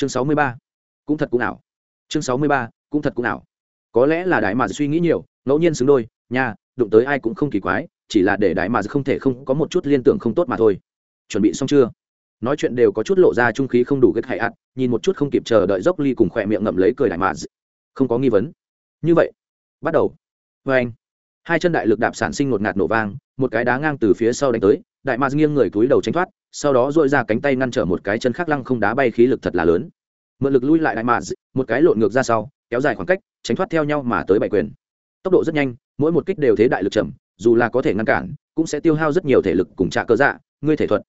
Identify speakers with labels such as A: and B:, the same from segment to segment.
A: chương sáu mươi ba, cũng thật cũng ảo. Chương sáu mươi ba, cũng thật cũng ảo. Có lẽ là đại mà suy nghĩ nhiều, ngẫu nhiên xứng đôi nhà đụng tới ai cũng không kỳ quái, chỉ là để đại mà không thể không có một chút liên tưởng không tốt mà thôi. Chuẩn bị xong chưa? Nói chuyện đều có chút lộ ra trung khí không đủ ghét hại ạt nhìn một chút không kịp chờ đợi dốc ly cùng khỏe miệng ngậm lấy cười đại mà không có nghi vấn. Như vậy, bắt đầu. Vê anh, hai chân đại lực đạp sản sinh ngột ngạt nổ vang, một cái đá ngang từ phía sau đánh tới, đại mà nghiêng người túi đầu tránh thoát sau đó dội ra cánh tay ngăn trở một cái chân khác lăng không đá bay khí lực thật là lớn. Mượn lực lui lại đại mà một cái lộn ngược ra sau, kéo dài khoảng cách, tránh thoát theo nhau mà tới bảy quyền. Tốc độ rất nhanh, mỗi một kích đều thế đại lực chậm, dù là có thể ngăn cản, cũng sẽ tiêu hao rất nhiều thể lực cùng trả cơ dạ ngươi thể thuật.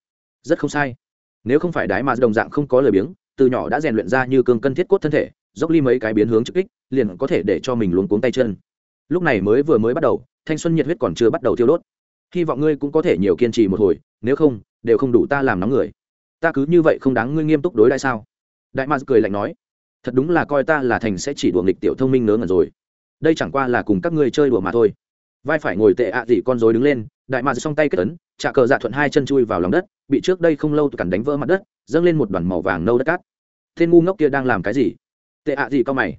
A: Rất không sai. Nếu không phải đái mà đồng dạng không có lời biếng, từ nhỏ đã rèn luyện ra như cương cân thiết cốt thân thể, dốc ly mấy cái biến hướng trực kích, liền có thể để cho mình luống cuống tay chân. Lúc này mới vừa mới bắt đầu, thanh xuân nhiệt huyết còn chưa bắt đầu thiêu đốt. Hy vọng ngươi cũng có thể nhiều kiên trì một hồi nếu không, đều không đủ ta làm nóng người. Ta cứ như vậy không đáng ngươi nghiêm túc đối đãi sao? Đại mạc cười lạnh nói, thật đúng là coi ta là thành sẽ chỉ đùa nghịch tiểu thông minh nớ ngẩn rồi. Đây chẳng qua là cùng các ngươi chơi đùa mà thôi. Vai phải ngồi tệ ạ à gì con rối đứng lên, đại mạc song tay kết ấn, trả cờ dạ thuận hai chân chui vào lòng đất, bị trước đây không lâu cằn đánh vỡ mặt đất, dâng lên một đoàn màu vàng nâu đất cát. Tên ngu ngốc kia đang làm cái gì? Tệ ạ gì cao mày.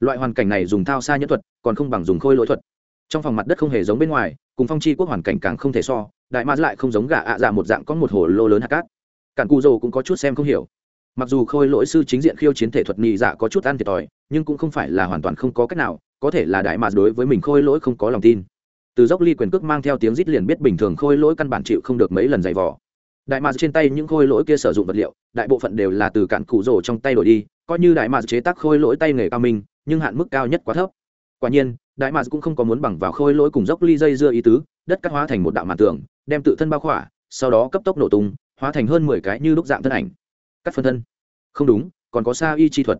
A: Loại hoàn cảnh này dùng thao xa nhẫn thuật, còn không bằng dùng khôi lỗi thuật. Trong phòng mặt đất không hề giống bên ngoài, cùng phong chi quốc hoàn cảnh càng không thể so đại ma lại không giống gà ạ dạ một dạng có một hồ lô lớn hạt cát. Cản cù dầu cũng có chút xem không hiểu. Mặc dù khôi lỗi sư chính diện khiêu chiến thể thuật nhị dạ có chút ăn thiệt thòi, nhưng cũng không phải là hoàn toàn không có cách nào, có thể là đại ma đối với mình khôi lỗi không có lòng tin. Từ dốc ly quyền cước mang theo tiếng rít liền biết bình thường khôi lỗi căn bản chịu không được mấy lần giày vò. Đại ma trên tay những khôi lỗi kia sử dụng vật liệu, đại bộ phận đều là từ cạn cụ rổ trong tay đổi đi, coi như đại ma chế tác khôi lỗi tay nghề cao minh, nhưng hạn mức cao nhất quá thấp. Quả nhiên đại ma cũng không có muốn bằng vào khôi lỗi cùng dốc ly dây dưa ý tứ, đất cắt hóa thành một đạo màn tường, đem tự thân bao khỏa, sau đó cấp tốc nổ tung, hóa thành hơn mười cái như lúc dạng thân ảnh. Cắt phân thân. Không đúng, còn có sa y chi thuật.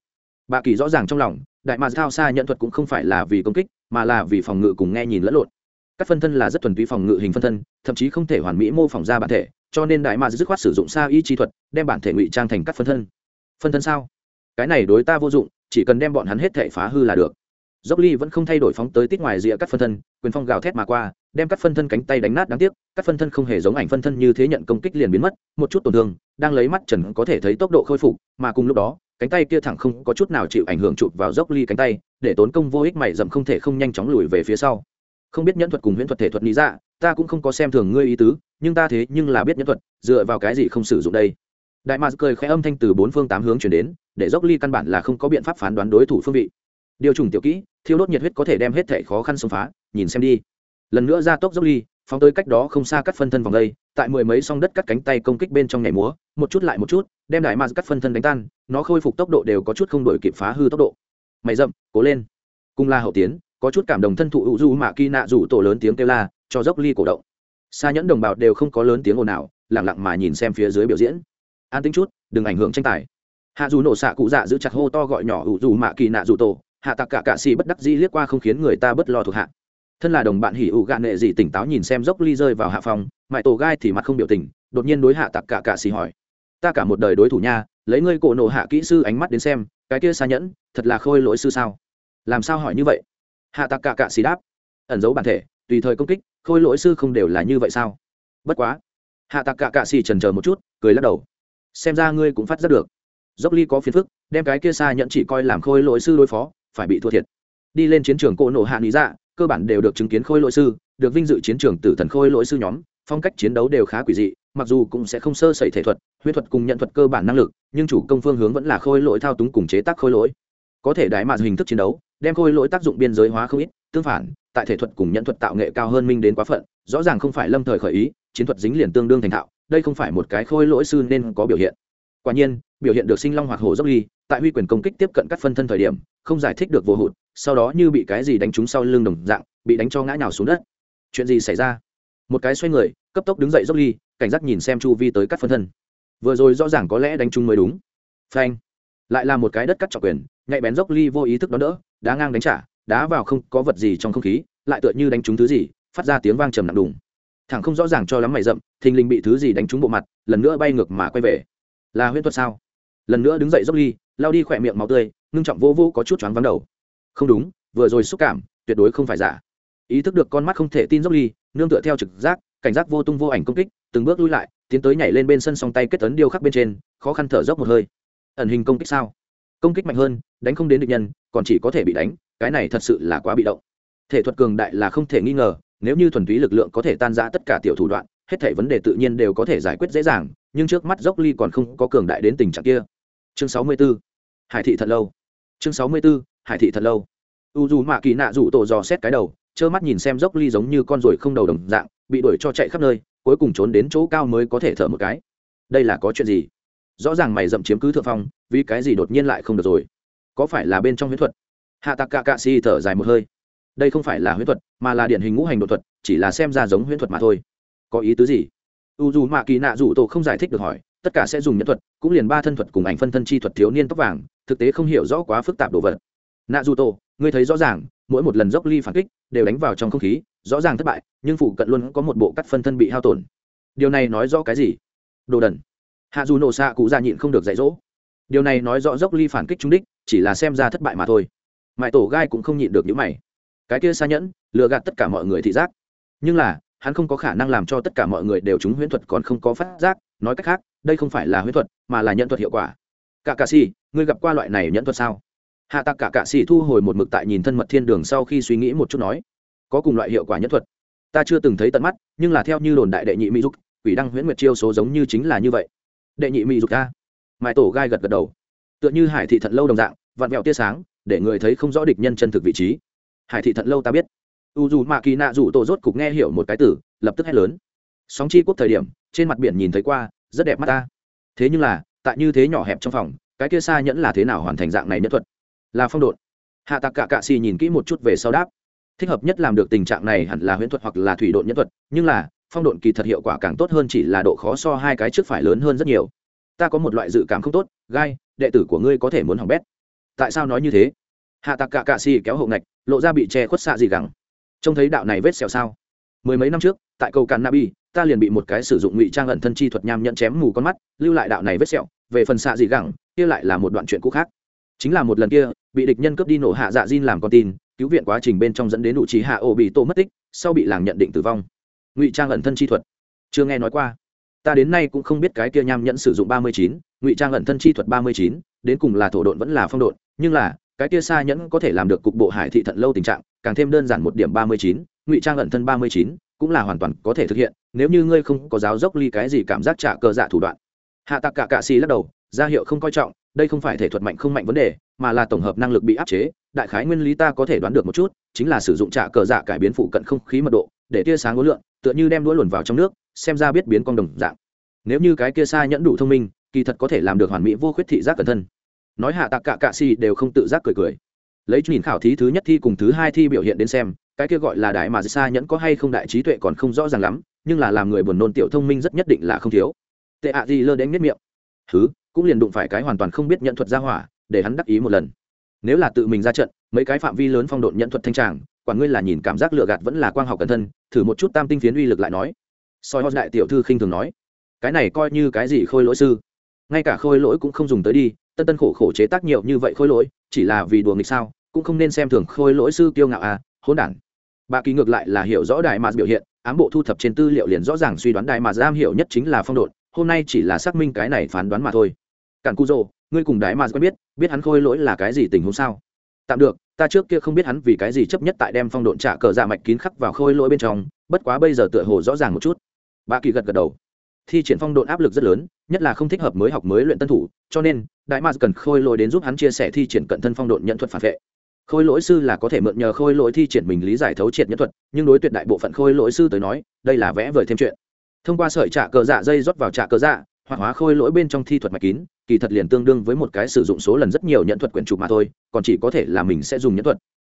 A: Bà kỳ rõ ràng trong lòng, đại ma thao xa nhận thuật cũng không phải là vì công kích, mà là vì phòng ngự cùng nghe nhìn lẫn lộn. Các phân thân là rất thuần túy phòng ngự hình phân thân, thậm chí không thể hoàn mỹ mô phỏng ra bản thể, cho nên đại ma dứt khoát sử dụng sa y chi thuật, đem bản thể ngụy trang thành các phân thân. Phân thân sao? Cái này đối ta vô dụng, chỉ cần đem bọn hắn hết thể phá hư là được dốc ly vẫn không thay đổi phóng tới tít ngoài rìa các phân thân, quyền phong gào thét mà qua, đem các phân thân cánh tay đánh nát đáng tiếc các phân thân không hề giống ảnh phân thân như thế nhận công kích liền biến mất, một chút tổn thương, đang lấy mắt trần có thể thấy tốc độ khôi phục, mà cùng lúc đó, cánh tay kia thẳng không có chút nào chịu ảnh hưởng chụp vào dốc ly cánh tay, để tốn công vô ích mày dầm không thể không nhanh chóng lùi về phía sau. Không biết nhẫn thuật cùng huyễn thuật thể thuật lý ra ta cũng không có xem thường ngươi ý tứ, nhưng ta thế nhưng là biết nhẫn thuật, dựa vào cái gì không sử dụng đây? Đại mạc cười khẽ âm thanh từ bốn phương tám hướng chuyển đến, để dốc ly căn bản là không có biện pháp phán đoán đối thủ phương vị. Điều trùng tiểu kỹ thiêu đốt nhiệt huyết có thể đem hết thể khó khăn xông phá, nhìn xem đi. Lần nữa ra tốc dốc ly, phóng tới cách đó không xa cắt phân thân vòng đây, tại mười mấy song đất cắt cánh tay công kích bên trong nhảy múa, một chút lại một chút, đem đại mạc cắt phân thân đánh tan, nó khôi phục tốc độ đều có chút không đổi kịp phá hư tốc độ. Mày rậm, cố lên. Cung la hậu tiến, có chút cảm động thân thụ hữu du mạ kỳ nạ rủ tổ lớn tiếng kêu la, cho dốc ly cổ động. Xa nhẫn đồng bào đều không có lớn tiếng ồn nào lẳng lặng mà nhìn xem phía dưới biểu diễn. An tính chút, đừng ảnh hưởng tranh tài. Hạ dù nổ xạ cụ dạ giữ chặt hô to gọi nhỏ hữu du mạ kỳ nạ rủ tổ hạ tặc cả cạ xì bất đắc dĩ liếc qua không khiến người ta bất lo thuộc hạ. Thân là đồng bạn hỉ ủ gạn nệ gì tỉnh táo nhìn xem dốc ly rơi vào hạ phòng mãi tổ gai thì mặt không biểu tình, đột nhiên đối hạ tặc cả cạ xì hỏi. Ta cả một đời đối thủ nha, lấy ngươi cổ nộ hạ kỹ sư ánh mắt đến xem, cái kia xa nhẫn, thật là khôi lỗi sư sao? Làm sao hỏi như vậy? Hạ tặc cả cạ xì đáp. Ẩn giấu bản thể, tùy thời công kích, khôi lỗi sư không đều là như vậy sao? Bất quá. Hạ tặc cả cạ xì trần chờ một chút, cười lắc đầu. Xem ra ngươi cũng phát giác được. Dốc ly có phiền phức, đem cái kia xa nhẫn chỉ coi làm khôi lỗi sư đối phó phải bị thua thiệt. Đi lên chiến trường cỗ nổ hạ lý dạ cơ bản đều được chứng kiến khôi lỗi sư, được vinh dự chiến trường tử thần khôi lỗi sư nhóm, phong cách chiến đấu đều khá quỷ dị, mặc dù cũng sẽ không sơ sẩy thể thuật, huyết thuật cùng nhận thuật cơ bản năng lực, nhưng chủ công phương hướng vẫn là khôi lỗi thao túng cùng chế tác khôi lỗi. Có thể đái mạt hình thức chiến đấu, đem khôi lỗi tác dụng biên giới hóa không ít, tương phản, tại thể thuật cùng nhận thuật tạo nghệ cao hơn minh đến quá phận, rõ ràng không phải lâm thời khởi ý, chiến thuật dính liền tương đương thành thạo, đây không phải một cái khôi lỗi sư nên có biểu hiện. Quả nhiên, biểu hiện được sinh long hoặc hổ dốc ly tại huy quyền công kích tiếp cận các phân thân thời điểm, không giải thích được vô hụt, sau đó như bị cái gì đánh trúng sau lưng đồng dạng, bị đánh cho ngã nhào xuống đất. Chuyện gì xảy ra? Một cái xoay người, cấp tốc đứng dậy dốc ly, cảnh giác nhìn xem chu vi tới các phân thân. Vừa rồi rõ ràng có lẽ đánh trúng mới đúng. Phanh! Lại là một cái đất cắt trọng quyền, nhạy bén dốc ly vô ý thức đón đỡ, đá ngang đánh trả, đá vào không có vật gì trong không khí, lại tựa như đánh trúng thứ gì, phát ra tiếng vang trầm nặng đùng. Thẳng không rõ ràng cho lắm mày rậm, thình lình bị thứ gì đánh trúng bộ mặt, lần nữa bay ngược mà quay về. Là huyễn thuật sao? Lần nữa đứng dậy dốc ly lao đi khỏe miệng máu tươi, ngưng trọng vô vô có chút choáng vắng đầu. Không đúng, vừa rồi xúc cảm, tuyệt đối không phải giả. Ý thức được con mắt không thể tin dốc ly, nương tựa theo trực giác, cảnh giác vô tung vô ảnh công kích, từng bước lui lại, tiến tới nhảy lên bên sân song tay kết tấn điêu khắc bên trên, khó khăn thở dốc một hơi. Ẩn hình công kích sao? Công kích mạnh hơn, đánh không đến địch nhân, còn chỉ có thể bị đánh, cái này thật sự là quá bị động. Thể thuật cường đại là không thể nghi ngờ, nếu như thuần túy lực lượng có thể tan ra tất cả tiểu thủ đoạn, hết thể vấn đề tự nhiên đều có thể giải quyết dễ dàng, nhưng trước mắt dốc ly còn không có cường đại đến tình trạng kia. Chương sáu mươi 64 hải thị thật lâu. Chương sáu mươi 64. hải thị thật lâu. U dù mạ kỳ nạ rủ tổ dò xét cái đầu, trơ mắt nhìn xem dốc ly giống như con ruồi không đầu đồng dạng, bị đuổi cho chạy khắp nơi, cuối cùng trốn đến chỗ cao mới có thể thở một cái. Đây là có chuyện gì? Rõ ràng mày dậm chiếm cứ thượng phong, vì cái gì đột nhiên lại không được rồi? Có phải là bên trong huyễn thuật? Hạ tạc cạ cạ si thở dài một hơi. Đây không phải là huyễn thuật, mà là điển hình ngũ hành đột thuật, chỉ là xem ra giống huyễn thuật mà thôi. Có ý tứ gì? U dù mạ kỳ nạ rủ tổ không giải thích được hỏi tất cả sẽ dùng nhân thuật, cũng liền ba thân thuật cùng ảnh phân thân chi thuật thiếu niên tóc vàng, thực tế không hiểu rõ quá phức tạp đồ vật. Nạ dù tổ ngươi thấy rõ ràng, mỗi một lần dốc ly phản kích, đều đánh vào trong không khí, rõ ràng thất bại, nhưng phụ cận luôn có một bộ cắt phân thân bị hao tổn. Điều này nói rõ cái gì? Đồ đần. Hạ dù nổ xạ cụ ra nhịn không được dạy dỗ. Điều này nói rõ dốc ly phản kích trúng đích, chỉ là xem ra thất bại mà thôi. Mãi tổ gai cũng không nhịn được những mày. Cái kia xa nhẫn, lừa gạt tất cả mọi người thị giác. Nhưng là, hắn không có khả năng làm cho tất cả mọi người đều trúng huyễn thuật còn không có phát giác, nói cách khác đây không phải là huyễn thuật mà là nhận thuật hiệu quả. Cả cạ xì ngươi gặp qua loại này nhẫn thuật sao? Hạ tạc cả cạ xì thu hồi một mực tại nhìn thân mật thiên đường sau khi suy nghĩ một chút nói có cùng loại hiệu quả nhẫn thuật. Ta chưa từng thấy tận mắt nhưng là theo như đồn đại đệ nhị mỹ dục quỷ đăng huyễn nguyệt chiêu số giống như chính là như vậy. Đệ nhị mỹ dục ta. Mãi tổ gai gật gật đầu. Tựa như hải thị thận lâu đồng dạng vặn vẹo tia sáng để người thấy không rõ địch nhân chân thực vị trí. Hải thị thận lâu ta biết. U dù mạ kỳ nạ dù tổ rốt cục nghe hiểu một cái tử, lập tức hét lớn. Sóng chi quốc thời điểm trên mặt biển nhìn thấy qua rất đẹp mắt ta. Thế nhưng là, tại như thế nhỏ hẹp trong phòng, cái kia xa nhẫn là thế nào hoàn thành dạng này nhất thuật? Là phong độn. Hạ tạc cả cạ xì nhìn kỹ một chút về sau đáp. Thích hợp nhất làm được tình trạng này hẳn là huyễn thuật hoặc là thủy độn nhất thuật, nhưng là, phong độn kỳ thật hiệu quả càng tốt hơn chỉ là độ khó so hai cái trước phải lớn hơn rất nhiều. Ta có một loại dự cảm không tốt, gai, đệ tử của ngươi có thể muốn hỏng bét. Tại sao nói như thế? Hạ tạc cạ cạ xì kéo hậu ngạch, lộ ra bị che khuất xạ gì gắng trông thấy đạo này vết xẹo sao? Mười mấy năm trước, tại cầu càn nabi ta liền bị một cái sử dụng ngụy trang ẩn thân chi thuật nham nhận chém mù con mắt, lưu lại đạo này vết sẹo, về phần xạ dị gẳng, kia lại là một đoạn chuyện cũ khác. Chính là một lần kia, bị địch nhân cướp đi nổ hạ dạ diên làm con tin, cứu viện quá trình bên trong dẫn đến đủ trí hạ ổ bị tổ mất tích, sau bị làng nhận định tử vong. Ngụy trang ẩn thân chi thuật. Chưa nghe nói qua. Ta đến nay cũng không biết cái kia nham nhẫn sử dụng ba mươi chín, ngụy trang ẩn thân chi thuật ba mươi chín, đến cùng là thổ độn vẫn là phong độn, nhưng là, cái kia xa nhẫn có thể làm được cục bộ hải thị thận lâu tình trạng, càng thêm đơn giản một điểm ba mươi chín, ngụy trang ẩn thân ba mươi chín, cũng là hoàn toàn có thể thực hiện nếu như ngươi không có giáo dốc ly cái gì cảm giác trả cờ dạ thủ đoạn. Hạ tạc cả cạ xì lắc đầu, ra hiệu không coi trọng, đây không phải thể thuật mạnh không mạnh vấn đề, mà là tổng hợp năng lực bị áp chế, đại khái nguyên lý ta có thể đoán được một chút, chính là sử dụng trả cờ dạ cải biến phụ cận không khí mật độ, để tia sáng ngối lượn, tựa như đem đũa luồn vào trong nước, xem ra biết biến con đồng dạng. Nếu như cái kia xa nhẫn đủ thông minh, kỳ thật có thể làm được hoàn mỹ vô khuyết thị giác cẩn thân. Nói hạ tạc cả cạ xì đều không tự giác cười cười. Lấy nhìn khảo thí thứ nhất thi cùng thứ hai thi biểu hiện đến xem, cái kia gọi là đại mà xa nhẫn có hay không đại trí tuệ còn không rõ ràng lắm nhưng là làm người buồn nôn tiểu thông minh rất nhất định là không thiếu. Tệ ạ gì lơ đánh nếp miệng. Thứ cũng liền đụng phải cái hoàn toàn không biết nhận thuật ra hỏa, để hắn đắc ý một lần. Nếu là tự mình ra trận, mấy cái phạm vi lớn phong độn nhận thuật thanh tràng quản ngươi là nhìn cảm giác lựa gạt vẫn là quang học cẩn thân, thử một chút tam tinh phiến uy lực lại nói. Soi hót đại tiểu thư khinh thường nói. Cái này coi như cái gì khôi lỗi sư? Ngay cả khôi lỗi cũng không dùng tới đi, tân tân khổ khổ chế tác nhiều như vậy khôi lỗi, chỉ là vì đùa nghịch sao, cũng không nên xem thường khôi lỗi sư kiêu ngạo à hỗn đản bà kỳ ngược lại là hiểu rõ đại mà biểu hiện, ám bộ thu thập trên tư liệu liền rõ ràng suy đoán đại mà giam hiểu nhất chính là phong độn, hôm nay chỉ là xác minh cái này phán đoán mà thôi. Cản cu rồ ngươi cùng đại mà quen biết biết hắn khôi lỗi là cái gì tình huống sao? Tạm được, ta trước kia không biết hắn vì cái gì chấp nhất tại đem phong độn trả cờ dạ mạch kín khắc vào khôi lỗi bên trong, bất quá bây giờ tựa hồ rõ ràng một chút. Bà kỳ gật gật đầu. Thi triển phong độn áp lực rất lớn, nhất là không thích hợp mới học mới luyện tân thủ, cho nên đại mars cần khôi lỗi đến giúp hắn chia sẻ thi triển cận thân phong độn nhận thuật phản vệ khôi lỗi sư là có thể mượn nhờ khôi lỗi thi triển mình lý giải thấu triệt nhân thuật, nhưng đối tuyệt đại bộ phận khôi lỗi sư tới nói, đây là vẽ vời thêm chuyện. Thông qua sợi trạ cờ dạ dây rót vào trạ cờ dạ hoặc hóa khôi lỗi bên trong thi thuật mạch kín, kỳ thật liền tương đương với một cái sử dụng số lần rất nhiều nhận thuật quyển trục mà thôi, còn chỉ có thể là mình sẽ dùng nhân thuật.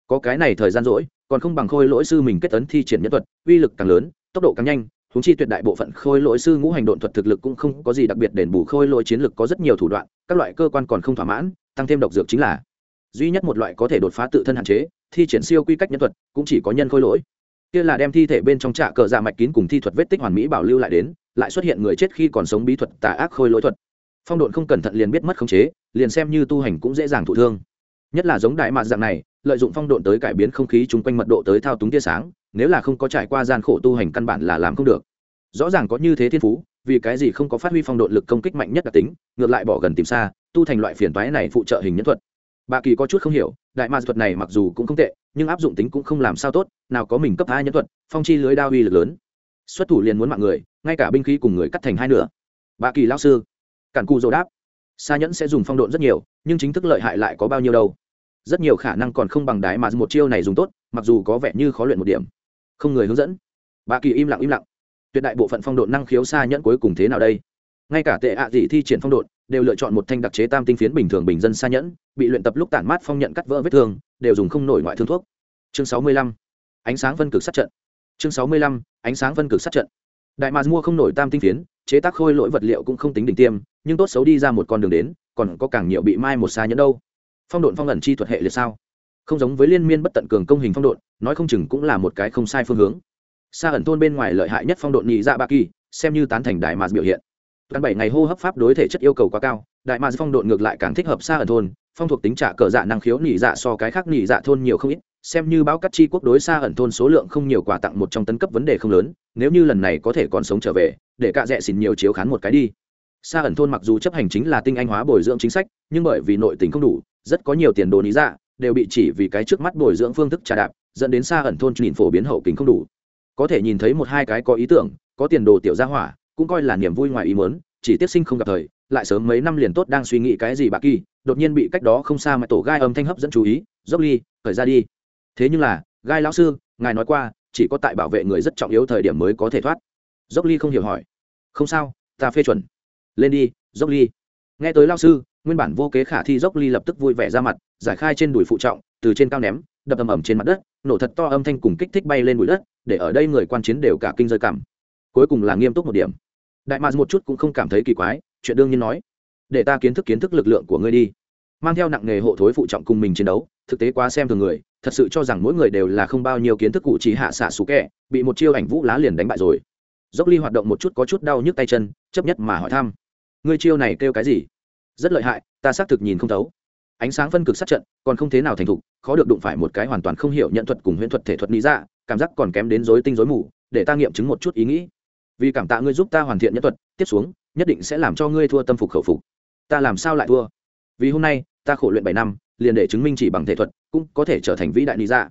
A: Có cái này thời gian rỗi, còn không bằng khôi lỗi sư mình kết tấn thi triển nhân thuật, uy lực càng lớn, tốc độ càng nhanh húng chi tuyệt đại bộ phận khôi lỗi sư ngũ hành độn thuật thực lực cũng không có gì đặc biệt đền bù, khôi lỗi chiến lực có rất nhiều thủ đoạn, các loại cơ quan còn không thỏa mãn, tăng thêm độc dược chính là duy nhất một loại có thể đột phá tự thân hạn chế, thi triển siêu quy cách nhân thuật, cũng chỉ có nhân khôi lỗi. Kia là đem thi thể bên trong trạ cờ dạ mạch kín cùng thi thuật vết tích hoàn mỹ bảo lưu lại đến, lại xuất hiện người chết khi còn sống bí thuật tà ác khôi lỗi thuật. Phong độn không cẩn thận liền biết mất khống chế, liền xem như tu hành cũng dễ dàng thụ thương. Nhất là giống đại mạc dạng này, lợi dụng phong độn tới cải biến không khí chung quanh mật độ tới thao túng tia sáng, nếu là không có trải qua gian khổ tu hành căn bản là làm không được. Rõ ràng có như thế thiên phú, vì cái gì không có phát huy phong độn lực công kích mạnh nhất đặc tính, ngược lại bỏ gần tìm xa, tu thành loại phiền toái này phụ trợ hình nhân thuật bà kỳ có chút không hiểu, đại ma thuật này mặc dù cũng không tệ, nhưng áp dụng tính cũng không làm sao tốt, nào có mình cấp hai nhân thuật, phong chi lưới đao uy lực lớn. Xuất thủ liền muốn mạng người, ngay cả binh khí cùng người cắt thành hai nửa. Bà kỳ lao sư, cản cù dỗ đáp xa nhẫn sẽ dùng phong độn rất nhiều, nhưng chính thức lợi hại lại có bao nhiêu đâu. Rất nhiều khả năng còn không bằng đái mà một chiêu này dùng tốt, mặc dù có vẻ như khó luyện một điểm. Không người hướng dẫn. Bà kỳ im lặng im lặng. Tuyệt đại bộ phận phong độn năng khiếu xa nhẫn cuối cùng thế nào đây? Ngay cả tệ ạ à dị thi triển phong độn, đều lựa chọn một thanh đặc chế tam tinh phiến bình thường bình dân xa nhẫn, bị luyện tập lúc tản mát phong nhận cắt vỡ vết thương, đều dùng không nổi ngoại thương thuốc. Chương sáu mươi lăm. Ánh sáng vân cực sát trận. Chương sáu mươi lăm. Ánh sáng vân cực sát trận. Đại mạc mua không nổi tam tinh phiến, chế tác khôi lỗi vật liệu cũng không tính đỉnh tiêm, nhưng tốt xấu đi ra một con đường đến, còn có càng nhiều bị mai một xa nhẫn đâu. Phong độn phong ẩn chi thuật hệ liệt sao? Không giống với liên miên bất tận cường công hình phong độn, nói không chừng cũng là một cái không sai phương hướng. Xa ẩn thôn bên ngoài lợi hại nhất phong độn nhị dạ ba kỳ, xem như tán thành đại mạc biểu hiện căn bảy ngày hô hấp pháp đối thể chất yêu cầu quá cao, đại mạc phong độn ngược lại càng thích hợp xa ở thôn, phong thuộc tính trả cờ dạ năng khiếu nỉ dạ so cái khác nỉ dạ thôn nhiều không ít, xem như báo cắt chi quốc đối xa ẩn thôn số lượng không nhiều quà tặng một trong tấn cấp vấn đề không lớn, nếu như lần này có thể còn sống trở về, để cạ rẽ xỉn nhiều chiếu khán một cái đi. Xa ẩn thôn mặc dù chấp hành chính là tinh anh hóa bồi dưỡng chính sách, nhưng bởi vì nội tình không đủ, rất có nhiều tiền đồ lý dạ đều bị chỉ vì cái trước mắt bồi dưỡng phương thức trà đạp, dẫn đến xa ẩn thôn nhìn phổ biến hậu kính không đủ. Có thể nhìn thấy một hai cái có ý tưởng, có tiền đồ tiểu gia hỏa cũng coi là niềm vui ngoài ý muốn, chỉ tiếp sinh không gặp thời lại sớm mấy năm liền tốt đang suy nghĩ cái gì bà kỳ đột nhiên bị cách đó không xa mà tổ gai âm thanh hấp dẫn chú ý dốc ly khởi ra đi. Thế nhưng là gai lão sư ngài nói qua chỉ có tại bảo vệ người rất trọng yếu thời điểm mới có thể thoát. Dốc ly không hiểu hỏi không sao ta phê chuẩn. Lên đi dốc ly. Nghe tới lao sư nguyên bản vô kế khả thi dốc ly lập tức vui vẻ ra mặt giải khai trên đùi phụ trọng từ trên cao ném đập ầm ầm trên mặt đất nổ thật to âm thanh cùng kích thích bay lên bụi đất để ở đây người quan chiến đều cả kinh rơi cảm cuối cùng là nghiêm túc một điểm. Đại mạc một chút cũng không cảm thấy kỳ quái, chuyện đương nhiên nói, để ta kiến thức kiến thức lực lượng của ngươi đi. Mang theo nặng nghề hộ thối phụ trọng cùng mình chiến đấu, thực tế quá xem thường người, thật sự cho rằng mỗi người đều là không bao nhiêu kiến thức cụ chỉ hạ xạ xú kẹ bị một chiêu ảnh vũ lá liền đánh bại rồi. Dốc ly hoạt động một chút có chút đau nhức tay chân, chấp nhất mà hỏi thăm, ngươi chiêu này kêu cái gì? Rất lợi hại, ta xác thực nhìn không thấu. Ánh sáng phân cực sát trận, còn không thế nào thành thục, khó được đụng phải một cái hoàn toàn không hiểu nhận thuật cùng huyễn thuật thể thuật lý ra cảm giác còn kém đến dối tinh dối mù, để ta nghiệm chứng một chút ý nghĩ vì cảm tạ ngươi giúp ta hoàn thiện nhân thuật, tiếp xuống, nhất định sẽ làm cho ngươi thua tâm phục khẩu phục. Ta làm sao lại thua? Vì hôm nay, ta khổ luyện bảy năm, liền để chứng minh chỉ bằng thể thuật, cũng có thể trở thành vĩ đại lý ra dạ.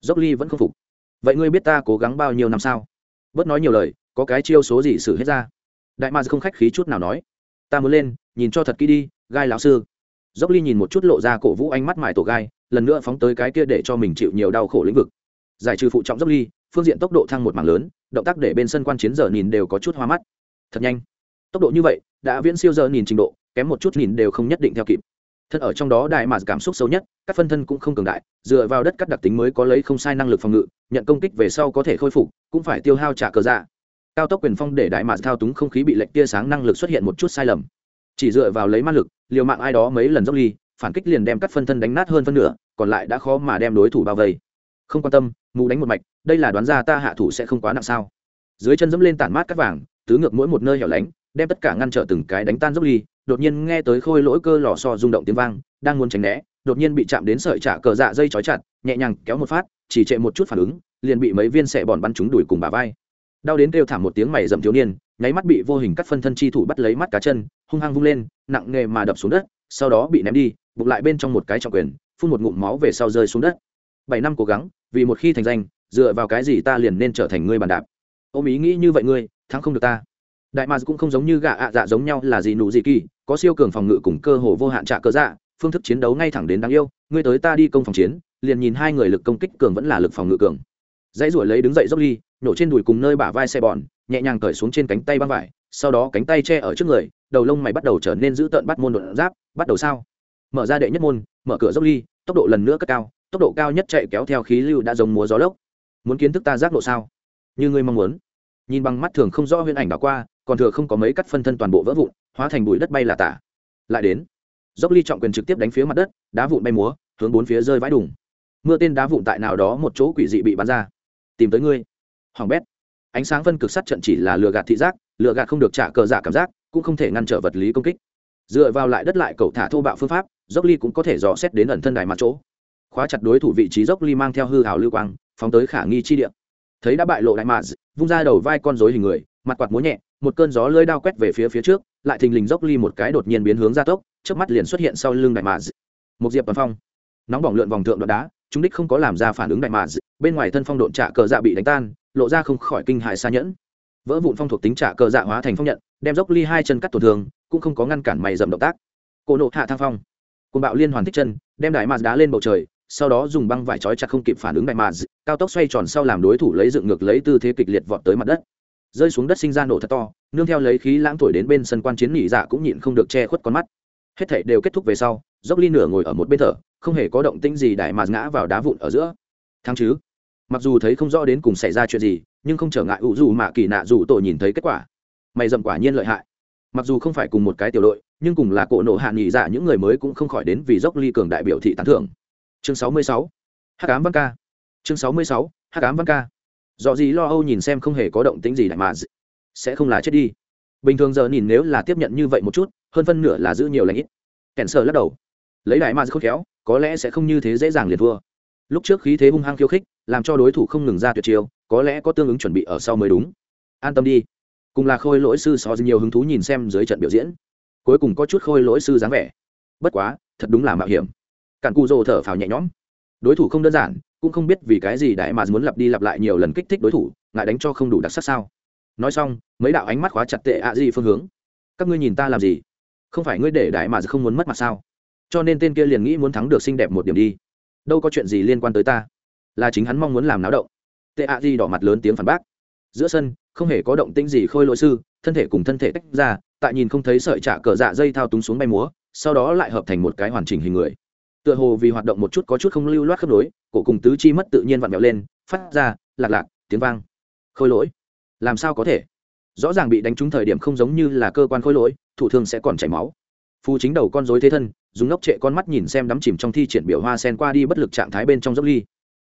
A: dốc ly vẫn không phục. Vậy ngươi biết ta cố gắng bao nhiêu năm sao? Bớt nói nhiều lời, có cái chiêu số gì xử hết ra? Đại ma không khách khí chút nào nói. Ta muốn lên, nhìn cho thật kỹ đi, gai lão sư. Dốc ly nhìn một chút lộ ra cổ vũ ánh mắt mải tổ gai, lần nữa phóng tới cái kia để cho mình chịu nhiều đau khổ lĩnh vực. Giải trừ phụ trọng dốc ly phương diện tốc độ thăng một mảng lớn, động tác để bên sân quan chiến giờ nhìn đều có chút hoa mắt. Thật nhanh. Tốc độ như vậy, đã viễn siêu giờ nhìn trình độ, kém một chút nhìn đều không nhất định theo kịp. Thân ở trong đó đại mà cảm xúc sâu nhất, các phân thân cũng không cường đại, dựa vào đất cắt đặc tính mới có lấy không sai năng lực phòng ngự, nhận công kích về sau có thể khôi phục, cũng phải tiêu hao trả cờ dạ. Cao tốc quyền phong để đại mà thao túng không khí bị lệnh tia sáng năng lực xuất hiện một chút sai lầm. Chỉ dựa vào lấy ma lực, liều mạng ai đó mấy lần dốc ly, phản kích liền đem các phân thân đánh nát hơn phân nửa, còn lại đã khó mà đem đối thủ bao vây không quan tâm, mù đánh một mạch, đây là đoán ra ta hạ thủ sẽ không quá nặng sao? Dưới chân dẫm lên tản mát cắt vàng, tứ ngược mỗi một nơi hẻo lánh, đem tất cả ngăn trở từng cái đánh tan dốc ly, đột nhiên nghe tới khôi lỗi cơ lò so rung động tiếng vang, đang muốn tránh né, đột nhiên bị chạm đến sợi trả cờ dạ dây chói chặt, nhẹ nhàng kéo một phát, chỉ trệ một chút phản ứng, liền bị mấy viên xẻ bòn bắn trúng đùi cùng bà vai. Đau đến kêu thảm một tiếng mày dầm thiếu niên, nháy mắt bị vô hình cắt phân thân chi thủ bắt lấy mắt cá chân, hung hăng vung lên, nặng nghề mà đập xuống đất, sau đó bị ném đi bụng lại bên trong một cái trọng quyền, phun một ngụm máu về sau rơi xuống đất bảy năm cố gắng, vì một khi thành danh, dựa vào cái gì ta liền nên trở thành ngươi bàn đạp? Ôm ý nghĩ như vậy ngươi, thắng không được ta. Đại mà cũng không giống như gạ ạ dạ giống nhau là gì nụ gì kỳ, có siêu cường phòng ngự cùng cơ hồ vô hạn trả cơ dạ phương thức chiến đấu ngay thẳng đến đáng yêu, ngươi tới ta đi công phòng chiến, liền nhìn hai người lực công kích cường vẫn là lực phòng ngự cường. Dãy ruổi lấy đứng dậy dốc ly nổ trên đùi cùng nơi bả vai xe bòn, nhẹ nhàng cởi xuống trên cánh tay băng vải, sau đó cánh tay che ở trước người, đầu lông mày bắt đầu trở nên dữ tợn bắt môn đột giáp, bắt đầu sao? Mở ra đệ nhất môn, mở cửa dốc ly, tốc độ lần nữa cất cao tốc độ cao nhất chạy kéo theo khí lưu đã giống múa gió lốc. Muốn kiến thức ta giác độ sao? Như ngươi mong muốn. Nhìn bằng mắt thường không rõ huyễn ảnh đảo qua, còn thừa không có mấy cắt phân thân toàn bộ vỡ vụn, hóa thành bụi đất bay là tả. Lại đến, dốc ly trọng quyền trực tiếp đánh phía mặt đất, đá vụn bay múa, hướng bốn phía rơi vãi đùng. Mưa tên đá vụn tại nào đó một chỗ quỷ dị bị bắn ra. Tìm tới ngươi. Hoàng bét. Ánh sáng phân cực sắt trận chỉ là lừa gạt thị giác, lừa gạt không được trả cờ giả cảm giác, cũng không thể ngăn trở vật lý công kích. Dựa vào lại đất lại cầu thả thô bạo phương pháp, dốc ly cũng có thể dò xét đến ẩn thân đài mặt chỗ khóa chặt đối thủ vị trí dốc ly mang theo hư hào lưu quang, phóng tới khả nghi chi địa. Thấy đã bại lộ đại mạ vung ra đầu vai con rối hình người, mặt quạt múa nhẹ, một cơn gió lơi đao quét về phía phía trước, lại thình lình dốc ly một cái đột nhiên biến hướng ra tốc trước mắt liền xuất hiện sau lưng đại mạ một diệp toàn phong. Nóng bỏng lượn vòng thượng đoạn đá, chúng đích không có làm ra phản ứng đại mạ bên ngoài thân phong độn trả cờ dạ bị đánh tan, lộ ra không khỏi kinh hại xa nhẫn. Vỡ vụn phong thuộc tính trả cờ dạ hóa thành phong nhận, đem dốc ly hai chân cắt tổn thương, cũng không có ngăn cản mày dầm động tác. Cô nộ hạ thang phong. Côn bạo liên hoàn thích chân, đem đại mạ đá lên bầu trời sau đó dùng băng vải trói chặt không kịp phản ứng đại mạ cao tốc xoay tròn sau làm đối thủ lấy dựng ngược lấy tư thế kịch liệt vọt tới mặt đất. Rơi xuống đất sinh ra nổ thật to, nương theo lấy khí lãng thổi đến bên sân quan chiến nhị dạ cũng nhịn không được che khuất con mắt. Hết thảy đều kết thúc về sau, dốc ly nửa ngồi ở một bên thở, không hề có động tĩnh gì đại mà ngã vào đá vụn ở giữa. Thắng chứ? Mặc dù thấy không rõ đến cùng xảy ra chuyện gì, nhưng không trở ngại ủ dù mà kỳ nạ dù tội nhìn thấy kết quả. Mày dầm quả nhiên lợi hại. Mặc dù không phải cùng một cái tiểu đội, nhưng cùng là cỗ nộ hạ nghị dạ những người mới cũng không khỏi đến vì dốc ly cường đại biểu thị tán thưởng chương 66. hắc ám văn ca. Chương 66. hắc ám văn ca. Do gì lo âu nhìn xem không hề có động tĩnh gì đại mà sẽ không là chết đi. Bình thường giờ nhìn nếu là tiếp nhận như vậy một chút, hơn phân nửa là giữ nhiều lãnh ít. Kèn sợ lắc đầu. Lấy đại mà khôn khéo, có lẽ sẽ không như thế dễ dàng liền thua. Lúc trước khí thế hung hăng khiêu khích, làm cho đối thủ không ngừng ra tuyệt chiêu, có lẽ có tương ứng chuẩn bị ở sau mới đúng. An tâm đi. Cùng là khôi lỗi sư so nhiều hứng thú nhìn xem dưới trận biểu diễn. Cuối cùng có chút khôi lỗi sư dáng vẻ. Bất quá, thật đúng là mạo hiểm cản cụ rồ thở phào nhẹ nhõm. Đối thủ không đơn giản, cũng không biết vì cái gì đại mà muốn lặp đi lặp lại nhiều lần kích thích đối thủ, ngại đánh cho không đủ đặc sắc sao. Nói xong, mấy đạo ánh mắt khóa chặt tệ ạ gì phương hướng. Các ngươi nhìn ta làm gì? Không phải ngươi để đại mà không muốn mất mặt sao? Cho nên tên kia liền nghĩ muốn thắng được xinh đẹp một điểm đi. Đâu có chuyện gì liên quan tới ta. Là chính hắn mong muốn làm náo động. Tệ ạ gì đỏ mặt lớn tiếng phản bác. Giữa sân, không hề có động tĩnh gì khôi lỗi sư, thân thể cùng thân thể tách ra, tại nhìn không thấy sợi trả cờ dạ dây thao túng xuống bay múa, sau đó lại hợp thành một cái hoàn chỉnh hình người tựa hồ vì hoạt động một chút có chút không lưu loát khớp nối, cổ cùng tứ chi mất tự nhiên vặn vẹo lên, phát ra, lạc lạc, tiếng vang. Khôi lỗi. Làm sao có thể? Rõ ràng bị đánh trúng thời điểm không giống như là cơ quan khôi lỗi, thủ thương sẽ còn chảy máu. Phu chính đầu con dối thế thân, dùng ngốc trệ con mắt nhìn xem đắm chìm trong thi triển biểu hoa sen qua đi bất lực trạng thái bên trong dốc ly.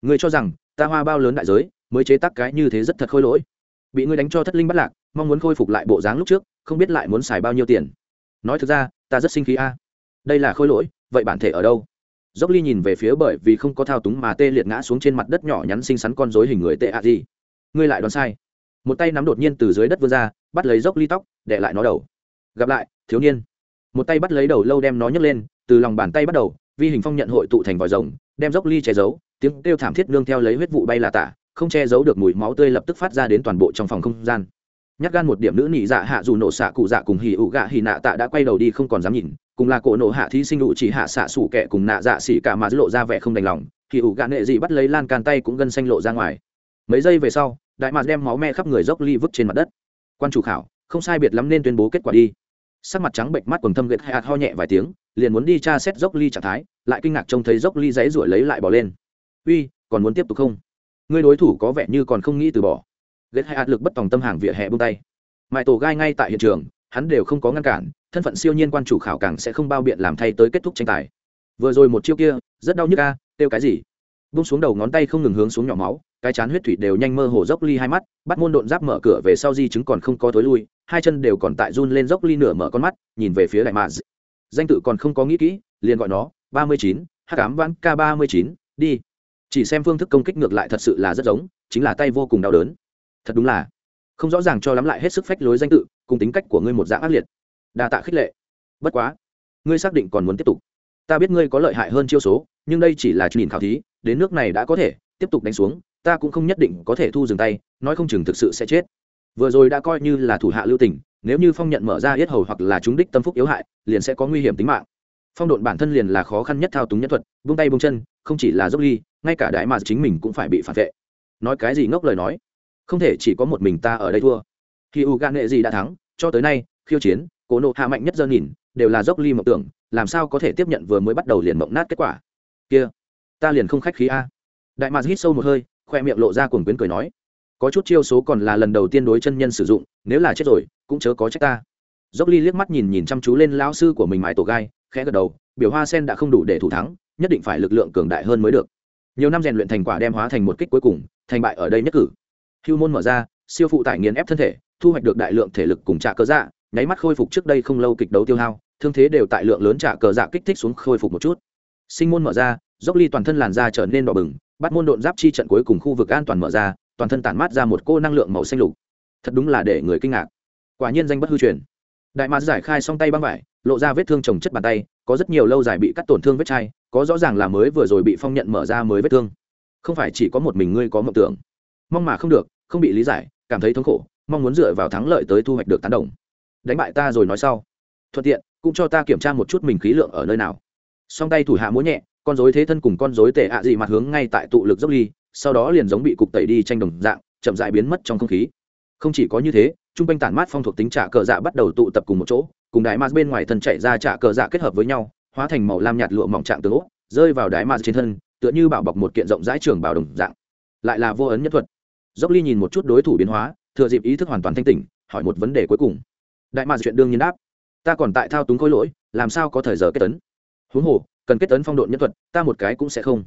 A: Người cho rằng, ta hoa bao lớn đại giới, mới chế tác cái như thế rất thật khôi lỗi. Bị ngươi đánh cho thất linh bắt lạc, mong muốn khôi phục lại bộ dáng lúc trước, không biết lại muốn xài bao nhiêu tiền. Nói thực ra, ta rất sinh khí a. Đây là khôi lỗi, vậy bản thể ở đâu? Dốc ly nhìn về phía bởi vì không có thao túng mà tê liệt ngã xuống trên mặt đất nhỏ nhắn xinh xắn con dối hình người tệ ạ gì. Ngươi lại đoán sai. Một tay nắm đột nhiên từ dưới đất vươn ra, bắt lấy dốc ly tóc để lại nó đầu. Gặp lại, thiếu niên. Một tay bắt lấy đầu lâu đem nó nhấc lên, từ lòng bàn tay bắt đầu, vi hình phong nhận hội tụ thành vòi rồng, đem dốc ly che giấu, tiếng kêu thảm thiết nương theo lấy huyết vụ bay là tả, không che giấu được mùi máu tươi lập tức phát ra đến toàn bộ trong phòng không gian nhắc gan một điểm nữ nị dạ hạ dù nổ xạ cụ dạ cùng hì ụ gạ hì nạ tạ đã quay đầu đi không còn dám nhìn, cùng là cổ nổ hạ thí sinh ụ chỉ hạ xạ xủ kẹ cùng nạ dạ xỉ cả mà lộ ra vẻ không đành lòng hì ụ gạ nệ dị bắt lấy lan can tay cũng gân xanh lộ ra ngoài. Mấy giây về sau, đại mạc đem máu me khắp người dốc ly vứt trên mặt đất. Quan chủ khảo, không sai biệt lắm nên tuyên bố kết quả đi. Sắc mặt trắng bệnh mắt quần thâm gệt hạt ho nhẹ vài tiếng, liền muốn đi tra xét dốc ly trạng thái, lại kinh ngạc trông thấy dốc ly giấy ruổi lấy lại bỏ lên. Uy, còn muốn tiếp tục không? Người đối thủ có vẻ như còn không nghĩ từ bỏ ghét hai áp lực bất tòng tâm hàng vỉa hè bông tay. Mãi tổ gai ngay tại hiện trường, hắn đều không có ngăn cản, thân phận siêu nhiên quan chủ khảo càng sẽ không bao biện làm thay tới kết thúc tranh tài. Vừa rồi một chiêu kia, rất đau nhức a, kêu cái gì? Bung xuống đầu ngón tay không ngừng hướng xuống nhỏ máu, cái chán huyết thủy đều nhanh mơ hồ dốc ly hai mắt, bắt môn độn giáp mở cửa về sau di chứng còn không có thối lui, hai chân đều còn tại run lên dốc ly nửa mở con mắt, nhìn về phía đại mạ danh tự còn không có nghĩ kỹ, liền gọi nó, ba mươi chín h cám vãn k ba mươi chín, đi. Chỉ xem phương thức công kích ngược lại thật sự là rất giống, chính là tay vô cùng đau đớn thật đúng là không rõ ràng cho lắm lại hết sức phách lối danh tự, cùng tính cách của ngươi một dạng ác liệt. Đa tạ khích lệ. Bất quá, ngươi xác định còn muốn tiếp tục. Ta biết ngươi có lợi hại hơn chiêu số, nhưng đây chỉ là nhìn khảo thí, đến nước này đã có thể tiếp tục đánh xuống, ta cũng không nhất định có thể thu dừng tay, nói không chừng thực sự sẽ chết. Vừa rồi đã coi như là thủ hạ lưu tình, nếu như phong nhận mở ra yết hầu hoặc là chúng đích tâm phúc yếu hại, liền sẽ có nguy hiểm tính mạng. Phong độn bản thân liền là khó khăn nhất thao túng nhất thuật, buông tay buông chân, không chỉ là dốc ly, ngay cả đại mà chính mình cũng phải bị phản vệ. Nói cái gì ngốc lời nói không thể chỉ có một mình ta ở đây thua. Khi u gan nghệ gì đã thắng, cho tới nay, khiêu chiến, cố nộ hạ mạnh nhất dơ nhìn, đều là dốc ly mộng tưởng, làm sao có thể tiếp nhận vừa mới bắt đầu liền mộng nát kết quả? Kia, ta liền không khách khí a. Đại mạc hít sâu một hơi, khoe miệng lộ ra cuồng quyến cười nói, có chút chiêu số còn là lần đầu tiên đối chân nhân sử dụng, nếu là chết rồi, cũng chớ có trách ta. Dốc ly liếc mắt nhìn nhìn chăm chú lên lão sư của mình mãi tổ gai, khẽ gật đầu, biểu hoa sen đã không đủ để thủ thắng, nhất định phải lực lượng cường đại hơn mới được. Nhiều năm rèn luyện thành quả đem hóa thành một kích cuối cùng, thành bại ở đây nhất cử hưu môn mở ra, siêu phụ tải nghiền ép thân thể, thu hoạch được đại lượng thể lực cùng trả cờ dạ nháy mắt khôi phục trước đây không lâu kịch đấu tiêu hao, thương thế đều tại lượng lớn trả cờ dạ kích thích xuống khôi phục một chút. Sinh môn mở ra, dốc ly toàn thân làn da trở nên đỏ bừng, bắt môn độn giáp chi trận cuối cùng khu vực an toàn mở ra, toàn thân tản mát ra một cô năng lượng màu xanh lục. Thật đúng là để người kinh ngạc. Quả nhiên danh bất hư truyền. Đại mạc giải khai xong tay băng vải, lộ ra vết thương trồng chất bàn tay, có rất nhiều lâu dài bị cắt tổn thương vết chai, có rõ ràng là mới vừa rồi bị phong nhận mở ra mới vết thương. Không phải chỉ có một mình ngươi có mộng tưởng mong mà không được, không bị lý giải, cảm thấy thống khổ, mong muốn dựa vào thắng lợi tới thu hoạch được tán đồng. Đánh bại ta rồi nói sau. Thuận tiện, cũng cho ta kiểm tra một chút mình khí lượng ở nơi nào. Song tay thủ hạ múa nhẹ, con dối thế thân cùng con dối tệ ạ dị mặt hướng ngay tại tụ lực dốc ly, sau đó liền giống bị cục tẩy đi tranh đồng dạng, chậm dại biến mất trong không khí. Không chỉ có như thế t r u n g quanh tản mát phong thuộc tính trả cờ dạ bắt đầu tụ tập cùng một chỗ, cùng đại mạt bên ngoài thân chạy ra trả cờ dạ kết hợp với nhau, hóa thành màu lam nhạt lụa mỏng trạng tướng ố, rơi vào đái mạt trên thân, tựa như bảo bọc một kiện rộng rãi trường bảo đồng dạng. Lại là vô ấn nhất thuật dốc ly nhìn một chút đối thủ biến hóa, thừa dịp ý thức hoàn toàn thanh tỉnh, hỏi một vấn đề cuối cùng. Đại mạc chuyện đương nhiên đáp, ta còn tại thao túng khối lỗi, làm sao có thời giờ kết tấn? Huống hồ, cần kết tấn phong độn nhân thuật, ta một cái cũng sẽ không.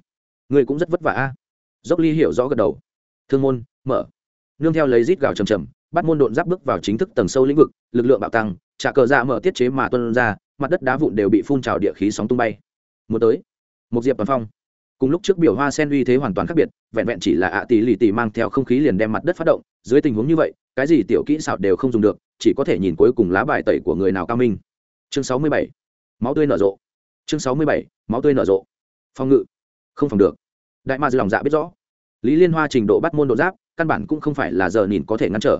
A: Ngươi cũng rất vất vả a. Dốc ly hiểu rõ gật đầu. Thương môn, mở. Nương theo lấy rít gào trầm trầm, bắt môn độn giáp bước vào chính thức tầng sâu lĩnh vực, lực lượng bạo tăng, trả cờ dạ mở tiết chế mà tuân ra, mặt đất đá vụn đều bị phun trào địa khí sóng tung bay. Muốn tới. Một diệp toàn phong cùng lúc trước biểu hoa sen uy thế hoàn toàn khác biệt, vẹn vẹn chỉ là ạ tỷ lì tỷ mang theo không khí liền đem mặt đất phát động, dưới tình huống như vậy, cái gì tiểu kỹ xảo đều không dùng được, chỉ có thể nhìn cuối cùng lá bài tẩy của người nào cao minh. Chương sáu mươi bảy, máu tươi nở rộ. Chương sáu mươi bảy, máu tươi nở rộ. Phòng ngự. Không phòng được. Đại ma dư lòng dạ biết rõ. Lý liên hoa trình độ bắt môn độ giáp, căn bản cũng không phải là giờ nhìn có thể ngăn trở.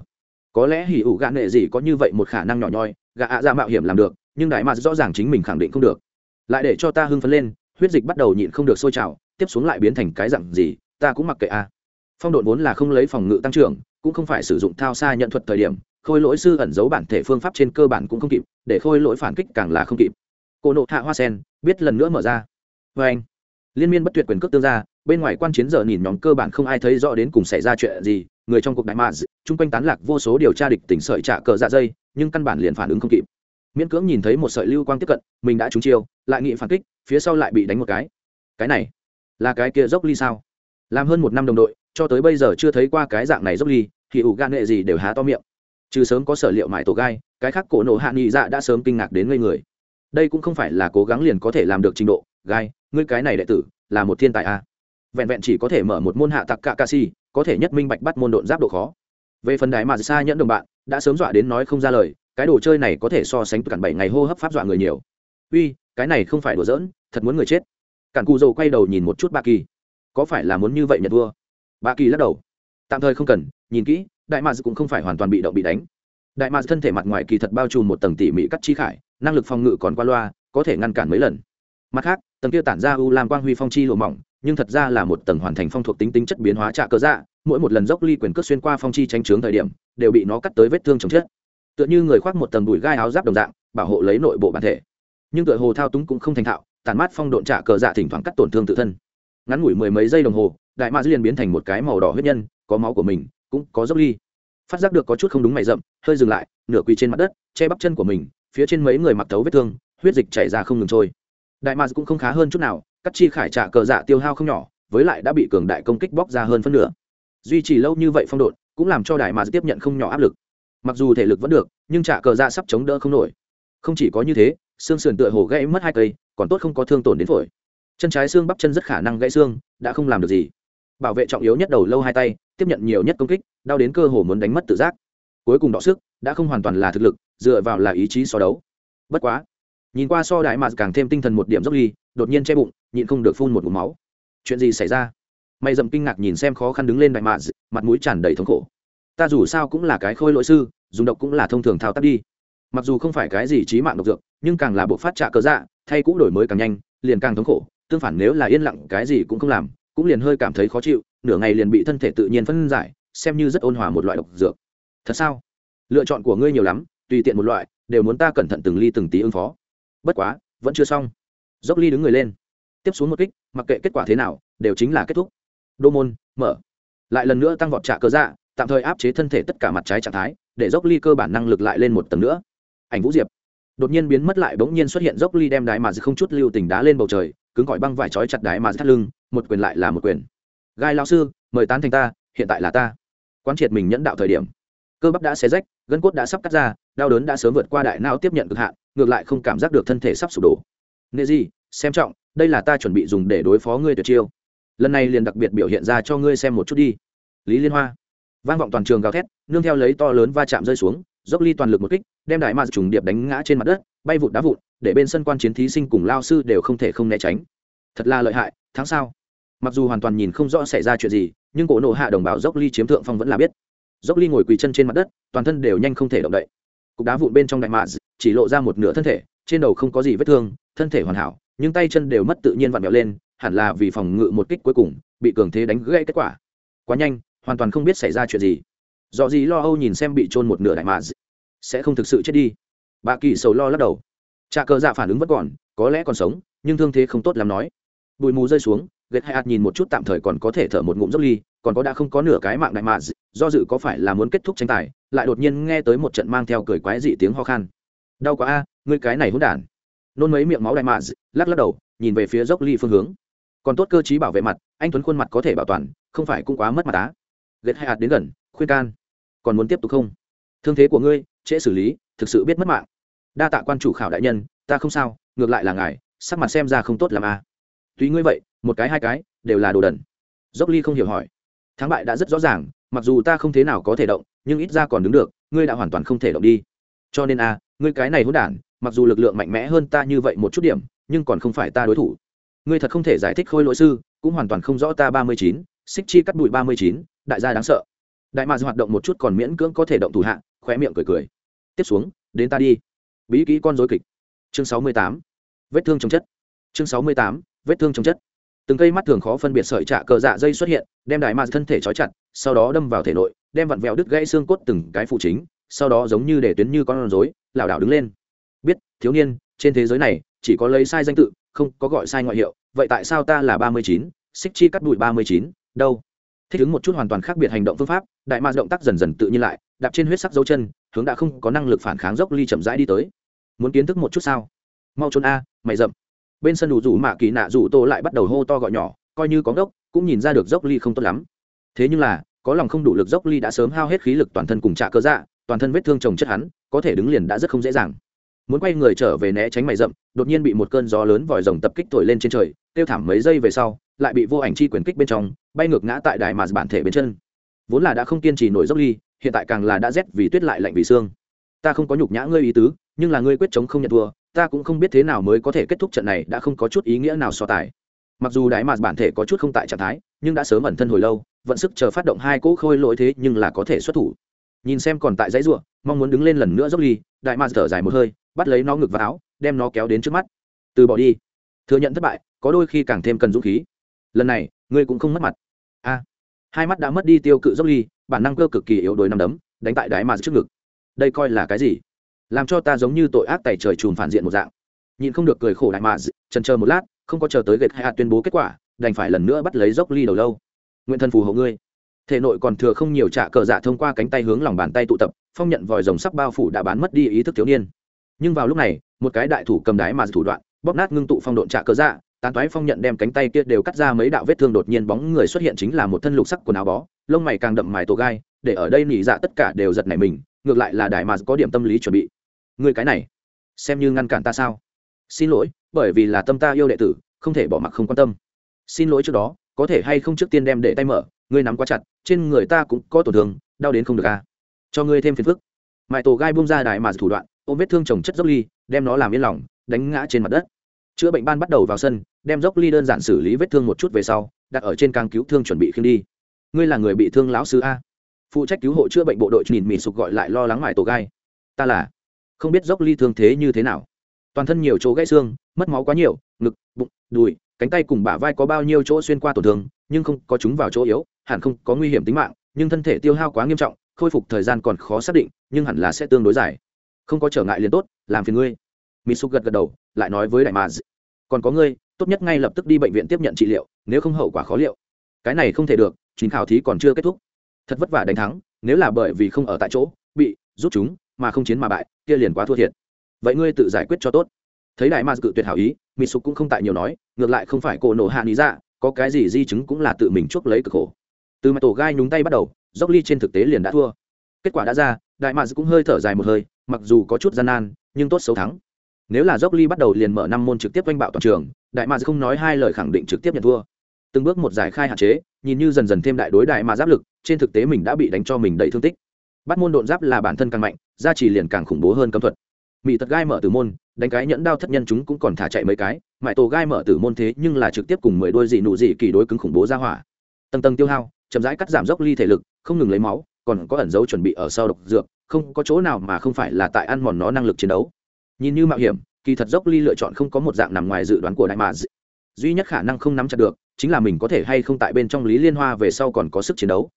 A: Có lẽ hỉ ủ gạ nệ gì có như vậy một khả năng nhỏ nhoi gạ ạ ra mạo hiểm làm được, nhưng đại ma rõ ràng chính mình khẳng định không được. Lại để cho ta hưng phấn lên, huyết dịch bắt đầu nhịn không được sôi trào tiếp xuống lại biến thành cái dặn gì, ta cũng mặc kệ a. Phong độn vốn là không lấy phòng ngự tăng trưởng, cũng không phải sử dụng thao xa nhận thuật thời điểm, khôi lỗi sư ẩn giấu bản thể phương pháp trên cơ bản cũng không kịp, để khôi lỗi phản kích càng là không kịp. Cô nộ hạ hoa sen, biết lần nữa mở ra. Vê anh, liên miên bất tuyệt quyền cước tương ra bên ngoài quan chiến giờ nhìn nhóm cơ bản không ai thấy rõ đến cùng xảy ra chuyện gì, người trong cuộc đại mạ chung quanh tán lạc vô số điều tra địch tỉnh sợi trả cờ dạ dây, nhưng căn bản liền phản ứng không kịp. Miễn cưỡng nhìn thấy một sợi lưu quang tiếp cận, mình đã trúng chiêu, lại nghị phản kích, phía sau lại bị đánh một cái. Cái này là cái kia dốc ly sao? Làm hơn một năm đồng đội, cho tới bây giờ chưa thấy qua cái dạng này dốc ly, thì ủ gan nghệ gì đều há to miệng. Trừ sớm có sở liệu mãi tổ gai, cái khác cổ nổ hạ nghị dạ đã sớm kinh ngạc đến ngây người. Đây cũng không phải là cố gắng liền có thể làm được trình độ. Gai, ngươi cái này đệ tử, là một thiên tài a. À. vẹn vẹn chỉ có thể mở một môn hạ tặc cạ ca si có thể nhất minh bạch bắt môn độn giáp độ khó. Về phần đài mà xa nhẫn đồng bạn, đã sớm dọa đến nói không ra lời, cái đồ chơi này có thể so sánh cản bảy ngày hô hấp pháp dọa người nhiều. Uy, cái này không phải đùa giỡn, thật muốn người chết cản cù dầu quay đầu nhìn một chút ba kỳ. Có phải là muốn như vậy nhận thua? Ba kỳ lắc đầu. Tạm thời không cần, nhìn kỹ, đại mads cũng không phải hoàn toàn bị động bị đánh. Đại mads thân thể mặt ngoài kỳ thật bao trùm một tầng tỉ mỉ cắt chi khải, năng lực phòng ngự còn qua loa, có thể ngăn cản mấy lần. Mặt khác, tầng kia tản ra u làm quang huy phong chi lộ mỏng, nhưng thật ra là một tầng hoàn thành phong thuộc tính tính chất biến hóa trạ cơ dạ mỗi một lần dốc ly quyền cước xuyên qua phong chi tranh trướng thời điểm, đều bị nó cắt tới vết thương chồng chết. Tựa như người khoác một tầng đùi gai áo giáp đồng dạng, bảo hộ lấy nội bộ bản thể. Nhưng tựa hồ thao túng cũng không thành thạo tàn mát phong độn trả cờ dạ thỉnh thoảng cắt tổn thương tự thân. Ngắn ngủi mười mấy giây đồng hồ, đại mạc liền biến thành một cái màu đỏ huyết nhân, có máu của mình, cũng có dốc ly. Phát giác được có chút không đúng mày rậm, hơi dừng lại, nửa quỳ trên mặt đất, che bắp chân của mình, phía trên mấy người mặc thấu vết thương, huyết dịch chảy ra không ngừng trôi. Đại mạc cũng không khá hơn chút nào, cắt chi khải trả cờ dạ tiêu hao không nhỏ, với lại đã bị cường đại công kích bóc ra hơn phân nửa. Duy trì lâu như vậy phong độn, cũng làm cho đại mạc tiếp nhận không nhỏ áp lực. Mặc dù thể lực vẫn được, nhưng trả cờ dạ sắp chống đỡ không nổi. Không chỉ có như thế xương sườn tựa hồ gãy mất hai cây, còn tốt không có thương tổn đến phổi. Chân trái xương bắp chân rất khả năng gãy xương, đã không làm được gì. Bảo vệ trọng yếu nhất đầu lâu hai tay, tiếp nhận nhiều nhất công kích, đau đến cơ hồ muốn đánh mất tự giác. Cuối cùng đọ sức, đã không hoàn toàn là thực lực, dựa vào là ý chí so đấu. Bất quá, nhìn qua so đại mà càng thêm tinh thần một điểm dốc ly, đột nhiên che bụng, nhịn không được phun một mụm máu. Chuyện gì xảy ra? Mày dậm kinh ngạc nhìn xem khó khăn đứng lên đại mạ mặt mũi tràn đầy thống khổ. Ta dù sao cũng là cái khôi lỗi sư, dùng độc cũng là thông thường thao tác đi mặc dù không phải cái gì trí mạng độc dược, nhưng càng là buộc phát trạ cơ dạ thay cũ đổi mới càng nhanh, liền càng thống khổ. Tương phản nếu là yên lặng, cái gì cũng không làm, cũng liền hơi cảm thấy khó chịu, nửa ngày liền bị thân thể tự nhiên phân giải, xem như rất ôn hòa một loại độc dược. Thật sao? Lựa chọn của ngươi nhiều lắm, tùy tiện một loại, đều muốn ta cẩn thận từng ly từng tí ứng phó. Bất quá, vẫn chưa xong. Dốc ly đứng người lên. Tiếp xuống một kích, mặc kệ kết quả thế nào, đều chính là kết thúc. Đô môn, mở. Lại lần nữa tăng vọt trả cơ dạ tạm thời áp chế thân thể tất cả mặt trái trạng thái, để dốc ly cơ bản năng lực lại lên một tầng nữa ảnh vũ diệp. Đột nhiên biến mất lại bỗng nhiên xuất hiện dốc ly đem đái mà không chút lưu tình đá lên bầu trời, cứng gọi băng vải trói chặt đái mà thắt lưng, một quyền lại là một quyền. Gai lao sư, mời tán thành ta, hiện tại là ta. Quán triệt mình nhẫn đạo thời điểm. Cơ bắp đã xé rách, gân cốt đã sắp cắt ra, đau đớn đã sớm vượt qua đại não tiếp nhận cực hạn, ngược lại không cảm giác được thân thể sắp sụp đổ. Nghệ gì xem trọng, đây là ta chuẩn bị dùng để đối phó ngươi tuyệt chiêu. Lần này liền đặc biệt biểu hiện ra cho ngươi xem một chút đi. Lý liên hoa. Vang vọng toàn trường gào thét, nương theo lấy to lớn va chạm rơi xuống dốc ly toàn lực một kích, đem đại ma trùng điệp đánh ngã trên mặt đất, bay vụt đá vụn để bên sân quan chiến thí sinh cùng lao sư đều không thể không né tránh. Thật là lợi hại tháng sau mặc dù hoàn toàn nhìn không rõ xảy ra chuyện gì, nhưng cổ nộ hạ đồng bào dốc ly chiếm thượng phong vẫn là biết. Dốc ly ngồi quỳ chân trên mặt đất, toàn thân đều nhanh không thể động đậy. Cục đá vụn bên trong đại mạ chỉ lộ ra một nửa thân thể, trên đầu không có gì vết thương, thân thể hoàn hảo, nhưng tay chân đều mất tự nhiên vặn vẹo lên, hẳn là vì phòng ngự một kích cuối cùng, bị cường thế đánh gãy kết quả. Quá nhanh, hoàn toàn không biết xảy ra chuyện gì do gì lo âu nhìn xem bị trôn một nửa đại mạ sẽ không thực sự chết đi. Bà kỳ sầu lo lắc đầu. Trà cờ dạ phản ứng vẫn còn, có lẽ còn sống, nhưng thương thế không tốt làm nói. Bụi mù rơi xuống ghét hai hạt nhìn một chút tạm thời còn có thể thở một ngụm dốc ly, còn có đã không có nửa cái mạng đại mạ do dự có phải là muốn kết thúc tranh tài, lại đột nhiên nghe tới một trận mang theo cười quái dị tiếng ho khan. Đau quá a, ngươi cái này hỗn đản. Nôn mấy miệng máu đại mạ lắc lắc đầu, nhìn về phía dốc ly phương hướng. Còn tốt cơ chí bảo vệ mặt, anh tuấn khuôn mặt có thể bảo toàn, không phải cũng quá mất mặt á. Ghét hai hạt đến gần, khuyên can còn muốn tiếp tục không? Thương thế của ngươi, trễ xử lý, thực sự biết mất mạng. Đa tạ quan chủ khảo đại nhân, ta không sao, ngược lại là ngài, sắc mặt xem ra không tốt làm a à. tùy ngươi vậy, một cái hai cái, đều là đồ đần. Dốc ly không hiểu hỏi. Thắng bại đã rất rõ ràng, mặc dù ta không thế nào có thể động, nhưng ít ra còn đứng được, ngươi đã hoàn toàn không thể động đi. Cho nên a ngươi cái này hỗn đản, mặc dù lực lượng mạnh mẽ hơn ta như vậy một chút điểm, nhưng còn không phải ta đối thủ. Ngươi thật không thể giải thích khôi lỗi sư, cũng hoàn toàn không rõ ta ba mươi chín, xích chi cắt bụi ba mươi chín, đại gia đáng sợ đại mạc hoạt động một chút còn miễn cưỡng có thể động thủ hạ, khóe miệng cười cười. Tiếp xuống, đến ta đi. Bí kỹ con dối kịch. Chương sáu mươi tám. Vết thương trong chất. Chương sáu mươi tám. Vết thương trong chất. Từng cây mắt thường khó phân biệt sợi trạ cờ dạ dây xuất hiện, đem đại mạc thân thể trói chặt, sau đó đâm vào thể nội, đem vặn vẹo đứt gãy xương cốt từng cái phụ chính, sau đó giống như để tuyến như con rối, lảo đảo đứng lên. Biết, thiếu niên, trên thế giới này, chỉ có lấy sai danh tự, không có gọi sai ngoại hiệu, vậy tại sao ta là ba mươi chín xích chi cắt đùi ba mươi chín, đâu? Thích ứng một chút hoàn toàn khác biệt hành động phương pháp, đại ma động tác dần dần tự nhiên lại, đạp trên huyết sắc dấu chân, hướng đã không có năng lực phản kháng dốc ly chậm rãi đi tới. Muốn kiến thức một chút sao? Mau trốn a, mày rậm. Bên sân đủ rủ mạ kỳ nạ rủ tô lại bắt đầu hô to gọi nhỏ, coi như có gốc cũng nhìn ra được dốc ly không tốt lắm. Thế nhưng là, có lòng không đủ lực dốc ly đã sớm hao hết khí lực toàn thân cùng trạ cơ dạ toàn thân vết thương chồng chất hắn, có thể đứng liền đã rất không dễ dàng. Muốn quay người trở về né tránh mày rậm, đột nhiên bị một cơn gió lớn vòi rồng tập kích thổi lên trên trời tiêu thảm mấy giây về sau, lại bị vô ảnh chi quyền kích bên trong, bay ngược ngã tại đài mà bản thể bên chân. Vốn là đã không kiên trì nổi dốc ly, hiện tại càng là đã rét vì tuyết lại lạnh vì xương. Ta không có nhục nhã ngươi ý tứ, nhưng là ngươi quyết chống không nhận thua, ta cũng không biết thế nào mới có thể kết thúc trận này, đã không có chút ý nghĩa nào so tài. Mặc dù đái mà bản thể có chút không tại trạng thái, nhưng đã sớm ẩn thân hồi lâu, vận sức chờ phát động hai cỗ khôi lỗi thế nhưng là có thể xuất thủ. Nhìn xem còn tại dãy ruộng mong muốn đứng lên lần nữa dốc ly đại ma thở dài một hơi, bắt lấy nó ngực vào áo, đem nó kéo đến trước mắt. Từ bỏ đi. Thừa nhận thất bại có đôi khi càng thêm cần dũng khí. Lần này, ngươi cũng không mất mặt. A. Hai mắt đã mất đi tiêu cự dốc ly, bản năng cơ cực kỳ yếu đuối nằm đấm, đánh tại đái mà trước ngực. Đây coi là cái gì? Làm cho ta giống như tội ác tẩy trời trùm phản diện một dạng. Nhìn không được cười khổ đại mà trần chờ một lát, không có chờ tới gệt hai hạt tuyên bố kết quả, đành phải lần nữa bắt lấy dốc ly đầu lâu. Nguyện thân phù hộ ngươi. Thể nội còn thừa không nhiều trả cờ dạ thông qua cánh tay hướng lòng bàn tay tụ tập, phong nhận vòi rồng sắc bao phủ đã bán mất đi ý thức thiếu niên. Nhưng vào lúc này, một cái đại thủ cầm đái mà thủ đoạn, bóp nát ngưng tụ phong độn trả cờ dạ tàn toái phong nhận đem cánh tay kia đều cắt ra mấy đạo vết thương đột nhiên bóng người xuất hiện chính là một thân lục sắc quần áo bó, lông mày càng đậm mài tổ gai, để ở đây nỉ dạ tất cả đều giật nảy mình, ngược lại là đại mà có điểm tâm lý chuẩn bị. Người cái này, xem như ngăn cản ta sao? Xin lỗi, bởi vì là tâm ta yêu đệ tử, không thể bỏ mặc không quan tâm. Xin lỗi trước đó, có thể hay không trước tiên đem để tay mở, ngươi nắm quá chặt, trên người ta cũng có tổn thương, đau đến không được à? Cho ngươi thêm phiền phức. Mãi tổ gai bung ra đại mà thủ đoạn, ôm vết thương chồng chất dốc ly, đem nó làm yên lòng, đánh ngã trên mặt đất chữa bệnh ban bắt đầu vào sân, đem dốc ly đơn giản xử lý vết thương một chút về sau, đặt ở trên càng cứu thương chuẩn bị khiêng đi. Ngươi là người bị thương lão sư a. Phụ trách cứu hộ chữa bệnh bộ đội nhìn Mỹ sục gọi lại lo lắng ngoài tổ gai. Ta là. Không biết dốc ly thương thế như thế nào. Toàn thân nhiều chỗ gãy xương, mất máu quá nhiều, ngực, bụng, đùi, cánh tay cùng bả vai có bao nhiêu chỗ xuyên qua tổn thương, nhưng không có chúng vào chỗ yếu, hẳn không có nguy hiểm tính mạng, nhưng thân thể tiêu hao quá nghiêm trọng, khôi phục thời gian còn khó xác định, nhưng hẳn là sẽ tương đối dài. Không có trở ngại liền tốt, làm phiền ngươi mỹ gật gật đầu, lại nói với đại mà còn có ngươi, tốt nhất ngay lập tức đi bệnh viện tiếp nhận trị liệu, nếu không hậu quả khó liệu. Cái này không thể được chính khảo thí còn chưa kết thúc. Thật vất vả đánh thắng, nếu là bởi vì không ở tại chỗ, bị rút chúng, mà không chiến mà bại, kia liền quá thua thiệt. Vậy ngươi tự giải quyết cho tốt. Thấy đại maz cự tuyệt hảo ý mỹ cũng không tại nhiều nói, ngược lại không phải cô nổ hạ lý ra có cái gì di chứng cũng là tự mình chuốc lấy cực khổ. Từ mặt tổ gai nhúng tay bắt đầu, dốc ly trên thực tế liền đã thua. Kết quả đã ra, đại mads cũng hơi thở dài một hơi, mặc dù có chút gian nan, nhưng tốt xấu thắng nếu là dốc ly bắt đầu liền mở năm môn trực tiếp oanh bạo toàn trường, đại mads không nói hai lời khẳng định trực tiếp nhận thua. Từng bước một giải khai hạn chế, nhìn như dần dần thêm đại đối đại mà giáp lực, trên thực tế mình đã bị đánh cho mình đầy thương tích. Bắt môn độn giáp là bản thân càng mạnh, gia trì liền càng khủng bố hơn cấm thuật. Mỹ tật gai mở từ môn, đánh cái nhẫn đao thất nhân chúng cũng còn thả chạy mấy cái mãi tổ gai mở từ môn thế nhưng là trực tiếp cùng mười đôi dị nụ dị kỳ đối cứng khủng bố ra hỏa. Tầng tầng tiêu hao, chậm rãi cắt giảm dốc ly thể lực, không ngừng lấy máu, còn có ẩn dấu chuẩn bị ở sau độc dược, không có chỗ nào mà không phải là tại ăn mòn nó năng lực chiến đấu nhìn như mạo hiểm, kỳ thật dốc ly lựa chọn không có một dạng nằm ngoài dự đoán của đại mạ duy nhất khả năng không nắm chặt được, chính là mình có thể hay không tại bên trong lý liên hoa về sau còn có sức chiến đấu.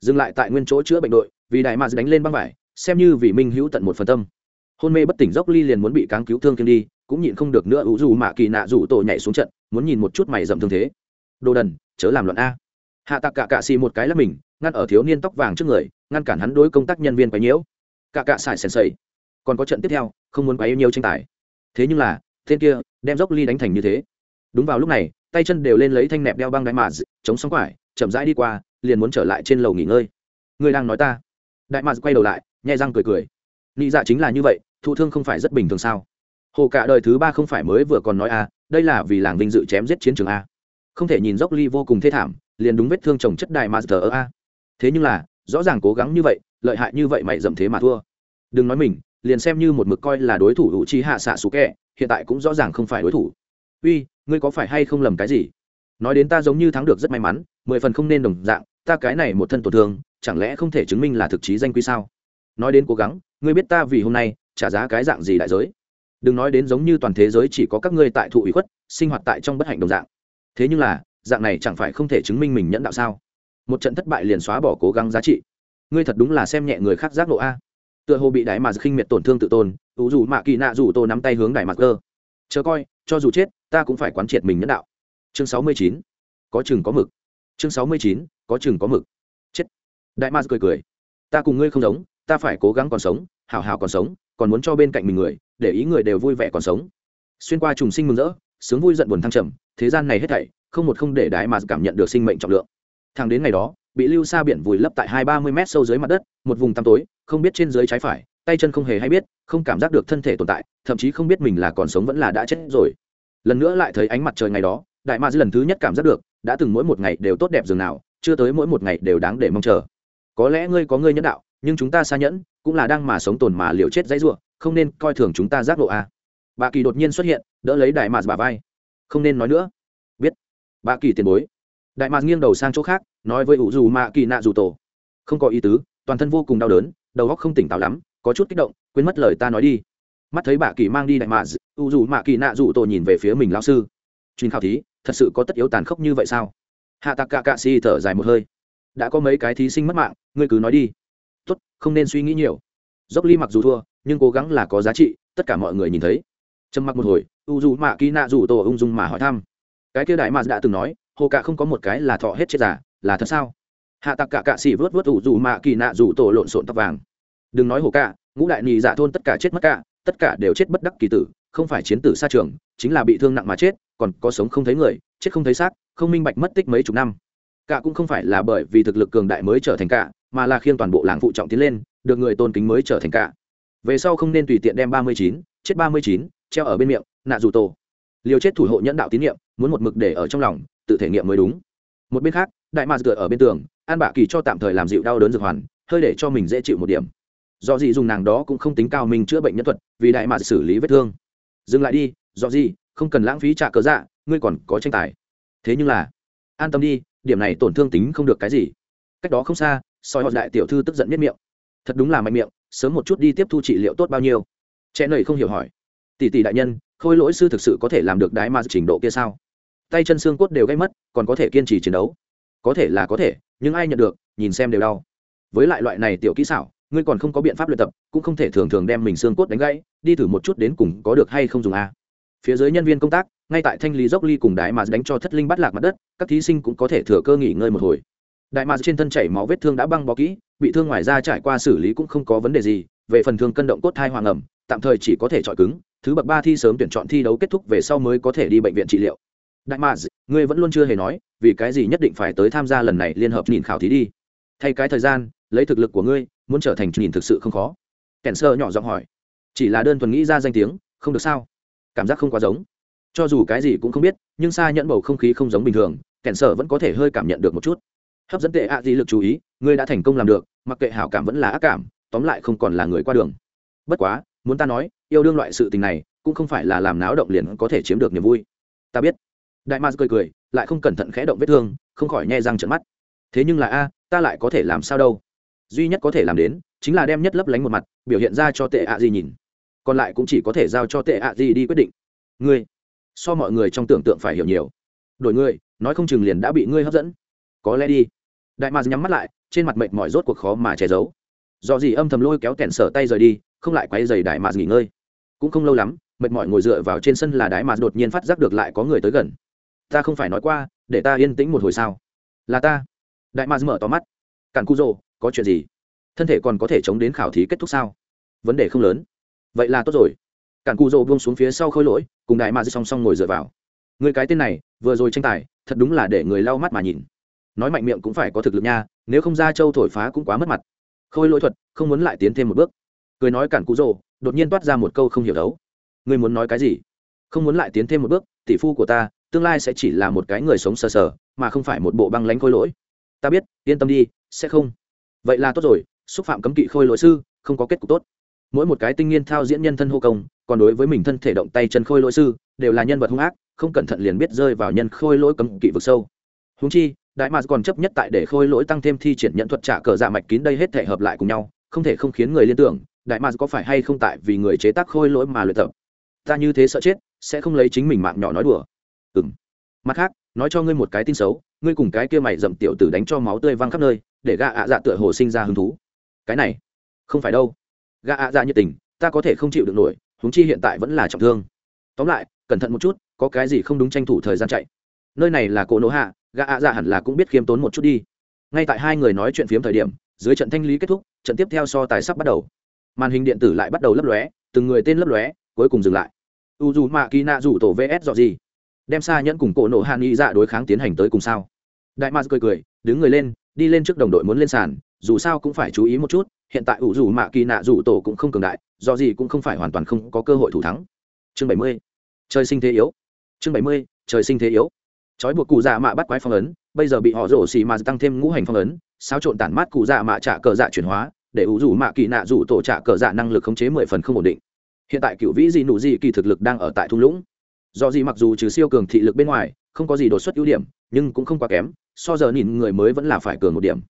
A: Dừng lại tại nguyên chỗ chữa bệnh đội, vì đại mạ đánh lên băng vải, xem như vì minh hữu tận một phần tâm. Hôn mê bất tỉnh dốc ly liền muốn bị cáng cứu thương kiên đi, cũng nhịn không được nữa ủ dù mạ kỳ nạ rủ tổ nhảy xuống trận, muốn nhìn một chút mày dầm thương thế. Đồ đần, chớ làm loạn a. Hạ tạc cả cạ xì một cái là mình, ngăn ở thiếu niên tóc vàng trước người, ngăn cản hắn đối công tác nhân viên quấy nhiễu. Cả cạ xài sèn sầy. Còn có trận tiếp theo không muốn quấy nhiều tranh tài. Thế nhưng là, tên kia, đem dốc ly đánh thành như thế. Đúng vào lúc này, tay chân đều lên lấy thanh nẹp đeo băng đại mạ chống sóng quải, chậm rãi đi qua, liền muốn trở lại trên lầu nghỉ ngơi. Người đang nói ta. Đại mạ quay đầu lại nhai răng cười cười. Nghĩ dạ chính là như vậy, thụ thương không phải rất bình thường sao? Hồ cả đời thứ ba không phải mới vừa còn nói a đây là vì làng vinh dự chém giết chiến trường a. Không thể nhìn dốc ly vô cùng thê thảm, liền đúng vết thương chồng chất đại mà ở a. Thế nhưng là, rõ ràng cố gắng như vậy, lợi hại như vậy mày dậm thế mà thua. Đừng nói mình liền xem như một mực coi là đối thủ hữu chi hạ xạ xù kẹ hiện tại cũng rõ ràng không phải đối thủ. Uy, ngươi có phải hay không lầm cái gì? Nói đến ta giống như thắng được rất may mắn, mười phần không nên đồng dạng, ta cái này một thân tổn thương, chẳng lẽ không thể chứng minh là thực chí danh quy sao? Nói đến cố gắng, ngươi biết ta vì hôm nay trả giá cái dạng gì đại giới? Đừng nói đến giống như toàn thế giới chỉ có các ngươi tại thụ ủy khuất, sinh hoạt tại trong bất hạnh đồng dạng. Thế nhưng là, dạng này chẳng phải không thể chứng minh mình nhẫn đạo sao? Một trận thất bại liền xóa bỏ cố gắng giá trị. Ngươi thật đúng là xem nhẹ người khác giác độ a tựa hồ bị đại mà khinh miệt tổn thương tự tôn, ủ dù mạ kỳ nạ dù tô nắm tay hướng đại mặt cơ. Chờ coi, cho dù chết, ta cũng phải quán triệt mình nhân đạo. Chương sáu mươi chín, có chừng có mực. Chương sáu mươi chín, có chừng có mực. Chết. Đại ma cười cười. Ta cùng ngươi không giống, ta phải cố gắng còn sống hào hào còn sống, còn muốn cho bên cạnh mình người, để ý người đều vui vẻ còn sống. Xuyên qua trùng sinh mừng rỡ, sướng vui giận buồn thăng trầm, thế gian này hết thảy, không một không để đại mà cảm nhận được sinh mệnh trọng lượng. Thang đến ngày đó bị lưu xa biển vùi lấp tại hai ba mươi mét sâu dưới mặt đất, một vùng tăm tối, không biết trên dưới trái phải, tay chân không hề hay biết, không cảm giác được thân thể tồn tại, thậm chí không biết mình là còn sống vẫn là đã chết rồi. Lần nữa lại thấy ánh mặt trời ngày đó, đại ma lần thứ nhất cảm giác được, đã từng mỗi một ngày đều tốt đẹp dường nào, chưa tới mỗi một ngày đều đáng để mong chờ. Có lẽ ngươi có ngươi nhẫn đạo, nhưng chúng ta xa nhẫn, cũng là đang mà sống tồn mà liều chết dãy ruộng, không nên coi thường chúng ta giác lộ a à. bà kỳ đột nhiên xuất hiện, đỡ lấy đại mạc bà vai. Không nên nói nữa. Biết. Bà kỳ tiền bối. Đại mạc nghiêng đầu sang chỗ khác nói với ủ dù mạ kỳ nạ dù tổ. Không có ý tứ, toàn thân vô cùng đau đớn, đầu óc không tỉnh táo lắm, có chút kích động, quên mất lời ta nói đi. Mắt thấy bà kỳ mang đi đại mạ ủ dù mạ kỳ nạ dù tổ nhìn về phía mình lao sư. Chuyên khảo thí, thật sự có tất yếu tàn khốc như vậy sao? Hạ tạc cạ cạ xì thở dài một hơi. Đã có mấy cái thí sinh mất mạng, ngươi cứ nói đi. Tốt, không nên suy nghĩ nhiều. Dốc ly mặc dù thua, nhưng cố gắng là có giá trị, tất cả mọi người nhìn thấy. Trầm mặc một hồi u dù mạ kỳ nạ dù tổ ung dung mà hỏi thăm. Cái kia đại mạ đã từng nói, hồ cạ không có một cái là thọ hết chết giả là thật sao? Hạ tặc cả cạ xỉ vớt vớt ủ dù mạ kỳ nạ dù tổ lộn xộn tóc vàng. Đừng nói hồ cạ, ngũ đại nhì dạ thôn tất cả chết mất cả tất cả đều chết bất đắc kỳ tử, không phải chiến tử xa trường, chính là bị thương nặng mà chết, còn có sống không thấy người, chết không thấy xác, không minh bạch mất tích mấy chục năm. Cả cũng không phải là bởi vì thực lực cường đại mới trở thành cả mà là khiêng toàn bộ làng phụ trọng tiến lên, được người tôn kính mới trở thành cả về sau không nên tùy tiện đem ba mươi chín, chết ba mươi chín, treo ở bên miệng, nạ dù tổ. Liều chết thủ hộ nhẫn đạo tín nhiệm, muốn một mực để ở trong lòng, tự thể nghiệm mới đúng. Một bên khác đại mạc dựa ở bên tường, an bạ kỳ cho tạm thời làm dịu đau đớn dược hoàn, hơi để cho mình dễ chịu một điểm. Do gì dùng nàng đó cũng không tính cao mình chữa bệnh nhân thuật, vì đại mạc xử lý vết thương. Dừng lại đi, do gì, không cần lãng phí trả cớ dạ ngươi còn có tranh tài. Thế nhưng là, an tâm đi, điểm này tổn thương tính không được cái gì. Cách đó không xa, soi họ đại tiểu thư tức giận miết miệng. Thật đúng là mạnh miệng, sớm một chút đi tiếp thu trị liệu tốt bao nhiêu. Trẻ nầy không hiểu hỏi. Tỷ tỷ đại nhân, khôi lỗi sư thực sự có thể làm được đái ma trình độ kia sao? Tay chân xương cốt đều gây mất, còn có thể kiên trì chiến đấu có thể là có thể, nhưng ai nhận được, nhìn xem đều đau. Với lại loại này tiểu kỹ xảo, ngươi còn không có biện pháp luyện tập, cũng không thể thường thường đem mình xương cốt đánh gãy, đi thử một chút đến cùng có được hay không dùng a. Phía dưới nhân viên công tác, ngay tại thanh lý dốc ly cùng đại mà đánh cho thất linh bắt lạc mặt đất, các thí sinh cũng có thể thừa cơ nghỉ ngơi một hồi. Đại mà trên thân chảy máu vết thương đã băng bó kỹ, bị thương ngoài ra trải qua xử lý cũng không có vấn đề gì, về phần thương cân động cốt thai hoàng ẩm, tạm thời chỉ có thể chọi cứng, thứ bậc ba thi sớm tuyển chọn thi đấu kết thúc về sau mới có thể đi bệnh viện trị liệu đại mà ngươi vẫn luôn chưa hề nói, vì cái gì nhất định phải tới tham gia lần này liên hợp nhìn khảo thí đi. Thay cái thời gian, lấy thực lực của ngươi, muốn trở thành nhìn thực sự không khó. Kèn sơ nhỏ giọng hỏi. Chỉ là đơn thuần nghĩ ra danh tiếng, không được sao? Cảm giác không quá giống. Cho dù cái gì cũng không biết, nhưng xa nhận bầu không khí không giống bình thường, kèn sở vẫn có thể hơi cảm nhận được một chút. Hấp dẫn tệ ạ à gì lực chú ý, ngươi đã thành công làm được, mặc kệ hảo cảm vẫn là ác cảm, tóm lại không còn là người qua đường. Bất quá, muốn ta nói, yêu đương loại sự tình này, cũng không phải là làm náo động liền có thể chiếm được niềm vui. Ta biết đại ma cười cười, lại không cẩn thận khẽ động vết thương, không khỏi nhẹ răng trận mắt. Thế nhưng là a, ta lại có thể làm sao đâu? Duy nhất có thể làm đến, chính là đem nhất lấp lánh một mặt, biểu hiện ra cho tệ ạ gì nhìn. Còn lại cũng chỉ có thể giao cho tệ ạ gì đi quyết định. Ngươi, so mọi người trong tưởng tượng phải hiểu nhiều. Đổi ngươi, nói không chừng liền đã bị ngươi hấp dẫn. Có lẽ đi. Đại ma nhắm mắt lại, trên mặt mệt mỏi rốt cuộc khó mà che giấu. Do gì âm thầm lôi kéo kẹn sở tay rời đi, không lại quay giày đại ma nghỉ ngơi. Cũng không lâu lắm, mệt mỏi ngồi dựa vào trên sân là đại ma đột nhiên phát giác được lại có người tới gần ta không phải nói qua, để ta yên tĩnh một hồi sao? Là ta. Đại ma mở to mắt. Cản cu rồ có chuyện gì? Thân thể còn có thể chống đến khảo thí kết thúc sao? Vấn đề không lớn. Vậy là tốt rồi. Cản cu rồ buông xuống phía sau khôi lỗi, cùng đại ma song song ngồi dựa vào. Người cái tên này, vừa rồi tranh tài, thật đúng là để người lau mắt mà nhìn. Nói mạnh miệng cũng phải có thực lực nha, nếu không ra châu thổi phá cũng quá mất mặt. Khôi lỗi thuật, không muốn lại tiến thêm một bước. Cười nói cản cụ rồ đột nhiên toát ra một câu không hiểu đấu. Ngươi muốn nói cái gì? Không muốn lại tiến thêm một bước, tỷ phu của ta tương lai sẽ chỉ là một cái người sống sờ sờ, mà không phải một bộ băng lánh khôi lỗi. Ta biết, yên tâm đi, sẽ không. Vậy là tốt rồi, xúc phạm cấm kỵ khôi lỗi sư, không có kết cục tốt. Mỗi một cái tinh nghiên thao diễn nhân thân hô công, còn đối với mình thân thể động tay chân khôi lỗi sư, đều là nhân vật hung ác, không cẩn thận liền biết rơi vào nhân khôi lỗi cấm kỵ vực sâu. Húng chi, đại mạc còn chấp nhất tại để khôi lỗi tăng thêm thi triển nhận thuật trả cờ dạ mạch kín đây hết thể hợp lại cùng nhau, không thể không khiến người liên tưởng, đại mạc có phải hay không tại vì người chế tác khôi lỗi mà luyện tập. Ta như thế sợ chết, sẽ không lấy chính mình mạng nhỏ nói đùa ừ mặt khác, nói cho ngươi một cái tin xấu, ngươi cùng cái kia mày dậm tiểu tử đánh cho máu tươi văng khắp nơi, để gạ ạ dạ tựa hồ sinh ra hứng thú. Cái này, không phải đâu. Gạ ạ dạ nhiệt tình, ta có thể không chịu được nổi húng chi hiện tại vẫn là trọng thương. Tóm lại, cẩn thận một chút, có cái gì không đúng tranh thủ thời gian chạy. Nơi này là cỗ nỗ hạ gạ ạ dạ hẳn là cũng biết khiêm tốn một chút đi. Ngay tại hai người nói chuyện phiếm thời điểm, dưới trận thanh lý kết thúc, trận tiếp theo so tài sắp bắt đầu. Màn hình điện tử lại bắt đầu lấp lóe, từng người tên lấp lóe, cuối cùng dừng lại. U dù mạ kỳ nạ rủ tổ vs dọ gì đem xa nhẫn cùng cổ nộ hạ nghị dạ đối kháng tiến hành tới cùng sao? Đại mars cười cười, đứng người lên, đi lên trước đồng đội muốn lên sàn, dù sao cũng phải chú ý một chút, hiện tại ủ dù mạ kỳ nạ rủ tổ cũng không cường đại, do gì cũng không phải hoàn toàn không có cơ hội thủ thắng. Chương bảy mươi, trời sinh thế yếu. Chương bảy mươi, trời sinh thế yếu. Trói buộc cụ dạ mạ bắt quái phong ấn, bây giờ bị họ rổ xì mà tăng thêm ngũ hành phong ấn, xáo trộn tản mát cụ dạ mạ trả cờ dạ chuyển hóa, để ủ rủ mạ kỳ nạ rủ tổ trả cờ dạ năng lực khống chế mười phần không ổn định. Hiện tại cựu vĩ dị nụ dị kỳ thực lực đang ở tại thung lũng do gì mặc dù trừ siêu cường thị lực bên ngoài, không có gì đột xuất ưu điểm, nhưng cũng không quá kém, so giờ nhìn người mới vẫn là phải cường một điểm.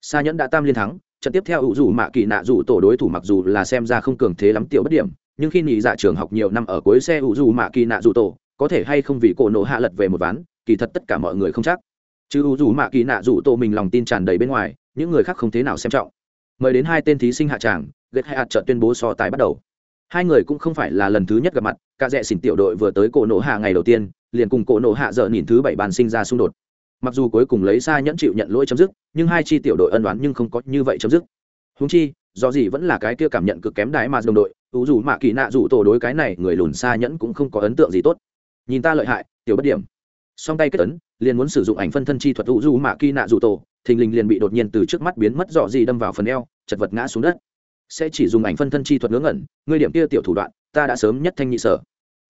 A: Sa nhẫn đã tam liên thắng, trận tiếp theo ủ rủ mạ kỳ nạ rủ tổ đối thủ mặc dù là xem ra không cường thế lắm tiểu bất điểm, nhưng khi nghỉ dạ trường học nhiều năm ở cuối xe ủ rủ mạ kỳ nạ rủ tổ, có thể hay không vì cổ nộ hạ lật về một ván, kỳ thật tất cả mọi người không chắc. Chứ ủ rủ mạ kỳ nạ rủ tổ mình lòng tin tràn đầy bên ngoài, những người khác không thế nào xem trọng. Mời đến hai tên thí sinh hạ tràng ghét hai hạt trợ tuyên bố so tài bắt đầu hai người cũng không phải là lần thứ nhất gặp mặt, cả rẽ xỉn tiểu đội vừa tới cổ nổ hạ ngày đầu tiên, liền cùng cổ nổ hạ dợ nhìn thứ bảy bàn sinh ra xung đột. Mặc dù cuối cùng lấy xa nhẫn chịu nhận lỗi chấm dứt, nhưng hai chi tiểu đội ân đoán nhưng không có như vậy chấm dứt. Húng chi, do gì vẫn là cái kia cảm nhận cực kém đái mà đồng đội ưu dù mạ kỳ nạ dù tổ đối cái này người lùn xa nhẫn cũng không có ấn tượng gì tốt. Nhìn ta lợi hại, tiểu bất điểm. Song tay kết ấn, liền muốn sử dụng ảnh phân thân chi thuật ưu dù mạ kỳ nạ dù tổ, thình lình liền bị đột nhiên từ trước mắt biến mất dọ gì đâm vào phần eo, chật vật ngã xuống đất sẽ chỉ dùng ảnh phân thân chi thuật ngớ ngẩn, ngươi điểm kia tiểu thủ đoạn, ta đã sớm nhất thanh nhị sở.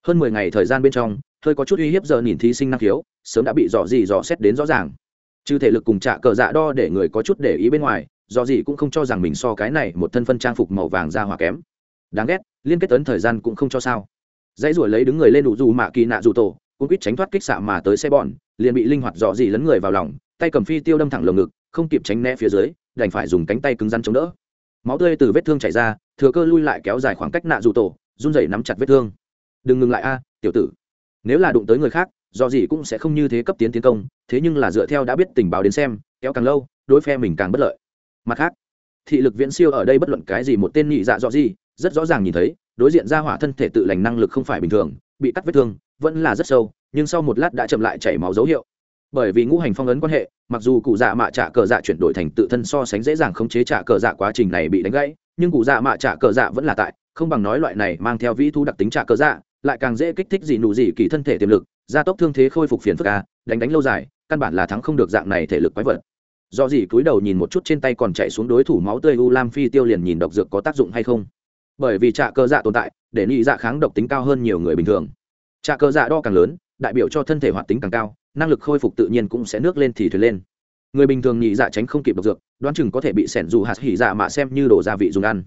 A: Hơn mười ngày thời gian bên trong, hơi có chút uy hiếp giờ nhìn thí sinh năng khiếu, sớm đã bị dò dỉ dò xét đến rõ ràng. Trừ thể lực cùng trả cờ dạ đo để người có chút để ý bên ngoài do gì cũng không cho rằng mình so cái này một thân phân trang phục màu vàng ra hòa kém. Đáng ghét, liên kết tấn thời gian cũng không cho sao. Dãy ruổi lấy đứng người lên đủ dù mạ kỳ nạ dù tổ, cũng quýt tránh thoát kích xạ mà tới xe bọn, liền bị linh hoạt dò dỉ lấn người vào lòng, tay cầm phi tiêu đâm thẳng lồng ngực, không kịp tránh né phía dưới, đành phải dùng cánh tay cứng rắn chống đỡ máu tươi từ vết thương chảy ra, thừa cơ lui lại kéo dài khoảng cách nạ dù tổ, run rẩy nắm chặt vết thương. Đừng ngừng lại a, tiểu tử. Nếu là đụng tới người khác, do gì cũng sẽ không như thế cấp tiến tiến công, thế nhưng là dựa theo đã biết tình báo đến xem, kéo càng lâu, đối phe mình càng bất lợi. Mặt khác, thị lực viễn siêu ở đây bất luận cái gì một tên nhị dạ dọ gì, rất rõ ràng nhìn thấy, đối diện ra hỏa thân thể tự lành năng lực không phải bình thường, bị cắt vết thương, vẫn là rất sâu, nhưng sau một lát đã chậm lại chảy máu dấu hiệu bởi vì ngũ hành phong ấn quan hệ, mặc dù cụ dạ mạ trả cờ dạ chuyển đổi thành tự thân so sánh dễ dàng khống chế trả cờ dạ quá trình này bị đánh gãy, nhưng cụ dạ mạ trả cờ dạ vẫn là tại, không bằng nói loại này mang theo vĩ thu đặc tính trả cờ dạ lại càng dễ kích thích gì nụ gì kỳ thân thể tiềm lực, gia tốc thương thế khôi phục phiền phức a, đánh đánh lâu dài, căn bản là thắng không được dạng này thể lực quái vật. Do gì cúi đầu nhìn một chút trên tay còn chạy xuống đối thủ máu tươi u lam phi tiêu liền nhìn độc dược có tác dụng hay không. Bởi vì trạ cơ dạ tồn tại, để nghĩ dạ kháng độc tính cao hơn nhiều người bình thường. Trạ cơ dạ đo càng lớn, đại biểu cho thân thể hoạt tính càng cao năng lực khôi phục tự nhiên cũng sẽ nước lên thì thuyền lên. Người bình thường nhị dạ tránh không kịp độc dược, đoán chừng có thể bị sẻn dù hạt hỉ dạ mạ xem như đồ gia vị dùng ăn.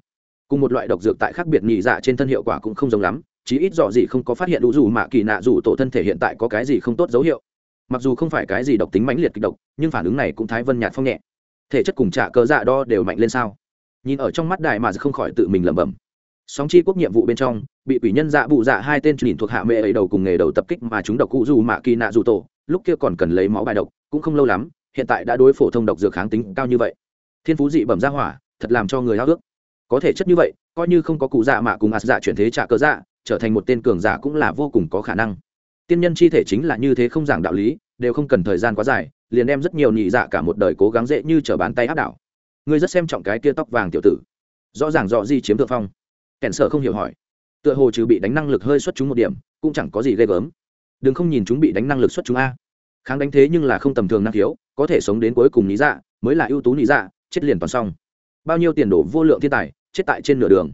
A: Cùng một loại độc dược tại khác biệt nhị dạ trên thân hiệu quả cũng không giống lắm, chí ít dọ gì không có phát hiện đủ dù mạ kỳ nạ dù tổ thân thể hiện tại có cái gì không tốt dấu hiệu. Mặc dù không phải cái gì độc tính mãnh liệt kịch độc, nhưng phản ứng này cũng thái vân nhạt phong nhẹ. Thể chất cùng trả cơ dạ đo đều mạnh lên sao? Nhìn ở trong mắt đại mà không khỏi tự mình lẩm bẩm. Sóng chi quốc nhiệm vụ bên trong, bị quỷ nhân dạ bụ dạ hai tên nhìn thuộc hạ mẹ ấy đầu cùng nghề đầu tập kích mà chúng độc cụ dù mạ kỳ nạ dù tổ lúc kia còn cần lấy máu bài độc, cũng không lâu lắm, hiện tại đã đối phổ thông độc dược kháng tính cao như vậy. Thiên phú dị bẩm ra hỏa, thật làm cho người háo ước có thể chất như vậy, coi như không có cụ dạ mạ cùng ạt dạ chuyển thế trả cơ dạ trở thành một tên cường giả cũng là vô cùng có khả năng. Tiên nhân chi thể chính là như thế không giảng đạo lý, đều không cần thời gian quá dài, liền đem rất nhiều nhị dạ cả một đời cố gắng dễ như trở bàn tay áp đảo. Ngươi rất xem trọng cái kia tóc vàng tiểu tử. Rõ ràng rõ di chiếm thượng phong. Kẻn sợ không hiểu hỏi. Tựa hồ trừ bị đánh năng lực hơi xuất chúng một điểm, cũng chẳng có gì ghê gớm đừng không nhìn chúng bị đánh năng lực xuất chúng a. Kháng đánh thế nhưng là không tầm thường năng khiếu, có thể sống đến cuối cùng lý dạ mới là ưu tú lý dạ chết liền toàn xong. Bao nhiêu tiền đổ vô lượng thiên tài, chết tại trên nửa đường.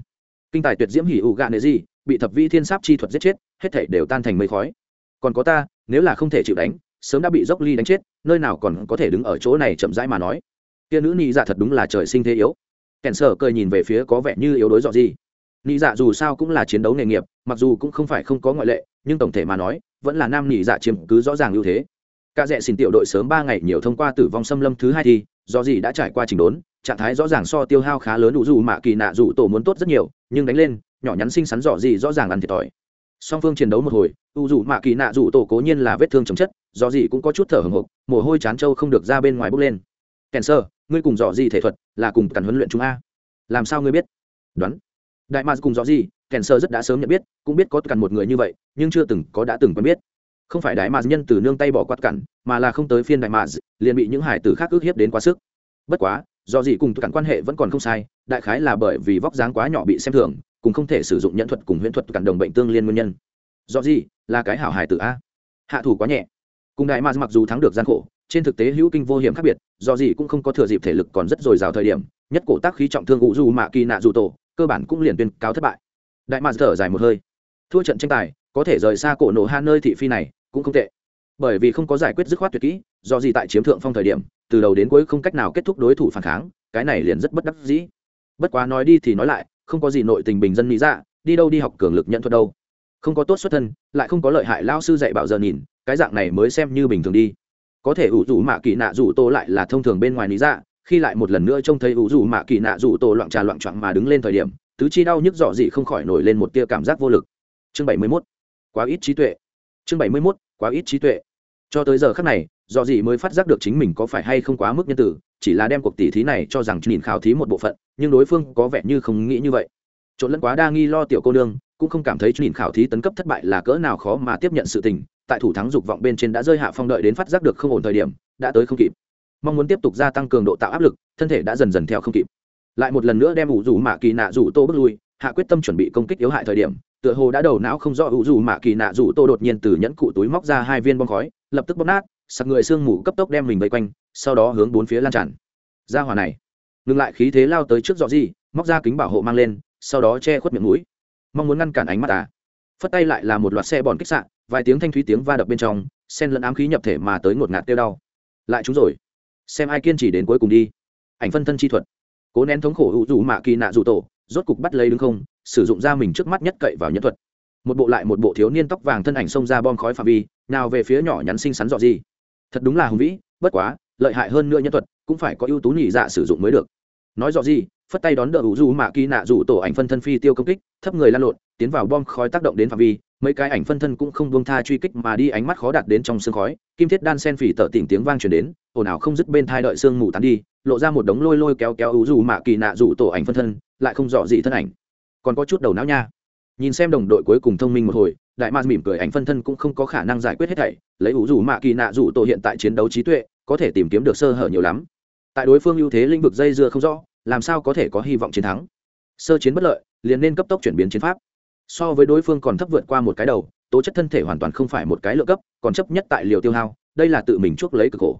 A: Kinh tài tuyệt diễm hỉ ủ gạ nệ gì, bị thập vi thiên sáp chi thuật giết chết, hết thể đều tan thành mây khói. Còn có ta, nếu là không thể chịu đánh, sớm đã bị dốc ly đánh chết, nơi nào còn có thể đứng ở chỗ này chậm rãi mà nói. Kia nữ nị dạ thật đúng là trời sinh thế yếu. Kèn sở cười nhìn về phía có vẻ như yếu đối dọ gì. Nị dạ dù sao cũng là chiến đấu nghề nghiệp, mặc dù cũng không phải không có ngoại lệ, nhưng tổng thể mà nói vẫn là nam nhị dạ chiếm cứ rõ ràng ưu thế. Cả rẽ xin tiểu đội sớm ba ngày nhiều thông qua tử vong xâm lâm thứ hai thì, do gì đã trải qua trình đốn, trạng thái rõ ràng so tiêu hao khá lớn đủ dù mạ kỳ nạ dù tổ muốn tốt rất nhiều, nhưng đánh lên, nhỏ nhắn xinh xắn dọ gì rõ ràng ăn thiệt thòi. Song phương chiến đấu một hồi, u dù mạ kỳ nạ dù tổ cố nhiên là vết thương chấm chất, do gì cũng có chút thở hồng hộc, mồ hôi chán trâu không được ra bên ngoài bốc lên. Kèn sơ, ngươi cùng dò gì thể thuật là cùng cản huấn luyện chúng a. Làm sao ngươi biết? Đoán đại ma cùng Rõ gì kèn sơ rất đã sớm nhận biết, cũng biết có cằn một người như vậy, nhưng chưa từng có đã từng quen biết. Không phải đại ma nhân từ nương tay bỏ quát cản, mà là không tới phiên đại ma, liền bị những hải tử khác ước hiếp đến quá sức. Bất quá do gì cùng cằn quan hệ vẫn còn không sai, đại khái là bởi vì vóc dáng quá nhỏ bị xem thường cùng không thể sử dụng nhận thuật cùng huyễn thuật cản đồng bệnh tương liên nguyên nhân. Do gì là cái hảo hải tử a. Hạ thủ quá nhẹ. Cùng đại ma mặc dù thắng được gian khổ, trên thực tế hữu kinh vô hiểm khác biệt do gì cũng không có thừa dịp thể lực còn rất dồi dào thời điểm, nhất cổ tác khí trọng thương ủ dù mạ kỳ nạ dù tổ cơ bản cũng liền tuyên cáo thất bại. Đại ma thở dài một hơi. Thua trận tranh tài, có thể rời xa cổ nổ hai nơi thị phi này, cũng không tệ. Bởi vì không có giải quyết dứt khoát tuyệt kỹ, do gì tại chiếm thượng phong thời điểm, từ đầu đến cuối không cách nào kết thúc đối thủ phản kháng, cái này liền rất bất đắc dĩ. Bất quá nói đi thì nói lại, không có gì nội tình bình dân lý dạ đi đâu đi học cường lực nhận thuật đâu. Không có tốt xuất thân, lại không có lợi hại lao sư dạy bảo giờ nhìn, cái dạng này mới xem như bình thường đi. Có thể ủ rủ mạ kỳ nạ rủ tô lại là thông thường bên ngoài lý dạ khi lại một lần nữa trông thấy ủ dù mạ kỳ nạ dù tổ loạn trà loạn trọng mà đứng lên thời điểm, tứ chi đau nhức dọ dị không khỏi nổi lên một tia cảm giác vô lực. Chương bảy mươi mốt, quá ít trí tuệ. Chương bảy mươi mốt, quá ít trí tuệ. Cho tới giờ khác này, dọ gì mới phát giác được chính mình có phải hay không quá mức nhân tử, chỉ là đem cuộc tỷ thí này cho rằng nhìn khảo thí một bộ phận, nhưng đối phương có vẻ như không nghĩ như vậy. Trộn lẫn quá đa nghi lo tiểu cô nương, cũng không cảm thấy nhìn khảo thí tấn cấp thất bại là cỡ nào khó mà tiếp nhận sự tình, tại thủ thắng dục vọng bên trên đã rơi hạ phong đợi đến phát giác được không ổn thời điểm, đã tới không kịp mong muốn tiếp tục gia tăng cường độ tạo áp lực, thân thể đã dần dần theo không kịp. Lại một lần nữa đem ủ dù mạ kỳ nạ rủ tô bước lui, hạ quyết tâm chuẩn bị công kích yếu hại thời điểm, tựa hồ đã đầu não không rõ ủ dù mạ kỳ nạ rủ tô đột nhiên từ nhẫn cụ túi móc ra hai viên bom khói, lập tức bóp nát, sặc người sương mù cấp tốc đem mình vây quanh, sau đó hướng bốn phía lan tràn. Ra hỏa này, ngừng lại khí thế lao tới trước dọ gì, móc ra kính bảo hộ mang lên, sau đó che khuất miệng mũi. Mong muốn ngăn cản ánh mắt à. Phất tay lại là một loạt xe bòn kích sạn vài tiếng thanh thúy tiếng va đập bên trong sen lẫn ám khí nhập thể mà tới ngột ngạt tiêu đau. Lại chúng rồi xem ai kiên trì đến cuối cùng đi. Ảnh phân thân chi thuật. Cố nén thống khổ hữu dù mạ kỳ nạ dù tổ, rốt cục bắt lấy đứng không, sử dụng ra mình trước mắt nhất cậy vào nhân thuật. Một bộ lại một bộ thiếu niên tóc vàng thân ảnh xông ra bom khói phạm vi, nào về phía nhỏ nhắn xinh xắn dọ gì. Thật đúng là hùng vĩ, bất quá, lợi hại hơn nữa nhân thuật, cũng phải có ưu tú nhị dạ sử dụng mới được. Nói dọ gì, phất tay đón đỡ hữu du mạ kỳ nạ rủ tổ ảnh phân thân phi tiêu công kích, thấp người lan lộn, tiến vào bom khói tác động đến phạm vi, mấy cái ảnh phân thân cũng không buông tha truy kích mà đi ánh mắt khó đạt đến trong sương khói, kim thiết đan sen phỉ tở tỉnh tiếng vang truyền đến ồn ào không dứt bên thai đợi sương mù tán đi, lộ ra một đống lôi lôi kéo kéo ủ dù mạ kỳ nạ dù tổ ảnh phân thân, lại không rõ gì thân ảnh. Còn có chút đầu não nha. Nhìn xem đồng đội cuối cùng thông minh một hồi, đại mạc mỉm cười ảnh phân thân cũng không có khả năng giải quyết hết thảy, lấy ủ dù mạ kỳ nạ dù tổ hiện tại chiến đấu trí tuệ, có thể tìm kiếm được sơ hở nhiều lắm. Tại đối phương ưu thế lĩnh vực dây dưa không rõ, làm sao có thể có hy vọng chiến thắng? Sơ chiến bất lợi, liền nên cấp tốc chuyển biến chiến pháp. So với đối phương còn thấp vượt qua một cái đầu, tố chất thân thể hoàn toàn không phải một cái lựa cấp, còn chấp nhất tại liều tiêu hao, đây là tự mình chuốc lấy cực khổ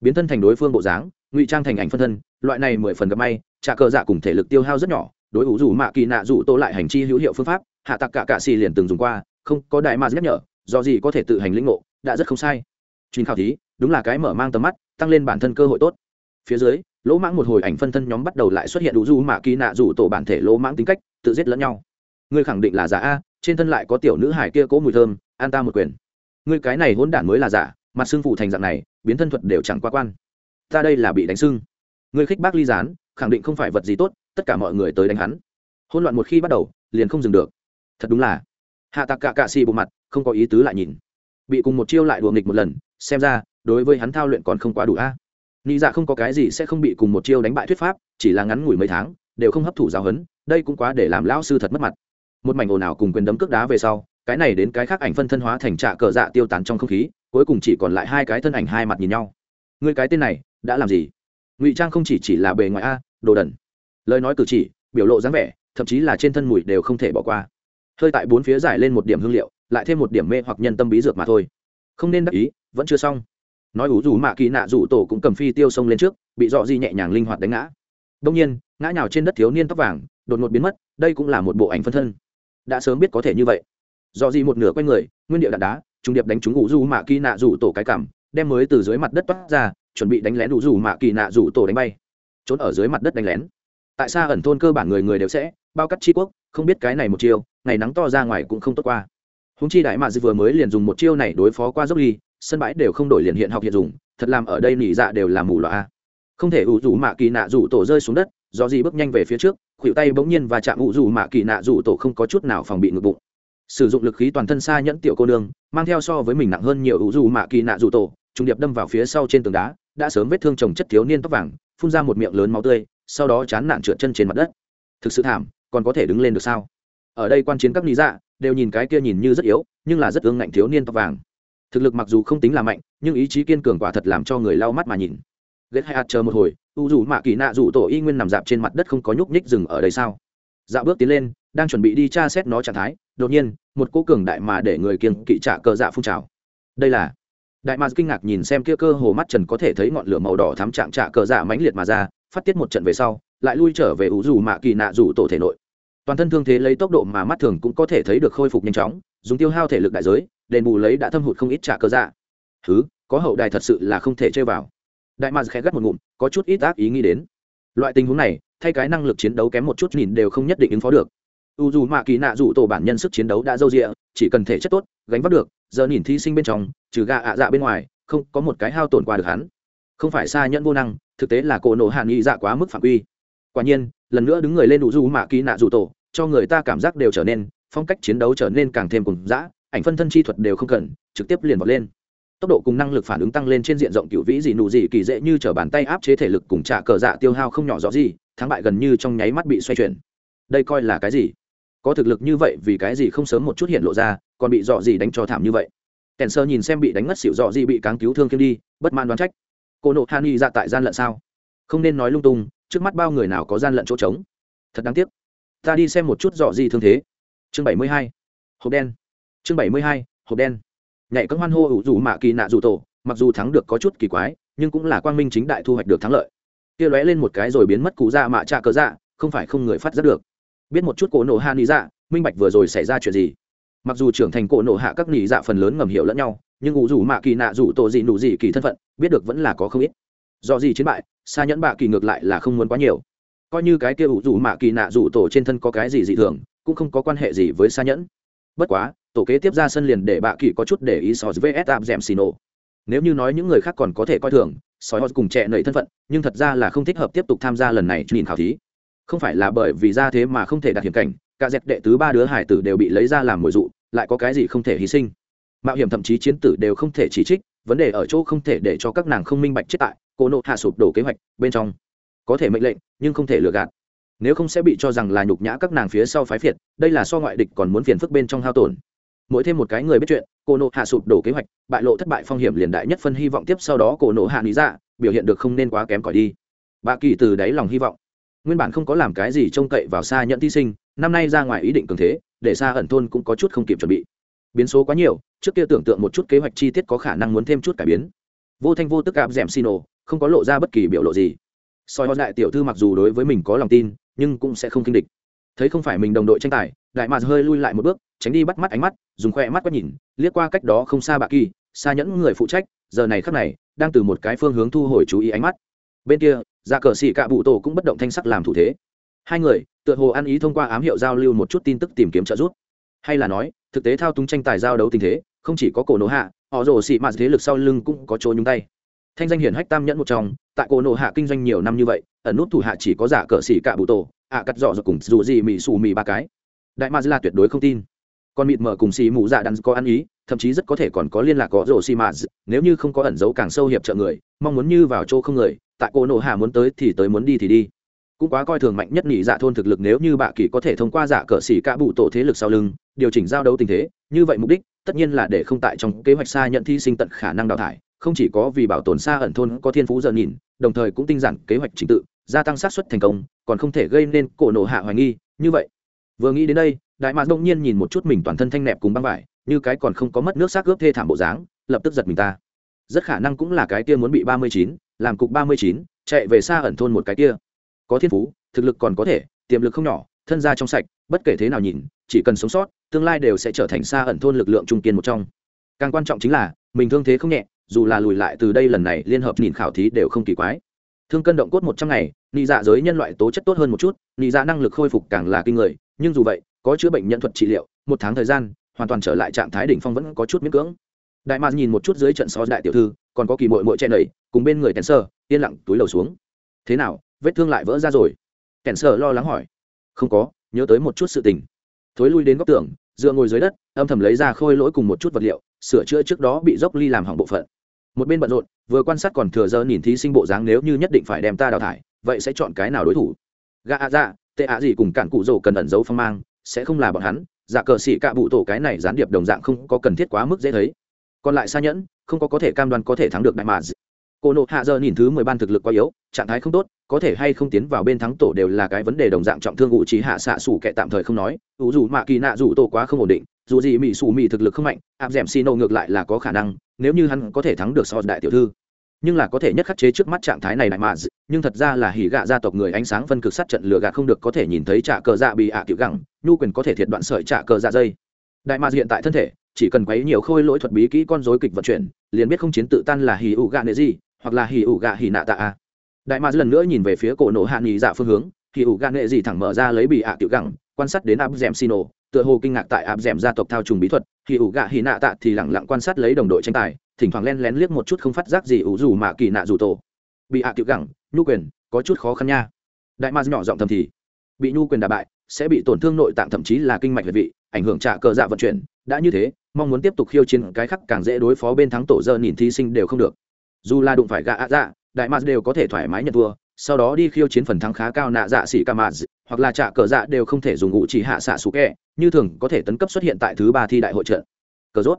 A: biến thân thành đối phương bộ dáng, ngụy trang thành ảnh phân thân, loại này mười phần gặp may, trả cờ dạ cùng thể lực tiêu hao rất nhỏ, đối ủ rủ mạ kỳ nạ rủ tô lại hành chi hữu hiệu phương pháp, hạ tặc cả cạ xì liền từng dùng qua, không có đại mà nhắc nhở, do gì có thể tự hành lĩnh ngộ, đã rất không sai. Chuyên khảo thí, đúng là cái mở mang tầm mắt, tăng lên bản thân cơ hội tốt. Phía dưới, lỗ mãng một hồi ảnh phân thân nhóm bắt đầu lại xuất hiện ủ du mạ kỳ nạ rủ tổ bản thể lỗ mãng tính cách, tự giết lẫn nhau. Ngươi khẳng định là giả a, trên thân lại có tiểu nữ hải kia cố mùi thơm, an ta một quyền. Ngươi cái này hỗn đản mới là giả, mặt xương phụ thành dạng này biến thân thuật đều chẳng qua quan. Ta đây là bị đánh sưng. Ngươi khích bác ly gián, khẳng định không phải vật gì tốt, tất cả mọi người tới đánh hắn. Hỗn loạn một khi bắt đầu, liền không dừng được. Thật đúng là. Hạ tạc cạ cạ xì bộ mặt, không có ý tứ lại nhìn. Bị cùng một chiêu lại đùa nghịch một lần, xem ra, đối với hắn thao luyện còn không quá đủ a. Nghĩ dạ không có cái gì sẽ không bị cùng một chiêu đánh bại thuyết pháp, chỉ là ngắn ngủi mấy tháng, đều không hấp thụ giáo huấn, đây cũng quá để làm lão sư thật mất mặt. Một mảnh ồn ào cùng quyền đấm cước đá về sau, cái này đến cái khác ảnh phân thân hóa thành trạ cờ dạ tiêu tán trong không khí cuối cùng chỉ còn lại hai cái thân ảnh hai mặt nhìn nhau. Người cái tên này, đã làm gì? Ngụy trang không chỉ chỉ là bề ngoài a, đồ đần. Lời nói cử chỉ, biểu lộ dáng vẻ, thậm chí là trên thân mùi đều không thể bỏ qua. Hơi tại bốn phía giải lên một điểm hương liệu, lại thêm một điểm mê hoặc nhân tâm bí dược mà thôi. Không nên đắc ý, vẫn chưa xong. Nói ủ rủ mạ kỳ nạ rủ tổ cũng cầm phi tiêu sông lên trước, bị dọ di nhẹ nhàng linh hoạt đánh ngã. Đông nhiên, ngã nhào trên đất thiếu niên tóc vàng, đột ngột biến mất, đây cũng là một bộ ảnh phân thân. Đã sớm biết có thể như vậy. Dọ di một nửa quanh người, nguyên điệu đạn đá trung điệp đánh trúng ủ rủ mạ kỳ nạ rủ tổ cái cảm, đem mới từ dưới mặt đất toát ra, chuẩn bị đánh lén ủ rủ mạ kỳ nạ rủ tổ đánh bay. Trốn ở dưới mặt đất đánh lén. Tại sao ẩn thôn cơ bản người người đều sẽ bao cắt chi quốc, không biết cái này một chiêu, ngày nắng to ra ngoài cũng không tốt qua. Húng chi đại mạ vừa mới liền dùng một chiêu này đối phó qua dốc ly, sân bãi đều không đổi liền hiện học hiện dùng, thật làm ở đây nỉ dạ đều là mù loạ không thể ủ rủ mạ kỳ nạ rủ tổ rơi xuống đất, do gì bước nhanh về phía trước, khuỷu tay bỗng nhiên và chạm ủ rủ mạ kỳ nạ rủ tổ không có chút nào phòng bị ngực bụng sử dụng lực khí toàn thân xa nhẫn tiểu cô nương, mang theo so với mình nặng hơn nhiều hữu dù mạ kỳ nạ dù tổ trùng điệp đâm vào phía sau trên tường đá, đã sớm vết thương chồng chất thiếu niên tóc vàng, phun ra một miệng lớn máu tươi, sau đó chán nản trượt chân trên mặt đất. Thực sự thảm, còn có thể đứng lên được sao? Ở đây quan chiến các lý dạ đều nhìn cái kia nhìn như rất yếu, nhưng là rất ương ngạnh thiếu niên tóc vàng. Thực lực mặc dù không tính là mạnh, nhưng ý chí kiên cường quả thật làm cho người lau mắt mà nhìn. Ghét hay ạt chờ một hồi u dù mạ kỳ nạ dù tổ y nguyên nằm dạp trên mặt đất không có nhúc nhích dừng ở đây sao? Dạo bước tiến lên đang chuẩn bị đi tra xét nó trạng thái, đột nhiên, một cô cường đại mà để người kiêng kỵ trả cờ dạ phun trào. Đây là, đại mạc kinh ngạc nhìn xem kia cơ hồ mắt trần có thể thấy ngọn lửa màu đỏ thắm trạng trả cờ dạ mãnh liệt mà ra, phát tiết một trận về sau, lại lui trở về ủ dù mạ kỳ nạ dù tổ thể nội. Toàn thân thương thế lấy tốc độ mà mắt thường cũng có thể thấy được khôi phục nhanh chóng, dùng tiêu hao thể lực đại giới, đền bù lấy đã thâm hụt không ít trả cơ dạ. Thứ có hậu đài thật sự là không thể chơi vào. Đại mạc khẽ gắt một ngụm, có chút ít ác ý nghĩ đến. Loại tình huống này, thay cái năng lực chiến đấu kém một chút nhìn đều không nhất định ứng phó được u dù mạ kỳ nạ dù tổ bản nhân sức chiến đấu đã dâu rịa chỉ cần thể chất tốt, gánh vác được, giờ nhìn thí sinh bên trong, trừ gà ạ dạ bên ngoài, không có một cái hao tổn qua được hắn. Không phải xa nhẫn vô năng, thực tế là cổ nổ hạ nghị dạ quá mức phạm quy. Quả nhiên, lần nữa đứng người lên u dù mạ kỳ nạ dù tổ, cho người ta cảm giác đều trở nên, phong cách chiến đấu trở nên càng thêm cùng dã, ảnh phân thân chi thuật đều không cần, trực tiếp liền vọt lên. Tốc độ cùng năng lực phản ứng tăng lên trên diện rộng cựu vĩ gì nụ gì kỳ dễ như t bàn tay áp chế thể lực cùng trả cờ dạ tiêu hao không nhỏ rõ gì, thắng bại gần như trong nháy mắt bị xoay chuyển. Đây coi là cái gì? Có thực lực như vậy vì cái gì không sớm một chút hiện lộ ra, còn bị dọ gì đánh cho thảm như vậy? Kèn sơ nhìn xem bị đánh ngất xỉu dọ gì bị cáng cứu thương kiếm đi, bất man đoán trách. Cô nộ han y ra tại gian lận sao? Không nên nói lung tung, trước mắt bao người nào có gian lận chỗ trống? Thật đáng tiếc. Ta đi xem một chút dọ gì thương thế. Chương bảy mươi hai. Hộp đen. Chương bảy mươi hai, hộp đen. Nhảy cấm hoan hô ủ dù mạ kỳ nạ dù tổ, mặc dù thắng được có chút kỳ quái, nhưng cũng là quang minh chính đại thu hoạch được thắng lợi. Kia lóe lên một cái rồi biến mất cụ dạ mạ trạ cớ dạ không phải không người phát giác được biết một chút cổ nổ hạ nị dạ minh bạch vừa rồi xảy ra chuyện gì. Mặc dù trưởng thành cổ nổ hạ các nị dạ phần lớn ngầm hiểu lẫn nhau, nhưng ủ rủ mạ kỳ nạ rủ tổ gì nụ gì kỳ thân phận, biết được vẫn là có không ít. Do gì chiến bại xa nhẫn bạ kỳ ngược lại là không muốn quá nhiều. Coi như cái kia ủ rủ mạ kỳ nạ rủ tổ trên thân có cái gì dị thường, cũng không có quan hệ gì với xa nhẫn. Bất quá, tổ kế tiếp ra sân liền để bạ kỳ có chút để ý so vs tạm dèm xì nổ. Nếu như nói những người khác còn có thể coi thường, sói họ cùng trẻ nầy thân phận, nhưng thật ra là không thích hợp tiếp tục tham gia lần này nhìn khảo thí không phải là bởi vì ra thế mà không thể đạt hiểm cảnh, cả dẹp đệ tứ ba đứa hải tử đều bị lấy ra làm mồi dụ, lại có cái gì không thể hy sinh. Mạo hiểm thậm chí chiến tử đều không thể chỉ trích, vấn đề ở chỗ không thể để cho các nàng không minh bạch chết tại, cô nộ hạ sụp đổ kế hoạch bên trong. Có thể mệnh lệnh, nhưng không thể lừa gạt. Nếu không sẽ bị cho rằng là nhục nhã các nàng phía sau phái phiệt, đây là so ngoại địch còn muốn phiền phức bên trong hao tổn. Mỗi thêm một cái người biết chuyện, cô nộ hạ sụp đổ kế hoạch, bại lộ thất bại phong hiểm liền đại nhất phân hy vọng tiếp sau đó cô nộ hạ lý ra, biểu hiện được không nên quá kém cỏi đi. Bà kỳ từ đáy lòng hy vọng nguyên bản không có làm cái gì trông cậy vào xa nhận thi sinh, năm nay ra ngoài ý định cường thế, để xa ẩn thôn cũng có chút không kịp chuẩn bị. Biến số quá nhiều, trước kia tưởng tượng một chút kế hoạch chi tiết có khả năng muốn thêm chút cải biến. Vô thanh vô tức áp d ẻ m xin ồ không có lộ ra bất kỳ biểu lộ gì. Soi hót đại tiểu thư mặc dù đối với mình có lòng tin, nhưng cũng sẽ không kinh địch. Thấy không phải mình đồng đội tranh tài, đại mạc hơi lui lại một bước, tránh đi bắt mắt ánh mắt, dùng khoe mắt quét nhìn, liếc qua cách đó không xa bạ kỳ xa nhẫn người phụ trách, giờ này khắc này, đang từ một cái phương hướng thu hồi chú ý ánh mắt. Bên kia dạ cờ xì cạ bụ tổ cũng bất động thanh sắc làm thủ thế. Hai người, tựa hồ ăn ý thông qua ám hiệu giao lưu một chút tin tức tìm kiếm trợ giúp. Hay là nói, thực tế thao túng tranh tài giao đấu tình thế, không chỉ có cổ nổ hạ, họ rồ xị mạt thế lực sau lưng cũng có chỗ nhúng tay. Thanh danh hiển hách tam nhẫn một trong, tại cổ nổ hạ kinh doanh nhiều năm như vậy, ẩn nút thủ hạ chỉ có giả cờ xỉ cạ bụ tổ, ạ cắt dọ rồi cùng dù gì mì xù mì ba cái. Đại ma là tuyệt đối không tin. Còn mịt mở cùng xì mù dạ đắn có ăn ý thậm chí rất có thể còn có liên lạc có rổ xì mạt nếu như không có ẩn dấu càng sâu hiệp trợ người, mong muốn như vào chỗ không người, tại cô nổ hạ muốn tới thì tới muốn đi thì đi. Cũng quá coi thường mạnh nhất nhị dạ thôn thực lực nếu như bạ kỳ có thể thông qua giả cờ xỉ cả bụ tổ thế lực sau lưng, điều chỉnh giao đấu tình thế, như vậy mục đích, tất nhiên là để không tại trong kế hoạch xa nhận thi sinh tận khả năng đào thải, không chỉ có vì bảo tồn xa ẩn thôn có thiên phú giờ nhìn, đồng thời cũng tinh giản kế hoạch trình tự, gia tăng xác suất thành công, còn không thể gây nên cổ nổ hạ hoài nghi, như vậy. Vừa nghĩ đến đây, đại mạc đông nhiên nhìn một chút mình toàn thân thanh nẹp cùng băng vải như cái còn không có mất nước xác ướp thê thảm bộ dáng, lập tức giật mình ta. Rất khả năng cũng là cái kia muốn bị ba mươi chín, làm cục ba mươi chín, chạy về xa ẩn thôn một cái kia. Có thiên phú, thực lực còn có thể, tiềm lực không nhỏ, thân gia trong sạch, bất kể thế nào nhìn, chỉ cần sống sót, tương lai đều sẽ trở thành xa ẩn thôn lực lượng trung kiên một trong. Càng quan trọng chính là, mình thương thế không nhẹ, dù là lùi lại từ đây lần này, liên hợp nhìn khảo thí đều không kỳ quái. Thương cân động cốt một trăm ngày, nị dạ giới nhân loại tố chất tốt hơn một chút, nị dạ năng lực khôi phục càng là kinh người, nhưng dù vậy, có chữa bệnh nhân thuật trị liệu, một tháng thời gian hoàn toàn trở lại trạng thái đỉnh phong vẫn có chút miễn cưỡng. Đại mạc nhìn một chút dưới trận so đại tiểu thư, còn có kỳ mội mội che nầy, cùng bên người kèn sơ yên lặng túi lầu xuống. Thế nào, vết thương lại vỡ ra rồi? Kèn sơ lo lắng hỏi. Không có, nhớ tới một chút sự tình. Thối lui đến góc tường, dựa ngồi dưới đất, âm thầm lấy ra khôi lỗi cùng một chút vật liệu, sửa chữa trước đó bị dốc ly làm hỏng bộ phận. Một bên bận rộn, vừa quan sát còn thừa giờ nhìn thí sinh bộ dáng nếu như nhất định phải đem ta đào thải, vậy sẽ chọn cái nào đối thủ? Gà ạ dạ tệ ạ gì cùng cản cụ rổ cần ẩn giấu phong mang, sẽ không là bọn hắn giả cờ xỉ cạ bụ tổ cái này gián điệp đồng dạng không có cần thiết quá mức dễ thấy. Còn lại xa nhẫn, không có có thể cam đoan có thể thắng được đại mà cô nộ hạ giờ nhìn thứ mười ban thực lực quá yếu, trạng thái không tốt, có thể hay không tiến vào bên thắng tổ đều là cái vấn đề đồng dạng trọng thương ngụ trí hạ xạ xủ kệ tạm thời không nói. Dù dù mạ kỳ nạ dù tổ quá không ổn định, dù gì mỹ xù mỹ thực lực không mạnh, áp d ẻ m xì nổ ngược lại là có khả năng, nếu như hắn có thể thắng được so đại tiểu thư nhưng là có thể nhất khắc chế trước mắt trạng thái này đại mà nhưng thật ra là hỉ gạ gia tộc người ánh sáng phân cực sát trận lừa gạt không được có thể nhìn thấy trả cờ dạ bị ạ à tiểu gẳng, nhu quyền có thể thiệt đoạn sợi trả cờ dạ dây. Đại mà hiện tại thân thể, chỉ cần quấy nhiều khôi lỗi thuật bí kỹ con rối kịch vận chuyển, liền biết không chiến tự tan là hỉ ủ gạ nệ gì, hoặc là hỉ ủ gạ hỉ nạ tạ a. Đại mà lần nữa nhìn về phía cổ nổ hạ nghỉ dạ phương hướng, hỉ ủ gạ nệ gì thẳng mở ra lấy bị ạ tiểu gẳng, quan sát đến áp dẻm xino tựa hồ kinh ngạc tại áp dẻm gia tộc thao trùng bí thuật hỉ ủ gạ hỉ nạ tạ thì lẳng lặng quan sát lấy đồng đội tranh tài, thỉnh thoảng len lén liếc một chút không phát giác gì ủ dù mà kỳ nạ dù tổ. Bị hạ à tiểu gẳng, nhu quyền, có chút khó khăn nha. Đại ma nhỏ giọng thầm thì, bị nhu quyền đà bại, sẽ bị tổn thương nội tạng thậm chí là kinh mạch liệt vị, ảnh hưởng trả cờ dạ vận chuyển, đã như thế, mong muốn tiếp tục khiêu chiến cái khắc càng dễ đối phó bên thắng tổ giờ nhìn thí sinh đều không được. Dù là đụng phải gạ ạ dạ đại ma đều có thể thoải mái nhận thua, sau đó đi khiêu chiến phần thắng khá cao nạ dạ xỉ ca mạ hoặc là trả cờ dạ đều không thể dùng ngụ chỉ hạ xạ sủ kẹ, như thường có thể tấn cấp xuất hiện tại thứ ba thi đại hội trận. Cờ rốt.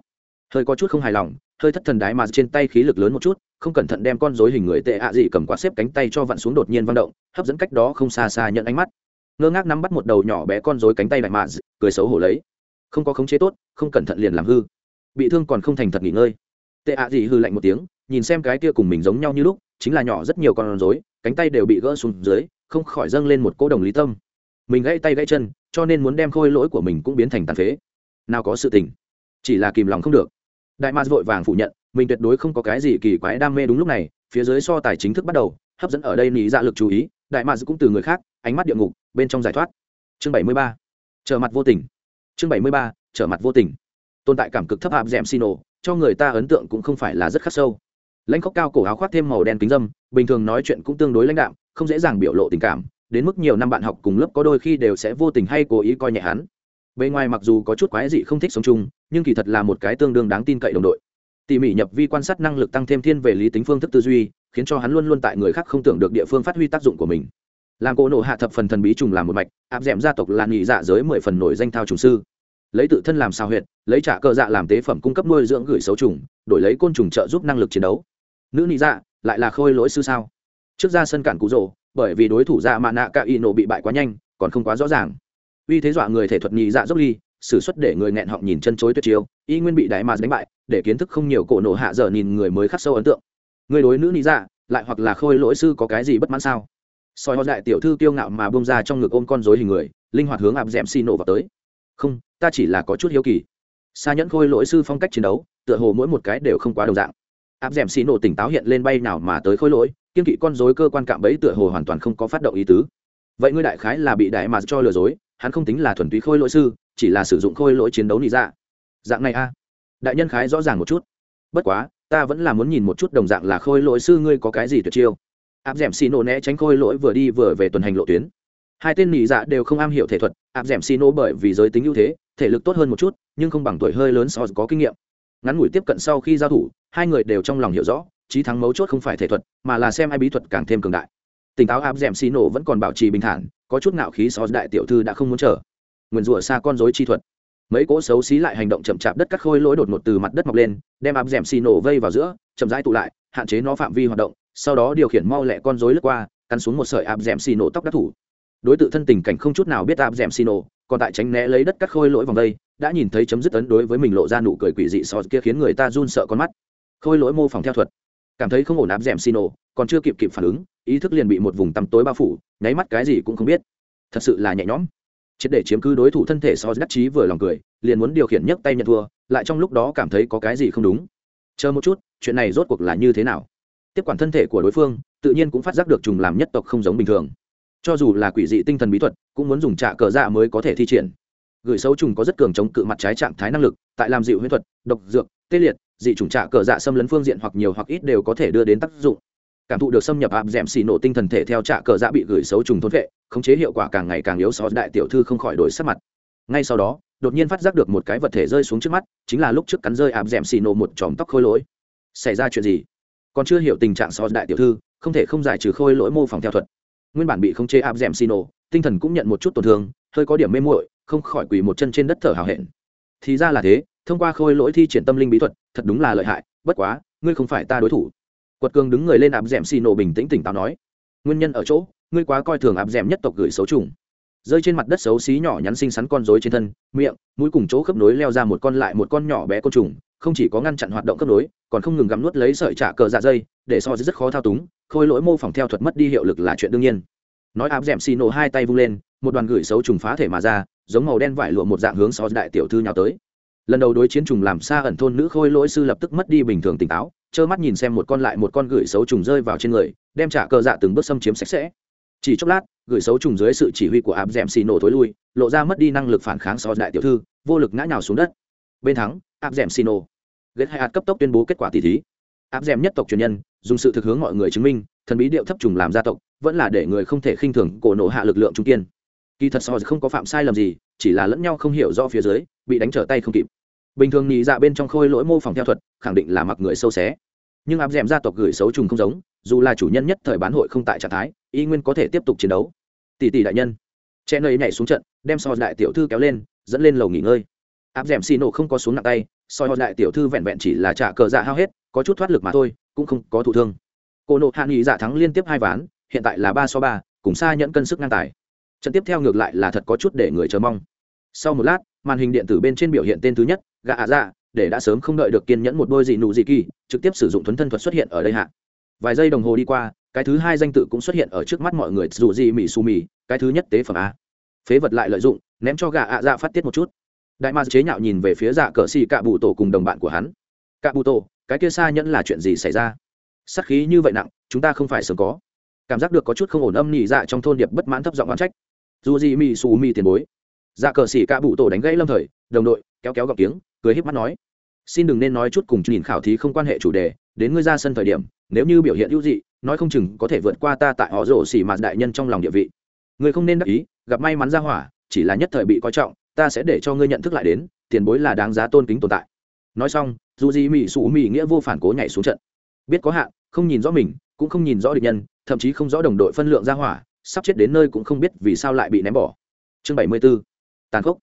A: Hơi có chút không hài lòng, hơi thất thần đái mà trên tay khí lực lớn một chút, không cẩn thận đem con dối hình người tệ ạ dị cầm quạt xếp cánh tay cho vặn xuống đột nhiên văng động, hấp dẫn cách đó không xa xa nhận ánh mắt. Ngơ ngác nắm bắt một đầu nhỏ bé con dối cánh tay đại mạ cười xấu hổ lấy. Không có khống chế tốt, không cẩn thận liền làm hư. Bị thương còn không thành thật nghỉ ngơi. Tệ ạ dị hư lạnh một tiếng, nhìn xem cái kia cùng mình giống nhau như lúc, chính là nhỏ rất nhiều con rối, cánh tay đều bị gỡ xuống dưới không khỏi dâng lên một cỗ đồng lý tâm. Mình gãy tay gãy chân, cho nên muốn đem khôi lỗi của mình cũng biến thành tàn phế. Nào có sự tình, chỉ là kìm lòng không được. Đại mars vội vàng phủ nhận, mình tuyệt đối không có cái gì kỳ quái đam mê đúng lúc này, phía dưới so tài chính thức bắt đầu, hấp dẫn ở đây nỉ dạ lực chú ý, đại mars cũng từ người khác, ánh mắt địa ngục, bên trong giải thoát. Chương bảy mươi ba, trở mặt vô tình. Chương bảy mươi ba, trở mặt vô tình. Tồn tại cảm cực thấp hạp xin xino cho người ta ấn tượng cũng không phải là rất khắc sâu. Lãnh khóc cao cổ áo khoác thêm màu đen kính dâm, bình thường nói chuyện cũng tương đối lãnh đạm không dễ dàng biểu lộ tình cảm, đến mức nhiều năm bạn học cùng lớp có đôi khi đều sẽ vô tình hay cố ý coi nhẹ hắn. Bề ngoài mặc dù có chút quái dị không thích sống chung, nhưng kỳ thật là một cái tương đương đáng tin cậy đồng đội. Tỉ mỉ nhập vi quan sát năng lực tăng thêm thiên về lý tính phương thức tư duy, khiến cho hắn luôn luôn tại người khác không tưởng được địa phương phát huy tác dụng của mình. Làm Cổ nộ hạ thập phần thần bí trùng làm một mạch, áp d ẻ m gia tộc là nghị dạ giới mười phần nổi danh thao trùng sư. Lấy tự thân làm sao huyệt, lấy trả cơ dạ làm tế phẩm cung cấp nuôi dưỡng gửi xấu trùng, đổi lấy côn trùng trợ giúp năng lực chiến đấu. Nữ nghị dạ lại là khôi lỗi sư sao? Trước ra sân cản cụ rồ, bởi vì đối thủ dạ mạ nạ ca y nổ bị bại quá nhanh còn không quá rõ ràng. Uy thế dọa người thể thuật nhị dạ dốc ly s ử suất để người nghẹn họng nhìn chân chối tuyệt chiêu y nguyên bị đại mà đánh bại để kiến thức không nhiều cổ nổ hạ giờ nhìn người mới khắc sâu ấn tượng. Người đối nữ nhị dạ lại hoặc là khôi lỗi sư có cái gì bất mãn sao? Soi họ đại tiểu thư kiêu ngạo mà bông ra trong ngực ôm con dối hình người linh hoạt hướng áp d ẻ m xi nổ vào tới. Không ta chỉ là có chút hiếu kỳ. Xa nhẫn khôi lỗi sư phong cách chiến đấu tựa hồ mỗi một cái đều không quá đồng dạng áp d ẻ m xì nổ tỉnh táo hiện lên bay nào mà tới khôi lỗi, kiên kỵ con dối cơ quan cạm bẫy tựa hồ hoàn toàn không có phát động ý tứ. Vậy ngươi đại khái là bị đại mà cho lừa dối, hắn không tính là thuần túy khôi lỗi sư, chỉ là sử dụng khôi lỗi chiến đấu nị dạ. Dạng này a. Đại nhân khái rõ ràng một chút. Bất quá, ta vẫn là muốn nhìn một chút đồng dạng là khôi lỗi sư ngươi có cái gì tuyệt chiêu. Áp d ẻ m xì nổ né tránh khôi lỗi vừa đi vừa về tuần hành lộ tuyến. Hai tên nị dạ đều không am hiểu thể thuật, áp d ẻ m xì nổ bởi vì giới tính ưu thế, thể lực tốt hơn một chút, nhưng không bằng tuổi hơi lớn so có kinh nghiệm ngắn ngủi tiếp cận sau khi giao thủ, hai người đều trong lòng hiểu rõ, trí thắng mấu chốt không phải thể thuật, mà là xem ai bí thuật càng thêm cường đại. Tỉnh táo áp d ẻ m xì nổ vẫn còn bảo trì bình thản, có chút ngạo khí so đại tiểu thư đã không muốn chờ. Nguyền rủa xa con dối chi thuật. Mấy cỗ xấu xí lại hành động chậm chạp đất cắt khôi lỗi đột ngột từ mặt đất mọc lên, đem áp d ẻ m xì nổ vây vào giữa, chậm rãi tụ lại, hạn chế nó phạm vi hoạt động, sau đó điều khiển mau lẹ con dối lướt qua, cắn xuống một sợi áp d ẻ m xì nổ tóc đắc thủ đối tượng thân tình cảnh không chút nào biết áp d è m xin nổ còn tại tránh né lấy đất cắt khôi lỗi vòng đây, đã nhìn thấy chấm dứt ấn đối với mình lộ ra nụ cười quỷ dị so kia khiến người ta run sợ con mắt. Khôi lỗi mô phỏng theo thuật. Cảm thấy không ổn áp d è m xin nổ còn chưa kịp kịp phản ứng, ý thức liền bị một vùng tăm tối bao phủ, nháy mắt cái gì cũng không biết. Thật sự là nhẹ nhõm. Triệt để chiếm cứ đối thủ thân thể so đắc chí vừa lòng cười, liền muốn điều khiển nhấc tay nhận thua, lại trong lúc đó cảm thấy có cái gì không đúng. Chờ một chút, chuyện này rốt cuộc là như thế nào? Tiếp quản thân thể của đối phương, tự nhiên cũng phát giác được trùng làm nhất tộc không giống bình thường cho dù là quỷ dị tinh thần bí thuật, cũng muốn dùng trạ cờ dạ mới có thể thi triển. Gửi xấu trùng có rất cường chống cự mặt trái trạng thái năng lực, tại làm dịu huyễn thuật, độc dược, tê liệt, dị trùng trạ cờ dạ xâm lấn phương diện hoặc nhiều hoặc ít đều có thể đưa đến tác dụng. Cảm thụ được xâm nhập áp d ẻ m xì nổ tinh thần thể theo trạ cờ dạ bị gửi xấu trùng thốn vệ, khống chế hiệu quả càng ngày càng yếu so đại tiểu thư không khỏi đổi sắc mặt. Ngay sau đó, đột nhiên phát giác được một cái vật thể rơi xuống trước mắt, chính là lúc trước cắn rơi áp d ẻ m xì nổ một chòm tóc khôi lỗi. Xảy ra chuyện gì? Còn chưa hiểu tình trạng so đại tiểu thư, không thể không giải trừ khôi lỗi mô phỏng theo thuật nguyên bản bị không chế áp d ẻ m xì nổ, tinh thần cũng nhận một chút tổn thương, hơi có điểm mê muội, không khỏi quỳ một chân trên đất thở hào hẹn. Thì ra là thế, thông qua khôi lỗi thi triển tâm linh bí thuật, thật đúng là lợi hại, bất quá, ngươi không phải ta đối thủ. Quật cường đứng người lên áp d ẻ m xì nổ bình tĩnh tỉnh táo nói, nguyên nhân ở chỗ, ngươi quá coi thường áp d ẻ m nhất tộc gửi xấu trùng. Rơi trên mặt đất xấu xí nhỏ nhắn xinh xắn con rối trên thân, miệng, mũi cùng chỗ khớp nối leo ra một con lại một con nhỏ bé côn trùng, không chỉ có ngăn chặn hoạt động khớp nối còn không ngừng gắm nuốt lấy sợi trả cờ dạ dây, để so rất khó thao túng, khôi lỗi mô phỏng theo thuật mất đi hiệu lực là chuyện đương nhiên. Nói áp d ẻ m xì nổ hai tay vung lên, một đoàn gửi xấu trùng phá thể mà ra, giống màu đen vải lụa một dạng hướng so đại tiểu thư nhào tới. Lần đầu đối chiến trùng làm xa ẩn thôn nữ khôi lỗi sư lập tức mất đi bình thường tỉnh táo, trơ mắt nhìn xem một con lại một con gửi xấu trùng rơi vào trên người, đem trả cờ dạ từng bước xâm chiếm sạch sẽ. Chỉ chốc lát, gửi xấu trùng dưới sự chỉ huy của áp d ẻ m xì nổ thối lui, lộ ra mất đi năng lực phản kháng so đại tiểu thư, vô lực ngã nhào xuống đất. Bên thắng, áp d ẻ m xì nổ ghét hai hạt cấp tốc tuyên bố kết quả tỷ thí. Áp d nhất tộc truyền nhân, dùng sự thực hướng mọi người chứng minh, thần bí điệu thấp trùng làm gia tộc, vẫn là để người không thể khinh thường cổ nộ hạ lực lượng trung kiên. Kỳ thật so không có phạm sai lầm gì, chỉ là lẫn nhau không hiểu do phía dưới, bị đánh trở tay không kịp. Bình thường nhị dạ bên trong khôi lỗi mô phỏng theo thuật, khẳng định là mặc người sâu xé. Nhưng áp d gia tộc gửi xấu trùng không giống, dù là chủ nhân nhất thời bán hội không tại trạng thái, y nguyên có thể tiếp tục chiến đấu. Tỷ tỷ đại nhân. Che nơi nhảy xuống trận, đem so đại tiểu thư kéo lên, dẫn lên lầu nghỉ ngơi áp d ẻ m xì nổ không có xuống nặng tay, soi đại tiểu thư vẹn vẹn chỉ là trả cờ dạ hao hết, có chút thoát lực mà thôi, cũng không có thụ thương. Cô nộ hạ nghị dạ thắng liên tiếp hai ván, hiện tại là ba so ba, cùng xa nhẫn cân sức ngang tài. Trận tiếp theo ngược lại là thật có chút để người chờ mong. Sau một lát, màn hình điện tử bên trên biểu hiện tên thứ nhất, gạ ạ dạ để đã sớm không đợi được kiên nhẫn một đôi dị nụ dị kỳ, trực tiếp sử dụng thuấn thân thuật xuất hiện ở đây hạ. Vài giây đồng hồ đi qua, cái thứ hai danh tự cũng xuất hiện ở trước mắt mọi người, dù gì mỹ su mì, cái thứ nhất tế phẩm a. Phế vật lại lợi dụng, ném cho gà ạ dạ phát tiết một chút đại ma chế nhạo nhìn về phía dạ cờ xì cạ bụ tổ cùng đồng bạn của hắn. Cạ bụ tổ, cái kia xa nhẫn là chuyện gì xảy ra? Sắc khí như vậy nặng, chúng ta không phải sớm có. Cảm giác được có chút không ổn âm nhị dạ trong thôn điệp bất mãn thấp giọng oán trách. Dù gì mi xù mì tiền bối. Dạ cờ xì cạ bụ tổ đánh gãy lâm thời, đồng đội, kéo kéo gọc tiếng, cười híp mắt nói, xin đừng nên nói chút cùng nhìn khảo thí không quan hệ chủ đề, đến ngươi ra sân thời điểm, nếu như biểu hiện hữu dị, nói không chừng có thể vượt qua ta tại họ rổ xỉ mạt đại nhân trong lòng địa vị. Ngươi không nên đắc ý, gặp may mắn ra hỏa, chỉ là nhất thời bị coi trọng ta sẽ để cho ngươi nhận thức lại đến, tiền bối là đáng giá tôn kính tồn tại nói xong, dù gì mỹ sụ mỹ nghĩa vô phản cố nhảy xuống trận biết có hạn, không nhìn rõ mình, cũng không nhìn rõ địch nhân, thậm chí không rõ đồng đội phân lượng ra hỏa, sắp chết đến nơi cũng không biết vì sao lại bị ném bỏ chương bảy mươi 74. tàn khốc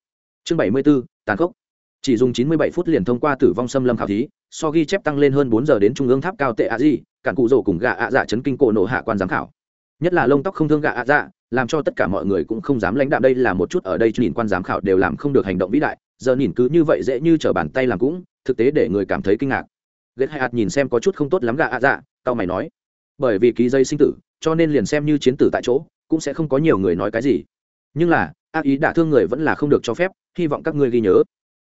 A: chương bảy mươi 74. tàn khốc chỉ dùng chín mươi bảy phút liền thông qua tử vong xâm lâm khảo thí, so ghi chép tăng lên hơn bốn giờ đến trung ương tháp cao tệ a di, cản cụ rổ cùng gạ ạ dạ chấn kinh cổ nổ hạ quan giám khảo nhất là lông tóc không thương gạ ạ dạ làm cho tất cả mọi người cũng không dám lãnh đạm. Đây là một chút ở đây nhìn quan giám khảo đều làm không được hành động vĩ đại. Giờ nhìn cứ như vậy dễ như t bàn tay làm cũng, thực tế để người cảm thấy kinh ngạc. Ghét hai hạt nhìn xem có chút không tốt lắm gạ ạ à dạ tao mày nói. Bởi vì ký dây sinh tử, cho nên liền xem như chiến tử tại chỗ, cũng sẽ không có nhiều người nói cái gì. Nhưng là, ác ý đả thương người vẫn là không được cho phép, hy vọng các ngươi ghi nhớ.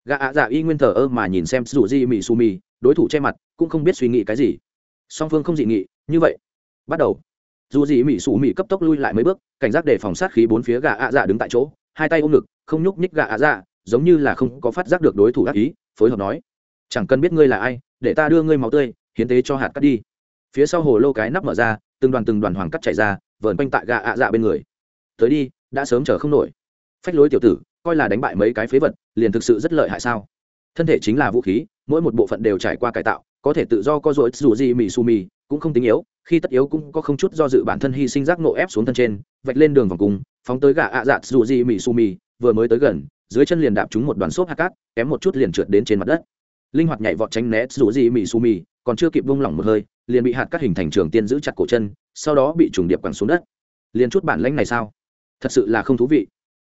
A: Gạ ạ dạ y nguyên thờ ơ mà nhìn xem dù di mì su mì, đối thủ che mặt, cũng không biết suy nghĩ cái gì. Song phương không dị nghị, như vậy, bắt đầu dù gì mỹ sủ mỹ cấp tốc lui lại mấy bước, cảnh giác để phòng sát khí bốn phía gạ ạ dạ đứng tại chỗ, hai tay ôm ngực, không nhúc nhích gạ ạ dạ giống như là không có phát giác được đối thủ ác ý, phối hợp nói, chẳng cần biết ngươi là ai, để ta đưa ngươi máu tươi, hiến tế cho hạt cắt đi. Phía sau hồ lô cái nắp mở ra, từng đoàn từng đoàn hoàng cắt chảy ra, vờn quanh tại gạ ạ dạ bên người. Tới đi, đã sớm chờ không nổi. Phách lối tiểu tử, coi là đánh bại mấy cái phế vật, liền thực sự rất lợi hại sao? Thân thể chính là vũ khí, mỗi một bộ phận đều trải qua cải tạo, có thể tự do co dối dù gì mì su mì cũng không tính yếu khi tất yếu cũng có không chút do dự bản thân hy sinh giác nộ ép xuống thân trên, vạch lên đường vòng cung, phóng tới gà ạ à dạt dù gì mỹ su mì, vừa mới tới gần, dưới chân liền đạp trúng một đoàn xốp hạt cát, kém một chút liền trượt đến trên mặt đất. Linh hoạt nhảy vọt tránh né dù gì mỹ su mì, còn chưa kịp bung lỏng một hơi, liền bị hạt cát hình thành trường tiên giữ chặt cổ chân, sau đó bị trùng điệp quẳng xuống đất. Liền chút bản lãnh này sao? Thật sự là không thú vị.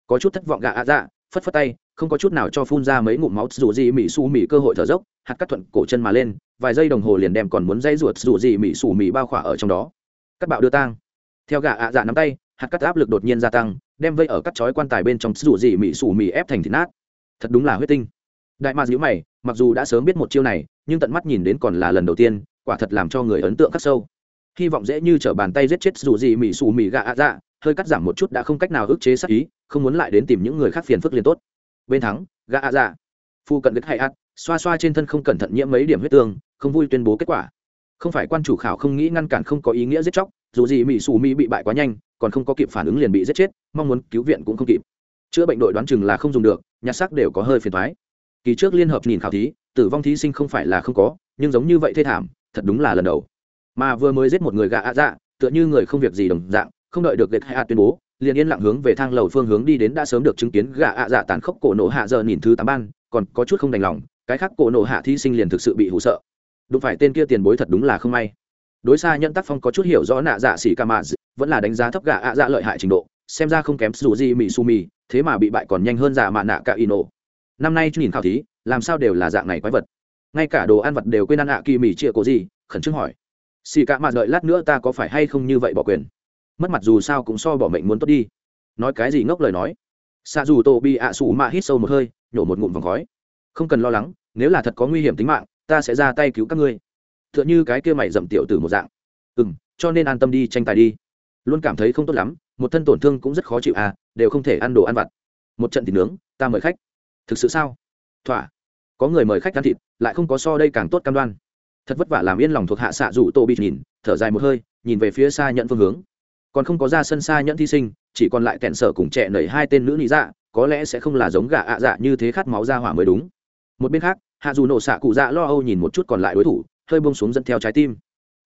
A: Có chút thất vọng gà ạ dạ phất phất tay, không có chút nào cho phun ra mấy ngụm máu dù gì mỹ su mỹ cơ hội thở dốc, hạt cắt thuận cổ chân mà lên vài giây đồng hồ liền đem còn muốn dây ruột dù gì mỹ sủ mỹ bao khỏa ở trong đó. Cắt bạo đưa tang. Theo gạ ạ dạ nắm tay, hạt cắt áp lực đột nhiên gia tăng, đem vây ở các chói quan tài bên trong dù gì mỹ sủ mỹ ép thành thịt nát. Thật đúng là huyết tinh. Đại ma dữ mày, mặc dù đã sớm biết một chiêu này, nhưng tận mắt nhìn đến còn là lần đầu tiên, quả thật làm cho người ấn tượng khắc sâu. Hy vọng dễ như t bàn tay giết chết dù gì mỹ xù mỹ gạ ạ dạ hơi cắt giảm một chút đã không cách nào ức chế sắc ý, không muốn lại đến tìm những người khác phiền phức liền tốt. Bên thắng gạ ạ dạ. Phu cận đứt hay ắt xoa xoa trên thân không cẩn thận nhiễm mấy điểm huyết tương, không vui tuyên bố kết quả. Không phải quan chủ khảo không nghĩ ngăn cản không có ý nghĩa giết chóc, dù gì mỹ xù mỹ bị bại quá nhanh, còn không có kịp phản ứng liền bị giết chết, mong muốn cứu viện cũng không kịp. Chữa bệnh đội đoán chừng là không dùng được, nhặt xác đều có hơi phiền thoái kỳ trước liên hợp nhìn khảo thí, tử vong thí sinh không phải là không có, nhưng giống như vậy thê thảm, thật đúng là lần đầu. Mà vừa mới giết một người gạ ạ dạ tựa như người không việc gì đồng dạng, không đợi được gệt hay ạ tuyên bố, liền yên lặng hướng về thang lầu phương hướng đi đến đã sớm được chứng kiến gạ ạ dạ tàn khốc cổ nổ hạ giờ nhìn thứ tám ban, còn có chút không đành lòng cái khác cổ nổ hạ thí sinh liền thực sự bị hụ sợ. Đụng phải tên kia tiền bối thật đúng là không may. Đối xa nhận tác phong có chút hiểu rõ nạ dạ xỉ ca mạ vẫn là đánh giá thấp gà ạ dạ lợi hại trình độ, xem ra không kém dù gì mỹ su mì, thế mà bị bại còn nhanh hơn giả mạ nạ ca ino. Năm nay nhìn khảo thí, làm sao đều là dạng này quái vật. Ngay cả đồ ăn vật đều quên ăn ạ kỳ mì chia cổ gì, khẩn trương hỏi. Xì cả mặt đợi lát nữa ta có phải hay không như vậy bỏ quyền? Mất mặt dù sao cũng so bỏ mệnh muốn tốt đi. Nói cái gì ngốc lời nói. Xa dù tô bị ạ sủ mạ hít sâu một hơi, nhổ một ngụm vòng khói. Không cần lo lắng nếu là thật có nguy hiểm tính mạng, ta sẽ ra tay cứu các ngươi. T h ư ợ n h ư cái kia mày dậm tiểu từ một dạng. Ừ m cho nên an tâm đi, tranh tài đi. Luôn cảm thấy không tốt lắm, một thân tổn thương cũng rất khó chịu à đều không thể ăn đồ ăn vặt. Một trận thịt nướng, ta mời khách. Thực sự sao? Thỏa. Có người mời khách ăn thịt, lại không có so đây càng tốt cam đoan. Thật vất vả làm yên lòng thuộc hạ xạ rủ tô bị nhìn, thở dài một hơi, nhìn về phía xa nhận phương hướng. Còn không có ra sân xa nhẫn thi sinh, chỉ còn lại kẹn sở cùng trẻ nảy hai tên nữ lý dạ có lẽ sẽ không là giống gà ạ dạ như thế khát máu ra hỏa mới đúng một bên khác, hạ dù nổ xạ cụ dạ lo âu nhìn một chút còn lại đối thủ, hơi bông xuống dẫn theo trái tim.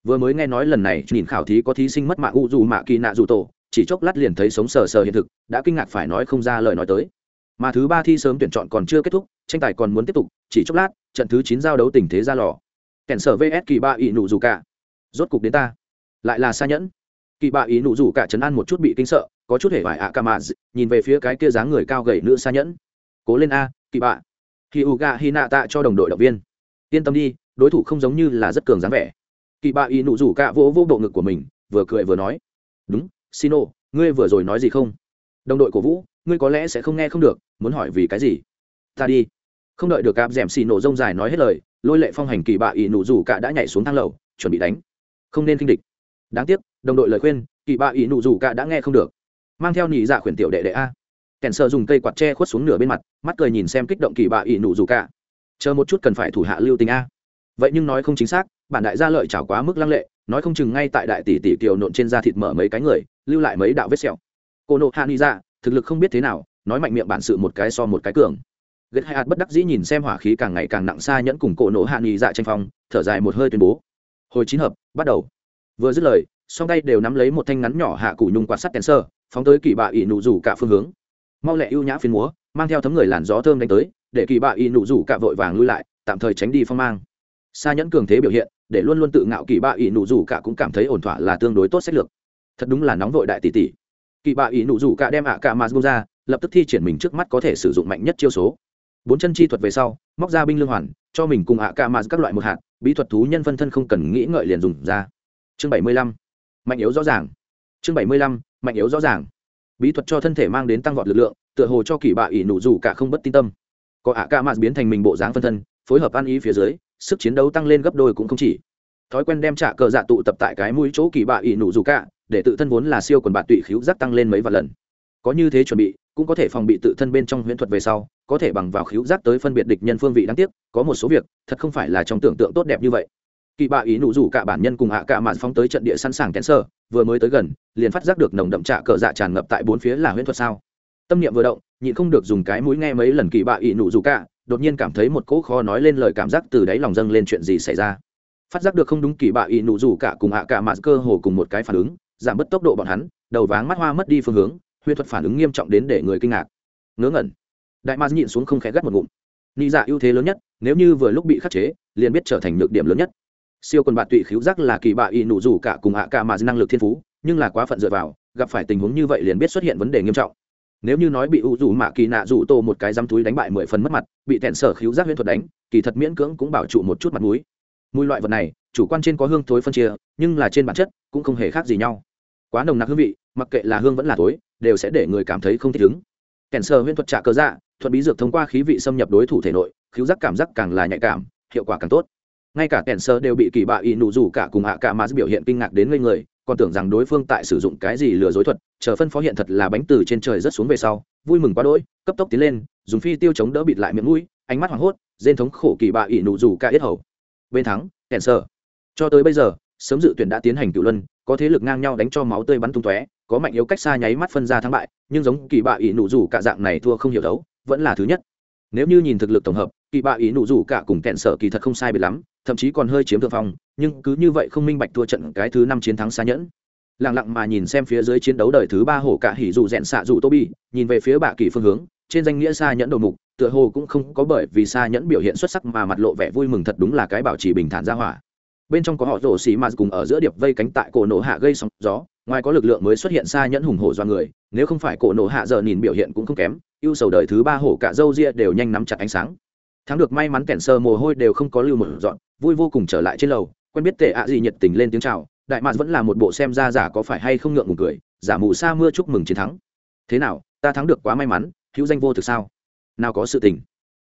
A: Vừa mới nghe nói lần này, nhìn khảo thí có thí sinh mất mạng u dù mạ kỳ nạ dù tổ, chỉ chốc lát liền thấy sống sờ sờ hiện thực, đã kinh ngạc phải nói không ra lời nói tới. Mà thứ ba thi sớm tuyển chọn còn chưa kết thúc, tranh tài còn muốn tiếp tục, chỉ chốc lát, trận thứ chín giao đấu tình thế ra lò. Kèn sở vs kỳ ba ỵ nụ dù cả. Rốt cục đến ta. Lại là xa nhẫn. Kỳ ba ý nụ dù cả chấn an một chút bị kinh sợ, có chút hề vải ạ ca mà nhìn về phía cái kia dáng người cao gầy nữ xa nhẫn. Cố lên a, kỳ bạ khi u ga hi nạ tạ cho đồng đội động viên. Yên tâm đi, đối thủ không giống như là rất cường dáng vẻ. Kỳ bạ y nụ rủ cạ vỗ vỗ bộ ngực của mình, vừa cười vừa nói. Đúng xin ô ngươi vừa rồi nói gì không? Đồng đội của vũ, ngươi có lẽ sẽ không nghe không được, muốn hỏi vì cái gì? Ta đi. Không đợi được cạp d ẻ m xì nổ rông dài nói hết lời, lôi lệ phong hành kỳ bạ ỷ nụ rủ cả đã nhảy xuống thang lầu, chuẩn bị đánh. Không nên kinh địch. Đáng tiếc, đồng đội lời khuyên, kỳ bạ ỷ nụ rủ cả đã nghe không được. Mang theo nhị dạ khuyển tiểu đệ đệ a kèn sợ dùng cây quạt tre khuất xuống nửa bên mặt, mắt cười nhìn xem kích động kỳ bạ ỷ nụ rủ cả. Chờ một chút cần phải thủ hạ lưu tình a. Vậy nhưng nói không chính xác, bản đại gia lợi chảo quá mức lăng lệ, nói không chừng ngay tại đại tỷ tỷ kiều nộn trên da thịt mở mấy cái người, lưu lại mấy đạo vết sẹo. Cô nộ hạ ni ra thực lực không biết thế nào, nói mạnh miệng bản sự một cái so một cái cường. Ghét hai hạt bất đắc dĩ nhìn xem hỏa khí càng ngày càng nặng xa nhẫn cùng cổ nộ hạ nghị dạ tranh phong, thở dài một hơi tuyên bố. Hồi chín hợp, bắt đầu. Vừa dứt lời, song tay đều nắm lấy một thanh ngắn nhỏ hạ cụ nhung quạt sắt kèn sơ, phóng tới kỳ bạ ỷ nụ rủ cả phương hướng mau lẹ ưu nhã phiên múa, mang theo thấm người làn gió thơm đánh tới, để kỳ bạ y nụ rủ cả vội vàng lui lại, tạm thời tránh đi phong mang. Xa nhẫn cường thế biểu hiện, để luôn luôn tự ngạo kỳ bạ y nụ rủ cả cũng cảm thấy ổn thỏa là tương đối tốt sách lược. Thật đúng là nóng vội đại tỷ tỷ. Kỳ bạ y nụ rủ cả đem ạ cả mà ra, lập tức thi triển mình trước mắt có thể sử dụng mạnh nhất chiêu số. Bốn chân chi thuật về sau, móc ra binh lương hoàn, cho mình cùng ạ cả mà các loại một hạt, bí thuật thú nhân phân thân không cần nghĩ ngợi liền dùng ra. Chương bảy mươi lăm, mạnh yếu rõ ràng. Chương bảy mươi lăm, mạnh yếu rõ ràng bí thuật cho thân thể mang đến tăng vọt lực lượng, tựa hồ cho kỳ bạ ỷ nụ dù cả không bất tin tâm. Có ạ ca mạt biến thành mình bộ dáng phân thân, phối hợp ăn ý phía dưới, sức chiến đấu tăng lên gấp đôi cũng không chỉ. Thói quen đem trả cờ dạ tụ tập tại cái mũi chỗ kỳ bạ ỷ nụ dù cả, để tự thân vốn là siêu quần bạn tụy khíu giác tăng lên mấy vài lần. Có như thế chuẩn bị, cũng có thể phòng bị tự thân bên trong huyễn thuật về sau, có thể bằng vào khíu giác tới phân biệt địch nhân phương vị đáng tiếc, có một số việc, thật không phải là trong tưởng tượng tốt đẹp như vậy kỳ bạ ý nụ rủ cả bản nhân cùng hạ cả mạn phóng tới trận địa sẵn sàng kén sơ, vừa mới tới gần, liền phát giác được nồng đậm trạ cờ dạ tràn ngập tại bốn phía là huyễn thuật sao. Tâm niệm vừa động, nhịn không được dùng cái mũi nghe mấy lần kỳ bạ ý nụ rủ cả, đột nhiên cảm thấy một cỗ khó nói lên lời cảm giác từ đáy lòng dâng lên chuyện gì xảy ra. Phát giác được không đúng kỳ bạ ý nụ rủ cả cùng hạ cả mạn cơ hồ cùng một cái phản ứng, giảm bớt tốc độ bọn hắn, đầu váng mắt hoa mất đi phương hướng, huyễn thuật phản ứng nghiêm trọng đến để người kinh ngạc. Ngớ ngẩn. Đại ma nhịn xuống không khẽ gắt một ngụm. Nị dạ ưu thế lớn nhất, nếu như vừa lúc bị khắc chế, liền biết trở thành nhược điểm lớn nhất siêu quần bạn tụy khiếu giác là kỳ bạ y nụ rủ cả cùng hạ cả mà năng lực thiên phú, nhưng là quá phận dựa vào, gặp phải tình huống như vậy liền biết xuất hiện vấn đề nghiêm trọng. Nếu như nói bị u rủ mạ kỳ nạ rủ tô một cái dăm túi đánh bại mười phần mất mặt, bị thẹn sở khiếu giác huyễn thuật đánh, kỳ thật miễn cưỡng cũng bảo trụ một chút mặt mũi. Mùi loại vật này, chủ quan trên có hương thối phân chia, nhưng là trên bản chất cũng không hề khác gì nhau. Quá nồng nặc hương vị, mặc kệ là hương vẫn là thối, đều sẽ để người cảm thấy không thích ứng. Kèn sở huyễn thuật trả cơ dạ thuật bí dược thông qua khí vị xâm nhập đối thủ thể nội khiếu giác cảm giác càng là nhạy cảm, hiệu quả càng tốt ngay cả kèn sơ đều bị kỳ bạ y nụ rủ cả cùng hạ cả mà biểu hiện kinh ngạc đến ngây người, còn tưởng rằng đối phương tại sử dụng cái gì lừa dối thuật, chờ phân phó hiện thật là bánh từ trên trời rất xuống về sau, vui mừng quá đỗi, cấp tốc tiến lên, dùng phi tiêu chống đỡ bịt lại miệng mũi, ánh mắt hoảng hốt dên thống khổ kỳ bạ y nụ rủ cả yết hầu. Bên thắng kèn sơ. Cho tới bây giờ, sớm dự tuyển đã tiến hành cựu luân, có thế lực ngang nhau đánh cho máu tươi bắn tung tóe, có mạnh yếu cách xa nháy mắt phân ra thắng bại, nhưng giống kỳ bạ ỷ nụ rủ cả dạng này thua không hiểu đấu, vẫn là thứ nhất. Nếu như nhìn thực lực tổng hợp, kỳ bạ ỷ nụ rủ cả cùng kẹn sở kỳ thật không sai biệt lắm thậm chí còn hơi chiếm thượng phong, nhưng cứ như vậy không minh bạch thua trận cái thứ năm chiến thắng xa nhẫn. Lặng lặng mà nhìn xem phía dưới chiến đấu đời thứ ba hổ cả hỉ dù rẽn xạ dù tô bi nhìn về phía bạ kỳ phương hướng, trên danh nghĩa xa nhẫn đầu mục, tựa hồ cũng không có bởi vì xa nhẫn biểu hiện xuất sắc mà mặt lộ vẻ vui mừng thật đúng là cái bảo trì bình thản ra hỏa. Bên trong có họ rổ xì mà cùng ở giữa điệp vây cánh tại cổ nổ hạ gây sóng gió, ngoài có lực lượng mới xuất hiện xa nhẫn hùng hổ do người, nếu không phải cổ nổ hạ giờ nhìn biểu hiện cũng không kém, ưu sầu đời thứ ba hổ cả dâu ria đều nhanh nắm chặt ánh sáng thắng được may mắn kẻn sơ mồ hôi đều không có lưu một dọn, vui vô cùng trở lại trên lầu, quen biết tệ ạ gì nhiệt tình lên tiếng chào, đại mạc vẫn là một bộ xem ra giả có phải hay không ngượng ngùng cười, giả mù sa mưa chúc mừng chiến thắng. Thế nào, ta thắng được quá may mắn, hữu danh vô thực sao? Nào có sự tình.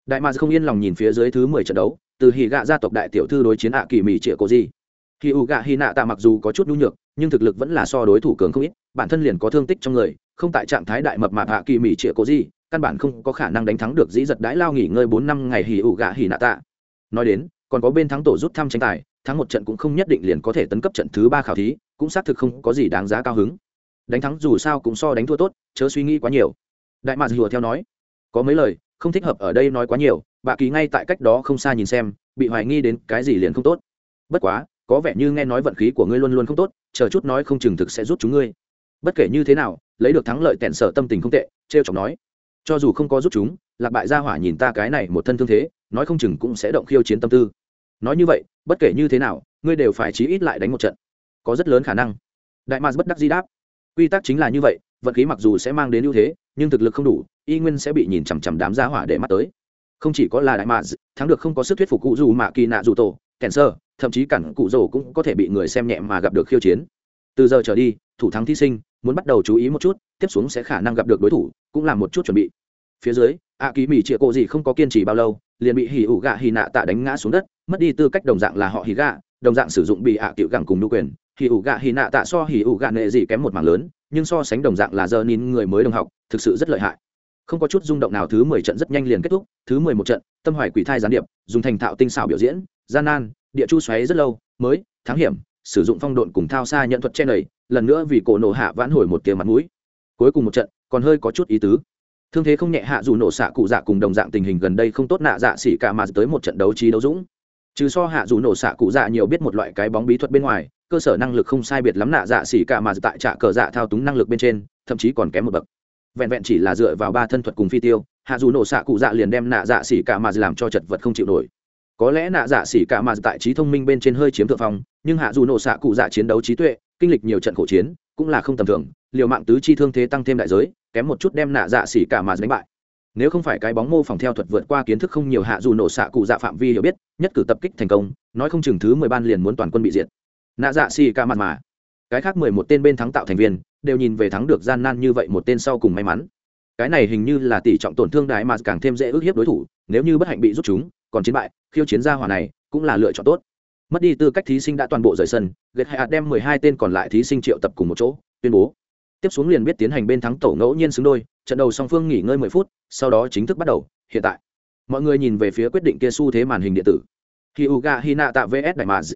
A: Đại mạc không yên lòng nhìn phía dưới thứ mười trận đấu, từ hì gạ gia tộc đại tiểu thư đối chiến ạ kỳ mì trịa cô gì. Khi u gạ hy nạ tạ mặc dù có chút nhu nhược, nhưng thực lực vẫn là so đối thủ cường không ít, bản thân liền có thương tích trong người, không tại trạng thái đại mập mạp hạ kỳ mì trịa cổ gì căn bản không có khả năng đánh thắng được dĩ giật đãi lao nghỉ ngơi bốn năm ngày hì ủ gạ hì nạ tạ. Nói đến, còn có bên thắng tổ rút thăm tranh tài, thắng một trận cũng không nhất định liền có thể tấn cấp trận thứ ba khảo thí, cũng xác thực không có gì đáng giá cao hứng. Đánh thắng dù sao cũng so đánh thua tốt, chớ suy nghĩ quá nhiều. Đại mạc hùa theo nói, có mấy lời, không thích hợp ở đây nói quá nhiều, bà kỳ ngay tại cách đó không xa nhìn xem, bị hoài nghi đến cái gì liền không tốt. Bất quá, có vẻ như nghe nói vận khí của ngươi luôn luôn không tốt, chờ chút nói không chừng thực sẽ rút chúng ngươi. Bất kể như thế nào, lấy được thắng lợi tẹn sở tâm tình không tệ t r e o chọc nói cho dù không có giúp chúng, lạc bại gia hỏa nhìn ta cái này một thân thương thế, nói không chừng cũng sẽ động khiêu chiến tâm tư. Nói như vậy, bất kể như thế nào, ngươi đều phải chí ít lại đánh một trận. Có rất lớn khả năng. Đại mars bất đắc di đáp. Quy tắc chính là như vậy, vận khí mặc dù sẽ mang đến ưu thế, nhưng thực lực không đủ, y nguyên sẽ bị nhìn chằm chằm đám gia hỏa để mắt tới. Không chỉ có là đại mars thắng được không có sức thuyết phục cụ dù mạ kỳ nạ dù tổ, kèn sơ, thậm chí cản cụ rồ cũng có thể bị người xem nhẹ mà gặp được khiêu chiến. Từ giờ trở đi, thủ thắng thí sinh muốn bắt đầu chú ý một chút, tiếp xuống sẽ khả năng gặp được đối thủ, cũng làm một chút chuẩn bị. Phía dưới ạ ký mỹ chĩa cộ gì không có kiên trì bao lâu, liền bị hỉ ủ gạ hỉ nạ tạ đánh ngã xuống đất, mất đi tư cách đồng dạng là họ hỉ gạ, đồng dạng sử dụng bị ạ tiểu gẳng cùng đu quyền. Hỉ ủ gạ hỉ nạ tạ so hỉ ủ gạ nệ gì kém một mảng lớn, nhưng so sánh đồng dạng là giờ nín người mới đồng học, thực sự rất lợi hại. Không có chút rung động nào, thứ mười trận rất nhanh liền kết thúc, thứ mười một trận, tâm hoài quỷ thai gián điệp, dùng thành thạo tinh xảo biểu diễn, gian nan, địa chu xoáy rất lâu, mới, thắng hiểm sử dụng phong độn cùng thao xa nhận thuật che nầy, lần nữa vì cổ nổ hạ vãn hồi một tia mặt mũi. Cuối cùng một trận, còn hơi có chút ý tứ. Thương thế không nhẹ hạ dù nổ xạ cụ dạ cùng đồng dạng tình hình gần đây không tốt nạ dạ xỉ cả mà tới một trận đấu trí đấu dũng. Trừ so hạ dù nổ xạ cụ dạ nhiều biết một loại cái bóng bí thuật bên ngoài, cơ sở năng lực không sai biệt lắm nạ dạ xỉ cả mà tại trạ cờ dạ thao túng năng lực bên trên, thậm chí còn kém một bậc. Vẹn vẹn chỉ là dựa vào ba thân thuật cùng phi tiêu, hạ dù nổ xạ cụ dạ liền đem nạ dạ xỉ cả mà làm cho chật vật không chịu nổi có lẽ nạ dạ xỉ cả mà tại trí thông minh bên trên hơi chiếm thượng phong, nhưng hạ dù nổ xạ cụ dạ chiến đấu trí tuệ, kinh lịch nhiều trận khổ chiến, cũng là không tầm thường. Liều mạng tứ chi thương thế tăng thêm đại giới, kém một chút đem nạ dạ xỉ cả mà đánh bại. Nếu không phải cái bóng mô phỏng theo thuật vượt qua kiến thức không nhiều, hạ dù nổ xạ cụ dạ phạm vi hiểu biết, nhất cử tập kích thành công, nói không chừng thứ mười ban liền muốn toàn quân bị diệt. Nạ dạ xỉ cả mặt mà. Cái khác mười một tên bên thắng tạo thành viên, đều nhìn về thắng được gian nan như vậy một tên sau cùng may mắn. Cái này hình như là tỷ trọng tổn thương đại mà càng thêm dễ ức hiếp đối thủ, nếu như bất hạnh bị rút chúng còn chiến bại, khiêu chiến gia hỏa này cũng là lựa chọn tốt. Mất đi tư cách thí sinh đã toàn bộ rời sân, ghét hạ đem mười hai tên còn lại thí sinh triệu tập cùng một chỗ, tuyên bố. Tiếp xuống liền biết tiến hành bên thắng tổ ngẫu nhiên xứng đôi, trận đầu song phương nghỉ ngơi mười phút, sau đó chính thức bắt đầu, hiện tại. Mọi người nhìn về phía quyết định kia xu thế màn hình điện tử. Hi u ga hi nạ tạ vs đại maz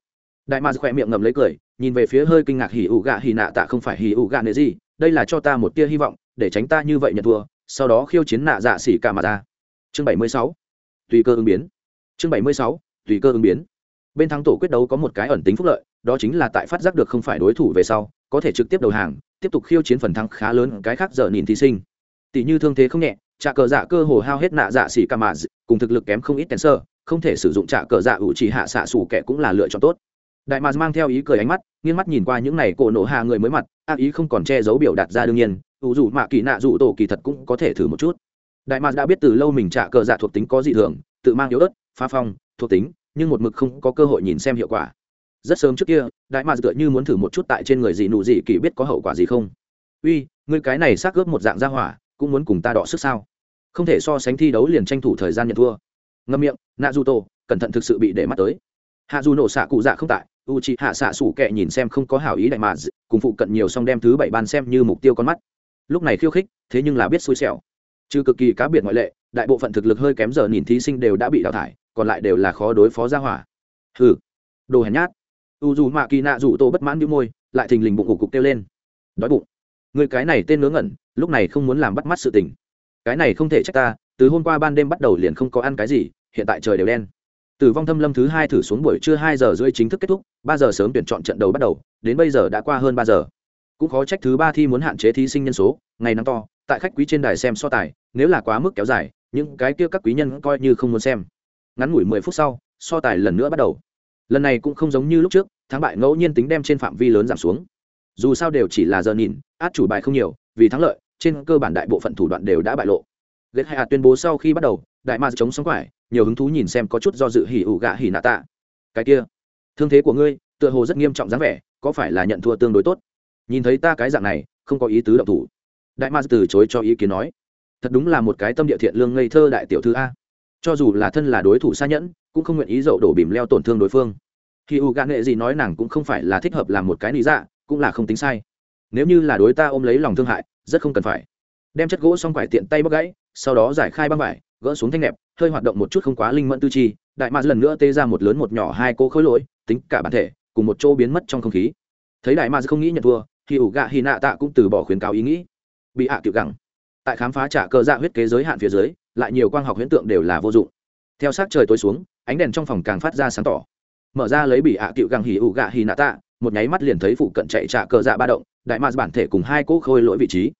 A: đại maz khỏe miệng ngầm lấy cười, nhìn về phía hơi kinh ngạc hi u ga hi nạ tạ không phải hi u ga nệ gì đây là cho ta một tia hy vọng, để tránh ta như vậy nhận thua, sau đó khiêu chiến nạ dạ xỉ cả mà ta chương bảy mươi sáu. Tùy cơ ứng biến chương bảy mươi sáu, tùy cơ ứng biến. Bên thắng tổ quyết đấu có một cái ẩn tính phúc lợi, đó chính là tại phát giác được không phải đối thủ về sau, có thể trực tiếp đầu hàng, tiếp tục khiêu chiến phần thắng khá lớn cái khác giờ nhìn thí sinh. Tỷ như thương thế không nhẹ, trả cờ dạ cơ hồ hao hết nạ dạ xỉ ca mà cùng thực lực kém không ít tèn sơ không thể sử dụng trả cờ dạ ủ chỉ hạ xạ sủ kẻ cũng là lựa chọn tốt. Đại mà mang theo ý cười ánh mắt, nghiêng mắt nhìn qua những này cổ nổ hạ người mới mặt, ác ý không còn che giấu biểu đạt ra đương nhiên, ủ dù mạ kỳ nạ dù tổ kỳ thật cũng có thể thử một chút. Đại mà đã biết từ lâu mình trả cờ dạ thuộc tính có dị thường, tự mang yếu ớt phá phong, thuộc tính, nhưng một mực không có cơ hội nhìn xem hiệu quả. Rất sớm trước kia, đại mà tựa như muốn thử một chút tại trên người gì nụ gì kỳ biết có hậu quả gì không? Uy, ngươi cái này xác ướp một dạng gia hỏa, cũng muốn cùng ta đọ sức sao? Không thể so sánh thi đấu liền tranh thủ thời gian nhận thua. Ngâm miệng nạ du tô cẩn thận thực sự bị để mắt tới. Hạ du nổ xạ cụ dạ không tại u c hạ xạ sủ kệ nhìn xem không có hảo ý đại mà cùng phụ cận nhiều xong đem thứ bảy ban xem như mục tiêu con mắt. Lúc này khiêu khích, thế nhưng là biết xui xẻo. Trừ cực kỳ cá biệt ngoại lệ, đại bộ phận thực lực hơi kém giờ nhìn thí sinh đều đã bị đào thải còn lại đều là khó đối phó ra hỏa. Hừ, đồ hèn nhát. U dù mạ kỳ nạ dù tô bất mãn đĩu môi, lại thình lình bụng cục cục kêu lên. Đói bụng. Người cái này tên ngớ ngẩn, lúc này không muốn làm bắt mắt sự tình. Cái này không thể trách ta, từ hôm qua ban đêm bắt đầu liền không có ăn cái gì, hiện tại trời đều đen. Tử vong thâm lâm thứ hai thử xuống buổi trưa hai giờ rưỡi chính thức kết thúc, ba giờ sớm tuyển chọn trận đầu bắt đầu, đến bây giờ đã qua hơn ba giờ. Cũng khó trách thứ ba thi muốn hạn chế thí sinh nhân số, ngày nắng to, tại khách quý trên đài xem so tài, nếu là quá mức kéo dài, những cái kia các quý nhân coi như không muốn xem ngắn ngủi mười phút sau, so tài lần nữa bắt đầu. Lần này cũng không giống như lúc trước, thắng bại ngẫu nhiên tính đem trên phạm vi lớn giảm xuống. Dù sao đều chỉ là giờ nhìn, át chủ bài không nhiều, vì thắng lợi, trên cơ bản đại bộ phận thủ đoạn đều đã bại lộ. Ghét hay hạt tuyên bố sau khi bắt đầu, đại ma chống sống quải, nhiều hứng thú nhìn xem có chút do dự hỉ ủ gạ hỉ nạ tạ. Cái kia, thương thế của ngươi, tựa hồ rất nghiêm trọng dáng vẻ, có phải là nhận thua tương đối tốt? Nhìn thấy ta cái dạng này, không có ý tứ động thủ. Đại ma từ chối cho ý kiến nói. Thật đúng là một cái tâm địa thiện lương ngây thơ đại tiểu thư a cho dù là thân là đối thủ xa nhẫn, cũng không nguyện ý dậu đổ bìm leo tổn thương đối phương. Khi u gạ nghệ gì nói nàng cũng không phải là thích hợp làm một cái lý dạ cũng là không tính sai. Nếu như là đối ta ôm lấy lòng thương hại, rất không cần phải. Đem chất gỗ xong quải tiện tay bóc gãy, sau đó giải khai băng vải, gỡ xuống thanh nẹp, hơi hoạt động một chút không quá linh mẫn tư chi, đại mạc lần nữa tê ra một lớn một nhỏ hai cô khối lỗi, tính cả bản thể, cùng một chỗ biến mất trong không khí. Thấy đại mạc không nghĩ nhận thua thì ủ gạ hy nạ tạ cũng từ bỏ khuyến cáo ý nghĩ. Bị hạ à gẳng, tại khám phá trả cơ dạ huyết kế giới hạn phía dưới lại nhiều quang học hiện tượng đều là vô dụng. Theo sát trời tối xuống, ánh đèn trong phòng càng phát ra sáng tỏ. Mở ra lấy bị hạ à cựu găng hỉ ủ gạ hỉ nạ tạ, một nháy mắt liền thấy phụ cận chạy trạ cờ dạ ba động, đại mạc bản thể cùng hai cỗ khôi lỗi vị trí.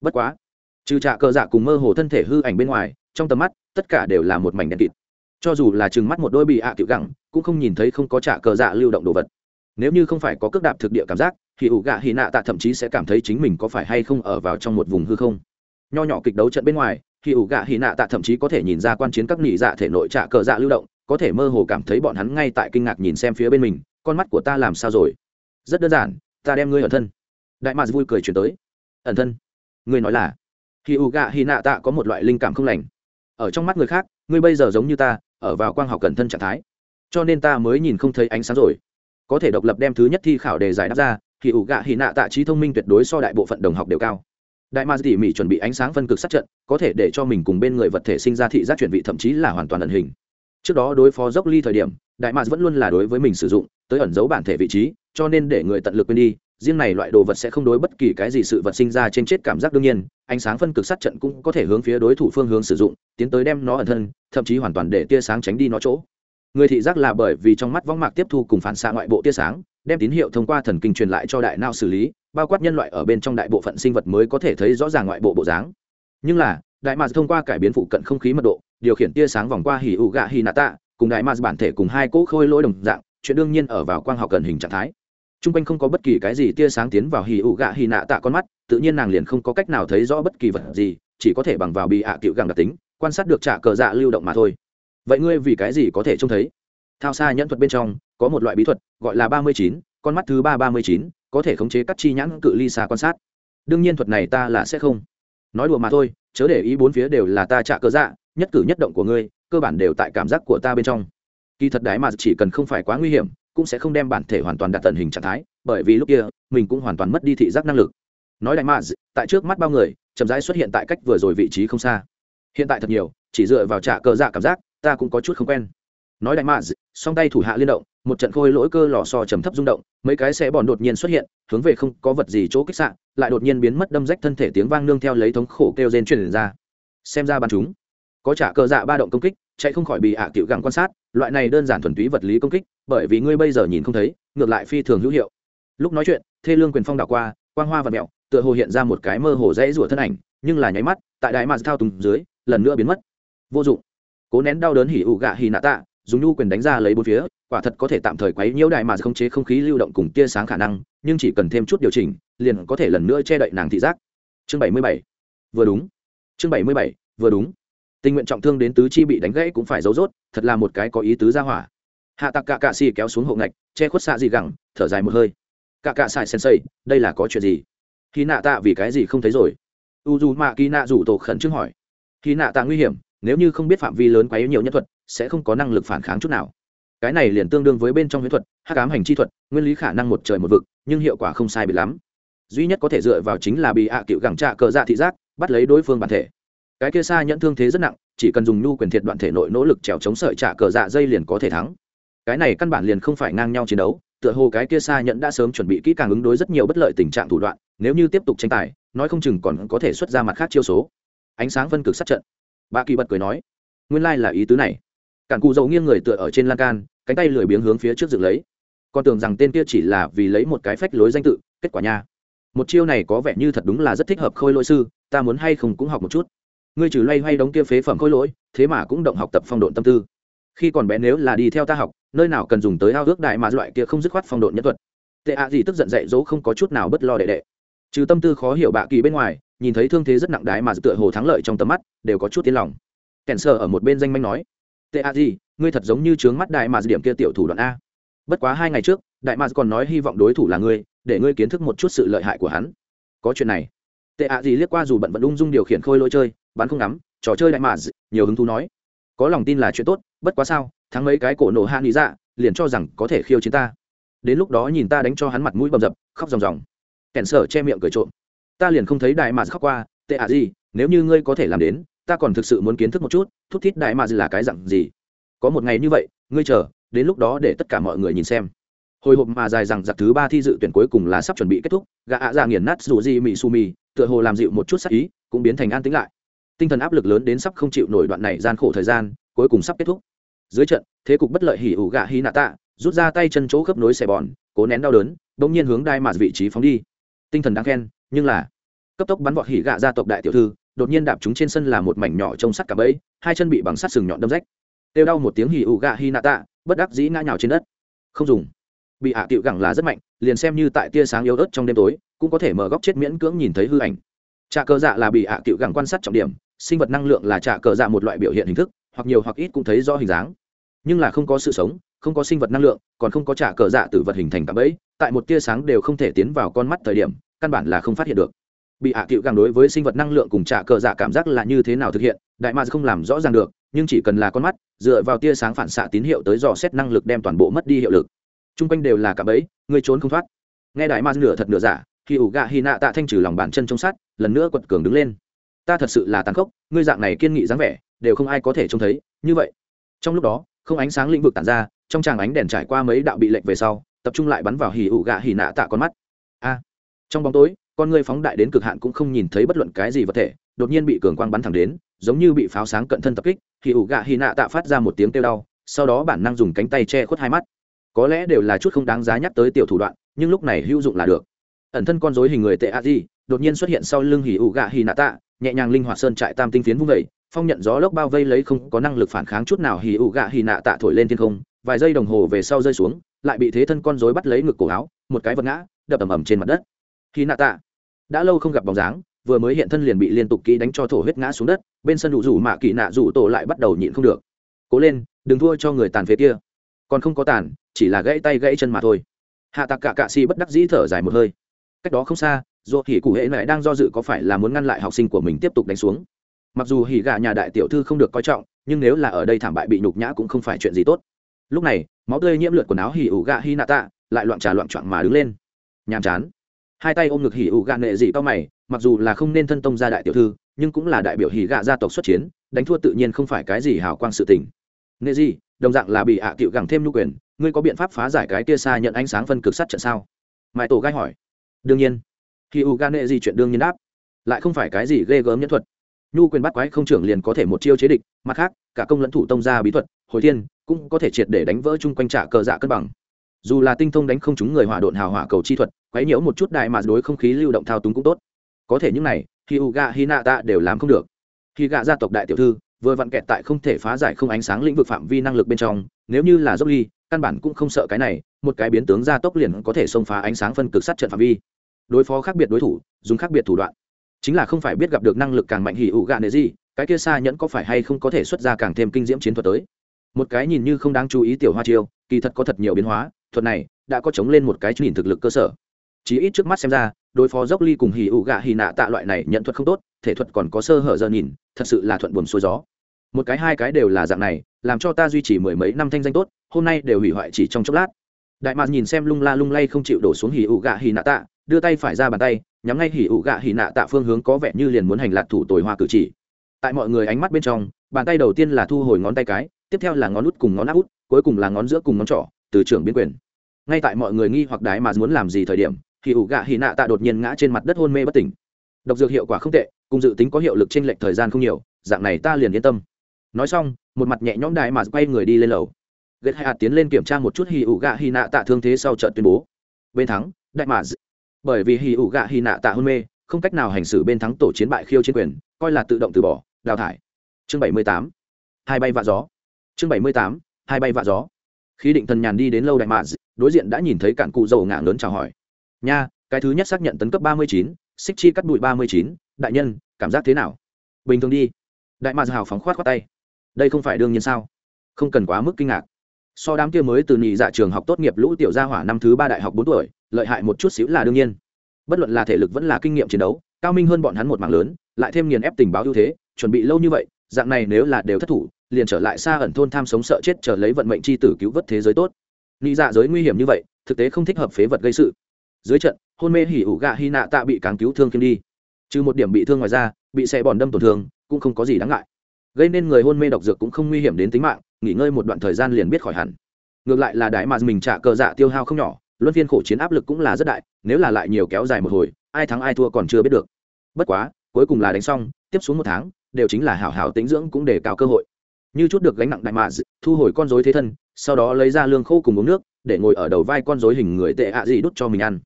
A: Bất quá, trừ trạ cờ dạ cùng mơ hồ thân thể hư ảnh bên ngoài, trong tầm mắt, tất cả đều là một mảnh đen kịt. Cho dù là chừng mắt một đôi bị hạ à cựu gẳng cũng không nhìn thấy không có trạ cờ dạ lưu động đồ vật. Nếu như không phải có cước đạp thực địa cảm giác thì ủ gạ hỉ nạ tạ thậm chí sẽ cảm thấy chính mình có phải hay không ở vào trong một vùng hư không. Nho nhỏ kịch đấu trận bên ngoài khi ủ gạ hì nạ tạ thậm chí có thể nhìn ra quan chiến các nị dạ thể nội trạ cờ dạ lưu động, có thể mơ hồ cảm thấy bọn hắn ngay tại kinh ngạc nhìn xem phía bên mình, con mắt của ta làm sao rồi? Rất đơn giản, ta đem ngươi ở thân. Đại mạc vui cười chuyển tới. Ẩn thân? Ngươi nói là? Khi ủ gạ hì nạ tạ có một loại linh cảm không lành. Ở trong mắt người khác, ngươi bây giờ giống như ta, ở vào quang học cẩn thân trạng thái. Cho nên ta mới nhìn không thấy ánh sáng rồi. Có thể độc lập đem thứ nhất thi khảo đề giải đáp ra thì ủ gạ hì nạ tạ trí thông minh tuyệt đối so đại bộ phận đồng học đều cao đại ma tỉ mỉ chuẩn bị ánh sáng phân cực sát trận, có thể để cho mình cùng bên người vật thể sinh ra thị giác chuyển vị thậm chí là hoàn toàn ẩn hình. Trước đó đối phó dốc ly thời điểm, đại ma vẫn luôn là đối với mình sử dụng, tới ẩn giấu bản thể vị trí, cho nên để người tận lực quên đi, riêng này loại đồ vật sẽ không đối bất kỳ cái gì sự vật sinh ra trên chết cảm giác đương nhiên, ánh sáng phân cực sát trận cũng có thể hướng phía đối thủ phương hướng sử dụng, tiến tới đem nó ẩn thân, thậm chí hoàn toàn để tia sáng tránh đi nó chỗ. Người thị giác là bởi vì trong mắt võng mạc tiếp thu cùng phản xạ ngoại bộ tia sáng đem tín hiệu thông qua thần kinh truyền lại cho đại não xử lý, bao quát nhân loại ở bên trong đại bộ phận sinh vật mới có thể thấy rõ ràng ngoại bộ bộ dáng. Nhưng là, đại mạc thông qua cải biến phụ cận không khí mật độ, điều khiển tia sáng vòng qua hỉ ụ gạ hỉ nạ tạ, cùng đại mạc bản thể cùng hai cỗ khôi lỗi đồng dạng, chuyện đương nhiên ở vào quang học cần hình trạng thái. T r u n g quanh không có bất kỳ cái gì tia sáng tiến vào hỉ ụ gạ hỉ nạ tạ con mắt, tự nhiên nàng liền không có cách nào thấy rõ bất kỳ vật gì, chỉ có thể bằng vào bị ạ à cựu gàng đặc tính, quan sát được trả cờ dạ lưu động mà thôi. Vậy ngươi vì cái gì có thể trông thấy? Thao xa nhẫn thuật bên trong có một loại bí thuật, gọi là ba mươi chín, con mắt thứ ba ba mươi chín, có thể khống chế các chi nhãn cự ly xa quan sát. Đương nhiên thuật này ta là sẽ không. Nói đùa mà thôi, chớ để ý bốn phía đều là ta trả cơ dạ nhất cử nhất động của ngươi, cơ bản đều tại cảm giác của ta bên trong. Kỳ thật đái mà chỉ cần không phải quá nguy hiểm, cũng sẽ không đem bản thể hoàn toàn đặt tận hình trạng thái, bởi vì lúc kia, mình cũng hoàn toàn mất đi thị giác năng lực. Nói đại mà, tại trước mắt bao người, chậm rãi xuất hiện tại cách vừa rồi vị trí không xa. Hiện tại thật nhiều, chỉ dựa vào trả cờ dạ cảm giác, ta cũng có chút không quen nói đại mà song tay thủ hạ liên động, một trận khôi lỗi cơ lò so trầm thấp rung động, mấy cái xe bòn đột nhiên xuất hiện, hướng về không có vật gì chỗ kích sạn lại đột nhiên biến mất đâm rách thân thể tiếng vang nương theo lấy thống khổ kêu rên truyền ra. Xem ra bắn chúng. Có trả cờ dạ ba động công kích, chạy không khỏi bị hạ à tiểu gặng quan sát, loại này đơn giản thuần túy vật lý công kích, bởi vì ngươi bây giờ nhìn không thấy, ngược lại phi thường hữu hiệu. Lúc nói chuyện, thê lương quyền phong đảo qua, quang hoa và mẹo, tựa hồ hiện ra một cái mơ hồ dãy rủa thân ảnh, nhưng là nháy mắt, tại đại mà thao tùng dưới, lần nữa biến mất. Vô dụng. Cố nén đau đớn hỉ ủ gạ hỉ nạ tạ dùng nhu quyền đánh ra lấy bốn phía, quả thật có thể tạm thời quấy nhiễu đại mà không chế không khí lưu động cùng tia sáng khả năng, nhưng chỉ cần thêm chút điều chỉnh, liền có thể lần nữa che đậy nàng thị giác. Chương bảy mươi bảy. Vừa đúng. Chương bảy mươi bảy. Vừa đúng. Tình nguyện trọng thương đến tứ chi bị đánh gãy cũng phải giấu rốt, thật là một cái có ý tứ ra hỏa. Hạ tặc cạ cạ xì kéo xuống hộ ngạch, che khuất xạ gì gẳng, thở dài một hơi. Cạ cạ xài sensei, đây là có chuyện gì? Khi nạ tạ vì cái gì không thấy rồi? U dù mạ kỳ nạ rủ tổ khẩn trương hỏi. Khi nạ tạ nguy hiểm nếu như không biết phạm vi lớn quá yếu nhiều nhân thuật, sẽ không có năng lực phản kháng chút nào. Cái này liền tương đương với bên trong huyễn thuật, hắc ám hành chi thuật, nguyên lý khả năng một trời một vực, nhưng hiệu quả không sai biệt lắm. Duy nhất có thể dựa vào chính là bị hạ à cựu gẳng trạ cờ dạ thị giác, bắt lấy đối phương bản thể. Cái kia xa nhẫn thương thế rất nặng, chỉ cần dùng nhu quyền thiệt đoạn thể nội nỗ lực trèo chống sợi trạ cờ dạ dây liền có thể thắng. Cái này căn bản liền không phải ngang nhau chiến đấu, tựa hồ cái kia xa nhẫn đã sớm chuẩn bị kỹ càng ứng đối rất nhiều bất lợi tình trạng thủ đoạn, nếu như tiếp tục tranh tài, nói không chừng còn có thể xuất ra mặt khác chiêu số. Ánh sáng phân cực sát trận bà kỳ bật cười nói, nguyên lai là ý tứ này. Cản cụ dầu nghiêng người tựa ở trên lan can, cánh tay lười biếng hướng phía trước dựng lấy. Con tưởng rằng tên kia chỉ là vì lấy một cái phách lối danh tự, kết quả nha. Một chiêu này có vẻ như thật đúng là rất thích hợp khôi lỗi sư, ta muốn hay không cũng học một chút. Ngươi trừ loay hoay đóng kia phế phẩm khôi lỗi, thế mà cũng động học tập phong độn tâm tư. Khi còn bé nếu là đi theo ta học, nơi nào cần dùng tới ao ước đại mà loại kia không dứt khoát phong độn nhân thuật. Tệ ạ gì tức giận dạy dỗ không có chút nào bất lo đệ đệ. Trừ tâm tư khó hiểu bạ kỳ bên ngoài nhìn thấy thương thế rất nặng đái mà tựa hồ thắng lợi trong tầm mắt, đều có chút tiến lòng. Kèn sờ ở một bên danh manh nói, tệ a gì, ngươi thật giống như trướng mắt đại mà điểm kia tiểu thủ đoạn a. Bất quá hai ngày trước, đại mà còn nói hy vọng đối thủ là ngươi, để ngươi kiến thức một chút sự lợi hại của hắn. Có chuyện này. Tệ a gì liếc qua dù bận vẫn ung dung điều khiển khôi lôi chơi, bắn không ngắm, trò chơi đại mà nhiều hứng thú nói, có lòng tin là chuyện tốt, bất quá sao, thắng mấy cái cổ nổ hạ nghĩ dạ liền cho rằng có thể khiêu chiến ta. Đến lúc đó nhìn ta đánh cho hắn mặt mũi bầm dập, khóc ròng ròng. Kèn sở che miệng cười trộm ta liền không thấy đại mà khóc qua, tệ à gì, nếu như ngươi có thể làm đến, ta còn thực sự muốn kiến thức một chút, thút thít đại mà là cái dặn gì. Có một ngày như vậy, ngươi chờ, đến lúc đó để tất cả mọi người nhìn xem. Hồi hộp mà dài rằng giặc thứ ba thi dự tuyển cuối cùng là sắp chuẩn bị kết thúc, gã ạ ra nghiền nát dù gì mị su mì, tựa hồ làm dịu một chút sắc ý, cũng biến thành an tính lại. Tinh thần áp lực lớn đến sắp không chịu nổi đoạn này gian khổ thời gian, cuối cùng sắp kết thúc. Dưới trận, thế cục bất lợi hỉ ủ gạ hy nạ tạ, rút ra tay chân chỗ khớp nối xẻ bòn, cố nén đau đớn đ ỗ n g nhiên hướng đai mạt vị trí phóng đi. Tinh thần đáng khen nhưng là cấp tốc bắn vọt hỉ gạ gia tộc đại tiểu thư, đột nhiên đạp chúng trên sân là một mảnh nhỏ trông sắt cả bẫy, hai chân bị bằng sắt sừng nhọn đâm rách. Têu đau một tiếng hỉ ụ gạ hi nạ tạ, bất đắc dĩ ngã nhào trên đất. Không dùng. Bị hạ à tiệu gẳng là rất mạnh, liền xem như tại tia sáng yếu ớt trong đêm tối, cũng có thể mở góc chết miễn cưỡng nhìn thấy hư ảnh. Trà cờ dạ là bị hạ à tiệu gẳng quan sát trọng điểm, sinh vật năng lượng là trà cờ dạ một loại biểu hiện hình thức, hoặc nhiều hoặc ít cũng thấy do hình dáng. Nhưng là không có sự sống, không có sinh vật năng lượng, còn không có trả cờ dạ từ vật hình thành cả bẫy, tại một tia sáng đều không thể tiến vào con mắt thời điểm căn bản là không phát hiện được. Bị hạ cựu càng đối với sinh vật năng lượng cùng trả cờ dạ cảm giác là như thế nào thực hiện, đại ma không làm rõ ràng được, nhưng chỉ cần là con mắt, dựa vào tia sáng phản xạ tín hiệu tới dò xét năng lực đem toàn bộ mất đi hiệu lực. T r u n g quanh đều là cả bẫy, người trốn không thoát. Nghe đại ma nửa thật nửa giả khi ủ gạ hy nạ tạ thanh trừ lòng bàn chân trong sát, lần nữa quật cường đứng lên. Ta thật sự là tàn khốc, ngươi dạng này kiên nghị dáng vẻ, đều không ai có thể trông thấy, như vậy. Trong lúc đó, không ánh sáng lĩnh vực tản ra, trong tràng ánh đèn trải qua mấy đạo bị lệnh về sau, tập trung lại bắn vào hì ủ gạ hì nạ tạ con mắt. A! Trong bóng tối, con người phóng đại đến cực hạn cũng không nhìn thấy bất luận cái gì vật thể, đột nhiên bị cường quang bắn thẳng đến, giống như bị pháo sáng cận thân tập kích, thì ủ gạ hy nạ tạ phát ra một tiếng kêu đau, sau đó bản năng dùng cánh tay che khuất hai mắt. Có lẽ đều là chút không đáng giá nhắc tới tiểu thủ đoạn, nhưng lúc này hữu dụng là được. Ẩn thân con dối hình người tệ a di, đột nhiên xuất hiện sau lưng hỉ ủ gạ hì nạ tạ, nhẹ nhàng linh hoạt sơn trại tam tinh phiến vung vẩy phong nhận gió lốc bao vây lấy không có năng lực phản kháng chút nào hỉ ủ gạ hì nạ tạ thổi lên thiên không, vài giây đồng hồ về sau rơi xuống, lại bị thế thân con rối bắt lấy ngực cổ áo, một cái vật ngã, đập ầm ầm trên mặt đất. Khi nạ tạ, đã lâu không gặp bóng dáng, vừa mới hiện thân liền bị liên tục kỹ đánh cho thổ huyết ngã xuống đất, bên sân đủ rủ mạ kỳ nạ rủ tổ lại bắt đầu nhịn không được. Cố lên, đừng thua cho người tàn phế kia. Còn không có tàn, chỉ là gãy tay gãy chân mà thôi. Hạ tạc cả cạ xì bất đắc dĩ thở dài một hơi. Cách đó không xa, dù hỉ cụ hệ mẹ đang do dự có phải là muốn ngăn lại học sinh của mình tiếp tục đánh xuống. Mặc dù hỉ gà nhà đại tiểu thư không được coi trọng, nhưng nếu là ở đây thảm bại bị nhục nhã cũng không phải chuyện gì tốt. Lúc này, máu tươi nhiễm lượt quần áo hỉ ủ gà hi nạ tạ lại loạn trà loạn choạng mà đứng lên. Nhàm chán hai tay ôm ngực hỉ ủ gạ nệ dị to mày, mặc dù là không nên thân tông gia đại tiểu thư, nhưng cũng là đại biểu hỉ gạ gia tộc xuất chiến, đánh thua tự nhiên không phải cái gì hào quang sự tình. Nệ dị, đồng dạng là bị hạ à tiệu gẳng thêm nhu quyền, ngươi có biện pháp phá giải cái kia xa nhận ánh sáng phân cực sắt trận sao? Mãi tổ gai hỏi. Đương nhiên. Khi ủ gạ nệ dị chuyện đương nhiên đáp. Lại không phải cái gì ghê gớm nhân thuật. Nhu quyền bắt quái không trưởng liền có thể một chiêu chế địch, mặt khác, cả công lẫn thủ tông gia bí thuật, hồi thiên, cũng có thể triệt để đánh vỡ chung quanh trả cờ dạ cân bằng dù là tinh thông đánh không chúng người hỏa độn hào hỏa cầu chi thuật, quấy nhiễu một chút đại mà đối không khí lưu động thao túng cũng tốt. Có thể những này khi u ga hi nạ ta đều làm không được. Khi gạ gia tộc đại tiểu thư, vừa vặn kẹt tại không thể phá giải không ánh sáng lĩnh vực phạm vi năng lực bên trong, nếu như là dốc ly, căn bản cũng không sợ cái này, một cái biến tướng gia tốc liền có thể xông phá ánh sáng phân cực sát trận phạm vi. Đối phó khác biệt đối thủ, dùng khác biệt thủ đoạn. Chính là không phải biết gặp được năng lực càng mạnh hỉ ủ gạ nệ gì cái kia xa nhẫn có phải hay không có thể xuất ra càng thêm kinh diễm chiến thuật tới. Một cái nhìn như không đáng chú ý tiểu hoa chiêu, kỳ thật có thật nhiều biến hóa thuật này đã có chống lên một cái nhìn thực lực cơ sở. Chí ít trước mắt xem ra, đối phó dốc ly cùng hỉ ủ gạ hỉ nạ tạ loại này nhận thuật không tốt, thể thuật còn có sơ hở giờ nhìn, thật sự là thuận buồm xuôi gió. Một cái hai cái đều là dạng này, làm cho ta duy trì mười mấy năm thanh danh tốt, hôm nay đều hủy hoại chỉ trong chốc lát. Đại mạc nhìn xem lung la lung lay không chịu đổ xuống hỉ ủ gạ hỉ nạ tạ, đưa tay phải ra bàn tay, nhắm ngay hỉ ủ gạ hỉ nạ tạ phương hướng có vẻ như liền muốn hành lạc thủ tồi hoa cử chỉ. Tại mọi người ánh mắt bên trong, bàn tay đầu tiên là thu hồi ngón tay cái, tiếp theo là ngón út cùng ngón áp út, cuối cùng là ngón giữa cùng ngón trỏ từ trưởng biến quyền. Ngay tại mọi người nghi hoặc đái mà muốn làm gì thời điểm hỉ ủ gạ hỉ nạ tạ đột nhiên ngã trên mặt đất hôn mê bất tỉnh. Độc dược hiệu quả không tệ, cùng dự tính có hiệu lực trên lệch thời gian không nhiều, dạng này ta liền yên tâm. Nói xong, một mặt nhẹ nhõm đại mà quay người đi lên lầu. Ghét hai hạt tiến lên kiểm tra một chút hì ủ gạ hì nạ tạ thương thế sau trận tuyên bố. Bên thắng, đại mà bởi vì hì ủ gạ hì nạ tạ hôn mê, không cách nào hành xử bên thắng tổ chiến bại khiêu chiến quyền, coi là tự động từ bỏ, đào thải. Chương bảy mươi tám. Hai bay vạ gió. Chương bảy mươi tám. Hai bay vạ gió khi định thần nhàn đi đến lâu đại mạn đối diện đã nhìn thấy cản cụ dầu ngạng lớn chào hỏi. Nha, cái thứ nhất xác nhận tấn cấp ba mươi chín, xích chi cắt bụi ba mươi chín, đại nhân, cảm giác thế nào? Bình thường đi. Đại mạc hào phóng khoát khoát tay. Đây không phải đương nhiên sao? Không cần quá mức kinh ngạc. So đám kia mới từ nhị dạ trường học tốt nghiệp lũ tiểu gia hỏa năm thứ ba đại học bốn tuổi, lợi hại một chút xíu là đương nhiên. Bất luận là thể lực vẫn là kinh nghiệm chiến đấu, cao minh hơn bọn hắn một mảng lớn, lại thêm nghiền ép tình báo ưu thế, chuẩn bị lâu như vậy, dạng này nếu là đều thất thủ liền trở lại xa ẩn thôn tham sống sợ chết trở lấy vận mệnh c h i tử cứu vớt thế giới tốt. Nghĩ dạ giới nguy hiểm như vậy, thực tế không thích hợp phế vật gây sự. Dưới trận, hôn mê hỉ ủ gạ hy nạ tạ bị cáng cứu thương kiêm đi. Trừ một điểm bị thương ngoài ra, bị xe bòn đâm tổn thương, cũng không có gì đáng ngại. Gây nên người hôn mê độc dược cũng không nguy hiểm đến tính mạng, nghỉ ngơi một đoạn thời gian liền biết khỏi hẳn. Ngược lại là đại mà mình trả cờ dạ tiêu hao không nhỏ, luân phiên khổ chiến áp lực cũng là rất đại, nếu là lại nhiều kéo dài một hồi, ai thắng ai thua còn chưa biết được. Bất quá, cuối cùng là đánh xong, tiếp xuống một tháng, đều chính là hảo hảo tính dưỡng cũng để cao cơ hội như chút được gánh nặng đại mà thu hồi con dối thế thân, sau đó lấy ra lương khô cùng uống nước, để ngồi ở đầu vai con dối hình người tệ ạ gì đút cho mình ăn.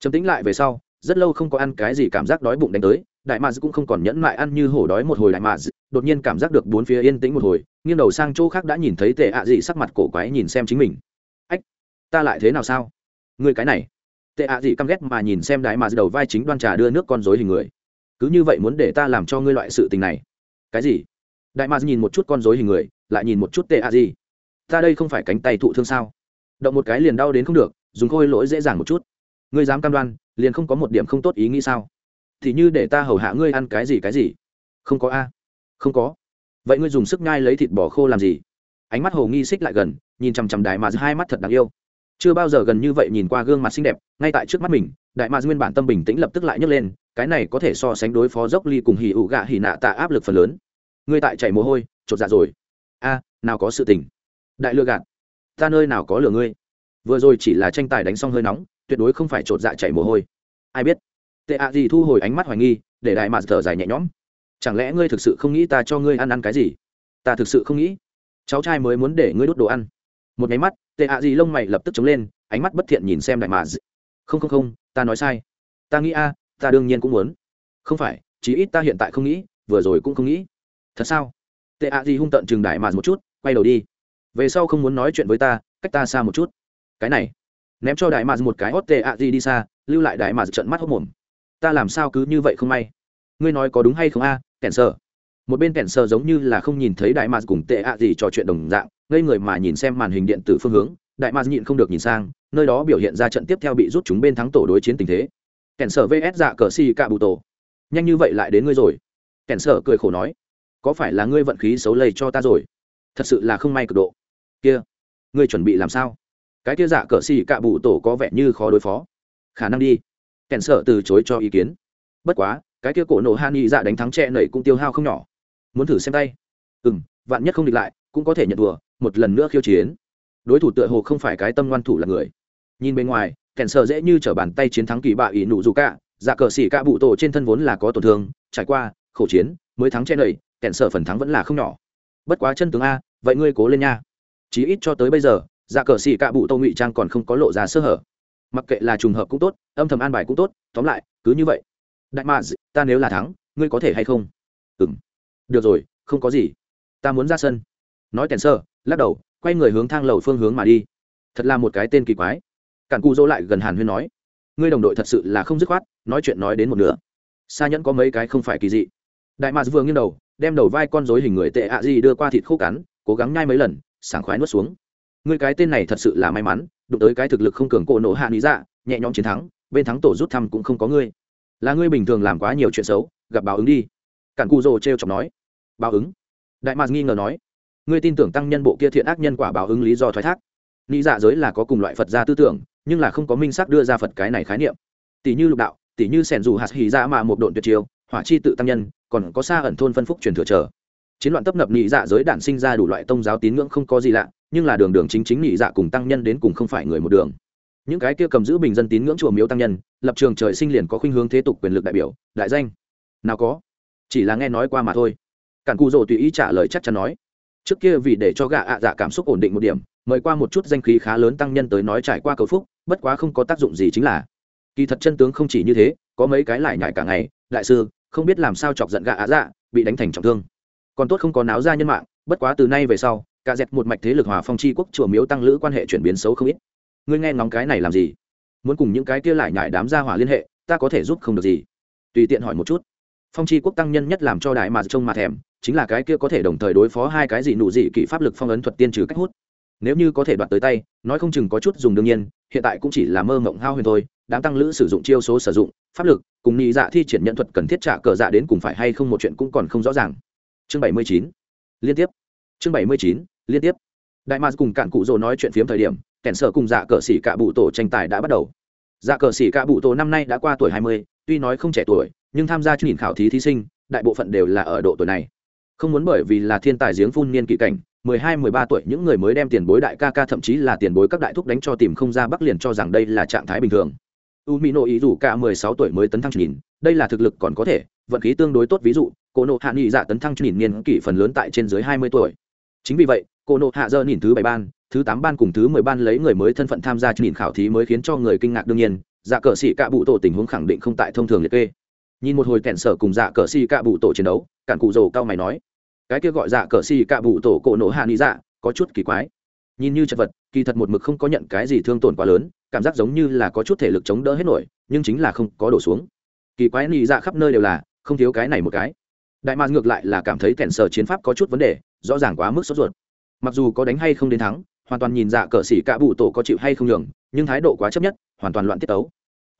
A: Chấm tính lại về sau, rất lâu không có ăn cái gì cảm giác đói bụng đánh tới, đại mads cũng không còn nhẫn mại ăn như hổ đói một hồi đại mads đột nhiên cảm giác được bốn phía yên tĩnh một hồi, nghiêng đầu sang chỗ khác đã nhìn thấy tệ ạ gì sắc mặt cổ quái nhìn xem chính mình. Ách, ta lại thế nào sao? Người cái này. Tệ ạ gì căm ghét mà nhìn xem đại mads đầu vai chính đoan trà đưa nước con rối hình người. Cứ như vậy muốn để ta làm cho ngươi loại sự tình này. Cái gì? Đại mads nhìn một chút con rối hình người, lại nhìn một chút tệ a gì ta đây không phải cánh tay thụ thương sao? Động một cái liền đau đến không được, dùng khôi lỗi dễ dàng một chút. Ngươi dám cam đoan, liền không có một điểm không tốt ý nghĩ sao? Thì như để ta hầu hạ ngươi ăn cái gì cái gì? Không có a. Không có. Vậy ngươi dùng sức nhai lấy thịt bò khô làm gì? Ánh mắt hồ nghi xích lại gần, nhìn chằm chằm đại mà hai mắt thật đáng yêu. Chưa bao giờ gần như vậy nhìn qua gương mặt xinh đẹp, ngay tại trước mắt mình, đại mà nguyên bản tâm bình tĩnh lập tức lại nhấc lên, cái này có thể so sánh đối phó dốc ly cùng hì ụ gạ hì nạ tạ áp lực phần lớn ngươi tại chảy mồ hôi, chột dạ rồi. A, nào có sự tình. Đại lừa gạt. Ta nơi nào có lừa ngươi? Vừa rồi chỉ là tranh tài đánh xong hơi nóng, tuyệt đối không phải chột dạ chảy mồ hôi. Ai biết? Tệ ạ gì thu hồi ánh mắt hoài nghi, để đại mạt thở dài nhẹ nhõm. Chẳng lẽ ngươi thực sự không nghĩ ta cho ngươi ăn ăn cái gì? Ta thực sự không nghĩ. Cháu trai mới muốn để ngươi đốt đồ ăn. Một nháy mắt, tệ ạ gì lông mày lập tức chống lên, ánh mắt bất thiện nhìn xem đại mạt. Không không không, ta nói sai. Ta nghĩ a, ta đương nhiên cũng muốn. Không phải, chí ít ta hiện tại không nghĩ, vừa rồi cũng không nghĩ thật sao? Tệ ạ gì hung tận chừng đại mạt một chút, quay đầu đi. Về sau không muốn nói chuyện với ta, cách ta xa một chút. Cái này, ném cho đại mạt một cái hót tệ ạ gì đi xa, lưu lại đại mạt trận mắt hốc mồm. Ta làm sao cứ như vậy không may? Ngươi nói có đúng hay không a à? kẻn sơ một bên kẻn sơ giống như là không nhìn thấy đại mạt cùng tệ ạ gì trò chuyện đồng dạng, ngây người mà nhìn xem màn hình điện tử phương hướng, đại mạt nhịn không được nhìn sang, nơi đó biểu hiện ra trận tiếp theo bị rút chúng bên thắng tổ đối chiến tình thế. Kẻn sở vs dạ cờ xì cạ bụ tổ. Nhanh như vậy lại đến ngươi rồi. Kẻn sở cười khổ nói có phải là ngươi vận khí xấu lây cho ta rồi? Thật sự là không may cực độ. Kia, ngươi chuẩn bị làm sao? Cái kia dạ cờ xì cạ bụ tổ có vẻ như khó đối phó. Khả năng đi. Kèn sợ từ chối cho ý kiến. Bất quá, cái kia cổ nổ han y dạ đánh thắng trẻ nẩy cũng tiêu hao không nhỏ. Muốn thử xem tay. Ừ m vạn nhất không địch lại, cũng có thể nhận đùa một lần nữa khiêu chiến. Đối thủ tựa hồ không phải cái tâm ngoan thủ là người. Nhìn bên ngoài, kèn sợ dễ như t r ở bàn tay chiến thắng kỳ bạ ỷ nụ dù cả dạ cờ xỉ cả bụ tổ trên thân vốn là có tổn thương, trải qua khẩu chiến, mới thắng che nầy kẹn sở phần thắng vẫn là không nhỏ. Bất quá chân tướng a, vậy ngươi cố lên nha. Chí ít cho tới bây giờ dạ cờ xì cạ bụ tô ngụy trang còn không có lộ ra sơ hở. Mặc kệ là trùng hợp cũng tốt, âm thầm an bài cũng tốt, tóm lại, cứ như vậy. Đại mạ ta nếu là thắng, ngươi có thể hay không? Ừ m được rồi, không có gì. Ta muốn ra sân. Nói kèn sơ, lắc đầu, quay người hướng thang lầu phương hướng mà đi. Thật là một cái tên kỳ quái. Cản cu dỗ lại gần hàn huyên nói, ngươi đồng đội thật sự là không dứt khoát, nói chuyện nói đến một nửa. Xa nhẫn có mấy cái không phải kỳ dị. Đại mạc vừa nghiêng đầu đem đầu vai con rối hình người tệ ạ à gì đưa qua thịt khô cắn, cố gắng nhai mấy lần, sảng khoái nuốt xuống. Người cái tên này thật sự là may mắn, đụng tới cái thực lực không cường cổ nổ hạ lý dạ nhẹ nhõm chiến thắng, bên thắng tổ rút thăm cũng không có ngươi. Là ngươi bình thường làm quá nhiều chuyện xấu, gặp báo ứng đi. Cản cụ rồ t r e o chọc nói. Báo ứng? Đại mạc nghi ngờ nói. Ngươi tin tưởng tăng nhân bộ kia thiện ác nhân quả báo ứng lý do thoái thác. Nghĩ dạ giới là có cùng loại phật gia tư tưởng, nhưng là không có minh xác đưa ra phật cái này khái niệm. Tỷ như lục đạo, tỷ như sẻn dù hạt hì ra dạ mà một độn tuyệt chiêu, hỏa chi tự tăng nhân còn có xa ẩn thôn phân phúc truyền thừa trở chiến loạn tấp nập nhị dạ giới đản sinh ra đủ loại tôn giáo tín ngưỡng không có gì lạ, nhưng là đường đường chính chính nhị dạ cùng tăng nhân đến cùng không phải người một đường. Những cái kia cầm giữ bình dân tín ngưỡng chùa miếu tăng nhân, lập trường trời sinh liền có khuynh hướng thế tục quyền lực đại biểu, đại danh. Nào có? Chỉ là nghe nói qua mà thôi. Cản cù rồ tùy ý trả lời chắc chắn nói. Trước kia vì để cho gạ ạ dạ cảm xúc ổn định một điểm, mời qua một chút danh khí khá lớn tăng nhân tới nói trải qua cầu phúc, bất quá không có tác dụng gì chính là. Kỳ thật chân tướng không chỉ như thế, có mấy cái lại nhại cả ngày, đại sư không biết làm sao chọc giận gạ ạ dạ bị đánh thành trọng thương. Còn tốt không có náo ra nhân mạng, bất quá từ nay về sau, cả dẹp một mạch thế lực hòa phong chi quốc chùa miếu tăng lữ quan hệ chuyển biến xấu không ít. Ngươi nghe ngóng cái này làm gì? Muốn cùng những cái kia lại nhải đám gia hỏa liên hệ, ta có thể giúp không được gì. Tùy tiện hỏi một chút. Phong chi quốc tăng nhân nhất làm cho đại mà trông mà thèm, chính là cái kia có thể đồng thời đối phó hai cái gì nụ gì kỹ pháp lực phong ấn thuật tiên trừ cách hút. Nếu như có thể đoạt tới tay, nói không chừng có chút dùng đương nhiên, hiện tại cũng chỉ là mơ mộng hao huyền thôi, đám tăng lữ sử dụng chiêu số sử dụng pháp lực, cùng nhị dạ thi triển nhận thuật cần thiết trả cờ dạ đến cùng phải hay không một chuyện cũng còn không rõ ràng. Chương bảy mươi chín. Liên tiếp. Chương bảy mươi chín, liên tiếp. Đại mars cùng cạn cụ rồ nói chuyện phiếm thời điểm, kẻn sở cùng dạ cờ xỉ cạ bụ tổ tranh tài đã bắt đầu. Dạ cờ xỉ cạ bụ tổ năm nay đã qua tuổi hai mươi, tuy nói không trẻ tuổi, nhưng tham gia chương trình khảo thí thí sinh, đại bộ phận đều là ở độ tuổi này. Không muốn bởi vì là thiên tài giếng phun niên kỵ cảnh, mười hai, mười ba tuổi những người mới đem tiền bối đại ca ca thậm chí là tiền bối các đại thúc đánh cho tìm không ra bắc liền cho rằng đây là trạng thái bình thường u mỹ nộ ý dù cả mười sáu tuổi mới tấn thăng nhìn, đây là thực lực còn có thể, vận khí tương đối tốt, ví dụ cô nộ hạ nghị dạ tấn thăng nhìn niên kỷ phần lớn tại trên dưới hai mươi tuổi. Chính vì vậy cô nộ hạ dơ nhìn thứ bảy ban, thứ tám ban cùng thứ mười ban lấy người mới thân phận tham gia nhìn khảo thí mới khiến cho người kinh ngạc đương nhiên dạ cờ sĩ cạ bụ tổ tình huống khẳng định không tại thông thường liệt kê. Nhìn một hồi kẹn sở cùng dạ cờ xì cạ bụ tổ chiến đấu, cản cụ rồ cao mày nói, cái kia gọi dạ cờ xì cạ bụ tổ cổ Nộ hạ nghĩ dạ có chút kỳ quái. Nhìn như chật vật, kỳ thật một mực không có nhận cái gì thương tổn quá lớn cảm giác giống như là có chút thể lực chống đỡ hết nổi, nhưng chính là không có đổ xuống. Kỳ quái nị dạ khắp nơi đều là, không thiếu cái này một cái. Đại mạc ngược lại là cảm thấy kẹn sở chiến pháp có chút vấn đề, rõ ràng quá mức sốt ruột. Mặc dù có đánh hay không đến thắng, hoàn toàn nhìn dạ cờ xỉ cạ bụ tổ có chịu hay không nhường, nhưng thái độ quá chấp nhất, hoàn toàn loạn tiết tấu.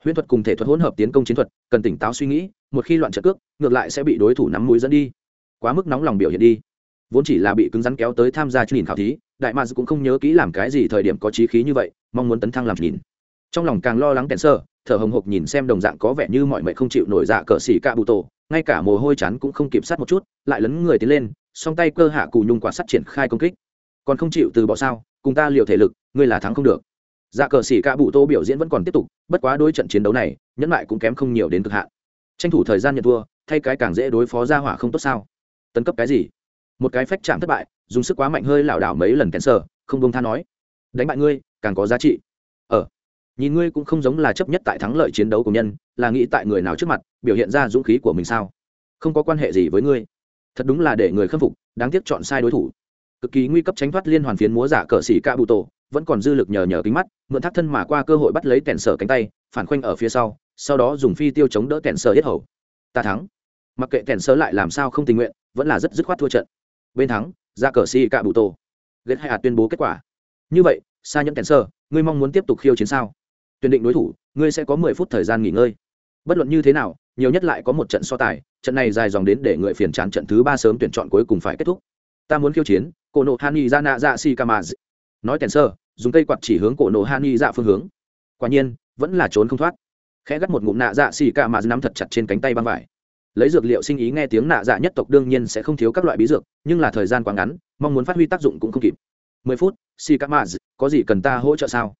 A: Huyễn thuật cùng thể thuật hỗn hợp tiến công chiến thuật, cần tỉnh táo suy nghĩ, một khi loạn trận cước, ngược lại sẽ bị đối thủ nắm mũi dẫn đi. Quá mức nóng lòng biểu hiện đi. Vốn chỉ là bị cứng rắn kéo tới tham gia chương trình khảo thí đại mads cũng không nhớ kỹ làm cái gì thời điểm có trí khí như vậy, mong muốn tấn thăng làm nhìn. Trong lòng càng lo lắng kèn sơ, thở hồng hộc nhìn xem đồng dạng có vẻ như mọi mệnh không chịu nổi dạ cờ xỉ cạ bụ tổ, ngay cả mồ hôi chán cũng không kịp sát một chút, lại lấn người tiến lên, song tay cơ hạ cù nhung quả sắt triển khai công kích. Còn không chịu từ bỏ sao, cùng ta liều thể lực, ngươi là thắng không được. Dạ cờ xỉ cạ bụ tô biểu diễn vẫn còn tiếp tục, bất quá đôi trận chiến đấu này, nhẫn lại cũng kém không nhiều đến cực hạn. Tranh thủ thời gian nhận thua, thay cái càng dễ đối phó ra hỏa không tốt sao. Tấn cấp cái gì? Một cái phách chạm thất bại, dùng sức quá mạnh hơi lảo đảo mấy lần kèn sờ không bông tha nói. Đánh bại ngươi, càng có giá trị. Ờ nhìn ngươi cũng không giống là chấp nhất tại thắng lợi chiến đấu của nhân, là nghĩ tại người nào trước mặt, biểu hiện ra dũng khí của mình sao? Không có quan hệ gì với ngươi. Thật đúng là để người khâm phục, đáng tiếc chọn sai đối thủ. Cực kỳ nguy cấp tránh thoát liên hoàn phiến múa giả cờ xỉ ca bụ tổ, vẫn còn dư lực nhờ nhờ kính mắt, mượn thác thân mà qua cơ hội bắt lấy kẹn sở cánh tay, phản khoanh ở phía sau sau đó dùng phi tiêu chống đỡ kẹn sở hết hầu. Ta thắng. Mặc kệ kẹn sở lại làm sao không tình nguyện, vẫn là rất dứt khoát thua trận bên thắng, ra cờ si cạ bụ tổ ghét hai hạt tuyên bố kết quả. Như vậy xa nhẫn kèn sơ, ngươi mong muốn tiếp tục khiêu chiến sao? Tuyển định đối thủ, ngươi sẽ có mười phút thời gian nghỉ ngơi. Bất luận như thế nào, nhiều nhất lại có một trận so tài, trận này dài dòng đến để người phiền chán trận thứ ba sớm tuyển chọn cuối cùng phải kết thúc. Ta muốn khiêu chiến, cổ nộ hani ra nạ dạ si kamaz nói kèn sơ, dùng cây quạt chỉ hướng cổ nộ hani dạ phương hướng. Quả nhiên, vẫn là trốn không thoát. Khẽ gắt một ngụm nạ dạ xì mà nắm thật chặt trên cánh tay băng vải lấy dược liệu sinh ý nghe tiếng nạ dạ nhất tộc đương nhiên sẽ không thiếu các loại bí dược, nhưng là thời gian quá ngắn, mong muốn phát huy tác dụng cũng không kịp. Mười phút si xì kamaz có gì cần ta hỗ trợ sao?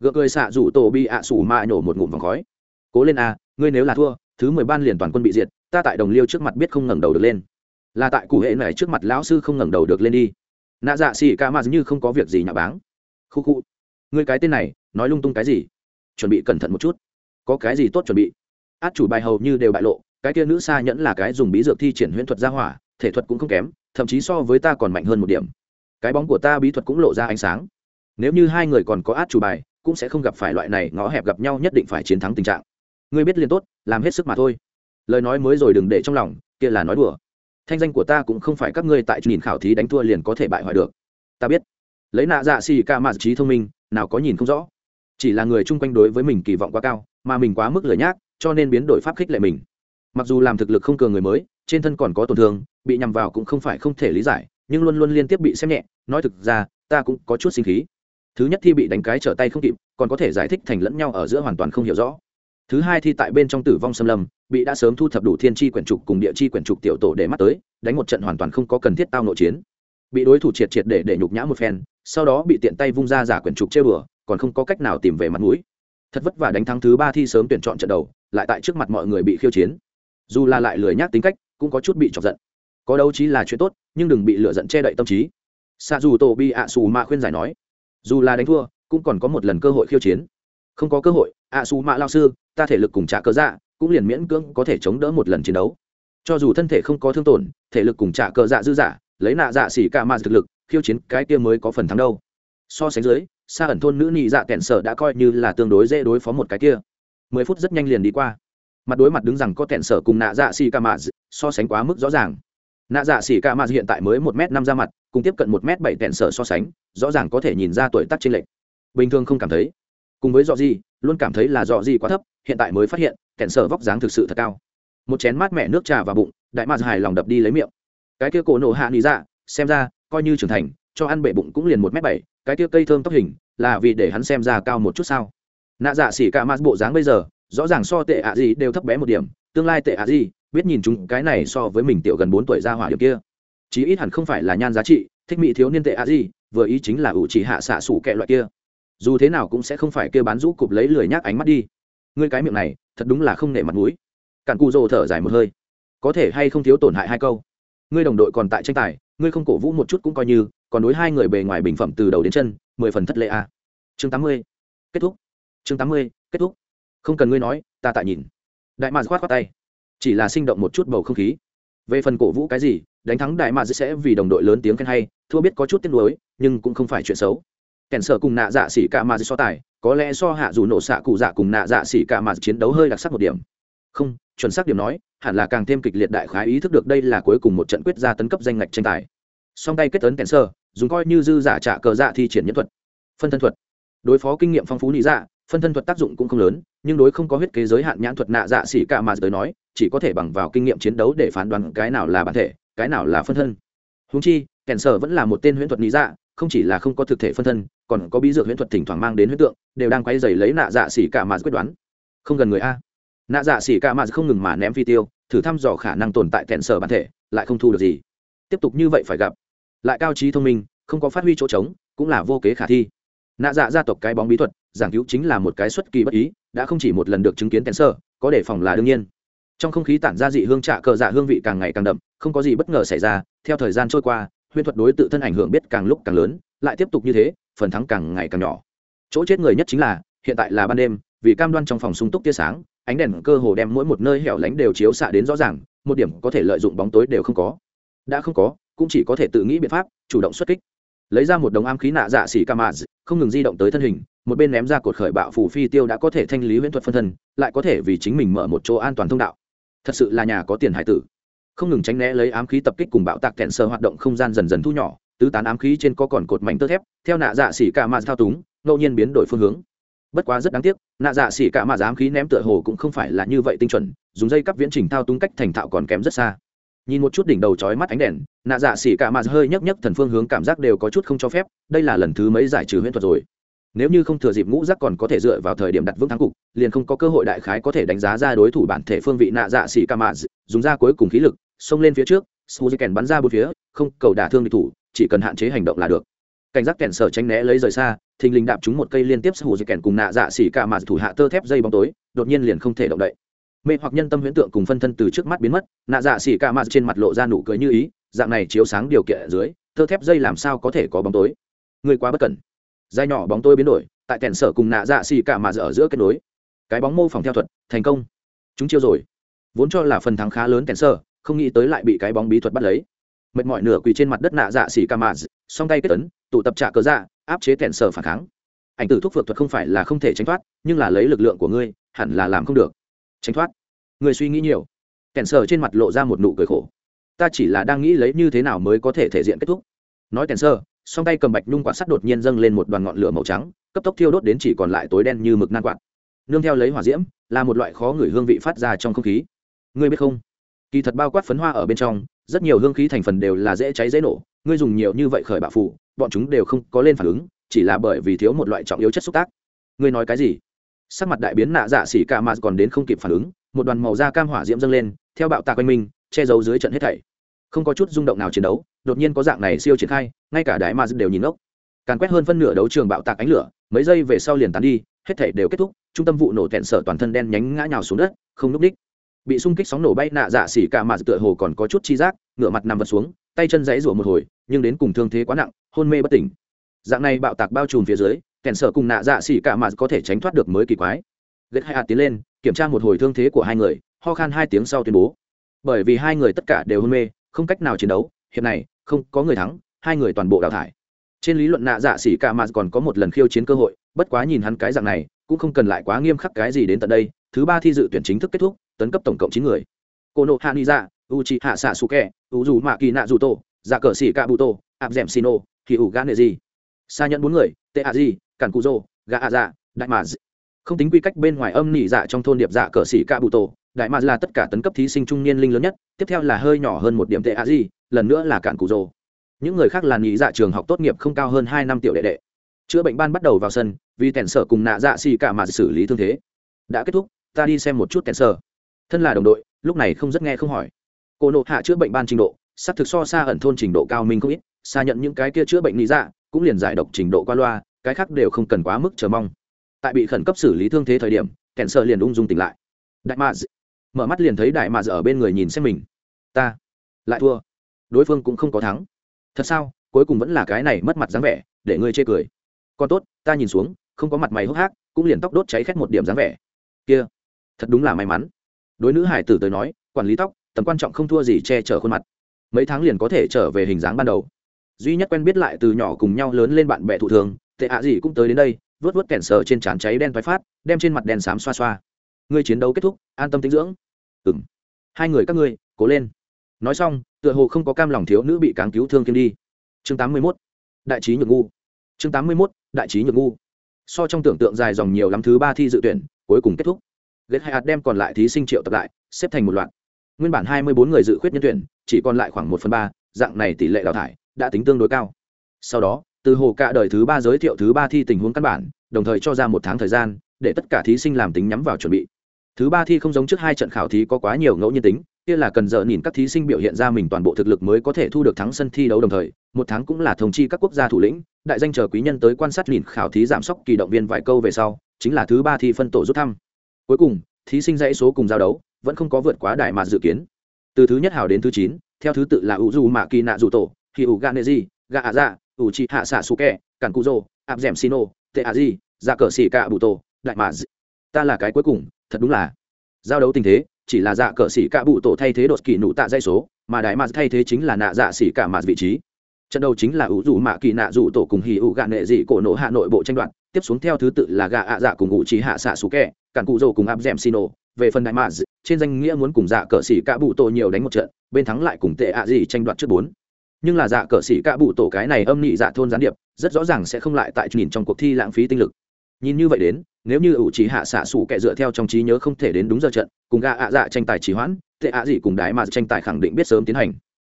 A: Gượng cười xạ rủ tổ bi ạ sủ mạ nổ một ngụm vòng khói. Cố lên a ngươi nếu là thua, thứ mười ban liền toàn quân bị diệt, ta tại đồng liêu trước mặt biết không ngẩng đầu được lên. Là tại cụ hệ này trước mặt lão sư không ngẩng đầu được lên đi. Nạ dạ xì ca mà như không có việc gì nhà báng. Khu khu. Ngươi cái tên này, nói lung tung cái gì? Chuẩn bị cẩn thận một chút. Có cái gì tốt chuẩn bị? Át chủ bài hầu như đều bại lộ cái kia nữ xa nhẫn là cái dùng bí dược thi triển huyễn thuật ra hỏa, thể thuật cũng không kém, thậm chí so với ta còn mạnh hơn một điểm. Cái bóng của ta bí thuật cũng lộ ra ánh sáng. Nếu như hai người còn có át chủ bài, cũng sẽ không gặp phải loại này ngõ hẹp gặp nhau nhất định phải chiến thắng tình trạng. Ngươi biết liền tốt, làm hết sức mà thôi. Lời nói mới rồi đừng để trong lòng, kia là nói đùa. Thanh danh của ta cũng không phải các ngươi tại nhìn khảo thí đánh thua liền có thể bại hoại được. Ta biết. Lấy nạ dạ xì ca mà trí thông minh, nào có nhìn không rõ. Chỉ là người chung quanh đối với mình kỳ vọng quá cao, mà mình quá mức lười nhác, cho nên biến đổi pháp khích lệ mình mặc dù làm thực lực không cường người mới, trên thân còn có tổn thương, bị nhằm vào cũng không phải không thể lý giải, nhưng luôn luôn liên tiếp bị xem nhẹ, nói thực ra, ta cũng có chút sinh khí. Thứ nhất thi bị đánh cái trở tay không kịp, còn có thể giải thích thành lẫn nhau ở giữa hoàn toàn không hiểu rõ. Thứ hai thi tại bên trong tử vong xâm lâm, bị đã sớm thu thập đủ thiên tri quyển trục cùng địa chi quyển trục tiểu tổ để mắt tới, đánh một trận hoàn toàn không có cần thiết tao nội chiến. Bị đối thủ triệt triệt để để nhục nhã một phen, sau đó bị tiện tay vung ra giả quyển trục chơi bừa, còn không có cách nào tìm về mặt mũi. Thật vất vả đánh thắng thứ ba thi sớm tuyển chọn trận đầu, lại tại trước mặt mọi người bị khiêu chiến dù là lại lười nhác tính cách, cũng có chút bị chọc giận. Có đấu trí là chuyện tốt, nhưng đừng bị lựa giận che đậy tâm trí. Xa dù tổ bị ạ xù mạ khuyên giải nói, dù là đánh thua, cũng còn có một lần cơ hội khiêu chiến. Không có cơ hội ạ xù mạ lao sư, ta thể lực cùng trả cơ dạ cũng liền miễn cưỡng có thể chống đỡ một lần chiến đấu. Cho dù thân thể không có thương tổn, thể lực cùng trả cơ dạ dư giả, lấy nạ dạ xỉ cả mà thực lực, khiêu chiến cái kia mới có phần thắng đâu. So sánh dưới, xa ẩn thôn nữ nhị dạ kẹn sở đã coi như là tương đối dễ đối phó một cái kia. Mười phút rất nhanh liền đi qua mặt đối mặt đứng rằng có tẹn sở cùng nạ dạ xỉ ca mạ so sánh quá mức rõ ràng. Nạ dạ xỉ ca mạ hiện tại mới một m năm ra mặt, cùng tiếp cận một m bảy tẹn sở so sánh, rõ ràng có thể nhìn ra tuổi tác trên lệch. Bình thường không cảm thấy. Cùng với dọ gì luôn cảm thấy là dọ gì quá thấp, hiện tại mới phát hiện tẹn sở vóc dáng thực sự thật cao. Một chén mát mẻ nước trà vào bụng, đại mạt hài lòng đập đi lấy miệng. Cái kia cổ nổ hạ nghĩ ra dạ, xem ra, coi như trưởng thành, cho ăn bể bụng cũng liền một m bảy, cái kia cây thơm tóc hình, là vì để hắn xem ra cao một chút sao? Nạ dạ xỉ cả mát bộ dáng bây giờ rõ ràng so tệ ạ gì đều thấp bé một điểm, tương lai tệ ạ gì, biết nhìn chúng cái này so với mình tiểu gần bốn tuổi ra hỏa điểm kia. Chí ít hẳn không phải là nhan giá trị, thích mỹ thiếu niên tệ ạ gì, vừa ý chính là ủ chỉ hạ xạ sủ kẹ loại kia. Dù thế nào cũng sẽ không phải kêu bán rũ cụp lấy lười nhác ánh mắt đi. Ngươi cái miệng này, thật đúng là không nể mặt mũi. Cản cù rồ thở dài một hơi. Có thể hay không thiếu tổn hại hai câu? Ngươi đồng đội còn tại tranh tài, ngươi không cổ vũ một chút cũng coi như, còn đối hai người bề ngoài bình phẩm từ đầu đến chân, mười phần thất lệ a chương tám mươi, kết thúc. Chương tám mươi, kết thúc không cần ngươi nói, ta tại nhìn. Đại mạc khoát khoát tay. Chỉ là sinh động một chút bầu không khí. Về phần cổ vũ cái gì, đánh thắng đại mạc sẽ vì đồng đội lớn tiếng khen hay, thua biết có chút tiếc nuối, nhưng cũng không phải chuyện xấu. Kèn sở cùng nạ dạ xỉ cả mạc so tài, có lẽ so hạ dù nổ xạ cụ dạ cùng nạ dạ xỉ cả mạc chiến đấu hơi đặc sắc một điểm. Không, chuẩn xác điểm nói, hẳn là càng thêm kịch liệt đại khái ý thức được đây là cuối cùng một trận quyết ra tấn cấp danh ngạch tranh tài. Song tay kết tấn kèn sơ dùng coi như dư giả trả cờ dạ thi triển nhân thuật. Phân thân thuật. Đối phó kinh nghiệm phong phú lý dạ phân thân thuật tác dụng cũng không lớn, nhưng đối không có huyết kế giới hạn nhãn thuật nạ dạ xỉ cả mà tới nói, chỉ có thể bằng vào kinh nghiệm chiến đấu để phán đoán cái nào là bản thể, cái nào là phân thân. Húng chi, kèn sở vẫn là một tên huyễn thuật lý dạ không chỉ là không có thực thể phân thân, còn có bí dược huyễn thuật thỉnh thoảng mang đến huyễn tượng, đều đang quay dày lấy nạ dạ xỉ cả mà quyết đoán. Không gần người a. Nạ dạ xỉ cả mà không ngừng mà ném phi tiêu, thử thăm dò khả năng tồn tại kẹn sở bản thể, lại không thu được gì. Tiếp tục như vậy phải gặp. Lại cao trí thông minh, không có phát huy chỗ trống, cũng là vô kế khả thi. Nạ dạ gia tộc cái bóng bí thuật giảng cứu chính là một cái xuất kỳ bất ý, đã không chỉ một lần được chứng kiến tèn sở có đề phòng là đương nhiên. Trong không khí tản ra dị hương trạ cờ dạ hương vị càng ngày càng đậm, không có gì bất ngờ xảy ra, theo thời gian trôi qua, huyễn thuật đối tự thân ảnh hưởng biết càng lúc càng lớn, lại tiếp tục như thế, phần thắng càng ngày càng nhỏ. Chỗ chết người nhất chính là, hiện tại là ban đêm, vì cam đoan trong phòng sung túc tia sáng, ánh đèn cơ hồ đem mỗi một nơi hẻo lánh đều chiếu xạ đến rõ ràng, một điểm có thể lợi dụng bóng tối đều không có. Đã không có, cũng chỉ có thể tự nghĩ biện pháp, chủ động xuất kích. Lấy ra một đồng am khí nạ dạ xỉ ca mạ không ngừng di động tới thân hình một bên ném ra cột khởi bạo phủ phi tiêu đã có thể thanh lý huyễn thuật phân thân, lại có thể vì chính mình mở một chỗ an toàn thông đạo. Thật sự là nhà có tiền hải tử. Không ngừng tránh né lấy ám khí tập kích cùng bạo tạc kẹn sơ hoạt động không gian dần dần thu nhỏ, tứ tán ám khí trên có còn cột mảnh tơ thép, theo nạ dạ xỉ cả mạt thao túng, ngẫu nhiên biến đổi phương hướng. Bất quá rất đáng tiếc, nạ dạ xỉ cả mạt ám khí ném tựa hồ cũng không phải là như vậy tinh chuẩn, dùng dây cắp viễn trình thao túng cách thành thạo còn kém rất xa. Nhìn một chút đỉnh đầu chói mắt ánh đèn, nạ dạ xỉ cả mạt hơi nhấc nhấc thần phương hướng cảm giác đều có chút không cho phép, đây là lần thứ mấy giải trừ huyễn thuật rồi nếu như không thừa dịp ngũ giác còn có thể dựa vào thời điểm đặt vững thắng cục, liền không có cơ hội đại khái có thể đánh giá ra đối thủ bản thể phương vị nạ dạ xỉ ca mạ dùng ra cuối cùng khí lực, xông lên phía trước suzy kèn bắn ra bốn phía, không cầu đả thương địch thủ, chỉ cần hạn chế hành động là được. Cảnh giác kèn sở tránh né lấy rời xa, thình lình đạp chúng một cây liên tiếp suzy kèn cùng nạ dạ xỉ ca mạ thủ hạ tơ thép dây bóng tối, đột nhiên liền không thể động đậy. Mê hoặc nhân tâm huyễn tượng cùng phân thân từ trước mắt biến mất, nạ dạ xỉ ca mạ trên mặt lộ ra nụ cười như ý, dạng này chiếu sáng điều kiện ở dưới, tơ thép dây làm sao có thể có bóng tối? Người quá bất cẩn dài nhỏ bóng tôi biến đổi, tại kèn sở cùng nạ dạ xì cả mà ở giữa kết nối. Cái bóng mô phỏng theo thuật, thành công. Chúng chiêu rồi. Vốn cho là phần thắng khá lớn kèn sở, không nghĩ tới lại bị cái bóng bí thuật bắt lấy. Mệt mỏi nửa quỳ trên mặt đất nạ dạ xì cả mà song tay kết tấn, tụ tập trả cớ dạ áp chế kèn sở phản kháng. Ảnh tử thuốc phược thuật không phải là không thể tránh thoát, nhưng là lấy lực lượng của ngươi, hẳn là làm không được. Tránh thoát. Người suy nghĩ nhiều. Kèn sở trên mặt lộ ra một nụ cười khổ. Ta chỉ là đang nghĩ lấy như thế nào mới có thể thể diện kết thúc. Nói kèn sơ song tay cầm bạch nhung quạt sắt đột nhiên dâng lên một đoàn ngọn lửa màu trắng, cấp tốc thiêu đốt đến chỉ còn lại tối đen như mực nan quạt. Nương theo lấy hỏa diễm, là một loại khó ngửi hương vị phát ra trong không khí. Ngươi biết không? Kỳ thật bao quát phấn hoa ở bên trong, rất nhiều hương khí thành phần đều là dễ cháy dễ nổ, ngươi dùng nhiều như vậy khởi bạo phụ bọn chúng đều không có lên phản ứng, chỉ là bởi vì thiếu một loại trọng yếu chất xúc tác. Ngươi nói cái gì? Sắc mặt đại biến nạ dạ xỉ cả mà còn đến không kịp phản ứng, một đoàn màu da cam hỏa diễm dâng lên, theo bạo tạc quanh mình, che giấu dưới trận hết thảy. Không có chút rung động nào chiến đấu đột nhiên có dạng này siêu triển khai, ngay cả đại mà đều nhìn ốc càn quét hơn phân nửa đấu trường bạo tạc ánh lửa, mấy giây về sau liền tán đi, hết thể đều kết thúc, trung tâm vụ nổ tẹn sở toàn thân đen nhánh ngã nhào xuống đất, không núp đích bị xung kích sóng nổ bay nạ dạ xỉ cả mà tựa hồ còn có chút chi giác, ngửa mặt nằm vật xuống, tay chân dãy rủa một hồi, nhưng đến cùng thương thế quá nặng, hôn mê bất tỉnh. Dạng này bạo tạc bao trùm phía dưới kèn sở cùng nạ dạ xỉ cả mà có thể tránh thoát được mới kỳ quái. Ghét hai hạt tiến lên, kiểm tra một hồi thương thế của hai người, ho khan hai tiếng sau tuyên bố. Bởi vì hai người tất cả đều hôn mê, không cách nào chiến đấu, hiện này không có người thắng, hai người toàn bộ đào thải. Trên lý luận nạ dạ xỉ cả mà còn có một lần khiêu chiến cơ hội, bất quá nhìn hắn cái dạng này, cũng không cần lại quá nghiêm khắc cái gì đến tận đây, thứ ba thi dự tuyển chính thức kết thúc, tấn cấp tổng cộng chín người. Cô nộ hạ ni dạ u chi hạ xạ su kẹ u dù mạ kỳ nạ dù tổ dạ cờ xỉ ca bụ tổ áp dẻm xì nô xino thì ủ gan nệ gì xa nhận bốn người tệ a di cản cụ rô gà a dạ đại mà không tính quy cách bên ngoài âm nỉ dạ trong thôn điệp dạ cờ xỉ ca bụ tổ đại mạc là tất cả tấn cấp thí sinh trung niên linh lớn nhất, tiếp theo là hơi nhỏ hơn một điểm tệ a di, lần nữa là cản cụ rồ. những người khác là nghĩ dạ trường học tốt nghiệp không cao hơn hai năm tiểu đệ đệ. Chữa bệnh ban bắt đầu vào sân, vì tèn sở cùng nạ dạ xì cả mà xử lý thương thế. Đã kết thúc, ta đi xem một chút tèn sở. Thân là đồng đội, lúc này không rất nghe không hỏi. Cô nộ hạ chữa bệnh ban trình độ s ắ c thực so xa ẩn thôn trình độ cao minh không ít, xa nhận những cái kia chữa bệnh lý dạ cũng liền giải độc trình độ qua loa, cái khác đều không cần quá mức chờ mong. Tại bị khẩn cấp xử lý thương thế thời điểm kẹn sợ liền ung dung tỉnh lại. Đại mạ mở mắt liền thấy đại mạ ở bên người nhìn xem mình. Ta, lại thua. Đối phương cũng không có thắng. Thật sao? Cuối cùng vẫn là cái này mất mặt dáng vẻ, để ngươi chê cười. Còn tốt, ta nhìn xuống, không có mặt mày hốc hác, cũng liền tóc đốt cháy khét một điểm dáng vẻ. Kia, thật đúng là may mắn. Đối nữ hải tử tới nói, quản lý tóc, tầm quan trọng không thua gì che chở khuôn mặt. Mấy tháng liền có thể trở về hình dáng ban đầu. Duy nhất quen biết lại từ nhỏ cùng nhau lớn lên bạn bè thụ thường, tệ ạ gì cũng tới đến đây, vớt vớt kẻn sờ trên trán cháy đen thoái phát, đem trên mặt đen xám xoa xoa. Ngươi chiến đấu kết thúc, an tâm tinh dưỡng ừng hai người các ngươi, cố lên. Nói xong, tựa hồ không có cam lòng thiếu nữ bị cáng cứu thương kiêm đi. Chương tám mươi mốt, đại trí nhược ngu. Chương tám mươi mốt, đại trí nhược ngu. So trong tưởng tượng dài dòng nhiều lắm thứ ba thi dự tuyển, cuối cùng kết thúc. Ghét hai hạt đem còn lại thí sinh triệu tập lại, xếp thành một loạt. Nguyên bản hai mươi bốn người dự khuyết nhân tuyển, chỉ còn lại khoảng một phần ba, dạng này tỷ lệ đào thải đã tính tương đối cao. Sau đó, từ hồ cả đời thứ ba giới thiệu thứ ba thi tình huống căn bản, đồng thời cho ra một tháng thời gian để tất cả thí sinh làm tính nhắm vào chuẩn bị thứ ba thi không giống trước hai trận khảo thí có quá nhiều ngẫu nhiên tính kia là cần giờ nhìn các thí sinh biểu hiện ra mình toàn bộ thực lực mới có thể thu được thắng sân thi đấu đồng thời một tháng cũng là thông chi các quốc gia thủ lĩnh đại danh chờ quý nhân tới quan sát nhìn khảo thí giảm sốc kỳ động viên vài câu về sau chính là thứ ba thi phân tổ rút thăm. Cuối cùng thí sinh dãy số cùng giao đấu vẫn không có vượt quá đại mà dự kiến. Từ thứ nhất hào đến thứ chín theo thứ tự là u du mạ kỳ nạ dù tổ hi u ganeji, ga a dạ u chi hạ xạ su kẹ cản cu dô áp dẻm sino tê a di ra cờ xỉ cạ bụ tổ đại mà ta là cái cuối cùng thật đúng là. Giao đấu tình thế, chỉ là dạ cờ xỉ cạ bụ tổ thay thế đột kỳ nụ tạ dây số, mà đại mà thay thế chính là nạ dạ xỉ cả mà vị trí. Trận đầu chính là ủ dù mạ kỳ nạ dù tổ cùng hì ủ gạ nệ dị cổ nổ hạ nội bộ tranh đoạt, tiếp xuống theo thứ tự là gạ ạ dạ cùng ủ trí hạ xạ xú kẹ, cản cụ rồ cùng áp dẻm xin nổ. Về phần đại mạ trên danh nghĩa muốn cùng dạ cờ xỉ cả bụ tổ nhiều đánh một trận, bên thắng lại cùng tệ ạ gì tranh đoạt trước bốn. Nhưng là dạ cờ xỉ cả bụ tổ cái này âm nị dạ thôn gián điệp, rất rõ ràng sẽ không lại tại nhìn trong cuộc thi lãng phí tinh lực. Nhìn như vậy đến nếu như ủ trí hạ xạ sủ kệ dựa theo trong trí nhớ không thể đến đúng giờ trận, cùng gạ ạ dạ tranh tài trì hoãn, tệ ạ gì cùng đái mà tranh tài khẳng định biết sớm tiến hành.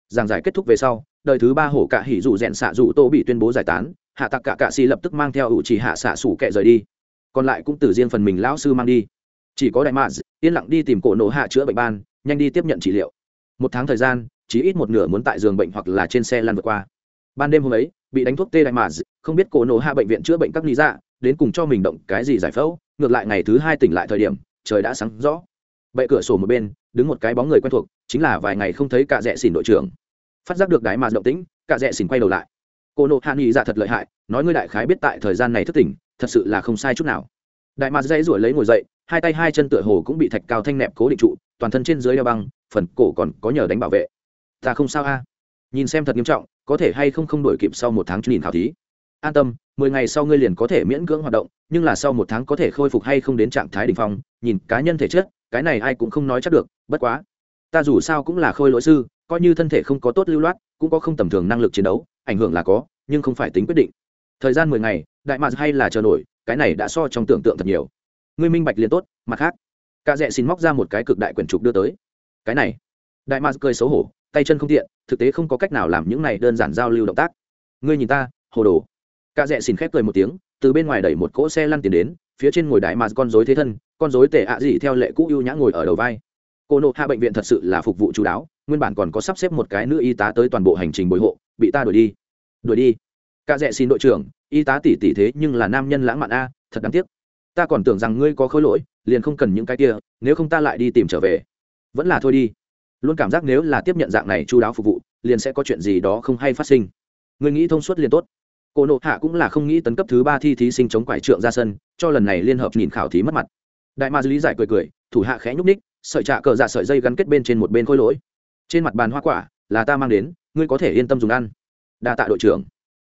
A: Giảng giải kết thúc về sau, đời thứ ba hổ cạ hỉ dụ rèn xạ dụ tô bị tuyên bố giải tán, hạ tặc cạ cạ xì lập tức mang theo ủ trì hạ xạ sủ kệ rời đi. Còn lại cũng từ riêng phần mình lão sư mang đi. Chỉ có đại mạ yên lặng đi tìm cổ nổ hạ chữa bệnh ban, nhanh đi tiếp nhận trị liệu. Một tháng thời gian, chỉ ít một nửa muốn tại giường bệnh hoặc là trên xe lăn vượt qua. Ban đêm hôm ấy, bị đánh thuốc tê đại mạ không biết cổ nổ hạ bệnh viện chữa bệnh các lý dạ đến cùng cho mình động cái gì giải phẫu, ngược lại ngày thứ hai tỉnh lại thời điểm, trời đã sáng rõ. Bệ cửa sổ một bên, đứng một cái bóng người quen thuộc, chính là vài ngày không thấy cả rẽ dạ xỉn đội trưởng. Phát giác được đái mà động tĩnh cả rẽ dạ xỉn quay đầu lại. Cô nộ hạ nghị dạ thật lợi hại, nói ngươi đại khái biết tại thời gian này thức tỉnh, thật sự là không sai chút nào. Đại mà dãy rủi lấy ngồi dậy, hai tay hai chân tựa hồ cũng bị thạch cao thanh nẹp cố định trụ, toàn thân trên dưới đeo băng, phần cổ còn có nhờ đánh bảo vệ. Ta không sao a. Nhìn xem thật nghiêm trọng, có thể hay không không đổi kịp sau một tháng nhìn thảo thí an tâm, mười ngày sau ngươi liền có thể miễn cưỡng hoạt động, nhưng là sau một tháng có thể khôi phục hay không đến trạng thái đ ỉ n h phong, nhìn cá nhân thể chất, cái này ai cũng không nói chắc được, bất quá, ta dù sao cũng là khôi lỗi sư, coi như thân thể không có tốt lưu loát, cũng có không tầm thường năng lực chiến đấu, ảnh hưởng là có, nhưng không phải tính quyết định. Thời gian mười ngày, đại mạc hay là chờ nổi, cái này đã so trong tưởng tượng thật nhiều. Ngươi minh bạch liền tốt, mặt khác ca rẽ xin móc ra một cái cực đại quyển trục đưa tới. Cái này, đại mạc cười xấu hổ, tay chân không tiện, thực tế không có cách nào làm những này đơn giản giao lưu động tác. Ngươi nhìn ta, hồ đồ cả rẽ xin khép cười một tiếng, từ bên ngoài đẩy một cỗ xe lăn tiền đến, phía trên ngồi đại mà con dối thế thân, con dối tệ ạ à gì theo lệ cũ ưu nhã ngồi ở đầu vai. Cô nộ hạ bệnh viện thật sự là phục vụ chú đáo, nguyên bản còn có sắp xếp một cái nữ y tá tới toàn bộ hành trình bồi hộ, bị ta đuổi đi. Đuổi đi? Cả rẽ xin đội trưởng, y tá tỷ tỷ thế nhưng là nam nhân lãng mạn a, thật đáng tiếc. Ta còn tưởng rằng ngươi có khối lỗi, liền không cần những cái kia, nếu không ta lại đi tìm trở về. Vẫn là thôi đi. Luôn cảm giác nếu là tiếp nhận dạng này chú đáo phục vụ, liền sẽ có chuyện gì đó không hay phát sinh. Ngươi nghĩ thông suốt liền tốt cô nộ hạ cũng là không nghĩ tấn cấp thứ ba thi thí sinh chống quải trượng ra sân, cho lần này liên hợp nhìn khảo thí mất mặt. Đại ma lý giải cười cười, thủ hạ khẽ nhúc ních sợi trạ cờ dạ sợi dây gắn kết bên trên một bên khôi lỗi. Trên mặt bàn hoa quả, là ta mang đến, ngươi có thể yên tâm dùng ăn. Đa tạ đội trưởng.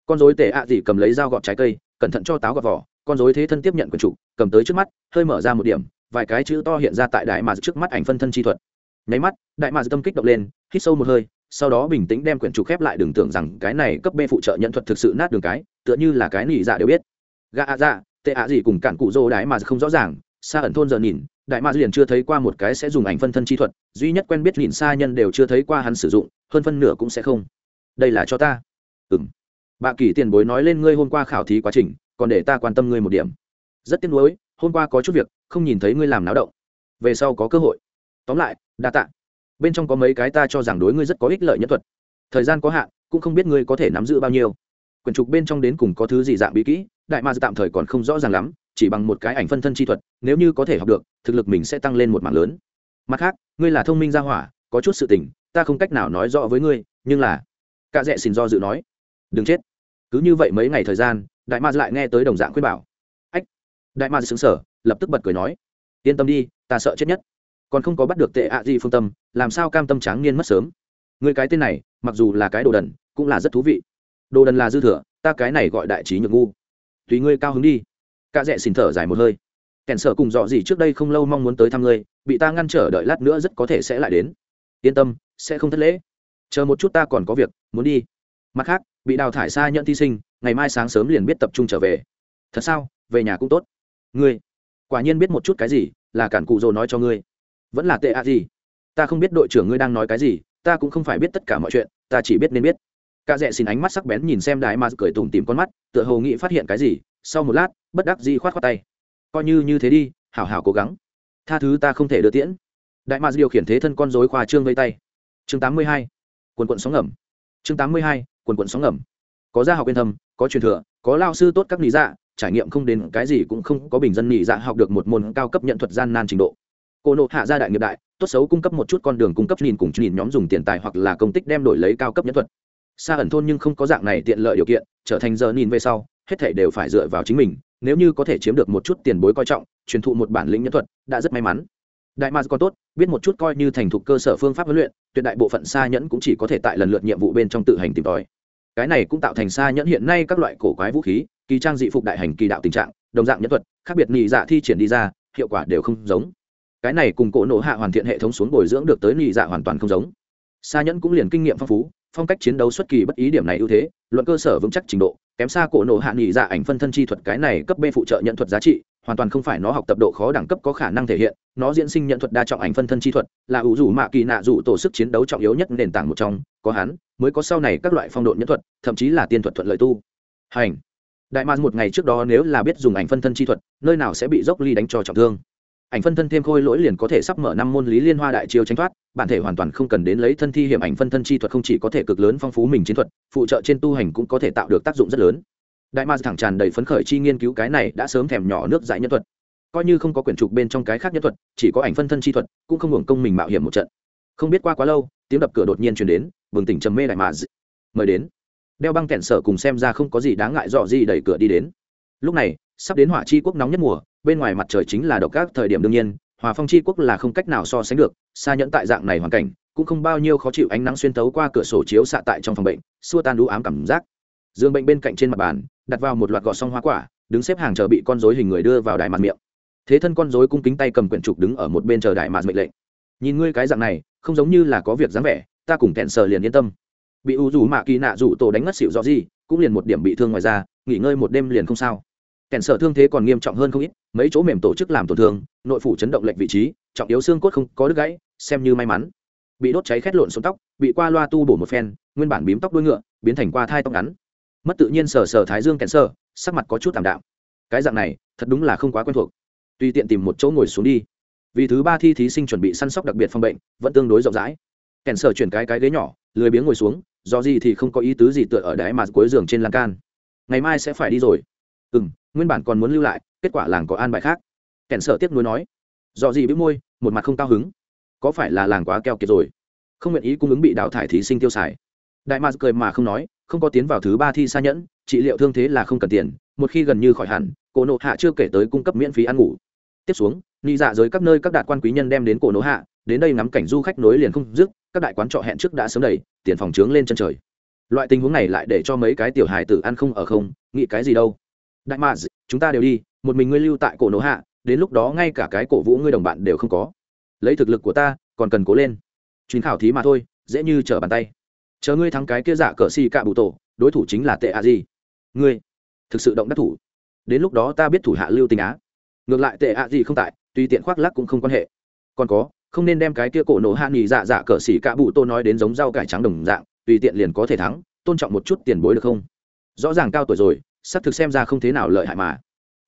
A: Con dối tệ ạ à gì cầm lấy dao gọt trái cây, cẩn thận cho táo gọt vỏ. Con dối thế thân tiếp nhận quần trụ cầm tới trước mắt, hơi mở ra một điểm, vài cái chữ to hiện ra tại đại mà trước mắt ảnh phân thân chi thuật. Nháy mắt, đại mà tâm kích động lên, hít sâu một hơi sau đó bình tĩnh đem quyển trục khép lại, đừng tưởng rằng cái này cấp b phụ trợ nhận thuật thực sự nát đường cái, tựa như là cái nỉ dạ đều biết. Gà ạ dạ tệ ạ gì cùng cản cụ dô đái mà không rõ ràng, xa ẩn thôn giờ nhìn, đại ma liền chưa thấy qua một cái sẽ dùng ảnh phân thân chi thuật, duy nhất quen biết nhìn xa nhân đều chưa thấy qua hắn sử dụng, hơn phân nửa cũng sẽ không. Đây là cho ta. Ừ m bà kỳ tiền bối nói lên ngươi hôm qua khảo thí quá trình, còn để ta quan tâm ngươi một điểm. Rất tiếc nuối, hôm qua có chút việc, không nhìn thấy ngươi làm náo động. Về sau có cơ hội. Tóm lại, đa tạ bên trong có mấy cái ta cho rằng đối ngươi rất có ích lợi nhất thuật. Thời gian có hạn, cũng không biết ngươi có thể nắm giữ bao nhiêu. Quyển trục bên trong đến cùng có thứ gì dạng bí kỹ, đại ma tạm thời còn không rõ ràng lắm, chỉ bằng một cái ảnh phân thân chi thuật, nếu như có thể học được, thực lực mình sẽ tăng lên một mảng lớn. Mặt khác, ngươi là thông minh gia hỏa, có chút sự tình, ta không cách nào nói rõ với ngươi, nhưng là cả dẹ xin do dự nói, đừng chết. Cứ như vậy mấy ngày thời gian, đại ma lại nghe tới đồng dạng khuyên bảo. Ách. Đại ma xứng sở lập tức bật cười nói, yên tâm đi, ta sợ chết nhất còn không có bắt được tệ ạ gì phương tâm, làm sao cam tâm tráng niên mất sớm? Người cái tên này, mặc dù là cái đồ đần, cũng là rất thú vị. Đồ đần là dư thừa, ta cái này gọi đại trí nhược ngu. Tùy ngươi cao hứng đi. Cả rẽ xin thở dài một hơi. Kẻn sợ cùng dọ gì trước đây không lâu mong muốn tới thăm ngươi, bị ta ngăn trở đợi lát nữa rất có thể sẽ lại đến. Yên tâm, sẽ không thất lễ. Chờ một chút ta còn có việc, muốn đi. Mặt khác, bị đào thải xa nhận thi sinh, ngày mai sáng sớm liền biết tập trung trở về. Thật sao? Về nhà cũng tốt. Ngươi, quả nhiên biết một chút cái gì, là cản cụ dồ nói cho ngươi vẫn là tệ ạ gì? Ta không biết đội trưởng ngươi đang nói cái gì, ta cũng không phải biết tất cả mọi chuyện, ta chỉ biết nên biết. Cả rẽ xin ánh mắt sắc bén nhìn xem đại mà cười tủm tìm con mắt, tựa hồ nghĩ phát hiện cái gì, sau một lát, bất đắc dĩ khoát khoát tay. Coi như như thế đi, hảo hảo cố gắng. Tha thứ ta không thể đưa tiễn. Đại mà điều khiển thế thân con dối khoa trương vây tay. Chương tám mươi hai, quần quận sóng ngầm. Chương tám mươi hai, quần quận sóng ngầm. Có gia học yên thâm có truyền thừa, có lao sư tốt các lý dạ trải nghiệm không đến cái gì cũng không có bình dân nhị dạ học được một môn cao cấp nhận thuật gian nan trình độ cô nộ hạ gia đại nghiệp đại, tốt xấu cung cấp một chút con đường cung cấp nhìn cùng nhìn nhóm dùng tiền tài hoặc là công tích đem đổi lấy cao cấp nhân thuật. Xa ẩn thôn nhưng không có dạng này tiện lợi điều kiện, trở thành giờ nhìn về sau, hết thảy đều phải dựa vào chính mình, nếu như có thể chiếm được một chút tiền bối coi trọng, truyền thụ một bản lĩnh nhân thuật, đã rất may mắn. Đại ma còn tốt, biết một chút coi như thành thục cơ sở phương pháp huấn luyện, tuyệt đại bộ phận xa nhẫn cũng chỉ có thể tại lần lượt nhiệm vụ bên trong tự hành tìm tòi. Cái này cũng tạo thành xa nhẫn hiện nay các loại cổ quái vũ khí, kỳ trang dị phục đại hành kỳ đạo tình trạng, đồng dạng nhân thuật, khác biệt nhị dạ thi triển đi ra, hiệu quả đều không giống cái này cùng cổ nộ hạ hoàn thiện hệ thống xuống bồi dưỡng được tới nhị dạ hoàn toàn không giống. Xa nhẫn cũng liền kinh nghiệm phong phú, phong cách chiến đấu xuất kỳ bất ý điểm này ưu thế, luận cơ sở vững chắc trình độ, kém xa cổ nộ hạ nhị dạ ảnh phân thân chi thuật cái này cấp b phụ trợ nhận thuật giá trị, hoàn toàn không phải nó học tập độ khó đẳng cấp có khả năng thể hiện, nó diễn sinh nhận thuật đa trọng ảnh phân thân chi thuật, là ủ rủ mạ kỳ nạ rủ tổ sức chiến đấu trọng yếu nhất nền tảng một trong, có hắn, mới có sau này các loại phong độ nhân thuật, thậm chí là tiên thuật thuận lợi tu. Hành. Đại ma một ngày trước đó nếu là biết dùng ảnh phân thân chi thuật, nơi nào sẽ bị dốc ly đánh cho trọng thương? Ảnh phân thân thêm khôi lỗi liền có thể sắp mở năm môn lý liên hoa đại chiêu tránh thoát, bản thể hoàn toàn không cần đến lấy thân thi hiểm ảnh phân thân chi thuật không chỉ có thể cực lớn phong phú mình chiến thuật, phụ trợ trên tu hành cũng có thể tạo được tác dụng rất lớn. Đại ma thẳng tràn đầy phấn khởi chi nghiên cứu cái này đã sớm thèm nhỏ nước dại nhân thuật. Coi như không có quyển trục bên trong cái khác nhân thuật, chỉ có ảnh phân thân chi thuật, cũng không hưởng công mình mạo hiểm một trận. Không biết qua quá lâu, tiếng đập cửa đột nhiên chuyển đến, bừng tỉnh trầm mê đại mà mời đến. Đeo băng kẹn sở cùng xem ra không có gì đáng ngại dọ gì đẩy cửa đi đến. Lúc này, sắp đến hỏa chi quốc nóng nhất mùa bên ngoài mặt trời chính là độc các thời điểm đương nhiên, hòa phong chi quốc là không cách nào so sánh được, xa nhẫn tại dạng này hoàn cảnh, cũng không bao nhiêu khó chịu ánh nắng xuyên tấu qua cửa sổ chiếu xạ tại trong phòng bệnh, xua tan đũ ám cảm giác. Dương bệnh bên cạnh trên mặt bàn, đặt vào một loạt gọt xong hoa quả, đứng xếp hàng chờ bị con dối hình người đưa vào đài mặt miệng. Thế thân con dối cung kính tay cầm quyển trục đứng ở một bên chờ đại mặt mệnh lệnh. Nhìn ngươi cái dạng này, không giống như là có việc dáng vẻ, ta cùng thẹn sờ liền yên tâm. Bị u dù mạ kỳ nạ dù tổ đánh ngất xỉu rõ gì, cũng liền một điểm bị thương ngoài ra nghỉ ngơi một đêm liền không sao kèn sở thương thế còn nghiêm trọng hơn không ít, mấy chỗ mềm tổ chức làm tổn thương, nội phủ chấn động lệch vị trí, trọng yếu xương cốt không có đứt gãy, xem như may mắn. Bị đốt cháy khét lộn xuống tóc, bị qua loa tu bổ một phen, nguyên bản bím tóc đuôi ngựa, biến thành qua thai tóc ngắn. Mất tự nhiên sờ sờ thái dương kẹn sơ, sắc mặt có chút thảm đạo. cái dạng này, thật đúng là không quá quen thuộc. Tùy tiện tìm một chỗ ngồi xuống đi. Vì thứ ba thi thí sinh chuẩn bị săn sóc đặc biệt phòng bệnh, vẫn tương đối rộng rãi. Kèn sở chuyển cái cái ghế nhỏ, lười biếng ngồi xuống, do gì thì không có ý tứ gì tựa ở đáy mặt cuối giường trên lan can. Ngày mai sẽ phải đi rồi. Ừ m nguyên bản còn muốn lưu lại, kết quả làng có an bài khác. Kẻn sở tiếc nuối nói dò gì bĩu môi, một mặt không cao hứng. Có phải là làng quá keo kiệt rồi? Không nguyện ý cung ứng bị đào thải thí sinh tiêu xài. Đại mạc cười mà không nói, không có tiến vào thứ ba thi xa nhẫn, trị liệu thương thế là không cần tiền, một khi gần như khỏi hẳn, cổ nộ hạ chưa kể tới cung cấp miễn phí ăn ngủ. Tiếp xuống ni dạ giới các nơi các đạt quan quý nhân đem đến cổ nộ hạ, đến đây ngắm cảnh du khách nối liền không dứt, các đại quán trọ hẹn trước đã sớm đầy, tiền phòng trướng lên chân trời. Loại tình huống này lại để cho mấy cái tiểu hài tử ăn không ở không, nghĩ cái gì đâu đại mạc chúng ta đều đi, một mình ngươi lưu tại cổ nổ hạ, đến lúc đó ngay cả cái cổ vũ ngươi đồng bạn đều không có. Lấy thực lực của ta, còn cần cố lên. Chuyến khảo thí mà thôi, dễ như trở bàn tay. Chờ ngươi thắng cái kia giả cờ xì cạ bụ tổ, đối thủ chính là tệ a di. Ngươi, thực sự động đắc thủ. Đến lúc đó ta biết thủ hạ lưu tình á. Ngược lại tệ a di không tại tùy tiện khoác lắc cũng không quan hệ. Còn có, không nên đem cái kia cổ nổ hạ nghỉ dạ dạ cờ xỉ cạ bụ tô nói đến giống rau cải trắng đồng dạng, tùy tiện liền có thể thắng, tôn trọng một chút tiền bối được không? Rõ ràng cao tuổi rồi xác thực xem ra không thế nào lợi hại mà.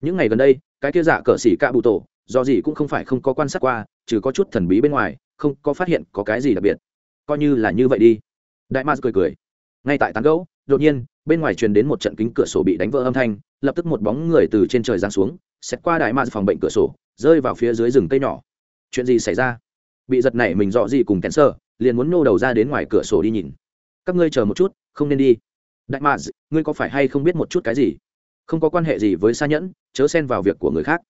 A: Những ngày gần đây, cái kia dạ cờ xỉ cạ bụ tổ, do gì cũng không phải không có quan sát qua, trừ có chút thần bí bên ngoài, không có phát hiện có cái gì đặc biệt. Coi như là như vậy đi. Đại ma cười cười. Ngay tại tán gấu đột nhiên, bên ngoài truyền đến một trận kính cửa sổ bị đánh vỡ âm thanh, lập tức một bóng người từ trên trời giáng xuống xét qua đại ma phòng bệnh cửa sổ, rơi vào phía dưới rừng cây nhỏ. Chuyện gì xảy ra? Bị giật này mình dọ gì cùng kén sơ, liền muốn nô đầu ra đến ngoài cửa sổ đi nhìn. Các ngươi chờ một chút, không nên đi đại ma ngươi có phải hay không biết một chút cái gì? Không có quan hệ gì với xa nhẫn, chớ xen vào việc của người khác.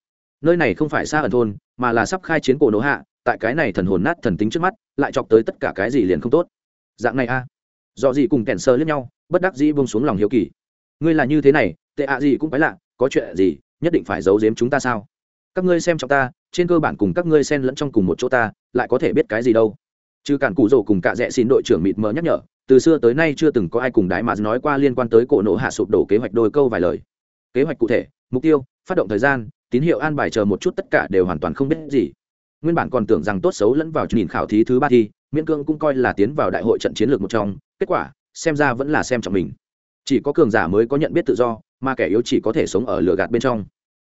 A: Nơi này không phải xa ẩn thôn, mà là sắp khai chiến cổ nỗ hạ, tại cái này thần hồn nát thần tính trước mắt, lại chọc tới tất cả cái gì liền không tốt. Dạng này a. À. dọ gì cùng kèn sơ lướt nhau, bất đắc dĩ bông xuống lòng hiếu kỳ. Ngươi là như thế này, tệ ạ gì cũng phải lạ, có chuyện gì, nhất định phải giấu giếm chúng ta sao? Các ngươi xem trong ta, trên cơ bản cùng các ngươi xen lẫn trong cùng một chỗ ta, lại có thể biết cái gì đâu. Chứ cản cụ rổ cùng cả rẽ xin đội trưởng mịt mờ nhắc nhở từ xưa tới nay chưa từng có ai cùng đái mà nói qua liên quan tới cổ nổ hạ sụp đổ kế hoạch đôi câu vài lời. Kế hoạch cụ thể, mục tiêu, phát động thời gian, tín hiệu an bài chờ một chút tất cả đều hoàn toàn không biết gì. Nguyên bản còn tưởng rằng tốt xấu lẫn vào nhìn khảo thí thứ ba thi, miễn cương cũng coi là tiến vào đại hội trận chiến lược một trong, kết quả, xem ra vẫn là xem trọng mình. Chỉ có cường giả mới có nhận biết tự do, mà kẻ yếu chỉ có thể sống ở lửa gạt bên trong.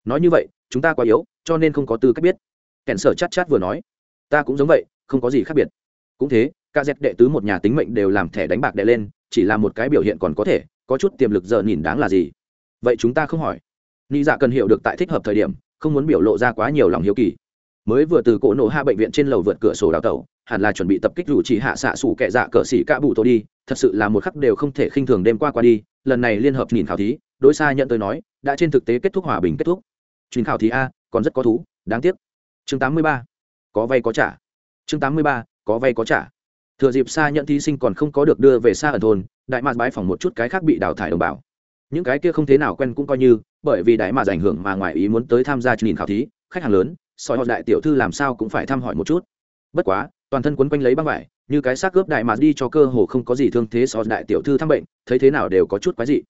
A: Nói như vậy, chúng ta quá yếu, cho nên không có tư cách biết. Kẻn sở chát chát vừa nói. Ta cũng giống vậy, không có gì khác biệt. Cũng thế ca dẹp đệ tứ một nhà tính mệnh đều làm thẻ đánh bạc đệ lên, chỉ là một cái biểu hiện còn có thể, có chút tiềm lực giờ nhìn đáng là gì? Vậy chúng ta không hỏi. Nghĩ dạ cần hiểu được tại thích hợp thời điểm, không muốn biểu lộ ra quá nhiều lòng hiếu kỳ. Mới vừa từ cỗ nổ hạ bệnh viện trên lầu vượt cửa sổ đào tẩu, hẳn là chuẩn bị tập kích rủ chỉ hạ xạ sủ kẹ dạ cờ xỉ cả bụ tổ đi, thật sự là một khắc đều không thể khinh thường đêm qua qua đi, lần này liên hợp nhìn khảo thí, đối xa nhận tới nói, đã trên thực tế kết thúc hòa bình kết thúc. Chuyến khảo thí a, còn rất có thú, đáng tiếc. Chương 83. có vay có trả. Chương 83. có vay có trả thừa dịp xa nhận thí sinh còn không có được đưa về xa ở thôn, đại mạc bái phòng một chút cái khác bị đào thải đồng bào. Những cái kia không thế nào quen cũng coi như, bởi vì đại mạc ảnh hưởng mà ngoài ý muốn tới tham gia nhìn khảo thí, khách hàng lớn, soi họ đại tiểu thư làm sao cũng phải thăm hỏi một chút. Bất quá, toàn thân quấn quanh lấy băng vải, như cái xác cướp đại mạc đi cho cơ hồ không có gì thương thế soi đại tiểu thư thăm bệnh, thấy thế nào đều có chút quái dị.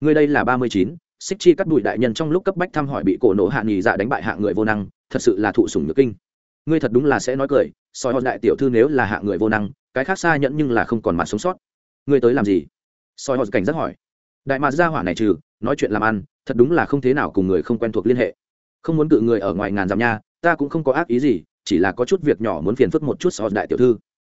A: Người đây là ba mươi chín, xích chi cắt đùi đại nhân trong lúc cấp bách thăm hỏi bị cổ nổ hạ nghỉ dạ đánh bại hạ người vô năng, thật sự là thụ sủng nhược kinh. Ngươi thật đúng là sẽ nói cười, soi họ đại tiểu thư nếu là hạ người vô năng cái khác xa nhẫn nhưng là không còn mặt sống sót. Ngươi tới làm gì? Soi họ cảnh giác hỏi. Đại mạc gia hỏa này trừ, nói chuyện làm ăn, thật đúng là không thế nào cùng người không quen thuộc liên hệ. Không muốn cự người ở ngoài ngàn dặm nha, ta cũng không có ác ý gì, chỉ là có chút việc nhỏ muốn phiền phức một chút so đại tiểu thư.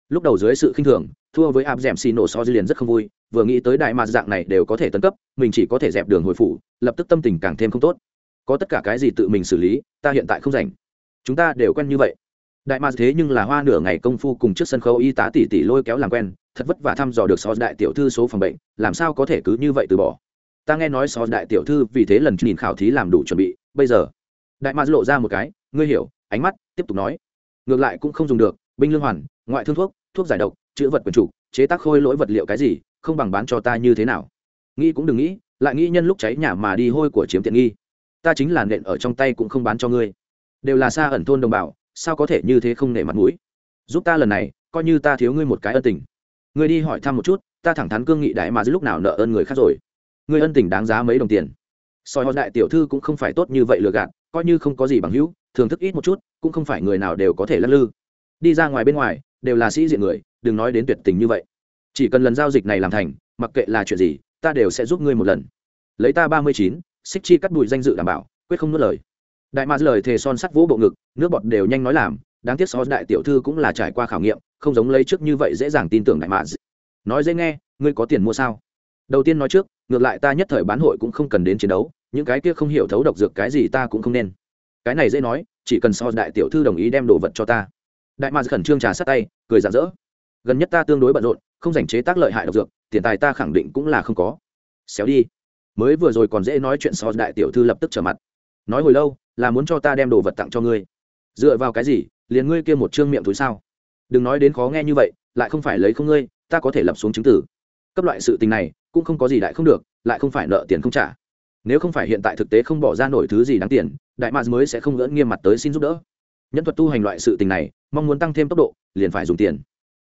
A: Lúc đầu dưới sự khinh thường, thua với áp d ẻ m xì nổ so dư liền rất không vui, vừa nghĩ tới đại mạc dạng này đều có thể tấn cấp, mình chỉ có thể dẹp đường hồi phủ, lập tức tâm tình càng thêm không tốt. Có tất cả cái gì tự mình xử lý, ta hiện tại không rảnh. Chúng ta đều quen như vậy đại ma thế nhưng là hoa nửa ngày công phu cùng trước sân khấu y tá tỷ tỷ lôi kéo làm quen, thật vất vả thăm dò được so đại tiểu thư số phòng bệnh, làm sao có thể cứ như vậy từ bỏ. Ta nghe nói so đại tiểu thư vì thế lần nhìn khảo thí làm đủ chuẩn bị, bây giờ, đại ma lộ ra một cái, ngươi hiểu, ánh mắt, tiếp tục nói. Ngược lại cũng không dùng được, binh lương hoàn, ngoại thương thuốc thuốc giải độc, chữa vật quần chủ, chế tác khôi lỗi vật liệu cái gì, không bằng bán cho ta như thế nào. Nghĩ cũng đừng nghĩ, lại nghĩ nhân lúc cháy nhà mà đi hôi của chiếm tiện nghi. Ta chính là nện ở trong tay cũng không bán cho ngươi. Đều là xa ẩn thôn đồng bào sao có thể như thế không nể mặt mũi? Giúp ta lần này, coi như ta thiếu ngươi một cái ân tình. Ngươi đi hỏi thăm một chút, ta thẳng thắn cương nghị đại mà giữa lúc nào nợ ơn người khác rồi. Ngươi ân tình đáng giá mấy đồng tiền? Soi họ đại tiểu thư cũng không phải tốt như vậy lừa gạt, coi như không có gì bằng hữu thường thức ít một chút, cũng không phải người nào đều có thể lắc lư. Đi ra ngoài bên ngoài, đều là sĩ diện người, đừng nói đến tuyệt tình như vậy. Chỉ cần lần giao dịch này làm thành, mặc kệ là chuyện gì, ta đều sẽ giúp ngươi một lần. Lấy ta ba mươi chín, xích chi cắt bụi danh dự đảm bảo, quyết không nuốt lời đại mạc lời thề son sắt vỗ bộ ngực, nước bọt đều nhanh nói làm, đáng tiếc so đại tiểu thư cũng là trải qua khảo nghiệm, không giống lấy trước như vậy dễ dàng tin tưởng đại mạc nói dễ nghe, ngươi có tiền mua sao? Đầu tiên nói trước, ngược lại ta nhất thời bán hội cũng không cần đến chiến đấu, những cái kia không hiểu thấu độc dược cái gì ta cũng không nên. Cái này dễ nói, chỉ cần so đại tiểu thư đồng ý đem đồ vật cho ta. Đại mạc khẩn trương trà sát tay, cười rạng rỡ. Gần nhất ta tương đối bận rộn, không giành chế tác lợi hại độc dược, tiền tài ta khẳng định cũng là không có. Xéo đi. Mới vừa rồi còn dễ nói chuyện so đại tiểu thư lập tức trở mặt nói hồi lâu, là muốn cho ta đem đồ vật tặng cho ngươi. Dựa vào cái gì, liền ngươi kia một trương miệng túi sao? Đừng nói đến khó nghe như vậy, lại không phải lấy không ngươi, ta có thể lập xuống chứng tử. Cấp loại sự tình này, cũng không có gì đại không được, lại không phải nợ tiền không trả. Nếu không phải hiện tại thực tế không bỏ ra nổi thứ gì đáng tiền, đại mads mới sẽ không gỡ nghiêm mặt tới xin giúp đỡ. Nhân thuật tu hành loại sự tình này, mong muốn tăng thêm tốc độ, liền phải dùng tiền.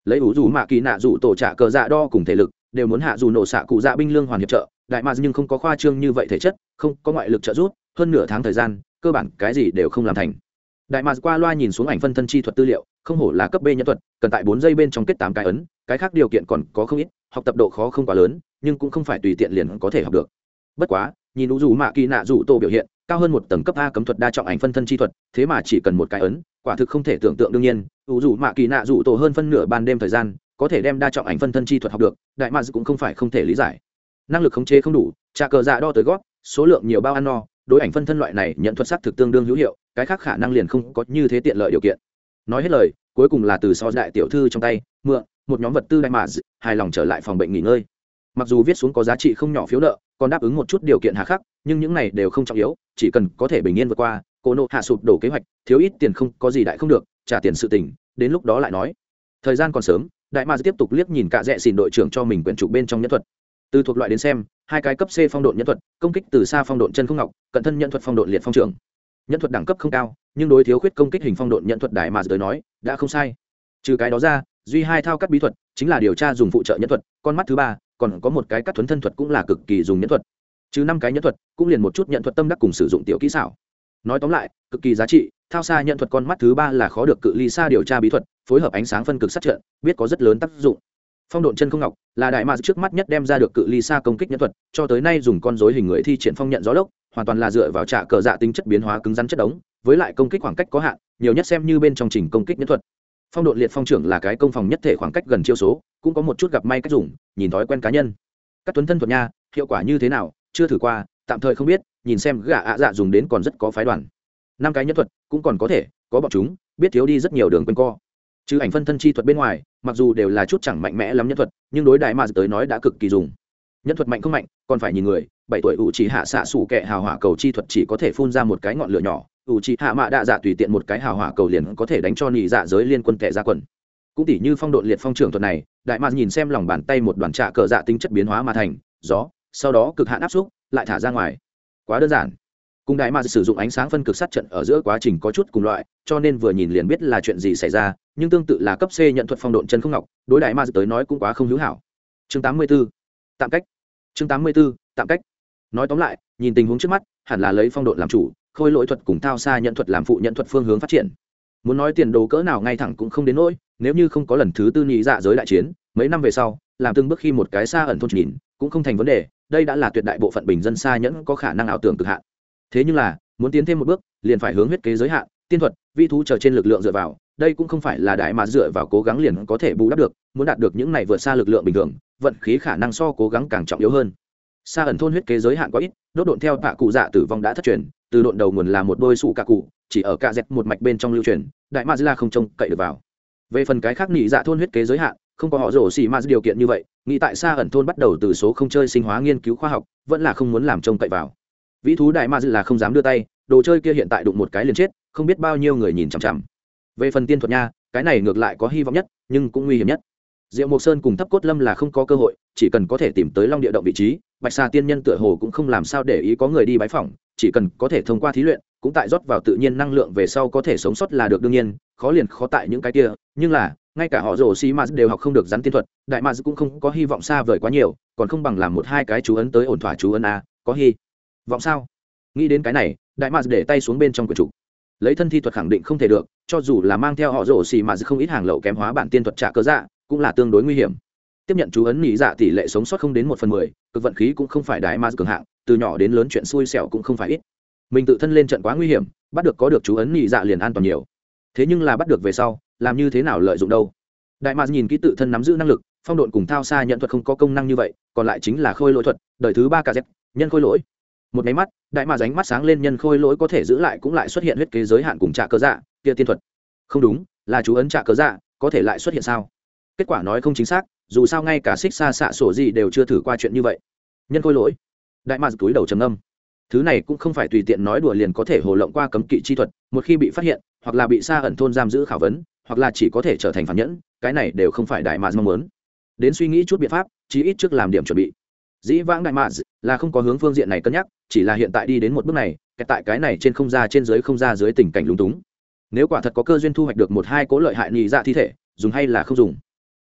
A: Lấy ủ dù mạ kỳ nạ dù tổ trả cờ dạ đo cùng thể lực đều muốn hạ dù nổ xạ cụ dạ binh lương hoàn hiệp trợ, đại mads nhưng không có khoa trương như vậy thể chất, không có ngoại lực trợ giúp, hơn nửa tháng thời gian, cơ bản cái gì đều không làm thành. Đại mads qua loa nhìn xuống ảnh phân thân chi thuật tư liệu, không hổ là cấp b nhân thuật, cần tại bốn giây bên trong kết tám cái ấn, cái khác điều kiện còn có không ít, học tập độ khó không quá lớn, nhưng cũng không phải tùy tiện liền có thể học được. Bất quá, nhìn ủ dù mạ kỳ nạ dù tổ biểu hiện, cao hơn một tầng cấp a cấm thuật đa trọng ảnh phân thân chi thuật, thế mà chỉ cần một cái ấn, quả thực không thể tưởng tượng đương nhiên ủ dù mạ kỳ nạ dù tổ hơn phân nửa ban đêm thời gian có thể đem đa trọng ảnh phân thân chi thuật học được, đại mads cũng không phải không thể lý giải. Năng lực khống chế không đủ trả cờ dạ đo tới gót, số lượng nhiều bao ăn no, đối ảnh phân thân loại này nhận thuật sắc thực tương đương hữu hiệu, cái khác khả năng liền không có như thế tiện lợi điều kiện. Nói hết lời, cuối cùng là từ so đại tiểu thư trong tay, mượn, một nhóm vật tư đại mà hài lòng trở lại phòng bệnh nghỉ ngơi. Mặc dù viết xuống có giá trị không nhỏ phiếu nợ, còn đáp ứng một chút điều kiện hà khắc, nhưng những này đều không trọng yếu, chỉ cần có thể bình yên vượt qua, cô nộ hạ sụp đổ kế hoạch, thiếu ít tiền không có gì đại không được, trả tiền sự tình, đến lúc đó lại nói. Thời gian còn sớm đại ma tiếp tục liếc nhìn cả rẽ xìn đội trưởng cho mình quyển trục bên trong nhân thuật. Từ thuộc loại đến xem, hai cái cấp c phong độn nhân thuật, công kích từ xa phong độn chân không ngọc, cận thân nhân thuật phong độn liệt phong trường. Nhân thuật đẳng cấp không cao, nhưng đối thiếu khuyết công kích hình phong độn nhân thuật đại mà tới nói, đã không sai. Trừ cái đó ra, duy hai thao cắt bí thuật, chính là điều tra dùng phụ trợ nhân thuật, con mắt thứ ba, còn có một cái cắt thuấn thân thuật cũng là cực kỳ dùng nhân thuật. Chứ năm cái nhân thuật, cũng liền một chút nhận thuật tâm đắc cùng sử dụng tiểu kỹ xảo. Nói tóm lại, cực kỳ giá trị thao xa nhận thuật con mắt thứ ba là khó được cự ly xa điều tra bí thuật, phối hợp ánh sáng phân cực sát trận, biết có rất lớn tác dụng. Phong độn chân không ngọc là đại mạc trước mắt nhất đem ra được cự ly xa công kích nhân thuật, cho tới nay dùng con dối hình người thi triển phong nhận gió lốc, hoàn toàn là dựa vào trả cờ dạ tính chất biến hóa cứng rắn chất đống, với lại công kích khoảng cách có hạn, nhiều nhất xem như bên trong trình công kích nhân thuật. Phong độn liệt phong trưởng là cái công phòng nhất thể khoảng cách gần chiêu số, cũng có một chút gặp may cách dùng, nhìn thói quen cá nhân. Các tuấn thân thuật nha, hiệu quả như thế nào, chưa thử qua, tạm thời không biết, nhìn xem gã ạ dạ dùng đến còn rất có phái đoàn năm cái nhân thuật cũng còn có thể, có bọn chúng, biết thiếu đi rất nhiều đường quanh co. Chứ ảnh phân thân chi thuật bên ngoài, mặc dù đều là chút chẳng mạnh mẽ lắm nhân thuật, nhưng đối đại mà tới nói đã cực kỳ dùng. Nhân thuật mạnh không mạnh, còn phải nhìn người, bảy tuổi ủ chỉ hạ xạ sủ kệ hào hỏa cầu chi thuật chỉ có thể phun ra một cái ngọn lửa nhỏ ủ chỉ hạ mạ đạ dạ tùy tiện một cái hào hỏa cầu liền có thể đánh cho nị dạ giới liên quân kẻ ra quần. Cũng tỷ như phong độ liệt phong trưởng thuật này, đại mạc nhìn xem lòng bàn tay một đoàn trạ cờ dạ tính chất biến hóa mà thành, gió, sau đó cực hạn áp xúc, lại thả ra ngoài. Quá đơn giản cùng đại mạc sử dụng ánh sáng phân cực sát trận ở giữa quá trình có chút cùng loại, cho nên vừa nhìn liền biết là chuyện gì xảy ra, nhưng tương tự là cấp c nhận thuật phong độn chân không ngọc, đối đại mạc tới nói cũng quá không hữu hảo chương 84. tạm cách chương 84. tạm cách nói tóm lại, nhìn tình huống trước mắt, hẳn là lấy phong độn làm chủ, khôi lỗi thuật cùng thao xa nhận thuật làm phụ nhận thuật phương hướng phát triển muốn nói tiền đồ cỡ nào ngay thẳng cũng không đến nỗi, nếu như không có lần thứ tư nhị dạ giới đại chiến, mấy năm về sau, làm từng bước khi một cái xa ẩn thôn nhìn, cũng không thành vấn đề, đây đã là tuyệt đại bộ phận bình dân xa nhẫn có khả năng ảo tưởng cực hạn thế nhưng là, muốn tiến thêm một bước, liền phải hướng huyết kế giới hạn, tiên thuật, vi thú chờ trên lực lượng dựa vào, đây cũng không phải là đại mà dựa vào cố gắng liền có thể bù đắp được, muốn đạt được những này vượt xa lực lượng bình thường, vận khí khả năng so cố gắng càng trọng yếu hơn. Xa ẩn thôn huyết kế giới hạn có ít, đốt độn theo tạ cụ dạ tử vong đã thất truyền, từ độn đầu nguồn là một đôi sụ cạ cụ, chỉ ở cạ dẹp một mạch bên trong lưu truyền, đại ma là không trông cậy được vào. Về phần cái khác nhị dạ thôn huyết kế giới hạn, không có họ rổ xì ma điều kiện như vậy, nghĩ tại xa ẩn thôn bắt đầu từ số không chơi sinh hóa nghiên cứu khoa học, vẫn là không muốn làm trông cậy vào vĩ thú đại ma là không dám đưa tay, đồ chơi kia hiện tại đụng một cái liền chết, không biết bao nhiêu người nhìn chằm chằm. Về phần tiên thuật nha, cái này ngược lại có hy vọng nhất, nhưng cũng nguy hiểm nhất. Diệu mộc sơn cùng thấp cốt lâm là không có cơ hội, chỉ cần có thể tìm tới long địa động vị trí, bạch xà tiên nhân tựa hồ cũng không làm sao để ý có người đi bái phỏng, chỉ cần có thể thông qua thí luyện, cũng tại rót vào tự nhiên năng lượng về sau có thể sống sót là được đương nhiên, khó liền khó tại những cái kia, nhưng là, ngay cả họ rồ xi mã đều học không được rắn tiên thuật, đại mã cũng không có hy vọng xa vời quá nhiều, còn không bằng làm một hai cái chú ấn tới ổn thỏa chú ấn a, có hy vọng sao? Nghĩ đến cái này, đại mads để tay xuống bên trong quyển trục. Lấy thân thi thuật khẳng định không thể được, cho dù là mang theo họ rổ xì mà không ít hàng lậu kém hóa bản tiên thuật trả cơ dạ cũng là tương đối nguy hiểm. Tiếp nhận chú ấn nhị dạ tỷ lệ sống sót không đến một phần mười, cực vận khí cũng không phải đại ma cường hạng, từ nhỏ đến lớn chuyện xui xẻo cũng không phải ít. Mình tự thân lên trận quá nguy hiểm, bắt được có được chú ấn nhị dạ liền an toàn nhiều. Thế nhưng là bắt được về sau, làm như thế nào lợi dụng đâu? Đại ma nhìn kỹ tự thân nắm giữ năng lực, phong độn cùng thao xa nhận thuật không có công năng như vậy, còn lại chính là khôi lỗi thuật, đời thứ ba cả nhân khôi lỗi một máy mắt, đại ma ránh mắt sáng lên nhân khôi lỗi có thể giữ lại cũng lại xuất hiện huyết kế giới hạn cùng trạ cơ dạ kia tiên thuật. Không đúng, là chú ấn trạ cơ dạ có thể lại xuất hiện sao? Kết quả nói không chính xác, dù sao ngay cả xích xa xạ sổ gì đều chưa thử qua chuyện như vậy. Nhân khôi lỗi. Đại mà túi đầu trầm âm thứ này cũng không phải tùy tiện nói đùa liền có thể hồ lộng qua cấm kỵ chi thuật, một khi bị phát hiện, hoặc là bị xa ẩn thôn giam giữ khảo vấn, hoặc là chỉ có thể trở thành phản nhẫn, cái này đều không phải đại mà mong muốn. Đến suy nghĩ chút biện pháp, chí ít trước làm điểm chuẩn bị dĩ vãng đại mạc là không có hướng phương diện này cân nhắc, chỉ là hiện tại đi đến một bước này tại cái này trên không ra trên dưới không ra dưới tình cảnh lúng túng. Nếu quả thật có cơ duyên thu hoạch được một hai cố lợi hại nhị dạ thi thể, dùng hay là không dùng.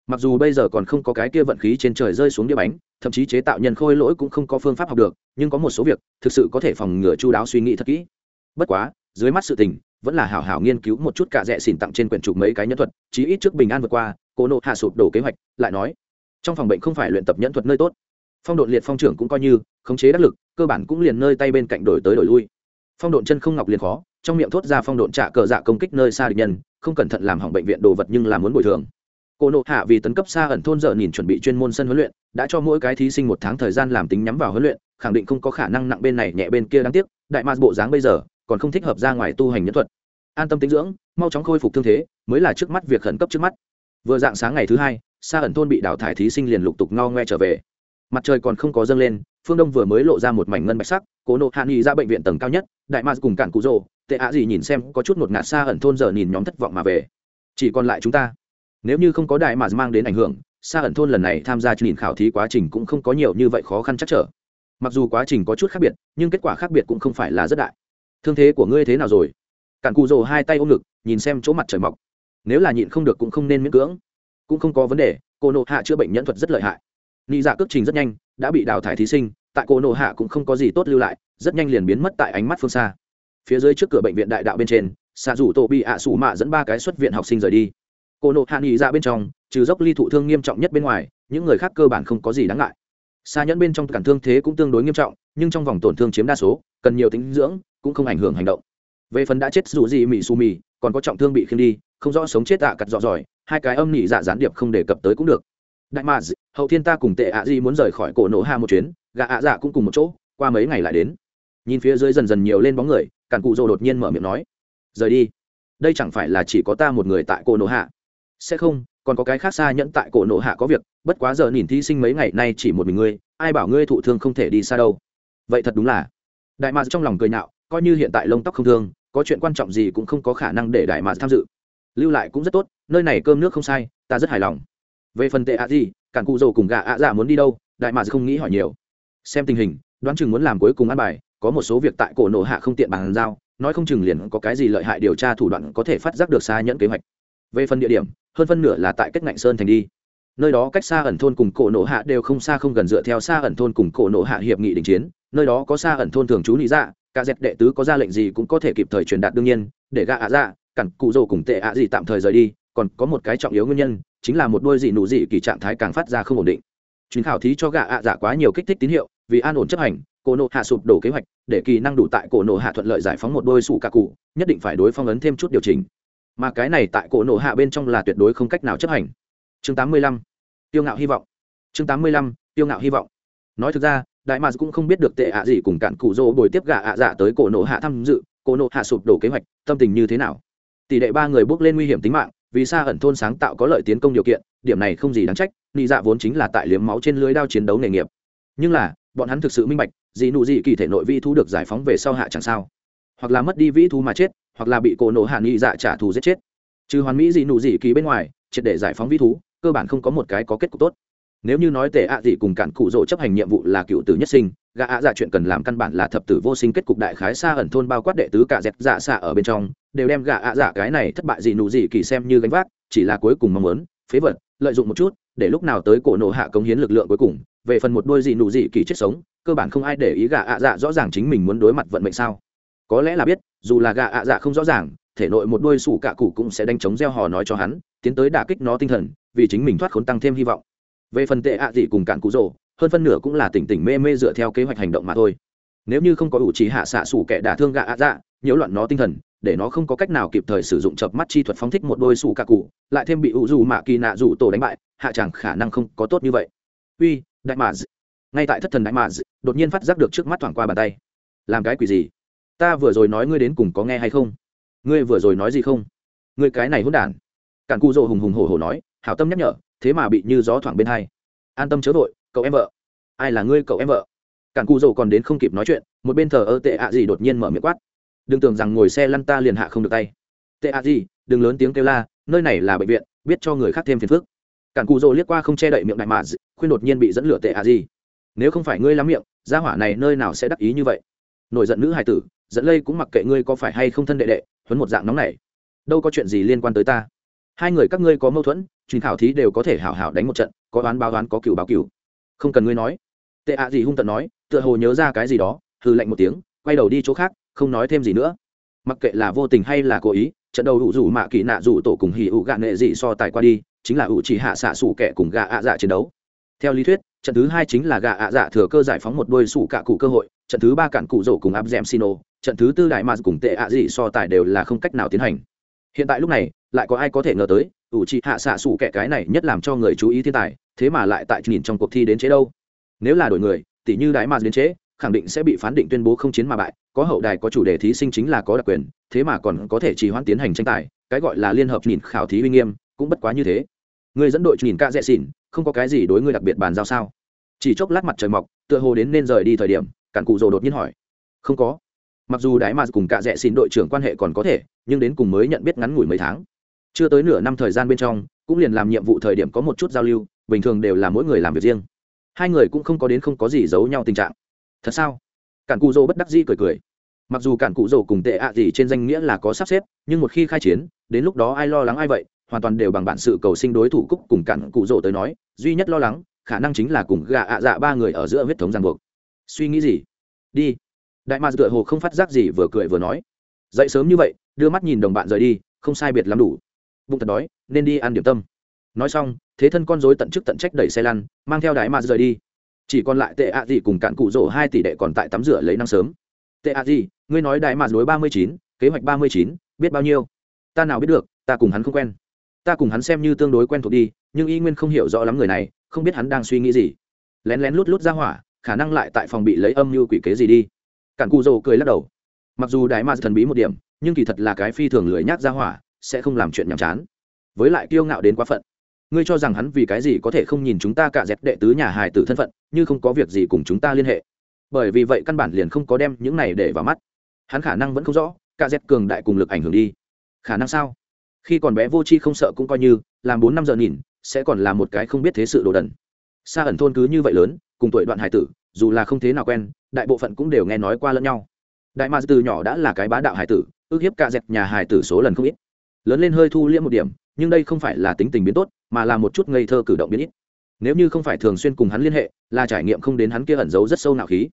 A: Mặc dù bây giờ còn không có cái kia vận khí trên trời rơi xuống đĩa bánh, thậm chí chế tạo nhân khôi lỗi cũng không có phương pháp học được, nhưng có một số việc, thực sự có thể phòng ngừa chu đáo suy nghĩ thật kỹ. Bất quá, dưới mắt sự tình, vẫn là hảo hảo nghiên cứu một chút cả rẽ xỉn tặng trên quyển trục mấy cái nhân thuật, chí ít trước bình an vượt qua, cô nộ hạ sụp đổ kế hoạch, lại nói. Trong phòng bệnh không phải luyện tập nhẫn thuật nơi tốt phong độn liệt phong trưởng cũng coi như, khống chế đắc lực, cơ bản cũng liền nơi tay bên cạnh đổi tới đổi lui. Phong độn chân không ngọc liền khó, trong miệng thốt ra phong độn trả cờ dạ công kích nơi xa địch nhân, không cẩn thận làm hỏng bệnh viện đồ vật nhưng là muốn bồi thường. Cô nộ hạ vì tấn cấp xa ẩn thôn dở nhìn chuẩn bị chuyên môn sân huấn luyện, đã cho mỗi cái thí sinh một tháng thời gian làm tính nhắm vào huấn luyện, khẳng định không có khả năng nặng bên này nhẹ bên kia đáng tiếc, đại mạc bộ dáng bây giờ, còn không thích hợp ra ngoài tu hành nhân thuật. An tâm tính dưỡng, mau chóng khôi phục thương thế, mới là trước mắt việc khẩn cấp trước mắt. Vừa dạng sáng ngày thứ hai, xa ẩn thôn bị đào thải thí sinh liền lục tục ngao ngoe trở về mặt trời còn không có dâng lên, phương đông vừa mới lộ ra một mảnh ngân bạch sắc, cố nộ hạ nghị ra bệnh viện tầng cao nhất, đại mars cùng cản cụ rồ, tệ ạ gì nhìn xem, có chút một ngạt xa ẩn thôn giờ nhìn nhóm thất vọng mà về. Chỉ còn lại chúng ta. Nếu như không có đại mars mang đến ảnh hưởng, xa ẩn thôn lần này tham gia nhìn khảo thí quá trình cũng không có nhiều như vậy khó khăn chắc trở. Mặc dù quá trình có chút khác biệt, nhưng kết quả khác biệt cũng không phải là rất đại. Thương thế của ngươi thế nào rồi? Cản cù rồ hai tay ôm ngực, nhìn xem chỗ mặt trời mọc. Nếu là nhịn không được cũng không nên miễn cưỡng. Cũng không có vấn đề, cô nộ hạ chữa bệnh nhân thuật rất lợi hại nị dạ cước trình rất nhanh, đã bị đào thải thí sinh, tại cô nộ hạ cũng không có gì tốt lưu lại, rất nhanh liền biến mất tại ánh mắt phương xa. Phía dưới trước cửa bệnh viện đại đạo bên trên xạ rủ tổ bị ạ à mạ dẫn ba cái xuất viện học sinh rời đi. Cô nộ hạ nghị ra dạ bên trong, trừ dốc ly thụ thương nghiêm trọng nhất bên ngoài, những người khác cơ bản không có gì đáng ngại. Xa nhẫn bên trong cản thương thế cũng tương đối nghiêm trọng, nhưng trong vòng tổn thương chiếm đa số, cần nhiều tính dưỡng, cũng không ảnh hưởng hành động. Về phần đã chết dù gì mị su mì còn có trọng thương bị khiêng đi, không rõ sống chết tạ cặt dọ dòi, hai cái âm nỉ dạ gián điệp không đề cập tới cũng được đại mà hậu thiên ta cùng tệ ạ di muốn rời khỏi cổ nổ hạ một chuyến gà ạ dạ cũng cùng một chỗ, qua mấy ngày lại đến. Nhìn phía dưới dần dần nhiều lên bóng người cản cụ rồ đột nhiên mở miệng nói, rời đi. Đây chẳng phải là chỉ có ta một người tại cổ nổ hạ sẽ không, còn có cái khác xa nhẫn tại cổ nổ hạ có việc, bất quá giờ nhìn thí sinh mấy ngày nay chỉ một mình ngươi, ai bảo ngươi thụ thương không thể đi xa đâu. Vậy thật đúng là. Đại mạc trong lòng cười nhạo, coi như hiện tại lông tóc không thương, có chuyện quan trọng gì cũng không có khả năng để đại mạc tham dự. Lưu lại cũng rất tốt, nơi này cơm nước không sai, ta rất hài lòng về phần tệ ạ gì, cản cụ dầu cùng gà ạ dạ muốn đi đâu, đại mạc không nghĩ hỏi nhiều. Xem tình hình, đoán chừng muốn làm cuối cùng ăn bài, có một số việc tại cổ nộ hạ không tiện bàn giao, nói không chừng liền có cái gì lợi hại điều tra thủ đoạn có thể phát giác được xa nhẫn kế hoạch. Về phần địa điểm, hơn phân nửa là tại kết ngạnh sơn thành đi. Nơi đó cách xa ẩn thôn cùng cổ nộ hạ đều không xa không gần dựa theo xa ẩn thôn cùng cổ nộ hạ hiệp nghị đình chiến, nơi đó có xa ẩn thôn thường trú lý dạ cả dẹp đệ tứ có ra lệnh gì cũng có thể kịp thời truyền đạt đương nhiên, để gạ ạ dạ cặn cụ rồ cùng tệ ạ gì tạm thời rời đi còn có một cái trọng yếu nguyên nhân, chính là một đôi dị nụ dị kỳ trạng thái càng phát ra không ổn định chuyến khảo thí cho gạ ạ dạ quá nhiều kích thích tín hiệu, vì an ổn chấp hành, cổ nộ hạ sụp đổ kế hoạch, để kỳ năng đủ tại cổ nộ hạ thuận lợi giải phóng một đôi sủ cả cụ, nhất định phải đối phong ấn thêm chút điều chỉnh mà cái này tại cổ nộ hạ bên trong là tuyệt đối không cách nào chấp hành chương 85. tiêu ngạo hy vọng chương 85. tiêu ngạo hy vọng nói thực ra, đại mạc cũng không biết được tệ ạ gì cùng cạn cụ dỗ bồi tiếp gạ ạ dạ tới cổ nộ hạ tham dự, cổ nộ hạ sụp đổ kế hoạch, tâm tình như thế nào tỷ đệ ba người bước lên nguy hiểm tính mạng vì xa ẩn thôn sáng tạo có lợi tiến công điều kiện, điểm này không gì đáng trách, nị dạ vốn chính là tại liếm máu trên lưới đao chiến đấu nghề nghiệp. Nhưng là, bọn hắn thực sự minh bạch, dị nụ dị kỳ thể nội vi thu được giải phóng về sau hạ chẳng sao. Hoặc là mất đi vĩ thu mà chết, hoặc là bị cổ nổ hạ nghị dạ trả thù giết chết. Trừ hoàn mỹ dị nụ dị kỳ bên ngoài, triệt để giải phóng vĩ thú, cơ bản không có một cái có kết cục tốt nếu như nói tệ ạ dị cùng cản cụ rỗ chấp hành nhiệm vụ là cựu tử nhất sinh, gã ạ dạ chuyện cần làm căn bản là thập tử vô sinh kết cục đại khái xa ẩn thôn bao quát đệ tứ cả dẹp dạ xạ ở bên trong, đều đem gã ạ dạ cái này thất bại dị nụ dị kỳ xem như gánh vác, chỉ là cuối cùng mong muốn, phế vật, lợi dụng một chút, để lúc nào tới cổ nổ hạ cống hiến lực lượng cuối cùng, về phần một đôi dị nụ dị kỳ chết sống, cơ bản không ai để ý gã ạ dạ rõ ràng chính mình muốn đối mặt vận mệnh sao. Có lẽ là biết, dù là gã ạ dạ không rõ ràng, thể nội một đôi sủ cạ cụ cũng sẽ đánh chống gieo hò nói cho hắn, tiến tới đả kích nó tinh thần, vì chính mình thoát khốn tăng thêm hy vọng về phần tệ ạ gì cùng cạn cụ rồ, hơn phân nửa cũng là tỉnh tỉnh mê mê dựa theo kế hoạch hành động mà thôi. Nếu như không có ủ trí hạ xạ sủ kẻ đả thương gạ ạ dạ nhiễu loạn nó tinh thần, để nó không có cách nào kịp thời sử dụng chập mắt chi thuật phóng thích một đôi sủ cạ cụ, lại thêm bị ủ dù mạ kỳ nạ dù tổ đánh bại, hạ chẳng khả năng không có tốt như vậy. Uy, đại mạ ngay tại thất thần đại mạ đột nhiên phát giác được trước mắt thoảng qua bàn tay. Làm cái quỷ gì? Ta vừa rồi nói ngươi đến cùng có nghe hay không? Ngươi vừa rồi nói gì không? Ngươi cái này hôn đản. Cản cụ rồ hùng hùng hổ hổ nói, hảo tâm nhắc nhở thế mà bị như gió thoảng bên hai. An tâm chớ vội, cậu em vợ. Ai là ngươi cậu em vợ? Cản cụ dầu còn đến không kịp nói chuyện, một bên thờ ơ tệ ạ gì đột nhiên mở miệng quát. Đừng tưởng rằng ngồi xe lăn ta liền hạ không được tay. Tệ ạ gì đừng lớn tiếng kêu la, nơi này là bệnh viện, biết cho người khác thêm phiền phức. Cản cụ dầu liếc qua không che đậy miệng đại mạ khuyên đột nhiên bị dẫn lửa tệ ạ gì nếu không phải ngươi lắm miệng, gia hỏa này nơi nào sẽ đắc ý như vậy? Nổi giận nữ hài tử, dẫn lây cũng mặc kệ ngươi có phải hay không thân đệ đệ, huấn một dạng nóng này. Đâu có chuyện gì liên quan tới ta hai người các ngươi có mâu thuẫn, truyền khảo thí đều có thể hảo hảo đánh một trận, có đoán báo đoán có cựu báo cựu không cần ngươi nói. Tệ ạ gì hung tận nói, tựa hồ nhớ ra cái gì đó hư lạnh một tiếng, quay đầu đi chỗ khác, không nói thêm gì nữa. Mặc kệ là vô tình hay là cố ý, trận đầu hữu rủ mạ kỳ nạ rủ tổ cùng hỉ ủ gạ nệ dị so tài qua đi, chính là ủ chỉ hạ xạ sủ kẻ cùng gạ ạ dạ chiến đấu. Theo lý thuyết, trận thứ hai chính là gạ ạ dạ thừa cơ giải phóng một đôi sủ cạ cụ cơ hội, trận thứ ba cản cụ rổ cùng áp dèm sino, trận thứ tư đại mars cùng tệ ạ dị so tài đều là không cách nào tiến hành hiện tại lúc này, lại có ai có thể ngờ tới, ủ trị hạ xạ xủ kẻ cái này nhất làm cho người chú ý thiên tài, thế mà lại tại nhìn trong cuộc thi đến chế đâu? Nếu là đổi người tỷ như đái mà đến chế, khẳng định sẽ bị phán định tuyên bố không chiến mà bại, có hậu đài có chủ đề thí sinh chính là có đặc quyền, thế mà còn có thể trì hoãn tiến hành tranh tài, cái gọi là liên hợp nhìn khảo thí uy nghiêm, cũng bất quá như thế. Người dẫn đội nhìn ca dẹ xỉn, không có cái gì đối người đặc biệt bàn giao sao? Chỉ chốc lát mặt trời mọc, tựa hồ đến nên rời đi thời điểm, cản cụ rồ đột nhiên hỏi. Không có mặc dù đại mà cùng cả rẽ xin đội trưởng quan hệ còn có thể, nhưng đến cùng mới nhận biết ngắn ngủi mấy tháng. Chưa tới nửa năm thời gian bên trong, cũng liền làm nhiệm vụ thời điểm có một chút giao lưu, bình thường đều là mỗi người làm việc riêng. Hai người cũng không có đến không có gì giấu nhau tình trạng. Thật sao? Cản cụ dô bất đắc dĩ cười cười. Mặc dù cản cụ dô cùng tệ ạ gì trên danh nghĩa là có sắp xếp, nhưng một khi khai chiến, đến lúc đó ai lo lắng ai vậy, hoàn toàn đều bằng bản sự cầu sinh đối thủ cúc cùng cản cụ dô tới nói, duy nhất lo lắng, khả năng chính là cùng gà ạ dạ ba người ở giữa huyết thống ràng buộc. Suy nghĩ gì? Đi đại ma tựa hồ không phát giác gì vừa cười vừa nói. Dậy sớm như vậy, đưa mắt nhìn đồng bạn rời đi, không sai biệt lắm đủ. Bụng thật đói, nên đi ăn điểm tâm. Nói xong, thế thân con dối tận chức tận trách đẩy xe lăn, mang theo đại ma rời đi. Chỉ còn lại tệ ạ à gì cùng cạn cụ rỗ hai tỷ đệ còn tại tắm rửa lấy năng sớm. Tệ ạ à gì ngươi nói đại ma đối ba mươi chín, kế hoạch ba mươi chín, biết bao nhiêu? Ta nào biết được, ta cùng hắn không quen. Ta cùng hắn xem như tương đối quen thuộc đi, nhưng y nguyên không hiểu rõ lắm người này, không biết hắn đang suy nghĩ gì. Lén lén lút lút ra hỏa, khả năng lại tại phòng bị lấy âm mưu quỷ kế gì đi cản cù dầu cười lắc đầu. Mặc dù đại ma thần bí một điểm, nhưng kỳ thật là cái phi thường lười nhác ra hỏa, sẽ không làm chuyện nhàm chán. Với lại kiêu ngạo đến quá phận. Ngươi cho rằng hắn vì cái gì có thể không nhìn chúng ta cả dẹp đệ tứ nhà hài tử thân phận, như không có việc gì cùng chúng ta liên hệ. Bởi vì vậy căn bản liền không có đem những này để vào mắt. Hắn khả năng vẫn không rõ, cả dẹp cường đại cùng lực ảnh hưởng đi. Khả năng sao? Khi còn bé vô c h i không sợ cũng coi như, làm bốn năm giờ nhìn, sẽ còn là một cái không biết thế sự đồ đần. Xa ẩn thôn cứ như vậy lớn, cùng tuổi đoạn hải tử dù là không thế nào quen, đại bộ phận cũng đều nghe nói qua lẫn nhau. Đại ma từ nhỏ đã là cái bá đạo hải tử, ước hiếp cả dẹp nhà hải tử số lần không ít. Lớn lên hơi thu liễm một điểm, nhưng đây không phải là tính tình biến tốt, mà là một chút ngây thơ cử động biến ít. Nếu như không phải thường xuyên cùng hắn liên hệ, là trải nghiệm không đến hắn kia ẩn giấu rất sâu nạo khí.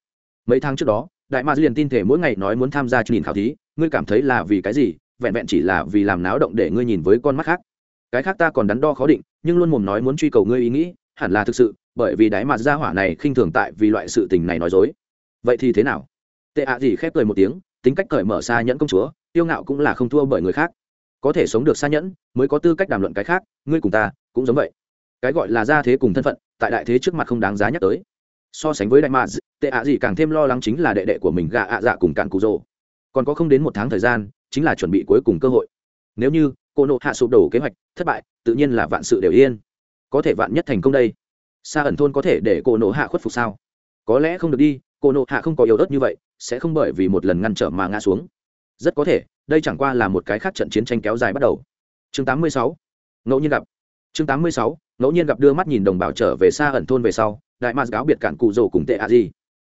A: Mấy tháng trước đó, đại Ma liền tin thể mỗi ngày nói muốn tham gia nhìn khảo thí, ngươi cảm thấy là vì cái gì, vẹn vẹn chỉ là vì làm náo động để ngươi nhìn với con mắt khác. Cái khác ta còn đắn đo khó định, nhưng luôn mồm nói muốn truy cầu ngươi ý nghĩ, hẳn là thực sự bởi vì đáy mặt gia hỏa này khinh thường tại vì loại sự tình này nói dối. Vậy thì thế nào? Tệ ạ gì khép cười một tiếng, tính cách cởi mở xa nhẫn công chúa, tiêu ngạo cũng là không thua bởi người khác. Có thể sống được xa nhẫn, mới có tư cách đàm luận cái khác, ngươi cùng ta, cũng giống vậy. Cái gọi là gia thế cùng thân phận, tại đại thế trước mặt không đáng giá nhắc tới. So sánh với đại mads tệ ạ gì càng thêm lo lắng chính là đệ đệ của mình gạ ạ dạ cùng cạn cụ rồ. Còn có không đến một tháng thời gian, chính là chuẩn bị cuối cùng cơ hội. Nếu như, cô nộ hạ sụp đổ kế hoạch, thất bại, tự nhiên là vạn sự đều yên. Có thể vạn nhất thành công đây xa ẩn thôn có thể để cô nộ hạ khuất phục sao có lẽ không được đi cô nộ hạ không có yếu ớt như vậy, sẽ không bởi vì một lần ngăn trở mà ngã xuống rất có thể, đây chẳng qua là một cái khác trận chiến tranh kéo dài bắt đầu chương 86. ngẫu nhiên gặp chương 86. ngẫu nhiên gặp đưa mắt nhìn đồng bào trở về xa ẩn thôn về sau, đại mạt cáo biệt cản cụ rồ cùng tệ ạ gì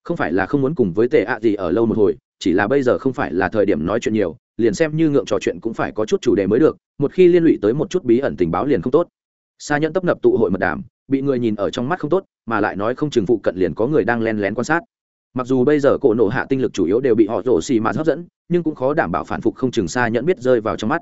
A: không phải là không muốn cùng với tệ ạ gì ở lâu một hồi, chỉ là bây giờ không phải là thời điểm nói chuyện nhiều, liền xem như ngượng trò chuyện cũng phải có chút chủ đề mới được, một khi liên lụy tới một chút bí ẩn tình báo liền không tốt xa nhẫn tấp nập tụ hội mật đàm bị người nhìn ở trong mắt không tốt, mà lại nói không chừng phụ cận liền có người đang len lén quan sát. Mặc dù bây giờ cổ nộ hạ tinh lực chủ yếu đều bị họ rổ xì mà hấp dẫn, nhưng cũng khó đảm bảo phản phục không chừng xa nhận biết rơi vào trong mắt.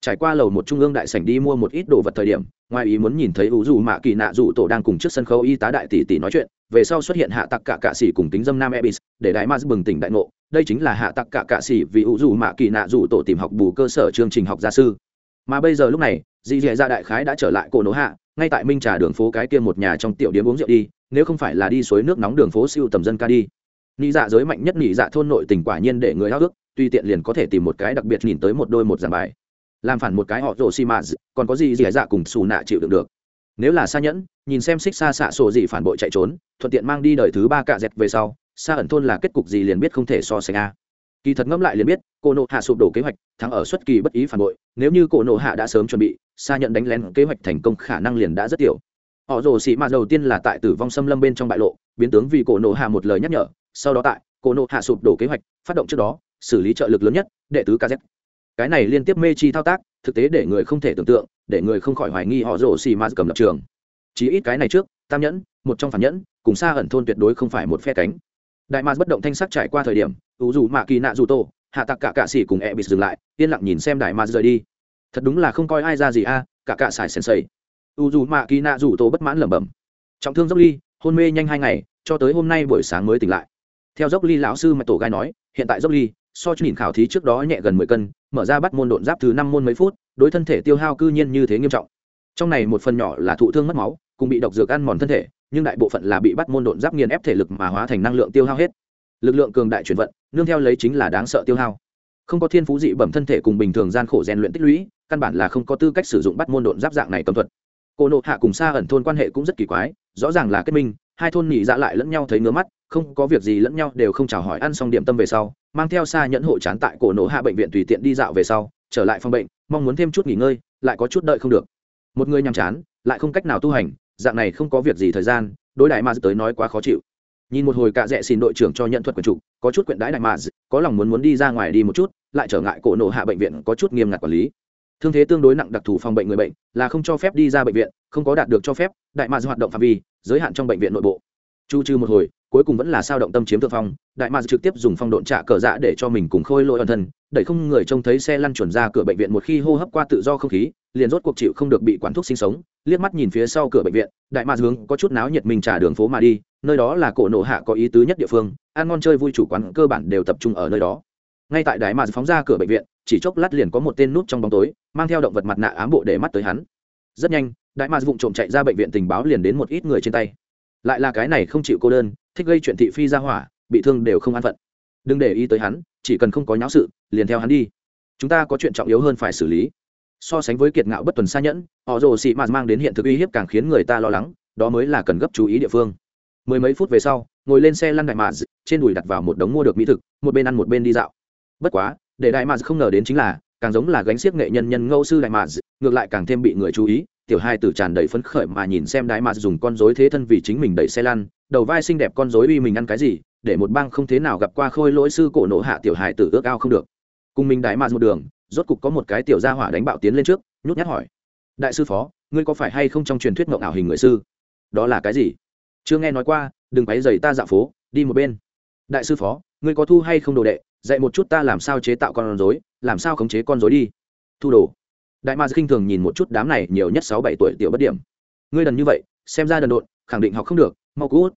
A: Trải qua lầu một trung ương đại sảnh đi mua một ít đồ vật thời điểm, ngoài ý muốn nhìn thấy ủ dù mạ kỳ nạ dù tổ đang cùng trước sân khấu y tá đại tỷ tỷ nói chuyện, về sau xuất hiện hạ tặc cả cạ xỉ cùng tính dâm nam ebis, để đại ma bừng tỉnh đại ngộ. Đây chính là hạ tặc cả cạ xỉ vì ủ dù mạ kỳ nạ dù tổ tìm học bù cơ sở chương trình học gia sư. Mà bây giờ lúc này, dì dì ra đại khái đã trở lại cổ nổ hạ ngay tại minh trà đường phố cái kia một nhà trong tiểu điếm uống rượu đi, nếu không phải là đi suối nước nóng đường phố siêu tầm dân ca đi. Nị dạ giới mạnh nhất nị dạ thôn nội tình quả nhiên để người háo ước tuy tiện liền có thể tìm một cái đặc biệt nhìn tới một đôi một giảng bài. Làm phản một cái họ rồ xi mã còn có gì gì dạ cùng xù nạ chịu đựng được. Nếu là xa nhẫn, nhìn xem xích xa xạ sổ gì phản bội chạy trốn, thuận tiện mang đi đời thứ ba cạ dẹt về sau xa ẩn thôn là kết cục gì liền biết không thể so sánh a. Kỳ thật ngẫm lại liền biết, cô nộ hạ sụp đổ kế hoạch, thắng ở xuất kỳ bất ý phản bội, nếu như cô nộ hạ đã sớm chuẩn bị xa nhận đánh lén kế hoạch thành công khả năng liền đã rất tiểu. Họ rồ sĩ mạt đầu tiên là tại tử vong xâm lâm bên trong bại lộ, biến tướng vì cổ nộ hạ một lời nhắc nhở, sau đó tại cổ nộ hạ sụp đổ kế hoạch, phát động trước đó, xử lý trợ lực lớn nhất, đệ tứ kz cái này liên tiếp mê chi thao tác, thực tế để người không thể tưởng tượng, để người không khỏi hoài nghi họ rồ xì ma cầm lập trường. Chỉ ít cái này trước, tam nhẫn, một trong phản nhẫn, cùng xa ẩn thôn tuyệt đối không phải một phe cánh. Đại mạt bất động thanh sắc trải qua thời điểm ủ dù mạ kỳ nạ dù tô, hạ tặc cả cạ xỉ cùng e bị dừng lại, yên lặng nhìn xem đại mạt rời đi thật đúng là không coi ai ra gì a, cả cạ xài sèn sầy. U dù mạ kỳ nạ dù tổ bất mãn lẩm bẩm. Trọng thương dốc ly, hôn mê nhanh hai ngày, cho tới hôm nay buổi sáng mới tỉnh lại. Theo dốc ly lão sư mạch tổ gai nói, hiện tại dốc ly, so nhìn khảo thí trước đó nhẹ gần mười cân, mở ra bắt môn độn giáp thứ năm môn mấy phút, đối thân thể tiêu hao cư nhiên như thế nghiêm trọng. Trong này một phần nhỏ là thụ thương mất máu, cùng bị độc dược ăn mòn thân thể, nhưng đại bộ phận là bị bắt môn độn giáp nghiền ép thể lực mà hóa thành năng lượng tiêu hao hết. Lực lượng cường đại chuyển vận, nương theo lấy chính là đáng sợ tiêu hao không có thiên phú dị bẩm thân thể cùng bình thường gian khổ rèn luyện tích lũy, căn bản là không có tư cách sử dụng bắt môn độn giáp dạng này cầm thuật. Cô nộ hạ cùng xa ẩn thôn quan hệ cũng rất kỳ quái, rõ ràng là kết minh, hai thôn nhị dạ lại lẫn nhau thấy ngứa mắt, không có việc gì lẫn nhau đều không chào hỏi ăn xong điểm tâm về sau, mang theo xa nhẫn hộ chán tại cổ nộ hạ bệnh viện tùy tiện đi dạo về sau, trở lại phòng bệnh, mong muốn thêm chút nghỉ ngơi, lại có chút đợi không được. Một người nhàm chán, lại không cách nào tu hành, dạng này không có việc gì thời gian, đối đại ma tới nói quá khó chịu. Nhìn một hồi cạ rẽ xin đội trưởng cho nhận thuật quần trục có chút quyện đái đại ma, có lòng muốn muốn đi ra ngoài đi một chút lại trở ngại cổ nổ hạ bệnh viện có chút nghiêm ngặt quản lý. Thương thế tương đối nặng đặc thù phòng bệnh người bệnh là không cho phép đi ra bệnh viện, không có đạt được cho phép, đại ma hoạt động phạm vi, giới hạn trong bệnh viện nội bộ. Chu trừ một hồi, cuối cùng vẫn là sao động tâm chiếm thượng phong, đại ma trực tiếp dùng phong độn trả cờ dạ để cho mình cùng khôi lỗi ẩn thân, đẩy không người trông thấy xe lăn chuẩn ra cửa bệnh viện một khi hô hấp qua tự do không khí, liền rốt cuộc chịu không được bị quản thuốc sinh sống, liếc mắt nhìn phía sau cửa bệnh viện, đại ma hướng có chút náo nhiệt mình trả đường phố mà đi, nơi đó là cổ nộ hạ có ý tứ nhất địa phương, ăn ngon chơi vui chủ quán cơ bản đều tập trung ở nơi đó ngay tại đại ma phóng ra cửa bệnh viện, chỉ chốc lát liền có một tên nút trong bóng tối, mang theo động vật mặt nạ ám bộ để mắt tới hắn. Rất nhanh đại ma vụng trộm chạy ra bệnh viện tình báo liền đến một ít người trên tay. Lại là cái này không chịu cô đơn, thích gây chuyện thị phi ra hỏa, bị thương đều không an phận. Đừng để ý tới hắn, chỉ cần không có nháo sự, liền theo hắn đi. Chúng ta có chuyện trọng yếu hơn phải xử lý. So sánh với kiệt ngạo bất tuần xa nhẫn, họ rồ xị mạt mang đến hiện thực uy hiếp càng khiến người ta lo lắng, đó mới là cần gấp chú ý địa phương. Mười mấy phút về sau, ngồi lên xe lăn đại mạt trên đùi đặt vào một đống mua được mỹ thực, một bên ăn một bên đi dạo bất quá, để đại mà không ngờ đến chính là, càng giống là gánh xiếc nghệ nhân nhân ngẫu sư đại mà ngược lại càng thêm bị người chú ý, tiểu hai tử tràn đầy phấn khởi mà nhìn xem đại mà dùng con rối thế thân vì chính mình đẩy xe lăn, đầu vai xinh đẹp con rối uy mình ăn cái gì, để một bang không thế nào gặp qua khôi lỗi sư cổ nổ hạ tiểu hài tử ước ao không được. Cùng mình đại mà một đường, rốt cục có một cái tiểu gia hỏa đánh bạo tiến lên trước, nhút nhát hỏi. Đại sư phó, ngươi có phải hay không trong truyền thuyết ngộng ảo hình người sư? Đó là cái gì? Chưa nghe nói qua, đừng quấy dày ta dạo phố, đi một bên. Đại sư phó, ngươi có thu hay không đồ đệ? Dạy một chút ta làm sao chế tạo con rối, làm sao khống chế con rối đi. Thu đồ. Đại ma khinh thường nhìn một chút đám này nhiều nhất sáu bảy tuổi tiểu bất điểm. Ngươi đần như vậy, xem ra đần độn, khẳng định học không được, mau cú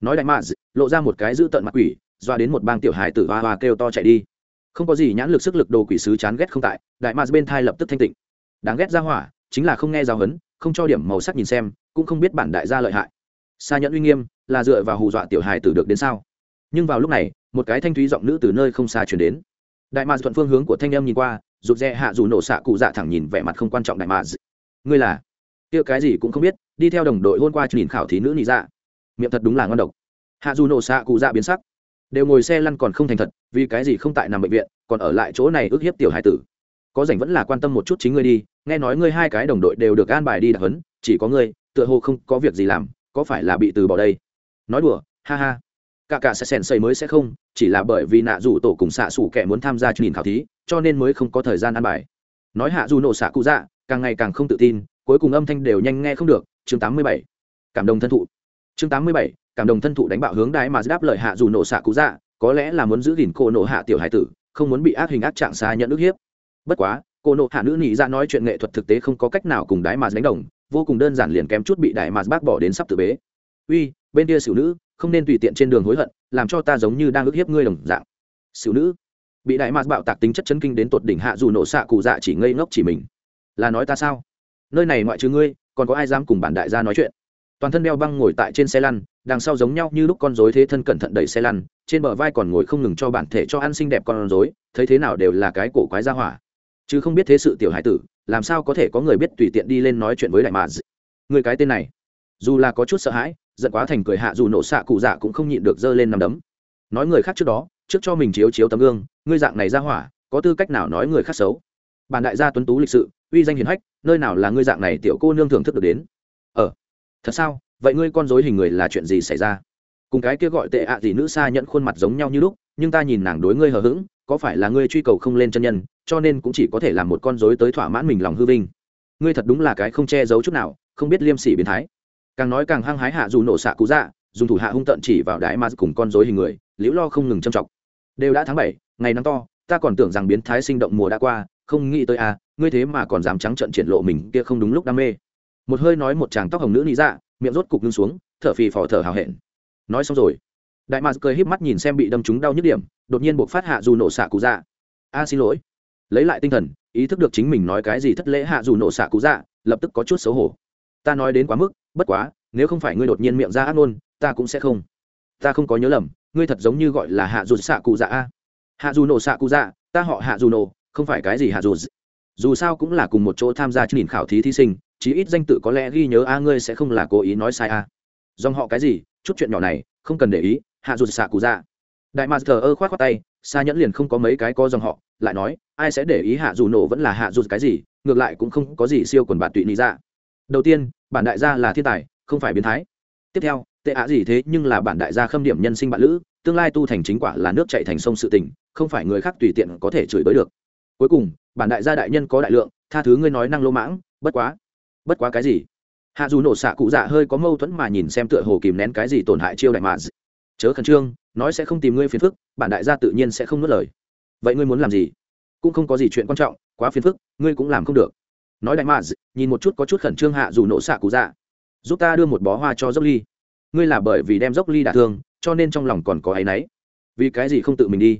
A: nói đại ma, lộ ra một cái giữ tận mặt quỷ, doa đến một bang tiểu hài tử hoa hoa kêu to chạy đi. Không có gì nhãn lực sức lực đồ quỷ sứ chán ghét không tại, đại ma bên thai lập tức thanh tịnh. Đáng ghét ra hỏa, chính là không nghe giáo huấn, không cho điểm màu sắc nhìn xem, cũng không biết bản đại gia lợi hại. Xa nhẫn uy nghiêm, là dựa vào hù dọa tiểu hài tử được đến sao? Nhưng vào lúc này một cái thanh thúy giọng nữ từ nơi không xa chuyển đến. Đại mạc thuận phương hướng của thanh em nhìn qua, rụt rè hạ dù nổ xạ cụ dạ thẳng nhìn vẻ mặt không quan trọng đại mạc ngươi là? Kia cái gì cũng không biết, đi theo đồng đội hôn qua nhìn khảo thí nữ nị dạ. Miệng thật đúng là ngon độc. Hạ dù nổ xạ cụ dạ biến sắc. Đều ngồi xe lăn còn không thành thật, vì cái gì không tại nằm bệnh viện, còn ở lại chỗ này ước hiếp tiểu hải tử. Có rảnh vẫn là quan tâm một chút chính ngươi đi, nghe nói ngươi hai cái đồng đội đều được an bài đi đặc hấn chỉ có ngươi, tựa hồ không có việc gì làm, có phải là bị từ bỏ đây? Nói đùa, ha ha cả cả sẽ sèn xây mới sẽ không chỉ là bởi vì nạ dù tổ cùng xạ xủ kẻ muốn tham gia nhìn khảo thí cho nên mới không có thời gian ăn bài. Nói hạ dù nổ xạ cụ dạ càng ngày càng không tự tin cuối cùng âm thanh đều nhanh nghe không được chương 87. cảm động thân thụ. Chương 87, cảm động thân thụ đánh bạo hướng đái mà đáp lời hạ dù nổ xạ cụ dạ có lẽ là muốn giữ gìn cô nổ hạ tiểu hải tử không muốn bị ác hình ác trạng xa nhận ức hiếp. Bất quá cô nộ hạ nữ nhị ra nói chuyện nghệ thuật thực tế không có cách nào cùng đái mà đánh đồng vô cùng đơn giản liền kém chút bị đại mà bác bỏ đến sắp tự bế. Uy bên kia xỉu nữ không nên tùy tiện trên đường hối hận, làm cho ta giống như đang ức hiếp ngươi đồng dạng. Xỉu nữ, bị đại mạc bạo tạc tính chất chấn kinh đến tột đỉnh hạ dù nổ xạ cụ dạ chỉ ngây ngốc chỉ mình. Là nói ta sao? Nơi này ngoại trừ ngươi, còn có ai dám cùng bản đại gia nói chuyện? Toàn thân đeo băng ngồi tại trên xe lăn, đằng sau giống nhau như lúc con rối thế thân cẩn thận đẩy xe lăn, trên bờ vai còn ngồi không ngừng cho bản thể cho ăn xinh đẹp con rối, thấy thế nào đều là cái cổ quái ra hỏa. Chứ không biết thế sự tiểu hải tử, làm sao có thể có người biết tùy tiện đi lên nói chuyện với đại mạc người cái tên này, dù là có chút sợ hãi giận quá thành cười hạ dù nổ xạ cụ dạ cũng không nhịn được giơ lên nằm đấm. Nói người khác trước đó, trước cho mình chiếu chiếu tấm gương, ngươi dạng này ra hỏa, có tư cách nào nói người khác xấu? Bản đại gia tuấn tú lịch sự, uy danh hiền hách, nơi nào là ngươi dạng này tiểu cô nương thưởng thức được đến? Ờ thật sao? Vậy ngươi con dối hình người là chuyện gì xảy ra? Cùng cái kia gọi tệ ạ gì nữ xa nhận khuôn mặt giống nhau như lúc, nhưng ta nhìn nàng đối ngươi hờ hững, có phải là ngươi truy cầu không lên chân nhân, cho nên cũng chỉ có thể làm một con dối tới thỏa mãn mình lòng hư vinh. Ngươi thật đúng là cái không che giấu chút nào, không biết liêm sỉ biến thái càng nói càng hăng hái hạ dù nổ xạ cú dạ dùng thủ hạ hung tận chỉ vào đại ma cùng con dối hình người, liễu lo không ngừng châm chọc. Đều đã tháng bảy, ngày nắng to, ta còn tưởng rằng biến thái sinh động mùa đã qua, không nghĩ tới à ngươi thế mà còn dám trắng trận triển lộ mình kia không đúng lúc đam mê. Một hơi nói một chàng tóc hồng nữ lý dạ miệng rốt cục ngưng xuống, thở phì phò thở hào hẹn. Nói xong rồi, đại mạc cười híp mắt nhìn xem bị đâm trúng đau nhức điểm, đột nhiên buộc phát hạ dù nổ xạ cụ dạ. A, xin lỗi. Lấy lại tinh thần, ý thức được chính mình nói cái gì thất lễ hạ dù nổ xạ cụ dạ lập tức có chút xấu hổ. Ta nói đến quá mức bất quá, nếu không phải ngươi đột nhiên miệng ra ác nôn ta cũng sẽ không. Ta không có nhớ lầm, ngươi thật giống như gọi là hạ dù xạ cụ dạ a. Hạ dù nổ xạ cụ dạ ta họ hạ dù nổ, không phải cái gì hạ dù dù sao cũng là cùng một chỗ tham gia chương trình khảo thí thí sinh, chí ít danh tự có lẽ ghi nhớ a, ngươi sẽ không là cố ý nói sai a. Dòng họ cái gì? Chút chuyện nhỏ này, không cần để ý, hạ dù xạ cụ dạ. Đại ma thờ ơ khoát khoát tay xa nhẫn liền không có mấy cái có dòng họ, lại nói, ai sẽ để ý hạ dù nổ vẫn là hạ dù cái gì, ngược lại cũng không có gì siêu quần bạn tụy lý ra dạ. đầu tiên bản đại gia là thiên tài, không phải biến thái. Tiếp theo, tệ ạ gì thế nhưng là bản đại gia khâm điểm nhân sinh bạn lữ, tương lai tu thành chính quả là nước chạy thành sông sự tình, không phải người khác tùy tiện có thể chửi bới được. Cuối cùng, bản đại gia đại nhân có đại lượng, tha thứ ngươi nói năng lô mãng, bất quá bất quá cái gì? Hạ dù nổ xạ cụ dạ hơi có mâu thuẫn mà nhìn xem tựa hồ kìm nén cái gì tổn hại chiêu đại mà chớ khẩn trương, nói sẽ không tìm ngươi phiền phức, bản đại gia tự nhiên sẽ không nuốt lời. Vậy ngươi muốn làm gì? Cũng không có gì chuyện quan trọng, quá phiền phức, ngươi cũng làm không được. Nói đại mà nhìn một chút có chút khẩn trương hạ dù nổ xạ cụ dạ. Giúp ta đưa một bó hoa cho dốc ly. Ngươi là bởi vì đem dốc ly đả thương, cho nên trong lòng còn có áy náy. Vì cái gì không tự mình đi?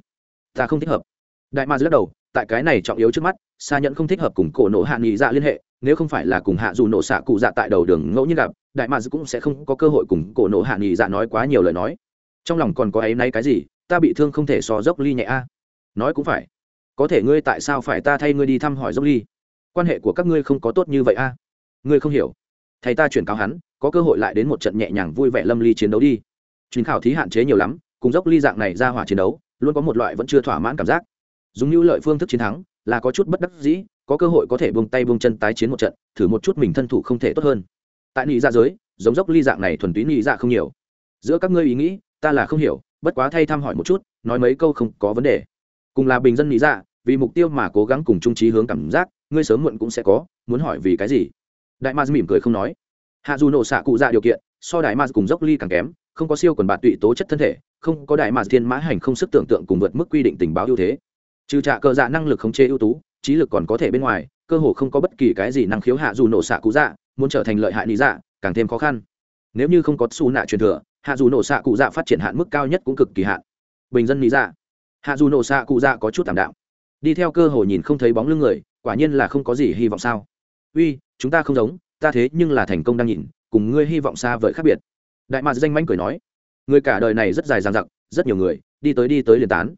A: Ta không thích hợp. Đại ma lắc đầu, tại cái này trọng yếu trước mắt xa nhận không thích hợp cùng cổ nổ hạ nghị dạ liên hệ, nếu không phải là cùng hạ dù nổ xạ cụ dạ tại đầu đường ngẫu nhiên gặp, đại ma cũng sẽ không có cơ hội cùng cổ nổ hạ nghị dạ nói quá nhiều lời nói. Trong lòng còn có áy náy cái gì? Ta bị thương không thể so dốc ly nhẹ a. Nói cũng phải. Có thể ngươi tại sao phải ta thay ngươi đi thăm hỏi dốc ly? Quan hệ của các ngươi không có tốt như vậy a? Ngươi không hiểu. Thầy ta chuyển cáo hắn, có cơ hội lại đến một trận nhẹ nhàng vui vẻ lâm ly chiến đấu đi. Chuyến khảo thí hạn chế nhiều lắm, cùng dốc ly dạng này ra hỏa chiến đấu, luôn có một loại vẫn chưa thỏa mãn cảm giác. Dùng như lợi phương thức chiến thắng, là có chút bất đắc dĩ, có cơ hội có thể buông tay buông chân tái chiến một trận, thử một chút mình thân thủ không thể tốt hơn. Tại nị dạ giới, giống dốc ly dạng này thuần túy nị dạ không nhiều. Giữa các ngươi ý nghĩ, ta là không hiểu, bất quá thay thăm hỏi một chút, nói mấy câu không có vấn đề. Cùng là bình dân nị dạ vì mục tiêu mà cố gắng cùng trung trí hướng cảm giác ngươi sớm muộn cũng sẽ có, muốn hỏi vì cái gì? Đại ma mỉm cười không nói. Hạ dù nổ xạ cụ dạ điều kiện, so đại ma cùng dốc ly càng kém, không có siêu quần bạn tụy tố chất thân thể, không có đại Ma thiên mã hành không sức tưởng tượng cùng vượt mức quy định tình báo ưu thế. Trừ trả cờ dạ năng lực khống chế ưu tú, trí lực còn có thể bên ngoài, cơ hồ không có bất kỳ cái gì năng khiếu hạ dù nổ xạ cụ dạ muốn trở thành lợi hại lý dạ càng thêm khó khăn. Nếu như không có xù nạ truyền thừa, hạ dù nổ xạ cụ dạ phát triển hạn mức cao nhất cũng cực kỳ hạn. Bình dân lý dạ. Hạ dù nổ xạ cụ dạ có chút tảm đạo đi theo cơ hồ nhìn không thấy bóng lưng người quả nhiên là không có gì hy vọng sao. Uy, chúng ta không giống, ta thế nhưng là thành công đang nhìn, cùng ngươi hy vọng xa vời khác biệt. Đại mạc danh manh cười nói, người cả đời này rất dài dằng dặc, rất nhiều người, đi tới đi tới liền tán.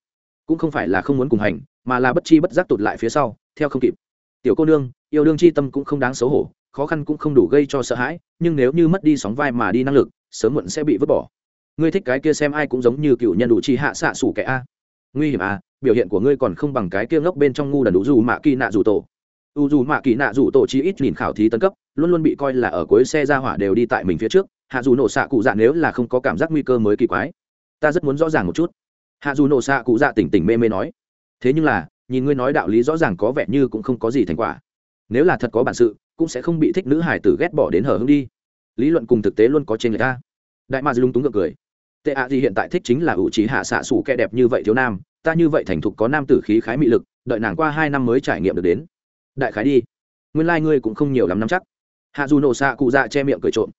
A: Cũng không phải là không muốn cùng hành, mà là bất chi bất giác tụt lại phía sau, theo không kịp. Tiểu cô nương, yêu đương c h i tâm cũng không đáng xấu hổ, khó khăn cũng không đủ gây cho sợ hãi, nhưng nếu như mất đi sóng vai mà đi năng lực, sớm muộn sẽ bị vứt bỏ. Ngươi thích cái kia xem ai cũng giống như cựu nhân đủ chi hạ xạ sủ kẻ a. Nguy hiểm à biểu hiện của ngươi còn không bằng cái kia ngốc bên trong ngu đần đủ dù mạ kỳ nạ dù tổ. U dù mạ kỳ nạ dù tổ chi ít nhìn khảo thí tấn cấp, luôn luôn bị coi là ở cuối xe ra hỏa đều đi tại mình phía trước, hạ dù nổ xạ cụ dạ nếu là không có cảm giác nguy cơ mới kỳ quái. Ta rất muốn rõ ràng một chút. Hạ dù nổ xạ cụ dạ tỉnh tỉnh mê mê nói. Thế nhưng là, nhìn ngươi nói đạo lý rõ ràng có vẻ như cũng không có gì thành quả. Nếu là thật có bản sự, cũng sẽ không bị thích nữ hải tử ghét bỏ đến hở hững đi. Lý luận cùng thực tế luôn có trên người ta. Đại ma lung túng ngược cười. Tệ ạ gì hiện tại thích chính là ủ trí hạ xạ xủ kẻ đẹp như vậy thiếu nam ta như vậy thành thục có nam tử khí khái mị lực, đợi nàng qua hai năm mới trải nghiệm được đến. Đại khái đi. Nguyên lai、like、ngươi cũng không nhiều lắm năm chắc. Hạ dù nổ xạ cụ dạ che miệng cười trộm.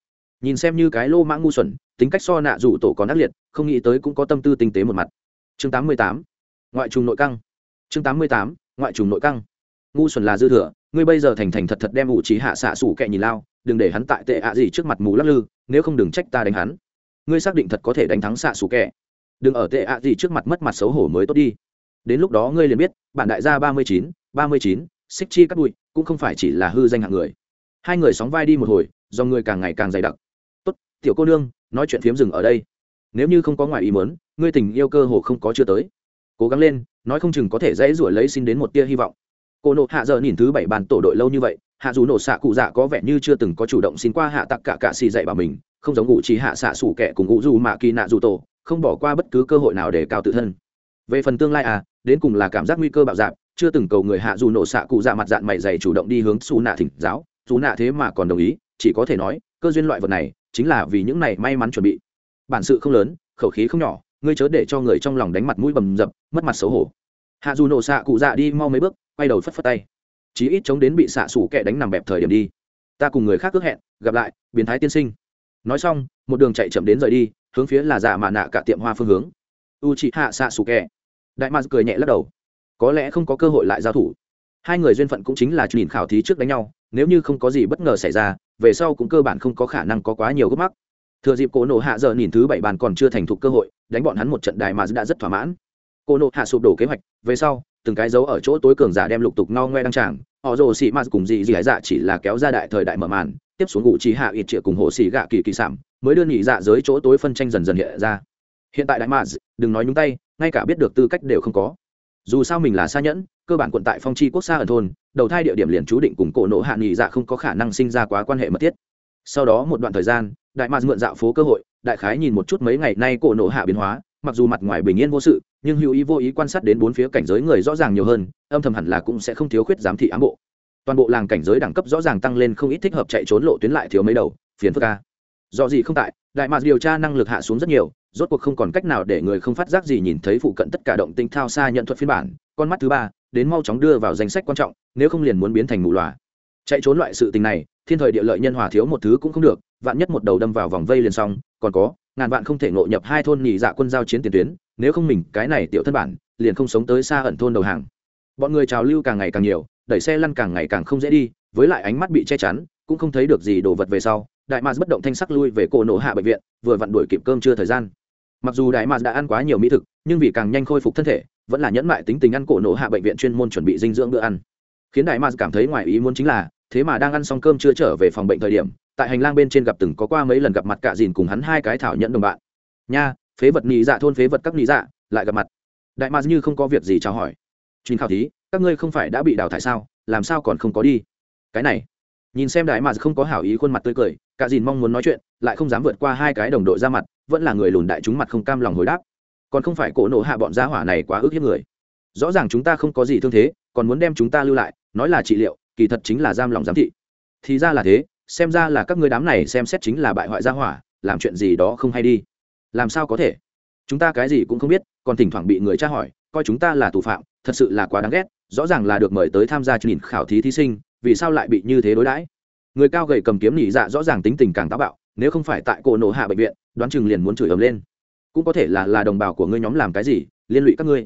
A: Nhìn xem như cái lô mã ngu xuẩn, tính cách so nạ rủ tổ còn ác liệt, không nghĩ tới cũng có tâm tư tinh tế một mặt. Chương tám mươi tám. Ngoại trùng nội căng. Chương tám mươi tám. Ngoại trùng nội căng. Ngu xuẩn là dư thừa, ngươi bây giờ thành thành thật thật đem ủ trí hạ xạ xủ kẹ nhìn lao, đừng để hắn tại tệ ạ gì trước mặt mù lắc lư, nếu không đừng trách ta đánh hắn. Ngươi xác định thật có thể đánh thắng xạ xủ kẹ đừng ở tệ ạ gì trước mặt mất mặt xấu hổ mới tốt đi. Đến lúc đó ngươi liền biết, bản đại gia ba mươi chín, ba mươi chín, xích chi cắt bụi, cũng không phải chỉ là hư danh hạng người. Hai người sóng vai đi một hồi do người càng ngày càng dày đặc. Tốt, tiểu cô nương, nói chuyện phiếm rừng ở đây. Nếu như không có ngoài ý mớn ngươi tình yêu cơ hồ không có chưa tới. Cố gắng lên, nói không chừng có thể dễ ruổi lấy xin đến một tia hy vọng. Cô nộ hạ giờ nhìn thứ bảy bàn tổ đội lâu như vậy, hạ dù nổ xạ cụ dạ có vẻ như chưa từng có chủ động xin qua hạ tặc cả cạ xì dạy bảo mình, không giống ngụ trí hạ xạ sủ kẻ cùng ngụ dù mạ kỳ nạ dù tổ không bỏ qua bất cứ cơ hội nào để cao tự thân. Về phần tương lai à đến cùng là cảm giác nguy cơ bạo dạp chưa từng cầu người hạ dù nổ xạ cụ dạ mặt dạng mày dày chủ động đi hướng xù nạ thỉnh giáo. Xù nạ thế mà còn đồng ý, chỉ có thể nói, cơ duyên loại vật này chính là vì những này may mắn chuẩn bị. Bản sự không lớn, khẩu khí không nhỏ, ngươi chớ để cho người trong lòng đánh mặt mũi bầm dập, mất mặt xấu hổ. Hạ dù nổ xạ cụ dạ đi mau mấy bước, quay đầu phất phất tay. Chí ít chống đến bị xạ xủ kẻ đánh nằm bẹp thời điểm đi. Ta cùng người khác ước hẹn, gặp lại, biến thái tiên sinh. Nói xong, một đường chạy chậm đến rời đi hướng phía là giả mạ nạ cả tiệm hoa phương hướng. U chị hạ xạ xủ kẹ đại ma cười nhẹ lắc đầu. Có lẽ không có cơ hội lại giao thủ. Hai người duyên phận cũng chính là nhìn khảo thí trước đánh nhau, nếu như không có gì bất ngờ xảy ra, về sau cũng cơ bản không có khả năng có quá nhiều gốc mắc. Thừa dịp cổ nộ hạ giờ nhìn thứ bảy bàn còn chưa thành thục cơ hội, đánh bọn hắn một trận đài mà đã rất thỏa mãn. Cổ nộ hạ sụp đổ kế hoạch, về sau, từng cái dấu ở chỗ tối cường giả đem lục tục no ngoe đăng tràng, họ rồ xị mạt cùng dị dị dạ chỉ là kéo ra đại thời đại mở màn tiếp xuống ngụ trí hạ ít triệu cùng hồ xì gạ kỳ kỳ sảm mới đưa nhị dạ giới chỗ tối phân tranh dần dần hiện ra. Hiện tại đại mạt đừng nói nhúng tay, ngay cả biết được tư cách đều không có. Dù sao mình là xa nhẫn, cơ bản quận tại phong tri quốc xa ở thôn, đầu thai địa điểm liền chú định cùng cổ nộ hạ nghị dạ không có khả năng sinh ra quá quan hệ mật thiết. Sau đó một đoạn thời gian, đại mạc mượn dạo phố cơ hội, đại khái nhìn một chút mấy ngày nay cổ nộ hạ biến hóa, mặc dù mặt ngoài bình yên vô sự, nhưng hữu ý vô ý quan sát đến bốn phía cảnh giới người rõ ràng nhiều hơn, âm thầm hẳn là cũng sẽ không thiếu khuyết giám thị ám bộ toàn bộ làng cảnh giới đẳng cấp rõ ràng tăng lên không ít thích hợp chạy trốn lộ tuyến lại thiếu mấy đầu, phiền phức ca do gì không tại, đại mạc điều tra năng lực hạ xuống rất nhiều, rốt cuộc không còn cách nào để người không phát giác gì nhìn thấy phụ cận tất cả động tinh thao xa nhận thuật phiên bản. Con mắt thứ ba, đến mau chóng đưa vào danh sách quan trọng, nếu không liền muốn biến thành mù loà. Chạy trốn loại sự tình này, thiên thời địa lợi nhân hòa thiếu một thứ cũng không được, vạn nhất một đầu đâm vào vòng vây liền xong, còn có, ngàn vạn không thể ngộ nhập hai thôn nhị dạ quân giao chiến tiền tuyến, nếu không mình, cái này tiểu thân bản, liền không sống tới xa ẩn thôn đầu hàng. Bọn người trào lưu càng ngày càng nhiều đẩy xe lăn càng ngày càng không dễ đi, với lại ánh mắt bị che chắn, cũng không thấy được gì đồ vật về sau, đại mạc bất động thanh sắc lui về cổ nổ hạ bệnh viện, vừa vặn đuổi kịp cơm chưa thời gian. Mặc dù đại mạc đã ăn quá nhiều mỹ thực, nhưng vì càng nhanh khôi phục thân thể, vẫn là nhẫn mại tính tình ăn cổ nổ hạ bệnh viện chuyên môn chuẩn bị dinh dưỡng bữa ăn. Khiến đại mạc cảm thấy ngoài ý muốn chính là, thế mà đang ăn xong cơm chưa trở về phòng bệnh thời điểm, tại hành lang bên trên gặp từng có qua mấy lần gặp mặt cả dìn cùng hắn hai cái thảo nhận đồng bạn. Nha, phế vật nhị dạ thôn phế vật các nhị dạ lại gặp mặt. Đại mạc như không có việc gì chào hỏi. Chuyên khảo thí các ngươi không phải đã bị đào thải sao? Làm sao còn không có đi? Cái này, nhìn xem đại mà không có hảo ý khuôn mặt tươi cười, cả dìn mong muốn nói chuyện, lại không dám vượt qua hai cái đồng đội ra mặt, vẫn là người lùn đại chúng mặt không cam lòng hồi đáp. Còn không phải cổ nổ hạ bọn gia hỏa này quá ức hiếp người. Rõ ràng chúng ta không có gì thương thế, còn muốn đem chúng ta lưu lại, nói là trị liệu, kỳ thật chính là giam lòng giám thị. Thì ra là thế, xem ra là các ngươi đám này xem xét chính là bại hoại gia hỏa, làm chuyện gì đó không hay đi. Làm sao có thể? Chúng ta cái gì cũng không biết, còn thỉnh thoảng bị người tra hỏi, coi chúng ta là tù phạm, thật sự là quá đáng ghét rõ ràng là được mời tới tham gia chương trình khảo thí thí sinh, vì sao lại bị như thế đối đãi? Người cao gầy cầm kiếm nhị dạ rõ ràng tính tình càng táo bạo, nếu không phải tại cổ nổ hạ bệnh viện, đoán chừng liền muốn chửi ầm lên. Cũng có thể là là đồng bào của ngươi nhóm làm cái gì, liên lụy các ngươi.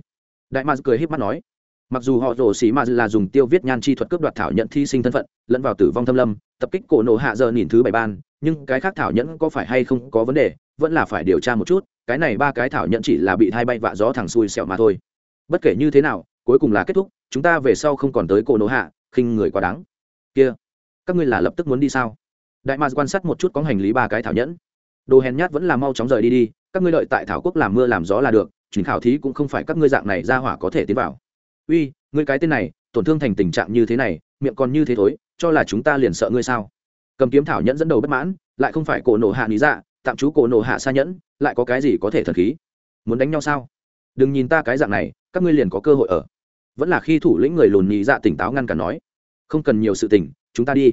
A: Đại ma cười híp mắt nói. Mặc dù họ rồ xì ma là dùng tiêu viết nhan chi thuật cướp đoạt thảo nhận thi sinh thân phận, lẫn vào tử vong thâm lâm, tập kích cổ nổ hạ giờ nhìn thứ bảy ban, nhưng cái khác thảo nhẫn có phải hay không có vấn đề, vẫn là phải điều tra một chút, cái này ba cái thảo nhẫn chỉ là bị thai bay vạ gió thẳng xuôi sẹo mà thôi. Bất kể như thế nào, cuối cùng là kết thúc chúng ta về sau không còn tới cổ nổ hạ, khinh người quá đáng. Kia, các ngươi là lập tức muốn đi sao? Đại mạc quan sát một chút có hành lý ba cái thảo nhẫn. Đồ hèn nhát vẫn là mau chóng rời đi đi, các ngươi đợi tại thảo quốc làm mưa làm gió là được chuyến khảo thí cũng không phải các ngươi dạng này ra hỏa có thể tiến vào. Uy, ngươi cái tên này, tổn thương thành tình trạng như thế này, miệng còn như thế thối, cho là chúng ta liền sợ ngươi sao? Cầm kiếm thảo nhẫn dẫn đầu bất mãn, lại không phải cổ nổ hạ lý dạ tạm trú cổ nổ hạ xa nhẫn, lại có cái gì có thể thần khí? Muốn đánh nhau sao? Đừng nhìn ta cái dạng này, các ngươi liền có cơ hội ở vẫn là khi thủ lĩnh người lùn nhị dạ tỉnh táo ngăn cản nói, không cần nhiều sự tình, chúng ta đi.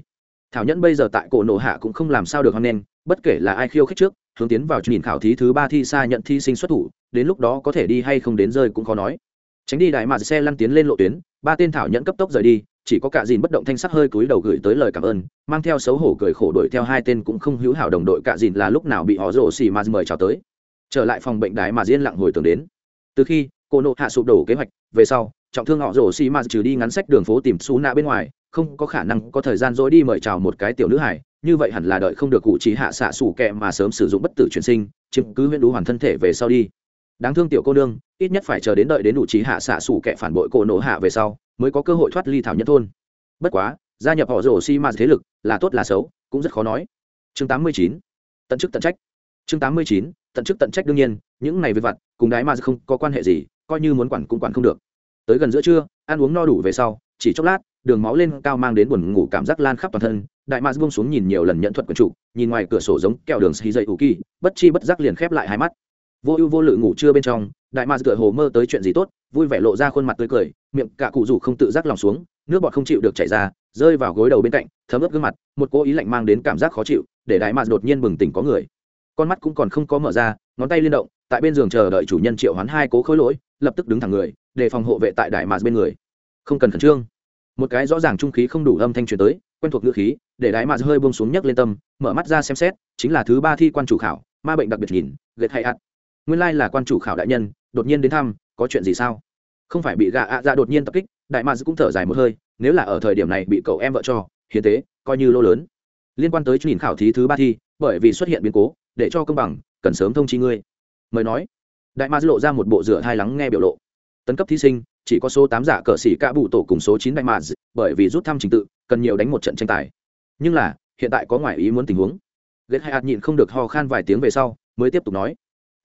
A: Thảo nhẫn bây giờ tại cổ nổ hạ cũng không làm sao được hoan nghênh, bất kể là ai khiêu khích trước, hướng tiến vào nhìn khảo thí thứ ba thi xa nhận thi sinh xuất thủ, đến lúc đó có thể đi hay không đến rơi cũng khó nói. Tránh đi đại mạt xe lăn tiến lên lộ tuyến, ba tên thảo nhẫn cấp tốc rời đi, chỉ có cả dìn bất động thanh sắc hơi cúi đầu gửi tới lời cảm ơn, mang theo xấu hổ cười khổ đuổi theo hai tên cũng không hữu hảo đồng đội cả dìn là lúc nào bị họ rổ xì mà mời chào tới. Trở lại phòng bệnh đái mà diên lặng hồi tưởng đến. Từ khi cô nộ hạ sụp đổ kế hoạch, về sau trọng thương họ rổ xì mà trừ đi ngắn sách đường phố tìm xú nạ bên ngoài, không có khả năng có thời gian dối đi mời chào một cái tiểu nữ hải, như vậy hẳn là đợi không được cụ trí hạ xạ sủ kẹ mà sớm sử dụng bất tử chuyển sinh, chiếm cứ huyễn đú hoàn thân thể về sau đi đáng thương tiểu cô nương, ít nhất phải chờ đến đợi đến đủ trí hạ xạ sủ kẹ phản bội cổ nổ hạ về sau, mới có cơ hội thoát ly thảo nhất thôn bất quá, gia nhập họ rổ xi ma thế lực, là tốt là xấu, cũng rất khó nói chương 89. tận chức tận trách chương 89. tận chức tận trách đương nhiên, những này về vặt, cùng đái mà không có quan hệ gì, coi như muốn quản cũng quản không được tới gần giữa trưa, ăn uống no đủ về sau, chỉ chốc lát, đường máu lên cao mang đến buồn ngủ cảm giác lan khắp toàn thân, đại mạc buông xuống nhìn nhiều lần nhận thuật quần chủ nhìn ngoài cửa sổ giống kẹo đường xì dậy ủ kỳ, bất chi bất giác liền khép lại hai mắt. Vô ưu vô lự ngủ trưa bên trong, đại mạc tựa hồ mơ tới chuyện gì tốt, vui vẻ lộ ra khuôn mặt tươi cười, miệng cả cụ rủ không tự giác lòng xuống, nước bọt không chịu được chảy ra, rơi vào gối đầu bên cạnh, thấm ướt gương mặt, một cố ý lạnh mang đến cảm giác khó chịu, để đại mạc đột nhiên bừng tỉnh có người. Con mắt cũng còn không có mở ra, ngón tay liên động, tại bên giường chờ đợi chủ nhân triệu hoán hai cố khối lỗi, lập tức đứng thẳng người để phòng hộ vệ tại đại mạc bên người. Không cần khẩn trương. Một cái rõ ràng trung khí không đủ âm thanh truyền tới, quen thuộc ngữ khí, để đại mạc hơi buông xuống nhấc lên tâm, mở mắt ra xem xét, chính là thứ ba thi quan chủ khảo, ma bệnh đặc biệt nhìn, gệt hay ạt. Nguyên lai là quan chủ khảo đại nhân, đột nhiên đến thăm, có chuyện gì sao? Không phải bị gạ ạ ra đột nhiên tập kích, đại mạc cũng thở dài một hơi, nếu là ở thời điểm này bị cậu em vợ cho, hiến tế, coi như lô lớn. Liên quan tới nhìn khảo thí thứ ba thi, bởi vì xuất hiện biến cố, để cho công bằng, cần sớm thông chi ngươi. Mời nói. Đại mạc lộ ra một bộ rửa hai lắng nghe biểu lộ tấn cấp thí sinh, chỉ có số tám giả cờ xỉ cả bụ tổ cùng số chín đại mạc bởi vì rút thăm trình tự, cần nhiều đánh một trận tranh tài. Nhưng là, hiện tại có ngoại ý muốn tình huống. Ghét hai hạt nhịn không được ho khan vài tiếng về sau, mới tiếp tục nói.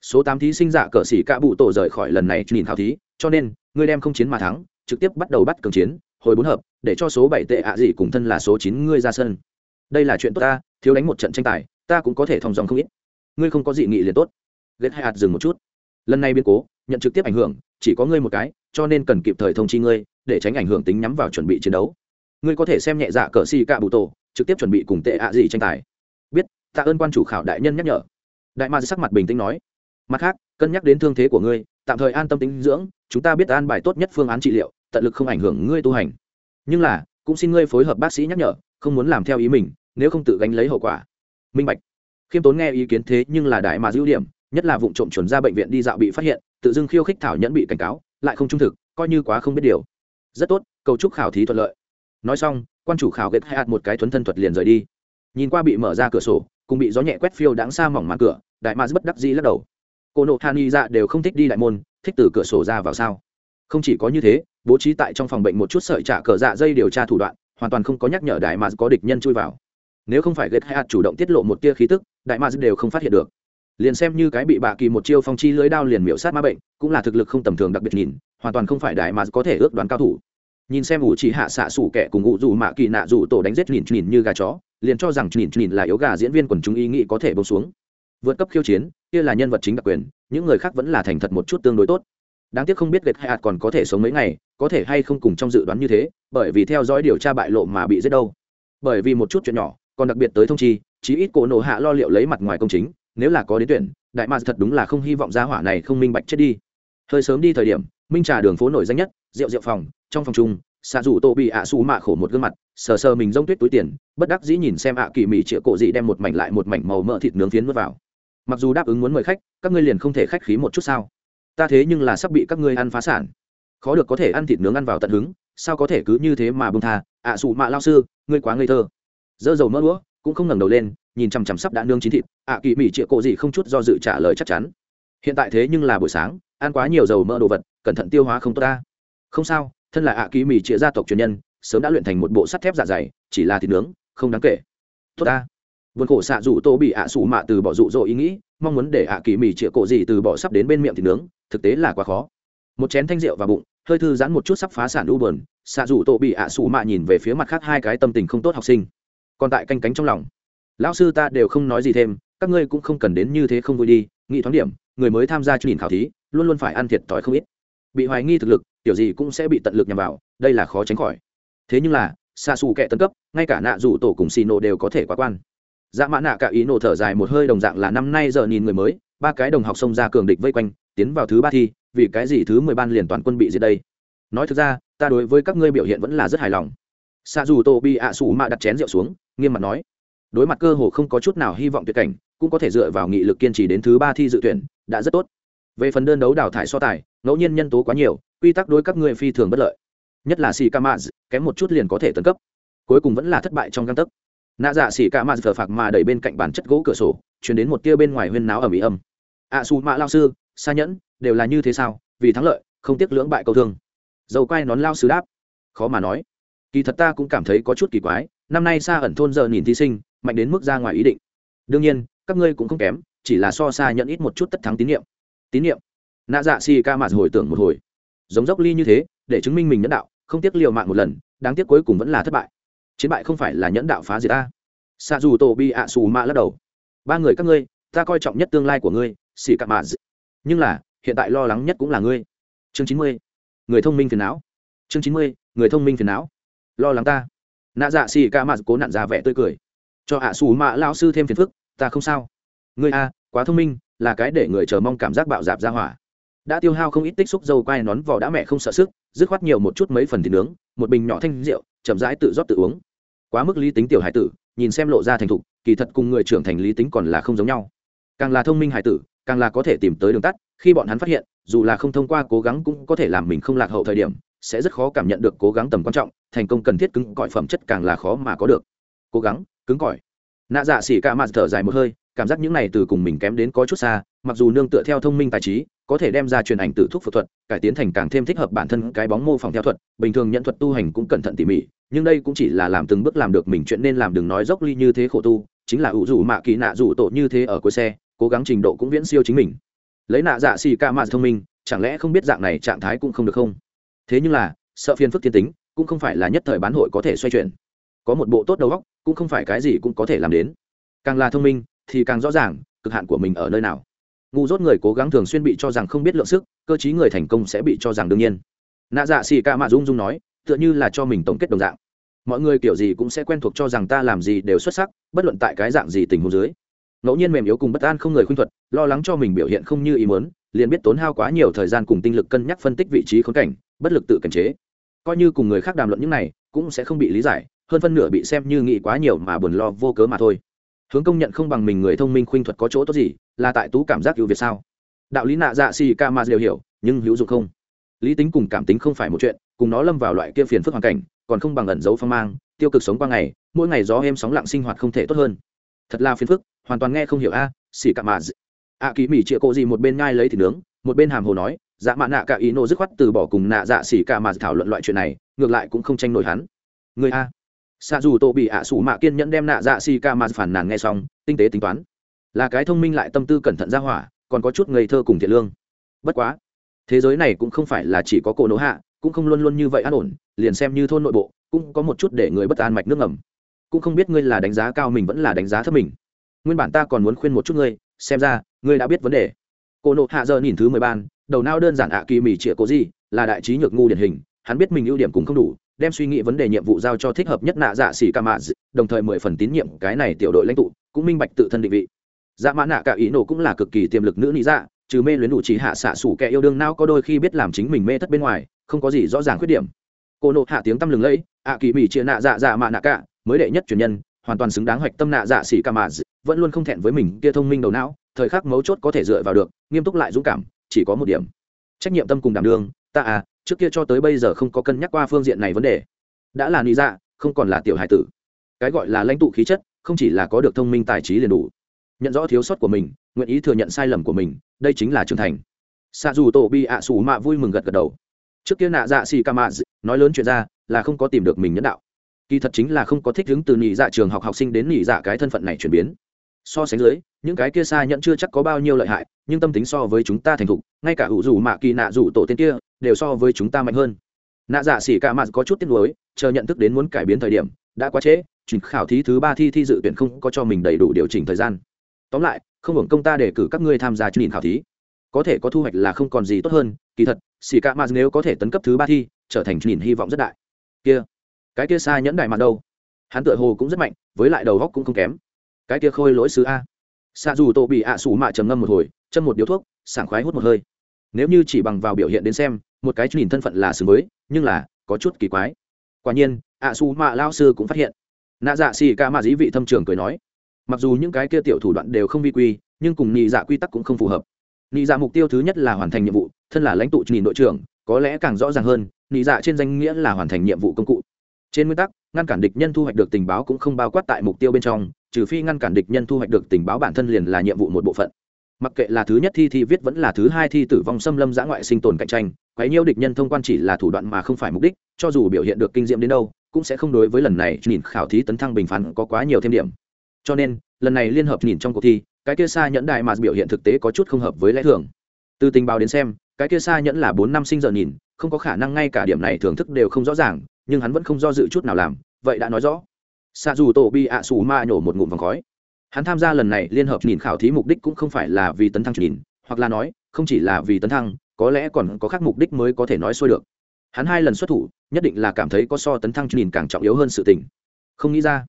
A: Số tám thí sinh giả cờ xỉ cả bụ tổ rời khỏi lần này nhìn thảo thí, cho nên, ngươi đem không chiến mà thắng, trực tiếp bắt đầu bắt cường chiến, hồi bốn hợp, để cho số bảy tệ ạ gì cùng thân là số chín ngươi ra sân. Đây là chuyện tốt ta, thiếu đánh một trận tranh tài, ta cũng có thể thong dòng không ít. Ngươi không có dị nghị liền tốt. Ghét hai hạt dừng một chút. Lần này biến cố, nhận trực tiếp ảnh hưởng chỉ có ngươi một cái, cho nên cần kịp thời thông chi ngươi, để tránh ảnh hưởng tính nhắm vào chuẩn bị chiến đấu. Ngươi có thể xem nhẹ dạ cờ xì cạ bụ tổ, trực tiếp chuẩn bị cùng tệ ạ gì tranh tài. Biết, tạ ơn quan chủ khảo đại nhân nhắc nhở. Đại ma sắc mặt bình tĩnh nói. Mặt khác, cân nhắc đến thương thế của ngươi, tạm thời an tâm tính dưỡng, chúng ta biết an bài tốt nhất phương án trị liệu, tận lực không ảnh hưởng ngươi tu hành. Nhưng là, cũng xin ngươi phối hợp bác sĩ nhắc nhở, không muốn làm theo ý mình, nếu không tự gánh lấy hậu quả. Minh bạch. Khiêm tốn nghe ý kiến thế nhưng là đại mà dữ điểm nhất là vụ trộm chuẩn ra bệnh viện đi dạo bị phát hiện, tự dưng khiêu khích thảo nhẫn bị cảnh cáo, lại không trung thực, coi như quá không biết điều. Rất tốt, cầu chúc khảo thí thuận lợi. Nói xong, quan chủ khảo ghét hai hạt một cái thuấn thân thuật liền rời đi. Nhìn qua bị mở ra cửa sổ, cùng bị gió nhẹ quét phiêu đáng xa mỏng màn cửa, đại ma bất đắc dĩ lắc đầu. Cô nộ hàn y dạ đều không thích đi đại môn, thích từ cửa sổ ra vào sao? Không chỉ có như thế, bố trí tại trong phòng bệnh một chút sợi trả cờ dạ dây điều tra thủ đoạn, hoàn toàn không có nhắc nhở đại ma có địch nhân chui vào. Nếu không phải ghét hai hạt chủ động tiết lộ một tia khí tức, đại ma đều không phát hiện được liền xem như cái bị bạ kỳ một chiêu phong chi lưới đao liền miễu sát ma bệnh, cũng là thực lực không tầm thường đặc biệt nhìn, hoàn toàn không phải đại mà có thể ước đoán cao thủ. Nhìn xem ủ chỉ hạ xạ sủ kẻ cùng ngụ dù mạ kỳ nạ dù tổ đánh giết nhìn nhìn như gà chó, liền cho rằng nhìn nhìn là yếu gà diễn viên quần chúng ý nghĩ có thể bông xuống. Vượt cấp khiêu chiến, kia là nhân vật chính đặc quyền, những người khác vẫn là thành thật một chút tương đối tốt. Đáng tiếc không biết gệt hay hạt còn có thể sống mấy ngày, có thể hay không cùng trong dự đoán như thế, bởi vì theo dõi điều tra bại lộ mà bị giết đâu. Bởi vì một chút chuyện nhỏ, còn đặc biệt tới thông chi, chí ít cổ nổ hạ lo liệu lấy mặt ngoài công chính nếu là có đến tuyển, đại mạc thật đúng là không hy vọng gia hỏa này không minh bạch chết đi. Hơi sớm đi thời điểm, minh trà đường phố nổi danh nhất, rượu rượu phòng, trong phòng chung xạ dù tô bị ạ xù mạ khổ một gương mặt, sờ sờ mình rông tuyết túi tiền, bất đắc dĩ nhìn xem ạ kỳ mì chĩa cổ dị đem một mảnh lại một mảnh màu mỡ thịt nướng phiến nuốt vào. Mặc dù đáp ứng muốn mời khách, các ngươi liền không thể khách khí một chút sao? Ta thế nhưng là sắp bị các ngươi ăn phá sản. Khó được có thể ăn thịt nướng ăn vào tận hứng, sao có thể cứ như thế mà bông tha? ạ xù mạ lao sư, ngươi quá ngây thơ. Dơ dầu mỡ đũa, cũng không ngẩng đầu lên nhìn chằm chằm sắp đã nương chín thịt, ạ kỳ mì chịa cổ gì không chút do dự trả lời chắc chắn. Hiện tại thế nhưng là buổi sáng, ăn quá nhiều dầu mỡ đồ vật, cẩn thận tiêu hóa không tốt ta. Không sao, thân là ạ kỳ mì chịa gia tộc truyền nhân, sớm đã luyện thành một bộ sắt thép dạ dày, chỉ là thịt nướng, không đáng kể. Tốt ta. Vườn cổ xạ dụ tô bị ạ sủ mạ từ bỏ dụ dỗ ý nghĩ, mong muốn để ạ kỳ mì chịa cổ gì từ bỏ sắp đến bên miệng thịt nướng, thực tế là quá khó. Một chén thanh rượu vào bụng, hơi thư giãn một chút sắp phá sản u bờn xạ dụ tô bị ạ sủ mạ nhìn về phía mặt khác hai cái tâm tình không tốt học sinh. Còn tại canh cánh trong lòng lão sư ta đều không nói gì thêm, các ngươi cũng không cần đến như thế không vui đi nghĩ thoáng điểm, người mới tham gia chương trình khảo thí, luôn luôn phải ăn thiệt thòi không ít. Bị hoài nghi thực lực kiểu gì cũng sẽ bị tận lực nhằm vào, đây là khó tránh khỏi. Thế nhưng là, xa xù kệ tân cấp, ngay cả nạ dù tổ cùng xì nổ đều có thể quá quan. Dạ mã nạ cả ý nổ thở dài một hơi đồng dạng là năm nay giờ nhìn người mới, ba cái đồng học xông ra cường địch vây quanh, tiến vào thứ ba thi, vì cái gì thứ mười ban liền toàn quân bị diệt đây? Nói thực ra, ta đối với các ngươi biểu hiện vẫn là rất hài lòng. Xa dù tổ bị ạ xù mạ đặt chén rượu xuống, nghiêm mặt nói đối mặt cơ hồ không có chút nào hy vọng tuyệt cảnh cũng có thể dựa vào nghị lực kiên trì đến thứ ba thi dự tuyển đã rất tốt. Về phần đơn đấu đào thải so tài ngẫu nhiên nhân tố quá nhiều quy tắc đối các người phi thường bất lợi. Nhất là xì ca maz kém một chút liền có thể tấn cấp. Cuối cùng vẫn là thất bại trong găng tấc. Nạ dạ xì ca maz thờ phạc mà đẩy bên cạnh bản chất gỗ cửa sổ chuyển đến một tia bên ngoài huyên náo ở mỹ âm. Ạ à, xù mạ lao sư xa nhẫn đều là như thế sao? Vì thắng lợi không tiếc lưỡng bại câu thương. Dầu quay nón lao sư đáp. Khó mà nói. Kỳ thật ta cũng cảm thấy có chút kỳ quái năm nay xa ẩn thôn giờ nhìn thí sinh mạnh đến mức ra ngoài ý định. Đương nhiên, các ngươi cũng không kém, chỉ là so xa nhận ít một chút tất thắng tín nhiệm. Tín nhiệm? Nạ dạ Si ca mạt hồi tưởng một hồi. Giống dốc ly như thế, để chứng minh mình nhẫn đạo, không tiếc liều mạng một lần, đáng tiếc cuối cùng vẫn là thất bại. Chiến bại không phải là nhẫn đạo phá diệt ta. Xa dù tổ bi ạ xù mạ lắc đầu. Ba người các ngươi, ta coi trọng nhất tương lai của ngươi, xì ca mạt. Nhưng là, hiện tại lo lắng nhất cũng là ngươi. Chương chín mươi. Người thông minh phiền não. Chương chín mươi, người thông minh phiền não. Lo lắng ta. Nạ dạ xì ca mạt cố nặn ra vẻ tươi cười cho ạ xù mạ lao sư thêm phiền phức, ta không sao. Ngươi a, quá thông minh, là cái để người chờ mong cảm giác bạo dạp ra hỏa. Đã tiêu hao không ít tích xúc dâu quai nón vỏ đã mẹ không sợ sức, dứt khoát nhiều một chút mấy phần thịt nướng, một bình nhỏ thanh rượu, chậm rãi tự rót tự uống. Quá mức lý tính tiểu hải tử, nhìn xem lộ ra thành thục, kỳ thật cùng người trưởng thành lý tính còn là không giống nhau. Càng là thông minh hải tử, càng là có thể tìm tới đường tắt, khi bọn hắn phát hiện, dù là không thông qua cố gắng cũng có thể làm mình không lạc hậu thời điểm, sẽ rất khó cảm nhận được cố gắng tầm quan trọng, thành công cần thiết cứng cõi phẩm chất càng là khó mà có được. Cố gắng cứng cỏi. Nạ dạ xỉ ca mạt thở dài một hơi, cảm giác những này từ cùng mình kém đến có chút xa, mặc dù nương tựa theo thông minh tài trí, có thể đem ra truyền ảnh từ thuốc phẫu thuật, cải tiến thành càng thêm thích hợp bản thân cái bóng mô phỏng theo thuật, bình thường nhận thuật tu hành cũng cẩn thận tỉ mỉ, nhưng đây cũng chỉ là làm từng bước làm được mình chuyện nên làm đừng nói dốc ly như thế khổ tu, chính là ủ rủ mạ kỳ nạ rủ tổ như thế ở cuối xe, cố gắng trình độ cũng viễn siêu chính mình. Lấy nạ dạ xì ca mạ thông minh, chẳng lẽ không biết dạng này trạng thái cũng không được không? Thế nhưng là, sợ phiền phức thiên tính, cũng không phải là nhất thời bán hội có thể xoay chuyển. Có một bộ tốt đầu óc cũng không phải cái gì cũng có thể làm đến. Càng là thông minh, thì càng rõ ràng, cực hạn của mình ở nơi nào. Ngu dốt người cố gắng thường xuyên bị cho rằng không biết lượng sức, cơ chí người thành công sẽ bị cho rằng đương nhiên. Nạ dạ xì ca mạ dung dung nói, tựa như là cho mình tổng kết đồng dạng. Mọi người kiểu gì cũng sẽ quen thuộc cho rằng ta làm gì đều xuất sắc, bất luận tại cái dạng gì tình huống dưới. Ngẫu nhiên mềm yếu cùng bất an không người khuyên thuật, lo lắng cho mình biểu hiện không như ý muốn, liền biết tốn hao quá nhiều thời gian cùng tinh lực cân nhắc phân tích vị trí khốn cảnh, bất lực tự cảnh chế. Coi như cùng người khác đàm luận những này, cũng sẽ không bị lý giải hơn phân nửa bị xem như nghĩ quá nhiều mà buồn lo vô cớ mà thôi. Hướng công nhận không bằng mình người thông minh khuynh thuật có chỗ tốt gì, là tại tú cảm giác ưu việt sao? Đạo lý nạ dạ xì ca mà đều hiểu, nhưng hữu dụng không? Lý tính cùng cảm tính không phải một chuyện, cùng nó lâm vào loại kia phiền phức hoàn cảnh, còn không bằng ẩn giấu phong mang, tiêu cực sống qua ngày, mỗi ngày gió êm sóng lặng sinh hoạt không thể tốt hơn. Thật là phiền phức, hoàn toàn nghe không hiểu a, xì cả mà a ký mỹ chịa cộ gì một bên ngai lấy thì nướng, một bên hàm hồ nói dạ mạ nạ cả ý nô dứt khoát từ bỏ cùng nạ dạ xỉ cả mà thảo luận loại chuyện này, ngược lại cũng không tranh nổi hắn. Người a xa dù tổ bị ạ sủ mạ kiên nhẫn đem nạ dạ xì ca mà phản nàn nghe xong, tinh tế tính toán. Là cái thông minh lại tâm tư cẩn thận ra hỏa, còn có chút ngây thơ cùng thiện lương. Bất quá, thế giới này cũng không phải là chỉ có cổ nỗ hạ, cũng không luôn luôn như vậy an ổn, liền xem như thôn nội bộ, cũng có một chút để người bất an mạch nước ngầm. Cũng không biết ngươi là đánh giá cao mình vẫn là đánh giá thấp mình. Nguyên bản ta còn muốn khuyên một chút ngươi, xem ra, ngươi đã biết vấn đề. Cô nộ hạ giờ nhìn thứ mười ban, đầu não đơn giản ạ kỳ mỉ trịa cố gì, là đại trí nhược ngu điển hình, hắn biết mình ưu điểm cũng không đủ đem suy nghĩ vấn đề nhiệm vụ giao cho thích hợp nhất nạ dạ xỉ ca mạ đồng thời mười phần tín nhiệm cái này tiểu đội lãnh tụ, cũng minh bạch tự thân định vị. Dạ mã nạ cả ý nổ cũng là cực kỳ tiềm lực nữ lý dạ trừ mê luyến đủ trí hạ xạ sủ kẻ yêu đương não có đôi khi biết làm chính mình mê thất bên ngoài, không có gì rõ ràng khuyết điểm. Cô nộ hạ tiếng tâm lừng lẫy, ạ kỳ mỹ chia nạ dạ dạ mạ nạ cả, mới đệ nhất truyền nhân, hoàn toàn xứng đáng hoạch tâm nạ dạ xỉ ca mạ vẫn luôn không thẹn với mình, kia thông minh đầu não, thời khắc mấu chốt có thể dựa vào được, nghiêm túc lại dũng cảm, chỉ có một điểm. Trách nhiệm tâm cùng đảm đương, ta à trước kia cho tới bây giờ không có cân nhắc qua phương diện này vấn đề. Đã là lý dạ không còn là tiểu hài tử. Cái gọi là lãnh tụ khí chất, không chỉ là có được thông minh tài trí liền đủ. Nhận rõ thiếu sót của mình, nguyện ý thừa nhận sai lầm của mình, đây chính là trưởng thành. Xa dù tổ bi ạ à xù mạ vui mừng gật gật đầu. Trước kia nạ dạ xì ca mạ nói lớn chuyện ra, là không có tìm được mình nhân đạo. Kỳ thật chính là không có thích ứng từ nhị dạ trường học học sinh đến nhị dạ cái thân phận này chuyển biến. So sánh dưới, những cái kia xa nhận chưa chắc có bao nhiêu lợi hại, nhưng tâm tính so với chúng ta thành thục, ngay cả ủ dù mạ kỳ nạ dù tổ tên kia đều so với chúng ta mạnh hơn. Nạ dạ xỉ cả mạt có chút tiếc nuối, chờ nhận thức đến muốn cải biến thời điểm, đã quá trễ trình khảo thí thứ ba thi thi dự tuyển không có cho mình đầy đủ điều chỉnh thời gian. Tóm lại, không hưởng công ta để cử các ngươi tham gia chương trình khảo thí. Có thể có thu hoạch là không còn gì tốt hơn, kỳ thật xỉ cả mạt nếu có thể tấn cấp thứ ba thi, trở thành chương trình hy vọng rất đại. Kia, cái kia xa nhẫn đại mặt đâu? Hắn tựa hồ cũng rất mạnh, với lại đầu góc cũng không kém. Cái kia khôi lỗi sứ a. Xa dù tô bị ạ à sủ mạ trầm ngâm một hồi, châm một điếu thuốc, sảng khoái hút một hơi. Nếu như chỉ bằng vào biểu hiện đến xem một cái nhìn thân phận là xứng mới nhưng là có chút kỳ quái. Quả nhiên ạ su mạ lao sư cũng phát hiện. Nạ dạ xì ca mạ dĩ vị thâm trường cười nói, mặc dù những cái kia tiểu thủ đoạn đều không vi quy, nhưng cùng nhị dạ quy tắc cũng không phù hợp. Nhị dạ mục tiêu thứ nhất là hoàn thành nhiệm vụ, thân là lãnh tụ nhìn đội trưởng, có lẽ càng rõ ràng hơn nhị dạ trên danh nghĩa là hoàn thành nhiệm vụ công cụ. Trên nguyên tắc, ngăn cản địch nhân thu hoạch được tình báo cũng không bao quát tại mục tiêu bên trong, trừ phi ngăn cản địch nhân thu hoạch được tình báo bản thân liền là nhiệm vụ một bộ phận mặc kệ là thứ nhất thi thi viết vẫn là thứ hai thi tử vong xâm lâm giã ngoại sinh tồn cạnh tranh, quấy nhiêu địch nhân thông quan chỉ là thủ đoạn mà không phải mục đích, cho dù biểu hiện được kinh diệm đến đâu, cũng sẽ không đối với lần này nhìn khảo thí tấn thăng bình phán có quá nhiều thêm điểm. Cho nên, lần này liên hợp nhìn trong cuộc thi, cái kia xa nhẫn đại mà biểu hiện thực tế có chút không hợp với lẽ thường. Từ tình báo đến xem, cái kia xa nhẫn là bốn năm sinh giờ nhìn, không có khả năng ngay cả điểm này thưởng thức đều không rõ ràng, nhưng hắn vẫn không do dự chút nào làm, vậy đã nói rõ. Xa dù tổ bi ạ xù ma nhổ một ngụm vòng khói hắn tham gia lần này liên hợp nhìn khảo thí mục đích cũng không phải là vì tấn thăng nhìn, hoặc là nói, không chỉ là vì tấn thăng, có lẽ còn có khác mục đích mới có thể nói xuôi được. Hắn hai lần xuất thủ, nhất định là cảm thấy có so tấn thăng nhìn càng trọng yếu hơn sự tình. Không nghĩ ra.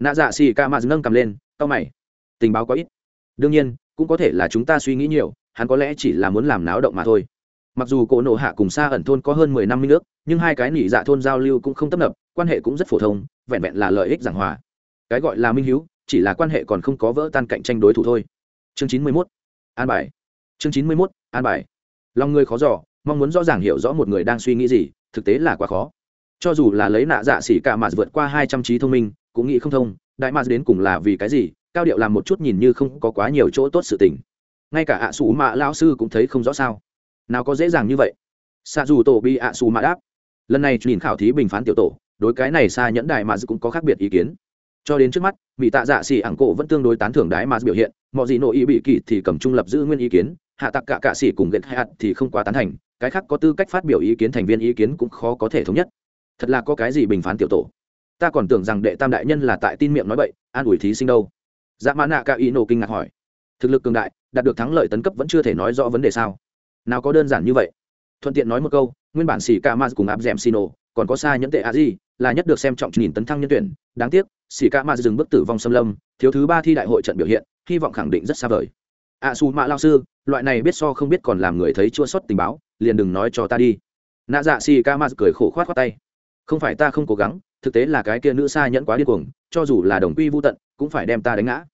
A: Nạ dạ xì ca mạt nâng cầm lên tao mày. Tình báo có ít. Đương nhiên, cũng có thể là chúng ta suy nghĩ nhiều, hắn có lẽ chỉ là muốn làm náo động mà thôi. Mặc dù cổ nổ hạ cùng xa ẩn thôn có hơn mười năm minh nước, nhưng hai cái nỉ dạ thôn giao lưu cũng không tấp nập, quan hệ cũng rất phổ thông, vẹn vẹn là lợi ích giảng hòa. Cái gọi là minh hữu chỉ là quan hệ còn không có vỡ tan cạnh tranh đối thủ thôi. Chương chín mươi mốt, an bài. Chương chín mươi mốt, an bài. Lòng người khó giỏ mong muốn rõ ràng hiểu rõ một người đang suy nghĩ gì, thực tế là quá khó. Cho dù là lấy nạ dạ xỉ cả mà vượt qua hai trăm trí thông minh, cũng nghĩ không thông, đại mà đến cùng là vì cái gì, cao điệu làm một chút nhìn như không có quá nhiều chỗ tốt sự tình. Ngay cả ạ xù mạ lão sư cũng thấy không rõ sao. Nào có dễ dàng như vậy? Xa dù tổ bị ạ xù mạ đáp. Lần này nhìn khảo thí bình phán tiểu tổ, đối cái này xa nhẫn đại mà cũng có khác biệt ý kiến cho đến trước mắt mỹ tạ dạ xỉ ảng cổ vẫn tương đối tán thưởng đái mà biểu hiện mọi gì nội ý bị kỳ thì cầm trung lập giữ nguyên ý kiến, hạ tặc cả cạ xỉ cùng ghét hạt thì không quá tán thành, cái khác có tư cách phát biểu ý kiến thành viên ý kiến cũng khó có thể thống nhất. Thật là có cái gì bình phán tiểu tổ? Ta còn tưởng rằng đệ tam đại nhân là tại tin miệng nói bậy, an ủi thí sinh đâu. Dạ mã nạ ca ý nổ kinh ngạc hỏi. Thực lực cường đại, đạt được thắng lợi tấn cấp vẫn chưa thể nói rõ vấn đề sao? Nào có đơn giản như vậy? Thuận tiện nói một câu, nguyên bản xỉ ca ma cùng áp d ẻ m còn có xa nhẫn tệ a di là nhất được xem trọng nhìn tấn thăng nhân tuyển. Đáng tiếc xỉ ca ma dừng bước tử vong xâm lâm, thiếu thứ ba thi đại hội trận biểu hiện, hy vọng khẳng định rất xa vời. A su mạ lao sư, loại này biết so không biết còn làm người thấy chua sót tình báo, liền đừng nói cho ta đi. Nạ dạ xì ca ma cười khổ khoát khoát tay. Không phải ta không cố gắng, thực tế là cái kia nữ xa nhẫn quá điên cuồng, cho dù là đồng quy vô tận, cũng phải đem ta đánh ngã.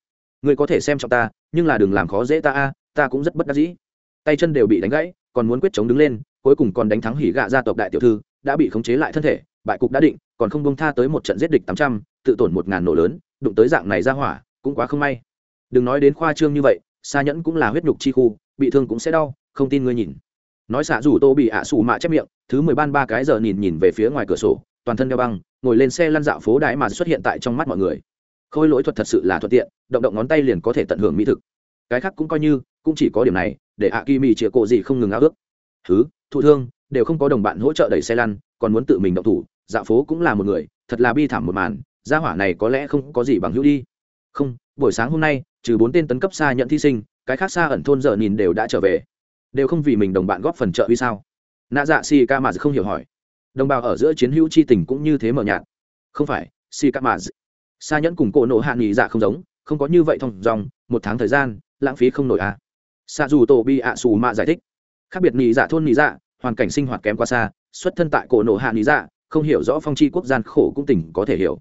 A: Người có thể xem trọng ta, nhưng là đừng làm khó dễ ta a, ta cũng rất bất đắc dĩ. Tay chân đều bị đánh gãy, còn muốn quyết chống đứng lên, cuối cùng còn đánh thắng hỉ gạ gia tộc đại tiểu thư, đã bị khống chế lại thân thể, bại cục đã định còn không bông tha tới một trận giết địch tám trăm, tự tổn một ngàn nổ lớn, đụng tới dạng này ra hỏa, cũng quá không may. Đừng nói đến khoa trương như vậy xa nhẫn cũng là huyết nhục chi khu, bị thương cũng sẽ đau, không tin ngươi nhìn. Nói xạ rủ tô bị ạ à xù mạ chép miệng, thứ mười ban ba cái giờ nhìn nhìn về phía ngoài cửa sổ, toàn thân đeo băng, ngồi lên xe lăn dạo phố đại mà xuất hiện tại trong mắt mọi người. Khôi lỗi thuật thật sự là thuận tiện, động động ngón tay liền có thể tận hưởng mỹ thực. Cái khác cũng coi như, cũng chỉ có điểm này, để ạ kỳ mì chĩa cổ gì không ngừng ao ước. Thứ thụ thương, đều không có đồng bạn hỗ trợ đẩy xe lăn, còn muốn tự mình động thủ dạo phố cũng là một người, thật là bi thảm một màn, gia hỏa này có lẽ không có gì bằng hữu đi. Không, buổi sáng hôm nay, trừ bốn tên tấn cấp xa nhận thi sinh, cái khác xa ẩn thôn giờ nhìn đều đã trở về. Đều không vì mình đồng bạn góp phần trợ uy sao? Nạ dạ si ca mà không hiểu hỏi. Đồng bào ở giữa chiến hữu c h i tình cũng như thế mờ nhạt. Không phải si ca mà xa nhẫn cùng cổ nộ hạ nghỉ dạ không giống, không có như vậy thông dòng một tháng thời gian, lãng phí không nổi à. Xa dù tổ bi ạ xù mạ giải thích. Khác biệt nhị dạ thôn nhị dạ hoàn cảnh sinh hoạt kém quá xa, xuất thân tại cổ nổ hạ nhị dạ không hiểu rõ phong chi quốc gian khổ cũng tỉnh có thể hiểu.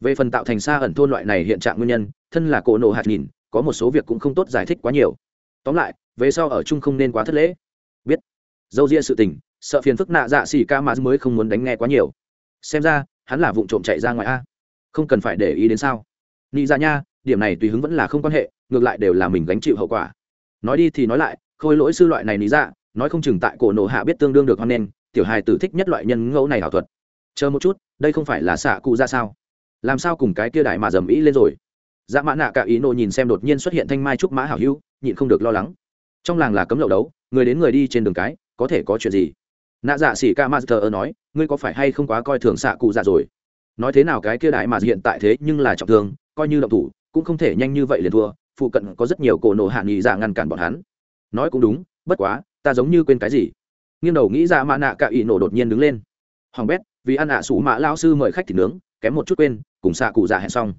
A: Về phần tạo thành xa ẩn thôn loại này hiện trạng nguyên nhân, thân là cổ nổ hạt nhìn, có một số việc cũng không tốt giải thích quá nhiều. Tóm lại, về sau ở chung không nên quá thất lễ. Biết. Dâu ria sự tình, sợ phiền phức nạ dạ xỉ ca mà mới không muốn đánh nghe quá nhiều. Xem ra, hắn là vụ trộm chạy ra ngoài a. Không cần phải để ý đến sao. Nị ra nha, điểm này tùy hứng vẫn là không quan hệ, ngược lại đều là mình gánh chịu hậu quả. Nói đi thì nói lại, khôi lỗi sư loại này nị dạ nói không chừng tại cổ nổ hạ biết tương đương được hoan nghênh, tiểu hài tử thích nhất loại nhân ngẫu này ảo thuật chờ một chút, đây không phải là xạ cụ ra sao? Làm sao cùng cái kia đại mà dầm ý lên rồi? Dạ mã nạ cả ý nộ nhìn xem đột nhiên xuất hiện thanh mai trúc mã hảo hữu, nhịn không được lo lắng. Trong làng là cấm lậu đấu, người đến người đi trên đường cái, có thể có chuyện gì? Nạ dạ xỉ ca master nói, ngươi có phải hay không quá coi thường xạ cụ dạ rồi? Nói thế nào cái kia đại mà hiện tại thế nhưng là trọng thương, coi như động thủ, cũng không thể nhanh như vậy liền thua, phụ cận có rất nhiều cổ nổ hạ nghị dạ ngăn cản bọn hắn. Nói cũng đúng, bất quá, ta giống như quên cái gì. Nghiêng đầu nghĩ dạ ra mã nạ cả ý nổ đột nhiên đứng lên. Hoàng bét vì ăn ạ à sủ mạ lao sư mời khách thịt nướng, kém một chút quên, cùng xạ cụ dạ hẹn xong.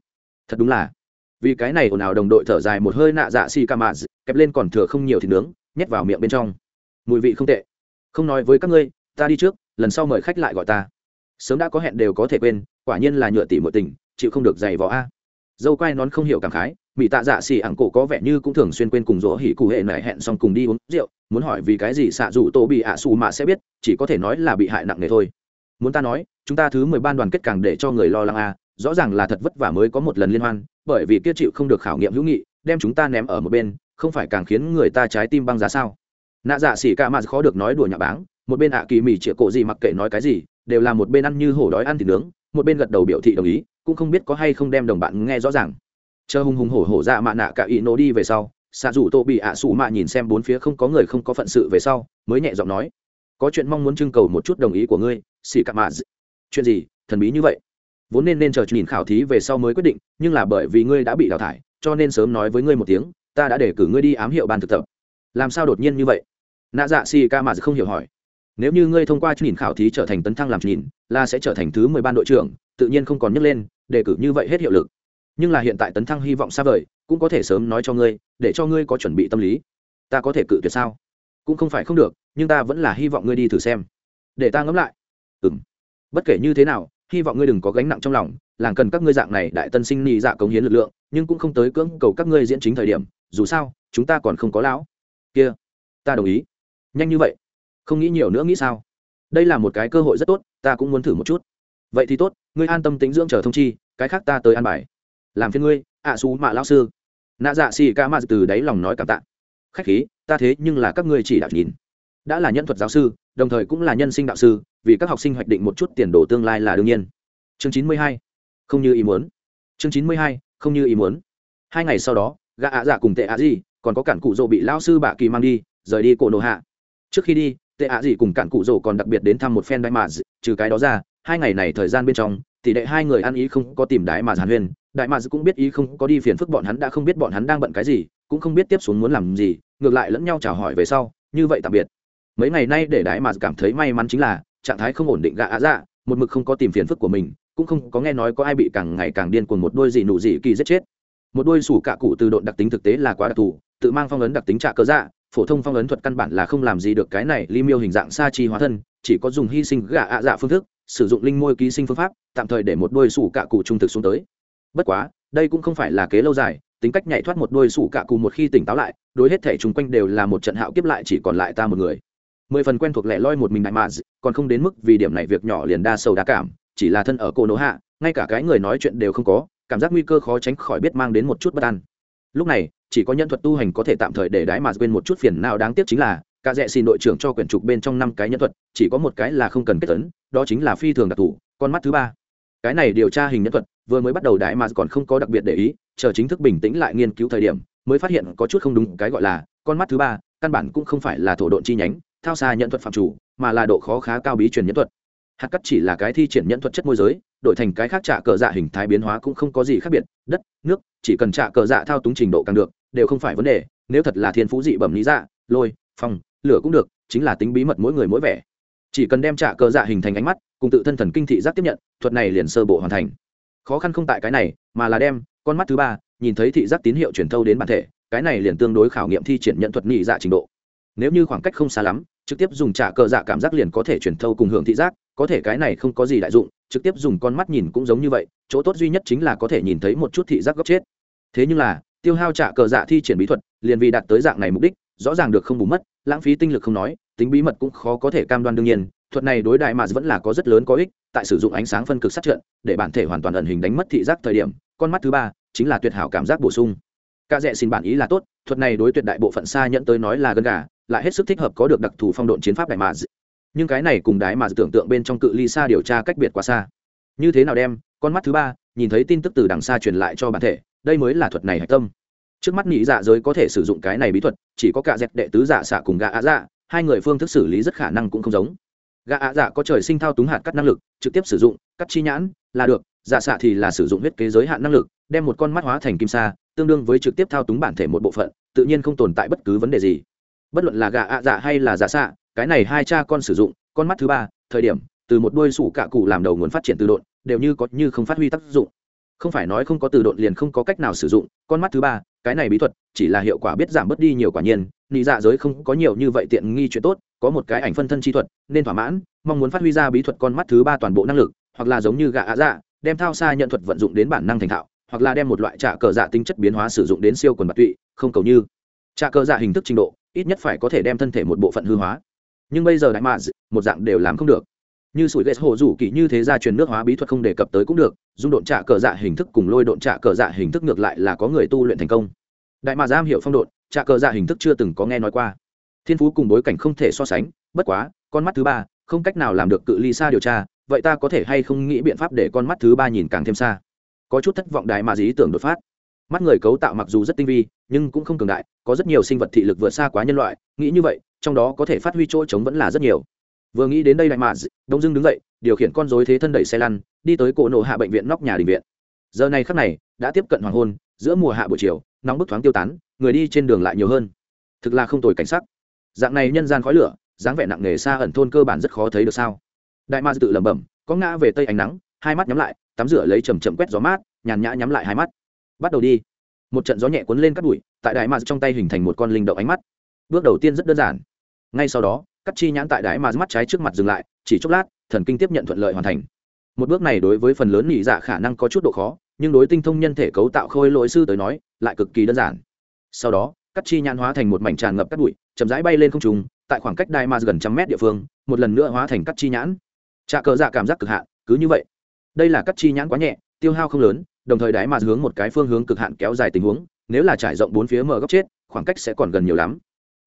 A: Thật đúng là. Vì cái này ồn ào đồng đội thở dài một hơi nạ dạ xì ca mạ kẹp lên còn thừa không nhiều thịt nướng, nhét vào miệng bên trong. Mùi vị không tệ. Không nói với các ngươi, ta đi trước, lần sau mời khách lại gọi ta. Sớm đã có hẹn đều có thể quên, quả nhiên là nhựa tỉ mượn tình, chịu không được giày vò a. Dâu quai nón không hiểu cảm khái mỹ tạ dạ xỉ ảng cổ có vẻ như cũng thường xuyên quên cùng rỗ hỉ cụ hệ nảy hẹn xong cùng đi uống rượu, muốn hỏi vì cái gì xạ dù tô bị ạ xù mạ sẽ biết, chỉ có thể nói là bị hại nặng nề thôi muốn ta nói, chúng ta thứ mười ban đoàn kết càng để cho người lo lắng a rõ ràng là thật vất vả mới có một lần liên hoan, bởi vì kia chịu không được khảo nghiệm hữu nghị, đem chúng ta ném ở một bên, không phải càng khiến người ta trái tim băng giá sao? Nạ dạ xỉ ca mà khó được nói đùa nhà báng, một bên ạ kỳ mỉ chĩa cổ gì mặc kệ nói cái gì, đều là một bên ăn như hổ đói ăn thịt nướng, một bên gật đầu biểu thị đồng ý, cũng không biết có hay không đem đồng bạn nghe rõ ràng. Chờ hùng hùng hổ hổ ra mạ nạ cả ý nổ đi về sau, xạ dù tô bị ạ à mạ nhìn xem bốn phía không có người không có phận sự về sau, mới nhẹ giọng nói, có chuyện mong muốn trưng cầu một chút đồng ý của ngươi xì cạ mà chuyện gì? Thần bí như vậy? Vốn nên nên chờ nhìn khảo thí về sau mới quyết định, nhưng là bởi vì ngươi đã bị đào thải, cho nên sớm nói với ngươi một tiếng, ta đã để cử ngươi đi ám hiệu ban thực tập. Làm sao đột nhiên như vậy? Nạ dạ xì ca mà không hiểu hỏi. Nếu như ngươi thông qua nhìn khảo thí trở thành tấn thăng làm nhìn, là sẽ trở thành thứ mười ban đội trưởng, tự nhiên không còn nhấc lên đề cử như vậy hết hiệu lực. Nhưng là hiện tại tấn thăng hy vọng xa vời, cũng có thể sớm nói cho ngươi, để cho ngươi có chuẩn bị tâm lý. Ta có thể cự tuyệt sao? Cũng không phải không được, nhưng ta vẫn là hy vọng ngươi đi thử xem. Để ta ngẫm lại ừ bất kể như thế nào, hy vọng ngươi đừng có gánh nặng trong lòng, làng cần các ngươi dạng này đại tân sinh nhị dạ cống hiến lực lượng, nhưng cũng không tới cưỡng cầu các ngươi diễn chính thời điểm, dù sao, chúng ta còn không có lão. Kia, ta đồng ý. Nhanh như vậy? Không nghĩ nhiều nữa nghĩ sao? Đây là một cái cơ hội rất tốt, ta cũng muốn thử một chút. Vậy thì tốt, ngươi an tâm tính dưỡng chờ thông chi, cái khác ta tới an bài. Làm phiên ngươi, ạ à xú mạ lão sư. Nạ dạ xì ca mạ từ đáy lòng nói cảm tạ. Khách khí, ta thế nhưng là các ngươi chỉ đạo nhìn. Đã là nhân thuật giáo sư đồng thời cũng là nhân sinh đạo sư, vì các học sinh hoạch định một chút tiền đồ tương lai là đương nhiên. Chương chín mươi hai, không như ý muốn. Chương chín mươi hai, không như ý muốn. Hai ngày sau đó, gã ạ dạ cùng tệ ạ gì còn có cản cụ rộ bị lao sư bạ kỳ mang đi, rời đi cổ nổ hạ. Trước khi đi, tệ ạ gì cùng cản cụ rộ còn đặc biệt đến thăm một phen đại mà trừ cái đó ra, hai ngày này thời gian bên trong, tỷ đệ hai người ăn ý không có tìm đại mà hàn huyên. Đại mà cũng biết ý không có đi phiền phức bọn hắn đã không biết bọn hắn đang bận cái gì, cũng không biết tiếp xuống muốn làm gì, ngược lại lẫn nhau chào hỏi về sau, như vậy tạm biệt mấy ngày nay để đại mà cảm thấy may mắn chính là, trạng thái không ổn định gạ ạ dạ một mực không có tìm phiền phức của mình, cũng không có nghe nói có ai bị càng ngày càng điên cuồng một đôi gì nụ gì kỳ giết chết. Một đôi sủ cạ cụ từ độn đặc tính thực tế là quá đặc thù, tự mang phong ấn đặc tính trạ cơ dạ phổ thông phong ấn thuật căn bản là không làm gì được cái này li miêu hình dạng sa chi hóa thân, chỉ có dùng hy sinh gạ ạ dạ phương thức, sử dụng linh môi ký sinh phương pháp, tạm thời để một đôi sủ cạ cụ trung thực xuống tới. Bất quá, đây cũng không phải là kế lâu dài, tính cách nhảy thoát một đôi sủ cạ cụ một khi tỉnh táo lại, đối hết thể chung quanh đều là một trận hạo kiếp lại chỉ còn lại ta một người mười phần quen thuộc lẻ loi một mình đại mà còn không đến mức vì điểm này việc nhỏ liền đa sầu đa cảm, chỉ là thân ở cô nỗ hạ, ngay cả cái người nói chuyện đều không có, cảm giác nguy cơ khó tránh khỏi biết mang đến một chút bất an. Lúc này, chỉ có nhân thuật tu hành có thể tạm thời để đái mà quên một chút phiền nào đáng tiếc chính là, cả dẹ xin đội trưởng cho quyển trục bên trong năm cái nhân thuật, chỉ có một cái là không cần kết tấn đó chính là phi thường đặc thù, con mắt thứ ba. Cái này điều tra hình nhân thuật, vừa mới bắt đầu đại mà còn không có đặc biệt để ý, chờ chính thức bình tĩnh lại nghiên cứu thời điểm, mới phát hiện có chút không đúng, cái gọi là, con mắt thứ ba, căn bản cũng không phải là thổ độn chi nhánh thao xa nhận thuật phạm chủ, mà là độ khó khá cao bí truyền nhân thuật. Hạt cắt chỉ là cái thi triển nhân thuật chất môi giới, đổi thành cái khác trả cờ dạ hình thái biến hóa cũng không có gì khác biệt, đất, nước, chỉ cần trả cờ dạ thao túng trình độ càng được, đều không phải vấn đề, nếu thật là thiên phú dị bẩm lý dạ lôi, phong, lửa cũng được, chính là tính bí mật mỗi người mỗi vẻ. Chỉ cần đem trả cờ dạ hình thành ánh mắt, cùng tự thân thần kinh thị giác tiếp nhận, thuật này liền sơ bộ hoàn thành. Khó khăn không tại cái này, mà là đem con mắt thứ ba, nhìn thấy thị giác tín hiệu truyền thâu đến bản thể, cái này liền tương đối khảo nghiệm thi triển nhận thuật nhị dạ trình độ. Nếu như khoảng cách không xa lắm trực tiếp dùng trả cờ dạ cảm giác liền có thể truyền thâu cùng hưởng thị giác, có thể cái này không có gì đại dụng, trực tiếp dùng con mắt nhìn cũng giống như vậy, chỗ tốt duy nhất chính là có thể nhìn thấy một chút thị giác góc chết. Thế nhưng là, tiêu hao trả cờ dạ thi triển bí thuật, liền vì đạt tới dạng này mục đích, rõ ràng được không bù mất, lãng phí tinh lực không nói, tính bí mật cũng khó có thể cam đoan đương nhiên, thuật này đối đại mà vẫn là có rất lớn có ích, tại sử dụng ánh sáng phân cực sát trận, để bản thể hoàn toàn ẩn hình đánh mất thị giác thời điểm, con mắt thứ ba chính là tuyệt hảo cảm giác bổ sung. Ca dẹ xin bản ý là tốt, thuật này đối tuyệt đại bộ phận xa nhận tới nói là gần gà lại hết sức thích hợp có được đặc thù phong độn chiến pháp đại mà nhưng cái này cùng đái mà tưởng tượng bên trong cự ly xa điều tra cách biệt quá xa. Như thế nào đem, con mắt thứ ba, nhìn thấy tin tức từ đằng xa truyền lại cho bản thể, đây mới là thuật này hạch tâm. Trước mắt nghĩ dạ giới có thể sử dụng cái này bí thuật, chỉ có cả dẹp đệ tứ giả dạ xạ cùng gã ạ dạ hai người phương thức xử lý rất khả năng cũng không giống. Gã ạ dạ có trời sinh thao túng hạt cắt năng lực, trực tiếp sử dụng, cắt chi nhãn, là được giả dạ xạ thì là sử dụng huyết kế giới hạn năng lực, đem một con mắt hóa thành kim sa, tương đương với trực tiếp thao túng bản thể một bộ phận, tự nhiên không tồn tại bất cứ vấn đề gì bất luận là gà ạ dạ hay là giả xạ, cái này hai cha con sử dụng, con mắt thứ ba, thời điểm, từ một đôi sủ cạ cụ làm đầu nguồn phát triển từ độn, đều như có như không phát huy tác dụng. Không phải nói không có từ độn liền không có cách nào sử dụng, con mắt thứ ba, cái này bí thuật, chỉ là hiệu quả biết giảm bớt đi nhiều quả nhiên, nị dạ giới không có nhiều như vậy tiện nghi chuyện tốt, có một cái ảnh phân thân chi thuật, nên thỏa mãn, mong muốn phát huy ra bí thuật con mắt thứ ba toàn bộ năng lực, hoặc là giống như gạ ạ dạ đem thao xa nhận thuật vận dụng đến bản năng thành thạo, hoặc là đem một loại trạ cờ dạ tinh chất biến hóa sử dụng đến siêu quần bạc tụy, không cầu như. Trạ cờ dạ hình thức trình độ ít nhất phải có thể đem thân thể một bộ phận hư hóa. Nhưng bây giờ đại mạ một dạng đều làm không được. Như sủi ghét hồ rủ kỳ như thế gia truyền nước hóa bí thuật không đề cập tới cũng được, dung độn trả cờ dạ hình thức cùng lôi độn trả cờ dạ hình thức ngược lại là có người tu luyện thành công. Đại mà giam hiệu phong độn, trả cờ dạ hình thức chưa từng có nghe nói qua. Thiên phú cùng bối cảnh không thể so sánh, bất quá, con mắt thứ ba, không cách nào làm được cự ly xa điều tra, vậy ta có thể hay không nghĩ biện pháp để con mắt thứ ba nhìn càng thêm xa? Có chút thất vọng đại mà dí tưởng đột phát mắt người cấu tạo mặc dù rất tinh vi, nhưng cũng không cường đại, có rất nhiều sinh vật thị lực vượt xa quá nhân loại, nghĩ như vậy, trong đó có thể phát huy chỗ trống vẫn là rất nhiều. Vừa nghĩ đến đây đại mạ đông dưng đứng dậy, điều khiển con dối thế thân đẩy xe lăn, đi tới cổ nổ hạ bệnh viện nóc nhà đình viện. Giờ này khắc này, đã tiếp cận hoàng hôn, giữa mùa hạ buổi chiều, nóng bức thoáng tiêu tán, người đi trên đường lại nhiều hơn. Thực là không tồi cảnh sắc. Dạng này nhân gian khói lửa, dáng vẻ nặng nề xa ẩn thôn cơ bản rất khó thấy được sao. Đại ma tự lẩm bẩm, có ngã về tây ánh nắng, hai mắt nhắm lại, tắm rửa lấy chầm chậm quét gió mát, nhàn nhã nhắm lại hai mắt bắt đầu đi. Một trận gió nhẹ cuốn lên cắt bụi, tại đại ma trong tay hình thành một con linh động ánh mắt. Bước đầu tiên rất đơn giản. Ngay sau đó cắt chi nhãn tại đáy mà mắt trái trước mặt dừng lại, chỉ chốc lát, thần kinh tiếp nhận thuận lợi hoàn thành. Một bước này đối với phần lớn nhị dạ khả năng có chút độ khó, nhưng đối tinh thông nhân thể cấu tạo khôi lỗi sư tới nói, lại cực kỳ đơn giản. Sau đó cắt chi nhãn hóa thành một mảnh tràn ngập cắt bụi, chậm rãi bay lên không trùng tại khoảng cách đai ma gần trăm mét địa phương, một lần nữa hóa thành cắt chi nhãn. Trà cờ dạ cảm giác cực hạn, cứ như vậy. Đây là cắt chi nhãn quá nhẹ, tiêu hao không lớn đồng thời đáy mà hướng một cái phương hướng cực hạn kéo dài tình huống, nếu là trải rộng bốn phía mở góc chết, khoảng cách sẽ còn gần nhiều lắm.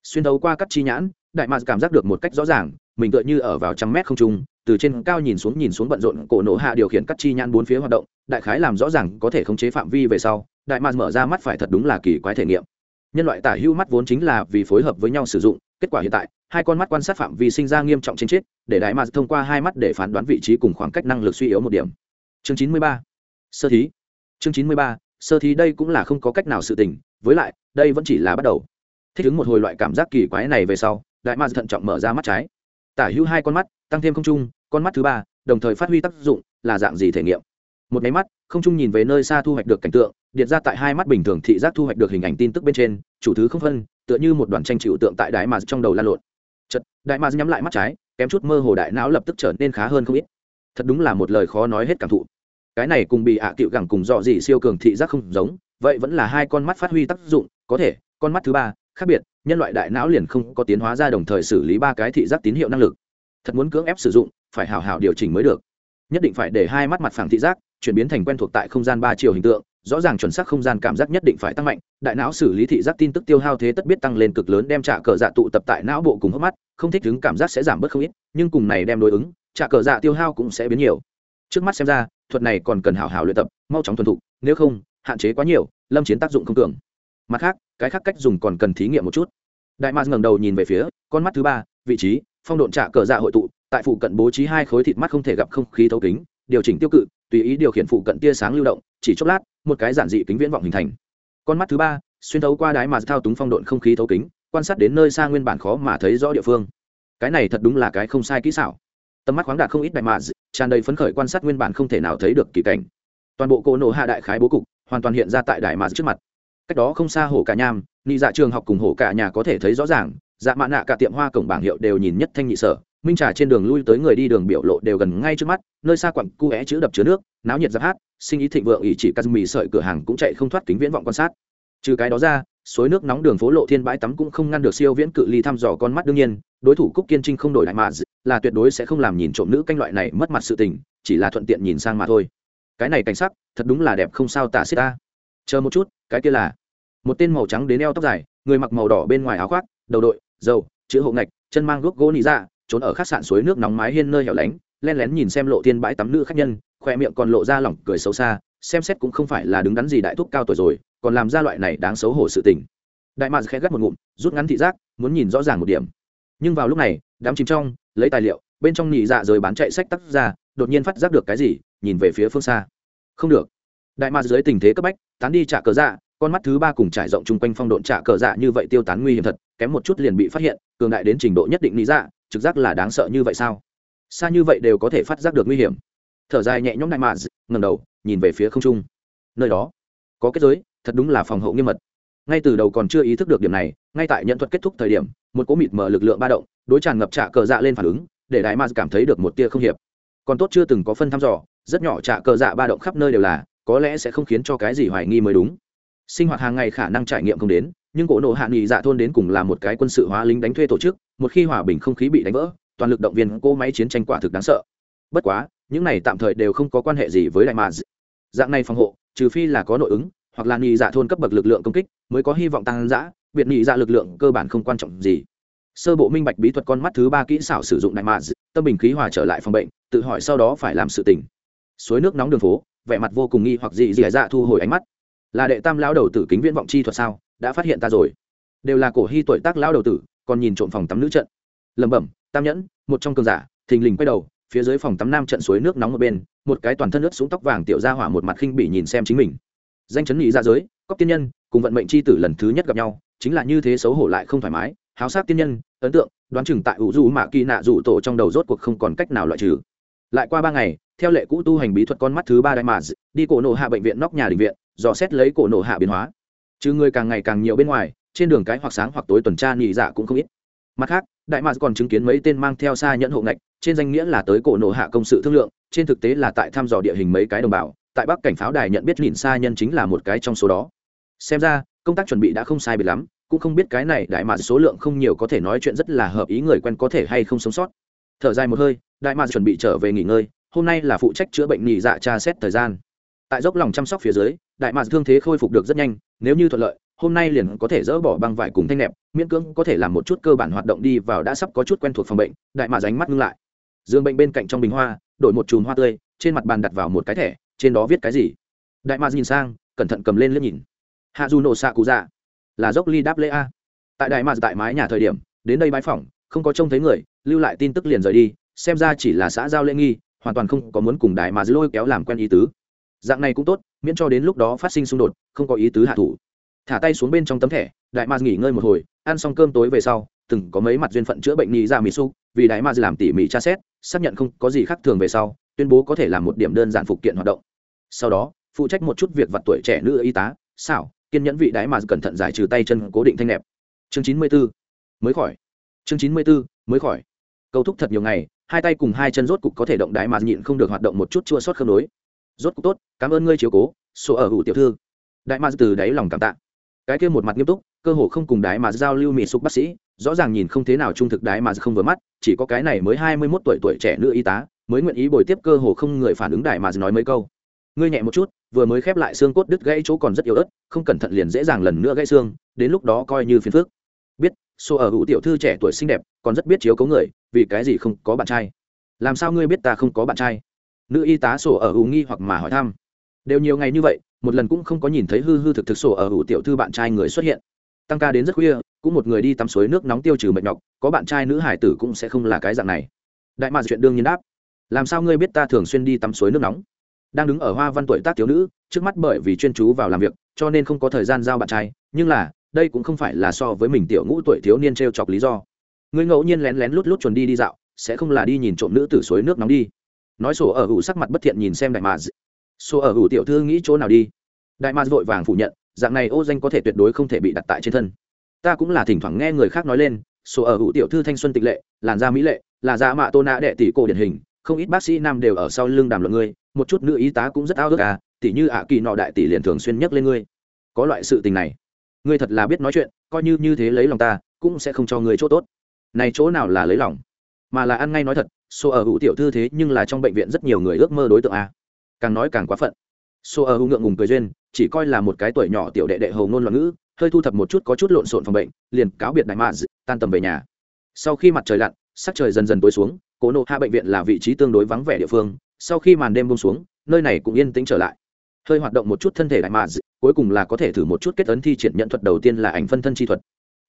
A: Xuyên thấu qua cắt chi nhãn, đại mạc cảm giác được một cách rõ ràng, mình tựa như ở vào trăm mét không trung, từ trên cao nhìn xuống nhìn xuống bận rộn cổ nổ hạ điều khiển cắt chi nhãn bốn phía hoạt động, đại khái làm rõ ràng có thể khống chế phạm vi về sau, đại mạc mở ra mắt phải thật đúng là kỳ quái thể nghiệm. Nhân loại tả hữu mắt vốn chính là vì phối hợp với nhau sử dụng, kết quả hiện tại, hai con mắt quan sát phạm vi sinh ra nghiêm trọng trên chết, để đại mạc thông qua hai mắt để phán đoán vị trí cùng khoảng cách năng lực suy yếu một điểm. Chương chín mươi ba. Sơ thí chương chín mươi ba, sơ thí đây cũng là không có cách nào sự tình, với lại, đây vẫn chỉ là bắt đầu. Thích ứng một hồi loại cảm giác kỳ quái này về sau, đại ma thận trọng mở ra mắt trái. Tả hữu hai con mắt, tăng thêm không trung, con mắt thứ ba, đồng thời phát huy tác dụng, là dạng gì thể nghiệm? Một máy mắt, không trung nhìn về nơi xa thu hoạch được cảnh tượng điện ra tại hai mắt bình thường thị giác thu hoạch được hình ảnh tin tức bên trên, chủ thứ không phân, tựa như một đoàn tranh chịu tượng tại đại ma trong đầu lan lộn. Chật đại ma nhắm lại mắt trái, kém chút mơ hồ đại não lập tức trở nên khá hơn không ít. Thật đúng là một lời khó nói hết cảm thụ cái này cùng bị ạ à cựu gẳng cùng dọ dị siêu cường thị giác không giống, vậy vẫn là hai con mắt phát huy tác dụng, có thể, con mắt thứ ba, khác biệt, nhân loại đại não liền không có tiến hóa ra đồng thời xử lý ba cái thị giác tín hiệu năng lực. Thật muốn cưỡng ép sử dụng, phải hào hào điều chỉnh mới được. Nhất định phải để hai mắt mặt phẳng thị giác, chuyển biến thành quen thuộc tại không gian ba chiều hình tượng, rõ ràng chuẩn xác không gian cảm giác nhất định phải tăng mạnh, đại não xử lý thị giác tin tức tiêu hao thế tất biết tăng lên cực lớn đem trả cờ dạ tụ tập tại não bộ cùng hốc mắt, không thích ứng cảm giác sẽ giảm bớt không ít, nhưng cùng này đem đối ứng, trả cờ dạ tiêu hao cũng sẽ biến nhiều. Trước mắt xem ra thuật này còn cần hảo hảo luyện tập, mau chóng thuần thục, nếu không, hạn chế quá nhiều, lâm chiến tác dụng không cường. Mặt khác, cái khác cách dùng còn cần thí nghiệm một chút. Đại mars ngẩng đầu nhìn về phía, con mắt thứ ba, vị trí, phong độn trả cờ dạ hội tụ, tại phụ cận bố trí hai khối thịt mắt không thể gặp không khí thấu kính, điều chỉnh tiêu cự, tùy ý điều khiển phụ cận tia sáng lưu động, chỉ chốc lát, một cái giản dị kính viễn vọng hình thành. Con mắt thứ ba, xuyên thấu qua đái mà thao túng phong độn không khí thấu kính, quan sát đến nơi xa nguyên bản khó mà thấy rõ địa phương. Cái này thật đúng là cái không sai kỹ xảo tầm mắt khoáng đạt không ít đại mạ tràn đầy phấn khởi quan sát nguyên bản không thể nào thấy được kỳ cảnh. Toàn bộ cỗ nổ hạ đại khái bố cục, hoàn toàn hiện ra tại đại mạ trước mặt. Cách đó không xa hồ cả nham nị dạ trường học cùng hồ cả nhà có thể thấy rõ ràng dạ mạ nạ cả tiệm hoa cổng bảng hiệu đều nhìn nhất thanh nhị sở. Minh trà trên đường lui tới người đi đường biểu lộ đều gần ngay trước mắt, nơi xa quặng cu é chữ đập chứa nước, náo nhiệt giáp hát, sinh ý thịnh vượng ý chỉ mì sợi cửa hàng cũng chạy không thoát kính viễn vọng quan sát. Trừ cái đó ra suối nước nóng đường phố lộ thiên bãi tắm cũng không ngăn được siêu viễn cự ly thăm dò con mắt đương nhiên, đối thủ cúc kiên trinh không đổi lại mà là tuyệt đối sẽ không làm nhìn trộm nữ canh loại này mất mặt sự tình, chỉ là thuận tiện nhìn sang mà thôi. Cái này cảnh sắc, thật đúng là đẹp không sao tả xích ta. Chờ một chút, cái kia là một tên màu trắng đến eo tóc dài, người mặc màu đỏ bên ngoài áo khoác, đầu đội dầu chữ hộ ngạch, chân mang gốc gỗ nị ra trốn ở khách sạn suối nước nóng mái hiên nơi hẻo lánh, len lén nhìn xem lộ thiên bãi tắm nữ khách nhân, khoe miệng còn lộ ra lỏng cười xấu xa xem xét cũng không phải là đứng đắn gì đại thúc cao tuổi rồi, còn làm ra loại này đáng xấu hổ sự tình. Đại mạc khẽ gắt một ngụm, rút ngắn thị giác, muốn nhìn rõ ràng một điểm. Nhưng vào lúc này, đám chìm trong, lấy tài liệu, bên trong nhị dạ rồi bán chạy sách tắt ra, đột nhiên phát giác được cái gì, nhìn về phía phương xa. Không được. Đại mạc dưới tình thế cấp bách, tán đi trả cờ dạ con mắt thứ ba cùng trải rộng chung quanh phong độn trả cờ dạ như vậy tiêu tán nguy hiểm thật, kém một chút liền bị phát hiện, cường đại đến trình độ nhất định lý dạ trực giác là đáng sợ như vậy sao? Xa như vậy đều có thể phát giác được nguy hiểm thở dài nhẹ nhõm đại mạc ngầm đầu, nhìn về phía không trung. Nơi đó, có kết giới, thật đúng là phòng hậu nghiêm mật. Ngay từ đầu còn chưa ý thức được điểm này, ngay tại nhận thuật kết thúc thời điểm, một cỗ mịt mở lực lượng ba động, đối tràn ngập trạ cờ dạ lên phản ứng, để đại mars cảm thấy được một tia không hiệp. Còn tốt chưa từng có phân thăm dò, rất nhỏ trạ cờ dạ ba động khắp nơi đều là, có lẽ sẽ không khiến cho cái gì hoài nghi mới đúng. Sinh hoạt hàng ngày khả năng trải nghiệm không đến, nhưng cỗ nộ hạ nghị dạ thôn đến cùng là một cái quân sự hóa lính đánh thuê tổ chức, một khi hòa bình không khí bị đánh vỡ, toàn lực động viên cỗ máy chiến tranh quả thực đáng sợ bất quá, những này tạm thời đều không có quan hệ gì với đại mà dạng này phòng hộ, trừ phi là có nội ứng, hoặc là nhị dạ thôn cấp bậc lực lượng công kích, mới có hy vọng tăng giã biệt nhị dạ lực lượng cơ bản không quan trọng gì. Sơ bộ minh bạch bí thuật con mắt thứ ba kỹ xảo sử dụng đại mà tâm bình khí hòa trở lại phòng bệnh, tự hỏi sau đó phải làm sự tình. Suối nước nóng đường phố, vẻ mặt vô cùng nghi hoặc dị dị dạ thu hồi ánh mắt. Là đệ tam lão đầu tử kính viễn vọng chi thuật sao? Đã phát hiện ta rồi. Đều là cổ hy tuổi tác lão đầu tử, còn nhìn trộm phòng tắm nữ trận. Lẩm bẩm, tam nhẫn, một trong cường giả, thình lình quay đầu phía dưới phòng tắm nam trận suối nước nóng ở bên, một cái toàn thân ướt xuống tóc vàng tiểu ra hỏa một mặt khinh bỉ nhìn xem chính mình. Danh chấn nhị ra giới cóc tiên nhân, cùng vận mệnh c h i tử lần thứ nhất gặp nhau, chính là như thế xấu hổ lại không thoải mái, háo sát tiên nhân, ấn tượng, đoán chừng tại ủ du mạ kỳ nạ rủ tổ trong đầu rốt cuộc không còn cách nào loại trừ. Lại qua ba ngày, theo lệ cũ tu hành bí thuật con mắt thứ ba đại mà đi cổ nổ hạ bệnh viện nóc nhà định viện, dò xét lấy cổ nổ hạ biến hóa. Chứ người càng ngày càng nhiều bên ngoài, trên đường cái hoặc sáng hoặc tối tuần tra nghỉ dạ cũng không ít mặt khác, đại mạc còn chứng kiến mấy tên mang theo xa nhẫn hộ ngạch, trên danh nghĩa là tới cổ nổ hạ công sự thương lượng, trên thực tế là tại thăm dò địa hình mấy cái đồng bào, tại bắc cảnh pháo đài nhận biết nhìn xa nhân chính là một cái trong số đó. Xem ra, công tác chuẩn bị đã không sai biệt lắm, cũng không biết cái này đại mạc số lượng không nhiều có thể nói chuyện rất là hợp ý người quen có thể hay không sống sót. Thở dài một hơi, đại mạc chuẩn bị trở về nghỉ ngơi, hôm nay là phụ trách chữa bệnh nghỉ dạ tra xét thời gian. Tại dốc lòng chăm sóc phía dưới, đại mạc thương thế khôi phục được rất nhanh, nếu như thuận lợi hôm nay liền có thể dỡ bỏ băng vải cùng thanh nẹp miễn cưỡng có thể làm một chút cơ bản hoạt động đi vào đã sắp có chút quen thuộc phòng bệnh đại mạc ránh mắt ngưng lại. Dương bệnh bên cạnh trong bình hoa đổi một chùm hoa tươi trên mặt bàn đặt vào một cái thẻ trên đó viết cái gì? Đại mạc nhìn sang cẩn thận cầm lên liếc nhìn. Hạ dù nổ xạ cụ dạ là dốc ly đáp lễ a. Tại đại mạc tại mái nhà thời điểm đến đây bãi phòng, không có trông thấy người lưu lại tin tức liền rời đi xem ra chỉ là xã giao lễ nghi hoàn toàn không có muốn cùng đại mà lôi kéo làm quen ý tứ. Dạng này cũng tốt miễn cho đến lúc đó phát sinh xung đột không có ý tứ hạ thủ thả tay xuống bên trong tấm thẻ đại maz nghỉ ngơi một hồi ăn xong cơm tối về sau từng có mấy mặt duyên phận chữa bệnh nhị ra mỹ su vì đại maz làm tỉ mỉ tra xét xác nhận không có gì khác thường về sau tuyên bố có thể làm một điểm đơn giản phục kiện hoạt động. Sau đó phụ trách một chút việc vặt tuổi trẻ nữ y tá xảo kiên nhẫn vị đại maz cẩn thận giải trừ tay chân cố định thanh đẹp. chương chín mươi 94. mới khỏi. Chương chín mươi 94, mới khỏi. Câu thúc thật nhiều ngày hai tay cùng hai chân rốt cục có thể động đại maz nhịn không được hoạt động một chút chua sót khớp nối. Rốt cục tốt cảm ơn ngươi chiếu cố số ở hữu tiểu thư. Đại ma từ đáy lòng cảm tạ cái kia một mặt nghiêm túc, cơ hồ không cùng đái mà giao lưu mỹ sục bác sĩ, rõ ràng nhìn không thế nào trung thực đái mà không vừa mắt, chỉ có cái này mới hai mươi mốt tuổi tuổi trẻ nữ y tá, mới nguyện ý bồi tiếp cơ hồ không người phản ứng đại mà nói mấy câu. Ngươi nhẹ một chút, vừa mới khép lại xương cốt đứt gãy chỗ còn rất yếu ớt, không cẩn thận liền dễ dàng lần nữa gãy xương, đến lúc đó coi như phiền phước biết, số ở hữu tiểu thư trẻ tuổi xinh đẹp, còn rất biết chiếu cấu người, vì cái gì không có bạn trai? Làm sao ngươi biết ta không có bạn trai? Nữ y tá sổ ở hữu nghi hoặc mà hỏi thăm. Đều nhiều ngày như vậy một lần cũng không có nhìn thấy hư hư thực thực sổ ở hữu tiểu thư bạn trai người xuất hiện. Tăng ca đến rất khuya, cũng một người đi tắm suối nước nóng tiêu trừ mệt nhọc, có bạn trai nữ hải tử cũng sẽ không là cái dạng này. Đại mạc chuyện đương nhiên đáp. Làm sao ngươi biết ta thường xuyên đi tắm suối nước nóng? Đang đứng ở hoa văn tuổi tác thiếu nữ, trước mắt bởi vì chuyên chú vào làm việc, cho nên không có thời gian giao bạn trai, nhưng là, đây cũng không phải là so với mình tiểu ngũ tuổi thiếu niên t r e o chọc lý do. Ngươi ngẫu nhiên lén lén lút lút chuẩn đi đi dạo, sẽ không là đi nhìn trộm nữ từ suối nước nóng đi. Nói sổ ở hữu sắc mặt bất thiện nhìn xem đại mà số ở hữu tiểu thư nghĩ chỗ nào đi? Đại ma vội vàng phủ nhận, dạng này ô danh có thể tuyệt đối không thể bị đặt tại trên thân. Ta cũng là thỉnh thoảng nghe người khác nói lên, số ở hữu tiểu thư thanh xuân tịch lệ, làn da mỹ lệ, là da mạ tô nạ đệ tỷ cổ điển hình, không ít bác sĩ nam đều ở sau lưng đàm luận ngươi, một chút nữ y tá cũng rất ao ước à tỷ như ạ kỳ nọ đại tỷ liền thường xuyên nhắc lên ngươi. Có loại sự tình này, ngươi thật là biết nói chuyện, coi như như thế lấy lòng ta, cũng sẽ không cho ngươi chỗ tốt. Này chỗ nào là lấy lòng? Mà là ăn ngay nói thật, số ở hữu tiểu thư thế nhưng là trong bệnh viện rất nhiều người ước mơ đối tượng a càng nói càng quá phận. Xô ở hữu ngượng ngùng cười duyên, chỉ coi là một cái tuổi nhỏ tiểu đệ đệ hầu ngôn loạn ngữ, hơi thu thập một chút có chút lộn xộn phòng bệnh, liền cáo biệt đại mạ tan tầm về nhà. Sau khi mặt trời lặn, sắc trời dần dần tối xuống, cố nộ hạ bệnh viện là vị trí tương đối vắng vẻ địa phương, sau khi màn đêm bông xuống, nơi này cũng yên tĩnh trở lại. Hơi hoạt động một chút thân thể đại mạ cuối cùng là có thể thử một chút kết ấn thi triển nhận thuật đầu tiên là ảnh phân thân chi thuật.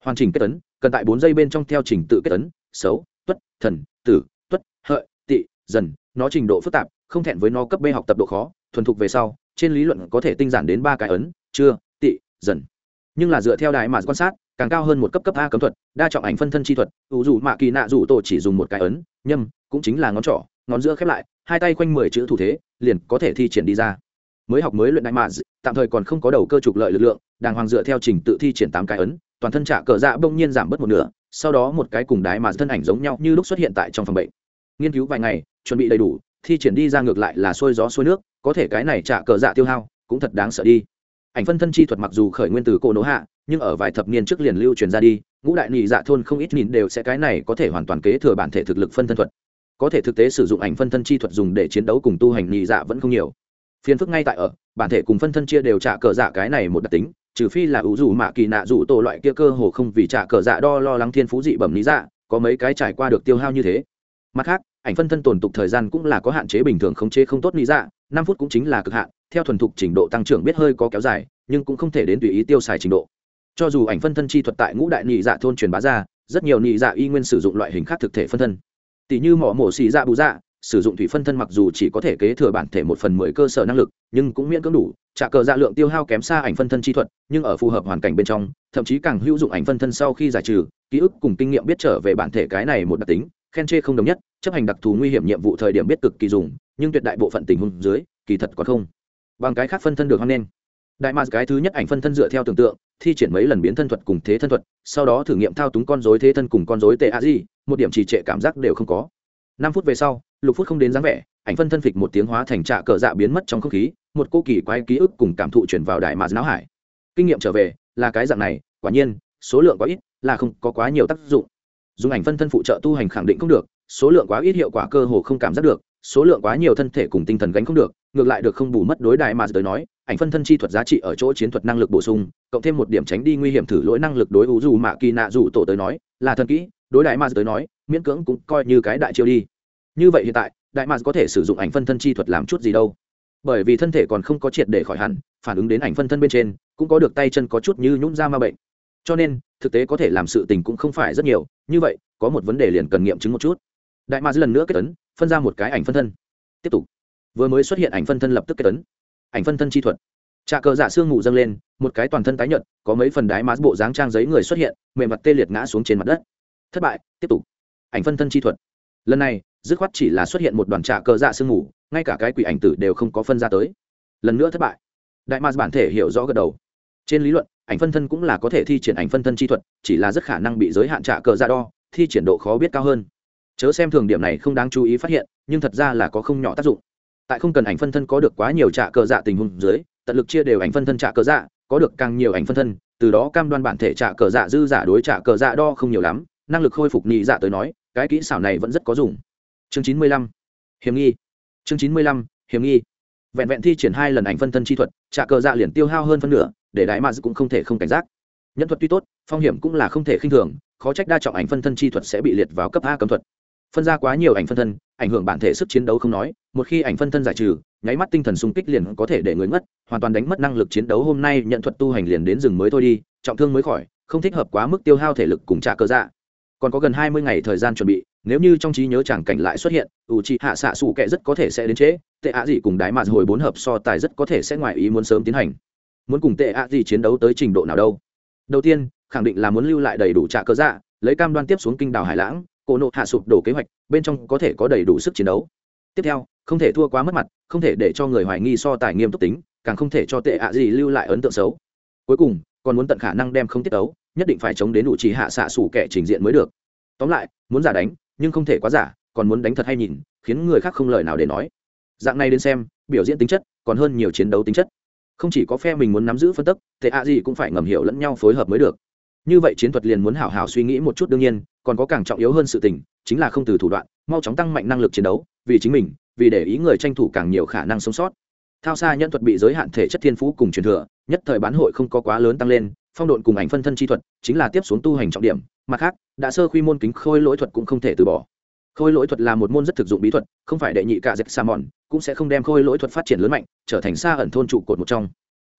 A: Hoàn chỉnh kết ấn, cần tại bốn giây bên trong theo trình tự kết ấn, xấu, tuất, thần, tử, tuất, hợi tị dần, nó trình độ phức tạp không thẹn với nó cấp b học tập độ khó thuần thục về sau trên lý luận có thể tinh giản đến ba cái ấn chưa tị dần. Nhưng là dựa theo đại mà quan sát càng cao hơn một cấp cấp a cấm thuật đa trọng ảnh phân thân chi thuật ủ dù mạ kỳ nạ dù tổ chỉ dùng một cái ấn nhâm cũng chính là ngón trỏ ngón giữa khép lại hai tay quanh mười chữ thủ thế liền có thể thi triển đi ra. Mới học mới luyện đại mà, tạm thời còn không có đầu cơ trục lợi lực lượng đàng hoàng dựa theo trình tự thi triển tám cái ấn toàn thân trả cờ dạ bỗng nhiên giảm bớt một nửa sau đó một cái cùng đái mà thân ảnh giống nhau như lúc xuất hiện tại trong phòng bệnh. Nghiên cứu vài ngày chuẩn bị đầy đủ thi triển đi ra ngược lại là xuôi gió xuôi nước, có thể cái này trả cờ dạ tiêu hao, cũng thật đáng sợ đi. Ảnh phân thân chi thuật mặc dù khởi nguyên từ cổ nỗ hạ, nhưng ở vài thập niên trước liền lưu truyền ra đi, ngũ đại nhị dạ thôn không ít nhìn đều sẽ cái này có thể hoàn toàn kế thừa bản thể thực lực phân thân thuật. Có thể thực tế sử dụng ảnh phân thân chi thuật dùng để chiến đấu cùng tu hành nhị dạ vẫn không nhiều. Phiền phức ngay tại ở, bản thể cùng phân thân chia đều trả cờ dạ cái này một đặc tính, trừ phi là ủ dù mạ kỳ nạ dù tổ loại kia cơ hồ không vì trả cờ dạ đo lo lắng thiên phú dị bẩm lý dạ có mấy cái trải qua được tiêu hao như thế. Mặt khác ảnh phân thân tồn tục thời gian cũng là có hạn chế bình thường khống chế không tốt lý dạ năm phút cũng chính là cực hạn, theo thuần thục trình độ tăng trưởng biết hơi có kéo dài, nhưng cũng không thể đến tùy ý tiêu xài trình độ. Cho dù ảnh phân thân chi thuật tại ngũ đại nhị dạ thôn truyền bá ra, rất nhiều nhị dạ y nguyên sử dụng loại hình khác thực thể phân thân. Tỷ như mỏ mổ xì dạ bù dạ sử dụng thủy phân thân mặc dù chỉ có thể kế thừa bản thể một phần mười cơ sở năng lực, nhưng cũng miễn cưỡng đủ, trả cờ dạ lượng tiêu hao kém xa ảnh phân thân chi thuật, nhưng ở phù hợp hoàn cảnh bên trong, thậm chí càng hữu dụng ảnh phân thân sau khi giải trừ, ký ức cùng kinh nghiệm biết trở về bản thể cái này một đặc tính khen chê không đồng nhất, chấp hành đặc thù nguy hiểm nhiệm vụ thời điểm biết cực kỳ dùng, nhưng tuyệt đại bộ phận tình huống dưới, kỳ thật còn không. Bằng cái khác phân thân được hoang lên đại mars cái thứ nhất ảnh phân thân dựa theo tưởng tượng, thi triển mấy lần biến thân thuật cùng thế thân thuật, sau đó thử nghiệm thao túng con dối thế thân cùng con dối tệ a di, một điểm trì trệ cảm giác đều không có. Năm phút về sau, lục phút không đến dáng vẻ, ảnh phân thân phịch một tiếng hóa thành trạ cờ dạ biến mất trong không khí, một cô kỳ quái ký ức cùng cảm thụ chuyển vào đại mars não hải. Kinh nghiệm trở về, là cái dạng này, quả nhiên, số lượng quá ít, là không có quá nhiều tác dụng dùng ảnh phân thân phụ trợ tu hành khẳng định không được, số lượng quá ít hiệu quả cơ hồ không cảm giác được, số lượng quá nhiều thân thể cùng tinh thần gánh không được, ngược lại được không bù mất đối đại mà tới nói, ảnh phân thân chi thuật giá trị ở chỗ chiến thuật năng lực bổ sung, cộng thêm một điểm tránh đi nguy hiểm thử lỗi năng lực đối ủ dù mạ kỳ nạ dù tổ tới nói, là thần kỹ, đối đại mà tới nói, miễn cưỡng cũng coi như cái đại chiêu đi. Như vậy hiện tại, đại mà có thể sử dụng ảnh phân thân chi thuật làm chút gì đâu. Bởi vì thân thể còn không có triệt để khỏi hẳn, phản ứng đến ảnh phân thân bên trên, cũng có được tay chân có chút như nhún ra ma bệnh cho nên, thực tế có thể làm sự tình cũng không phải rất nhiều, như vậy, có một vấn đề liền cần nghiệm chứng một chút. Đại ma lần nữa kết tấn phân ra một cái ảnh phân thân. Tiếp tục. Vừa mới xuất hiện ảnh phân thân lập tức kết tấn ảnh phân thân chi thuật. Trà cờ dạ xương ngủ dâng lên, một cái toàn thân tái nhợt, có mấy phần đái má bộ dáng trang giấy người xuất hiện, mềm mặt tê liệt ngã xuống trên mặt đất. Thất bại, tiếp tục. Ảnh phân thân chi thuật. Lần này, dứt khoát chỉ là xuất hiện một đoàn trà cờ dạ sương ngủ ngay cả cái quỷ ảnh tử đều không có phân ra tới. Lần nữa thất bại. Đại ma bản thể hiểu rõ gật đầu. Trên lý luận ảnh phân thân cũng là có thể thi triển ảnh phân thân chi thuật, chỉ là rất khả năng bị giới hạn trả cờ dạ đo, thi triển độ khó biết cao hơn. Chớ xem thường điểm này không đáng chú ý phát hiện, nhưng thật ra là có không nhỏ tác dụng. Tại không cần ảnh phân thân có được quá nhiều trả cờ dạ tình huống dưới, tận lực chia đều ảnh phân thân trả cờ dạ có được càng nhiều ảnh phân thân, từ đó cam đoan bản thể trả cờ dạ dư giả đối trả cờ dạ đo không nhiều lắm, năng lực khôi phục nhị dạ tới nói, cái kỹ xảo này vẫn rất có dùng. Chương chín mươi lăm. Hiểm nghi. Chương chín mươi lăm. Hiểm nghi. Vẹn vẹn thi triển hai lần ảnh phân thân chi thuật, trả cờ dạ liền tiêu hao hơn phân nửa để đại mads cũng không thể không cảnh giác. Nhân thuật tuy tốt, phong hiểm cũng là không thể khinh thường, khó trách đa trọng ảnh phân thân chi thuật sẽ bị liệt vào cấp a cấm thuật. Phân ra quá nhiều ảnh phân thân, ảnh hưởng bản thể sức chiến đấu không nói, một khi ảnh phân thân giải trừ, nháy mắt tinh thần xung kích liền có thể để người ngất, hoàn toàn đánh mất năng lực chiến đấu hôm nay nhận thuật tu hành liền đến rừng mới thôi đi, trọng thương mới khỏi, không thích hợp quá mức tiêu hao thể lực cùng trả cơ dạ. Còn có gần hai mươi ngày thời gian chuẩn bị, nếu như trong trí nhớ chẳng cảnh lại xuất hiện, ủ trị hạ xạ xù kệ rất có thể sẽ đến trễ, tệ ạ gì cùng đái mạt hồi bốn hợp so tài rất có thể sẽ ngoài ý muốn sớm tiến hành muốn cùng tệ ạ gì chiến đấu tới trình độ nào đâu. Đầu tiên, khẳng định là muốn lưu lại đầy đủ trả cơ dạ lấy cam đoan tiếp xuống kinh đảo hải lãng, cổ nộ hạ sụp đổ kế hoạch, bên trong có thể có đầy đủ sức chiến đấu. Tiếp theo, không thể thua quá mất mặt, không thể để cho người hoài nghi so tài nghiêm túc tính, càng không thể cho tệ ạ gì lưu lại ấn tượng xấu. Cuối cùng, còn muốn tận khả năng đem không tiết tấu, nhất định phải chống đến đủ trì hạ xạ sủ kẻ trình diện mới được. Tóm lại, muốn giả đánh, nhưng không thể quá giả, còn muốn đánh thật hay nhìn, khiến người khác không lời nào để nói. Dạng này đến xem, biểu diễn tính chất còn hơn nhiều chiến đấu tính chất không chỉ có phe mình muốn nắm giữ phân tức, tệ ạ gì cũng phải ngầm hiểu lẫn nhau phối hợp mới được. Như vậy chiến thuật liền muốn hảo hảo suy nghĩ một chút đương nhiên, còn có càng trọng yếu hơn sự tình, chính là không từ thủ đoạn, mau chóng tăng mạnh năng lực chiến đấu, vì chính mình, vì để ý người tranh thủ càng nhiều khả năng sống sót. Thao xa nhân thuật bị giới hạn thể chất thiên phú cùng truyền thừa, nhất thời bán hội không có quá lớn tăng lên, phong độn cùng ảnh phân thân chi thuật chính là tiếp xuống tu hành trọng điểm, mặt khác, đã sơ quy môn kính khôi lỗi thuật cũng không thể từ bỏ khôi lỗi thuật là một môn rất thực dụng bí thuật, không phải đệ nhị cả dẹp sa mòn cũng sẽ không đem khôi lỗi thuật phát triển lớn mạnh, trở thành xa ẩn thôn trụ cột một trong.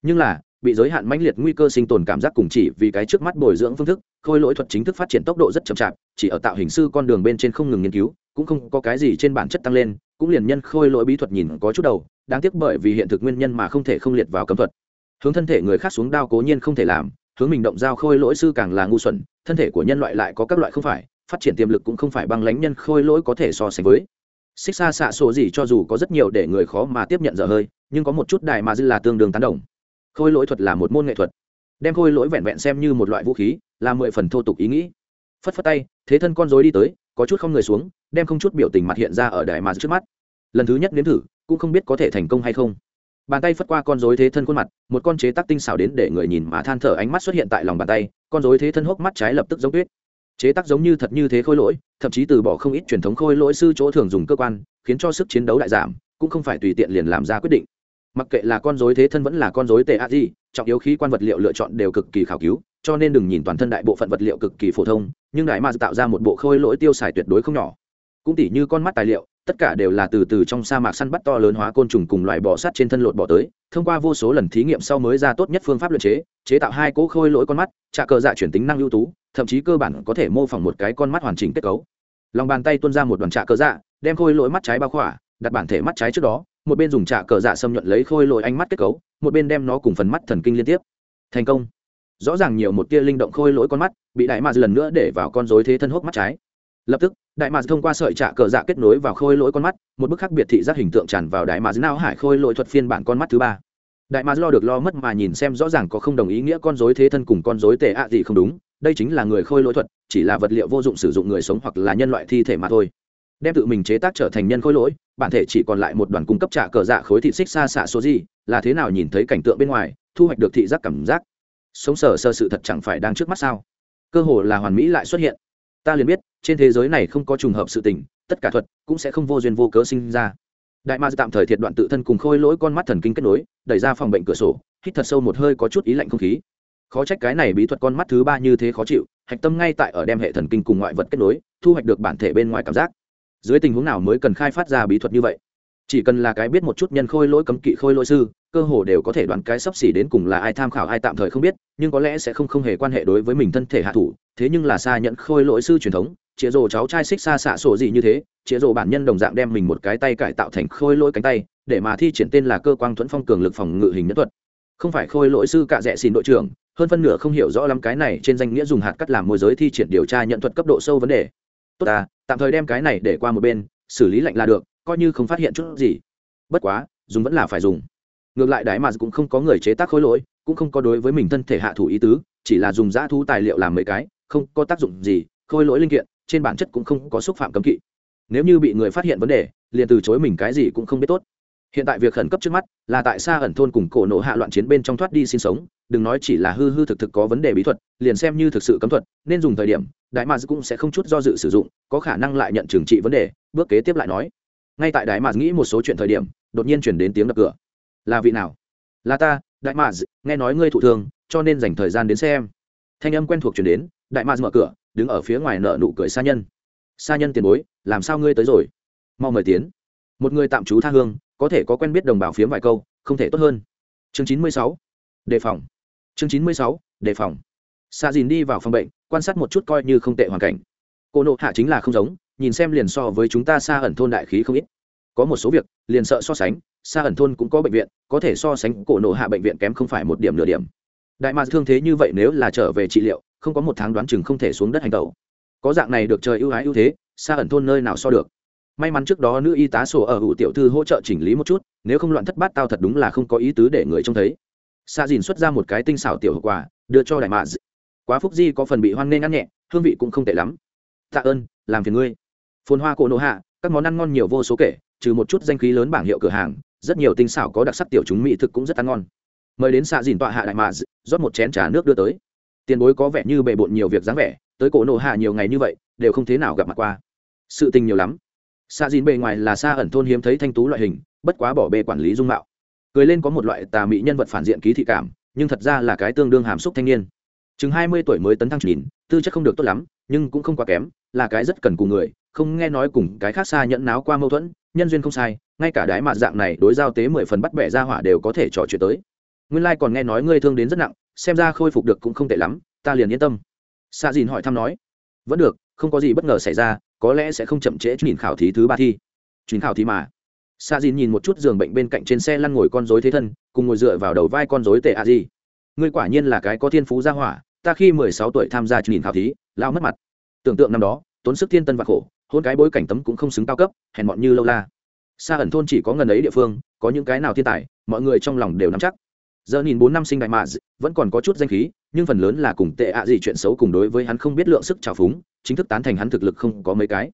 A: Nhưng là, bị giới hạn mãnh liệt nguy cơ sinh tồn cảm giác cùng chỉ vì cái trước mắt bồi dưỡng phương thức, khôi lỗi thuật chính thức phát triển tốc độ rất chậm chạp, chỉ ở tạo hình sư con đường bên trên không ngừng nghiên cứu, cũng không có cái gì trên bản chất tăng lên, cũng liền nhân khôi lỗi bí thuật nhìn có chút đầu, đáng tiếc bởi vì hiện thực nguyên nhân mà không thể không liệt vào cấm thuật. Hướng thân thể người khác xuống đao cố nhiên không thể làm, hướng mình động dao khôi lỗi sư càng là ngu xuẩn, thân thể của nhân loại lại có các loại không phải phát triển tiềm lực cũng không phải băng lánh nhân khôi lỗi có thể so sánh với. Xích xa xạ sổ gì cho dù có rất nhiều để người khó mà tiếp nhận dở hơi, nhưng có một chút đại mà dư là tương đương tán đồng. Khôi lỗi thuật là một môn nghệ thuật. Đem khôi lỗi vẹn vẹn xem như một loại vũ khí, là mười phần thô tục ý nghĩ. Phất phất tay, thế thân con dối đi tới, có chút không người xuống, đem không chút biểu tình mặt hiện ra ở đại mà trước mắt. Lần thứ nhất nếm thử, cũng không biết có thể thành công hay không. Bàn tay phất qua con dối thế thân khuôn mặt, một con chế tác tinh xảo đến để người nhìn mà than thở ánh mắt xuất hiện tại lòng bàn tay, con dối thế thân hốc mắt trái lập tức giống tuyết chế tác giống như thật như thế khôi lỗi, thậm chí từ bỏ không ít truyền thống khôi lỗi sư chỗ thường dùng cơ quan, khiến cho sức chiến đấu đại giảm, cũng không phải tùy tiện liền làm ra quyết định. Mặc kệ là con dối thế thân vẫn là con dối tệ a di trọng yếu khí quan vật liệu lựa chọn đều cực kỳ khảo cứu, cho nên đừng nhìn toàn thân đại bộ phận vật liệu cực kỳ phổ thông, nhưng đại ma tạo ra một bộ khôi lỗi tiêu xài tuyệt đối không nhỏ. Cũng tỉ như con mắt tài liệu, tất cả đều là từ từ trong sa mạc săn bắt to lớn hóa côn trùng cùng loại bò sắt trên thân lột bò tới, thông qua vô số lần thí nghiệm sau mới ra tốt nhất phương pháp luyện chế chế tạo hai cỗ khôi lỗi con mắt trả cờ dạ chuyển tính năng ưu tú thậm chí cơ bản có thể mô phỏng một cái con mắt hoàn chỉnh kết cấu. Lòng bàn tay tuôn ra một đoàn trạ cờ dạ đem khôi lỗi mắt trái bao khỏa, đặt bản thể mắt trái trước đó, một bên dùng trạ cờ dạ xâm nhuận lấy khôi lỗi ánh mắt kết cấu, một bên đem nó cùng phần mắt thần kinh liên tiếp. Thành công. Rõ ràng nhiều một tia linh động khôi lỗi con mắt bị đại mạc lần nữa để vào con dối thế thân hốc mắt trái. Lập tức, đại mạc thông qua sợi trạ cờ dạ kết nối vào khôi lỗi con mắt, một bức khác biệt thị giác hình tượng tràn vào đại mạc não hải khôi lỗi thuật phiên bản con mắt thứ ba. Đại mạc lo được lo mất mà nhìn xem rõ ràng có không đồng ý nghĩa con dối thế thân cùng con dối tệ ạ gì không đúng đây chính là người khôi lỗi thuật, chỉ là vật liệu vô dụng sử dụng người sống hoặc là nhân loại thi thể mà thôi. Đem tự mình chế tác trở thành nhân khôi lỗi, bản thể chỉ còn lại một đoàn cung cấp trả cờ dạ khối thị xích xa xạ số gì, là thế nào nhìn thấy cảnh tượng bên ngoài, thu hoạch được thị giác cảm giác. Sống sờ sơ sự thật chẳng phải đang trước mắt sao? Cơ hồ là hoàn mỹ lại xuất hiện. Ta liền biết, trên thế giới này không có trùng hợp sự tình, tất cả thuật cũng sẽ không vô duyên vô cớ sinh ra. Đại ma tạm thời thiệt đoạn tự thân cùng khôi lỗi con mắt thần kinh kết nối, đẩy ra phòng bệnh cửa sổ, hít thật sâu một hơi có chút ý lạnh không khí khó trách cái này bí thuật con mắt thứ ba như thế khó chịu, hạch tâm ngay tại ở đem hệ thần kinh cùng ngoại vật kết nối, thu hoạch được bản thể bên ngoài cảm giác. Dưới tình huống nào mới cần khai phát ra bí thuật như vậy? Chỉ cần là cái biết một chút nhân khôi lỗi cấm kỵ khôi lỗi sư, cơ hồ đều có thể đoán cái sắp xỉ đến cùng là ai tham khảo ai tạm thời không biết, nhưng có lẽ sẽ không không hề quan hệ đối với mình thân thể hạ thủ, thế nhưng là xa nhận khôi lỗi sư truyền thống, chĩa rồ cháu trai xích xa xạ sổ gì như thế, chĩa rồ bản nhân đồng dạng đem mình một cái tay cải tạo thành khôi lỗi cánh tay, để mà thi triển tên là cơ quang thuẫn phong cường lực phòng ngự hình nhân thuật. Không phải khôi lỗi sư cạ rẽ xin đội trưởng hơn phân nửa không hiểu rõ lắm cái này trên danh nghĩa dùng hạt cắt làm môi giới thi triển điều tra nhận thuật cấp độ sâu vấn đề. Tốt ta, tạm thời đem cái này để qua một bên, xử lý lạnh là được, coi như không phát hiện chút gì. Bất quá, dùng vẫn là phải dùng. Ngược lại đại mà cũng không có người chế tác khối lỗi, cũng không có đối với mình thân thể hạ thủ ý tứ, chỉ là dùng giã thú tài liệu làm mấy cái, không có tác dụng gì, khôi lỗi linh kiện, trên bản chất cũng không có xúc phạm cấm kỵ. Nếu như bị người phát hiện vấn đề, liền từ chối mình cái gì cũng không biết tốt hiện tại việc khẩn cấp trước mắt là tại sao ẩn thôn cùng cổ nổ hạ loạn chiến bên trong thoát đi sinh sống, đừng nói chỉ là hư hư thực thực có vấn đề bí thuật, liền xem như thực sự cấm thuật, nên dùng thời điểm, đại mạc cũng sẽ không chút do dự sử dụng, có khả năng lại nhận trừng trị vấn đề, bước kế tiếp lại nói. Ngay tại đại mạc nghĩ một số chuyện thời điểm, đột nhiên chuyển đến tiếng đập cửa. Là vị nào? Là ta, đại mạc nghe nói ngươi thụ thương, cho nên dành thời gian đến xem. Thanh âm quen thuộc chuyển đến, đại mạc mở cửa, đứng ở phía ngoài nợ nụ cười xa nhân. Xa nhân tiền bối, làm sao ngươi tới rồi? Mau mời tiến. Một người tạm trú tha hương có thể có quen biết đồng bào phiếm vài câu, không thể tốt hơn. Chương chín mươi sáu, đề phòng. Chương chín mươi sáu, đề phòng. Xa dìn đi vào phòng bệnh, quan sát một chút coi như không tệ hoàn cảnh. Cô nộ hạ chính là không giống, nhìn xem liền so với chúng ta xa ẩn thôn đại khí không ít. Có một số việc, liền sợ so sánh xa ẩn thôn cũng có bệnh viện, có thể so sánh cổ nộ hạ bệnh viện kém không phải một điểm nửa điểm. Đại mà thương thế như vậy nếu là trở về trị liệu, không có một tháng đoán chừng không thể xuống đất hành tẩu. Có dạng này được trời ưu ái ưu thế xa ẩn thôn nơi nào so được? May mắn trước đó nữ y tá sổ ở hữu tiểu thư hỗ trợ chỉnh lý một chút, nếu không loạn thất bát tao thật đúng là không có ý tứ để người trông thấy. Xa dìn xuất ra một cái tinh xảo tiểu hậu quả đưa cho đại mạ quá phúc di có phần bị hoan nghênh ăn nhẹ, hương vị cũng không tệ lắm. Tạ ơn, làm phiền ngươi. Phồn hoa cổ nộ hạ, các món ăn ngon nhiều vô số kể, trừ một chút danh khí lớn bảng hiệu cửa hàng, rất nhiều tinh xảo có đặc sắc tiểu chúng mỹ thực cũng rất ăn ngon. Mời đến xạ dìn tọa hạ đại mạ rót một chén trà nước đưa tới. Tiền bối có vẻ như bề bộn nhiều việc dáng vẻ, tới cổ nộ hạ nhiều ngày như vậy, đều không thế nào gặp mặt qua. Sự tình nhiều lắm xa dìn bề ngoài là xa ẩn thôn hiếm thấy thanh tú loại hình, bất quá bỏ bề quản lý dung mạo. Cười lên có một loại tà mỹ nhân vật phản diện ký thị cảm, nhưng thật ra là cái tương đương hàm xúc thanh niên. Chừng hai mươi tuổi mới tấn thăng chín tư chất không được tốt lắm, nhưng cũng không quá kém, là cái rất cần cùng người, không nghe nói cùng cái khác xa nhẫn náo qua mâu thuẫn, nhân duyên không sai, ngay cả đái mạt dạng này đối giao tế mười phần bắt bẻ ra hỏa đều có thể trò chuyện tới. Nguyên lai、like、còn nghe nói ngươi thương đến rất nặng, xem ra khôi phục được cũng không tệ lắm, ta liền yên tâm. Xa dìn hỏi thăm nói, vẫn được, không có gì bất ngờ xảy ra có lẽ sẽ không chậm trễ nhìn khảo thí thứ ba thi. Chuyến khảo thí mà. Xa dìn nhìn một chút giường bệnh bên cạnh trên xe lăn ngồi con dối thế thân, cùng ngồi dựa vào đầu vai con dối tệ a di. Ngươi quả nhiên là cái có thiên phú gia hỏa, ta khi mười sáu tuổi tham gia nhìn khảo thí lao mất mặt. Tưởng tượng năm đó, tốn sức thiên tân và khổ, hôn cái bối cảnh tấm cũng không xứng cao cấp, hèn mọn như lâu la. Xa ẩn thôn chỉ có ngần ấy địa phương, có những cái nào thiên tài, mọi người trong lòng đều nắm chắc giờ nhìn bốn năm sinh đại mạ vẫn còn có chút danh khí, nhưng phần lớn là cùng tệ ạ gì chuyện xấu cùng đối với hắn không biết lượng sức trào phúng, chính thức tán thành hắn thực lực không có mấy cái.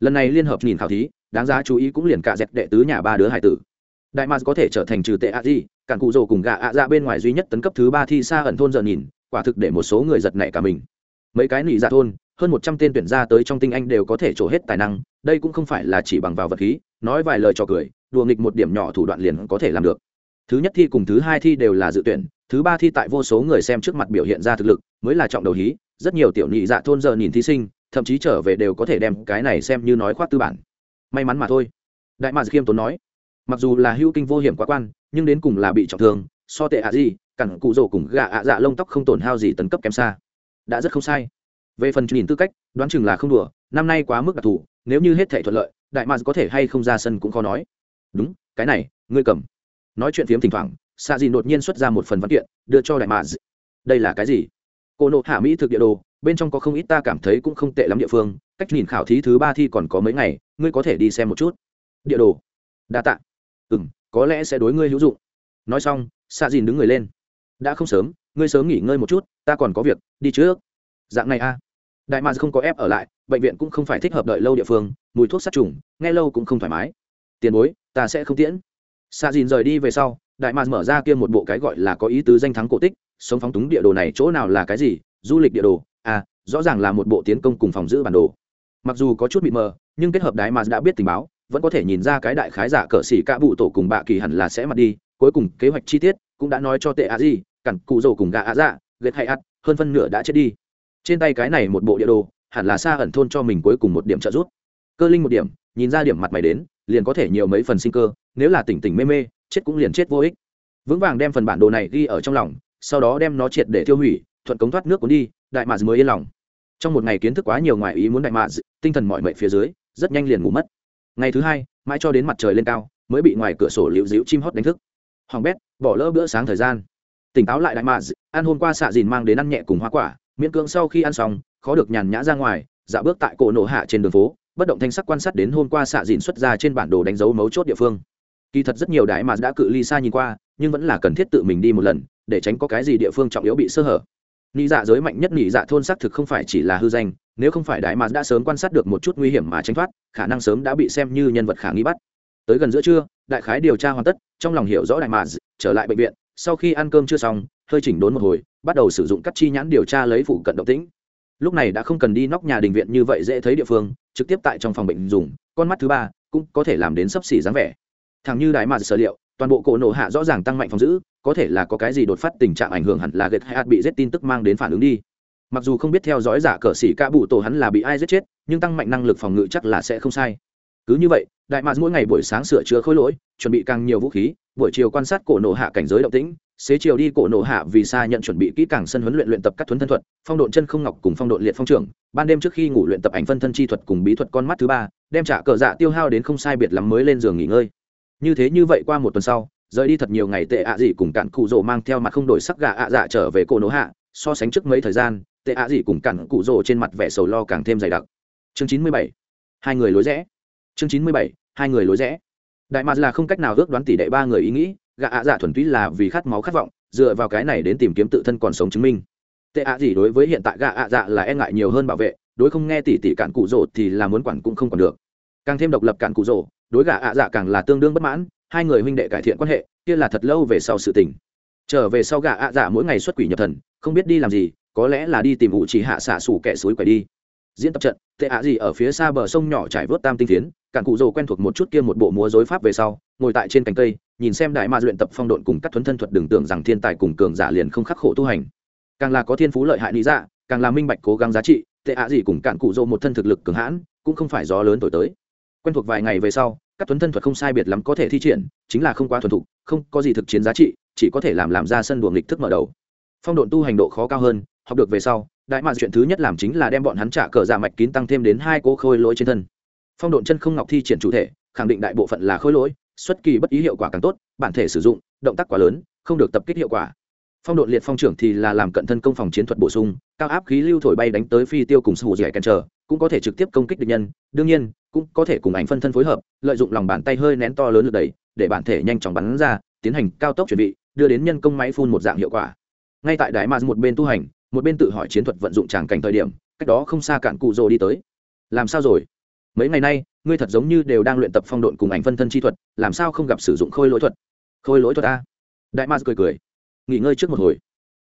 A: Lần này liên hợp nhìn khảo thí, đáng giá chú ý cũng liền cả dẹp đệ tứ nhà ba đứa hải tử. Đại mạc có thể trở thành trừ tệ ạ gì cản cụ rồ cùng gạ ạ dạ bên ngoài duy nhất tấn cấp thứ ba thi xa ẩn thôn giờ nhìn, quả thực để một số người giật nảy cả mình. Mấy cái nỉ dạ thôn, hơn một trăm tên tuyển ra tới trong tinh anh đều có thể trổ hết tài năng, đây cũng không phải là chỉ bằng vào vật khí, nói vài lời cho cười, đùa nghịch một điểm nhỏ thủ đoạn liền có thể làm được thứ nhất thi cùng thứ hai thi đều là dự tuyển, thứ ba thi tại vô số người xem trước mặt biểu hiện ra thực lực, mới là trọng đầu hí, rất nhiều tiểu nhị dạ thôn giờ nhìn thí sinh, thậm chí trở về đều có thể đem cái này xem như nói khoác tư bản. May mắn mà thôi. Đại mạc khiêm tốn nói, mặc dù là hưu kinh vô hiểm quá quan, nhưng đến cùng là bị trọng thương, so tệ ạ gì, cẳng cụ rổ cùng gạ ạ dạ lông tóc không tổn hao gì tấn cấp kém xa. Đã rất không sai. Về phần nhìn tư cách, đoán chừng là không đùa, năm nay quá mức đặc thù, nếu như hết thể thuận lợi, đại mạc có thể hay không ra sân cũng khó nói. Đúng, cái này, ngươi cầm nói chuyện phiếm thỉnh thoảng xạ dìn đột nhiên xuất ra một phần văn kiện, đưa cho đại mạc đây là cái gì? Cô nộ hạ mỹ thực địa đồ, bên trong có không ít ta cảm thấy cũng không tệ lắm địa phương, cách nhìn khảo thí thứ ba thi còn có mấy ngày, ngươi có thể đi xem một chút. Địa đồ. Đa tạ. Ừ m có lẽ sẽ đối ngươi hữu dụng. Nói xong xạ dìn đứng người lên. Đã không sớm, ngươi sớm nghỉ ngơi một chút, ta còn có việc, đi trước. Dạng này a à. đại mads không có ép ở lại, bệnh viện cũng không phải thích hợp đợi lâu địa phương, mùi thuốc sát trùng, nghe lâu cũng không thoải mái. Tiền bối, ta sẽ không tiễn. Sa dìn rời đi về sau, đại mạc mở ra kia một bộ cái gọi là có ý tứ danh thắng cổ tích, sống phóng túng địa đồ này chỗ nào là cái gì, du lịch địa đồ à rõ ràng là một bộ tiến công cùng phòng giữ bản đồ. Mặc dù có chút bị mờ, nhưng kết hợp đại mạc đã biết tình báo, vẫn có thể nhìn ra cái đại khái giả cờ xỉ cả bụ tổ cùng bạ kỳ hẳn là sẽ mặt đi, cuối cùng kế hoạch chi tiết cũng đã nói cho tệ a gì cặn cụ rồ cùng gà a dạ ghét hay ắt, hơn phân nửa đã chết đi. Trên tay cái này một bộ địa đồ, hẳn là xa ẩn thôn cho mình cuối cùng một điểm trợ giúp cơ linh một điểm, nhìn ra điểm mặt mày đến, liền có thể nhiều mấy phần sinh cơ, nếu là tỉnh tỉnh mê mê, chết cũng liền chết vô ích. Vững vàng đem phần bản đồ này ghi ở trong lòng, sau đó đem nó triệt để tiêu hủy, thuận cống thoát nước cuốn đi, đại mạc mới yên lòng. Trong một ngày kiến thức quá nhiều ngoài ý muốn đại mạc tinh thần mọi mệnh phía dưới, rất nhanh liền ngủ mất. Ngày thứ hai, mãi cho đến mặt trời lên cao, mới bị ngoài cửa sổ liễu dĩu chim hót đánh thức. Hoàng bét, bỏ lỡ bữa sáng thời gian. Tỉnh táo lại đại mạc ăn hôm qua xạ dìn mang đến ăn nhẹ cùng hoa quả, miễn cưỡng sau khi ăn xong, khó được nhàn nhã ra ngoài, dạo bước tại cổ nổ hạ trên đường phố bất động thanh sắc quan sát đến hôm qua xạ dìn xuất ra trên bản đồ đánh dấu mấu chốt địa phương. Kỳ thật rất nhiều đại mà đã cự ly xa nhìn qua, nhưng vẫn là cần thiết tự mình đi một lần, để tránh có cái gì địa phương trọng yếu bị sơ hở. Nị dạ giới mạnh nhất nị dạ thôn xác thực không phải chỉ là hư danh, nếu không phải đại mà đã sớm quan sát được một chút nguy hiểm mà tránh thoát, khả năng sớm đã bị xem như nhân vật khả nghi bắt. Tới gần giữa trưa, đại khái điều tra hoàn tất, trong lòng hiểu rõ đại mà trở lại bệnh viện, sau khi ăn cơm chưa xong, hơi chỉnh đốn một hồi, bắt đầu sử dụng các chi nhãn điều tra lấy phụ cận động tĩnh lúc này đã không cần đi nóc nhà đình viện như vậy dễ thấy địa phương, trực tiếp tại trong phòng bệnh dùng, con mắt thứ ba cũng có thể làm đến sấp xỉ dáng vẻ. Thằng như đại mà sở liệu, toàn bộ cổ nổ hạ rõ ràng tăng mạnh phòng giữ, có thể là có cái gì đột phát tình trạng ảnh hưởng hẳn là gệt hay bị giết tin tức mang đến phản ứng đi. Mặc dù không biết theo dõi giả cờ xỉ ca bụ tổ hắn là bị ai giết chết, nhưng tăng mạnh năng lực phòng ngự chắc là sẽ không sai. Cứ như vậy đại mạc mỗi ngày buổi sáng sửa chữa khối lỗi, chuẩn bị càng nhiều vũ khí, buổi chiều quan sát cổ nổ hạ cảnh giới động tĩnh, xế chiều đi cổ nổ hạ vì xa nhận chuẩn bị kỹ càng sân huấn luyện luyện tập các thuấn thân thuật, phong độn chân không ngọc cùng phong độn liệt phong trưởng ban đêm trước khi ngủ luyện tập ảnh phân thân chi thuật cùng bí thuật con mắt thứ ba, đem trả cờ dạ tiêu hao đến không sai biệt lắm mới lên giường nghỉ ngơi. Như thế như vậy qua một tuần sau, rời đi thật nhiều ngày tệ ạ à gì cùng cạn cụ rồ mang theo mặt không đổi sắc gà ạ dạ trở về cổ nổ hạ, so sánh trước mấy thời gian, tệ ạ à gì cùng cạn cụ rồ trên mặt vẻ sầu lo càng thêm dày đặc. Chương chín mươi bảy, hai người lối rẽ chương chín mươi bảy, hai người lối rẽ. Đại mạc là không cách nào ước đoán tỷ đệ ba người ý nghĩ gạ ạ dạ thuần túy là vì khát máu khát vọng, dựa vào cái này đến tìm kiếm tự thân còn sống chứng minh. Tệ ạ gì đối với hiện tại gạ ạ dạ là e ngại nhiều hơn bảo vệ, đối không nghe tỷ tỷ cạn cụ rỗ thì là muốn quản cũng không còn được. Càng thêm độc lập cạn cụ rỗ, đối gạ ạ dạ càng là tương đương bất mãn, hai người huynh đệ cải thiện quan hệ, kia là thật lâu về sau sự tình. Trở về sau gạ ạ dạ mỗi ngày xuất quỷ nhập thần, không biết đi làm gì, có lẽ là đi tìm vụ chỉ hạ xả sủ kẻ suối quậy đi diễn tập trận, tệ ạ gì ở phía xa bờ sông nhỏ trải vớt tam tinh tiến cản cụ rồ quen thuộc một chút kia một bộ múa dối pháp về sau, ngồi tại trên cành cây, nhìn xem đại ma luyện tập phong độn cùng các thuấn thân thuật đừng tưởng rằng thiên tài cùng cường giả liền không khắc khổ tu hành. Càng là có thiên phú lợi hại lý dạ càng là minh bạch cố gắng giá trị, tệ ạ gì cùng cản cụ rồ một thân thực lực cường hãn, cũng không phải gió lớn thổi tới. Quen thuộc vài ngày về sau, các thuấn thân thuật không sai biệt lắm có thể thi triển, chính là không quá thuần thục, không có gì thực chiến giá trị, chỉ có thể làm làm ra sân đuồng lịch thức mở đầu. Phong độn tu hành độ khó cao hơn, học được về sau đại mạc chuyện thứ nhất làm chính là đem bọn hắn trả cờ giả mạch kín tăng thêm đến hai cỗ khôi lỗi trên thân. Phong độn chân không ngọc thi triển chủ thể, khẳng định đại bộ phận là khôi lỗi, xuất kỳ bất ý hiệu quả càng tốt, bản thể sử dụng, động tác quá lớn, không được tập kích hiệu quả. Phong độn liệt phong trưởng thì là làm cận thân công phòng chiến thuật bổ sung, cao áp khí lưu thổi bay đánh tới phi tiêu cùng sù dẻ kèn trở, cũng có thể trực tiếp công kích địch nhân, đương nhiên, cũng có thể cùng ảnh phân thân phối hợp, lợi dụng lòng bàn tay hơi nén to lớn lực đẩy, để bản thể nhanh chóng bắn ra, tiến hành cao tốc chuẩn bị, đưa đến nhân công máy phun một dạng hiệu quả. Ngay tại đại mars một bên tu hành một bên tự hỏi chiến thuật vận dụng tràng cảnh thời điểm, cách đó không xa cạn cụ rồ đi tới. Làm sao rồi? Mấy ngày nay, ngươi thật giống như đều đang luyện tập phong độn cùng ảnh phân thân chi thuật, làm sao không gặp sử dụng khôi lỗi thuật? Khôi lỗi thuật a? Đại mars cười cười. Nghỉ ngơi trước một hồi.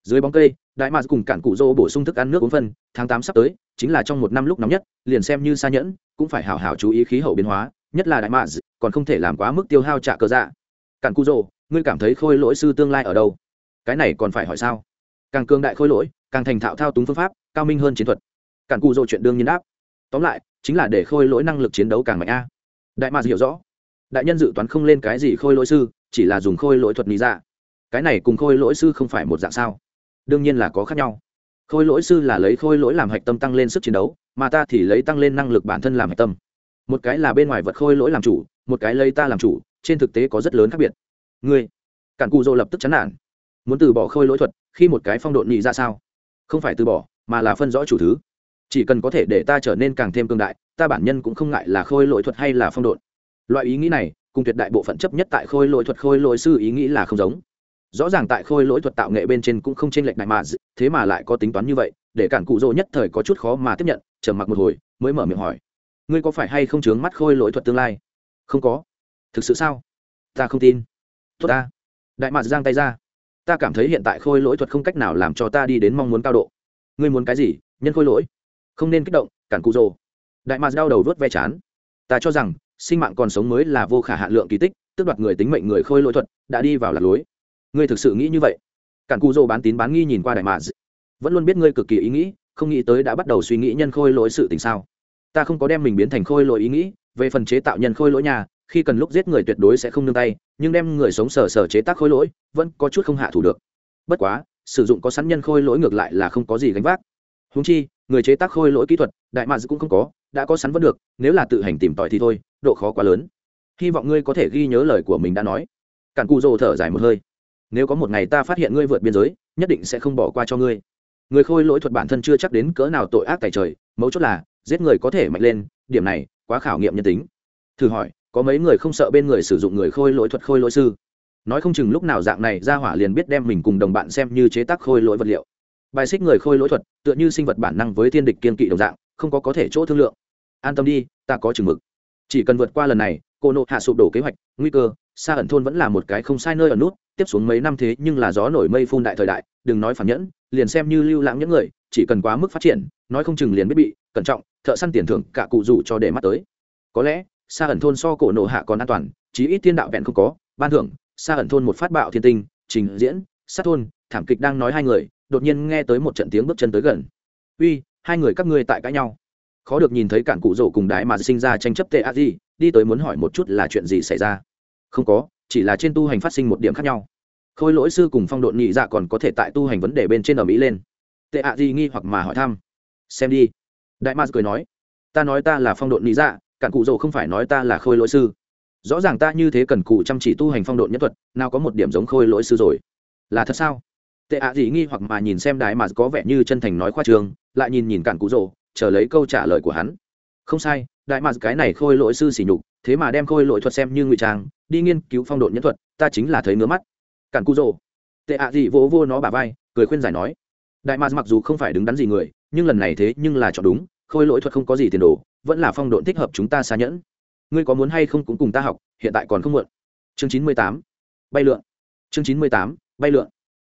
A: Dưới bóng cây, đại mars cùng cạn cụ rô bổ sung thức ăn nước uống phân, tháng tám sắp tới, chính là trong một năm lúc nóng nhất, liền xem như xa nhẫn, cũng phải hảo hảo chú ý khí hậu biến hóa, nhất là đại mars còn không thể làm quá mức tiêu hao trả cơ dạ. Cạn cụ rô ngươi cảm thấy khôi lỗi sư tương lai ở đâu? Cái này còn phải hỏi sao? Càng cường đại khôi lỗi càng thành thạo thao túng phương pháp, cao minh hơn chiến thuật. Cản cụ dỗ chuyện đương nhiên đáp. Tóm lại, chính là để khôi lỗi năng lực chiến đấu càng mạnh a. Đại mạc hiểu rõ. Đại nhân dự toán không lên cái gì khôi lỗi sư, chỉ là dùng khôi lỗi thuật lý ra cái này cùng khôi lỗi sư không phải một dạng sao? Đương nhiên là có khác nhau. Khôi lỗi sư là lấy khôi lỗi làm hạch tâm tăng lên sức chiến đấu, mà ta thì lấy tăng lên năng lực bản thân làm hạch tâm. Một cái là bên ngoài vật khôi lỗi làm chủ, một cái lấy ta làm chủ, trên thực tế có rất lớn khác biệt. Ngươi, cản cụ dô lập tức chán nản. Muốn từ bỏ khôi lỗi thuật, khi một cái phong độn nhị ra sao? Không phải từ bỏ, mà là phân rõ chủ thứ. Chỉ cần có thể để ta trở nên càng thêm cương đại, ta bản nhân cũng không ngại là khôi lỗi thuật hay là phong độn. Loại ý nghĩ này, cùng tuyệt đại bộ phận chấp nhất tại khôi lỗi thuật khôi lỗi sư ý nghĩ là không giống. Rõ ràng tại khôi lỗi thuật tạo nghệ bên trên cũng không chênh lệch đại mà thế mà lại có tính toán như vậy, để cản cụ rỗ nhất thời có chút khó mà tiếp nhận, trầm mặc một hồi, mới mở miệng hỏi. Ngươi có phải hay không chướng mắt khôi lỗi thuật tương lai? Không có. Thực sự sao? Ta không tin. Tốt ta. Đại mạc giang tay ra ta cảm thấy hiện tại khôi lỗi thuật không cách nào làm cho ta đi đến mong muốn cao độ. Ngươi muốn cái gì? Nhân khôi lỗi. Không nên kích động, cản cụ rồ. Đại mạc đau đầu vớt ve chán. Ta cho rằng, sinh mạng còn sống mới là vô khả hạn lượng kỳ tích tức đoạt người tính mệnh người khôi lỗi thuật, đã đi vào lạc lối. Ngươi thực sự nghĩ như vậy? Cản cụ rồ bán tín bán nghi nhìn qua đại mạc vẫn luôn biết ngươi cực kỳ ý nghĩ, không nghĩ tới đã bắt đầu suy nghĩ nhân khôi lỗi sự tình sao? Ta không có đem mình biến thành khôi lỗi ý nghĩ, về phần chế tạo nhân khôi lỗi nhà khi cần lúc giết người tuyệt đối sẽ không nương tay, nhưng đem người sống sờ sờ chế tác khôi lỗi, vẫn có chút không hạ thủ được. Bất quá, sử dụng có sẵn nhân khôi lỗi ngược lại là không có gì gánh vác. Húng chi, người chế tác khôi lỗi kỹ thuật, đại mads cũng không có, đã có sẵn vẫn được, nếu là tự hành tìm tòi thì thôi, độ khó quá lớn. Hy vọng ngươi có thể ghi nhớ lời của mình đã nói. Cản cù rồ thở dài một hơi. Nếu có một ngày ta phát hiện ngươi vượt biên giới, nhất định sẽ không bỏ qua cho ngươi. Người khôi lỗi thuật bản thân chưa chắc đến cỡ nào tội ác tài trời, mấu chốt là, giết người có thể mạnh lên, điểm này quá khảo nghiệm nhân tính. Thử hỏi có mấy người không sợ bên người sử dụng người khôi lỗi thuật khôi lỗi sư. Nói không chừng lúc nào dạng này ra hỏa liền biết đem mình cùng đồng bạn xem như chế tác khôi lỗi vật liệu. Bài xích người khôi lỗi thuật, tựa như sinh vật bản năng với thiên địch kiên kỵ đồng dạng, không có có thể chỗ thương lượng. An tâm đi, ta có chừng mực. Chỉ cần vượt qua lần này, cô nộ hạ sụp đổ kế hoạch, nguy cơ xa ẩn thôn vẫn là một cái không sai nơi ở nút, tiếp xuống mấy năm thế nhưng là gió nổi mây phun đại thời đại, đừng nói phản nhẫn, liền xem như lưu lãng những người, chỉ cần quá mức phát triển, nói không chừng liền biết bị cẩn trọng, thợ săn tiền thưởng cả cụ rủ cho để mắt tới. Có lẽ xa ẩn thôn so cổ nổ hạ còn an toàn, chí ít thiên đạo vẹn không có. Ban thưởng xa ẩn thôn một phát bạo thiên tinh, trình diễn, sát thôn, thảm kịch đang nói hai người, đột nhiên nghe tới một trận tiếng bước chân tới gần. Uy, hai người các ngươi tại cãi nhau. Khó được nhìn thấy cản cụ rổ cùng đái mà sinh ra tranh chấp tệ a di đi tới muốn hỏi một chút là chuyện gì xảy ra. Không có, chỉ là trên tu hành phát sinh một điểm khác nhau. Khôi lỗi sư cùng phong độn nhị dạ còn có thể tại tu hành vấn đề bên trên ở mỹ lên. Tệ a di nghi hoặc mà hỏi thăm. Xem đi. Đại ma cười nói, ta nói ta là phong độn nhị dạ cản cụ rồ không phải nói ta là khôi lỗi sư. Rõ ràng ta như thế cần cụ chăm chỉ tu hành phong độ nhất thuật, nào có một điểm giống khôi lỗi sư rồi. Là thật sao? Tệ ạ gì nghi hoặc mà nhìn xem đái mà có vẻ như chân thành nói khoa trường, lại nhìn nhìn cản cụ rồ, chờ lấy câu trả lời của hắn. Không sai đại mà cái này khôi lỗi sư sỉ nhục, thế mà đem khôi lỗi thuật xem như ngụy trang, đi nghiên cứu phong độ nhân thuật, ta chính là thấy ngứa mắt. Cản cụ rồ. Tệ ạ gì vỗ vô nó bà vai, cười khuyên giải nói. Đại mà mặc dù không phải đứng đắn gì người, nhưng lần này thế nhưng là chọn đúng khôi lỗi thuật không có gì tiền đồ, vẫn là phong độn thích hợp chúng ta xa nhẫn. Ngươi có muốn hay không cũng cùng ta học, hiện tại còn không muộn. Chương chín mươi tám, bay lượn. Chương chín mươi tám, bay lượn.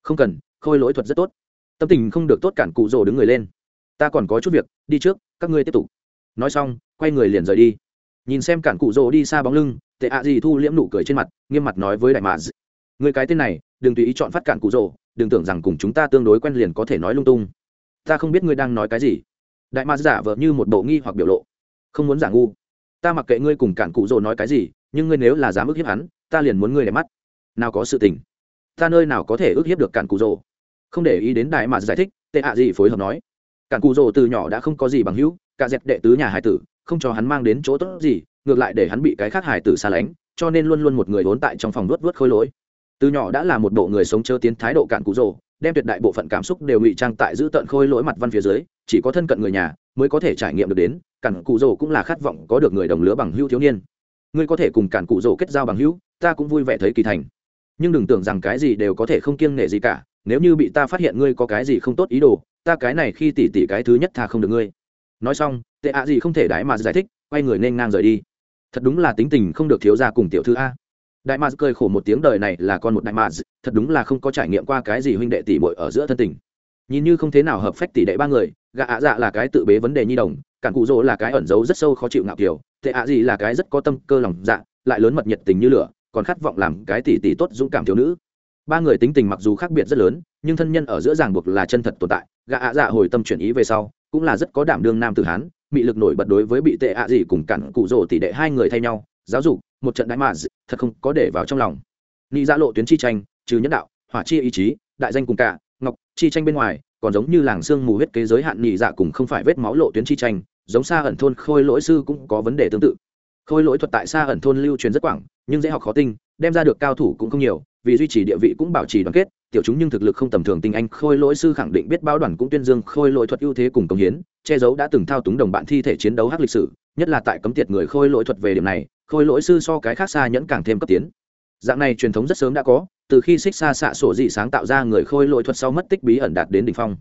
A: Không cần, khôi lỗi thuật rất tốt. Tâm tình không được tốt cản cụ rồ đứng người lên. Ta còn có chút việc, đi trước, các ngươi tiếp tục. Nói xong, quay người liền rời đi. Nhìn xem cản cụ rồ đi xa bóng lưng, tệ ạ gì thu liễm nụ cười trên mặt, nghiêm mặt nói với đại mạ người cái tên này, đừng tùy ý chọn phát cản cụ rồ, đừng tưởng rằng cùng chúng ta tương đối quen liền có thể nói lung tung. Ta không biết ngươi đang nói cái gì đại Ma giả vờ như một bộ nghi hoặc biểu lộ. Không muốn giả ngu. Ta mặc kệ ngươi cùng cản cụ rồ nói cái gì, nhưng ngươi nếu là dám ức hiếp hắn, ta liền muốn ngươi để mắt. Nào có sự tình. Ta nơi nào có thể ức hiếp được cản cụ rồ? Không để ý đến đại mà giải thích, tệ ạ gì phối hợp nói. Cản cụ rồ từ nhỏ đã không có gì bằng hữu, cả dẹp đệ tứ nhà hải tử, không cho hắn mang đến chỗ tốt gì, ngược lại để hắn bị cái khác hải tử xa lánh, cho nên luôn luôn một người vốn tại trong phòng luốt vớt khôi lỗi. Từ nhỏ đã là một bộ người sống chớ tiến thái độ cạn cụ rồ đem tuyệt đại bộ phận cảm xúc đều ngụy trang tại giữ tận khôi lỗi mặt văn phía dưới, chỉ có thân cận người nhà mới có thể trải nghiệm được đến, cản cụ rồ cũng là khát vọng có được người đồng lứa bằng hữu thiếu niên. Ngươi có thể cùng cản cụ rồ kết giao bằng hữu, ta cũng vui vẻ thấy kỳ thành. Nhưng đừng tưởng rằng cái gì đều có thể không kiêng nể gì cả, nếu như bị ta phát hiện ngươi có cái gì không tốt ý đồ, ta cái này khi tỉ tỉ cái thứ nhất tha không được ngươi. Nói xong, tệ ạ gì không thể đái mà giải thích, quay người nên ngang rời đi. Thật đúng là tính tình không được thiếu ra cùng tiểu thư a đại mạc cười khổ một tiếng đời này là con một đại mạc thật đúng là không có trải nghiệm qua cái gì huynh đệ tỷ bội ở giữa thân tình. Nhìn như không thế nào hợp phách tỷ đệ ba người gạ ạ dạ là cái tự bế vấn đề nhi đồng cản cụ rỗ là cái ẩn giấu rất sâu khó chịu ngạo kiều, tệ ạ gì là cái rất có tâm cơ lòng dạ lại lớn mật nhiệt tình như lửa còn khát vọng làm cái tỷ tỷ tốt dũng cảm thiếu nữ. Ba người tính tình mặc dù khác biệt rất lớn nhưng thân nhân ở giữa ràng buộc là chân thật tồn tại gạ ạ dạ hồi tâm chuyển ý về sau cũng là rất có đảm đương nam tử hán mị lực nổi bật đối với bị tệ ạ gì cùng cản cụ rỗ tỷ đệ hai người thay nhau giáo dục một trận đại mạ thật không có để vào trong lòng. Nghĩ ra dạ lộ tuyến chi tranh, trừ nhân đạo, hỏa chi ý chí, đại danh cùng cả, ngọc, chi tranh bên ngoài, còn giống như làng xương mù huyết kế giới hạn nhị dạ cùng không phải vết máu lộ tuyến chi tranh, giống xa ẩn thôn khôi lỗi sư cũng có vấn đề tương tự. Khôi lỗi thuật tại xa ẩn thôn lưu truyền rất quảng, nhưng dễ học khó tinh, đem ra được cao thủ cũng không nhiều, vì duy trì địa vị cũng bảo trì đoàn kết, tiểu chúng nhưng thực lực không tầm thường tinh anh khôi lỗi sư khẳng định biết bao đoàn cũng tuyên dương khôi lỗi thuật ưu thế cùng công hiến, che giấu đã từng thao túng đồng bạn thi thể chiến đấu hắc lịch sử, nhất là tại cấm tiệt người khôi lỗi thuật về điểm này khôi lỗi sư so cái khác xa nhẫn càng thêm cấp tiến. Dạng này truyền thống rất sớm đã có, từ khi xích xa xạ sổ dị sáng tạo ra người khôi lỗi thuật sau mất tích bí ẩn đạt đến đ ỉ n h phong.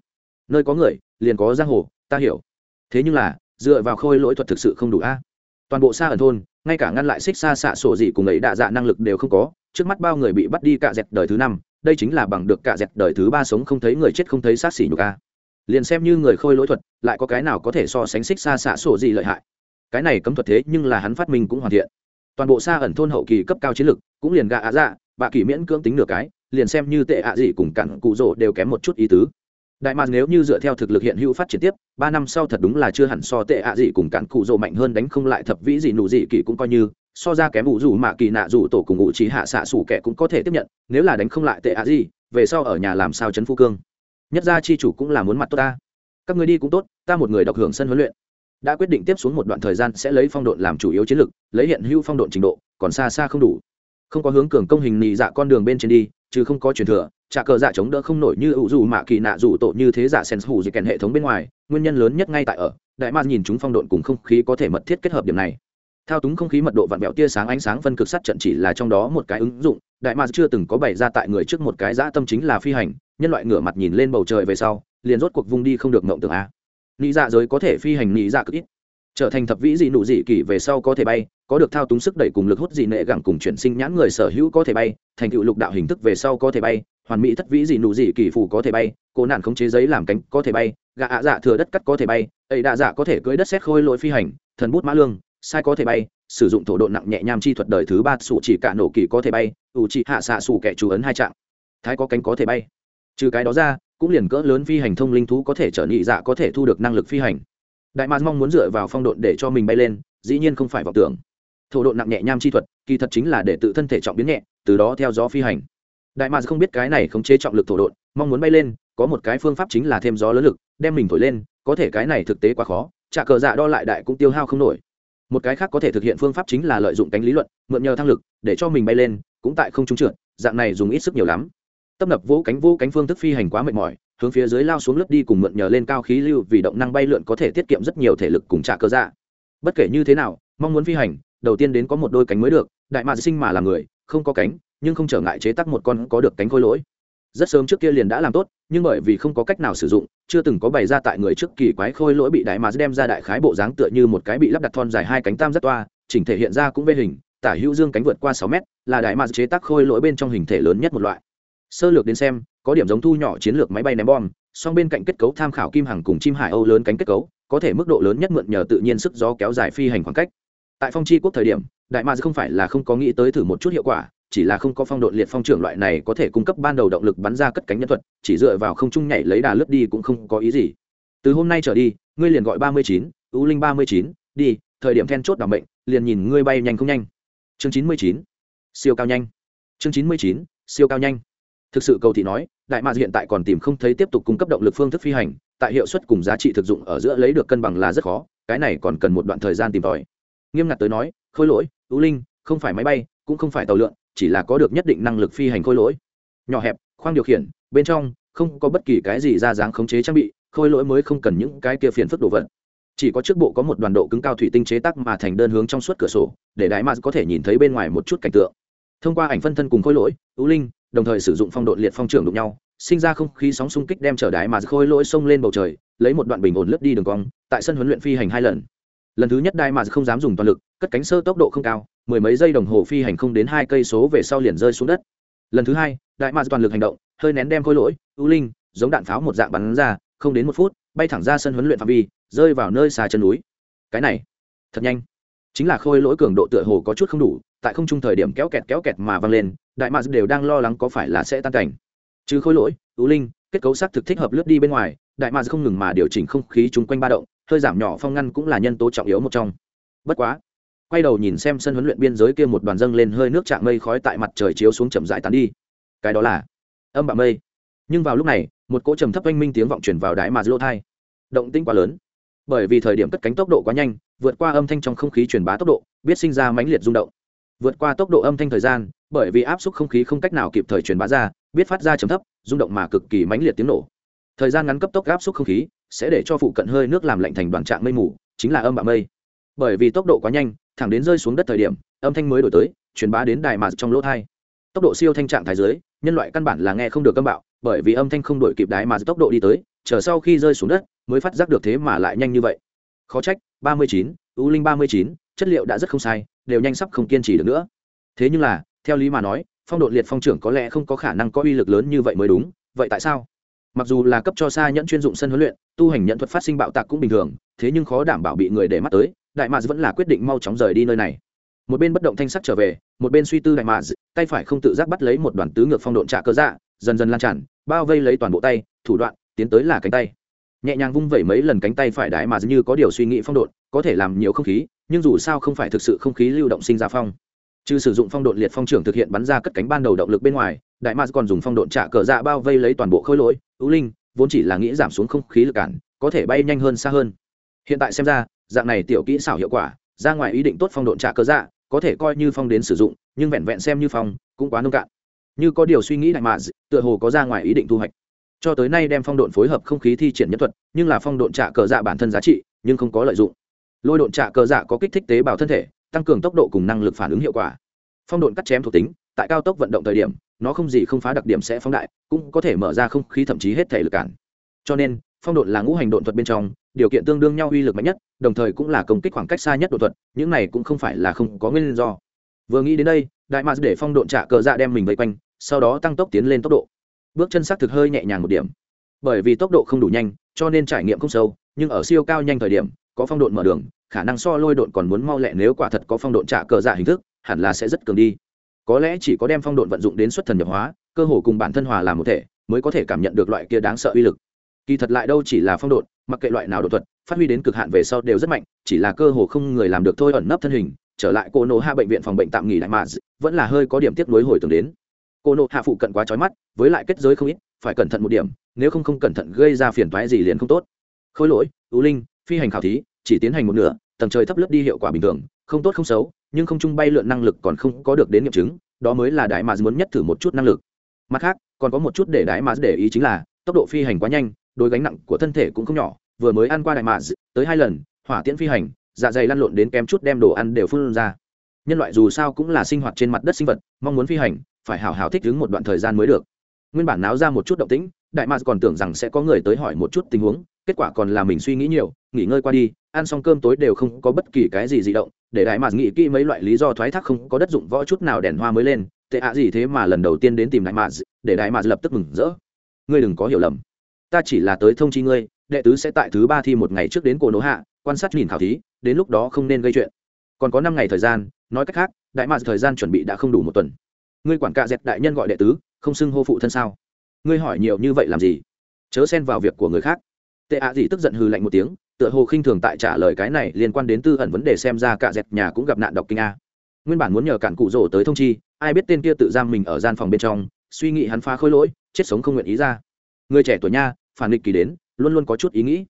A: Nơi có người, liền có giang hồ, ta hiểu. Thế nhưng là, dựa vào khôi lỗi thuật thực sự không đủ a. Toàn bộ xa ẩn thôn, ngay cả ngăn lại xích xa xạ sổ dị cùng ấy đạ dạ năng lực đều không có, trước mắt bao người bị bắt đi cạ dẹt đời thứ năm, đây chính là bằng được cạ dẹt đời thứ ba sống không thấy người chết không thấy sát xỉ nhục a. Liền xem như người khôi lỗi thuật, lại có cái nào có thể so sánh xích xa xạ sổ dị lợi hại cái này cấm thuật thế nhưng là hắn phát minh cũng hoàn thiện. Toàn bộ xa ẩn thôn hậu kỳ cấp cao chiến lực, cũng liền gạ ạ dạ bạ kỳ miễn cưỡng tính nửa cái, liền xem như tệ ạ gì cùng cặn cụ rỗ đều kém một chút ý tứ. Đại mạc nếu như dựa theo thực lực hiện hữu phát triển tiếp, ba năm sau thật đúng là chưa hẳn so tệ ạ gì cùng cặn cụ rỗ mạnh hơn đánh không lại thập vĩ gì nụ gì kỳ cũng coi như, so ra kém ủ dù mạ kỳ nạ dù tổ cùng ủ trí hạ xạ sủ kẻ cũng có thể tiếp nhận, nếu là đánh không lại tệ ạ gì, về sau ở nhà làm sao chấn phu cương. Nhất ra chi chủ cũng là muốn mặt tốt ta. Các người đi cũng tốt, ta một người độc hưởng sân huấn luyện đã quyết định tiếp xuống một đoạn thời gian sẽ lấy phong độn làm chủ yếu chiến lược lấy hiện hữu phong độn trình độ, còn xa xa không đủ. Không có hướng cường công hình nị dạ con đường bên trên đi, chứ không có truyền thừa, trả cờ dạ chống đỡ không nổi như ủ dù mạ kỳ nạ dù tổ như thế giả sen hủ dị kèn hệ thống bên ngoài, nguyên nhân lớn nhất ngay tại ở, đại ma nhìn chúng phong độn cùng không khí có thể mật thiết kết hợp điểm này. Thao túng không khí mật độ vặn vẹo tia sáng ánh sáng phân cực sắt trận chỉ là trong đó một cái ứng dụng, đại ma chưa từng có bày ra tại người trước một cái dã tâm chính là phi hành, nhân loại ngửa mặt nhìn lên bầu trời về sau, liền rốt cuộc vung đi không được ngộng tưởng a nị dạ giới có thể phi hành nị dạ cực ít trở thành thập vĩ dị nụ dị kỳ về sau có thể bay có được thao túng sức đẩy cùng lực hút dị nệ gẳng cùng chuyển sinh nhãn người sở hữu có thể bay thành tựu lục đạo hình thức về sau có thể bay hoàn mỹ thất vĩ dị nụ dị kỳ phù có thể bay cô nạn khống chế giấy làm cánh có thể bay gạ ạ dạ thừa đất cắt có thể bay ấy đạ dạ có thể cưới đất xét khôi lỗi phi hành thần bút mã lương sai có thể bay sử dụng thổ độ nặng nhẹ nham chi thuật đời thứ ba sủ chỉ cả nổ kỳ có thể bay ủ chỉ hạ xạ sủ kẻ chú ấn hai trạng thái có cánh có thể bay trừ cái đó ra cũng liền cỡ lớn phi hành thông linh thú có thể trở nhị dạ có thể thu được năng lực phi hành. Đại mạc mong muốn dựa vào phong độn để cho mình bay lên, dĩ nhiên không phải vọng tưởng. Thổ độn nặng nhẹ nham chi thuật, kỳ thật chính là để tự thân thể trọng biến nhẹ, từ đó theo gió phi hành. Đại mạc không biết cái này không chế trọng lực thổ độn, mong muốn bay lên, có một cái phương pháp chính là thêm gió lớn lực, đem mình thổi lên, có thể cái này thực tế quá khó, trả cờ dạ đo lại đại cũng tiêu hao không nổi. Một cái khác có thể thực hiện phương pháp chính là lợi dụng cánh lý luận, mượn nhờ thăng lực, để cho mình bay lên, cũng tại không trung trượt, dạng này dùng ít sức nhiều lắm tấp nập vỗ cánh vỗ cánh phương thức phi hành quá mệt mỏi, hướng phía dưới lao xuống lớp đi cùng mượn nhờ lên cao khí lưu vì động năng bay lượn có thể tiết kiệm rất nhiều thể lực cùng trả cơ dạ. Bất kể như thế nào, mong muốn phi hành, đầu tiên đến có một đôi cánh mới được, đại mạc sinh mà là người, không có cánh, nhưng không trở ngại chế tác một con có được cánh khôi lỗi. Rất sớm trước kia liền đã làm tốt, nhưng bởi vì không có cách nào sử dụng, chưa từng có bày ra tại người trước kỳ quái khôi lỗi bị đại mạc đem ra đại khái bộ dáng tựa như một cái bị lắp đặt thon dài hai cánh tam rất toa, chỉnh thể hiện ra cũng vê hình, tả hữu dương cánh vượt qua sáu mét, là đại mạc chế tác khôi lỗi bên trong hình thể lớn nhất một loại sơ lược đến xem, có điểm giống thu nhỏ chiến lược máy bay ném bom, song bên cạnh kết cấu tham khảo kim hằng cùng chim hải âu lớn cánh kết cấu, có thể mức độ lớn nhất mượn nhờ tự nhiên sức gió kéo dài phi hành khoảng cách. Tại phong tri quốc thời điểm, đại ma không phải là không có nghĩ tới thử một chút hiệu quả, chỉ là không có phong độ liệt phong trưởng loại này có thể cung cấp ban đầu động lực bắn ra cất cánh nhân thuật, chỉ dựa vào không trung nhảy lấy đà lướt đi cũng không có ý gì. Từ hôm nay trở đi, ngươi liền gọi ba mươi chín ưu linh ba mươi chín, đi, thời điểm then chốt đảm bệnh liền nhìn ngươi bay nhanh không nhanh. Chương chín mươi chín, siêu cao nhanh. Chương chín mươi chín, siêu cao nhanh thực sự cầu thị nói, đại mạc hiện tại còn tìm không thấy tiếp tục cung cấp động lực phương thức phi hành, tại hiệu suất cùng giá trị thực dụng ở giữa lấy được cân bằng là rất khó, cái này còn cần một đoạn thời gian tìm tòi. Nghiêm ngặt tới nói, khôi lỗi ưu linh, không phải máy bay, cũng không phải tàu lượn, chỉ là có được nhất định năng lực phi hành khôi lỗi. Nhỏ hẹp, khoang điều khiển, bên trong không có bất kỳ cái gì ra dáng khống chế trang bị, khôi lỗi mới không cần những cái kia phiền phức đồ vật. Chỉ có trước bộ có một đoàn độ cứng cao thủy tinh chế tác mà thành đơn hướng trong suốt cửa sổ, để đại mạc có thể nhìn thấy bên ngoài một chút cảnh tượng. Thông qua ảnh phân thân cùng khôi lỗi ưu linh đồng thời sử dụng phong độ liệt phong trưởng đụng nhau, sinh ra không khí sóng xung kích đem trở đái mà khôi lỗi xông lên bầu trời, lấy một đoạn bình ổn lướt đi đường cong, tại sân huấn luyện phi hành hai lần. Lần thứ nhất đai mà không dám dùng toàn lực, cất cánh sơ tốc độ không cao, mười mấy giây đồng hồ phi hành không đến hai cây số về sau liền rơi xuống đất. Lần thứ hai đại mà toàn lực hành động, hơi nén đem khôi lỗi, u linh, giống đạn pháo một dạng bắn ra, không đến một phút, bay thẳng ra sân huấn luyện phạm vi, rơi vào nơi xa chân núi. Cái này, thật nhanh. Chính là khôi lỗi cường độ tựa hồ có chút không đủ tại không trung thời điểm kéo kẹt kéo kẹt mà văng lên, đại mads đều đang lo lắng có phải là sẽ tan cảnh. Chứ khối lỗi ưu linh, kết cấu xác thực thích hợp lướt đi bên ngoài, đại mads không ngừng mà điều chỉnh không khí chung quanh ba động, hơi giảm nhỏ phong ngăn cũng là nhân tố trọng yếu một trong. Bất quá, quay đầu nhìn xem sân huấn luyện biên giới kia một đoàn dâng lên hơi nước chạm mây khói tại mặt trời chiếu xuống chậm rãi tán đi. Cái đó là âm bạ mây. Nhưng vào lúc này, một cỗ trầm thấp oanh minh tiếng vọng truyền vào đại mads lỗ thai. Động tĩnh quá lớn. Bởi vì thời điểm cất cánh tốc độ quá nhanh, vượt qua âm thanh trong không khí truyền bá tốc độ, biết sinh ra mãnh liệt rung động vượt qua tốc độ âm thanh thời gian, bởi vì áp suất không khí không cách nào kịp thời truyền bá ra, biết phát ra trầm thấp, rung động mà cực kỳ mãnh liệt tiếng nổ. Thời gian ngắn cấp tốc áp suất không khí, sẽ để cho phụ cận hơi nước làm lạnh thành đoàn trạng mây mù, chính là âm bạ mây. Bởi vì tốc độ quá nhanh, thẳng đến rơi xuống đất thời điểm, âm thanh mới đổi tới, truyền bá đến đài mà trong lỗ thai. Tốc độ siêu thanh trạng thái dưới, nhân loại căn bản là nghe không được âm bạo, bởi vì âm thanh không đổi kịp đái mà tốc độ đi tới, chờ sau khi rơi xuống đất, mới phát giác được thế mà lại nhanh như vậy. Khó trách, ba mươi chín, u linh ba mươi chín, chất liệu đã rất không sai đều nhanh sắp không kiên trì được nữa. Thế nhưng là, theo lý mà nói, phong độ liệt phong trưởng có lẽ không có khả năng có uy lực lớn như vậy mới đúng, vậy tại sao? Mặc dù là cấp cho xa nhẫn chuyên dụng sân huấn luyện, tu hành nhận thuật phát sinh bạo tạc cũng bình thường, thế nhưng khó đảm bảo bị người để mắt tới, đại mạc vẫn là quyết định mau chóng rời đi nơi này. Một bên bất động thanh sắc trở về, một bên suy tư đại mạc tay phải không tự giác bắt lấy một đoàn tứ ngược phong độn trả cơ dạ dần dần lan tràn, bao vây lấy toàn bộ tay, thủ đoạn, tiến tới là cánh tay. Nhẹ nhàng vung vẩy mấy lần cánh tay phải đại mà như có điều suy nghĩ phong độn, có thể làm nhiều không khí nhưng dù sao không phải thực sự không khí lưu động sinh ra phong. Trừ sử dụng phong độn liệt phong trưởng thực hiện bắn ra cất cánh ban đầu động lực bên ngoài, đại mars còn dùng phong độn trả cờ dạ bao vây lấy toàn bộ khối lỗi, ưu linh, vốn chỉ là nghĩ giảm xuống không khí lực cản, có thể bay nhanh hơn xa hơn. Hiện tại xem ra, dạng này tiểu kỹ xảo hiệu quả, ra ngoài ý định tốt phong độn trả cờ dạ có thể coi như phong đến sử dụng, nhưng vẹn vẹn xem như phong, cũng quá nông cạn. Như có điều suy nghĩ đại mars tựa hồ có ra ngoài ý định thu hoạch. Cho tới nay đem phong độn phối hợp không khí thi triển nhất thuật, nhưng là phong độn trả cờ dạ bản thân giá trị, nhưng không có lợi dụng lôi độn trạ cờ dạ có kích thích tế bào thân thể, tăng cường tốc độ cùng năng lực phản ứng hiệu quả. Phong độn cắt chém thuộc tính, tại cao tốc vận động thời điểm, nó không gì không phá đặc điểm sẽ phóng đại, cũng có thể mở ra không khí thậm chí hết thể lực cản. Cho nên, phong độn là ngũ hành độn thuật bên trong, điều kiện tương đương nhau uy lực mạnh nhất, đồng thời cũng là công kích khoảng cách xa nhất đột thuật, những này cũng không phải là không có nguyên do. Vừa nghĩ đến đây, đại mạc để phong độn trả cờ dạ đem mình vây quanh, sau đó tăng tốc tiến lên tốc độ. Bước chân xác thực hơi nhẹ nhàng một điểm. Bởi vì tốc độ không đủ nhanh, cho nên trải nghiệm không sâu, nhưng ở siêu cao nhanh thời điểm có phong độn mở đường, khả năng so lôi độn còn muốn mau lẹ nếu quả thật có phong độn trả cờ dạ hình thức, hẳn là sẽ rất cường đi. Có lẽ chỉ có đem phong độn vận dụng đến xuất thần nhập hóa, cơ hồ cùng bản thân hòa làm một thể, mới có thể cảm nhận được loại kia đáng sợ uy lực. Kỳ thật lại đâu chỉ là phong độn, mặc kệ loại nào đột thuật, phát huy đến cực hạn về sau đều rất mạnh, chỉ là cơ hồ không người làm được thôi ẩn nấp thân hình, trở lại cô nô hạ bệnh viện phòng bệnh tạm nghỉ đại mà vẫn là hơi có điểm tiếp nối hồi tưởng đến. Cô nô hạ phụ cận quá trói mắt, với lại kết giới không ít, phải cẩn thận một điểm, nếu không không cẩn thận gây ra phiền toái gì liền không tốt. Khối lỗi ưu linh phi hành khảo thí, chỉ tiến hành một nửa, tầng trời thấp lớp đi hiệu quả bình thường, không tốt không xấu, nhưng không trung bay lượn năng lực còn không có được đến nghiệm chứng, đó mới là đại mà muốn nhất thử một chút năng lực. Mặt khác, còn có một chút để đại mà để ý chính là, tốc độ phi hành quá nhanh đối gánh nặng của thân thể cũng không nhỏ, vừa mới ăn qua đại mà tới hai lần, hỏa tiễn phi hành dạ dày lăn lộn đến kém chút đem đồ ăn đều phun ra. Nhân loại dù sao cũng là sinh hoạt trên mặt đất sinh vật, mong muốn phi hành, phải hào hào thích ứng một đoạn thời gian mới được. Nguyên bản náo ra một chút động tĩnh đại mạc còn tưởng rằng sẽ có người tới hỏi một chút tình huống kết quả còn là mình suy nghĩ nhiều, nghỉ ngơi qua đi, ăn xong cơm tối đều không có bất kỳ cái gì di động, để đại mạc nghĩ kỹ mấy loại lý do thoái thác không có đất dụng võ chút nào đèn hoa mới lên, tệ ạ gì thế mà lần đầu tiên đến tìm đại mạc để đại mạc lập tức mừng rỡ. Ngươi đừng có hiểu lầm. Ta chỉ là tới thông chi ngươi, đệ tứ sẽ tại thứ ba thi một ngày trước đến cổ nỗ hạ, quan sát nhìn khảo thí, đến lúc đó không nên gây chuyện. Còn có năm ngày thời gian, nói cách khác, đại mạc thời gian chuẩn bị đã không đủ một tuần. Ngươi quản cạ dẹp đại nhân gọi đệ tứ, không xưng hô phụ thân sao? Ngươi hỏi nhiều như vậy làm gì? Chớ xen vào việc của người khác tệ ạ gì tức giận hừ lạnh một tiếng, tựa hồ khinh thường tại trả lời cái này liên quan đến tư ẩn vấn đề xem ra cả dẹp nhà cũng gặp nạn đọc kinh a. Nguyên bản muốn nhờ cản cụ rổ tới thông chi, ai biết tên kia tự giam mình ở gian phòng bên trong, suy nghĩ hắn phá khôi lỗi, chết sống không nguyện ý ra. Người trẻ tuổi nha, phản nghịch kỳ đến, luôn luôn có chút ý nghĩ.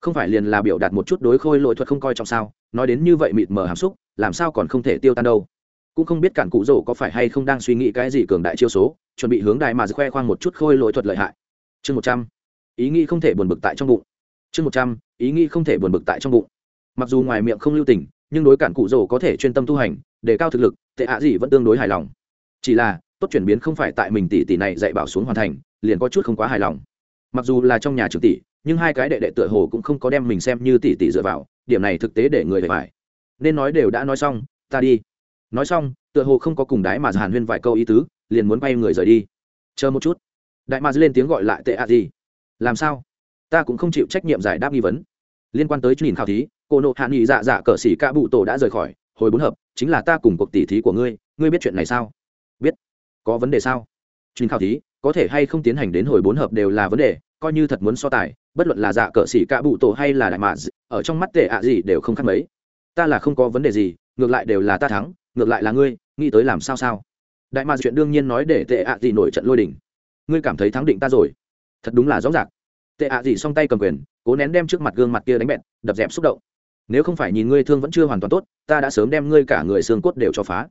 A: Không phải liền là biểu đạt một chút đối khôi lỗi thuật không coi trọng sao, nói đến như vậy mịt mờ hàm xúc, làm sao còn không thể tiêu tan đâu. Cũng không biết cản cụ rổ có phải hay không đang suy nghĩ cái gì cường đại chiêu số, chuẩn bị hướng đại mà khoe khoang một chút khôi lỗi thuật lợi hại. Chương một trăm ý nghĩ không thể buồn bực tại trong bụng. Chương một trăm, ý nghĩ không thể buồn bực tại trong bụng. Mặc dù ngoài miệng không lưu tình, nhưng đối cản cụ rồ có thể chuyên tâm tu hành, đề cao thực lực, tệ ạ gì vẫn tương đối hài lòng. Chỉ là, tốt chuyển biến không phải tại mình tỷ tỷ này dạy bảo xuống hoàn thành, liền có chút không quá hài lòng. Mặc dù là trong nhà trưởng tỷ, nhưng hai cái đệ đệ tựa hồ cũng không có đem mình xem như tỷ tỷ dựa vào, điểm này thực tế để người phải phải nên nói đều đã nói xong, ta đi. Nói xong, tựa hồ không có cùng đái mà hàn huyên vài câu ý tứ, liền muốn bay người rời đi. Chờ một chút. Đại ma lên tiếng gọi lại tệ ạ gì làm sao? Ta cũng không chịu trách nhiệm giải đáp nghi vấn. Liên quan tới nhìn khảo thí, cô nộ hạ nghị dạ dạ cờ xỉ ca bụ tổ đã rời khỏi. Hồi bốn hợp, chính là ta cùng cuộc tỉ thí của ngươi. Ngươi biết chuyện này sao? Biết. Có vấn đề sao? Chuyên khảo thí, có thể hay không tiến hành đến hồi bốn hợp đều là vấn đề, coi như thật muốn so tài, bất luận là dạ cờ xỉ ca bụ tổ hay là đại mạ ở trong mắt tệ ạ gì đều không khác mấy. Ta là không có vấn đề gì, ngược lại đều là ta thắng, ngược lại là ngươi, nghĩ tới làm sao sao? Đại mạ chuyện đương nhiên nói để tệ ạ gì nổi trận lôi đỉnh ngươi cảm thấy thắng định ta rồi thật đúng là rõ ràng tệ ạ gì song tay cầm quyền cố nén đem trước mặt gương mặt kia đánh bẹn đập dẹp xúc động. Nếu không phải nhìn ngươi thương vẫn chưa hoàn toàn tốt ta đã sớm đem ngươi cả người xương cốt đều cho phá.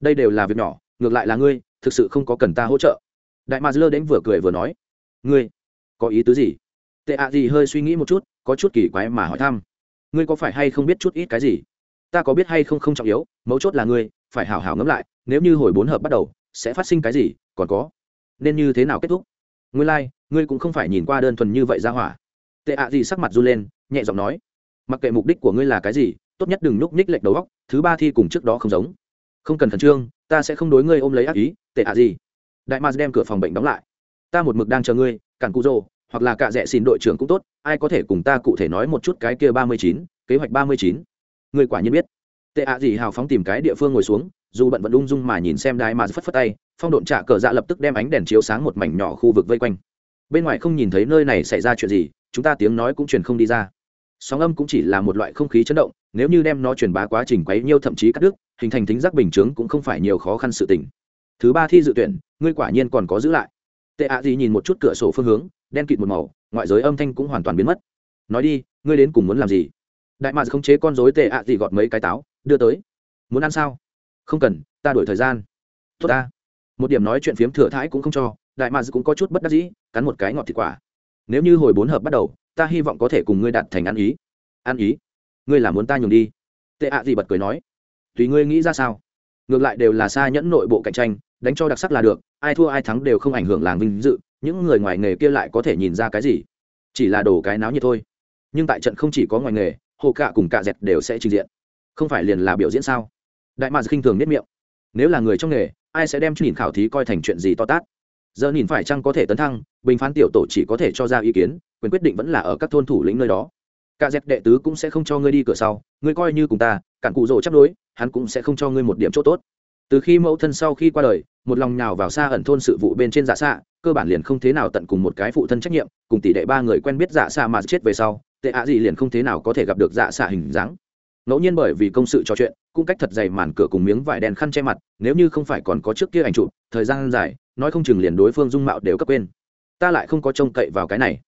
A: Đây đều là việc nhỏ ngược lại là ngươi thực sự không có cần ta hỗ trợ. Đại ma dơ đến vừa cười vừa nói ngươi có ý tứ gì? Tệ ạ gì hơi suy nghĩ một chút có chút kỳ quái mà hỏi thăm ngươi có phải hay không biết chút ít cái gì? Ta có biết hay không không trọng yếu mấu chốt là ngươi phải hảo hảo ngẫm lại nếu như hồi bốn hợp bắt đầu sẽ phát sinh cái gì còn có nên như thế nào kết thúc? Ngươi lai、like, ngươi cũng không phải nhìn qua đơn thuần như vậy ra hỏa. Tệ ạ gì sắc mặt run lên, nhẹ giọng nói, mặc kệ mục đích của ngươi là cái gì, tốt nhất đừng núp ních lệch đầu góc thứ ba thi cùng trước đó không giống. Không cần khẩn trương, ta sẽ không đối ngươi ôm lấy ác ý, tệ ạ gì. Đại mars đem cửa phòng bệnh đóng lại. Ta một mực đang chờ ngươi, cản cụ rồ, hoặc là cả rẽ xin đội trưởng cũng tốt, ai có thể cùng ta cụ thể nói một chút cái kia ba mươi chín, kế hoạch ba mươi chín. Ngươi quả nhiên biết. Tệ ạ gì hào phóng tìm cái địa phương ngồi xuống, dù bận vẫn ung dung mà nhìn xem đai mà phất phất tay, phong độn trả cờ dạ lập tức đem ánh đèn chiếu sáng một mảnh nhỏ khu vực vây quanh bên ngoài không nhìn thấy nơi này xảy ra chuyện gì, chúng ta tiếng nói cũng truyền không đi ra. Sóng âm cũng chỉ là một loại không khí chấn động, nếu như đem nó truyền bá quá trình quấy nhiêu thậm chí cắt đứt, hình thành thính giác bình chướng cũng không phải nhiều khó khăn sự tình. Thứ ba thi dự tuyển, ngươi quả nhiên còn có giữ lại. Tệ ạ gì nhìn một chút cửa sổ phương hướng, đen kịt một màu, ngoại giới âm thanh cũng hoàn toàn biến mất. Nói đi, ngươi đến cùng muốn làm gì? Đại mạc không chế con dối tệ ạ gì gọt mấy cái táo, đưa tới. Muốn ăn sao? Không cần, ta đổi thời gian. Tốt ta. Một điểm nói chuyện phiếm thừa thãi cũng không cho đại mads cũng có chút bất đắc dĩ, cắn một cái ngọt thịt quả. Nếu như hồi bốn hợp bắt đầu, ta hy vọng có thể cùng ngươi đạt thành ăn ý. Ăn ý? Ngươi là muốn ta nhường đi? Tệ ạ gì bật cười nói. Tùy ngươi nghĩ ra sao? Ngược lại đều là xa nhẫn nội bộ cạnh tranh, đánh cho đặc sắc là được, ai thua ai thắng đều không ảnh hưởng làng vinh dự, những người ngoài nghề kia lại có thể nhìn ra cái gì? Chỉ là đổ cái náo như thôi. Nhưng tại trận không chỉ có ngoài nghề, hồ cạ cùng cạ dẹt đều sẽ trình diện. Không phải liền là biểu diễn sao? Đại mads khinh thường nhất miệng. Nếu là người trong nghề, ai sẽ đem nhìn khảo thí coi thành chuyện gì to tát? Giờ nhìn phải chăng có thể tấn thăng, bình phán tiểu tổ chỉ có thể cho ra ý kiến, quyền quyết định vẫn là ở các thôn thủ lĩnh nơi đó. Cả dẹp đệ tứ cũng sẽ không cho ngươi đi cửa sau, ngươi coi như cùng ta, cản cụ rỗ chấp đối, hắn cũng sẽ không cho ngươi một điểm chỗ tốt. Từ khi mẫu thân sau khi qua đời, một lòng nhào vào xa ẩn thôn sự vụ bên trên dạ xạ, cơ bản liền không thế nào tận cùng một cái phụ thân trách nhiệm, cùng tỷ đệ ba người quen biết dạ xạ mà chết về sau, tệ ạ gì liền không thế nào có thể gặp được dạ xạ hình dáng. Ngẫu nhiên bởi vì công sự trò chuyện cung cách thật dày màn cửa cùng miếng vải đen khăn che mặt, nếu như không phải còn có trước kia ảnh chụp, thời gian dài nói không chừng liền đối phương dung mạo đều cấp quên. Ta lại không có trông cậy vào cái này.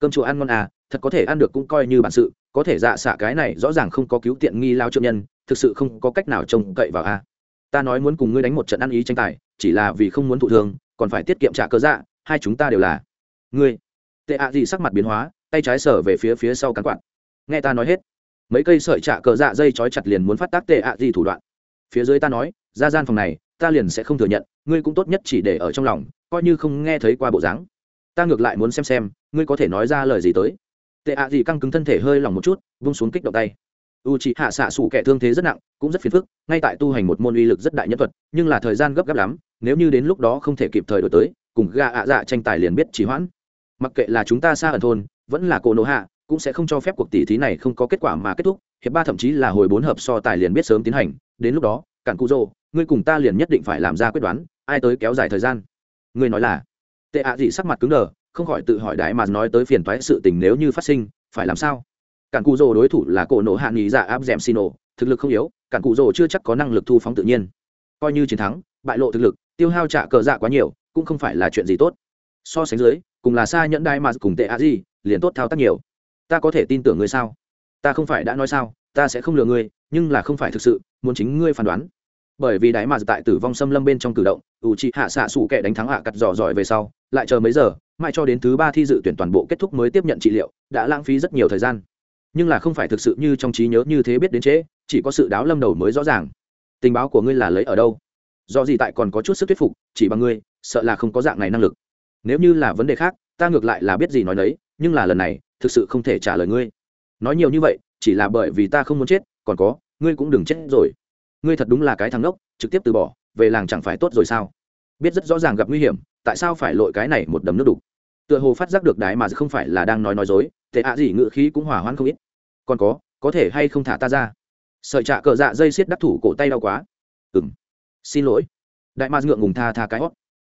A: Cơm chùa ăn ngon à thật có thể ăn được cũng coi như bản sự, có thể dạ xạ cái này rõ ràng không có cứu tiện nghi lao trượng nhân, thực sự không có cách nào trông cậy vào a à. ta nói muốn cùng ngươi đánh một trận ăn ý tranh tài, chỉ là vì không muốn thụ thương, còn phải tiết kiệm trả cơ dạ hai chúng ta đều là. Ngươi. Tệ ạ gì sắc mặt biến hóa, tay trái sở về phía phía sau cán quạt. Nghe ta nói hết. Mấy cây sợi trạ cờ dạ dây trói chặt liền muốn phát tác tệ ạ gì thủ đoạn. Phía dưới ta nói, ra gian phòng này ta liền sẽ không thừa nhận, ngươi cũng tốt nhất chỉ để ở trong lòng, coi như không nghe thấy qua bộ dáng. Ta ngược lại muốn xem xem, ngươi có thể nói ra lời gì tới. Tệ ạ gì căng cứng thân thể hơi lỏng một chút, vung xuống kích động tay. U c h ị hạ xạ xủ kẻ thương thế rất nặng, cũng rất phiền phức, ngay tại tu hành một môn uy lực rất đại nhân thuật, nhưng là thời gian gấp gáp lắm, nếu như đến lúc đó không thể kịp thời đổi tới, cùng gà ạ dạ tranh tài liền biết trì hoãn. Mặc kệ là chúng ta xa ở thôn, vẫn là cổ nô hạ, cũng sẽ không cho phép cuộc tỷ thí này không có kết quả mà kết thúc, hiệp ba thậm chí là hồi bốn hợp so tài liền biết sớm tiến hành, đến lúc đó, cản cụ rô ngươi cùng ta liền nhất định phải làm ra quyết đoán, ai tới kéo dài thời gian? Ngươi nói là? Tệ ạ dị sắc mặt cứng đờ, không khỏi tự hỏi đại mà nói tới phiền toái sự tình nếu như phát sinh, phải làm sao? Cản cụ rồ đối thủ là cổ nổ hạ nghỉ dạ áp d ẻ m xin ổ thực lực không yếu, cản cụ rồ chưa chắc có năng lực thu phóng tự nhiên. Coi như chiến thắng, bại lộ thực lực, tiêu hao trả cờ dạ quá nhiều, cũng không phải là chuyện gì tốt. So sánh dưới, cùng là xa nhẫn đại mà cùng tệ a Dị, liền tốt thao tác nhiều. Ta có thể tin tưởng ngươi sao? Ta không phải đã nói sao, ta sẽ không lừa ngươi, nhưng là không phải thực sự, muốn chính ngươi phán đoán bởi vì đại mà tại tử vong xâm lâm bên trong cử động, ủ trị hạ xạ sủ kẻ đánh thắng hạ cặt dò giỏi về sau, lại chờ mấy giờ, mãi cho đến thứ ba thi dự tuyển toàn bộ kết thúc mới tiếp nhận trị liệu, đã lãng phí rất nhiều thời gian. Nhưng là không phải thực sự như trong trí nhớ như thế biết đến trễ, chỉ có sự đáo lâm đầu mới rõ ràng. Tình báo của ngươi là lấy ở đâu? Do gì tại còn có chút sức thuyết phục, chỉ bằng ngươi, sợ là không có dạng này năng lực. Nếu như là vấn đề khác, ta ngược lại là biết gì nói đấy nhưng là lần này, thực sự không thể trả lời ngươi. Nói nhiều như vậy, chỉ là bởi vì ta không muốn chết, còn có, ngươi cũng đừng chết rồi ngươi thật đúng là cái thằng ngốc, trực tiếp từ bỏ, về làng chẳng phải tốt rồi sao? Biết rất rõ ràng gặp nguy hiểm, tại sao phải lội cái này một đấm nước đục? Tựa hồ phát giác được đái mà không phải là đang nói nói dối tệ ạ gì ngự khí cũng hỏa hoãn không ít. Còn có có thể hay không thả ta ra? Sợi trạ cờ dạ dây xiết đắc thủ cổ tay đau quá. Ừng xin lỗi. Đại ma ngượng ngùng tha tha cái hót.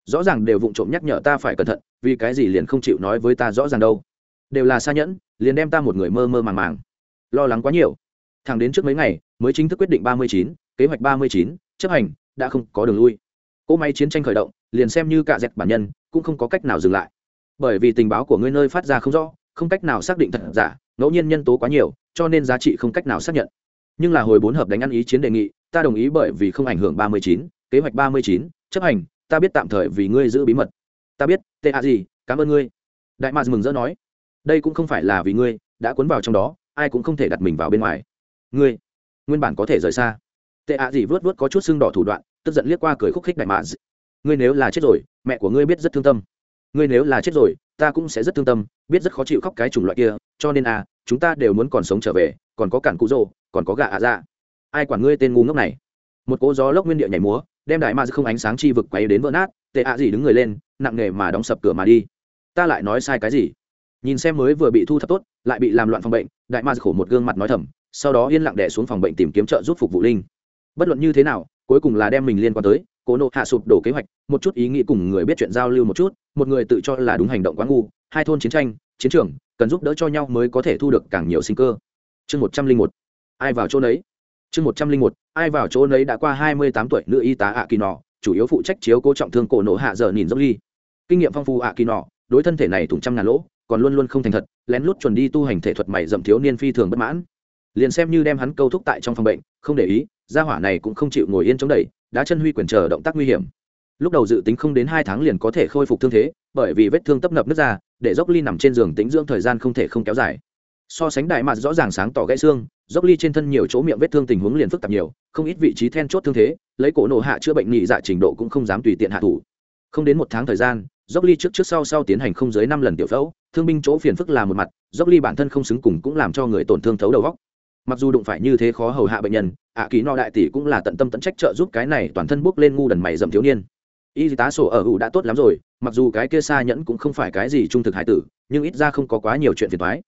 A: Rõ ràng đều vụng trộm nhắc nhở ta phải cẩn thận, vì cái gì liền không chịu nói với ta rõ ràng đâu. Đều là xa nhẫn, liền đem ta một người mơ mơ màng màng. Lo lắng quá nhiều. Thằng đến trước mấy ngày, mới chính thức quyết định ba mươi chín kế hoạch ba mươi chín, chấp hành, đã không có đường lui. Cỗ máy chiến tranh khởi động, liền xem như cả dẹp bản nhân, cũng không có cách nào dừng lại. Bởi vì tình báo của ngươi nơi phát ra không rõ, không cách nào xác định thật giả, ngẫu nhiên nhân tố quá nhiều, cho nên giá trị không cách nào xác nhận. Nhưng là hồi bốn hợp đánh ăn ý chiến đề nghị, ta đồng ý bởi vì không ảnh hưởng ba mươi chín, kế hoạch ba mươi chín, chấp hành, ta biết tạm thời vì ngươi giữ bí mật. Ta biết, tệ ạ gì, cảm ơn ngươi. Đại mạc mừng rỡ nói, đây cũng không phải là vì ngươi, đã cuốn vào trong đó, ai cũng không thể đặt mình vào bên ngoài. Ngươi, nguyên bản có thể rời xa tệ ạ gì vớt vớt có chút xương đỏ thủ đoạn, tức giận liếc qua cười khúc khích đại mạc ngươi nếu là chết rồi, mẹ của ngươi biết rất thương tâm. Ngươi nếu là chết rồi, ta cũng sẽ rất thương tâm, biết rất khó chịu khóc cái chủng loại kia, cho nên à chúng ta đều muốn còn sống trở về, còn có cản cụ rồ, còn có gà ạ dạ. Ai quản ngươi tên ngu ngốc này? Một cỗ gió lốc nguyên địa nhảy múa, đem đại ma không ánh sáng chi vực quay đến vỡ nát, tệ ạ gì đứng người lên, nặng nề mà đóng sập cửa mà đi. Ta lại nói sai cái gì? Nhìn xem mới vừa bị thu thập tốt, lại bị làm loạn phòng bệnh, đại ma khổ một gương mặt nói thầm, sau đó yên lặng đẻ xuống phòng bệnh tìm kiếm trợ giúp phục vụ linh bất luận như thế nào, cuối cùng là đem mình liên quan tới, cố nộ hạ sụp đổ kế hoạch, một chút ý nghĩ cùng người biết chuyện giao lưu một chút, một người tự cho là đúng hành động quá ngu, hai thôn chiến tranh, chiến trường, cần giúp đỡ cho nhau mới có thể thu được càng nhiều sinh cơ. Chương một trăm linh một, ai vào chỗ nấy? Chương một trăm linh một, ai vào chỗ nấy đã qua hai mươi tám tuổi nữ y tá ạ kỳ nọ, chủ yếu phụ trách chiếu cố trọng thương cổ nổ hạ giờ nhìn dốc ly. Kinh nghiệm phong phú ạ kỳ nọ, đối thân thể này thủng trăm ngàn lỗ, còn luôn luôn không thành thật, lén lút chuẩn đi tu hành thể thuật mày dậm thiếu niên phi thường bất mãn. Liền xem như đem hắn câu thúc tại trong phòng bệnh, không để ý gia hỏa này cũng không chịu ngồi yên chống đẩy đã chân huy quyền chờ động tác nguy hiểm. Lúc đầu dự tính không đến hai tháng liền có thể khôi phục thương thế, bởi vì vết thương tấp nập nước ra, để dốc ly nằm trên giường tính dưỡng thời gian không thể không kéo dài. So sánh đại mặt rõ ràng sáng tỏ gãy xương, dốc ly trên thân nhiều chỗ miệng vết thương tình huống liền phức tạp nhiều, không ít vị trí then chốt thương thế, lấy cổ nổ hạ chữa bệnh nhị dạ trình độ cũng không dám tùy tiện hạ thủ. Không đến một tháng thời gian, dốc ly trước trước sau sau tiến hành không dưới năm lần tiểu phẫu, thương binh chỗ phiền phức là một mặt, dốc ly bản thân không xứng cùng cũng làm cho người tổn thương thấu đầu góc mặc dù đụng phải như thế khó hầu hạ bệnh nhân ạ à, kỳ no đại tỷ cũng là tận tâm tận trách trợ giúp cái này toàn thân bước lên ngu đần mày dầm thiếu niên. Y tá sổ ở ủ đã tốt lắm rồi mặc dù cái kia xa nhẫn cũng không phải cái gì trung thực hải tử nhưng ít ra không có quá nhiều chuyện phiền thoái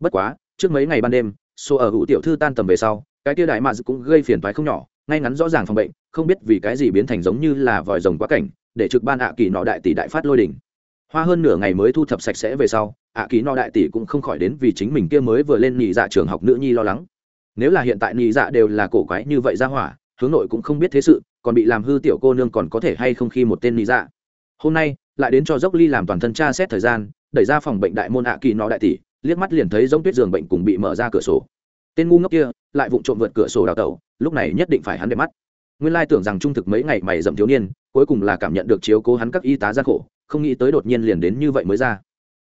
A: bất quá trước mấy ngày ban đêm sổ ở ủ tiểu thư tan tầm về sau cái kia đại mạ cũng gây phiền thoái không nhỏ ngay ngắn rõ ràng phòng bệnh không biết vì cái gì biến thành giống như là vòi rồng quá cảnh để trực ban ạ kỳ nọ đại tỷ đại phát lôi đỉnh hoa hơn nửa ngày mới thu thập sạch sẽ về sau ạ kỳ nọ đại tỷ cũng không khỏi đến vì chính mình kia mới vừa lên nhị dạ trường học nữ nhi lo lắng nếu là hiện tại nhị dạ đều là cổ quái như vậy ra hỏa, hướng nội cũng không biết thế sự, còn bị làm hư tiểu cô nương còn có thể hay không khi một tên nhị dạ? Hôm nay, lại đến cho dốc ly làm toàn thân tra xét thời gian, đẩy ra phòng bệnh đại môn ạ kỳ nọ đại tỷ, liếc mắt liền thấy giống tuyết giường bệnh cùng bị mở ra cửa sổ. Tên ngu ngốc kia, lại vụng trộm vượt cửa sổ đào tẩu, lúc này nhất định phải hắn đẹp mắt. Nguyên lai tưởng rằng trung thực mấy ngày mày dậm thiếu niên, cuối cùng là cảm nhận được chiếu cố hắn các y tá gian khổ, không nghĩ tới đột nhiên liền đến như vậy mới ra.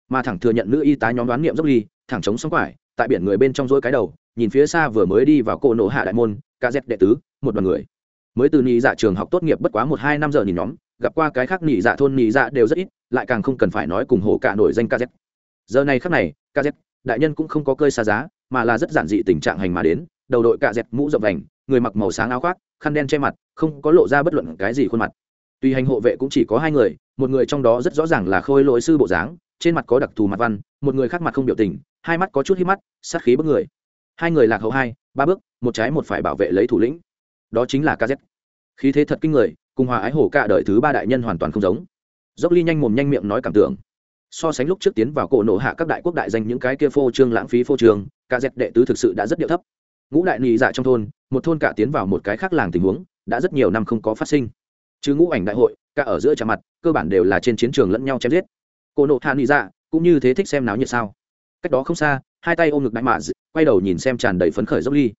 A: Mà thẳng thừa nhận nữ y tá nhóm đoán nghiệm dốc ly, thẳng chống sóng quải, tại biển người bên trong dỗi cái đầu nhìn phía xa vừa mới đi vào cô nộ hạ đại môn ca z đệ tứ, một đoàn người. Mới từ nhị dạ trường học tốt nghiệp bất quá một hai năm giờ nhìn nhóm, gặp qua cái khác nhị dạ thôn nhị dạ đều rất ít, lại càng không cần phải nói cùng hổ cả nổi danh ca kz giờ này khác này, ca kz đại nhân cũng không có cơi xa giá, mà là rất giản dị tình trạng hành mà đến, đầu đội cạ dẹt mũ rộng vành, người mặc màu sáng áo khoác, khăn đen che mặt, không có lộ ra bất luận cái gì khuôn mặt. Tuy hành hộ vệ cũng chỉ có hai người, một người trong đó rất rõ ràng là khôi lỗi sư bộ dáng, trên mặt có đặc thù mặt văn, một người khác mặt không biểu tình, hai mắt có chút hít mắt, sát khí bức người hai người lạc hậu hai, ba bước, một trái một phải bảo vệ lấy thủ lĩnh. Đó chính là kz khí thế thật kinh người, cùng hòa ái hổ cả đời thứ ba đại nhân hoàn toàn không giống. Dốc ly nhanh mồm nhanh miệng nói cảm tưởng. So sánh lúc trước tiến vào cổ nổ hạ các đại quốc đại danh những cái kia phô trương lãng phí phô trương kz đệ tứ thực sự đã rất điệu thấp. Ngũ đại nị dạ trong thôn, một thôn cả tiến vào một cái khác làng tình huống, đã rất nhiều năm không có phát sinh. Chứ ngũ ảnh đại hội, cả ở giữa trà mặt, cơ bản đều là trên chiến trường lẫn nhau chém giết. Cổ nổ hạ nị dạ cũng như thế thích xem náo nhiệt sao? Cách đó không xa hai tay ôm ngực đại mạ quay đầu nhìn xem tràn đầy phấn khởi dốc ly.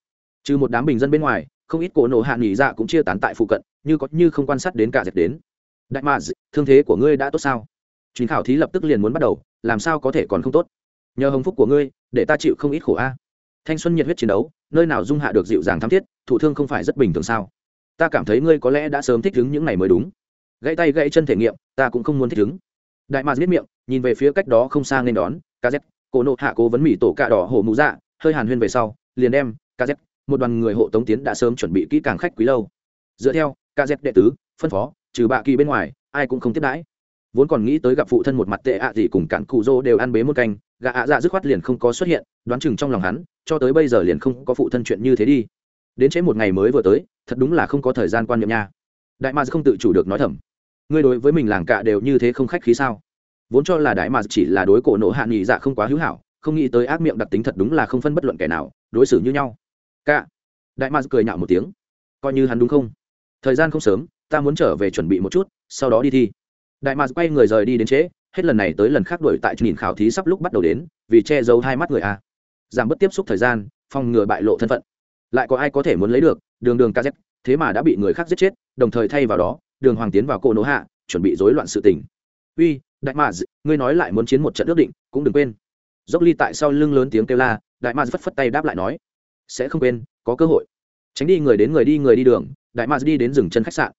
A: Trừ một đám bình dân bên ngoài, không ít cổ nổ hạ nghỉ dạ cũng chia tán tại phụ cận, như có như không quan sát đến cả dẹp đến. Đại mạ thương thế của ngươi đã tốt sao? Chuyến khảo thí lập tức liền muốn bắt đầu, làm sao có thể còn không tốt? Nhờ hồng phúc của ngươi, để ta chịu không ít khổ a. Thanh xuân nhiệt huyết chiến đấu, nơi nào dung hạ được dịu dàng thắm thiết, thụ thương không phải rất bình thường sao? Ta cảm thấy ngươi có lẽ đã sớm thích ứng những ngày mới đúng. Gãy tay gãy chân thể nghiệm, ta cũng không muốn thích ứng. Đại mạc biết miệng, nhìn về phía cách đó không xa nên đón kz cô nộ hạ cố vấn mỹ tổ cạ đỏ hổ mũ dạ hơi hàn huyên về sau, liền đem kz một đoàn người hộ tống tiến đã sớm chuẩn bị kỹ càng khách quý lâu. Dựa theo kz đệ tứ, phân phó, trừ bạ kỳ bên ngoài, ai cũng không tiếp đãi. Vốn còn nghĩ tới gặp phụ thân một mặt tệ ạ gì cùng cản cụ dô đều ăn bế một canh gà ạ dạ dứt khoát liền không có xuất hiện, đoán chừng trong lòng hắn, cho tới bây giờ liền không có phụ thân chuyện như thế đi. Đến chế một ngày mới vừa tới, thật đúng là không có thời gian quan niệm nha. Đại ma không tự chủ được nói thầm. Ngươi đối với mình làng cạ đều như thế không khách khí sao? Vốn cho là đại ma chỉ là đối cổ nộ hạ nghị dạ không quá hữu hảo, không nghĩ tới ác miệng đặc tính thật đúng là không phân bất luận kẻ nào, đối xử như nhau. Cạ đại ma cười nhạo một tiếng. Coi như hắn đúng không? Thời gian không sớm, ta muốn trở về chuẩn bị một chút, sau đó đi thi. Đại mà quay người rời đi đến trễ, hết lần này tới lần khác đuổi tại nhìn khảo thí sắp lúc bắt đầu đến, vì che giấu hai mắt người a. Giảm bớt tiếp xúc thời gian, phòng ngừa bại lộ thân phận. Lại có ai có thể muốn lấy được, đường đường kz thế mà đã bị người khác giết chết, đồng thời thay vào đó, đường hoàng tiến vào cô nỗ hạ, chuẩn bị rối loạn sự tình. Uy đại mạc ngươi nói lại muốn chiến một trận ước định, cũng đừng quên. Dốc ly tại sau lưng lớn tiếng kêu la, đại mạc phất phất tay đáp lại nói, sẽ không quên, có cơ hội. Tránh đi người đến người đi người đi đường, đại mạc đi đến rừng chân khách sạn.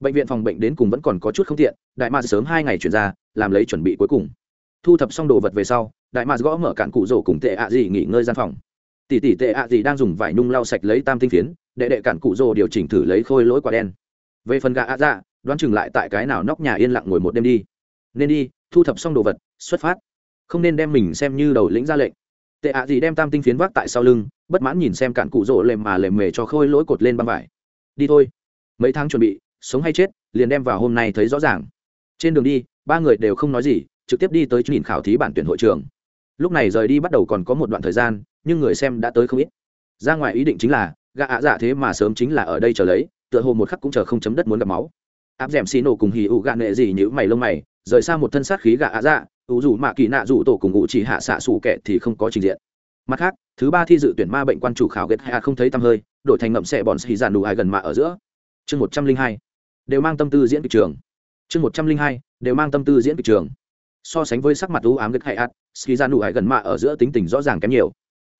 A: Bệnh viện phòng bệnh đến cùng vẫn còn có chút không tiện, đại mạc sớm hai ngày chuyển ra, làm lấy chuẩn bị cuối cùng. Thu thập xong đồ vật về sau, đại mạc gõ mở cạn cụ rổ cùng tệ ạ gì nghỉ ngơi gian phòng. Tỷ tỷ tệ ạ gì đang dùng vải nung lau sạch lấy tam tinh phiến, đệ đệ cạn cụ rổ điều chỉnh thử lấy khôi lỗi quả đen. Về phần gà ạ dạ đoán chừng lại tại cái nào nóc nhà yên lặng ngồi một đêm đi nên đi, thu thập xong đồ vật, xuất phát. Không nên đem mình xem như đầu lĩnh ra lệnh. Tệ ạ gì đem tam tinh phiến vác tại sau lưng, bất mãn nhìn xem cạn cụ rỗ lềm mà lềm mề cho khôi lỗi cột lên băng vải. Đi thôi. Mấy tháng chuẩn bị, sống hay chết, liền đem vào hôm nay thấy rõ ràng. Trên đường đi, ba người đều không nói gì, trực tiếp đi tới nhìn khảo thí bản tuyển hội trường. Lúc này rời đi bắt đầu còn có một đoạn thời gian, nhưng người xem đã tới không ít. Ra ngoài ý định chính là gạ ạ dạ thế mà sớm chính là ở đây chờ lấy, tựa hồ một khắc cũng chờ không chấm đất muốn gặp máu. Áp d ẻ m xì nổ cùng hì ụ gạ nghệ gì nhữ mày lông mày rời xa một thân sát khí gạ ạ dạ ủ dù mạ kỳ nạ dù tổ cùng ngụ chỉ hạ xạ xù kệ thì không có trình diện. Mặt khác, thứ ba thi dự tuyển ma bệnh quan chủ khảo ghét hạ không thấy tăm hơi, đổi thành ngậm xe bọn xì giàn đủ ai gần mạ ở giữa. Chương một trăm linh hai, đều mang tâm tư diễn kịch trường. Chương một trăm linh hai, đều mang tâm tư diễn kịch trường. So sánh với sắc mặt u ám ghét hay xì ski đủ ai gần mạ ở giữa tính tình rõ ràng kém nhiều.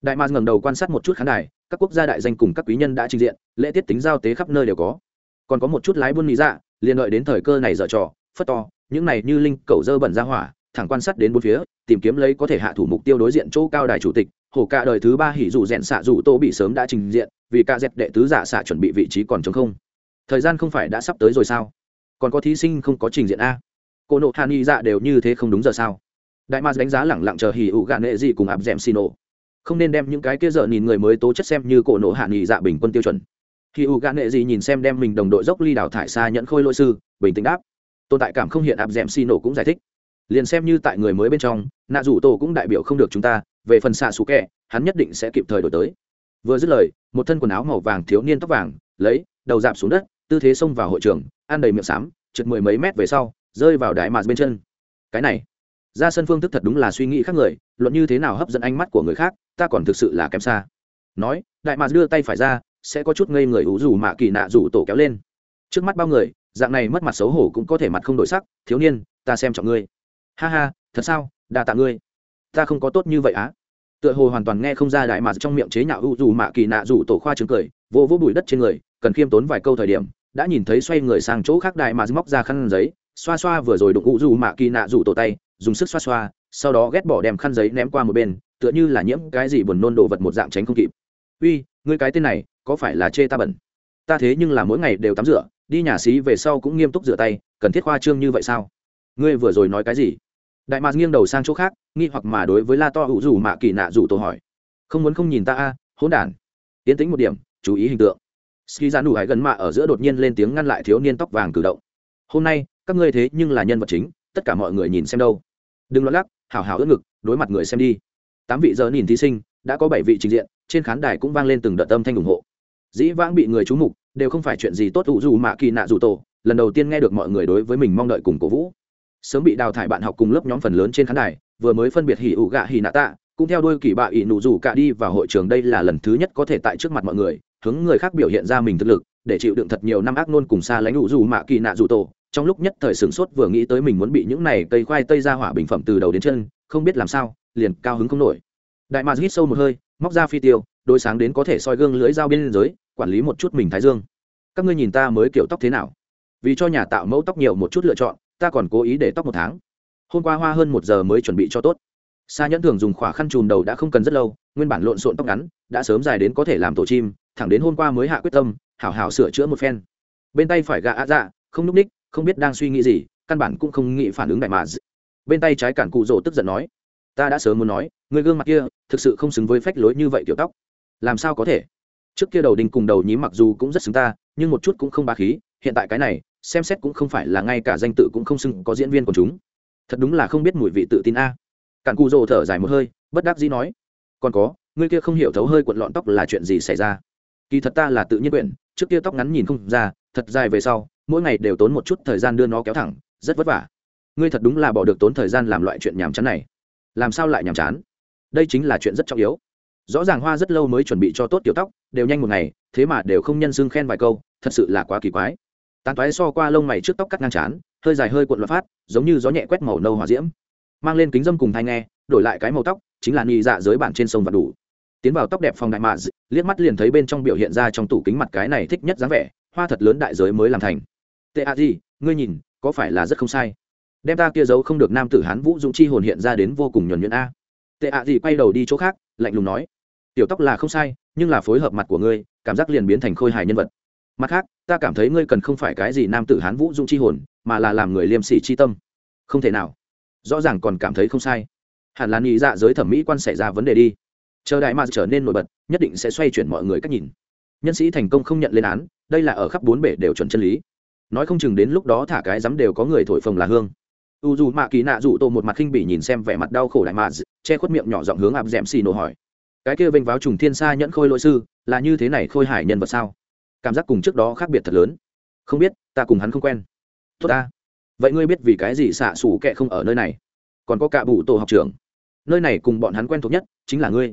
A: Đại mạc ngẩng đầu quan sát một chút khán đài, các quốc gia đại danh cùng các quý nhân đã trình diện, lễ tiết tính giao tế khắp nơi đều có. Còn có một chút lái buôn mỹ dạ liền đợi đến thời cơ này dở trò, phất to những này như linh cầu dơ bẩn ra hỏa, thẳng quan sát đến bốn phía, tìm kiếm lấy có thể hạ thủ mục tiêu đối diện chỗ cao đài chủ tịch, hồ ca đời thứ ba hỉ dù rèn xạ dù tô bị sớm đã trình diện, vì ca dẹp đệ tứ giả xạ chuẩn bị vị trí còn chống không. Thời gian không phải đã sắp tới rồi sao? Còn có thí sinh không có trình diện a? Cô nộ hàn y dạ đều như thế không đúng giờ sao? Đại ma đánh giá lẳng lặng chờ hỉ ụ gạn nệ gì cùng áp d xin nổ. Không nên đem những cái kia dở nhìn người mới tố chất xem như cổ nộ hàn y dạ bình quân tiêu chuẩn. Hỉ ụ gạn nệ gì nhìn xem đem mình đồng đội dốc ly đào thải xa nhận khôi lỗi sư, bình tĩnh đáp tồn tại cảm không hiện áp d ẻ m xì nổ cũng giải thích. Liền xem như tại người mới bên trong, nạ rủ tổ cũng đại biểu không được chúng ta, về phần xạ xù kẹ, hắn nhất định sẽ kịp thời đổi tới. Vừa dứt lời, một thân quần áo màu vàng thiếu niên tóc vàng, lấy, đầu dạp xuống đất, tư thế xông vào hội trường, ăn đầy miệng xám trượt mười mấy mét về sau, rơi vào đại mạt bên chân. Cái này, ra sân phương thức thật đúng là suy nghĩ khác người, luận như thế nào hấp dẫn ánh mắt của người khác, ta còn thực sự là kém xa. Nói, đại mạt đưa tay phải ra, sẽ có chút ngây người ủ rủ mạ kỳ nạ rủ tổ kéo lên. Trước mắt bao người dạng này mất mặt xấu hổ cũng có thể mặt không đổi sắc, thiếu niên, ta xem trọng ngươi. Ha ha, thật sao, đa tạ ngươi. Ta không có tốt như vậy á. Tựa hồ hoàn toàn nghe không ra đại mà trong miệng chế nhạo u dù mạ kỳ nạ dù tổ khoa trứng cười, vô vô bụi đất trên người, cần khiêm tốn vài câu thời điểm, đã nhìn thấy xoay người sang chỗ khác đại mà móc ra khăn giấy, xoa xoa vừa rồi đụng u dù mạ kỳ nạ dù tổ tay, dùng sức xoa xoa, sau đó ghét bỏ đem khăn giấy ném qua một bên, tựa như là nhiễm cái gì buồn nôn đồ vật một dạng tránh không kịp. Uy, ngươi cái tên này, có phải là chê ta bẩn? Ta thế nhưng là mỗi ngày đều tắm rửa đi nhà xí về sau cũng nghiêm túc rửa tay, cần thiết khoa trương như vậy sao? Ngươi vừa rồi nói cái gì? Đại mạc nghiêng đầu sang chỗ khác, nghi hoặc mà đối với la to hữu dù mạ kỳ nạ dù tổ hỏi. Không muốn không nhìn ta a, hỗn đản. Tiến tính một điểm, chú ý hình tượng. Ski ra nụ hải gần mạ ở giữa đột nhiên lên tiếng ngăn lại thiếu niên tóc vàng cử động. Hôm nay, các ngươi thế nhưng là nhân vật chính, tất cả mọi người nhìn xem đâu. Đừng lo lắc, hảo hảo ướt ngực, đối mặt người xem đi. Tám vị giờ nhìn thí sinh, đã có bảy vị trình diện, trên khán đài cũng vang lên từng đợt âm thanh ủng hộ dĩ vãng bị người trú mục, đều không phải chuyện gì tốt ủ dù mạ kỳ nạ dù tổ. Lần đầu tiên nghe được mọi người đối với mình mong đợi cùng cổ vũ. Sớm bị đào thải bạn học cùng lớp nhóm phần lớn trên khán đài, vừa mới phân biệt hỉ ủ gạ hỉ nạ tạ, cũng theo đôi kỳ bạ ỉ nụ dù cả đi vào hội trường đây là lần thứ nhất có thể tại trước mặt mọi người, hướng người khác biểu hiện ra mình thực lực, để chịu đựng thật nhiều năm ác nôn cùng xa lãnh ủ dù mạ kỳ nạ dù tổ. Trong lúc nhất thời sửng sốt vừa nghĩ tới mình muốn bị những này cây khoai tây ra hỏa bình phẩm từ đầu đến chân, không biết làm sao, liền cao hứng không nổi. Đại mạc hít sâu một hơi, móc ra phi tiêu đôi sáng đến có thể soi gương lưới dao bên giới quản lý một chút mình thái dương. Các ngươi nhìn ta mới kiểu tóc thế nào? Vì cho nhà tạo mẫu tóc nhiều một chút lựa chọn, ta còn cố ý để tóc một tháng. Hôm qua hoa hơn một giờ mới chuẩn bị cho tốt. Sa nhẫn thường dùng khỏa khăn chùm đầu đã không cần rất lâu, nguyên bản lộn xộn tóc ngắn, đã sớm dài đến có thể làm tổ chim, thẳng đến hôm qua mới hạ quyết tâm, hảo hảo sửa chữa một phen. Bên tay phải gạ ạ dạ không núp ních, không biết đang suy nghĩ gì, căn bản cũng không nghĩ phản ứng đại mà bên tay trái cản cụ rỗ tức giận nói, ta đã sớm muốn nói, người gương mặt kia thực sự không xứng với phách lối như vậy kiểu tóc. Làm sao có thể? Trước kia đầu đinh cùng đầu nhím mặc dù cũng rất xứng ta, nhưng một chút cũng không ba khí, hiện tại cái này, xem xét cũng không phải là ngay cả danh tự cũng không xưng có diễn viên của chúng. Thật đúng là không biết mùi vị tự tin a. À. cản rồ thở dài một hơi, bất đắc dĩ nói, còn có, ngươi kia không hiểu thấu hơi cuộn lọn tóc là chuyện gì xảy ra? Kỳ thật ta là tự nhiên quyển trước kia tóc ngắn nhìn không ra, thật dài về sau, mỗi ngày đều tốn một chút thời gian đưa nó kéo thẳng, rất vất vả. Ngươi thật đúng là bỏ được tốn thời gian làm loại chuyện nhàm chán này. Làm sao lại nhàm chán? Đây chính là chuyện rất trọng yếu rõ ràng hoa rất lâu mới chuẩn bị cho tốt kiểu tóc, đều nhanh một ngày, thế mà đều không nhân xưng khen vài câu, thật sự là quá kỳ quái. Tàn toái so qua lông mày trước tóc cắt ngang chán, hơi dài hơi cuộn loạt phát, giống như gió nhẹ quét màu nâu hòa diễm. Mang lên kính dâm cùng thai nghe, đổi lại cái màu tóc, chính là nghi dạ dưới bản trên sông và đủ. Tiến vào tóc đẹp phòng đại mạ liếc mắt liền thấy bên trong biểu hiện ra trong tủ kính mặt cái này thích nhất dáng vẻ, hoa thật lớn đại giới mới làm thành. Tệ a gì, ngươi nhìn, có phải là rất không sai? Đem ta kia giấu không được nam tử hán vũ dũng chi hồn hiện ra đến vô cùng nhuẩn nhuyễn a. Tệ a gì quay đầu đi chỗ khác lạnh lùng nói, tiểu tóc là không sai, nhưng là phối hợp mặt của ngươi, cảm giác liền biến thành khôi hài nhân vật. Mặt khác, ta cảm thấy ngươi cần không phải cái gì nam tử hán vũ dung chi hồn, mà là làm người liêm sỉ chi tâm. Không thể nào. Rõ ràng còn cảm thấy không sai. Hẳn là nghĩ dạ giới thẩm mỹ quan xảy ra vấn đề đi. Chờ đại mà trở nên nổi bật, nhất định sẽ xoay chuyển mọi người cách nhìn. Nhân sĩ thành công không nhận lên án, đây là ở khắp bốn bể đều chuẩn chân lý. Nói không chừng đến lúc đó thả cái dám đều có người thổi phồng là hương u dù mạ kỳ nạ dụ tô một mặt khinh bỉ nhìn xem vẻ mặt đau khổ đại mạ che khuất miệng nhỏ giọng hướng áp d ẻ m xì nổ hỏi. Cái kia vênh váo trùng thiên sa nhẫn khôi lỗi sư, là như thế này khôi hải nhân vật sao? Cảm giác cùng trước đó khác biệt thật lớn. Không biết, ta cùng hắn không quen. Tốt ta. Vậy ngươi biết vì cái gì xạ xủ kệ không ở nơi này? Còn có cả bụ tổ học trưởng. Nơi này cùng bọn hắn quen thuộc nhất chính là ngươi.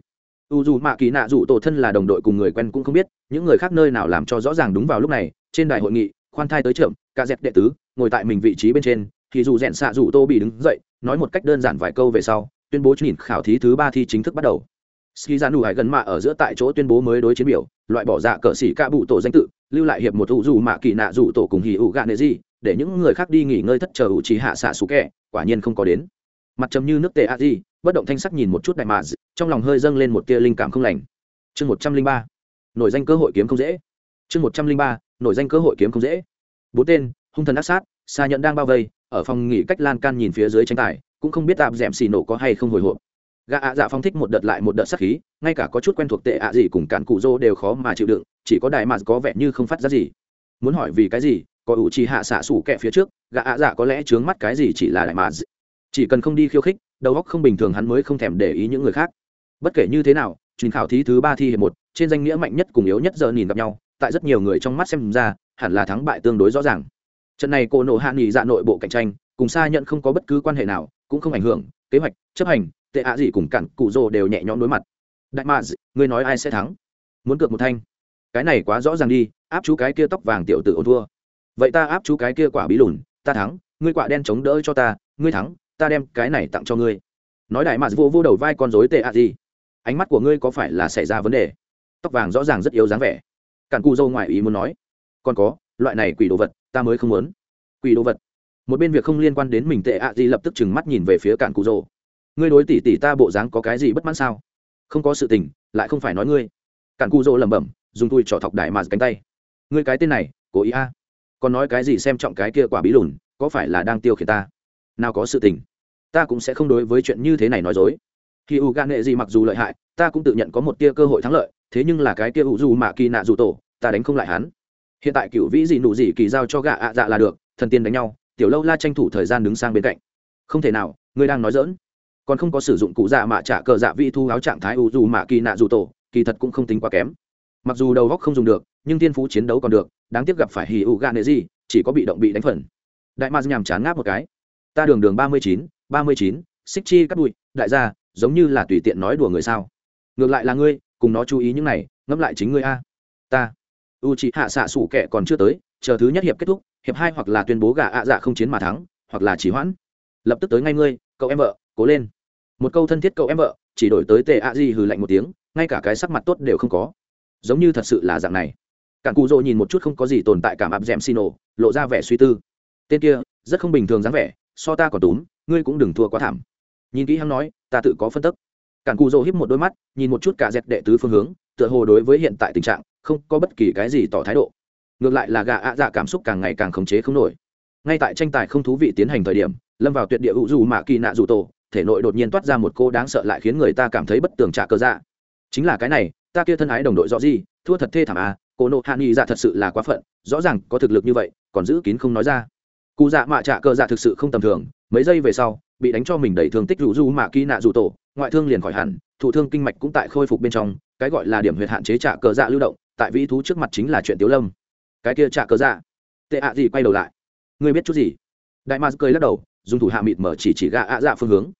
A: U dù mạ kỳ nạ dụ tổ thân là đồng đội cùng người quen cũng không biết, những người khác nơi nào làm cho rõ ràng đúng vào lúc này, trên đại hội nghị, khoan thai tới trưởng ca dẹp đệ tứ, ngồi tại mình vị trí bên trên thì dù rẽn xạ dù tô bị đứng dậy, nói một cách đơn giản vài câu về sau, tuyên bố nhìn khảo thí thứ ba thi chính thức bắt đầu. Ski ra nụ hải gần mạ ở giữa tại chỗ tuyên bố mới đối chiến biểu, loại bỏ dạ cờ xỉ ca bụ tổ danh tự, lưu lại hiệp một ủ dù mạ kỳ nạ dù tổ cùng hì ủ gạ nệ gì để những người khác đi nghỉ ngơi thất chờ ủ trí hạ xạ xú kẹ, quả nhiên không có đến. Mặt trầm như nước tệ a di, bất động thanh sắc nhìn một chút đại mà trong lòng hơi dâng lên một tia linh cảm không lành. Chương một trăm linh ba, nổi danh cơ hội kiếm không dễ. Chương một trăm linh ba, nổi danh cơ hội kiếm không dễ. Bốn tên, hung thần ác sát, xa nhận đang bao vây ở phòng nghỉ cách lan can nhìn phía dưới tranh tài, cũng không biết tạm d ẻ m xì nổ có hay không hồi hộp. Gã ạ dạ phong thích một đợt lại một đợt sắc khí, ngay cả có chút quen thuộc tệ ạ gì cùng cản cụ dô đều khó mà chịu đựng, chỉ có đại mạt có vẻ như không phát ra gì. Muốn hỏi vì cái gì, có ủ trì hạ xạ sủ kẹ phía trước, gã ạ dạ có lẽ chướng mắt cái gì chỉ là đại mạt. Chỉ cần không đi khiêu khích, đầu óc không bình thường hắn mới không thèm để ý những người khác. Bất kể như thế nào truyền khảo thí thứ ba thi hiệp một, trên danh nghĩa mạnh nhất cùng yếu nhất giờ nhìn gặp nhau, tại rất nhiều người trong mắt xem ra, hẳn là thắng bại tương đối rõ ràng trận này cô nộ hạ nghỉ dạ nội bộ cạnh tranh, cùng xa nhận không có bất cứ quan hệ nào, cũng không ảnh hưởng, kế hoạch, chấp hành, tệ ạ gì cùng cản cụ rồ đều nhẹ nhõm đối mặt. Đại mạ ngươi nói ai sẽ thắng? Muốn cược một thanh. Cái này quá rõ ràng đi, áp chú cái kia tóc vàng tiểu tử ôn thua. Vậy ta áp chú cái kia quả bí lùn, ta thắng, ngươi quả đen chống đỡ cho ta, ngươi thắng, ta đem cái này tặng cho ngươi. Nói đại mạ vô vô đầu vai con dối tệ ạ gì. Ánh mắt của ngươi có phải là xảy ra vấn đề? Tóc vàng rõ ràng rất yếu dáng vẻ. Cản cù dâu ngoài ý muốn nói. Còn có, loại này quỷ đồ vật ta mới không muốn. Quỷ đồ vật. Một bên việc không liên quan đến mình tệ ạ gì lập tức chừng mắt nhìn về phía cản cù dâu ngươi đối tỷ tỷ ta bộ dáng có cái gì bất mãn sao? Không có sự tình, lại không phải nói ngươi. Cản cù dâu lẩm bẩm, dùng tui trỏ thọc đại mà cánh tay. Ngươi cái tên này, cố ý a. Còn nói cái gì xem trọng cái kia quả bí lùn, có phải là đang tiêu khiển ta? Nào có sự tình. Ta cũng sẽ không đối với chuyện như thế này nói dối. Khi u gan nghệ gì mặc dù lợi hại, ta cũng tự nhận có một tia cơ hội thắng lợi, thế nhưng là cái kia u dù mạ kỳ nạ dù tổ, ta đánh không lại hắn hiện tại cựu vĩ gì nụ gì kỳ giao cho gạ ạ dạ là được, thần tiên đánh nhau, tiểu lâu la tranh thủ thời gian đứng sang bên cạnh. Không thể nào, ngươi đang nói dỡn còn không có sử dụng cụ dạ mạ trả cờ dạ vị thu áo trạng thái u dù mạ kỳ nạ dù tổ, kỳ thật cũng không tính quá kém. Mặc dù đầu góc không dùng được, nhưng tiên phú chiến đấu còn được, đáng tiếc gặp phải hì u gạ nệ gì, chỉ có bị động bị đánh phần. Đại ma nhàm chán ngáp một cái. Ta đường đường ba mươi chín, ba mươi chín, xích chi cắt bụi, đại gia, giống như là tùy tiện nói đùa người sao. Ngược lại là ngươi, cùng nó chú ý những này, ngẫm lại chính ngươi a. Ta u chị hạ xạ sủ kệ còn chưa tới, chờ thứ nhất hiệp kết thúc, hiệp hai hoặc là tuyên bố gà ạ dạ không chiến mà thắng, hoặc là chỉ hoãn. Lập tức tới ngay ngươi, cậu em vợ, cố lên. Một câu thân thiết cậu em vợ, chỉ đổi tới tệ ạ gì hừ lạnh một tiếng, ngay cả cái sắc mặt tốt đều không có. Giống như thật sự là dạng này. Cản cụ rỗ nhìn một chút không có gì tồn tại cảm áp d ẻ m xin ồ lộ ra vẻ suy tư. Tên kia, rất không bình thường dáng vẻ, so ta còn túm, ngươi cũng đừng thua quá thảm. Nhìn kỹ hắn nói, ta tự có phân tức. Cản cụ rỗ híp một đôi mắt, nhìn một chút cả dẹp đệ tứ phương hướng, tựa hồ đối với hiện tại tình trạng không có bất kỳ cái gì tỏ thái độ. Ngược lại là gà ạ dạ cảm xúc càng ngày càng khống chế không nổi. Ngay tại tranh tài không thú vị tiến hành thời điểm, lâm vào tuyệt địa hữu dù mạ kỳ nạ dù tổ, thể nội đột nhiên toát ra một cô đáng sợ lại khiến người ta cảm thấy bất tường trả cơ dạ. Chính là cái này, ta kia thân ái đồng đội rõ gì, thua thật thê thảm à cô nộ hạ nghi dạ thật sự là quá phận, rõ ràng có thực lực như vậy, còn giữ kín không nói ra. Cụ dạ mạ trả cơ dạ thực sự không tầm thường, mấy giây về sau, bị đánh cho mình đầy thương tích hữu dù mạ kỳ nạ dù tổ, ngoại thương liền khỏi hẳn, thụ thương kinh mạch cũng tại khôi phục bên trong, cái gọi là điểm huyệt hạn chế trả cơ dạ lưu động tại vĩ thú trước mặt chính là chuyện tiếu lâm. Cái kia trả cờ dạ. Tệ ạ gì quay đầu lại. Ngươi biết chút gì? Đại ma cười lắc đầu, dùng thủ hạ mịt mở chỉ chỉ gạ ạ dạ phương hướng.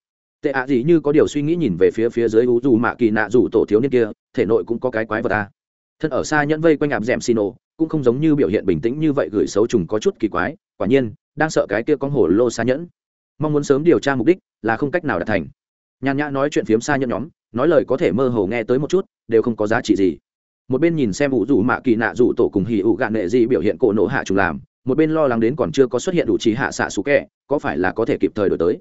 A: Tệ ạ gì như có điều suy nghĩ nhìn về phía phía dưới u dù mạ kỳ nạ dù tổ thiếu niên kia, thể nội cũng có cái quái vật ta thân ở xa nhẫn vây quanh ạp d ẻ m xin ô cũng không giống như biểu hiện bình tĩnh như vậy gửi xấu trùng có chút kỳ quái, quả nhiên, đang sợ cái kia con hổ lô xa nhẫn. Mong muốn sớm điều tra mục đích là không cách nào đạt thành. Nhàn nhã nói chuyện phiếm xa nhẫn nhóm, nói lời có thể mơ hồ nghe tới một chút, đều không có giá trị gì một bên nhìn xem ủ dù mạ kỳ nạ dù tổ cùng hì ủ gạn nệ gì biểu hiện cổ nộ hạ trùng làm, một bên lo lắng đến còn chưa có xuất hiện đủ trí hạ xạ sủ kẹ, có phải là có thể kịp thời đổi tới?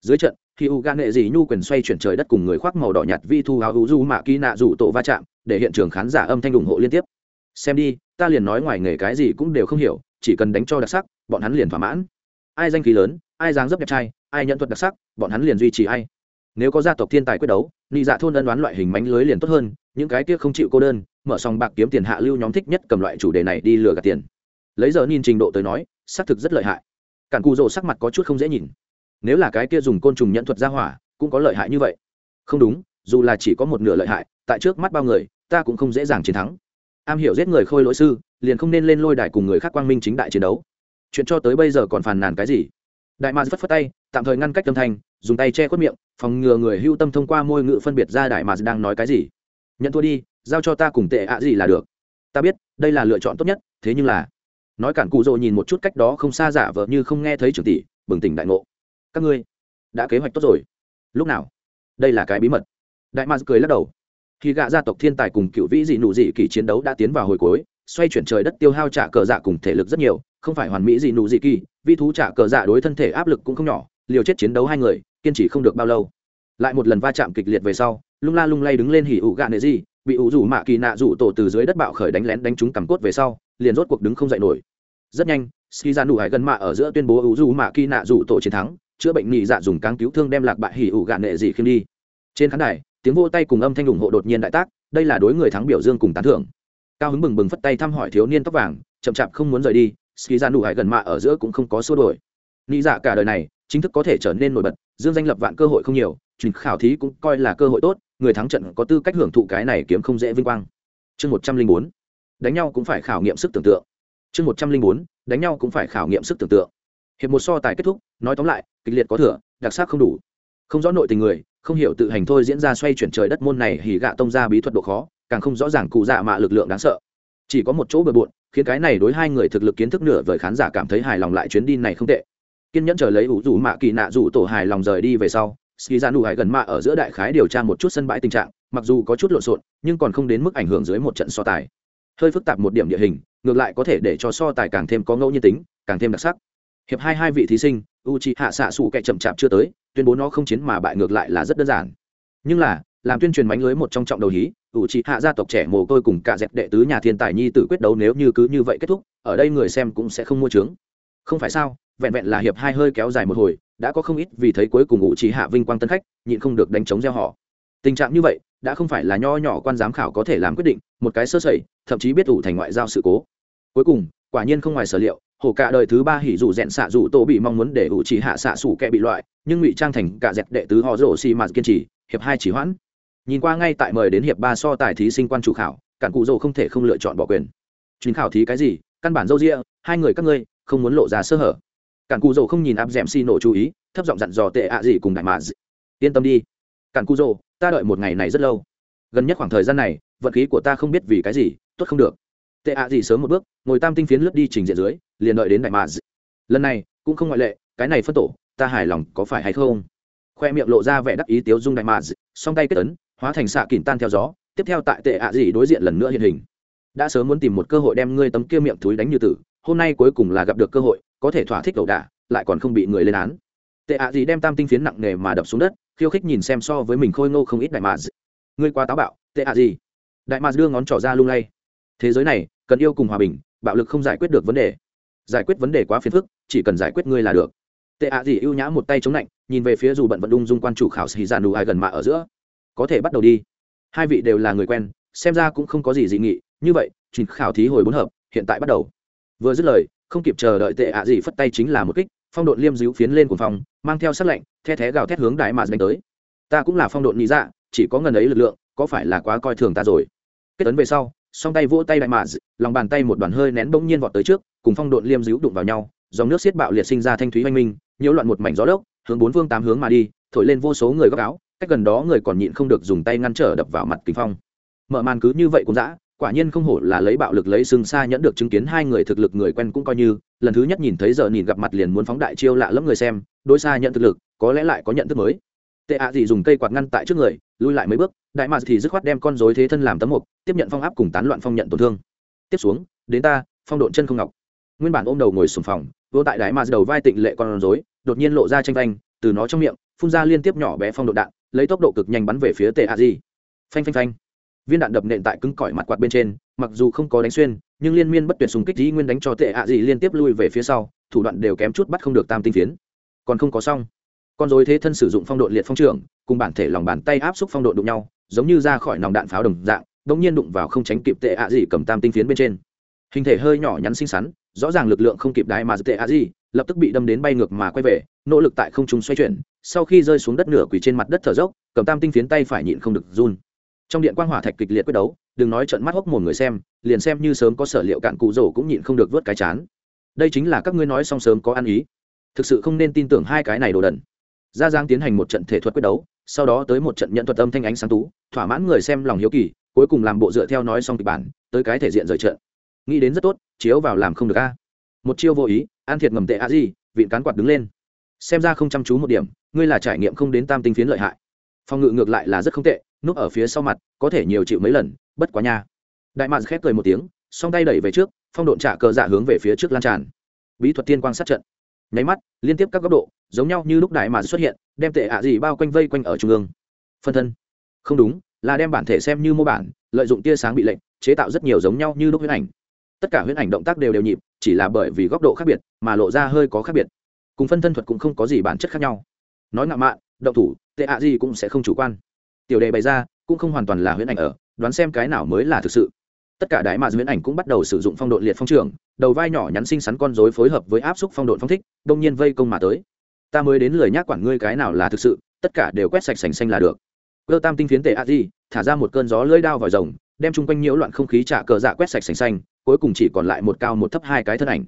A: Dưới trận khi u gạn nệ dị nhu quyền xoay chuyển trời đất cùng người khoác màu đỏ nhạt vi thu áo u du mạ kỳ nạ rủ tổ va chạm, để hiện trường khán giả âm thanh ủng hộ liên tiếp. Xem đi, ta liền nói ngoài nghề cái gì cũng đều không hiểu, chỉ cần đánh cho đặc sắc, bọn hắn liền thỏa mãn. Ai danh khí lớn, ai dáng dấp đẹp trai, ai nhận thuật đặc sắc, bọn hắn liền duy trì ai. Nếu có gia tộc thiên tài quyết đấu nị dạ thôn ân đoán loại hình mánh lưới liền tốt hơn, những cái kia không chịu cô đơn mở sòng bạc kiếm tiền hạ lưu nhóm thích nhất cầm loại chủ đề này đi lừa gạt tiền. Lấy giờ nhìn trình độ tới nói, xác thực rất lợi hại. Cản cù rồ sắc mặt có chút không dễ nhìn. Nếu là cái kia dùng côn trùng nhận thuật ra hỏa, cũng có lợi hại như vậy. Không đúng, dù là chỉ có một nửa lợi hại, tại trước mắt bao người, ta cũng không dễ dàng chiến thắng. Am hiểu giết người khôi lỗi sư, liền không nên lên lôi đài cùng người khác quang minh chính đại chiến đấu. Chuyện cho tới bây giờ còn phàn nàn cái gì? Đại mạc phất phất tay, tạm thời ngăn cách tâm thanh, dùng tay che khuất miệng, phòng ngừa người hưu tâm thông qua môi ngữ phân biệt ra đại mạc đang nói cái gì. Nhận thua đi giao cho ta cùng tệ ạ gì là được. Ta biết, đây là lựa chọn tốt nhất, thế nhưng là, nói cản cụ rồ nhìn một chút cách đó không xa giả vợ như không nghe thấy trưởng tỷ, bừng tỉnh đại ngộ. Các ngươi đã kế hoạch tốt rồi. Lúc nào? Đây là cái bí mật. Đại mạc cười lắc đầu. Khi gạ gia tộc thiên tài cùng cựu vĩ dị nụ dị kỳ chiến đấu đã tiến vào hồi cuối, xoay chuyển trời đất tiêu hao trả cờ dạ cùng thể lực rất nhiều, không phải hoàn mỹ dị nụ dị kỳ vi thú trả cờ dạ đối thân thể áp lực cũng không nhỏ, liều chết chiến đấu hai người, kiên trì không được bao lâu. Lại một lần va chạm kịch liệt về sau, lung la lung lay đứng lên hỉ ủ gạ nệ gì bị ủ rủ mạ kỳ nạ rủ tổ từ dưới đất bạo khởi đánh lén đánh trúng cằm cốt về sau, liền rốt cuộc đứng không dậy nổi. Rất nhanh, ski ra nụ hải gần mạ ở giữa tuyên bố ủ rủ mạ kỳ nạ rủ tổ chiến thắng, chữa bệnh nhị dạ dùng cáng cứu thương đem lạc bại hỉ ủ gạ nệ gì khiêm đi. Trên khán đài, tiếng vô tay cùng âm thanh ủng hộ đột nhiên đại tác, đây là đối người thắng biểu dương cùng tán thưởng. Cao hứng bừng bừng phất tay thăm hỏi thiếu niên tóc vàng, chậm chạp không muốn rời đi, ski ra nụ hải gần mạ ở giữa cũng không có xua đổi nhị dạ cả đời này, chính thức có thể trở nên nổi bật, dương danh lập vạn cơ hội không nhiều trình khảo thí cũng coi là cơ hội tốt, người thắng trận có tư cách hưởng thụ cái này kiếm không dễ vinh quang. Chương một trăm linh bốn, đánh nhau cũng phải khảo nghiệm sức tưởng tượng. Chương một trăm linh bốn, đánh nhau cũng phải khảo nghiệm sức tưởng tượng. Hiệp một so tài kết thúc, nói tóm lại, kịch liệt có thừa, đặc sắc không đủ. Không rõ nội tình người, không hiểu tự hành thôi diễn ra xoay chuyển trời đất môn này hỉ gạ tông ra bí thuật độ khó, càng không rõ ràng cụ dạ mạ lực lượng đáng sợ. Chỉ có một chỗ bừa bộn, khiến cái này đối hai người thực lực kiến thức nửa vời khán giả cảm thấy hài lòng lại chuyến đi này không tệ. Kiên nhẫn chờ lấy ủ rủ mạ kỳ nạ rủ tổ hài lòng rời đi về sau ski ra nụ hải gần mạ ở giữa đại khái điều tra một chút sân bãi tình trạng, mặc dù có chút lộn xộn, nhưng còn không đến mức ảnh hưởng dưới một trận so tài. Hơi phức tạp một điểm địa hình, ngược lại có thể để cho so tài càng thêm có ngẫu nhiên tính, càng thêm đặc sắc. Hiệp hai hai vị thí sinh u c hạ xạ xù kẻ chậm chạp chưa tới, tuyên bố nó không chiến mà bại ngược lại là rất đơn giản. Nhưng là, làm tuyên truyền mánh lưới một trong trọng đầu hí u c hạ gia tộc trẻ mồ côi cùng cả dẹp đệ tứ nhà thiên tài nhi tử quyết đấu nếu như cứ như vậy kết thúc, ở đây người xem cũng sẽ không mua trướng không phải sao? Vẹn vẹn là hiệp hai hơi kéo dài một hồi đã có không ít vì thấy cuối cùng ngụ trí hạ vinh quang tân khách nhịn không được đánh chống gieo họ. Tình trạng như vậy đã không phải là nho nhỏ quan giám khảo có thể làm quyết định một cái sơ sẩy thậm chí biết ủ thành ngoại giao sự cố. Cuối cùng quả nhiên không ngoài sở liệu hổ cả đời thứ ba hỉ dù rẽn xạ dù tô bị mong muốn để ủ chỉ hạ xạ sủ kẻ bị loại nhưng ngụy trang thành cả dẹp đệ tứ họ rổ xì mà kiên trì hiệp hai chỉ hoãn. Nhìn qua ngay tại mời đến hiệp ba so tài thí sinh quan chủ khảo cản cụ rổ không thể không lựa chọn bỏ quyền. Chuyến khảo thí cái gì? Căn bản dâu ria, hai người các ngươi không muốn lộ ra sơ hở cản cù rồ không nhìn áp dẻm xi nổ chú ý, thấp giọng dặn dò tệ ạ gì cùng đại mà yên tâm đi, cản cù rồ ta đợi một ngày này rất lâu. Gần nhất khoảng thời gian này, vận khí của ta không biết vì cái gì, tốt không được. Tệ ạ gì sớm một bước, ngồi tam tinh phiến lướt đi trình diện dưới, liền đợi đến đại mà lần này, cũng không ngoại lệ, cái này phân tổ, ta hài lòng có phải hay không? Khoe miệng lộ ra vẻ đắc ý tiếu dung đại mà song tay kết ấn, hóa thành xạ kìm tan theo gió, tiếp theo tại tệ ạ gì đối diện lần nữa hiện hình. Đã sớm muốn tìm một cơ hội đem ngươi tấm kia miệng thúi đánh như tử, hôm nay cuối cùng là gặp được cơ hội có thể thỏa thích đầu đả, lại còn không bị người lên án. Tệ ạ gì đem tam tinh phiến nặng nề mà đập xuống đất, khiêu khích nhìn xem so với mình khôi ngô không ít đại mà ngươi quá táo bạo, tệ ạ gì? Đại mà đưa ngón trỏ ra lung lay. Thế giới này, cần yêu cùng hòa bình, bạo lực không giải quyết được vấn đề. Giải quyết vấn đề quá phiền phức, chỉ cần giải quyết ngươi là được. Tệ ạ gì ưu nhã một tay chống lạnh, nhìn về phía dù bận vận đung dung quan chủ khảo sĩ giàn đủ ai gần mạ ở giữa. Có thể bắt đầu đi. Hai vị đều là người quen, xem ra cũng không có gì dị nghị. Như vậy trình khảo thí hồi bốn hợp, hiện tại bắt đầu. Vừa dứt lời không kịp chờ đợi tệ ạ gì phất tay chính là một kích, phong độn liêm díu phiến lên của phòng mang theo sát lệnh the thé gào thét hướng đại mạt đánh tới. Ta cũng là phong độn lý dạ chỉ có ngần ấy lực lượng, có phải là quá coi thường ta rồi? Kết tấn về sau, song tay vỗ tay đại mạt, lòng bàn tay một đoàn hơi nén bỗng nhiên vọt tới trước, cùng phong độn liêm díu đụng vào nhau, dòng nước xiết bạo liệt sinh ra thanh thúy oanh minh, nhiễu loạn một mảnh gió lốc, hướng bốn phương tám hướng mà đi, thổi lên vô số người góc áo, cách gần đó người còn nhịn không được dùng tay ngăn trở đập vào mặt kính phong. Mở màn cứ như vậy cũng dã quả nhiên không hổ là lấy bạo lực lấy sừng xa nhẫn được chứng kiến hai người thực lực người quen cũng coi như, lần thứ nhất nhìn thấy giờ nhìn gặp mặt liền muốn phóng đại chiêu lạ lẫm người xem, đối xa nhận thực lực, có lẽ lại có nhận thức mới. Tệ ạ gì dùng cây quạt ngăn tại trước người, lui lại mấy bước, đại mạc thì dứt khoát đem con dối thế thân làm tấm mục, tiếp nhận phong áp cùng tán loạn phong nhận tổn thương. Tiếp xuống, đến ta, phong độn chân không ngọc. Nguyên bản ôm đầu ngồi sùng phòng, vô tại đại mạc đầu vai tịnh lệ con dối đột nhiên lộ ra tranh thanh từ nó trong miệng, phun ra liên tiếp nhỏ bé phong độn đạn, lấy tốc độ cực nhanh bắn về phía tệ ạ gì. Phanh phanh phanh viên đạn đập nện tại cứng cỏi mặt quạt bên trên, mặc dù không có đánh xuyên, nhưng liên miên bất tuyệt súng kích dĩ nguyên đánh cho tệ ạ gì liên tiếp lui về phía sau, thủ đoạn đều kém chút bắt không được tam tinh phiến. Còn không có xong. Con dối thế thân sử dụng phong độ liệt phong trường cùng bản thể lòng bàn tay áp xúc phong độ đụng nhau, giống như ra khỏi nòng đạn pháo đồng dạng đ nhiên đụng vào không tránh kịp tệ ạ gì cầm tam tinh phiến bên trên. Hình thể hơi nhỏ nhắn xinh xắn, rõ ràng lực lượng không kịp đái mà tệ ạ gì lập tức bị đâm đến bay ngược mà quay về, nỗ lực tại không trung xoay chuyển, sau khi rơi xuống đất nửa quỳ trên mặt đất thở dốc, cầm tam tinh phiến tay phải nhịn không được run trong điện quang hỏa thạch kịch liệt quyết đấu, đừng nói trận mắt hốc một người xem, liền xem như sớm có sở liệu cạn cụ rổ cũng nhịn không được vớt cái chán. Đây chính là các ngươi nói xong sớm có ăn ý. Thực sự không nên tin tưởng hai cái này đồ đần. Gia giang tiến hành một trận thể thuật quyết đấu, sau đó tới một trận nhận thuật âm thanh ánh sáng tú, thỏa mãn người xem lòng hiếu kỳ, cuối cùng làm bộ dựa theo nói xong kịch bản, tới cái thể diện rời trận. Nghĩ đến rất tốt, chiếu vào làm không được a. Một chiêu vô ý an thiệt ngầm tệ a gì vịn cán quạt đứng lên. Xem ra không chăm chú một điểm, ngươi là trải nghiệm không đến tam tinh phiến lợi hại. Phòng ngự ngược lại là rất không tệ núp ở phía sau mặt, có thể nhiều chịu mấy lần, bất quá nha. Đại mạn khép cười một tiếng, song tay đẩy về trước, phong độn trả cờ dạ hướng về phía trước lan tràn. Bí thuật tiên quang sát trận. Nháy mắt, liên tiếp các góc độ, giống nhau như lúc đại mạn xuất hiện, đem tệ ạ gì bao quanh vây quanh ở trung ương. Phân thân. Không đúng, là đem bản thể xem như mô bản, lợi dụng tia sáng bị lệnh, chế tạo rất nhiều giống nhau như lúc huyễn ảnh. Tất cả huyễn ảnh động tác đều đều nhịp, chỉ là bởi vì góc độ khác biệt, mà lộ ra hơi có khác biệt. Cùng phân thân thuật cũng không có gì bản chất khác nhau. Nói ngạo mạn, động thủ, tệ ạ gì cũng sẽ không chủ quan tiểu đề bày ra, cũng không hoàn toàn là huyễn ảnh ở, đoán xem cái nào mới là thực sự. Tất cả đại mạc huyễn ảnh cũng bắt đầu sử dụng phong độ liệt phong trường, đầu vai nhỏ nhắn xinh xắn con rối phối hợp với áp xúc phong độ phong thích, đông nhiên vây công mà tới. Ta mới đến lời nhắc quản ngươi cái nào là thực sự, tất cả đều quét sạch sành xanh là được. Cơ tam tinh phiến tệ a di, thả ra một cơn gió lưỡi đao vào rồng, đem chung quanh nhiễu loạn không khí trả cờ dạ quét sạch sành xanh, cuối cùng chỉ còn lại một cao một thấp hai cái thân ảnh.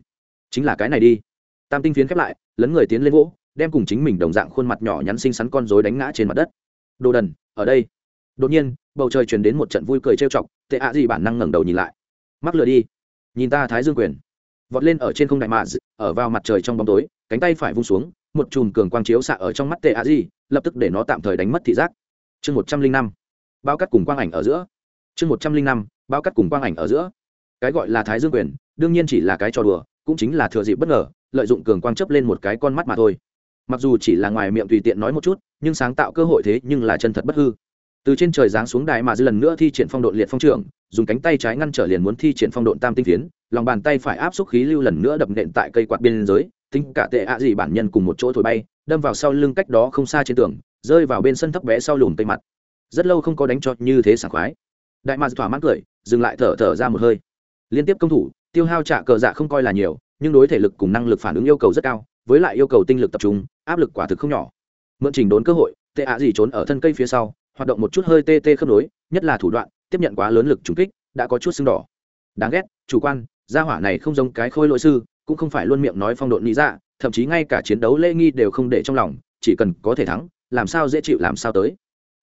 A: Chính là cái này đi. Tam tinh phiến khép lại, lấn người tiến lên vỗ đem cùng chính mình đồng dạng khuôn mặt nhỏ nhắn xinh xắn con rối đánh ngã trên mặt đất. Đồ đần ở đây. Đột nhiên, bầu trời chuyển đến một trận vui cười trêu chọc, tệ ạ gì bản năng ngẩng đầu nhìn lại. Mắc lừa đi. Nhìn ta thái dương quyền. Vọt lên ở trên không đại mạ ở vào mặt trời trong bóng tối, cánh tay phải vung xuống, một chùm cường quang chiếu xạ ở trong mắt tệ ạ gì lập tức để nó tạm thời đánh mất thị giác. Chương một trăm linh năm. Bao cắt cùng quang ảnh ở giữa. Chương một trăm linh năm, bao cắt cùng quang ảnh ở giữa. Cái gọi là thái dương quyền, đương nhiên chỉ là cái trò đùa, cũng chính là thừa dịp bất ngờ, lợi dụng cường quang chấp lên một cái con mắt mà thôi mặc dù chỉ là ngoài miệng tùy tiện nói một chút, nhưng sáng tạo cơ hội thế nhưng là chân thật bất hư. Từ trên trời giáng xuống đài mà dư lần nữa thi triển phong độn liệt phong trưởng dùng cánh tay trái ngăn trở liền muốn thi triển phong độn tam tinh phiến, lòng bàn tay phải áp xúc khí lưu lần nữa đập nện tại cây quạt biên giới tính cả tệ ạ gì bản nhân cùng một chỗ thổi bay, đâm vào sau lưng cách đó không xa trên tường, rơi vào bên sân thấp bé sau lùm tây mặt. Rất lâu không có đánh cho như thế sảng khoái. Đại mà thỏa mãn cười, dừng lại thở thở ra một hơi. Liên tiếp công thủ, tiêu hao trả cờ dạ không coi là nhiều, nhưng đối thể lực cùng năng lực phản ứng yêu cầu rất cao với lại yêu cầu tinh lực tập trung, áp lực quả thực không nhỏ. Mượn trình đốn cơ hội, tệ ạ gì trốn ở thân cây phía sau, hoạt động một chút hơi tê tê khớp nối, nhất là thủ đoạn, tiếp nhận quá lớn lực trúng kích, đã có chút sưng đỏ. Đáng ghét, chủ quan, gia hỏa này không giống cái khôi lỗi sư, cũng không phải luôn miệng nói phong độn nghĩ ra dạ, thậm chí ngay cả chiến đấu lễ nghi đều không để trong lòng, chỉ cần có thể thắng, làm sao dễ chịu làm sao tới.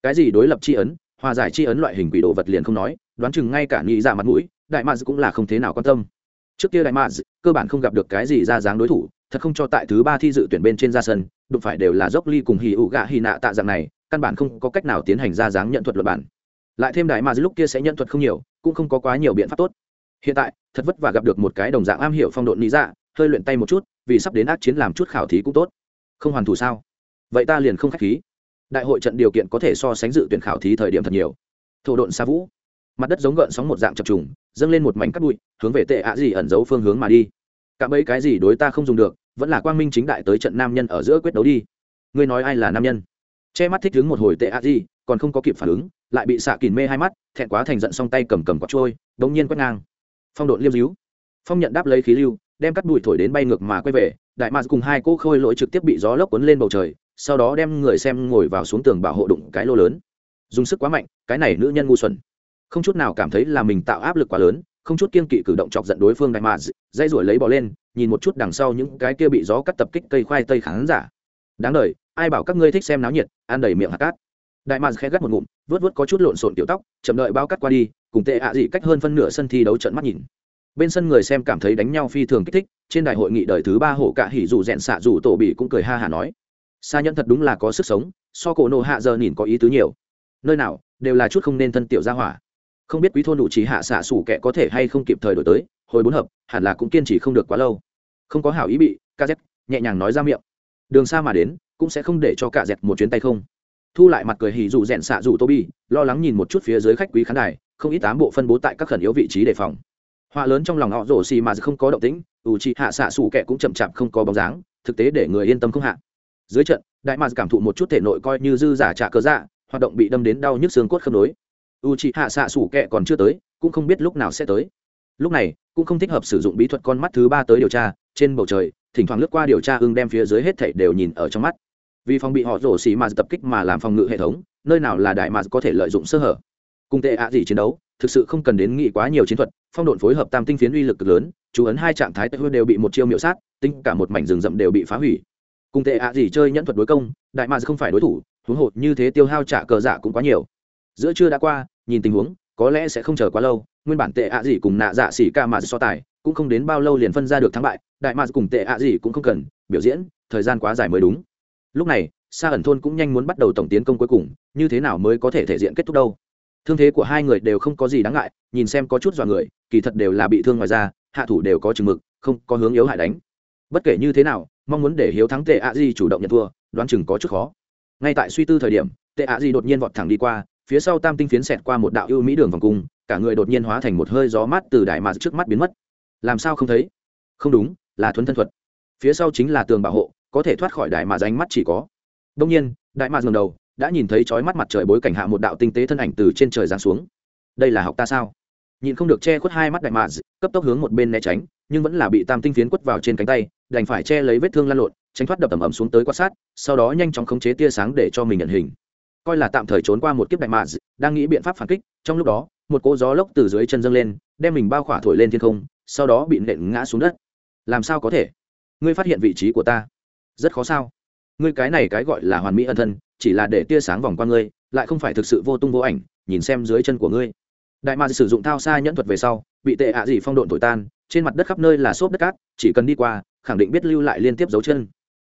A: Cái gì đối lập tri ấn, hòa giải tri ấn loại hình quỷ đồ vật liền không nói, đoán chừng ngay cả nghĩ ra dạ mặt mũi, đại mads cũng là không thế nào quan tâm trước kia đại mads cơ bản không gặp được cái gì ra dáng đối thủ, thật không cho tại thứ ba thi dự tuyển bên trên ra sân, đụng phải đều là dốc ly cùng hì ụ gạ hì nạ tạ dạng này, căn bản không có cách nào tiến hành ra dáng nhận thuật luật bản. Lại thêm đại mads lúc kia sẽ nhận thuật không nhiều, cũng không có quá nhiều biện pháp tốt. Hiện tại, thật vất vả gặp được một cái đồng dạng am hiểu phong độ lý dạ hơi luyện tay một chút, vì sắp đến ác chiến làm chút khảo thí cũng tốt. Không hoàn thủ sao? Vậy ta liền không k h á c h khí. Đại hội trận điều kiện có thể so sánh dự tuyển khảo thí thời điểm thật nhiều. Thổ độn xa vũ mặt đất giống gợn sóng một dạng chập trùng, dâng lên một mảnh cắt bụi, hướng về tệ ạ gì ẩn giấu phương hướng mà đi. Cả mấy cái gì đối ta không dùng được, vẫn là quang minh chính đại tới trận nam nhân ở giữa quyết đấu đi. Ngươi nói ai là nam nhân? Che mắt thích đứng một hồi tệ ạ gì, còn không có kịp phản ứng, lại bị xạ kìn mê hai mắt, thẹn quá thành giận song tay cầm cầm quạt trôi đống nhiên quét ngang. Phong độn liêm díu. Phong nhận đáp lấy khí lưu, đem cắt bụi thổi đến bay ngược mà quay về, đại mạc cùng hai cỗ khôi lỗi trực tiếp bị gió lốc cuốn lên bầu trời, sau đó đem người xem ngồi vào xuống tường bảo hộ đụng cái lô lớn. Dùng sức quá mạnh, cái này nữ nhân ngu xuẩn không chút nào cảm thấy là mình tạo áp lực quá lớn, không chút kiên kỵ cử động chọc giận đối phương đại mạc dây ruổi lấy bỏ lên, nhìn một chút đằng sau những cái kia bị gió cắt tập kích cây khoai tây khán giả. Đáng đời, ai bảo các ngươi thích xem náo nhiệt, ăn đầy miệng hạt cát. Đại mạc khẽ gắt một ngụm, vớt vớt có chút lộn xộn tiểu tóc, chậm đợi bao cắt qua đi, cùng tệ ạ à dị cách hơn phân nửa sân thi đấu trận mắt nhìn. Bên sân người xem cảm thấy đánh nhau phi thường kích thích, trên đại hội nghị đời thứ ba hổ cạ hỉ dù rẽn xạ dù tổ bị cũng cười ha hả nói. Xa nhẫn thật đúng là có sức sống, so cổ nộ hạ giờ nhìn có ý tứ nhiều. Nơi nào, đều là chút không nên thân tiểu gia hỏa không biết quý thôn đủ trí hạ xạ sủ kẻ có thể hay không kịp thời đổi tới, hồi bốn hợp, hẳn là cũng kiên trì không được quá lâu. Không có hảo ý bị ca z nhẹ nhàng nói ra miệng. Đường xa mà đến, cũng sẽ không để cho cả dẹt một chuyến tay không. Thu lại mặt cười hỉ dù rẽn xạ dù tô bi lo lắng nhìn một chút phía dưới khách quý khán đài, không ít tám bộ phân bố tại các khẩn yếu vị trí đề phòng. Họa lớn trong lòng họ rổ xì mà không có động tĩnh, ủ chị hạ xạ xù kẻ cũng chậm chạp không có bóng dáng, thực tế để người yên tâm không hạ. Dưới trận, đại mà cảm thụ một chút thể nội coi như dư giả trả cớ dạ hoạt động bị đâm đến đau nhức xương cốt khớp nối u trị hạ xạ sủ kệ còn chưa tới, cũng không biết lúc nào sẽ tới. Lúc này, cũng không thích hợp sử dụng bí thuật con mắt thứ ba tới điều tra, trên bầu trời, thỉnh thoảng lướt qua điều tra ưng đem phía dưới hết thảy đều nhìn ở trong mắt. Vì phòng bị họ rổ xì mà tập kích mà làm phòng ngự hệ thống, nơi nào là đại mà có thể lợi dụng sơ hở. Cùng tệ ạ gì chiến đấu, thực sự không cần đến nghĩ quá nhiều chiến thuật, phong độn phối hợp tam tinh phiến uy lực cực lớn, chú ấn hai trạng thái tệ đều bị một chiêu miệu sát tinh cả một mảnh rừng rậm đều bị phá hủy. Cùng tệ ạ gì chơi nhẫn thuật đối công, đại mà không phải đối thủ, huống hộ như thế tiêu hao trả cờ dạ cũng quá nhiều. Giữa trưa đã qua nhìn tình huống, có lẽ sẽ không chờ quá lâu, nguyên bản tệ ạ gì cùng nạ dạ xỉ ca mà so tài, cũng không đến bao lâu liền phân ra được thắng bại, đại mà cùng tệ ạ gì cũng không cần, biểu diễn, thời gian quá dài mới đúng. Lúc này xa ẩn thôn cũng nhanh muốn bắt đầu tổng tiến công cuối cùng, như thế nào mới có thể thể diện kết thúc đâu? Thương thế của hai người đều không có gì đáng ngại, nhìn xem có chút dọa người, kỳ thật đều là bị thương ngoài ra hạ thủ đều có chừng mực, không có hướng yếu hại đánh. Bất kể như thế nào, mong muốn để hiếu thắng tệ ạ di chủ động nhận thua, đoán chừng có chút khó. Ngay tại suy tư thời điểm, tệ ạ di đột nhiên vọt thẳng đi qua phía sau tam tinh phiến xẹt qua một đạo ưu mỹ đường vòng cung, cả người đột nhiên hóa thành một hơi gió mát từ đại mạc trước mắt biến mất. Làm sao không thấy? Không đúng, là thuấn thân thuật. Phía sau chính là tường bảo hộ, có thể thoát khỏi đại mạc ánh mắt chỉ có. Đông nhiên đại mạc ngầm đầu, đã nhìn thấy chói mắt mặt trời bối cảnh hạ một đạo tinh tế thân ảnh từ trên trời giáng xuống. Đây là học ta sao? Nhìn không được che khuất hai mắt đại mạc cấp tốc hướng một bên né tránh, nhưng vẫn là bị tam tinh phiến quất vào trên cánh tay, đành phải che lấy vết thương lan lộn, tránh thoát đập ẩm ẩm xuống tới quan sát, sau đó nhanh chóng khống chế tia sáng để cho mình nhận hình coi là tạm thời trốn qua một kiếp đại mạc đang nghĩ biện pháp phản kích. Trong lúc đó, một cỗ gió lốc từ dưới chân dâng lên, đem mình bao khỏa thổi lên thiên không, sau đó bị nện ngã xuống đất. Làm sao có thể? Ngươi phát hiện vị trí của ta. Rất khó sao? Ngươi cái này cái gọi là hoàn mỹ ân thân, chỉ là để tia sáng vòng qua ngươi, lại không phải thực sự vô tung vô ảnh, nhìn xem dưới chân của ngươi. Đại ma sử dụng thao xa nhẫn thuật về sau, bị tệ ạ gì phong độn thổi tan, trên mặt đất khắp nơi là xốp đất cát, chỉ cần đi qua, khẳng định biết lưu lại liên tiếp dấu chân.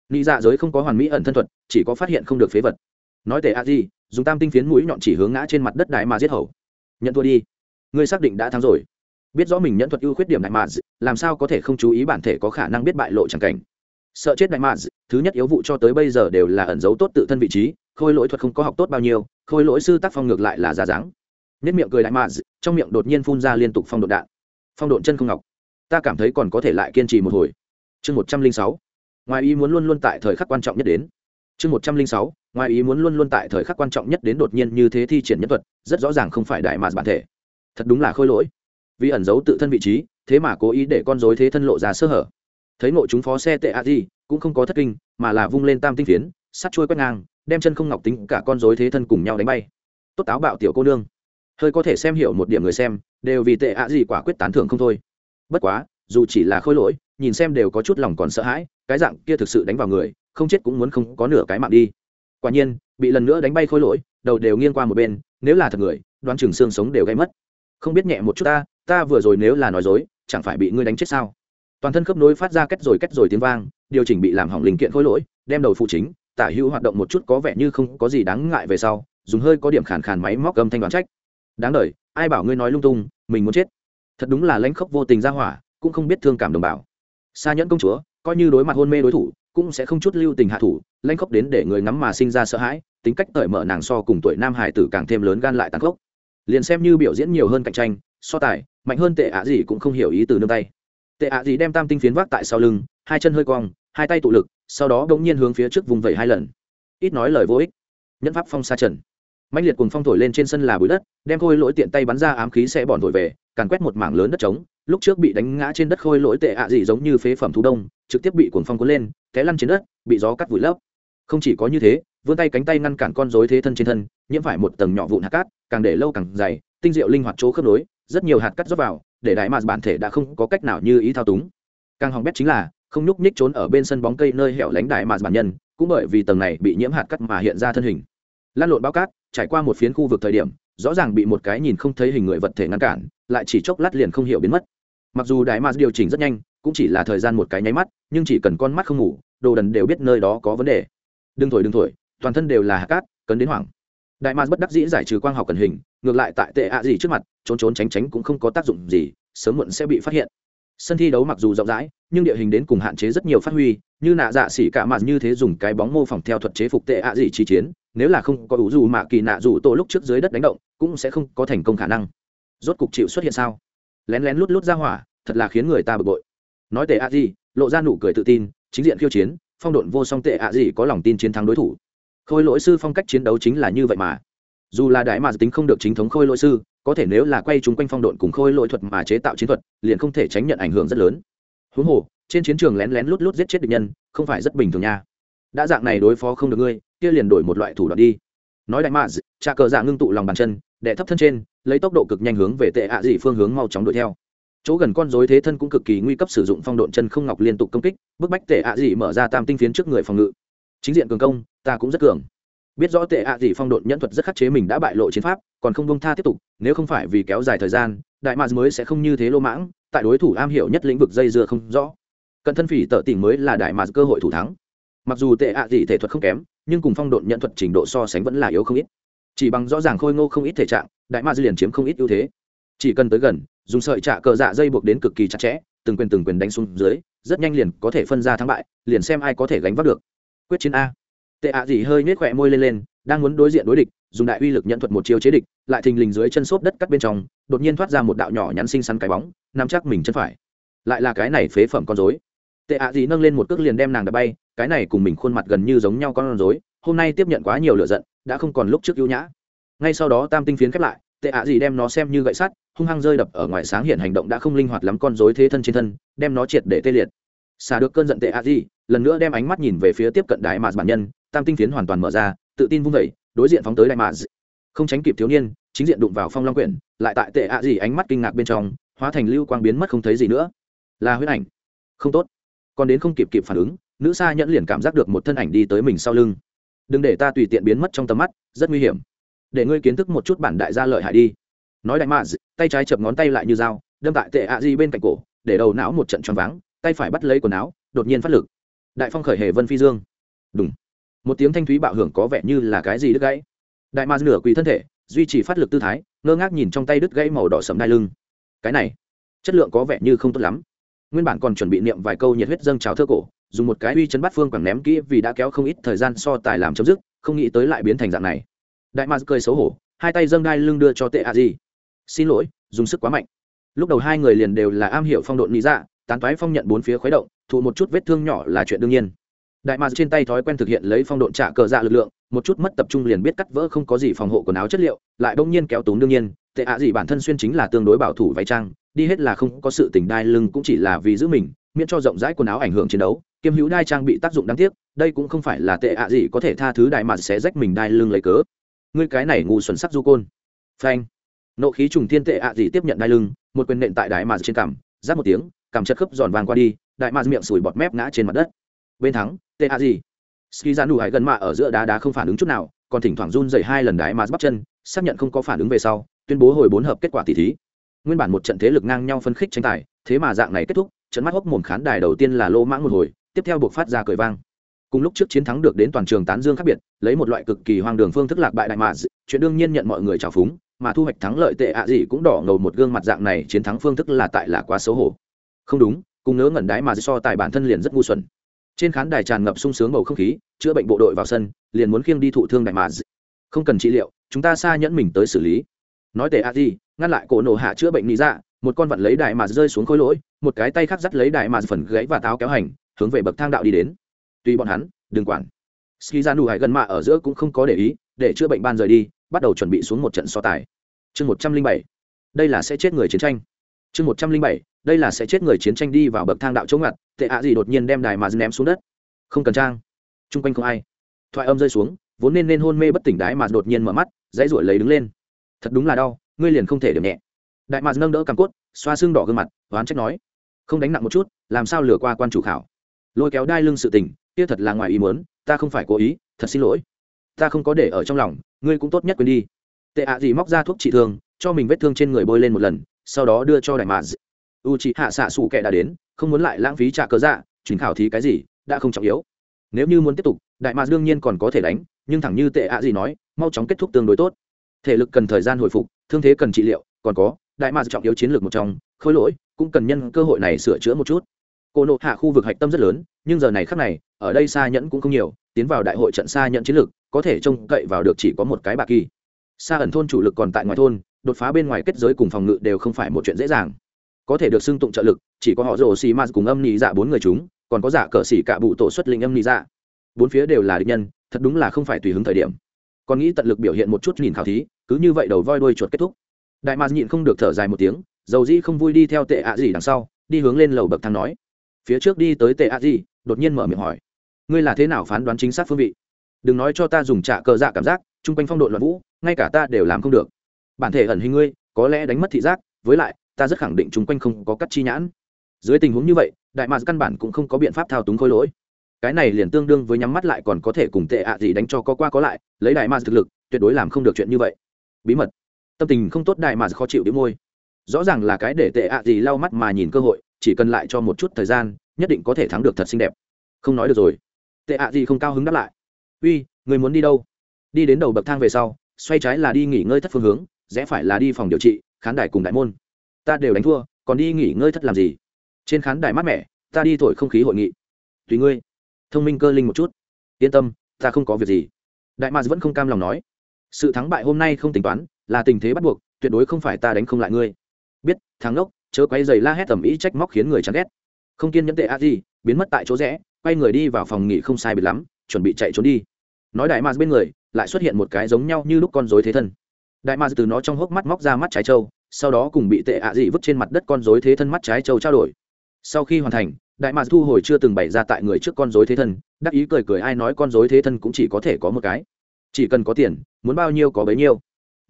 A: Ni dạ giới không có hoàn mỹ ẩn thân thuật, chỉ có phát hiện không được phế vật nói tề A Di, dùng tam tinh phiến mũi nhọn chỉ hướng ngã trên mặt đất đại mà giết hầu. Nhận thua đi. Ngươi xác định đã thắng rồi. Biết rõ mình nhận thuật ưu khuyết điểm đại mà làm sao có thể không chú ý bản thể có khả năng biết bại lộ chẳng cảnh. Sợ chết đại mà thứ nhất yếu vụ cho tới bây giờ đều là ẩn giấu tốt tự thân vị trí, khôi lỗi thuật không có học tốt bao nhiêu, khôi lỗi sư tác phong ngược lại là giả dáng. Nếp miệng cười đại mà trong miệng đột nhiên phun ra liên tục phong độ đạn. Phong độn chân không ngọc. Ta cảm thấy còn có thể lại kiên trì một hồi. Chương một trăm linh sáu. Ngoài ý muốn luôn luôn tại thời khắc quan trọng nhất đến chương một trăm linh sáu, ngoài ý muốn luôn luôn tại thời khắc quan trọng nhất đến đột nhiên như thế thi triển nhân thuật, rất rõ ràng không phải đại mạt bản thể. Thật đúng là khôi lỗi. Vì ẩn giấu tự thân vị trí, thế mà cố ý để con dối thế thân lộ ra sơ hở. Thấy ngộ chúng phó xe tệ a di cũng không có thất kinh, mà là vung lên tam tinh phiến, sắt trôi quét ngang, đem chân không ngọc tính cả con dối thế thân cùng nhau đánh bay. Tốt táo bạo tiểu cô nương. Hơi có thể xem hiểu một điểm người xem, đều vì tệ a gì quả quyết tán thưởng không thôi. Bất quá, dù chỉ là khôi lỗi, nhìn xem đều có chút lòng còn sợ hãi, cái dạng kia thực sự đánh vào người không chết cũng muốn không có nửa cái mạng đi. Quả nhiên bị lần nữa đánh bay khôi lỗi đầu đều nghiêng qua một bên nếu là thật người đoán chừng xương sống đều gây mất. Không biết nhẹ một chút ta ta vừa rồi nếu là nói dối chẳng phải bị ngươi đánh chết sao? Toàn thân khớp nối phát ra cách rồi cách rồi tiếng vang điều chỉnh bị làm hỏng linh kiện khôi lỗi đem đầu phụ chính tả hữu hoạt động một chút có vẻ như không có gì đáng ngại về sau dùng hơi có điểm khàn khàn máy móc âm thanh đoán trách. Đáng đời, ai bảo ngươi nói lung tung mình muốn chết. Thật đúng là lãnh khốc vô tình ra hỏa cũng không biết thương cảm đồng bào. Xa nhẫn công chúa coi như đối mặt hôn mê đối thủ cũng sẽ không chút lưu tình hạ thủ lãnh khóc đến để người ngắm mà sinh ra sợ hãi, tính cách cởi mở nàng so cùng tuổi nam hải tử càng thêm lớn gan lại tàn khốc. Liền xem như biểu diễn nhiều hơn cạnh tranh, so tài, mạnh hơn tệ ạ gì cũng không hiểu ý từ nương tay. Tệ ạ gì đem tam tinh phiến vác tại sau lưng, hai chân hơi cong, hai tay tụ lực, sau đó đ ỗ n g nhiên hướng phía trước vùng vẩy hai lần. Ít nói lời vô ích. Nhẫn pháp phong xa trần. Mạnh liệt cùng phong thổi lên trên sân là bụi đất, đem khôi lỗi tiện tay bắn ra ám khí sẽ bọn thổi về, càn quét một mảng lớn đất trống, lúc trước bị đánh ngã trên đất khôi lỗi tệ ạ gì giống như phế phẩm thú đông, trực tiếp bị cuồng phong cuốn lên té lăn trên đất, bị gió cắt vùi lấp. Không chỉ có như thế, vươn tay cánh tay ngăn cản con rối thế thân trên thân, nhiễm phải một tầng nhỏ vụn hạt cát, càng để lâu càng dày, tinh diệu linh hoạt chỗ khớp nối, rất nhiều hạt cát rót vào, để đại mạt bản thể đã không có cách nào như ý thao túng. Càng hỏng bét chính là, không nhúc nhích trốn ở bên sân bóng cây nơi hẻo lánh đại mạt bản nhân, cũng bởi vì tầng này bị nhiễm hạt cát mà hiện ra thân hình. Lan lộn bao cát, trải qua một phiến khu vực thời điểm, rõ ràng bị một cái nhìn không thấy hình người vật thể ngăn cản, lại chỉ chốc lát liền không hiểu biến mất. Mặc dù đại mạt điều chỉnh rất nhanh cũng chỉ là thời gian một cái nháy mắt, nhưng chỉ cần con mắt không ngủ, đồ đần đều biết nơi đó có vấn đề. Đừng thổi đừng thổi, toàn thân đều là hạt cát, cấn đến hoảng. Đại mạc bất đắc dĩ giải trừ quang học cần hình, ngược lại tại tệ ạ gì trước mặt, trốn trốn tránh tránh cũng không có tác dụng gì, sớm muộn sẽ bị phát hiện. Sân thi đấu mặc dù rộng rãi, nhưng địa hình đến cùng hạn chế rất nhiều phát huy, như nạ dạ xỉ cả mặt như thế dùng cái bóng mô phỏng theo thuật chế phục tệ ạ gì chi chiến, nếu là không có ủ dù mạ kỳ nạ dù tổ lúc trước dưới đất đánh động, cũng sẽ không có thành công khả năng. Rốt cục chịu xuất hiện sao? Lén lén lút lút ra hỏa, thật là khiến người ta bực bội nói tệ ạ gì, lộ ra nụ cười tự tin, chính diện khiêu chiến, phong độn vô song tệ ạ gì có lòng tin chiến thắng đối thủ. Khôi lỗi sư phong cách chiến đấu chính là như vậy mà. Dù là đại mà tính không được chính thống khôi lỗi sư, có thể nếu là quay chúng quanh phong độn cùng khôi lỗi thuật mà chế tạo chiến thuật, liền không thể tránh nhận ảnh hưởng rất lớn. Huống hồ, trên chiến trường lén lén lút lút giết chết địch nhân, không phải rất bình thường nha. Đã dạng này đối phó không được ngươi, kia liền đổi một loại thủ đoạn đi. Nói đại mạ trà cờ dạ ngưng tụ lòng bàn chân đệ thấp thân trên, lấy tốc độ cực nhanh hướng về tệ ạ dị phương hướng mau chóng đuổi theo chỗ gần con dối thế thân cũng cực kỳ nguy cấp sử dụng phong độn chân không ngọc liên tục công kích, bức bách tệ ạ dị mở ra tam tinh phiến trước người phòng ngự. Chính diện cường công, ta cũng rất cường. Biết rõ tệ ạ dị phong độn nhẫn thuật rất khắc chế mình đã bại lộ chiến pháp, còn không bông tha tiếp tục, nếu không phải vì kéo dài thời gian, đại mạ mới sẽ không như thế lô mãng, tại đối thủ am hiểu nhất lĩnh vực dây dưa không rõ. Cận thân phỉ tợ tỉnh mới là đại mạ cơ hội thủ thắng. Mặc dù tệ ạ dị thể thuật không kém, nhưng cùng phong độn nhận thuật trình độ so sánh vẫn là yếu không ít. Chỉ bằng rõ ràng khôi ngô không ít thể trạng, đại ma liền chiếm không ít ưu thế. Chỉ cần tới gần dùng sợi trạ cờ dạ dây buộc đến cực kỳ chặt chẽ, từng quyền từng quyền đánh xuống dưới, rất nhanh liền có thể phân ra thắng bại, liền xem ai có thể gánh vác được. Quyết chiến a. Tệ ạ gì hơi nhếch khỏe môi lên lên, đang muốn đối diện đối địch, dùng đại uy lực nhận thuật một chiêu chế địch, lại thình lình dưới chân xốp đất cắt bên trong, đột nhiên thoát ra một đạo nhỏ nhắn xinh xắn cái bóng, nắm chắc mình chân phải. Lại là cái này phế phẩm con rối. Tệ ạ gì nâng lên một cước liền đem nàng đập bay, cái này cùng mình khuôn mặt gần như giống nhau con rối, hôm nay tiếp nhận quá nhiều lựa giận, đã không còn lúc trước ưu nhã. Ngay sau đó tam tinh phiến khép lại tệ ạ gì đem nó xem như gậy sắt, hung hăng rơi đập ở ngoài sáng hiện hành động đã không linh hoạt lắm con rối thế thân trên thân, đem nó triệt để tê liệt. Xả được cơn giận tệ ạ gì, lần nữa đem ánh mắt nhìn về phía tiếp cận đại mạt bản nhân, tam tinh phiến hoàn toàn mở ra, tự tin vung vẩy đối diện phóng tới đại mạt. Không tránh kịp thiếu niên, chính diện đụng vào phong long quyển, lại tại tệ ạ gì ánh mắt kinh ngạc bên trong, hóa thành lưu quang biến mất không thấy gì nữa. Là huyết ảnh. Không tốt. Còn đến không kịp kịp phản ứng, nữ xa nhẫn liền cảm giác được một thân ảnh đi tới mình sau lưng. Đừng để ta tùy tiện biến mất trong tầm mắt, rất nguy hiểm để ngươi kiến thức một chút bản đại gia lợi hại đi. Nói đại mạ tay trái chập ngón tay lại như dao, đâm tại tệ ạ di bên cạnh cổ, để đầu não một trận tròn váng, tay phải bắt lấy quần áo, đột nhiên phát lực. Đại phong khởi hề vân phi dương. Đúng một tiếng thanh thúy bạo hưởng có vẻ như là cái gì đứt gãy. Đại ma nửa quỳ thân thể, duy trì phát lực tư thái, ngơ ngác nhìn trong tay đứt gãy màu đỏ sầm đai lưng. Cái này, chất lượng có vẻ như không tốt lắm. Nguyên bản còn chuẩn bị niệm vài câu nhiệt huyết dâng trào thơ cổ, dùng một cái uy chấn bắt phương quẳng ném kỹ vì đã kéo không ít thời gian so tài làm chấm dứt, không nghĩ tới lại biến thành dạng này đại ma cười xấu hổ, hai tay dâng đai lưng đưa cho tệ a di. Xin lỗi, dùng sức quá mạnh. Lúc đầu hai người liền đều là am hiểu phong độn lý dạ tán toái phong nhận bốn phía khuấy động, thụ một chút vết thương nhỏ là chuyện đương nhiên. Đại ma trên tay thói quen thực hiện lấy phong độn trả cờ dạ lực lượng, một chút mất tập trung liền biết cắt vỡ không có gì phòng hộ quần áo chất liệu, lại bỗng nhiên kéo túng đương nhiên. Tệ ạ gì bản thân xuyên chính là tương đối bảo thủ váy trang, đi hết là không có sự tình đai lưng cũng chỉ là vì giữ mình, miễn cho rộng rãi quần áo ảnh hưởng chiến đấu. Kiêm hữu đai trang bị tác dụng đáng tiếc, đây cũng không phải là tệ ạ gì có thể tha thứ đại mà sẽ rách mình đai lưng lấy cớ ngươi cái này ngu xuẩn sắc du côn. Phanh. Nộ khí trùng thiên tệ ạ gì tiếp nhận đai lưng, một quyền nện tại đại mạt trên cằm giáp một tiếng, cằm chất khớp giòn vàng qua đi, đại mạt miệng sùi bọt mép ngã trên mặt đất. Bên thắng, tệ ạ gì. Ski ra nụ hải gần mạ ở giữa đá đá không phản ứng chút nào, còn thỉnh thoảng run dày hai lần đại mạt bắp chân, xác nhận không có phản ứng về sau, tuyên bố hồi bốn hợp kết quả tỷ thí. Nguyên bản một trận thế lực ngang nhau phân khích tranh tài, thế mà dạng này kết thúc, trận mắt hốc mồm khán đài đầu tiên là lô mãng một hồi, tiếp theo buộc phát ra cười vang cùng lúc trước chiến thắng được đến toàn trường tán dương khác biệt, lấy một loại cực kỳ hoang đường phương thức lạc bại đại mà chuyện đương nhiên nhận mọi người trào phúng, mà thu hoạch thắng lợi tệ ạ gì cũng đỏ ngầu một gương mặt dạng này chiến thắng phương thức là tại là quá xấu hổ. Không đúng, cùng nớ ngẩn đái mà so tài bản thân liền rất ngu xuẩn. Trên khán đài tràn ngập sung sướng bầu không khí, chữa bệnh bộ đội vào sân, liền muốn khiêng đi thụ thương đại mà không cần trị liệu, chúng ta xa nhẫn mình tới xử lý. Nói tệ ạ gì ngăn lại cổ nổ hạ chữa bệnh lý dạ một con vật lấy đại mà rơi xuống khối lỗi, một cái tay khác dắt lấy đại mà phần gãy và táo kéo hành, hướng về bậc thang đạo đi đến tuy bọn hắn, đừng quản. Ski ra nụ hải gần mạ ở giữa cũng không có để ý, để chữa bệnh ban rời đi, bắt đầu chuẩn bị xuống một trận so tài. Chương một trăm linh bảy, đây là sẽ chết người chiến tranh. Chương một trăm linh bảy, đây là sẽ chết người chiến tranh đi vào bậc thang đạo chống ngặt, tệ ạ gì đột nhiên đem đài mà ném xuống đất. Không cần trang. Chung quanh không ai. Thoại âm rơi xuống, vốn nên nên hôn mê bất tỉnh đái mà đột nhiên mở mắt, dãy ruổi lấy đứng lên. Thật đúng là đau, ngươi liền không thể điểm nhẹ. Đại mà nâng đỡ cằm cốt, xoa xương đỏ gương mặt, oán trách nói. Không đánh nặng một chút, làm sao lừa qua quan chủ khảo? Lôi kéo đai lưng sự tình, kia thật là ngoài ý muốn, ta không phải cố ý, thật xin lỗi. Ta không có để ở trong lòng, ngươi cũng tốt nhất quên đi. Tệ ạ gì móc ra thuốc trị thương, cho mình vết thương trên người bôi lên một lần, sau đó đưa cho đại mà u chị hạ xạ xù kệ đã đến, không muốn lại lãng phí trả cớ dạ chuyển khảo thí cái gì, đã không trọng yếu. Nếu như muốn tiếp tục, đại mạc đương nhiên còn có thể đánh, nhưng thẳng như tệ ạ gì nói, mau chóng kết thúc tương đối tốt. Thể lực cần thời gian hồi phục, thương thế cần trị liệu, còn có, đại mạc trọng yếu chiến lược một trong, khôi lỗi, cũng cần nhân cơ hội này sửa chữa một chút cô nộ hạ khu vực hạch tâm rất lớn, nhưng giờ này khác này, ở đây xa nhẫn cũng không nhiều, tiến vào đại hội trận xa nhẫn chiến lược, có thể trông cậy vào được chỉ có một cái bạc kỳ. Xa ẩn thôn chủ lực còn tại ngoài thôn, đột phá bên ngoài kết giới cùng phòng ngự đều không phải một chuyện dễ dàng. Có thể được xưng tụng trợ lực, chỉ có họ rồ xì ma cùng âm nị dạ bốn người chúng, còn có giả cờ xỉ cả bụ tổ xuất linh âm nị dạ. Bốn phía đều là địch nhân, thật đúng là không phải tùy hứng thời điểm. Còn nghĩ tận lực biểu hiện một chút nhìn khảo thí, cứ như vậy đầu voi đuôi chuột kết thúc. Đại mạc nhịn không được thở dài một tiếng, dầu dĩ không vui đi theo tệ ạ gì đằng sau, đi hướng lên lầu bậc thang nói phía trước đi tới tệ ạ di, đột nhiên mở miệng hỏi, ngươi là thế nào phán đoán chính xác phương vị? Đừng nói cho ta dùng trả cờ dạ cảm giác, chung quanh phong độ loạn vũ, ngay cả ta đều làm không được. Bản thể ẩn hình ngươi, có lẽ đánh mất thị giác, với lại, ta rất khẳng định chung quanh không có cắt chi nhãn. Dưới tình huống như vậy, đại mạc căn bản cũng không có biện pháp thao túng khôi lỗi. Cái này liền tương đương với nhắm mắt lại còn có thể cùng tệ ạ gì đánh cho có qua có lại, lấy đại mạc thực lực, tuyệt đối làm không được chuyện như vậy. Bí mật. Tâm tình không tốt, đại mạc khó chịu đĩu môi. Rõ ràng là cái để tệ ạ gì lau mắt mà nhìn cơ hội chỉ cần lại cho một chút thời gian, nhất định có thể thắng được thật xinh đẹp. Không nói được rồi. Tệ ạ gì không cao hứng đáp lại. Uy, người muốn đi đâu? Đi đến đầu bậc thang về sau, xoay trái là đi nghỉ ngơi thất phương hướng, rẽ phải là đi phòng điều trị, khán đài cùng đại môn. Ta đều đánh thua, còn đi nghỉ ngơi thất làm gì? Trên khán đài mát mẻ, ta đi thổi không khí hội nghị. Tùy ngươi. Thông minh cơ linh một chút. Yên tâm, ta không có việc gì. Đại mạc vẫn không cam lòng nói. Sự thắng bại hôm nay không tính toán, là tình thế bắt buộc, tuyệt đối không phải ta đánh không lại ngươi. Biết, thắng ngốc chớ quay giày la hét tầm ý trách móc khiến người chán ghét. Không kiên nhẫn tệ a gì biến mất tại chỗ rẽ, quay người đi vào phòng nghỉ không sai biệt lắm, chuẩn bị chạy trốn đi. Nói đại mạc bên người, lại xuất hiện một cái giống nhau như lúc con dối thế thân. Đại mạc từ nó trong hốc mắt móc ra mắt trái trâu, sau đó cùng bị tệ ạ dị vứt trên mặt đất con dối thế thân mắt trái trâu trao đổi. Sau khi hoàn thành, đại mạc thu hồi chưa từng bày ra tại người trước con dối thế thân, đắc ý cười cười ai nói con dối thế thân cũng chỉ có thể có một cái. Chỉ cần có tiền, muốn bao nhiêu có bấy nhiêu.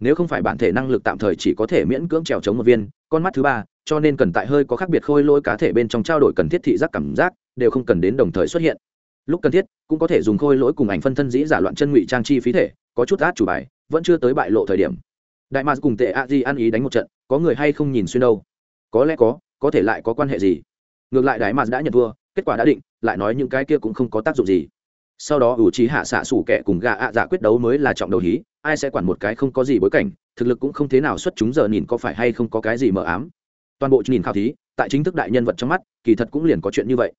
A: Nếu không phải bản thể năng lực tạm thời chỉ có thể miễn cưỡng trèo chống một viên, con mắt thứ ba cho nên cần tại hơi có khác biệt khôi lỗi cá thể bên trong trao đổi cần thiết thị giác cảm giác, đều không cần đến đồng thời xuất hiện. Lúc cần thiết, cũng có thể dùng khôi lỗi cùng ảnh phân thân dĩ giả loạn chân ngụy trang chi phí thể, có chút át chủ bài, vẫn chưa tới bại lộ thời điểm. Đại mạc cùng tệ a di ăn ý đánh một trận, có người hay không nhìn xuyên đâu? Có lẽ có có thể lại có quan hệ gì? Ngược lại đại mạc đã nhận thua, kết quả đã định, lại nói những cái kia cũng không có tác dụng gì. Sau đó ủ trí hạ xạ sủ kẻ cùng gà ạ giả quyết đấu mới là trọng đầu hí, ai sẽ quản một cái không có gì bối cảnh, thực lực cũng không thế nào xuất chúng giờ nhìn có phải hay không có cái gì mờ ám toàn bộ nhìn khảo thí, tại chính thức đại nhân vật trong mắt, kỳ thật cũng liền có chuyện như vậy.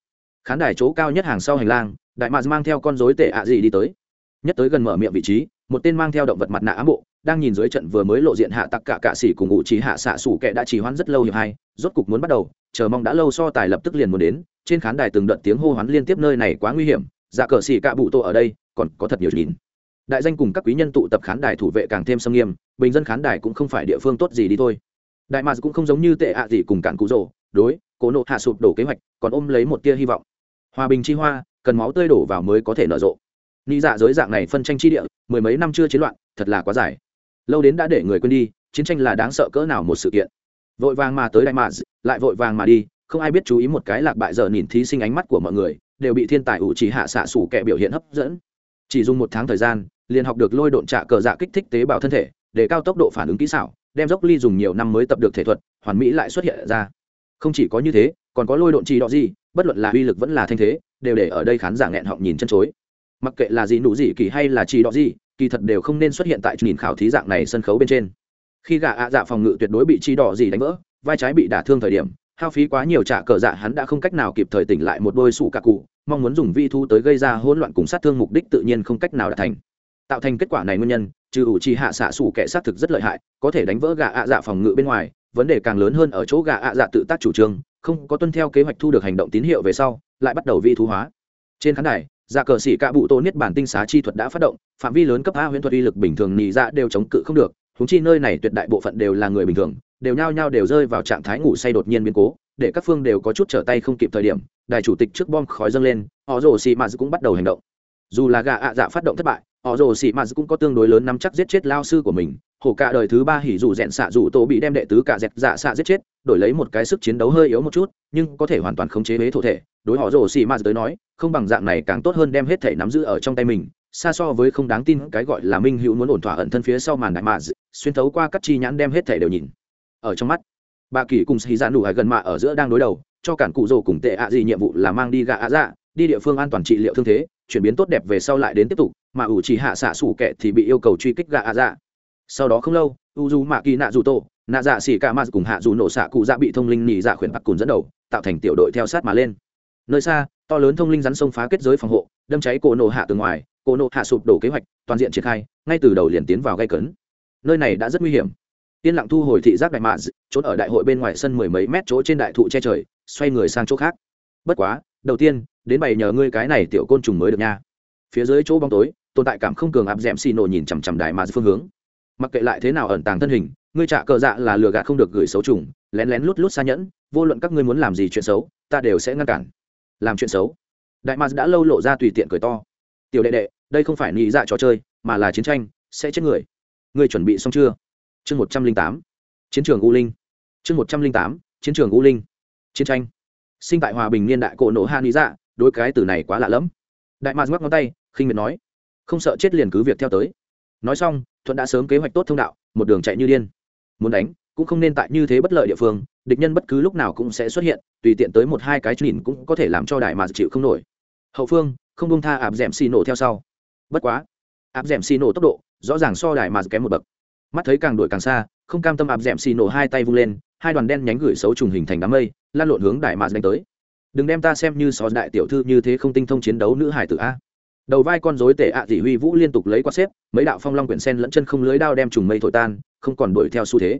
A: Khán đài chỗ cao nhất hàng sau hành lang, đại mạc mang theo con dối tệ ạ gì đi tới. Nhất tới gần mở miệng vị trí, một tên mang theo động vật mặt nạ ám bộ, đang nhìn dưới trận vừa mới lộ diện hạ tặc cả cạ xỉ cùng ngụ trí hạ xạ sủ kệ đã trì hoãn rất lâu hiệp hai, rốt cục muốn bắt đầu, chờ mong đã lâu so tài lập tức liền muốn đến, trên khán đài từng đợt tiếng hô hoán liên tiếp nơi này quá nguy hiểm dạ cờ xỉ cạ bụ tô ở đây, còn có thật nhiều nhìn. Đại danh cùng các quý nhân tụ tập khán đài thủ vệ càng thêm sâm nghiêm, bình dân khán đài cũng không phải địa phương tốt gì đi thôi đại mạc cũng không giống như tệ ạ gì cùng cạn cụ rồ, đối, cố nộ hạ sụp đổ kế hoạch, còn ôm lấy một tia hy vọng. Hòa bình chi hoa, cần máu tươi đổ vào mới có thể nở rộ. Ni dạ giới dạng này phân tranh chi địa, mười mấy năm chưa chiến loạn, thật là quá dài. Lâu đến đã để người quên đi, chiến tranh là đáng sợ cỡ nào một sự kiện. Vội vàng mà tới đại mạc lại vội vàng mà đi, không ai biết chú ý một cái lạc bại giờ nhìn thí sinh ánh mắt của mọi người, đều bị thiên tài ủ chỉ hạ xạ sủ kẻ biểu hiện hấp dẫn. Chỉ dùng một tháng thời gian, liền học được lôi độn trạ cờ dạ kích thích tế bào thân thể, để cao tốc độ phản ứng kỹ xảo đem dốc ly dùng nhiều năm mới tập được thể thuật, hoàn mỹ lại xuất hiện ra. Không chỉ có như thế, còn có lôi độn trì đọ gì, bất luận là uy lực vẫn là thanh thế, đều để ở đây khán giả nghẹn họng nhìn chân chối. Mặc kệ là gì nụ gì kỳ hay là trì đọ gì, kỳ thật đều không nên xuất hiện tại nhìn khảo thí dạng này sân khấu bên trên. Khi gà ạ dạ phòng ngự tuyệt đối bị trì đỏ gì đánh vỡ, vai trái bị đả thương thời điểm, hao phí quá nhiều trả cờ dạ hắn đã không cách nào kịp thời tỉnh lại một đôi sủ cả cụ, mong muốn dùng vi thu tới gây ra hỗn loạn cùng sát thương mục đích tự nhiên không cách nào đạt thành tạo thành kết quả này nguyên nhân, trừ ủ trì hạ xạ sủ kẻ sát thực rất lợi hại, có thể đánh vỡ gà ạ dạ phòng ngự bên ngoài, vấn đề càng lớn hơn ở chỗ gà ạ dạ tự tác chủ trương, không có tuân theo kế hoạch thu được hành động tín hiệu về sau, lại bắt đầu vi thú hóa. Trên khán đài dạ cờ xỉ cạ bụ tô niết bản tinh xá chi thuật đã phát động, phạm vi lớn cấp a huyễn thuật uy lực bình thường nhị dạ đều chống cự không được húng chi nơi này tuyệt đại bộ phận đều là người bình thường, đều nhao nhao đều rơi vào trạng thái ngủ say đột nhiên biến cố, để các phương đều có chút trở tay không kịp thời điểm, đài chủ tịch trước bom khói dâng lên, họ rồ xì mạt cũng bắt đầu hành động. Dù là gà ạ dạ phát động thất bại họ rồ xì mạt cũng có tương đối lớn nắm chắc giết chết lao sư của mình. Hổ cả đời thứ ba hỉ dù rẽn xạ dù tổ bị đem đệ tứ cả dẹt dạ xạ giết chết, đổi lấy một cái sức chiến đấu hơi yếu một chút, nhưng có thể hoàn toàn khống chế huế thổ thể. Đối họ rồ xì mạt tới nói, không bằng dạng này càng tốt hơn đem hết thể nắm giữ ở trong tay mình, xa so với không đáng tin cái gọi là minh hữu muốn ổn thỏa ẩn thân phía sau màn đại mạ xuyên thấu qua các chi nhãn đem hết thể đều nhìn ở trong mắt. Bà kỳ cùng xì dạ nụ hải gần mạ ở giữa đang đối đầu, cho cản cụ rồ cùng tệ ạ gì nhiệm vụ là mang đi gạ ạ dạ đi địa phương an toàn trị liệu thương thế, chuyển biến tốt đẹp về sau lại đến tiếp tục mà ủ chỉ hạ xạ sủ kẹ thì bị yêu cầu truy kích gạ ạ dạ. Sau đó không lâu, u du mạ kỳ nạ dù tổ, nạ dạ xỉ ca ma cùng hạ dù nổ xạ cụ dạ bị thông linh nhị dạ khuyển bắt cùn dẫn đầu, tạo thành tiểu đội theo sát mà lên. Nơi xa, to lớn thông linh rắn sông phá kết giới phòng hộ, đâm cháy cổ nổ hạ từ ngoài, cổ nổ hạ sụp đổ kế hoạch, toàn diện triển khai, ngay từ đầu liền tiến vào gây cấn. Nơi này đã rất nguy hiểm. Yên lặng thu hồi thị giác đại mạ trốn ở đại hội bên ngoài sân mười mấy mét chỗ trên đại thụ che trời, xoay người sang chỗ khác. Bất quá, đầu tiên, đến bày nhờ ngươi cái này tiểu côn trùng mới được nha. Phía dưới chỗ bóng tối tồn tại cảm không cường áp d ẻ m xì nổ nhìn chằm chằm đại mà phương hướng. Mặc kệ lại thế nào ẩn tàng thân hình, ngươi trả cờ dạ là lừa gạt không được gửi xấu trùng, lén lén lút lút xa nhẫn, vô luận các ngươi muốn làm gì chuyện xấu, ta đều sẽ ngăn cản. Làm chuyện xấu. Đại mars đã lâu lộ ra tùy tiện cười to. Tiểu đệ đệ, đây không phải nghĩ dạ trò chơi, mà là chiến tranh, sẽ chết người. Ngươi chuẩn bị xong chưa? Chương một trăm linh tám. Chiến trường u linh. Chương một trăm linh tám, chiến trường u linh. Chiến tranh. Sinh tại hòa bình niên đại cổ nổ hạ nghĩ dạ đôi cái từ này quá lạ lẫm. Đại mars ngoắc ngón tay, khinh miệt nói không sợ chết liền cứ việc theo tới. Nói xong, thuận đã sớm kế hoạch tốt thông đạo, một đường chạy như điên. Muốn đánh, cũng không nên tại như thế bất lợi địa phương, địch nhân bất cứ lúc nào cũng sẽ xuất hiện, tùy tiện tới một hai cái nhìn cũng có thể làm cho đại mà chịu không nổi. Hậu phương, không bông tha áp d ẻ m xì nổ theo sau. Bất quá, áp d ẻ m xì nổ tốc độ, rõ ràng so đại mà kém một bậc. Mắt thấy càng đuổi càng xa, không cam tâm áp d ẻ m xì nổ hai tay vung lên, hai đoàn đen nhánh gửi xấu trùng hình thành đám mây, lan lộn hướng đại mà đánh tới. Đừng đem ta xem như so đại tiểu thư như thế không tinh thông chiến đấu nữ hải tử a đầu vai con rối tể ạ à huy vũ liên tục lấy quát xếp, mấy đạo phong long quyển sen lẫn chân không lưới đao đem trùng mây thổi tan, không còn đuổi theo xu thế.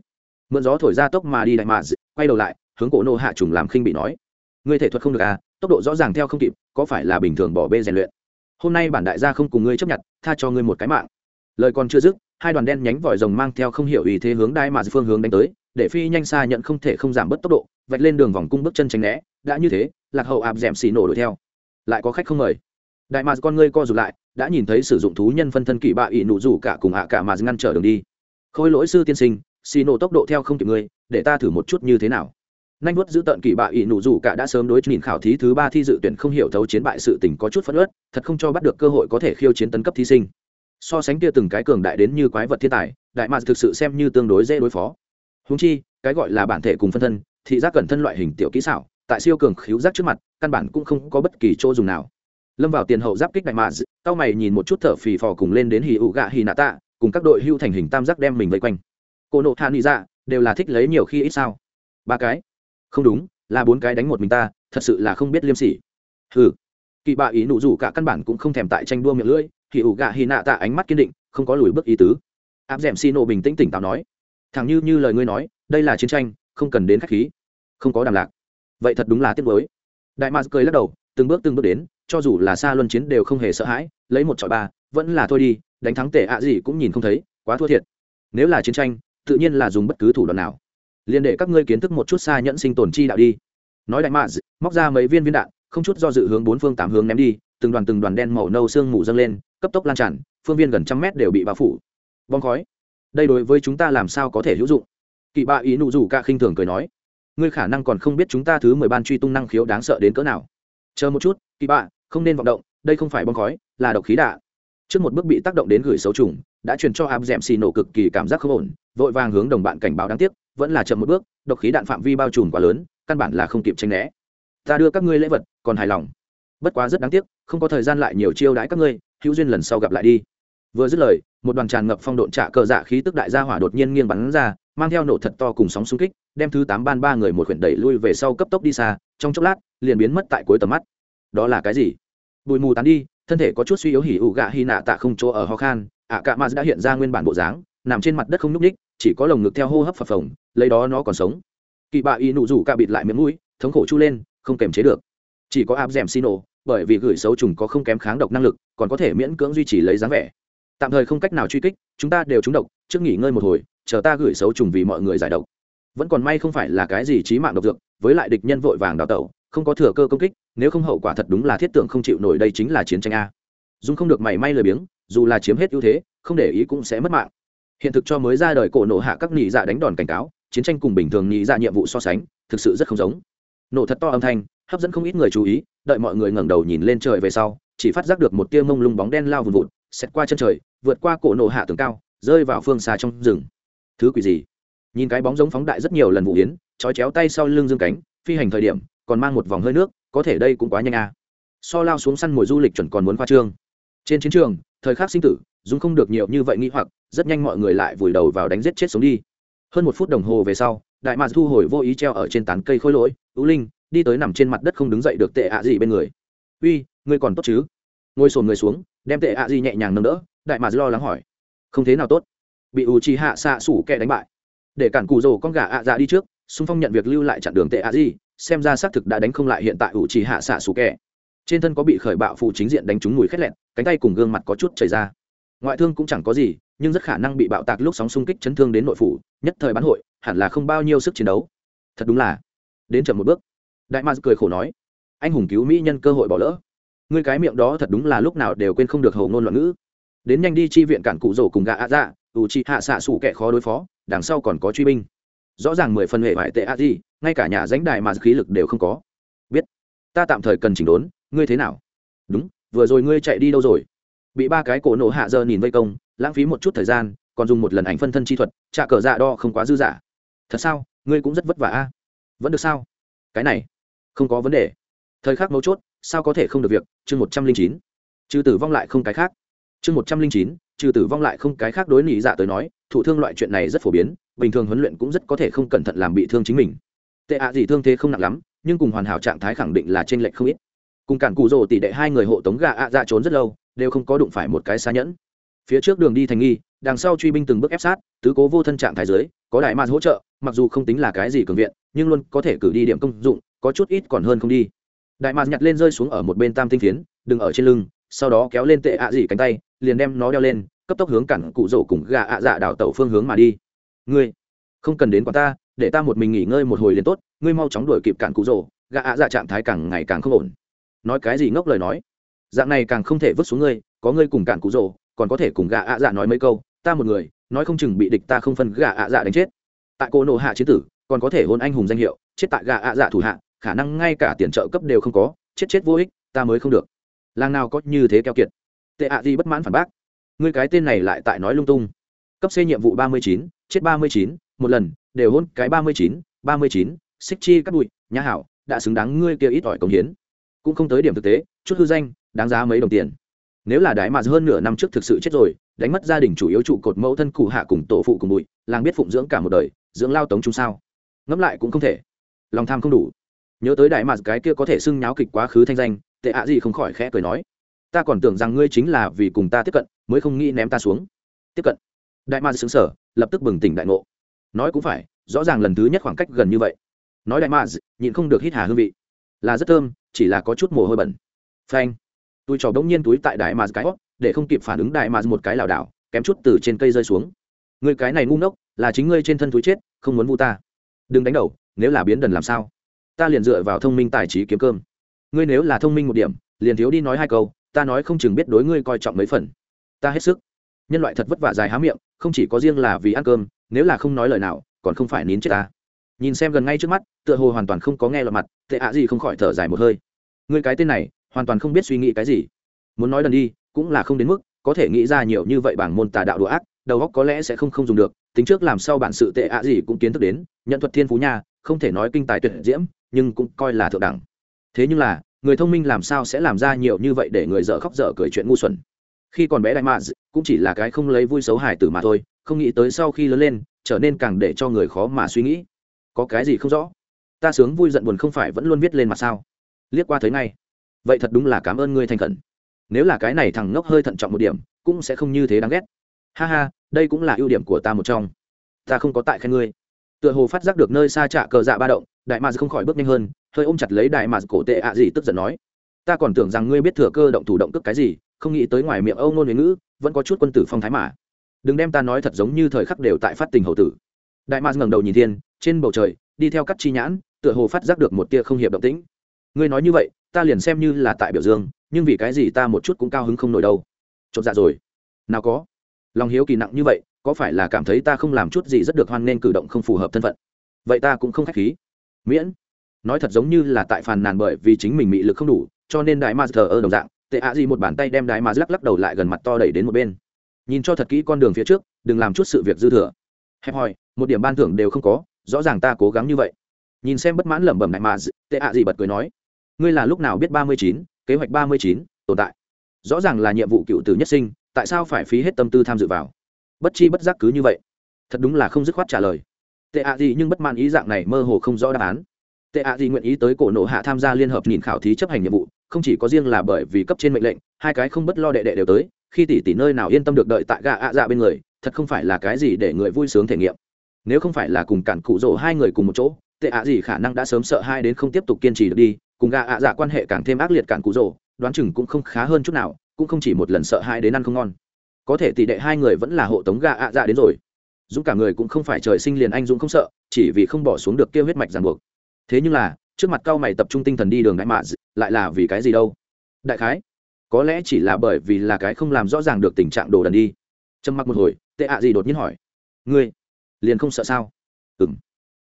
A: Mượn gió thổi ra tốc mà đi đại mà quay đầu lại, hướng cổ nô hạ trùng làm khinh bị nói. Ngươi thể thuật không được à tốc độ rõ ràng theo không kịp, có phải là bình thường bỏ bê rèn luyện? Hôm nay bản đại gia không cùng ngươi chấp nhận, tha cho ngươi một cái mạng. Lời còn chưa dứt, hai đoàn đen nhánh vòi rồng mang theo không hiểu ý thế hướng đai mà phương hướng đánh tới, để phi nhanh xa nhận không thể không giảm bớt tốc độ, vạch lên đường vòng cung bước chân tránh né, đã như thế, lạc hậu ạp d xì nổ đuổi theo. Lại có khách không mời đại mạc con ngươi co rụt lại, đã nhìn thấy sử dụng thú nhân phân thân kỵ bạ ỵ nụ rủ cả cùng hạ cả mạc ngăn trở đường đi. Khôi lỗi sư tiên sinh, xì nổ tốc độ theo không kịp ngươi để ta thử một chút như thế nào. Nanh vuốt giữ tận kỵ bạ ỵ nụ rủ cả đã sớm đối nhìn khảo thí thứ ba thi dự tuyển không hiểu thấu chiến bại sự tình có chút phất ớt thật không cho bắt được cơ hội có thể khiêu chiến tấn cấp thí sinh. So sánh kia từng cái cường đại đến như quái vật thiên tài, đại mạc thực sự xem như tương đối dễ đối phó. Húng chi, cái gọi là bản thể cùng phân thân, thị giác cẩn thân loại hình tiểu kỹ xảo, tại siêu cường khiếu giác trước mặt, căn bản cũng không có bất kỳ chỗ dùng nào lâm vào tiền hậu giáp kích đại mạ tao mày nhìn một chút thở phì phò cùng lên đến hì ụ gạ hì nạ tạ, cùng các đội hưu thành hình tam giác đem mình vây quanh. Cô nộ hạ đi dạ đều là thích lấy nhiều khi ít sao. Ba cái. Không đúng, là bốn cái đánh một mình ta, thật sự là không biết liêm sỉ. Hừ. Kỳ bạ ý nụ rủ cả căn bản cũng không thèm tại tranh đua miệng lưỡi, hì ụ gạ hì nạ tạ ánh mắt kiên định, không có lùi bước ý tứ. Áp d ẻ m xi nộ bình tĩnh tỉnh táo nói. Thẳng như như lời ngươi nói, đây là chiến tranh, không cần đến k khí. Không có đàm lạc. Vậy thật đúng là tiếc mới đại mạc cười lắc đầu, từng bước từng bước đến cho dù là xa luân chiến đều không hề sợ hãi, lấy một trọi ba, vẫn là thôi đi, đánh thắng tệ ạ gì cũng nhìn không thấy, quá thua thiệt. Nếu là chiến tranh, tự nhiên là dùng bất cứ thủ đoạn nào. Liền để các ngươi kiến thức một chút xa nhẫn sinh tồn chi đạo đi. Nói đại mạc móc ra mấy viên viên đạn, không chút do dự hướng bốn phương tám hướng ném đi, từng đoàn từng đoàn đen màu nâu sương mù dâng lên, cấp tốc lan tràn, phương viên gần trăm mét đều bị bao phủ. Bong khói. Đây đối với chúng ta làm sao có thể hữu dụng? Kỵ bạ ý nụ rủ ca khinh thường cười nói. Ngươi khả năng còn không biết chúng ta thứ mười ban truy tung năng khiếu đáng sợ đến cỡ nào chờ một chút, kỳ bạ, không nên vọng động, đây không phải bom khói, là độc khí đạ. Trước một bước bị tác động đến gửi xấu trùng, đã truyền cho áp d ẹ m xì nổ cực kỳ cảm giác không ổn, vội vàng hướng đồng bạn cảnh báo đáng tiếc, vẫn là chậm một bước, độc khí đạn phạm vi bao trùm quá lớn, căn bản là không kịp tranh né. Ta đưa các ngươi lễ vật, còn hài lòng. Bất quá rất đáng tiếc, không có thời gian lại nhiều chiêu đãi các ngươi, hữu duyên lần sau gặp lại đi. Vừa dứt lời, một đoàn tràn ngập phong độn trạ cờ dạ khí tức đại gia hỏa đột nhiên nghiêng bắn ra mang theo nổ thật to cùng sóng xung kích, đem thứ tám ban ba người một quyển đẩy lui về sau cấp tốc đi xa, trong chốc lát, liền biến mất tại cuối tầm mắt. Đó là cái gì? Bụi mù tán đi, thân thể có chút suy yếu hỉ ủ gạ hy nạ tạ không chỗ ở ho khan, ạ cạ ma đã hiện ra nguyên bản bộ dáng, nằm trên mặt đất không nhúc ú ních chỉ có lồng ngực theo hô hấp phập phồng, lấy đó nó còn sống. Kỳ bạ y nụ rủ cạ bịt lại miệng mũi, thống khổ chu lên, không kềm chế được. Chỉ có áp d m xin ổ bởi vì gửi xấu trùng có không kém kháng độc năng lực, còn có thể miễn cưỡng duy trì lấy dáng vẻ tạm thời không cách nào truy kích, chúng ta đều trúng độc, trước nghỉ ngơi một hồi, chờ ta gửi xấu trùng vì mọi người giải độc. Vẫn còn may không phải là cái gì trí mạng độc dược, với lại địch nhân vội vàng đào tẩu, không có thừa cơ công kích, nếu không hậu quả thật đúng là thiết tượng không chịu nổi đây chính là chiến tranh a. Dung không được mảy may lười biếng, dù là chiếm hết ưu thế, không để ý cũng sẽ mất mạng. Hiện thực cho mới ra đời cổ nổ hạ các nhị dạ đánh đòn cảnh cáo, chiến tranh cùng bình thường nhị dạ nhiệm vụ so sánh, thực sự rất không giống. Nổ thật to âm thanh, hấp dẫn không ít người chú ý, đợi mọi người ngẩng đầu nhìn lên trời về sau, chỉ phát giác được một tia mông lung bóng đen lao vùn vụt xẹt qua chân trời, vượt qua cổ nổ hạ tường cao, rơi vào phương xa trong rừng. Thứ quỷ gì? Nhìn cái bóng giống phóng đại rất nhiều lần vụ yến, trói chéo tay sau lưng dương cánh, phi hành thời điểm, còn mang một vòng hơi nước, có thể đây cũng quá nhanh à. so lao xuống săn mồi du lịch chuẩn còn muốn khoa trương. Trên chiến trường, thời khắc sinh tử, dùng không được nhiều như vậy nghĩ hoặc, rất nhanh mọi người lại vùi đầu vào đánh giết chết sống đi. Hơn một phút đồng hồ về sau, đại mạc thu hồi vô ý treo ở trên tán cây khôi lỗi ú linh, đi tới nằm trên mặt đất không đứng dậy được tệ ạ gì bên người. Uy, ngươi còn tốt chứ? Ngồi sồn người xuống đem tệ ạ gì nhẹ nhàng nâng đỡ, đại mà lo lắng hỏi. Không thế nào tốt. Bị ủ trì hạ xạ sủ kẻ đánh bại. Để cản cù rồ con gà ạ dạ đi trước, xung phong nhận việc lưu lại chặn đường tệ ạ gì, xem ra xác thực đã đánh không lại hiện tại ủ trì hạ xạ sủ kẻ. Trên thân có bị khởi bạo phụ chính diện đánh trúng mùi khét lẹn, cánh tay cùng gương mặt có chút chảy ra. Ngoại thương cũng chẳng có gì, nhưng rất khả năng bị bạo tạc lúc sóng xung kích chấn thương đến nội phủ, nhất thời bán hội, hẳn là không bao nhiêu sức chiến đấu. Thật đúng là. Đến chậm một bước. Đại mạc cười khổ nói. Anh hùng cứu mỹ nhân cơ hội bỏ lỡ ngươi cái miệng đó thật đúng là lúc nào đều quên không được hầu ngôn loạn ngữ. Đến nhanh đi chi viện cản cụ rổ cùng gạ ạ dạ ủ chi hạ xạ sủ kẻ khó đối phó, đằng sau còn có truy binh. Rõ ràng mười phần hệ vải tệ a di ngay cả nhà dánh đài mà khí lực đều không có. Biết, ta tạm thời cần chỉnh đốn, ngươi thế nào? Đúng, vừa rồi ngươi chạy đi đâu rồi? Bị ba cái cổ nổ hạ giờ nhìn vây công, lãng phí một chút thời gian, còn dùng một lần ảnh phân thân chi thuật, trả cờ dạ đo không quá dư dả. Thật sao? Ngươi cũng rất vất vả a. Vẫn được sao? Cái này, không có vấn đề. Thời khắc mấu chốt sao có thể không được việc, chương một trăm linh chín. Trừ tử vong lại không cái khác. Chương một trăm linh chín, trừ tử vong lại không cái khác đối nị dạ tới nói, thụ thương loại chuyện này rất phổ biến, bình thường huấn luyện cũng rất có thể không cẩn thận làm bị thương chính mình. Tệ ạ gì thương thế không nặng lắm, nhưng cùng hoàn hảo trạng thái khẳng định là t r ê n lệch không ít. Cùng cản cụ rồ tỷ đệ hai người hộ tống gà ạ dạ trốn rất lâu, đều không có đụng phải một cái xa nhẫn. Phía trước đường đi thành nghi, đằng sau truy binh từng bước ép sát, tứ cố vô thân trạng thái giới có đại mạc hỗ trợ, mặc dù không tính là cái gì cường viện, nhưng luôn có thể cử đi điểm công dụng, có chút ít còn hơn không đi đại mạc nhặt lên rơi xuống ở một bên tam tinh phiến đừng ở trên lưng, sau đó kéo lên tệ ạ dỉ cánh tay, liền đem nó đeo lên, cấp tốc hướng cản cụ rổ cùng gà ạ dạ đảo tàu phương hướng mà đi. Ngươi, không cần đến quán ta, để ta một mình nghỉ ngơi một hồi liền tốt, ngươi mau chóng đuổi kịp cản cụ rổ, gà ạ dạ trạng thái càng ngày càng không ổn. Nói cái gì ngốc lời nói? Dạng này càng không thể vứt xuống ngươi, có ngươi cùng cản cụ rổ, còn có thể cùng gà ạ dạ nói mấy câu, ta một người, nói không chừng bị địch ta không phân gà ạ dạ đánh chết. Tại cô nộ hạ chế tử, còn có thể hôn anh hùng danh hiệu, chết tại gà ạ dạ thủ hạ khả năng ngay cả tiền trợ cấp đều không có, chết chết vô ích, ta mới không được. Làng nào có như thế keo kiệt? Tệ ạ gì bất mãn phản bác. Ngươi cái tên này lại tại nói lung tung. Cấp c nhiệm vụ ba mươi chín, chết ba mươi chín, một lần, đều hôn cái ba mươi chín, ba mươi chín, xích chi cắt bụi, nhã hảo, đã xứng đáng ngươi kia ít ỏi công hiến. Cũng không tới điểm thực tế, chút hư danh, đáng giá mấy đồng tiền. Nếu là đại mà hơn nửa năm trước thực sự chết rồi, đánh mất gia đình chủ yếu trụ cột mẫu thân cụ hạ cùng tổ phụ cùng bụi, làng biết phụng dưỡng cả một đời, dưỡng lao tống chung sao. Ngẫm lại cũng không thể. Lòng tham không đủ nhớ tới đại mạt cái kia có thể xưng nháo kịch quá khứ thanh danh, tệ ạ gì không khỏi khẽ cười nói, ta còn tưởng rằng ngươi chính là vì cùng ta tiếp cận, mới không nghĩ ném ta xuống. Tiếp cận? Đại ma xứng sở lập tức bừng tỉnh đại ngộ. Nói cũng phải, rõ ràng lần thứ nhất khoảng cách gần như vậy. Nói đại ma nhịn không được hít hà hương vị. Là rất thơm, chỉ là có chút mồ hôi bẩn. Phanh. Tôi trò bỗng nhiên túi tại đại ma cái để không kịp phản ứng đại ma một cái lảo đảo, kém chút từ trên cây rơi xuống. Người cái này ngu ngốc, là chính ngươi trên thân túi chết, không muốn vu ta. Đừng đánh đầu, nếu là biến đần làm sao? Ta liền dựa vào thông minh tài trí kiếm cơm. Ngươi nếu là thông minh một điểm, liền thiếu đi nói hai câu, ta nói không chừng biết đối ngươi coi trọng mấy phần. Ta hết sức. Nhân loại thật vất vả dài há miệng, không chỉ có riêng là vì ăn cơm, nếu là không nói lời nào, còn không phải nín chết ta. Nhìn xem gần ngay trước mắt, tựa hồ hoàn toàn không có nghe lọt mặt, tệ ạ gì không khỏi thở dài một hơi. Ngươi cái tên này, hoàn toàn không biết suy nghĩ cái gì. Muốn nói lần đi, cũng là không đến mức, có thể nghĩ ra nhiều như vậy bảng môn tà đạo đồ ác, đầu óc có lẽ sẽ không không dùng được, tính trước làm sao bản sự tệ ạ gì cũng kiến thức đến, nhận thuật thiên phú nha, không thể nói kinh tài tuyệt diễm nhưng cũng coi là thượng đẳng. Thế nhưng là, người thông minh làm sao sẽ làm ra nhiều như vậy để người dở khóc dở cười chuyện ngu xuẩn? Khi còn bé đại mads cũng chỉ là cái không lấy vui xấu hài tử mà thôi, không nghĩ tới sau khi lớn lên, trở nên càng để cho người khó mà suy nghĩ. Có cái gì không rõ? Ta sướng vui giận buồn không phải vẫn luôn viết lên mặt sao? Liếc qua thấy ngay. Vậy thật đúng là cảm ơn ngươi thành khẩn. Nếu là cái này thằng ngốc hơi thận trọng một điểm, cũng sẽ không như thế đáng ghét. Ha ha, đây cũng là ưu điểm của ta một trong. Ta không có tại khen ngươi. Tựa hồ phát giác được nơi xa trạ cờ dạ ba động đại mạc không khỏi bước nhanh hơn, hơi ôm chặt lấy đại mạc cổ tệ ạ gì tức giận nói, ta còn tưởng rằng ngươi biết thừa cơ động thủ động cướp cái gì, không nghĩ tới ngoài miệng âu ngôn huế ngữ vẫn có chút quân tử phong thái mà. Đừng đem ta nói thật giống như thời khắc đều tại phát tình hậu tử. Đại mạc ngẩng đầu nhìn thiên, trên bầu trời, đi theo cắt chi nhãn, tựa hồ phát giác được một tia không hiệp động tĩnh. Ngươi nói như vậy, ta liền xem như là tại biểu dương, nhưng vì cái gì ta một chút cũng cao hứng không nổi đâu. Chột dạ rồi. Nào có. Lòng hiếu kỳ nặng như vậy, có phải là cảm thấy ta không làm chút gì rất được hoan nên cử động không phù hợp thân phận? Vậy ta cũng không k h á c h khí miễn. Nói thật giống như là tại phàn nàn bởi vì chính mình mị lực không đủ, cho nên đại ma thờ ơ đồng dạng, tệ ạ gì một bàn tay đem đại ma lắc lắc đầu lại gần mặt to đẩy đến một bên. Nhìn cho thật kỹ con đường phía trước, đừng làm chút sự việc dư thừa. Hẹp hòi, một điểm ban thưởng đều không có, rõ ràng ta cố gắng như vậy. Nhìn xem bất mãn lẩm bẩm đại ma tệ ạ gì bật cười nói, ngươi là lúc nào biết ba mươi chín, kế hoạch ba mươi chín tồn tại? Rõ ràng là nhiệm vụ cựu tử nhất sinh, tại sao phải phí hết tâm tư tham dự vào? Bất chi bất giác cứ như vậy. Thật đúng là không dứt khoát trả lời tệ ạ gì nhưng bất mãn ý dạng này mơ hồ không rõ đáp án. Tệ ạ gì nguyện ý tới cổ nộ hạ tham gia liên hợp nhìn khảo thí chấp hành nhiệm vụ, không chỉ có riêng là bởi vì cấp trên mệnh lệnh, hai cái không bất lo đệ đệ đều tới, khi tỷ tỷ nơi nào yên tâm được đợi tại gà ạ dạ bên người, thật không phải là cái gì để người vui sướng thể nghiệm. Nếu không phải là cùng cản cụ rỗ hai người cùng một chỗ, tệ ạ gì khả năng đã sớm sợ hai đến không tiếp tục kiên trì được đi, cùng gà ạ dạ quan hệ càng thêm ác liệt cản cụ rỗ, đoán chừng cũng không khá hơn chút nào, cũng không chỉ một lần sợ hai đến ăn không ngon. Có thể tỷ đệ hai người vẫn là hộ tống gà ạ dạ đến rồi dũng cả người cũng không phải trời sinh liền anh dũng không sợ, chỉ vì không bỏ xuống được kêu huyết mạch ràng buộc. Thế nhưng là, trước mặt cao mày tập trung tinh thần đi đường đại mạ lại là vì cái gì đâu? Đại khái, có lẽ chỉ là bởi vì là cái không làm rõ ràng được tình trạng đồ đần đi. Trầm mặc một hồi, tệ ạ gì đột nhiên hỏi, ngươi, liền không sợ sao? Ừ m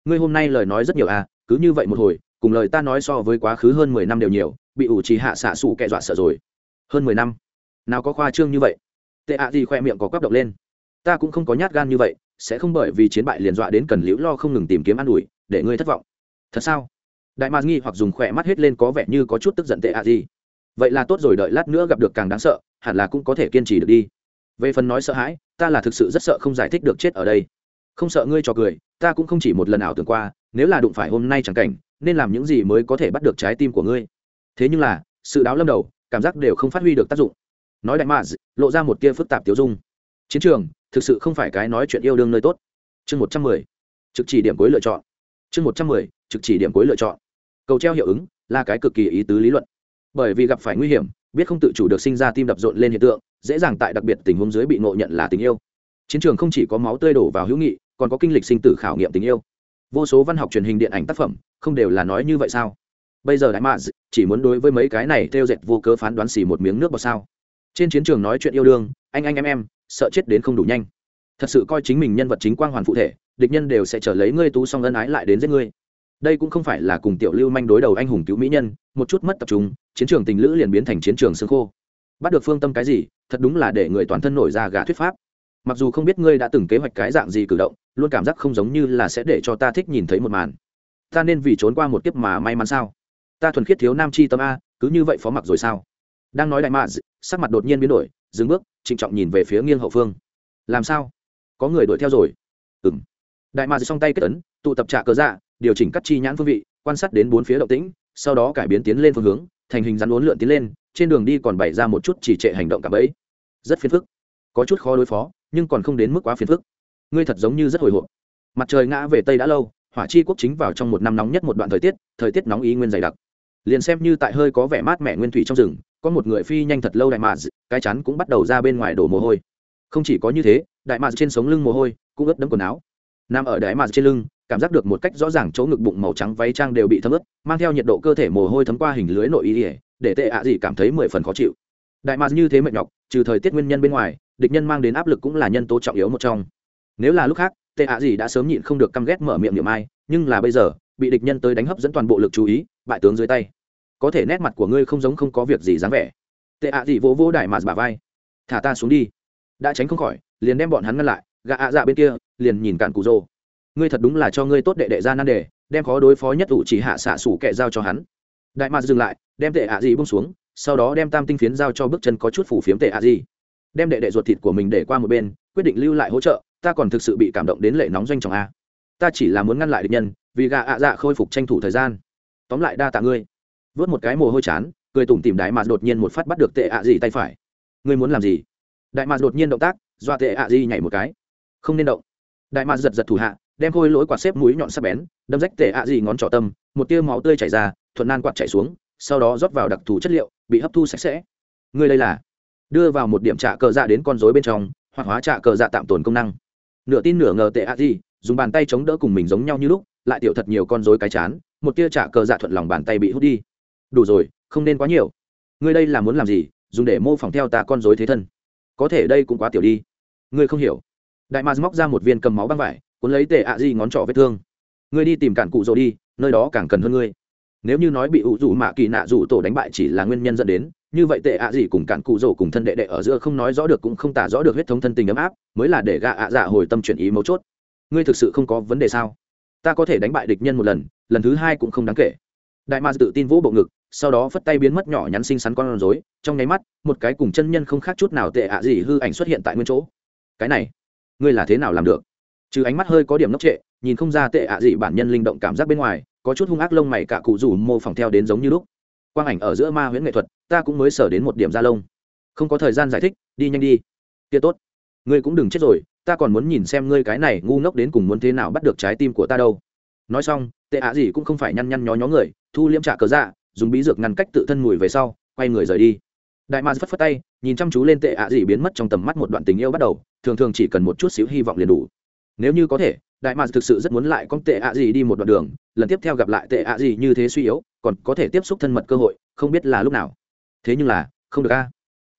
A: ngươi hôm nay lời nói rất nhiều à cứ như vậy một hồi, cùng lời ta nói so với quá khứ hơn mười năm đều nhiều, bị ủ trì hạ xạ xù kẹ dọa sợ rồi. Hơn mười năm? Nào có khoa trương như vậy? Tệ ạ gì khoe miệng có quắp động lên. Ta cũng không có nhát gan như vậy sẽ không bởi vì chiến bại liền dọa đến cần liễu lo không ngừng tìm kiếm an ủi, để ngươi thất vọng. Thật sao? Đại mạc nghi hoặc dùng khỏe mắt hết lên có vẻ như có chút tức giận tệ ạ gì. Vậy là tốt rồi, đợi lát nữa gặp được càng đáng sợ, hẳn là cũng có thể kiên trì được đi. Về phần nói sợ hãi, ta là thực sự rất sợ không giải thích được chết ở đây. Không sợ ngươi trò cười, ta cũng không chỉ một lần ảo tưởng qua, nếu là đụng phải hôm nay chẳng cảnh, nên làm những gì mới có thể bắt được trái tim của ngươi. Thế nhưng là, sự đáo lâm đầu, cảm giác đều không phát huy được tác dụng. Nói đại mạc lộ ra một tia phức tạp tiêu dung. Chiến trường thực sự không phải cái nói chuyện yêu đương nơi tốt. Chương một trăm mười, trực chỉ điểm cuối lựa chọn. Chương một trăm mười, trực chỉ điểm cuối lựa chọn. Cầu treo hiệu ứng là cái cực kỳ ý tứ lý luận. Bởi vì gặp phải nguy hiểm, biết không tự chủ được sinh ra tim đập rộn lên hiện tượng, dễ dàng tại đặc biệt tình huống dưới bị ngộ nhận là tình yêu. Chiến trường không chỉ có máu tươi đổ vào hữu nghị, còn có kinh lịch sinh tử khảo nghiệm tình yêu. Vô số văn học truyền hình điện ảnh tác phẩm, không đều là nói như vậy sao? Bây giờ đại mạ chỉ muốn đối với mấy cái này theo dệt vô cớ phán đoán xì một miếng nước vào sao? Trên chiến trường nói chuyện yêu đương, anh anh em em sợ chết đến không đủ nhanh. Thật sự coi chính mình nhân vật chính quang hoàn phụ thể, địch nhân đều sẽ trở lấy ngươi tú song ân ái lại đến giết ngươi. Đây cũng không phải là cùng tiểu lưu manh đối đầu anh hùng cứu mỹ nhân, một chút mất tập trung, chiến trường tình lữ liền biến thành chiến trường xương khô. Bắt được phương tâm cái gì, thật đúng là để người toàn thân nổi ra gà thuyết pháp. Mặc dù không biết ngươi đã từng kế hoạch cái dạng gì cử động, luôn cảm giác không giống như là sẽ để cho ta thích nhìn thấy một màn. Ta nên vì trốn qua một kiếp mà may mắn sao? Ta thuần khiết thiếu nam chi tâm a, cứ như vậy phó mặc rồi sao? Đang nói đại mạ sắc mặt đột nhiên biến đổi, dừng bước trịnh trọng nhìn về phía nghiêng hậu phương. Làm sao? Có người đuổi theo rồi. Ừ m đại mạc song tay kết ấn, tụ tập trạ cờ dạ điều chỉnh cắt chi nhãn phương vị, quan sát đến bốn phía động tĩnh, sau đó cải biến tiến lên phương hướng, thành hình rắn uốn lượn tiến lên, trên đường đi còn bày ra một chút chỉ trệ hành động cả bẫy. Rất phiền phức. Có chút khó đối phó, nhưng còn không đến mức quá phiền phức. Ngươi thật giống như rất hồi hộp. Mặt trời ngã về tây đã lâu, hỏa chi quốc chính vào trong một năm nóng nhất một đoạn thời tiết thời tiết nóng ý nguyên dày đặc liền xem như tại hơi có vẻ mát mẻ nguyên thủy trong rừng, có một người phi nhanh thật lâu đại mạ cái chắn cũng bắt đầu ra bên ngoài đổ mồ hôi. Không chỉ có như thế, đại mạ trên sống lưng mồ hôi, cũng ướt đẫm quần áo. Nằm ở đại mạ trên lưng, cảm giác được một cách rõ ràng chỗ ngực bụng màu trắng váy trang đều bị thấm ướt, mang theo nhiệt độ cơ thể mồ hôi thấm qua hình lưới nội ý ỉa để tệ ạ gì cảm thấy mười phần khó chịu. Đại mạc như thế mệt nhọc, trừ thời tiết nguyên nhân bên ngoài, địch nhân mang đến áp lực cũng là nhân tố trọng yếu một trong. Nếu là lúc khác, tệ ạ gì đã sớm nhịn không được căm ghét mở miệng niệm ai, nhưng là bây giờ, bị địch nhân tới đánh hấp dẫn toàn bộ lực chú ý bại tướng dưới tay. Có thể nét mặt của ngươi không giống không có việc gì dáng vẻ. Tệ ạ gì vỗ vỗ đại mạt bà vai. Thả ta xuống đi. Đã tránh không khỏi, liền đem bọn hắn ngăn lại. Gạ ạ dạ bên kia, liền nhìn cạn cụ rô ngươi thật đúng là cho ngươi tốt đệ đệ ra nan đề, đem khó đối phó nhất ủ chỉ hạ xạ sủ kệ giao cho hắn. Đại mạt dừng lại, đem tệ ạ gì bông xuống, sau đó đem tam tinh phiến giao cho bước chân có chút phủ phiếm tệ ạ gì đem đệ đệ ruột thịt của mình để qua một bên, quyết định lưu lại hỗ trợ, ta còn thực sự bị cảm động đến lệ nóng doanh trọng a. Ta chỉ là muốn ngăn lại địch nhân, vì gạ ạ dạ khôi phục tranh thủ thời gian tóm lại đa tạ ngươi. Vớt một cái mồ hôi chán, cười tủm tìm đại mạt đột nhiên một phát bắt được tệ ạ gì tay phải. Ngươi muốn làm gì? Đại mạt đột nhiên động tác doa tệ ạ gì nhảy một cái. Không nên động. Đại mạt giật giật thủ hạ, đem khôi lỗi quạt xếp mũi nhọn sắc bén, đâm rách tệ ạ gì ngón trỏ tâm, một tia máu tươi chảy ra, thuận nan quạt chảy xuống, sau đó rót vào đặc thù chất liệu, bị hấp thu sạch sẽ. Ngươi đây là? Đưa vào một điểm trạ cờ dạ đến con rối bên trong, hoặc hóa trạ cờ dạ tạm tồn công năng. Nửa tin nửa ngờ tệ ạ gì dùng bàn tay chống đỡ cùng mình giống nhau như lúc, lại tiểu thật nhiều con rối cái chán một tia trả cờ dạ thuận lòng bàn tay bị hút đi. Đủ rồi, không nên quá nhiều. Ngươi đây là muốn làm gì? Dùng để mô phỏng theo ta con rối thế thân. Có thể đây cũng quá tiểu đi. Ngươi không hiểu. Đại mars móc ra một viên cầm máu băng vải, cuốn lấy tệ ạ di ngón trỏ vết thương. Ngươi đi tìm cản cụ rồi đi, nơi đó càng cần hơn ngươi. Nếu như nói bị ủ rủ mạ kỳ nạ rủ tổ đánh bại chỉ là nguyên nhân dẫn đến, như vậy tệ ạ gì cùng cản cụ rổ cùng thân đệ đệ ở giữa không nói rõ được cũng không tả rõ được huyết thống thân tình ấm áp, mới là để gạ ạ dạ hồi tâm chuyển ý mấu chốt. Ngươi thực sự không có vấn đề sao? Ta có thể đánh bại địch nhân một lần lần thứ hai cũng không đáng kể. Đại ma tự tin vỗ bộ ngực, sau đó phất tay biến mất nhỏ nhắn xinh xắn con rối, trong nháy mắt, một cái cùng chân nhân không khác chút nào tệ ạ gì hư ảnh xuất hiện tại nguyên chỗ. Cái này, ngươi là thế nào làm được? Trừ ánh mắt hơi có điểm nốc trệ, nhìn không ra tệ ạ gì bản nhân linh động cảm giác bên ngoài, có chút hung ác lông mày cả cụ rủ mô phỏng theo đến giống như lúc. Quang ảnh ở giữa ma huyễn nghệ thuật, ta cũng mới sở đến một điểm da lông. Không có thời gian giải thích, đi nhanh đi. Kia tốt. Ngươi cũng đừng chết rồi ta còn muốn nhìn xem ngươi cái này ngu ngốc đến cùng muốn thế nào bắt được trái tim của ta đâu. Nói xong, tệ ạ gì cũng không phải nhăn nhăn nhó nhó người, thu liễm trả cờ dạ dùng bí dược ngăn cách tự thân mùi về sau, quay người rời đi. Đại ma phất phất tay, nhìn chăm chú lên tệ ạ gì biến mất trong tầm mắt một đoạn tình yêu bắt đầu, thường thường chỉ cần một chút xíu hy vọng liền đủ. Nếu như có thể, đại ma thực sự rất muốn lại con tệ ạ gì đi một đoạn đường, lần tiếp theo gặp lại tệ ạ gì như thế suy yếu, còn có thể tiếp xúc thân mật cơ hội, không biết là lúc nào. Thế nhưng là, không được a.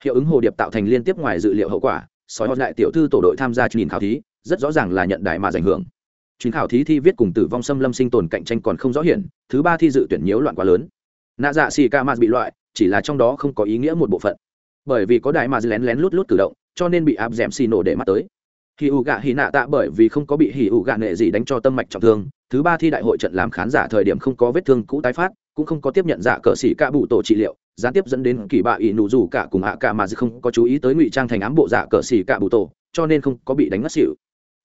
A: Hiệu ứng hồ điệp tạo thành liên tiếp ngoài dự liệu hậu quả sói họ lại tiểu thư tổ đội tham gia truyền khảo thí, rất rõ ràng là nhận đại mà giành hưởng. Truyền khảo thí thi viết cùng tử vong xâm lâm sinh tồn cạnh tranh còn không rõ hiển, thứ ba thi dự tuyển nhiễu loạn quá lớn. Nạ dạ xì ca mạt bị loại, chỉ là trong đó không có ý nghĩa một bộ phận. Bởi vì có đại mà lén lén lút lút cử động, cho nên bị áp dẻm xì nổ để mắt tới. Hì ủ gạ hì nạ tạ bởi vì không có bị hì ủ gạ nệ gì đánh cho tâm mạch trọng thương, thứ ba thi đại hội trận làm khán giả thời điểm không có vết thương cũ tái phát, cũng không có tiếp nhận giả cờ xỉ ca bụ tổ trị liệu gián tiếp dẫn đến kỳ bạ ỷ nụ rủ cả cùng hạ cả mà dư không có chú ý tới ngụy trang thành ám bộ dạ cờ xỉ cả bụ tổ, cho nên không có bị đánh ngất xỉu.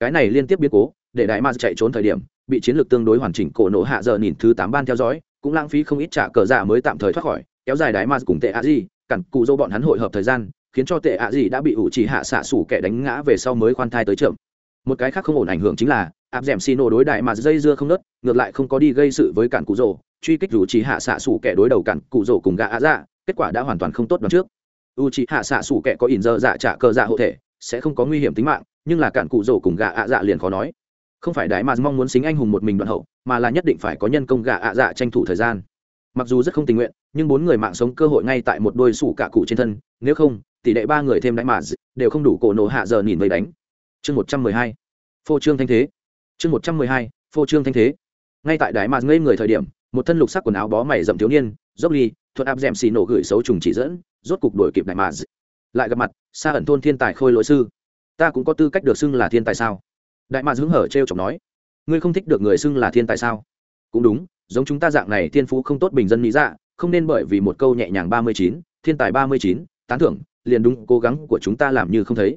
A: Cái này liên tiếp biến cố, để đại ma chạy trốn thời điểm, bị chiến lược tương đối hoàn chỉnh cổ nổ hạ giờ nhìn thứ tám ban theo dõi, cũng lãng phí không ít trả cờ giả mới tạm thời thoát khỏi, kéo dài đại ma cùng tệ ạ gì cặn cụ dâu bọn hắn hội hợp thời gian, khiến cho tệ ạ gì đã bị ủ chỉ hạ xạ sủ kẻ đánh ngã về sau mới khoan thai tới chậm. Một cái khác không ổn ảnh hưởng chính là, áp dẻm xì nổ đối đại mà dây dưa không nớt, ngược lại không có đi gây sự với cản cụ rồ truy kích dù chỉ hạ xạ sủ kẻ đối đầu cản cụ rổ cùng gã ạ dạ kết quả đã hoàn toàn không tốt đón trước. U chỉ hạ xạ sủ kẻ có ỉn dơ dạ trả cờ dạ hộ thể, sẽ không có nguy hiểm tính mạng, nhưng là cản cụ rổ cùng gã ạ dạ liền khó nói. Không phải đại mà mong muốn xính anh hùng một mình đoạn hậu, mà là nhất định phải có nhân công gã ạ dạ tranh thủ thời gian. Mặc dù rất không tình nguyện, nhưng bốn người mạng sống cơ hội ngay tại một đôi sủ cả cụ trên thân, nếu không, tỷ lệ ba người thêm đánh mà đều không đủ cổ nổ hạ giờ nhìn vây đánh. Chương một trăm mười hai, phô trương thanh thế. Chương một trăm mười hai, phô trương thanh thế. Ngay tại đại mà ngây người thời điểm một thân lục sắc quần áo bó mày rậm thiếu niên, dốc ly, thuận áp d m xì nổ gửi xấu trùng chỉ dẫn, rốt cục đổi kịp đại mà lại gặp mặt xa ẩn thôn thiên tài khôi lỗi sư. Ta cũng có tư cách được xưng là thiên tài sao? Đại mà hứng hở t r e o chọc nói. Ngươi không thích được người xưng là thiên tài sao? Cũng đúng, giống chúng ta dạng này thiên phú không tốt bình dân lý dạ không nên bởi vì một câu nhẹ nhàng ba mươi chín, thiên tài ba mươi chín, tán thưởng, liền đúng, cố gắng của chúng ta làm như không thấy.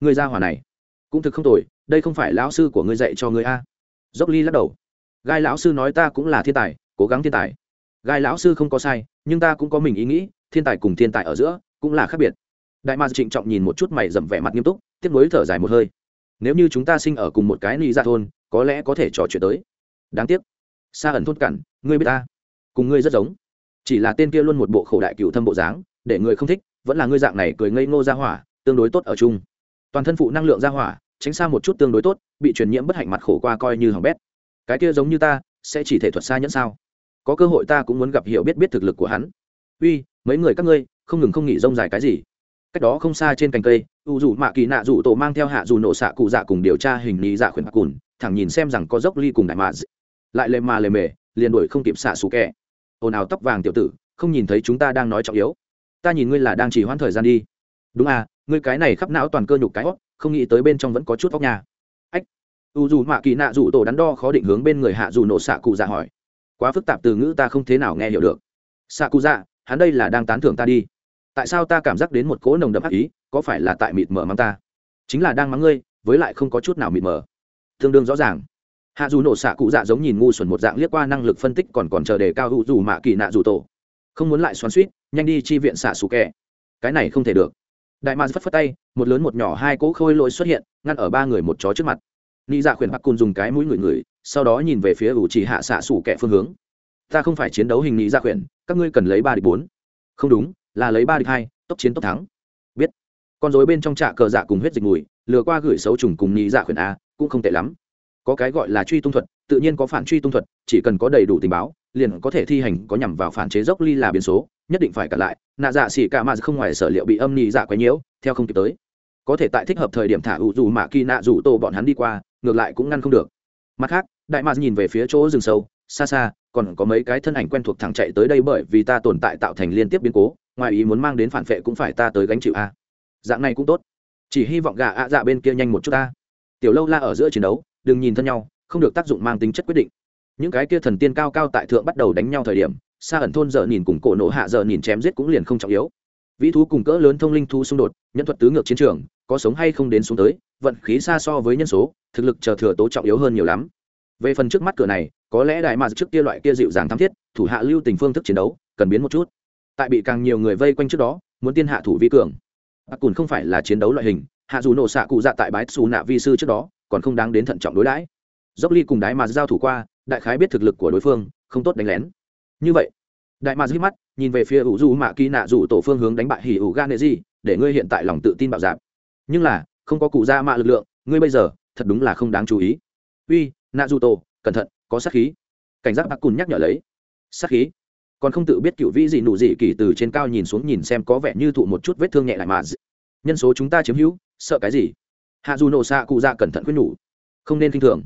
A: Người ra hỏa này, cũng thực không tồi, đây không phải lão sư của ngươi dạy cho ngươi a. Dốc ly lắc đầu. Gai lão sư nói ta cũng là thiên tài cố gắng thiên tài. Gai lão sư không có sai, nhưng ta cũng có mình ý nghĩ, thiên tài cùng thiên tài ở giữa cũng là khác biệt. Đại ma trịnh trọng nhìn một chút mày dầm vẻ mặt nghiêm túc, tiếp nối thở dài một hơi. Nếu như chúng ta sinh ở cùng một cái ly ra dạ thôn, có lẽ có thể trò chuyện tới. Đáng tiếc. Xa ẩn thôn cản ngươi biết ta. Cùng ngươi rất giống. Chỉ là tên kia luôn một bộ khổ đại cựu thâm bộ dáng, để người không thích, vẫn là ngươi dạng này cười ngây ngô ra hỏa, tương đối tốt ở chung. Toàn thân phụ năng lượng ra hỏa, tránh xa một chút tương đối tốt, bị truyền nhiễm bất hạnh mặt khổ qua coi như hỏng bét. Cái kia giống như ta, sẽ chỉ thể thuật xa nhẫn sao? Có cơ hội ta cũng muốn gặp hiểu biết biết thực lực của hắn. Uy, mấy người các ngươi, không ngừng không nghỉ rông dài cái gì? Cách đó không xa trên cành cây, u dù mạ kỳ nạ dù tổ mang theo hạ dù nổ xạ cụ dạ cùng điều tra hình lý dạ khuyển bạc cùn, thẳng nhìn xem rằng có dốc ly cùng đại mạ lại lề mà lề mề, liền đuổi không kịp xạ xù kẹ ồn ào tóc vàng tiểu tử, không nhìn thấy chúng ta đang nói trọng yếu. Ta nhìn ngươi là đang chỉ hoãn thời gian đi. Đúng à ngươi cái này khắp não toàn cơ nhục cái hót không nghĩ tới bên trong vẫn có chút óc nhà. Ách. U dù mạ kỳ nạ dù tổ đắn đo khó định hướng bên người hạ dù nổ xạ cụ dạ hỏi quá phức tạp từ ngữ ta không thế nào nghe hiểu được. Xạ cụ dạ hắn đây là đang tán thưởng ta đi. Tại sao ta cảm giác đến một cỗ nồng đậm ác ý, có phải là tại mịt mờ mắng ta? Chính là đang mắng ngươi, với lại không có chút nào mịt mờ. tương đương rõ ràng. Hạ dù nổ xạ cụ dạ giống nhìn ngu xuẩn một dạng liếc qua năng lực phân tích còn còn chờ đề cao hữu dù mạ kỳ nạ dù tổ. Không muốn lại xoắn suýt, nhanh đi chi viện xạ xù kẹ cái này không thể được. Đại ma phất phất tay, một lớn một nhỏ hai cỗ khôi lỗi xuất hiện, ngăn ở ba người một chó trước mặt. Ni dạ khuyển bạc cùn dùng cái mũi người người sau đó nhìn về phía ủ chỉ hạ xạ sủ kẹ phương hướng. Ta không phải chiến đấu hình nghị gia khuyển, các ngươi cần lấy ba địch bốn. Không đúng, là lấy ba địch hai, tốc chiến tốc thắng. Biết. Con dối bên trong trạ cờ dạ cùng huyết dịch mùi, lừa qua gửi xấu trùng cùng nghị dạ khuyển a, cũng không tệ lắm. Có cái gọi là truy tung thuật, tự nhiên có phản truy tung thuật, chỉ cần có đầy đủ tình báo, liền có thể thi hành, có nhằm vào phản chế dốc ly là biến số, nhất định phải cả lại. Nạ dạ xỉ cả mà không ngoài sở liệu bị âm nhị dạ quấy nhiễu, theo không kịp tới. Có thể tại thích hợp thời điểm thả ủ dù mạ kỳ nạ dù tô bọn hắn đi qua, ngược lại cũng ngăn không được mặt khác, đại mạc nhìn về phía chỗ rừng sâu, xa xa, còn có mấy cái thân ảnh quen thuộc thẳng chạy tới đây bởi vì ta tồn tại tạo thành liên tiếp biến cố, ngoài ý muốn mang đến phản vệ cũng phải ta tới gánh chịu a. Dạng này cũng tốt. Chỉ hy vọng gà ạ dạ bên kia nhanh một chút ta. Tiểu lâu la ở giữa chiến đấu, đừng nhìn thân nhau, không được tác dụng mang tính chất quyết định. Những cái kia thần tiên cao cao tại thượng bắt đầu đánh nhau thời điểm xa ẩn thôn giờ nhìn cùng cổ nổ hạ giờ nhìn chém giết cũng liền không trọng yếu. Vĩ thú cùng cỡ lớn thông linh thu xung đột, nhân thuật tứ ngược chiến trường, có sống hay không đến xuống tới, vận khí xa so với nhân số thực lực chờ thừa tố trọng yếu hơn nhiều lắm. Về phần trước mắt cửa này, có lẽ đại mà trước kia loại kia dịu dàng tham thiết, thủ hạ lưu tình phương thức chiến đấu, cần biến một chút. Tại bị càng nhiều người vây quanh trước đó, muốn tiên hạ thủ vi cường. A cùn không phải là chiến đấu loại hình, hạ dù nổ xạ cụ dạ tại bái xù nạ vi sư trước đó, còn không đáng đến thận trọng đối đãi. Dốc ly cùng đái mà giao thủ qua, đại khái biết thực lực của đối phương, không tốt đánh lén. Như vậy, đại mà hít mắt, nhìn về phía ủ du mạ kỳ nạ rủ tổ phương hướng đánh bại hỉ ủ gan nệ gì để ngươi hiện tại lòng tự tin bạo dạp nhưng là, không có cụ ra mạ lực lượng, ngươi bây giờ thật đúng là không đáng chú ý. Uy nạ du tổ cẩn thận, có sát khí. Cảnh giác bác cùn nhắc nhở lấy. Sát khí? Còn không tự biết cựu vĩ gì nụ gì kỳ từ trên cao nhìn xuống nhìn xem có vẻ như thụ một chút vết thương nhẹ lại mà nhân số chúng ta chiếm hữu, sợ cái gì? Hạ dù nổ xạ cụ ra cẩn thận quyết nhủ. Không nên kinh thường.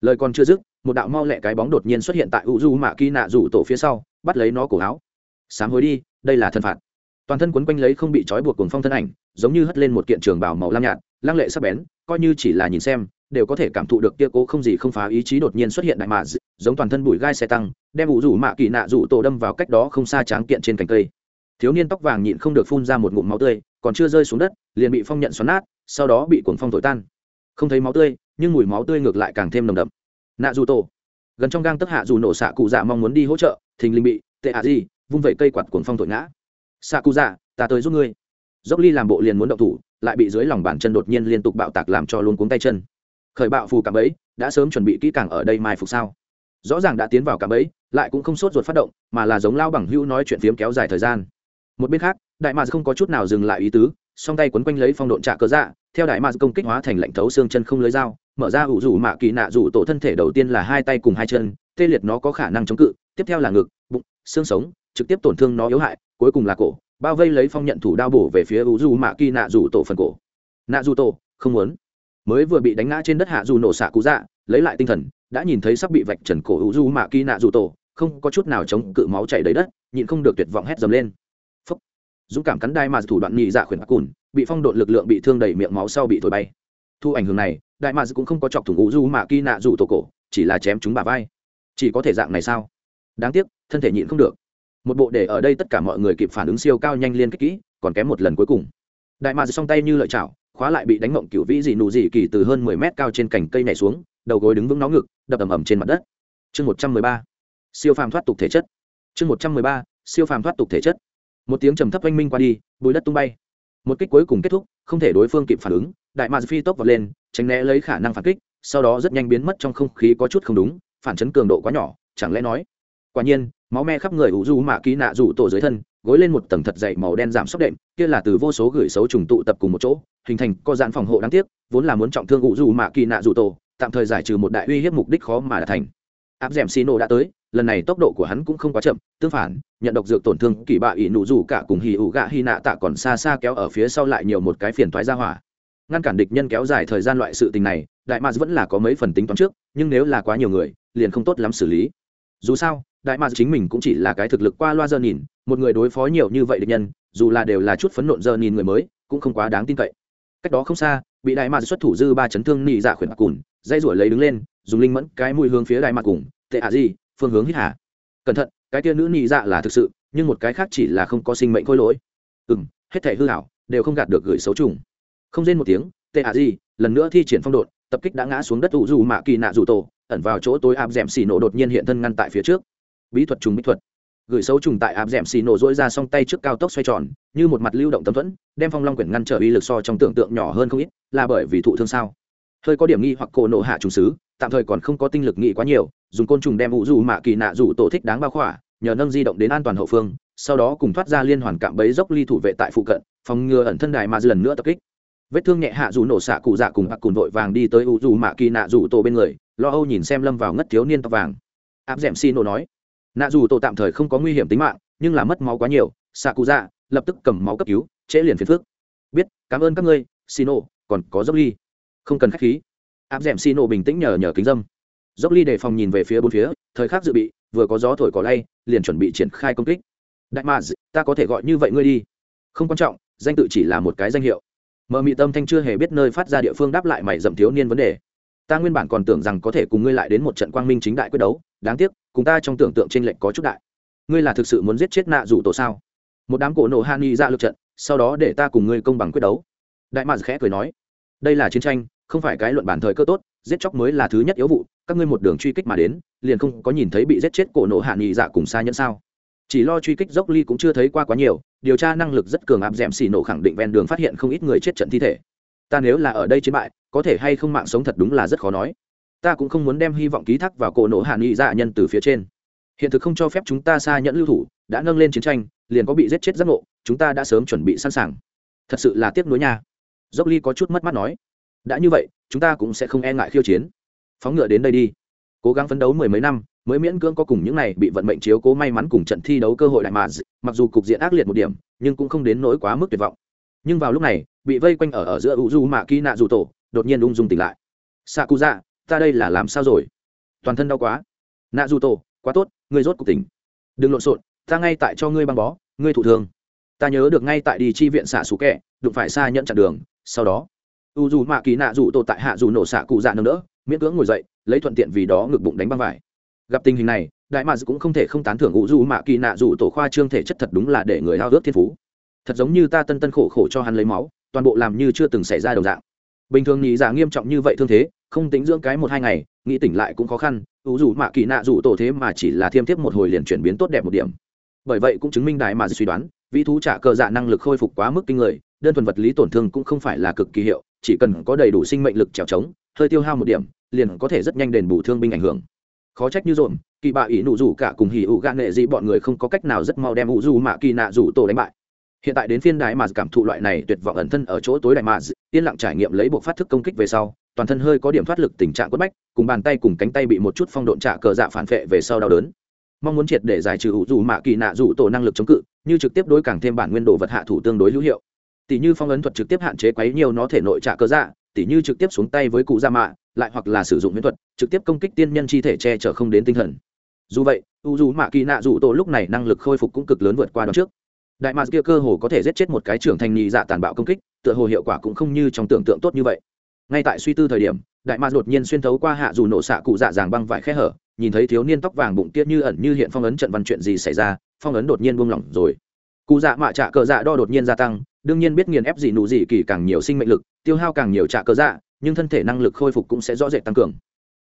A: Lời còn chưa dứt, một đạo mau lẹ cái bóng đột nhiên xuất hiện tại u du mạ kỳ nạ rủ tổ phía sau, bắt lấy nó cổ áo. Sám hối đi, đây là thân phạt. Toàn thân quấn quanh lấy không bị trói buộc cùng phong thân ảnh, giống như hất lên một kiện trường bảo màu lam nhạt lăng lệ sắp bén, coi như chỉ là nhìn xem, đều có thể cảm thụ được kia cố không gì không phá ý chí đột nhiên xuất hiện đại mạ giống toàn thân bụi gai xe tăng, đem ủ rủ mạ kỳ nạ rủ tổ đâm vào cách đó không xa tráng kiện trên cành cây. Thiếu niên tóc vàng nhịn không được phun ra một ngụm máu tươi, còn chưa rơi xuống đất, liền bị phong nhận xoắn nát, sau đó bị cuồng phong thổi tan. Không thấy máu tươi, nhưng mùi máu tươi ngược lại càng thêm nồng đậm. Nạ dù tổ. Gần trong gang tức hạ dù nổ xạ cụ dạ mong muốn đi hỗ trợ, thình linh bị tệ hạ gì, vung vẩy cây quạt cuồng phong thổi ngã. Xạ cụ dạ ta tới giúp ngươi. Dốc ly làm bộ liền muốn động thủ lại bị dưới lòng bàn chân đột nhiên liên tục bạo tạc làm cho luôn cuống tay chân. Khởi bạo phù cảm ấy, đã sớm chuẩn bị kỹ càng ở đây mai phục sao? Rõ ràng đã tiến vào cảm ấy, lại cũng không sốt ruột phát động, mà là giống lao bằng hữu nói chuyện phiếm kéo dài thời gian. Một bên khác, đại mạc không có chút nào dừng lại ý tứ, song tay quấn quanh lấy phong độn trạ cớ dạ theo đại mạc công kích hóa thành lạnh thấu xương chân không lưới dao, mở ra ủ rủ mạ kỳ nạ rủ tổ thân thể đầu tiên là hai tay cùng hai chân, tê liệt nó có khả năng chống cự, tiếp theo là ngực, bụng, xương sống, trực tiếp tổn thương nó yếu hại, cuối cùng là cổ bao vây lấy phong nhận thủ đao bổ về phía u du mạ kỳ nạ rủ tổ phần cổ. Nạ rủ tổ, không muốn. Mới vừa bị đánh ngã trên đất hạ dù nổ xạ cú dạ lấy lại tinh thần, đã nhìn thấy sắp bị vạch trần cổ u du mạ kỳ nạ rủ tổ, không có chút nào chống cự máu chảy đầy đất, nhịn không được tuyệt vọng hét dầm lên. Phúc. dũng cảm cắn đai mà thủ đoạn nhị dạ khuyển bắc cùn, bị phong độn lực lượng bị thương đầy miệng máu sau bị thổi bay. Thu ảnh hưởng này đại mà cũng không có chọc thủng u du mạ kỳ nạ rủ tổ cổ, chỉ là chém chúng bà vai. Chỉ có thể dạng này sao? Đáng tiếc, thân thể nhịn không được một bộ để ở đây tất cả mọi người kịp phản ứng siêu cao nhanh liên kích kỹ, còn kém một lần cuối cùng. Đại mạc song tay như lợi chảo, khóa lại bị đánh mộng cựu vĩ dị nụ dị kỳ từ hơn mười mét cao trên cành cây nhảy xuống, đầu gối đứng vững nó ngực, đập ầm ầm trên mặt đất. Chương một trăm mười ba, siêu phàm thoát tục thể chất. Chương một trăm mười ba, siêu phàm thoát tục thể chất. Một tiếng trầm thấp oanh minh qua đi, bùi đất tung bay. Một kích cuối cùng kết thúc, không thể đối phương kịp phản ứng, đại mạc phi tốc vào lên, tránh né lấy khả năng phản kích, sau đó rất nhanh biến mất trong không khí có chút không đúng, phản chấn cường độ quá nhỏ, chẳng lẽ nói? Quả nhiên máu me khắp người ủ du mạ kỳ nạ rủ tổ dưới thân, gối lên một tầng thật dày màu đen giảm sốc đệm, kia là từ vô số gửi xấu trùng tụ tập cùng một chỗ, hình thành co dạn phòng hộ đáng tiếc, vốn là muốn trọng thương ủ du mạ kỳ nạ rủ tổ, tạm thời giải trừ một đại uy hiếp mục đích khó mà đạt thành. Áp d ẻ m xì nổ đã tới, lần này tốc độ của hắn cũng không quá chậm, tương phản, nhận độc dược tổn thương kỳ bạ ỷ nụ rủ cả cùng hì ủ gạ hy nạ tạ còn xa xa kéo ở phía sau lại nhiều một cái phiền thoái ra hỏa. Ngăn cản địch nhân kéo dài thời gian loại sự tình này, đại mads vẫn là có mấy phần tính toán trước, nhưng nếu là quá nhiều người, liền không tốt lắm xử lý. Dù sao đại mạc chính mình cũng chỉ là cái thực lực qua loa dơ nhìn một người đối phó nhiều như vậy địch nhân, dù là đều là chút phấn nộn dơ nhìn người mới, cũng không quá đáng tin cậy. Cách đó không xa, bị đại mạc xuất thủ dư ba chấn thương nị dạ khuyển bạc cùn dây ruổi lấy đứng lên, dùng linh mẫn cái mùi hướng phía đại mạc cùng, tệ ạ gì, phương hướng hít hà. Cẩn thận, cái tia nữ nị dạ là thực sự, nhưng một cái khác chỉ là không có sinh mệnh khôi lỗi. Ừ m hết thể hư hảo, đều không gạt được gửi xấu trùng. Không rên một tiếng, tệ ạ gì, lần nữa thi triển phong độn, tập kích đã ngã xuống đất ủ dù mạ kỳ nạ dù tổ, ẩn vào chỗ tối áp d ẻ m xì nổ đột nhiên hiện thân ngăn tại phía trước bí thuật trùng bí thuật. Gửi xấu trùng tại áp d ẻ m xì nổ dỗi ra song tay trước cao tốc xoay tròn, như một mặt lưu động tấm thuẫn, đem phong long quyển ngăn trở uy lực so trong tưởng tượng nhỏ hơn không ít, là bởi vì thụ thương sao. Hơi có điểm nghi hoặc cổ nộ hạ trùng xứ tạm thời còn không có tinh lực nghĩ quá nhiều, dùng côn trùng đem ủ dù mạ kỳ nạ dù tổ thích đáng bao khỏa, nhờ nâng di động đến an toàn hậu phương, sau đó cùng thoát ra liên hoàn cạm bấy dốc ly thủ vệ tại phụ cận, phòng ngừa ẩn thân đài mà lần nữa tập kích. Vết thương nhẹ hạ dù nổ xạ cụ dạ cùng bạc cùn vội vàng đi tới u dù mạ kỳ nạ dù tổ bên người, lo âu nhìn xem lâm vào ngất thiếu niên tóc vàng. Áp d ẻ m xi nổ nói nạ dù tổ tạm thời không có nguy hiểm tính mạng, nhưng là mất máu quá nhiều xạ cụ dạ lập tức cầm máu cấp cứu, trễ liền phiền phước biết, cảm ơn các ngươi xi nổ còn có dốc ly không cần k h á c h khí. Áp d ẻ m xi nổ bình tĩnh nhờ nhờ kính dâm. Dốc ly đề phòng nhìn về phía bốn phía, thời khắc dự bị, vừa có gió thổi có lay, liền chuẩn bị triển khai công kích. Đại mạc ta có thể gọi như vậy ngươi đi. Không quan trọng, danh tự chỉ là một cái danh hiệu. Mợ mị tâm thanh chưa hề biết nơi phát ra địa phương đáp lại mày dậm thiếu niên vấn đề. Ta nguyên bản còn tưởng rằng có thể cùng ngươi lại đến một trận quang minh chính đại quyết đấu, đáng tiếc cùng ta trong tưởng tượng trên lệnh có chút đại. Ngươi là thực sự muốn giết chết nạ rủ tổ sao? Một đám cổ nổ han y ra lực trận, sau đó để ta cùng ngươi công bằng quyết đấu. Đại mạc khẽ cười nói, đây là chiến tranh, không phải cái luận bản thời cơ tốt, giết chóc mới là thứ nhất yếu vụ, các ngươi một đường truy kích mà đến, liền không có nhìn thấy bị giết chết cổ nổ hạ nghị dạ cùng xa nhẫn sao? Chỉ lo truy kích dốc ly cũng chưa thấy qua quá nhiều, điều tra năng lực rất cường áp d ẻ m xì nổ khẳng định ven đường phát hiện không ít người chết trận thi thể. Ta nếu là ở đây chiến bại, có thể hay không mạng sống thật đúng là rất khó nói ta cũng không muốn đem hy vọng ký thác vào cổ nổ hạ nghị dạ nhân từ phía trên. Hiện thực không cho phép chúng ta xa nhẫn lưu thủ, đã nâng lên chiến tranh, liền có bị giết chết giác ngộ, chúng ta đã sớm chuẩn bị sẵn sàng. Thật sự là tiếc nuối nha. Dốc ly có chút mất mắt nói. Đã như vậy, chúng ta cũng sẽ không e ngại khiêu chiến. Phóng ngựa đến đây đi. Cố gắng phấn đấu mười mấy năm, mới miễn cưỡng có cùng những này bị vận mệnh chiếu cố may mắn cùng trận thi đấu cơ hội đại mà mặc dù cục diện ác liệt một điểm, nhưng cũng không đến nỗi quá mức tuyệt vọng. Nhưng vào lúc này, bị vây quanh ở ở giữa u du mạ kỳ nạ dù tổ, đột nhiên ung dung tỉnh lại. Xạ cụ dạ ta đây là làm sao rồi? Toàn thân đau quá. Nạ dù tổ, quá tốt, ngươi rốt cuộc tỉnh. Đừng lộn xộn, ta ngay tại cho ngươi băng bó, ngươi thụ thương. Ta nhớ được ngay tại đi chi viện xạ xú kẹ, đụng phải xa nhận chặn đường, sau đó, u dù mạ kỳ nạ dù tổ tại hạ dù nổ xạ cụ dạ nâng đỡ, miễn cưỡng ngồi dậy, lấy thuận tiện vì đó ngực bụng đánh băng vải. Gặp tình hình này, đại mads cũng không thể không tán thưởng u du mạ kỳ nạ dù tổ khoa trương thể chất thật đúng là để người lao ước thiên phú. Thật giống như ta tân tân khổ khổ cho hắn lấy máu, toàn bộ làm như chưa từng xảy ra đồng dạng. Bình thường nghĩ giả nghiêm trọng như vậy thương thế không tính dưỡng cái một hai ngày, nghĩ tỉnh lại cũng khó khăn u dù mạ kỳ nạ dù tổ thế mà chỉ là thiêm tiếp một hồi liền chuyển biến tốt đẹp một điểm. Bởi vậy cũng chứng minh đại mà suy đoán, vĩ thú trả cờ dạ năng lực khôi phục quá mức kinh người, đơn thuần vật lý tổn thương cũng không phải là cực kỳ hiệu, chỉ cần có đầy đủ sinh mệnh lực trèo trống, hơi tiêu hao một điểm, liền có thể rất nhanh đền bù thương binh ảnh hưởng. Khó trách như dồn, kỳ bạ ý nụ rủ cả cùng hỉ ụ gạ nghệ dị bọn người không có cách nào rất mau đem ụ dù mạ kỳ nạ rủ tổ đánh bại. Hiện tại đến phiên đại mà cảm thụ loại này tuyệt vọng ẩn thân ở chỗ tối đại mà, yên lặng trải nghiệm lấy bộ phát thức công kích về sau toàn thân hơi có điểm thoát lực tình trạng quất bách, cùng bàn tay cùng cánh tay bị một chút phong độn trả cờ dạ phản vệ về sau đau đớn. Mong muốn triệt để giải trừ hữu dù mạ kỳ nạ dù tổ năng lực chống cự, như trực tiếp đối càng thêm bản nguyên đồ vật hạ thủ tương đối hữu hiệu. Tỷ như phong ấn thuật trực tiếp hạn chế quấy nhiều nó thể nội trả cờ dạ tỷ như trực tiếp xuống tay với cụ gia mạ, lại hoặc là sử dụng miễn thuật, trực tiếp công kích tiên nhân chi thể che chở không đến tinh thần. Dù vậy u dù mạ kỳ nạ dù tổ lúc này năng lực khôi phục cũng cực lớn vượt qua đó trước. Đại mạc kia cơ hồ có thể giết chết một cái trưởng thành nhị dạ tàn bạo công kích, tựa hồ hiệu quả cũng không như trong tưởng tượng tốt như vậy ngay tại suy tư thời điểm, đại ma đột nhiên xuyên thấu qua hạ dù nổ xạ cụ dạ dàng băng vải khe hở, nhìn thấy thiếu niên tóc vàng bụng tiết như ẩn như hiện phong ấn trận văn chuyện gì xảy ra, phong ấn đột nhiên buông lỏng rồi. Cụ dạ mạ trạ cờ dạ đo đột nhiên gia tăng, đương nhiên biết nghiền ép gì nụ gì kỳ càng nhiều sinh mệnh lực, tiêu hao càng nhiều trạ cờ dạ nhưng thân thể năng lực khôi phục cũng sẽ rõ rệt tăng cường.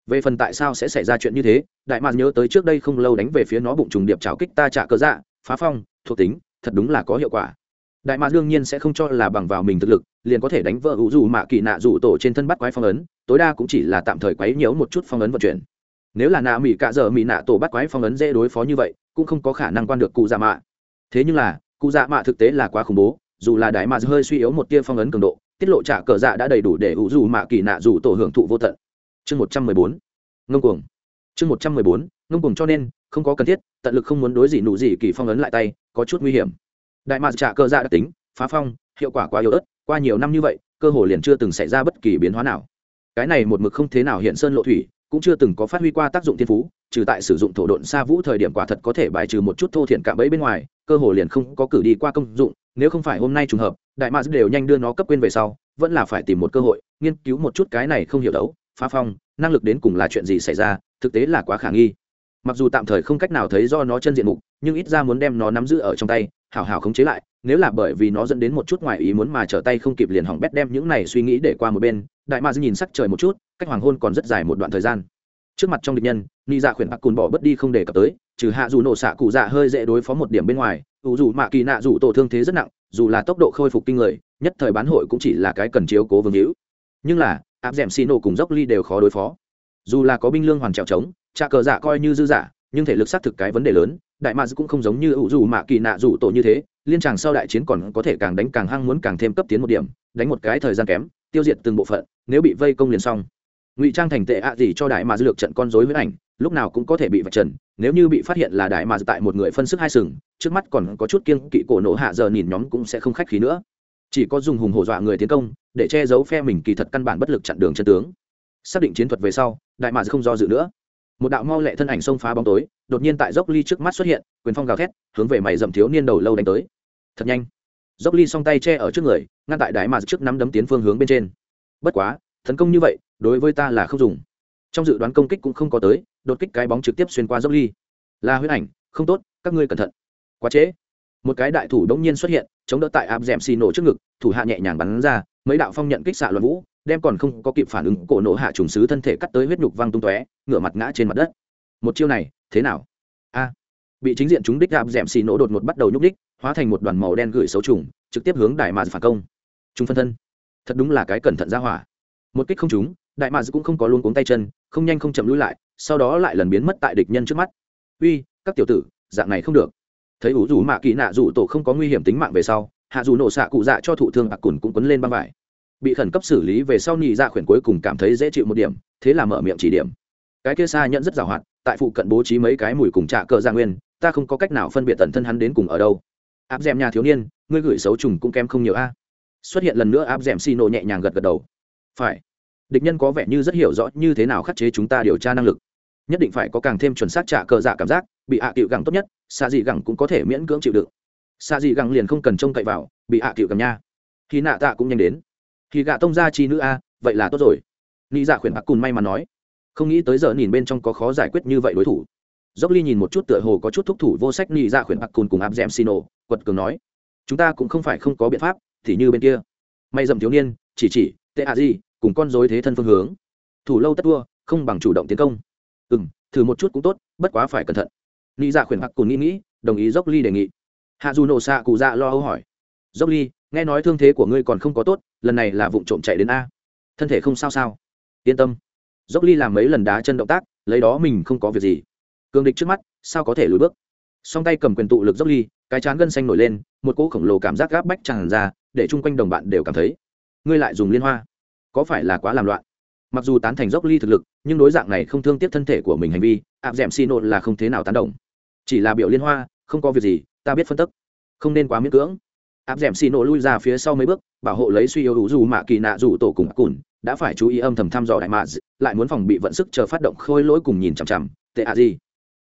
A: Về phần tại sao sẽ xảy ra chuyện như thế, đại mạc nhớ tới trước đây không lâu đánh về phía nó bụng trùng điệp trào kích ta trả cờ dạ phá phong, thuộc tính, thật đúng là có hiệu quả đại mạc đương nhiên sẽ không cho là bằng vào mình thực lực, liền có thể đánh vỡ hữu dù mạ kỳ nạ dù tổ trên thân bắt quái phong ấn, tối đa cũng chỉ là tạm thời quấy nhiễu một chút phong ấn vận chuyển. Nếu là nạ mỹ cạ dở mỹ nạ tổ bắt quái phong ấn dễ đối phó như vậy, cũng không có khả năng quan được cụ dạ mạ. Thế nhưng là, cụ dạ mạ thực tế là quá khủng bố, dù là đại mạc hơi suy yếu một tia phong ấn cường độ, tiết lộ trả cờ dạ đã đầy đủ để hữu dù mạ kỳ nạ dù tổ hưởng thụ vô tận. Chương một trăm mười bốn, ngông cuồng. Chương một trăm mười bốn, ngông cuồng cho nên, không có cần thiết, tận lực không muốn đối gì nụ gì kỳ phong ấn lại tay, có chút nguy hiểm đại mạc trả cơ dạ đặc tính, phá phong, hiệu quả quá yếu ớt, qua nhiều năm như vậy, cơ hồ liền chưa từng xảy ra bất kỳ biến hóa nào. Cái này một mực không thế nào hiện sơn lộ thủy, cũng chưa từng có phát huy qua tác dụng thiên phú, trừ tại sử dụng thổ độn xa vũ thời điểm quả thật có thể bài trừ một chút thô thiện cạm bẫy bên ngoài, cơ hồ liền không có cử đi qua công dụng, nếu không phải hôm nay trùng hợp, đại mạc đều nhanh đưa nó cấp quên về sau, vẫn là phải tìm một cơ hội, nghiên cứu một chút cái này không hiểu đấu, phá phong, năng lực đến cùng là chuyện gì xảy ra, thực tế là quá khả nghi. Mặc dù tạm thời không cách nào thấy do nó chân diện mục, nhưng ít ra muốn đem nó nắm giữ ở trong tay hảo hảo khống chế lại, nếu là bởi vì nó dẫn đến một chút ngoài ý muốn mà trở tay không kịp liền hỏng bét đem những này suy nghĩ để qua một bên, đại ma nhìn sắc trời một chút, cách hoàng hôn còn rất dài một đoạn thời gian. Trước mặt trong địch nhân, ni dạ khuyển bạc cùn bỏ bớt đi không đề cập tới, trừ hạ dù nổ xạ cụ dạ hơi dễ đối phó một điểm bên ngoài dù dù mạ kỳ nạ dù tổ thương thế rất nặng, dù là tốc độ khôi phục kinh người, nhất thời bán hội cũng chỉ là cái cần chiếu cố vương hữu. Nhưng là, áp d ẻ m xì nổ cùng dốc ly đều khó đối phó. Dù là có binh lương hoàn trèo trống trà cờ dạ coi như dư giả nhưng thể lực xác thực cái vấn đề lớn, đại mads cũng không giống như ủ dù mạ kỳ nạ dù tổ như thế, liên tràng sau đại chiến còn có thể càng đánh càng hăng muốn càng thêm cấp tiến một điểm, đánh một cái thời gian kém, tiêu diệt từng bộ phận, nếu bị vây công liền xong. Ngụy trang thành tệ ạ gì cho đại mads lược trận con dối với ảnh, lúc nào cũng có thể bị vạch trần, nếu như bị phát hiện là đại mads tại một người phân sức hai sừng, trước mắt còn có chút kiên kỵ cổ nổ hạ giờ nhìn nhóm cũng sẽ không khách khí nữa. Chỉ có dùng hùng hổ dọa người tiến công, để che giấu phe mình kỳ thật căn bản bất lực chặn đường chân tướng. Xác định chiến thuật về sau, đại mads không do dự nữa một đạo mau lẹ thân ảnh xông phá bóng tối, đột nhiên tại dốc ly trước mắt xuất hiện, quyền phong gào thét, hướng về mày dậm thiếu niên đầu lâu đánh tới. Thật nhanh. Dốc ly song tay che ở trước người, ngăn tại đáy mà trước nắm đấm tiến phương hướng bên trên. Bất quá, tấn công như vậy, đối với ta là không dùng. Trong dự đoán công kích cũng không có tới, đột kích cái bóng trực tiếp xuyên qua dốc ly. Là huyết ảnh, không tốt, các ngươi cẩn thận. Quá trễ. Một cái đại thủ đống nhiên xuất hiện, chống đỡ tại áp d ẻ m xì nổ trước ngực, thủ hạ nhẹ nhàng bắn ra, mấy đạo phong nhận kích xạ luận vũ đem còn không có kịp phản ứng, cổ nổ hạ trùng sứ thân thể cắt tới huyết nhục văng tung tóe, ngửa mặt ngã trên mặt đất. Một chiêu này, thế nào? A. Bị chính diện chúng đích gạp d ẻ m xì nổ đột ngột bắt đầu nhúc đích hóa thành một đoàn màu đen gửi xấu trùng, trực tiếp hướng đại mà phản công. Chúng phân thân. Thật đúng là cái cẩn thận ra hỏa. Một kích không chúng đại mà cũng không có luôn cuống tay chân, không nhanh không chậm lui lại, sau đó lại lần biến mất tại địch nhân trước mắt. Uy, các tiểu tử, dạng này không được. Thấy ủ rủ mạ kỳ nạ rủ tổ không có nguy hiểm tính mạng về sau, hạ dù nổ xạ cụ dạ cho thụ thương bạc cùn cũng quấn lên băng vải bị khẩn cấp xử lý về sau nhị dạ khuyển cuối cùng cảm thấy dễ chịu một điểm, thế là mở miệng chỉ điểm. Cái kia xa nhận rất giàu hoạt tại phụ cận bố trí mấy cái mùi cùng trạ cờ gia nguyên, ta không có cách nào phân biệt tận thân hắn đến cùng ở đâu. Áp d nhà thiếu niên, ngươi gửi xấu trùng cũng kém không nhiều a. À. Xuất hiện lần nữa áp d ẻ m xì nổ nhẹ nhàng gật gật đầu. Phải. Địch nhân có vẻ như rất hiểu rõ như thế nào khắc chế chúng ta điều tra năng lực. Nhất định phải có càng thêm chuẩn xác trả cờ dạ cảm giác, bị hạ à cựu gẳng tốt nhất xa dị gẳng cũng có thể miễn cưỡng chịu đựng. Xa dị gẳng liền không cần trông cậy vào, bị hạ à cựu gẳng nha. Khi nạ tạ cũng nhanh đến thì gạ tông ra chi nữ a vậy là tốt rồi. Nghĩ dạ khuyển bạc cùn may mà nói. Không nghĩ tới giờ nhìn bên trong có khó giải quyết như vậy đối thủ. Dốc ly nhìn một chút tựa hồ có chút thúc thủ vô sách nghĩ dạ khuyển bạc cùn cùng áp d ẻ m xino quật cường nói. Chúng ta cũng không phải không có biện pháp thì như bên kia. May dầm thiếu niên chỉ chỉ tệ à gì, cùng con dối thế thân phương hướng. Thủ lâu tất vua không bằng chủ động tiến công. Ừ m thử một chút cũng tốt bất quá phải cẩn thận. Nghĩ dạ khuyển bạc cùn nghĩ nghĩ đồng ý dốc ly đề nghị. Hạ dù nổ xạ cụ dạ lo âu hỏi. Dốc ly nghe nói thương thế của ngươi còn không có tốt, lần này là vụ trộm chạy đến a. Thân thể không sao sao? Yên tâm. Dốc ly làm mấy lần đá chân động tác, lấy đó mình không có việc gì. Cường địch trước mắt, sao có thể lùi bước? Song tay cầm quyền tụ lực dốc ly, cái chán gân xanh nổi lên, một cỗ khổng lồ cảm giác gáp bách tràn ra, để chung quanh đồng bạn đều cảm thấy, ngươi lại dùng liên hoa. Có phải là quá làm loạn? Mặc dù tán thành dốc ly thực lực, nhưng đối dạng này không thương tiếc thân thể của mình hành vi, áp d ẻ m xi nộn là không thế nào tán đồng. Chỉ là biểu liên hoa, không có việc gì, ta biết phân tức. Không nên quá miễn cưỡng áp d ẻ m xì nổ lui ra phía sau mấy bước, bảo hộ lấy suy yếu đủ dù mạ kỳ nạ dù tổ cùng cùn, đã phải chú ý âm thầm thăm dò đại mạ lại muốn phòng bị vận sức chờ phát động khôi lỗi cùng nhìn chằm chằm tệ a di.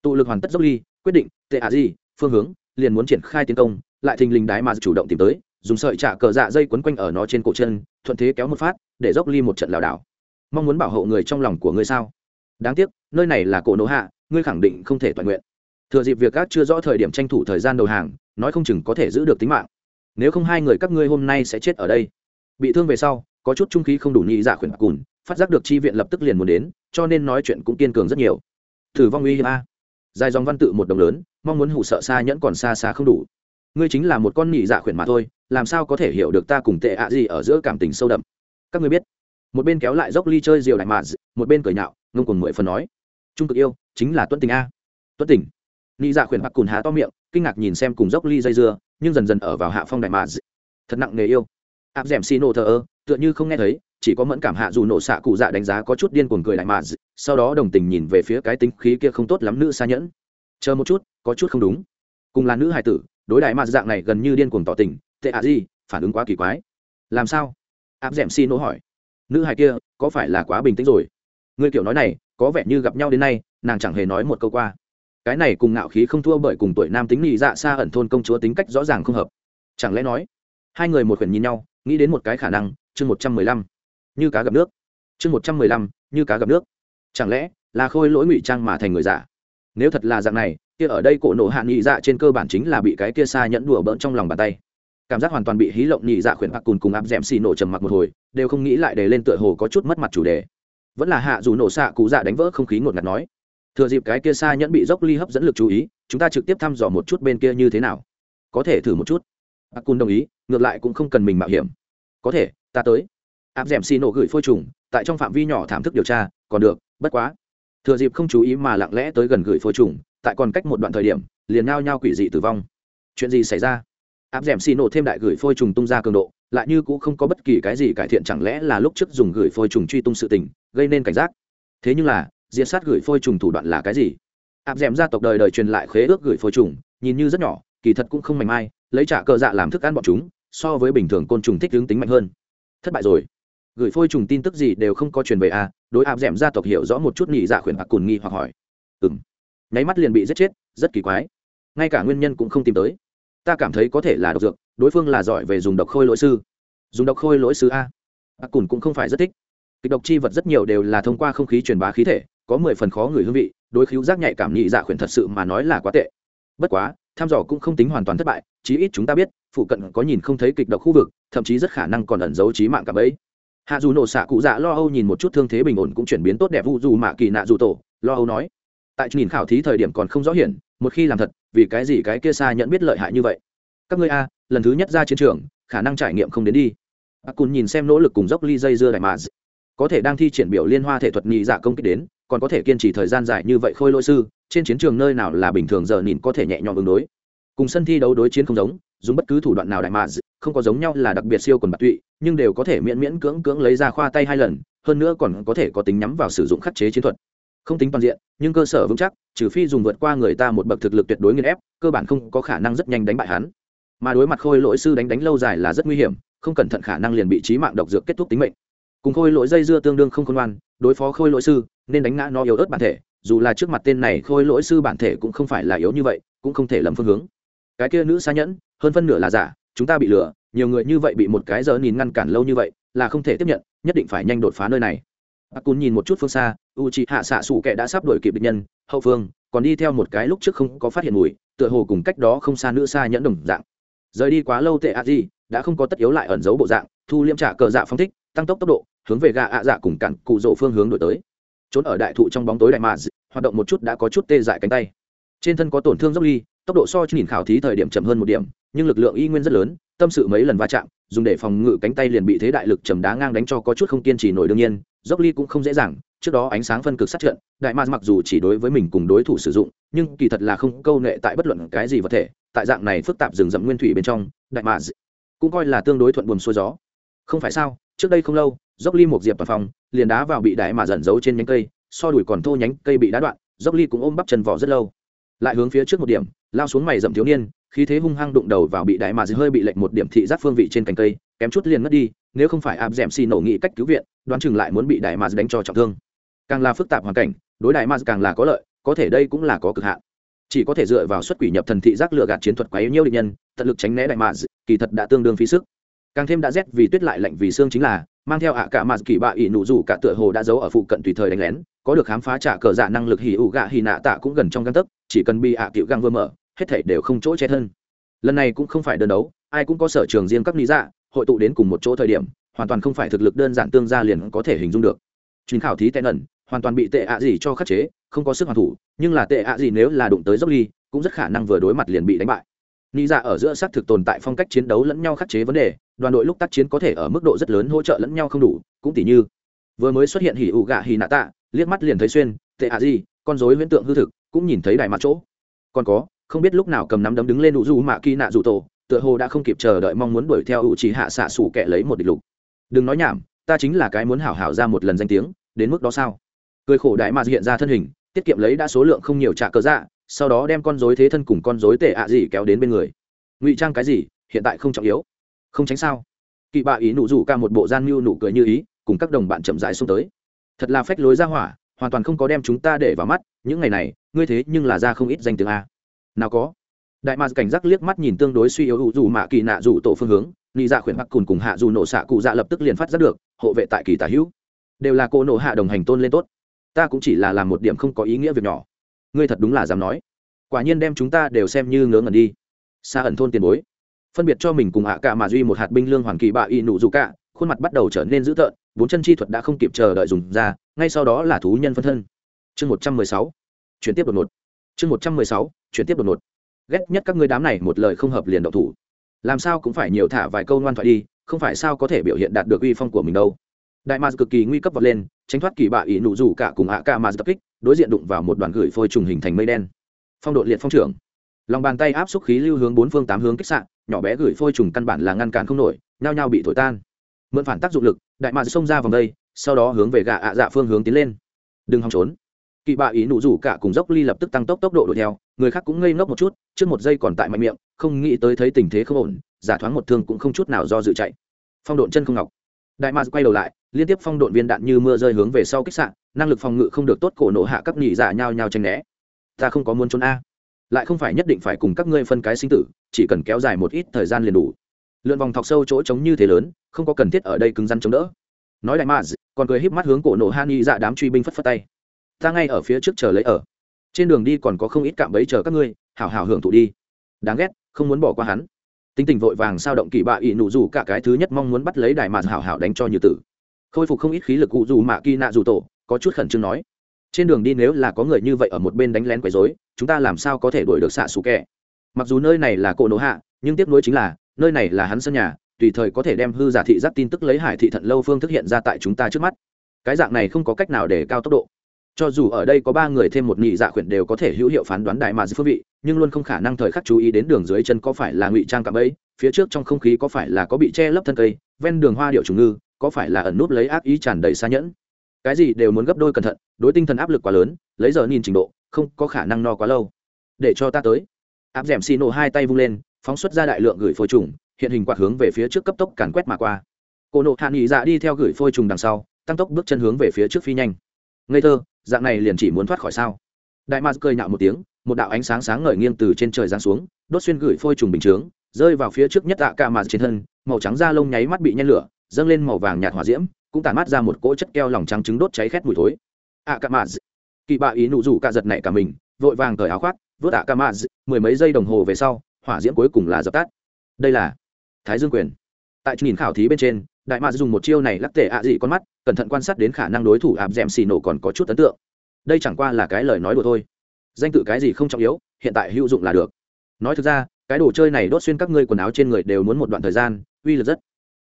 A: Tụ lực hoàn tất dốc ly, quyết định, tệ a di, phương hướng, liền muốn triển khai tiến công, lại thình lình đái mà chủ động tìm tới, dùng sợi trả cờ dạ dây quấn quanh ở nó trên cổ chân, thuận thế kéo một phát, để dốc ly một trận lảo đảo. Mong muốn bảo hộ người trong lòng của ngươi sao? Đáng tiếc, nơi này là cổ nỗ hạ, ngươi khẳng định không thể toàn nguyện. Thừa dịp việc các chưa rõ thời điểm tranh thủ thời gian đầu hàng, nói không chừng có thể giữ được tính mạng nếu không hai người các ngươi hôm nay sẽ chết ở đây. Bị thương về sau, có chút trung khí không đủ nhị dạ khuyển cùn, phát giác được chi viện lập tức liền muốn đến, cho nên nói chuyện cũng kiên cường rất nhiều. Thử vong uy hiếp a. Dài dòng văn tự một đồng lớn, mong muốn hụ sợ xa nhẫn còn xa xa không đủ. Ngươi chính là một con nhị dạ khuyển mà thôi, làm sao có thể hiểu được ta cùng tệ ạ gì ở giữa cảm tình sâu đậm? Các ngươi biết, một bên kéo lại dốc ly chơi diều đại mạt một bên cười nhạo, ngông cùng mười phần nói. Trung cực yêu, chính là tuân tình a. Tuân tình. Nhị dạ khuyển bạc cùn há to miệng, kinh ngạc nhìn xem cùng dốc ly dây dưa nhưng dần dần ở vào hạ phong đại mạt thật nặng nghề yêu. Áp d ẻ m xi nổ thờ ơ, tựa như không nghe thấy, chỉ có mẫn cảm hạ dù nổ xạ cụ dạ đánh giá có chút điên cuồng cười đại mà sau đó đồng tình nhìn về phía cái tính khí kia không tốt lắm nữ xa nhẫn. Chờ một chút, có chút không đúng. Cùng là nữ hài tử, đối đại mạt dạng này gần như điên cuồng tỏ tình, tệ ạ gì, phản ứng quá kỳ quái. Làm sao? Áp d ẻ m xi nổ hỏi. Nữ hài kia, có phải là quá bình tĩnh rồi? Người kiểu nói này, có vẻ như gặp nhau đến nay, nàng chẳng hề nói một câu qua cái này cùng ngạo khí không thua bởi cùng tuổi nam tính nhị dạ xa ẩn thôn công chúa tính cách rõ ràng không hợp. Chẳng lẽ nói, hai người một quyển nhìn nhau, nghĩ đến một cái khả năng, chương một trăm mười lăm, như cá gặp nước. Chương một trăm mười lăm, như cá gặp nước. Chẳng lẽ là khôi lỗi ngụy trang mà thành người giả nếu thật là dạng này, kia ở đây cổ nổ hạ nhị dạ trên cơ bản chính là bị cái kia xa nhẫn đùa bỡn trong lòng bàn tay. Cảm giác hoàn toàn bị hí lộng nhị dạ khuyển bạc cùn cùng áp d ẻ m xì nổ trầm mặc một hồi, đều không nghĩ lại để lên tựa hồ có chút mất mặt chủ đề. Vẫn là hạ dù nổ xạ cụ dạ đánh vỡ không khí ngột ngạt nói thừa dịp cái kia xa nhẫn bị dốc ly hấp dẫn lực chú ý, chúng ta trực tiếp thăm dò một chút bên kia như thế nào. Có thể thử một chút. A cun đồng ý, ngược lại cũng không cần mình mạo hiểm. Có thể, ta tới. Áp d ẻ m xì nổ gửi phôi trùng, tại trong phạm vi nhỏ thảm thức điều tra, còn được, bất quá. Thừa dịp không chú ý mà lặng lẽ tới gần gửi phôi trùng, tại còn cách một đoạn thời điểm, liền nao nhao quỷ dị tử vong. Chuyện gì xảy ra? Áp d ẻ m xì nổ thêm đại gửi phôi trùng tung ra cường độ, lại như cũng không có bất kỳ cái gì cải thiện, chẳng lẽ là lúc trước dùng gửi phôi trùng truy tung sự tình, gây nên cảnh giác? Thế nhưng là diệt sát gửi phôi trùng thủ đoạn là cái gì? Áp d ẻ m gia tộc đời đời truyền lại khế ước gửi phôi trùng nhìn như rất nhỏ kỳ thật cũng không mảnh mai lấy trả cờ dạ làm thức ăn bọn chúng so với bình thường côn trùng thích hướng tính mạnh hơn. Thất bại rồi. Gửi phôi trùng tin tức gì đều không có truyền về a à, đối áp d ẻ m gia tộc hiểu rõ một chút nhị dạ khuyển hoặc cùn nghi hoặc hỏi. Ừ m nháy mắt liền bị giết chết rất kỳ quái. Ngay cả nguyên nhân cũng không tìm tới. Ta cảm thấy có thể là độc dược đối phương là giỏi về dùng độc khôi lỗi sư. Dùng độc khôi lỗi sư a. Ác cùn cũng không phải rất thích. Kịch độc chi vật rất nhiều đều là thông qua không khí truyền bá khí thể có mười phần khó người hương vị, đối khíu giác nhạy cảm nhị dạ khuyển thật sự mà nói là quá tệ. Bất quá, tham dò cũng không tính hoàn toàn thất bại, chí ít chúng ta biết, phụ cận có nhìn không thấy kịch độc khu vực, thậm chí rất khả năng còn ẩn giấu trí mạng cả bấy hạ dù nổ xạ cụ dạ lo âu nhìn một chút thương thế bình ổn cũng chuyển biến tốt đẹp vụ dù mạ kỳ nạ dù tổ, lo âu nói, tại nhìn khảo thí thời điểm còn không rõ hiển, một khi làm thật, vì cái gì cái kia xa nhận biết lợi hại như vậy? Các ngươi a, lần thứ nhất ra chiến trường, khả năng trải nghiệm không đến đi. A cùn nhìn xem nỗ lực cùng dốc ly dây dưa đại mà có thể đang thi triển biểu liên hoa thể thuật nhị dạ công kích đến, còn có thể kiên trì thời gian dài như vậy khôi lỗi sư, trên chiến trường nơi nào là bình thường giờ nhìn có thể nhẹ nhõm ứng đối. Cùng sân thi đấu đối chiến không giống, dùng bất cứ thủ đoạn nào đại mà không có giống nhau là đặc biệt siêu quần bạc tụy, nhưng đều có thể miễn miễn cưỡng cưỡng lấy ra khoa tay hai lần, hơn nữa còn có thể có tính nhắm vào sử dụng khắc chế chiến thuật. Không tính toàn diện, nhưng cơ sở vững chắc, trừ phi dùng vượt qua người ta một bậc thực lực tuyệt đối nghiên ép, cơ bản không có khả năng rất nhanh đánh bại hắn. Mà đối mặt khôi lỗi sư đánh đánh lâu dài là rất nguy hiểm, không cẩn thận khả năng liền bị trí mạng độc dược kết thúc tính mệnh cùng khôi lỗi dây dưa tương đương không khôn ngoan, đối phó khôi lỗi sư, nên đánh ngã nó yếu ớt bản thể, dù là trước mặt tên này khôi lỗi sư bản thể cũng không phải là yếu như vậy, cũng không thể lầm phương hướng. Cái kia nữ xa nhẫn, hơn phân nửa là giả, chúng ta bị lừa, nhiều người như vậy bị một cái giờ nhìn ngăn cản lâu như vậy, là không thể tiếp nhận, nhất định phải nhanh đột phá nơi này. A cún nhìn một chút phương xa u c hạ xạ xủ kệ đã sắp đuổi kịp địch nhân, hậu phương, còn đi theo một cái lúc trước không có phát hiện mùi, tựa hồ cùng cách đó không xa nữ xa nhẫn đồng dạng. Rời đi quá lâu tệ a di đã không có tất yếu lại ẩn giấu bộ dạng, thu liêm trả cờ dạ phong thích tăng tốc tốc độ, hướng về gà ạ dạ cùng cặn cụ rỗ phương hướng đổi tới. Trốn ở đại thụ trong bóng tối đại mạ hoạt động một chút đã có chút tê dại cánh tay. Trên thân có tổn thương dốc ly, tốc độ so nhìn khảo thí thời điểm chậm hơn một điểm, nhưng lực lượng y nguyên rất lớn, tâm sự mấy lần va chạm, dùng để phòng ngự cánh tay liền bị thế đại lực chầm đá ngang đánh cho có chút không kiên trì nổi đương nhiên, dốc ly cũng không dễ dàng, trước đó ánh sáng phân cực sát trận, đại ma mặc dù chỉ đối với mình cùng đối thủ sử dụng, nhưng kỳ thật là không câu nệ tại bất luận cái gì vật thể, tại dạng này phức tạp rừng rậm nguyên thủy bên trong, đại ma cũng coi là tương đối thuận buồm xuôi gió. Không phải sao? Trước đây không lâu, dốc ly một diệp toàn phòng liền đá vào bị đại mà dần giấu trên nhánh cây, so đuổi còn thô nhánh cây bị đá đoạn, dốc ly cũng ôm bắp chân vỏ rất lâu. Lại hướng phía trước một điểm, lao xuống mày dậm thiếu niên, khí thế hung hăng đụng đầu vào bị đại mà hơi bị lệnh một điểm thị giác phương vị trên cành cây, kém chút liền mất đi, nếu không phải áp d ẻ m xì nổ nghị cách cứu viện, đoán chừng lại muốn bị đại mà đánh cho trọng thương. Càng là phức tạp hoàn cảnh, đối đại mà càng là có lợi, có thể đây cũng là có cực hạn. Chỉ có thể dựa vào xuất quỷ nhập thần thị giác lựa gạt chiến thuật quá yếu nhiêu định nhân, tận lực tránh né đại mà kỳ thật đã tương đương phí sức càng thêm đã rét vì tuyết lại lạnh vì xương chính là, mang theo ạ cả mà kỳ bạ ỷ nụ rủ cả tựa hồ đã giấu ở phụ cận tùy thời đánh lén, có được khám phá trả cờ dạ năng lực hỉ ủ gạ hỉ nạ tạ cũng gần trong găng tấc, chỉ cần bị ạ à cựu găng vừa mở, hết thảy đều không chỗ che thân. Lần này cũng không phải đơn đấu, ai cũng có sở trường riêng các lý dạ hội tụ đến cùng một chỗ thời điểm, hoàn toàn không phải thực lực đơn giản tương gia liền có thể hình dung được. Chuyến khảo thí tệ ẩn, hoàn toàn bị tệ ạ gì cho khắc chế, không có sức hoàn thủ, nhưng là tệ ạ gì nếu là đụng tới dốc ly, cũng rất khả năng vừa đối mặt liền bị đánh bại. Lý dạ ở giữa xác thực tồn tại phong cách chiến đấu lẫn nhau khắc chế vấn đề đoàn đội lúc tác chiến có thể ở mức độ rất lớn hỗ trợ lẫn nhau không đủ, cũng tỉ như, vừa mới xuất hiện hỉ ủ gạ hỉ nạ tạ, liếc mắt liền thấy xuyên, tệ ạ gì, con dối huyễn tượng hư thực, cũng nhìn thấy đại mặt chỗ. Còn có, không biết lúc nào cầm nắm đấm đứng lên đủ du mạ kỳ nạ dù tổ, tựa hồ đã không kịp chờ đợi mong muốn đuổi theo ủ chỉ hạ xạ sủ kẻ lấy một địch lục. Đừng nói nhảm, ta chính là cái muốn hảo hảo ra một lần danh tiếng, đến mức đó sao? Cười khổ đại mà hiện ra thân hình, tiết kiệm lấy đã số lượng không nhiều trả cớ dạ sau đó đem con dối thế thân cùng con dối tệ ạ gì kéo đến bên người. Ngụy trang cái gì, hiện tại không trọng yếu không tránh sao? Kỵ bạ ý nụ rủ ca một bộ gian mưu nụ cười như ý, cùng các đồng bạn chậm rãi xuống tới. Thật là phách lối ra hỏa, hoàn toàn không có đem chúng ta để vào mắt, những ngày này, ngươi thế nhưng là ra không ít danh tiếng a. Nào có. Đại mạc cảnh giác liếc mắt nhìn tương đối suy yếu dù mạ kỳ nạ dù tổ phương hướng, nị dạ khuyển bắc cùn cùng hạ dù nổ xạ cụ dạ lập tức liền phát giác được, hộ vệ tại kỳ tả hữu. Đều là cô nổ hạ đồng hành tôn lên tốt. Ta cũng chỉ là làm một điểm không có ý nghĩa việc nhỏ. Ngươi thật đúng là dám nói. Quả nhiên đem chúng ta đều xem như ngớ ngẩn đi. Xa ẩn thôn tiền bối phân biệt cho mình cùng hạ cả mà duy một hạt binh lương hoàn kỳ bạ y nụ dù cả, khuôn mặt bắt đầu trở nên dữ tợn, bốn chân chi thuật đã không kịp chờ đợi dùng ra, ngay sau đó là thú nhân phân thân. Chương một trăm mười sáu, chuyển tiếp đột ngột. Chương một trăm mười sáu, chuyển tiếp đột ngột. Ghét nhất các ngươi đám này một lời không hợp liền độc thủ. Làm sao cũng phải nhiều thả vài câu ngoan thoại đi, không phải sao có thể biểu hiện đạt được uy phong của mình đâu. Đại mars cực kỳ nguy cấp vọt lên, tránh thoát kỳ bạ ỷ nụ rủ cả cùng hạ ca mars tập kích, đối diện đụng vào một đoàn gửi phôi trùng hình thành mây đen. Phong độ liệt phong trưởng lòng bàn tay áp xúc khí lưu hướng bốn phương tám hướng kích sạn nhỏ bé gửi phôi trùng căn bản là ngăn cản không nổi, nhao nhao bị thổi tan. Mượn phản tác dụng lực, đại mạc xông ra vòng đây, sau đó hướng về gạ ạ dạ phương hướng tiến lên. Đừng hòng trốn. Kỵ bạ ý nụ rủ cả cùng dốc ly lập tức tăng tốc tốc độ đuổi theo, người khác cũng ngây ngốc một chút, trước một giây còn tại mạnh miệng, không nghĩ tới thấy tình thế không ổn, giả thoáng một thương cũng không chút nào do dự chạy. Phong độn chân không ngọc. Đại mạc quay đầu lại, liên tiếp phong độn viên đạn như mưa rơi hướng về sau kích sạn năng lực phòng ngự không được tốt cổ nổ hạ các nhị giả nhao nhao tranh né. Ta không có muốn trốn a lại không phải nhất định phải cùng các ngươi phân cái sinh tử, chỉ cần kéo dài một ít thời gian liền đủ. Lượn vòng thọc sâu chỗ trống như thế lớn, không có cần thiết ở đây cứng rắn chống đỡ. Nói đại maz còn cười híp mắt hướng cổ nổ han y dạ đám truy binh phất phất tay. Ta ngay ở phía trước chờ lấy ở. Trên đường đi còn có không ít cạm bẫy chờ các ngươi, hảo hảo hưởng thụ đi. Đáng ghét, không muốn bỏ qua hắn. Tính tình vội vàng sao động kỳ bạ ỵ nụ dù cả cái thứ nhất mong muốn bắt lấy đại mạt hảo hảo đánh cho như tử. Khôi phục không ít khí lực cụ dù mạ kỳ nạ dù tổ, có chút khẩn trương nói trên đường đi nếu là có người như vậy ở một bên đánh lén quấy rối, chúng ta làm sao có thể đuổi được xạ xù kẹ mặc dù nơi này là cổ nổ hạ, nhưng tiếc nuối chính là, nơi này là hắn sân nhà, tùy thời có thể đem hư giả thị giác tin tức lấy hải thị thận lâu phương thức hiện ra tại chúng ta trước mắt. Cái dạng này không có cách nào để cao tốc độ. Cho dù ở đây có ba người thêm một nhị dạ khuyển đều có thể hữu hiệu phán đoán đại mà dư phương vị, nhưng luôn không khả năng thời khắc chú ý đến đường dưới chân có phải là ngụy trang cạm ấy phía trước trong không khí có phải là có bị che lấp thân cây, ven đường hoa điệu trùng ngư, có phải là ẩn núp lấy ác ý tràn đầy xa nhẫn cái gì đều muốn gấp đôi cẩn thận, đối tinh thần áp lực quá lớn, lấy giờ nhìn trình độ, không có khả năng no quá lâu. Để cho ta tới. Áp d ẻ m xì nổ hai tay vung lên, phóng xuất ra đại lượng gửi phôi trùng, hiện hình quạt hướng về phía trước cấp tốc càn quét mà qua. Cổ nộ hạ nghị dạ đi theo gửi phôi trùng đằng sau, tăng tốc bước chân hướng về phía trước phi nhanh. Ngây thơ, dạng này liền chỉ muốn thoát khỏi sao? Đại mars cười nhạo một tiếng, một đạo ánh sáng sáng ngời nghiêng từ trên trời giáng xuống, đốt xuyên gửi phôi trùng bình chướng, rơi vào phía trước nhất tạ ca mà trên thân, màu trắng da lông nháy mắt bị nhen lửa, dâng lên màu vàng nhạt hỏa diễm cũng tản mát ra một cỗ chất keo lòng trắng trứng đốt cháy khét mùi thối. Ạ ca mà kỳ bạ ý nụ rủ cả giật này cả mình, vội vàng cởi áo khoác, vớt ạ ca mà mười mấy giây đồng hồ về sau, hỏa diễm cuối cùng là dập tắt. Đây là thái dương quyền. Tại nhìn khảo thí bên trên, đại mạc dùng một chiêu này lắc tệ ạ dị con mắt, cẩn thận quan sát đến khả năng đối thủ áp d ẻ m xì nổ còn có chút ấn tượng. Đây chẳng qua là cái lời nói đùa thôi. Danh tự cái gì không trọng yếu, hiện tại hữu dụng là được. Nói thực ra, cái đồ chơi này đốt xuyên các ngươi quần áo trên người đều muốn một đoạn thời gian, uy lực rất.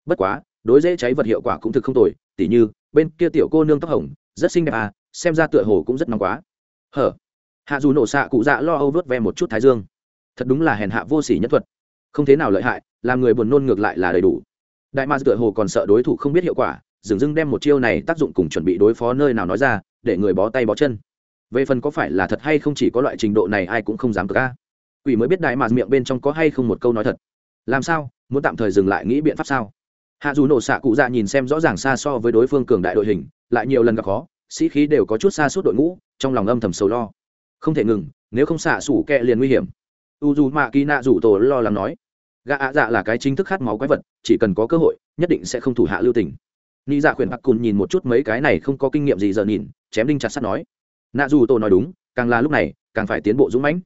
A: Bất quá đối dễ cháy vật hiệu quả cũng thực không tồi, tỉ như, bên kia tiểu cô nương tóc hồng, rất xinh đẹp à xem ra tựa hồ cũng rất nóng quá. Hở? Hạ dù nổ xạ cụ dạ lo âu vớt ve một chút thái dương. Thật đúng là hèn hạ vô s ỉ nhất thuật. Không thế nào lợi hại, làm người buồn nôn ngược lại là đầy đủ. Đại ma tựa hồ còn sợ đối thủ không biết hiệu quả, dừng dưng đem một chiêu này tác dụng cùng chuẩn bị đối phó nơi nào nói ra, để người bó tay bó chân. Về phần có phải là thật hay không chỉ có loại trình độ này ai cũng không dám cờ ca. Quỷ mới biết đại mà miệng bên trong có hay không một câu nói thật. Làm sao? Muốn tạm thời dừng lại nghĩ biện pháp sao? Hạ dù nổ xạ cụ dạ nhìn xem rõ ràng xa so với đối phương cường đại đội hình, lại nhiều lần gặp khó, sĩ khí đều có chút xa suốt đội ngũ, trong lòng âm thầm sầu lo. Không thể ngừng, nếu không xạ sủ kẹ liền nguy hiểm. U dù mạ kỳ nạ rủ tổ lo lắng nói. Gã ạ dạ là cái chính thức khát máu quái vật, chỉ cần có cơ hội, nhất định sẽ không thủ hạ lưu tình. Ni dạ khuyển bắc cùn nhìn một chút mấy cái này không có kinh nghiệm gì giờ nhìn, chém đinh chặt sắt nói. Nạ dù tổ nói đúng, càng là lúc này, càng phải tiến bộ dũng mãnh.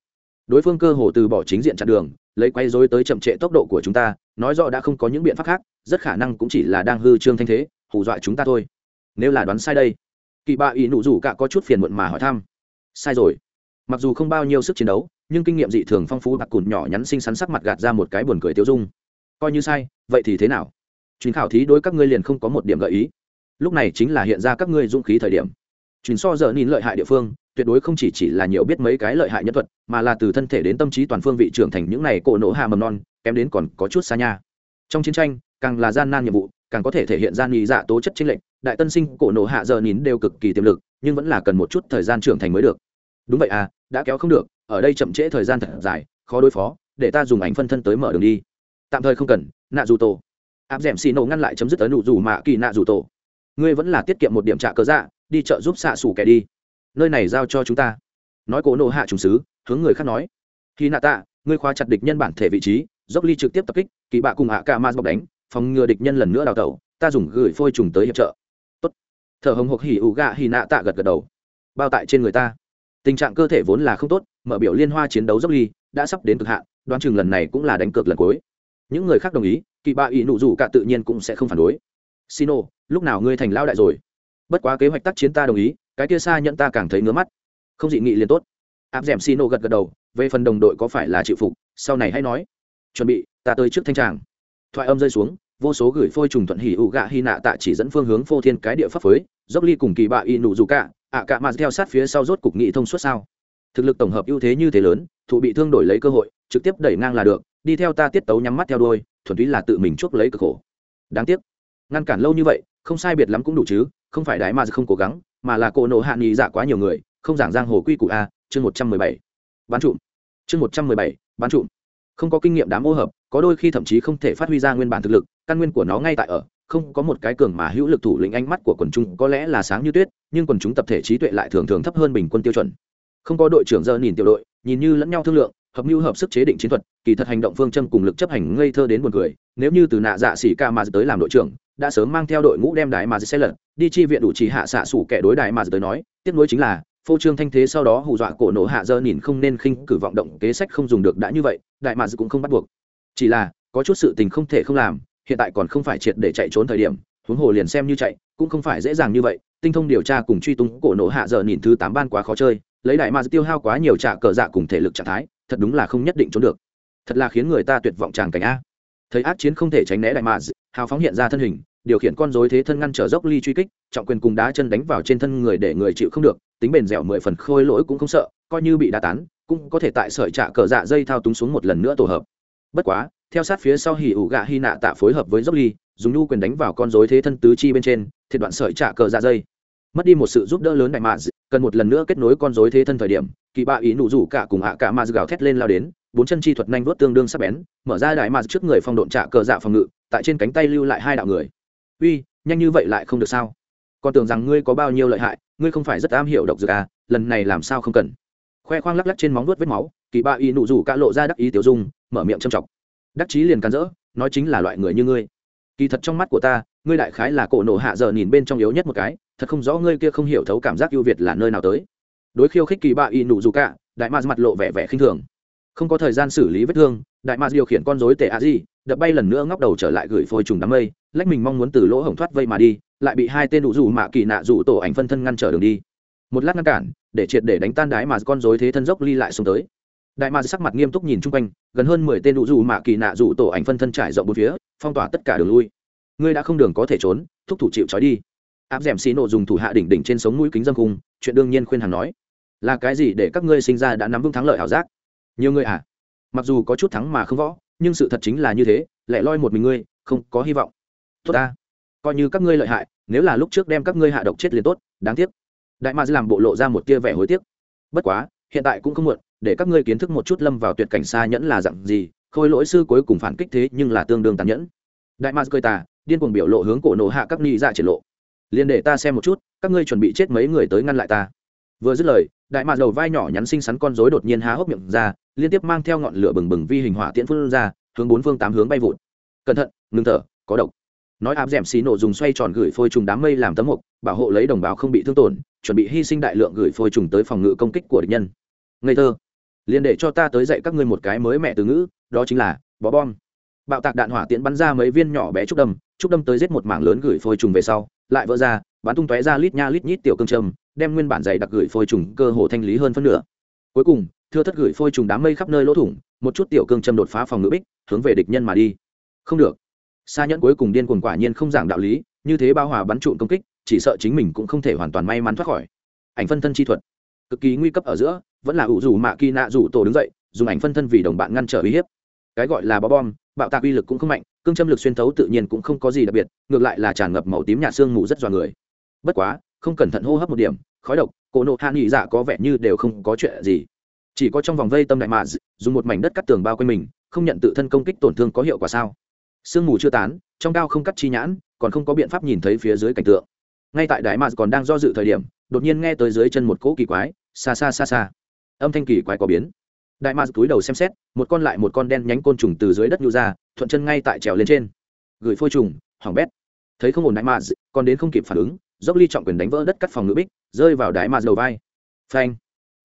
A: Đối phương cơ hồ từ bỏ chính diện chặn đường lấy quay dối tới chậm trệ tốc độ của chúng ta, nói rõ đã không có những biện pháp khác, rất khả năng cũng chỉ là đang hư trương thanh thế, hù dọa chúng ta thôi. Nếu là đoán sai đây kỳ bạ ý nụ rủ cả có chút phiền muộn mà hỏi thăm. Sai rồi. Mặc dù không bao nhiêu sức chiến đấu, nhưng kinh nghiệm dị thường phong phú bạc cùn nhỏ nhắn xinh xắn sắc mặt gạt ra một cái buồn cười tiêu dung. Coi như sai, vậy thì thế nào? Chuyến khảo thí đối các ngươi liền không có một điểm gợi ý. Lúc này chính là hiện ra các ngươi dũng khí thời điểm. Chuyến so giờ nhìn lợi hại địa phương tuyệt đối không chỉ chỉ là nhiều biết mấy cái lợi hại nhân thuật, mà là từ thân thể đến tâm trí toàn phương vị trưởng thành những này cổ nổ hạ mầm non, kém đến còn có chút xa nha. Trong chiến tranh, càng là gian nan nhiệm vụ, càng có thể thể hiện ra nghi dạ tố chất chính lệnh đại tân sinh cổ nổ hạ giờ nín đều cực kỳ tiềm lực, nhưng vẫn là cần một chút thời gian trưởng thành mới được. Đúng vậy à đã kéo không được, ở đây chậm trễ thời gian thật dài, khó đối phó, để ta dùng ảnh phân thân tới mở đường đi. Tạm thời không cần, nạ dù tổ. Áp d ẻ m xì nổ ngăn lại chấm dứt ấn nụ dù mạ kỳ nạ dù tổ. Ngươi vẫn là tiết kiệm một điểm trả cớ dạ đi chợ giúp xạ sủ kẻ đi nơi này giao cho chúng ta. Nói cổ nộ hạ trùng sứ, hướng người khác nói. Khi nạ tạ, ngươi khóa chặt địch nhân bản thể vị trí, dốc ly trực tiếp tập kích, kỳ bạ cùng hạ ca ma bọc đánh, phòng ngừa địch nhân lần nữa đào tẩu, ta dùng gửi phôi trùng tới hiệp trợ. Tốt. thở hồng hộc hỉ ủ gạ hì nạ tạ gật gật đầu. Bao tại trên người ta. Tình trạng cơ thể vốn là không tốt, mở biểu liên hoa chiến đấu dốc ly, đã sắp đến cực hạn, đoán chừng lần này cũng là đánh cược lần cuối. Những người khác đồng ý, kỳ bạ ý nụ rủ cả tự nhiên cũng sẽ không phản đối. Sino, lúc nào ngươi thành lao đại rồi? Bất quá kế hoạch tác chiến ta đồng ý cái kia xa nhận ta càng thấy ngứa mắt. Không dị nghị liền tốt. Áp d ẻ m xino gật gật đầu, về phần đồng đội có phải là chịu phục, sau này hãy nói. Chuẩn bị, ta tới trước thanh tràng. Thoại âm rơi xuống, vô số gửi phôi trùng thuận hỉ ụ gạ hy nạ tạ chỉ dẫn phương hướng phô thiên cái địa pháp phới, dốc ly cùng kỳ bạ y nụ dù cả, ạ cả mà theo sát phía sau rốt cục nghị thông suốt sao. Thực lực tổng hợp ưu thế như thế lớn, thụ bị thương đổi lấy cơ hội, trực tiếp đẩy ngang là được, đi theo ta tiết tấu nhắm mắt theo đôi thuần túy là tự mình chuốc lấy cực khổ. Đáng tiếc, ngăn cản lâu như vậy, không sai biệt lắm cũng đủ chứ, không phải đại mà không cố gắng mà là cổ nộ hạ nghị dạ quá nhiều người, không giảng giang hồ quy củ a, chương một trăm mười bảy. Bán trụm. Chương một trăm mười bảy, bán trụm. Không có kinh nghiệm đám ô hợp, có đôi khi thậm chí không thể phát huy ra nguyên bản thực lực, căn nguyên của nó ngay tại ở, không có một cái cường mà hữu lực thủ lĩnh ánh mắt của quần chúng, có lẽ là sáng như tuyết, nhưng quần chúng tập thể trí tuệ lại thường thường thấp hơn bình quân tiêu chuẩn. Không có đội trưởng giờ nhìn tiểu đội, nhìn như lẫn nhau thương lượng, hợp mưu hợp sức chế định chiến thuật, kỳ thật hành động phương châm cùng lực chấp hành ngây thơ đến buồn cười, nếu như từ nạ dạ xỉ ca mà tới làm đội trưởng, đã sớm mang theo đội ngũ đem đại mà sẽ lật đi chi viện đủ chỉ hạ xạ sủ kẻ đối đại mà tới nói tiếp nối chính là, phô trương thanh thế sau đó hù dọa cổ nổ hạ dơ nhìn không nên khinh cử vọng động kế sách không dùng được đã như vậy, đại mà cũng không bắt buộc. Chỉ là, có chút sự tình không thể không làm, hiện tại còn không phải triệt để chạy trốn thời điểm, huống hồ liền xem như chạy, cũng không phải dễ dàng như vậy. Tinh thông điều tra cùng truy tung cổ nổ hạ dơ nhìn thứ tám ban quá khó chơi, lấy đại mà tiêu hao quá nhiều trả cờ dạ cùng thể lực trạng thái, thật đúng là không nhất định trốn được. Thật là khiến người ta tuyệt vọng tràng cảnh a. Thấy ác chiến không thể tránh né đại mà hào phóng hiện ra thân hình điều khiển con dối thế thân ngăn trở dốc ly truy kích, trọng quyền cùng đá chân đánh vào trên thân người để người chịu không được, tính bền dẻo mười phần khôi lỗi cũng không sợ, coi như bị đá tán, cũng có thể tại sợi trạ cờ dạ dây thao túng xuống một lần nữa tổ hợp. Bất quá, theo sát phía sau hỉ ủ gạ hy nạ tạ phối hợp với dốc ly, dùng nhu quyền đánh vào con dối thế thân tứ chi bên trên, thiệt đoạn sợi trạ cờ dạ dây. Mất đi một sự giúp đỡ lớn đại mạ cần một lần nữa kết nối con dối thế thân thời điểm, kỳ bạ ý nụ rủ cả cùng hạ cả mạ gào thét lên lao đến, bốn chân chi thuật nhanh vuốt tương đương sắc bén, mở ra đại mạ trước người phong độn trạ cờ dạ phòng ngự, tại trên cánh tay lưu lại hai đạo người uy, nhanh như vậy lại không được sao? Còn tưởng rằng ngươi có bao nhiêu lợi hại, ngươi không phải rất am hiểu độc dược à lần này làm sao không cần? Khoe khoang lắc lắc trên móng nuốt vết máu, kỳ ba y nụ rủ cả lộ ra đắc ý tiểu dung, mở miệng châm chọc. Đắc chí liền cắn rỡ, nói chính là loại người như ngươi. Kỳ thật trong mắt của ta, ngươi đại khái là cổ nổ hạ giờ nhìn bên trong yếu nhất một cái, thật không rõ ngươi kia không hiểu thấu cảm giác ưu việt là nơi nào tới. Đối khiêu khích kỳ ba y nụ rủ cả, đại mạc mặt lộ vẻ vẻ khinh thường. Không có thời gian xử lý vết thương, đại ma điều khiển con dối tệ a di đập bay lần nữa ngóc đầu trở lại gửi phôi trùng đám mây, lách mình mong muốn từ lỗ hổng thoát vây mà đi, lại bị hai tên đủ dù mạ kỳ nạ dù tổ ảnh phân thân ngăn trở đường đi. Một lát ngăn cản, để triệt để đánh tan đái mà con dối thế thân dốc ly lại xuống tới. Đại mà sắc mặt nghiêm túc nhìn chung quanh, gần hơn mười tên đủ dù mạ kỳ nạ dù tổ ảnh phân thân trải rộng bốn phía, phong tỏa tất cả đường lui. Ngươi đã không đường có thể trốn, thúc thủ chịu trói đi. Áp d ẻ m xì nộ dùng thủ hạ đỉnh đỉnh trên sống mũi kính dâm cung chuyện đương nhiên khuyên hàng nói. Là cái gì để các ngươi sinh ra đã nắm vững thắng lợi ảo giác? Nhiều người à? Mặc dù có chút thắng mà không võ nhưng sự thật chính là như thế lại loi một mình ngươi, không có hy vọng. Tốt ta. Coi như các ngươi lợi hại, nếu là lúc trước đem các ngươi hạ độc chết liền tốt, đáng tiếc. Đại ma làm bộ lộ ra một tia vẻ hối tiếc. Bất quá, hiện tại cũng không muộn, để các ngươi kiến thức một chút lâm vào tuyệt cảnh xa nhẫn là dặn gì, khôi lỗi sư cuối cùng phản kích thế nhưng là tương đương tàn nhẫn. Đại ma cười tà, điên cuồng biểu lộ hướng cổ nổ hạ các ni ra triển lộ. Liền để ta xem một chút, các ngươi chuẩn bị chết mấy người tới ngăn lại ta vừa dứt lời, đại mạc đầu vai nhỏ nhắn xinh xắn con rối đột nhiên há hốc miệng ra, liên tiếp mang theo ngọn lửa bừng bừng vi hình hỏa tiễn phun ra, hướng bốn phương tám hướng bay vụt. Cẩn thận, ngừng thở, có độc. Nói áp d ẻ m xì nổ dùng xoay tròn gửi phôi trùng đám mây làm tấm mục, bảo hộ lấy đồng bào không bị thương tổn, chuẩn bị hy sinh đại lượng gửi phôi trùng tới phòng ngự công kích của địch nhân. Ngây thơ, liền để cho ta tới dạy các ngươi một cái mới mẹ từ ngữ, đó chính là bó bom. Bạo tạc đạn hỏa tiễn bắn ra mấy viên nhỏ bé trúc đâm trúc đâm tới giết một mảng lớn gửi phôi trùng về sau, lại vỡ ra, bắn tung tóe ra lít nha lít nhít tiểu cương trầm đem nguyên bản dày đặc gửi phôi trùng cơ hồ thanh lý hơn phân nửa. Cuối cùng, thưa thất gửi phôi trùng đám mây khắp nơi lỗ thủng, một chút tiểu cương châm đột phá phòng ngự bích, hướng về địch nhân mà đi. Không được. Xa nhẫn cuối cùng điên cuồng quả nhiên không giảng đạo lý, như thế bao hòa bắn trụn công kích, chỉ sợ chính mình cũng không thể hoàn toàn may mắn thoát khỏi. Ảnh phân thân chi thuật. Cực kỳ nguy cấp ở giữa, vẫn là ủ rủ mạ kỳ nạ rủ tổ đứng dậy, dùng ảnh phân thân vì đồng bạn ngăn trở uy hiếp. Cái gọi là bó bom, bạo tạc uy lực cũng không mạnh, cương châm lực xuyên thấu tự nhiên cũng không có gì đặc biệt, ngược lại là tràn ngập màu tím nhạt xương mù rất dọa người. Bất quá không cẩn thận hô hấp một điểm, khói độc, cổ nộ hạ nghỉ dạ có vẻ như đều không có chuyện gì. Chỉ có trong vòng vây tâm đại mạ dùng một mảnh đất cắt tường bao quanh mình, không nhận tự thân công kích tổn thương có hiệu quả sao? Sương mù chưa tán, trong cao không cắt chi nhãn, còn không có biện pháp nhìn thấy phía dưới cảnh tượng. Ngay tại đại mạ còn đang do dự thời điểm, đột nhiên nghe tới dưới chân một cỗ kỳ quái, xa xa xa xa. Âm thanh kỳ quái có biến. Đại mạ túi đầu xem xét, một con lại một con đen nhánh côn trùng từ dưới đất nhu ra, thuận chân ngay tại trèo lên trên. Gửi phôi trùng, hỏng bét. Thấy không ổn đại mạ còn đến không kịp phản ứng dốc ly trọng quyền đánh vỡ đất cắt phòng ngự bích, rơi vào đại mạt đầu vai. Phanh.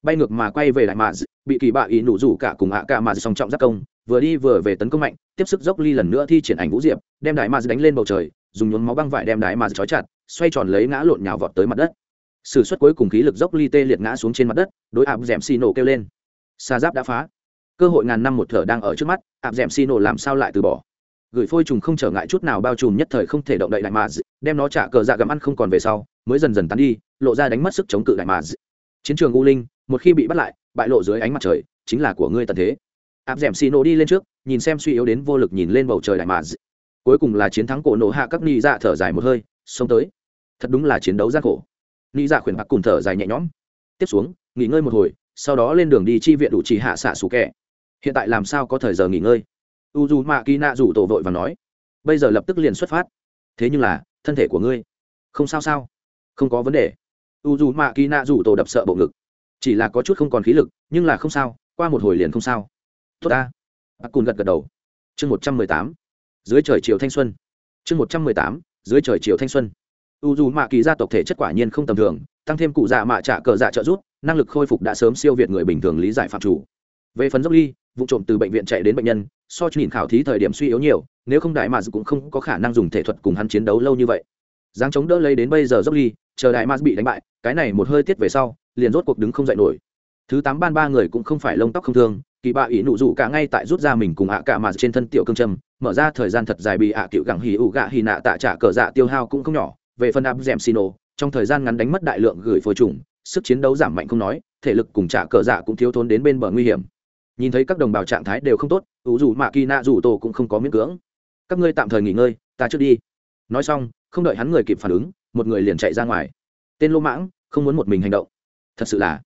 A: Bay ngược mà quay về đại mạt, bị kỳ bạ ý nụ rủ cả cùng ạ cả mạt song trọng giác công, vừa đi vừa về tấn công mạnh, tiếp sức dốc ly lần nữa thi triển ảnh vũ diệp, đem đại mạt đánh lên bầu trời, dùng nhuốm máu băng vải đem đại mạt trói chặt, xoay tròn lấy ngã lộn nhào vọt tới mặt đất. Sử xuất cuối cùng khí lực dốc ly tê liệt ngã xuống trên mặt đất, đối Áp Dẻm ẻ xì nổ kêu lên. Xa giáp đã phá. Cơ hội ngàn năm một thở đang ở trước mắt Áp Dẻm ẻ xì nổ làm sao lại từ bỏ? Gửi phôi trùng không trở ngại chút nào bao trùm nhất thời không thể động đậy đại mà đem nó trả cờ dạ gặm ăn không còn về sau, mới dần dần tắn đi, lộ ra đánh mất sức chống cự đại mà chiến trường u linh, một khi bị bắt lại, bại lộ dưới ánh mặt trời, chính là của ngươi tần thế. Áp d ẻ m xì nổ đi lên trước, nhìn xem suy yếu đến vô lực nhìn lên bầu trời đại mà cuối cùng là chiến thắng cổ nổ hạ các ni dạ thở dài một hơi, xông tới. Thật đúng là chiến đấu gian khổ. Ni dạ khuyển bạc cùng thở dài nhẹ nhõm. Tiếp xuống, nghỉ ngơi một hồi, sau đó lên đường đi chi viện đủ chỉ hạ xạ xù kẹ. Hiện tại làm sao có thời giờ nghỉ ngơi? U dù mạ kỳ nạ rủ tổ vội và nói, bây giờ lập tức liền xuất phát. Thế nhưng là, thân thể của ngươi, không sao sao? Không có vấn đề. U dù mạ kỳ nạ rủ tổ đập sợ bộ ngực. Chỉ là có chút không còn khí lực, nhưng là không sao, qua một hồi liền không sao. Tốt ta. Bác cùn gật gật đầu. Chương một trăm mười tám, dưới trời chiều thanh xuân. Chương một trăm mười tám, dưới trời chiều thanh xuân. U dù mạ kỳ gia tộc thể chất quả nhiên không tầm thường, tăng thêm cụ dạ mạ trả cờ dạ trợ rút năng lực khôi phục đã sớm siêu việt người bình thường lý giải phạm chủ. Về phần dốc ly, vụ trộm từ bệnh viện chạy đến bệnh nhân so nhìn khảo thí thời điểm suy yếu nhiều, nếu không đại mà cũng không có khả năng dùng thể thuật cùng hắn chiến đấu lâu như vậy. Giáng chống đỡ lấy đến bây giờ dốc ly, chờ đại ma bị đánh bại, cái này một hơi tiết về sau, liền rốt cuộc đứng không dậy nổi. Thứ tám ban ba người cũng không phải lông tóc không thương, kỳ bạ ỷ nụ dụ cả ngay tại rút ra mình cùng ạ cả mà trên thân tiểu cương trầm, mở ra thời gian thật dài bị ạ cựu gẳng hì ụ gạ hì nạ tạ trả cờ dạ tiêu hao cũng không nhỏ, về phần áp dèm xino trong thời gian ngắn đánh mất đại lượng gửi phôi trùng, sức chiến đấu giảm mạnh không nói, thể lực cùng trả cờ dạ cũng thiếu thốn đến bên bờ nguy hiểm nhìn thấy các đồng bào trạng thái đều không tốt, ủ dù mạ kỳ nạ dù tổ cũng không có miễn cưỡng. Các ngươi tạm thời nghỉ ngơi, ta trước đi. Nói xong, không đợi hắn người kịp phản ứng, một người liền chạy ra ngoài. Tên lô mãng, không muốn một mình hành động. Thật sự là,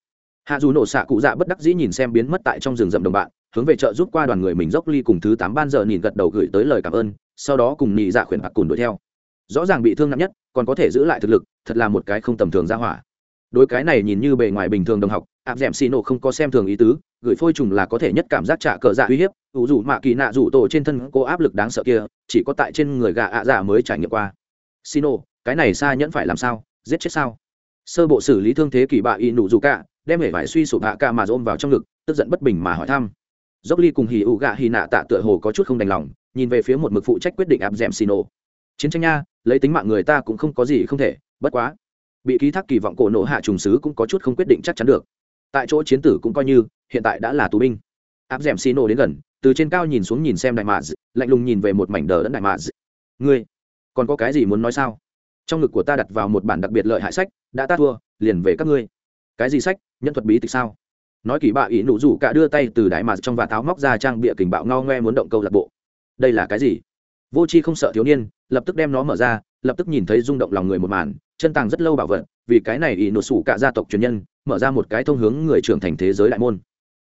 A: hạ dù nổ xạ cụ dạ bất đắc dĩ nhìn xem biến mất tại trong rừng rậm đồng bạn, hướng về chợ giúp qua đoàn người mình dốc ly cùng thứ tám ban giờ nhìn gật đầu gửi tới lời cảm ơn, sau đó cùng nhị dạ khuyển bạc cùn đuổi theo. Rõ ràng bị thương nặng nhất, còn có thể giữ lại thực lực, thật là một cái không tầm thường ra hỏa đối cái này nhìn như bề ngoài bình thường đồng học áp d ẻ m xì nổ không có xem thường ý tứ, gửi phôi trùng là có thể nhất cảm giác trả cờ dạ uy hiếp, ủ dù mạ kỳ nạ rủ tổ trên thân cô áp lực đáng sợ kia, chỉ có tại trên người gà ạ dạ mới trải nghiệm qua. Xì nổ, cái này xa nhẫn phải làm sao, giết chết sao? Sơ bộ xử lý thương thế kỳ bạ y nụ dù cả, đem hể vải suy sụp hạ ca mà ôm vào trong ngực, tức giận bất bình mà hỏi thăm. Dốc ly cùng hì ụ gạ hì nạ tạ tựa hồ có chút không đành lòng, nhìn về phía một mực phụ trách quyết định áp d ẻ m xì nổ. Chiến tranh nha, lấy tính mạng người ta cũng không có gì không thể, bất quá bị ký thác kỳ vọng cổ nộ hạ trùng sứ cũng có chút không quyết định chắc chắn được. Tại chỗ chiến tử cũng coi như, hiện tại đã là tù binh. Áp d ẻ m xì nổ đến gần, từ trên cao nhìn xuống nhìn xem đại mạ lạnh lùng nhìn về một mảnh đờ đẫn đại mạ ngươi, còn có cái gì muốn nói sao? Trong ngực của ta đặt vào một bản đặc biệt lợi hại sách, đã ta thua, liền về các ngươi. Cái gì sách? Nhân thuật bí tịch sao? Nói kỳ bạ ý nụ rủ cả đưa tay từ đại mạ trong và tháo móc ra trang bịa kình bạo ngao ngoe muốn động câu lạc bộ. Đây là cái gì? Vô c h i không sợ thiếu niên, lập tức đem nó mở ra lập tức nhìn thấy rung động lòng người một màn, chân tàng rất lâu bảo vật, vì cái này ỷ nổ sủ cả gia tộc truyền nhân, mở ra một cái thông hướng người trưởng thành thế giới đại môn.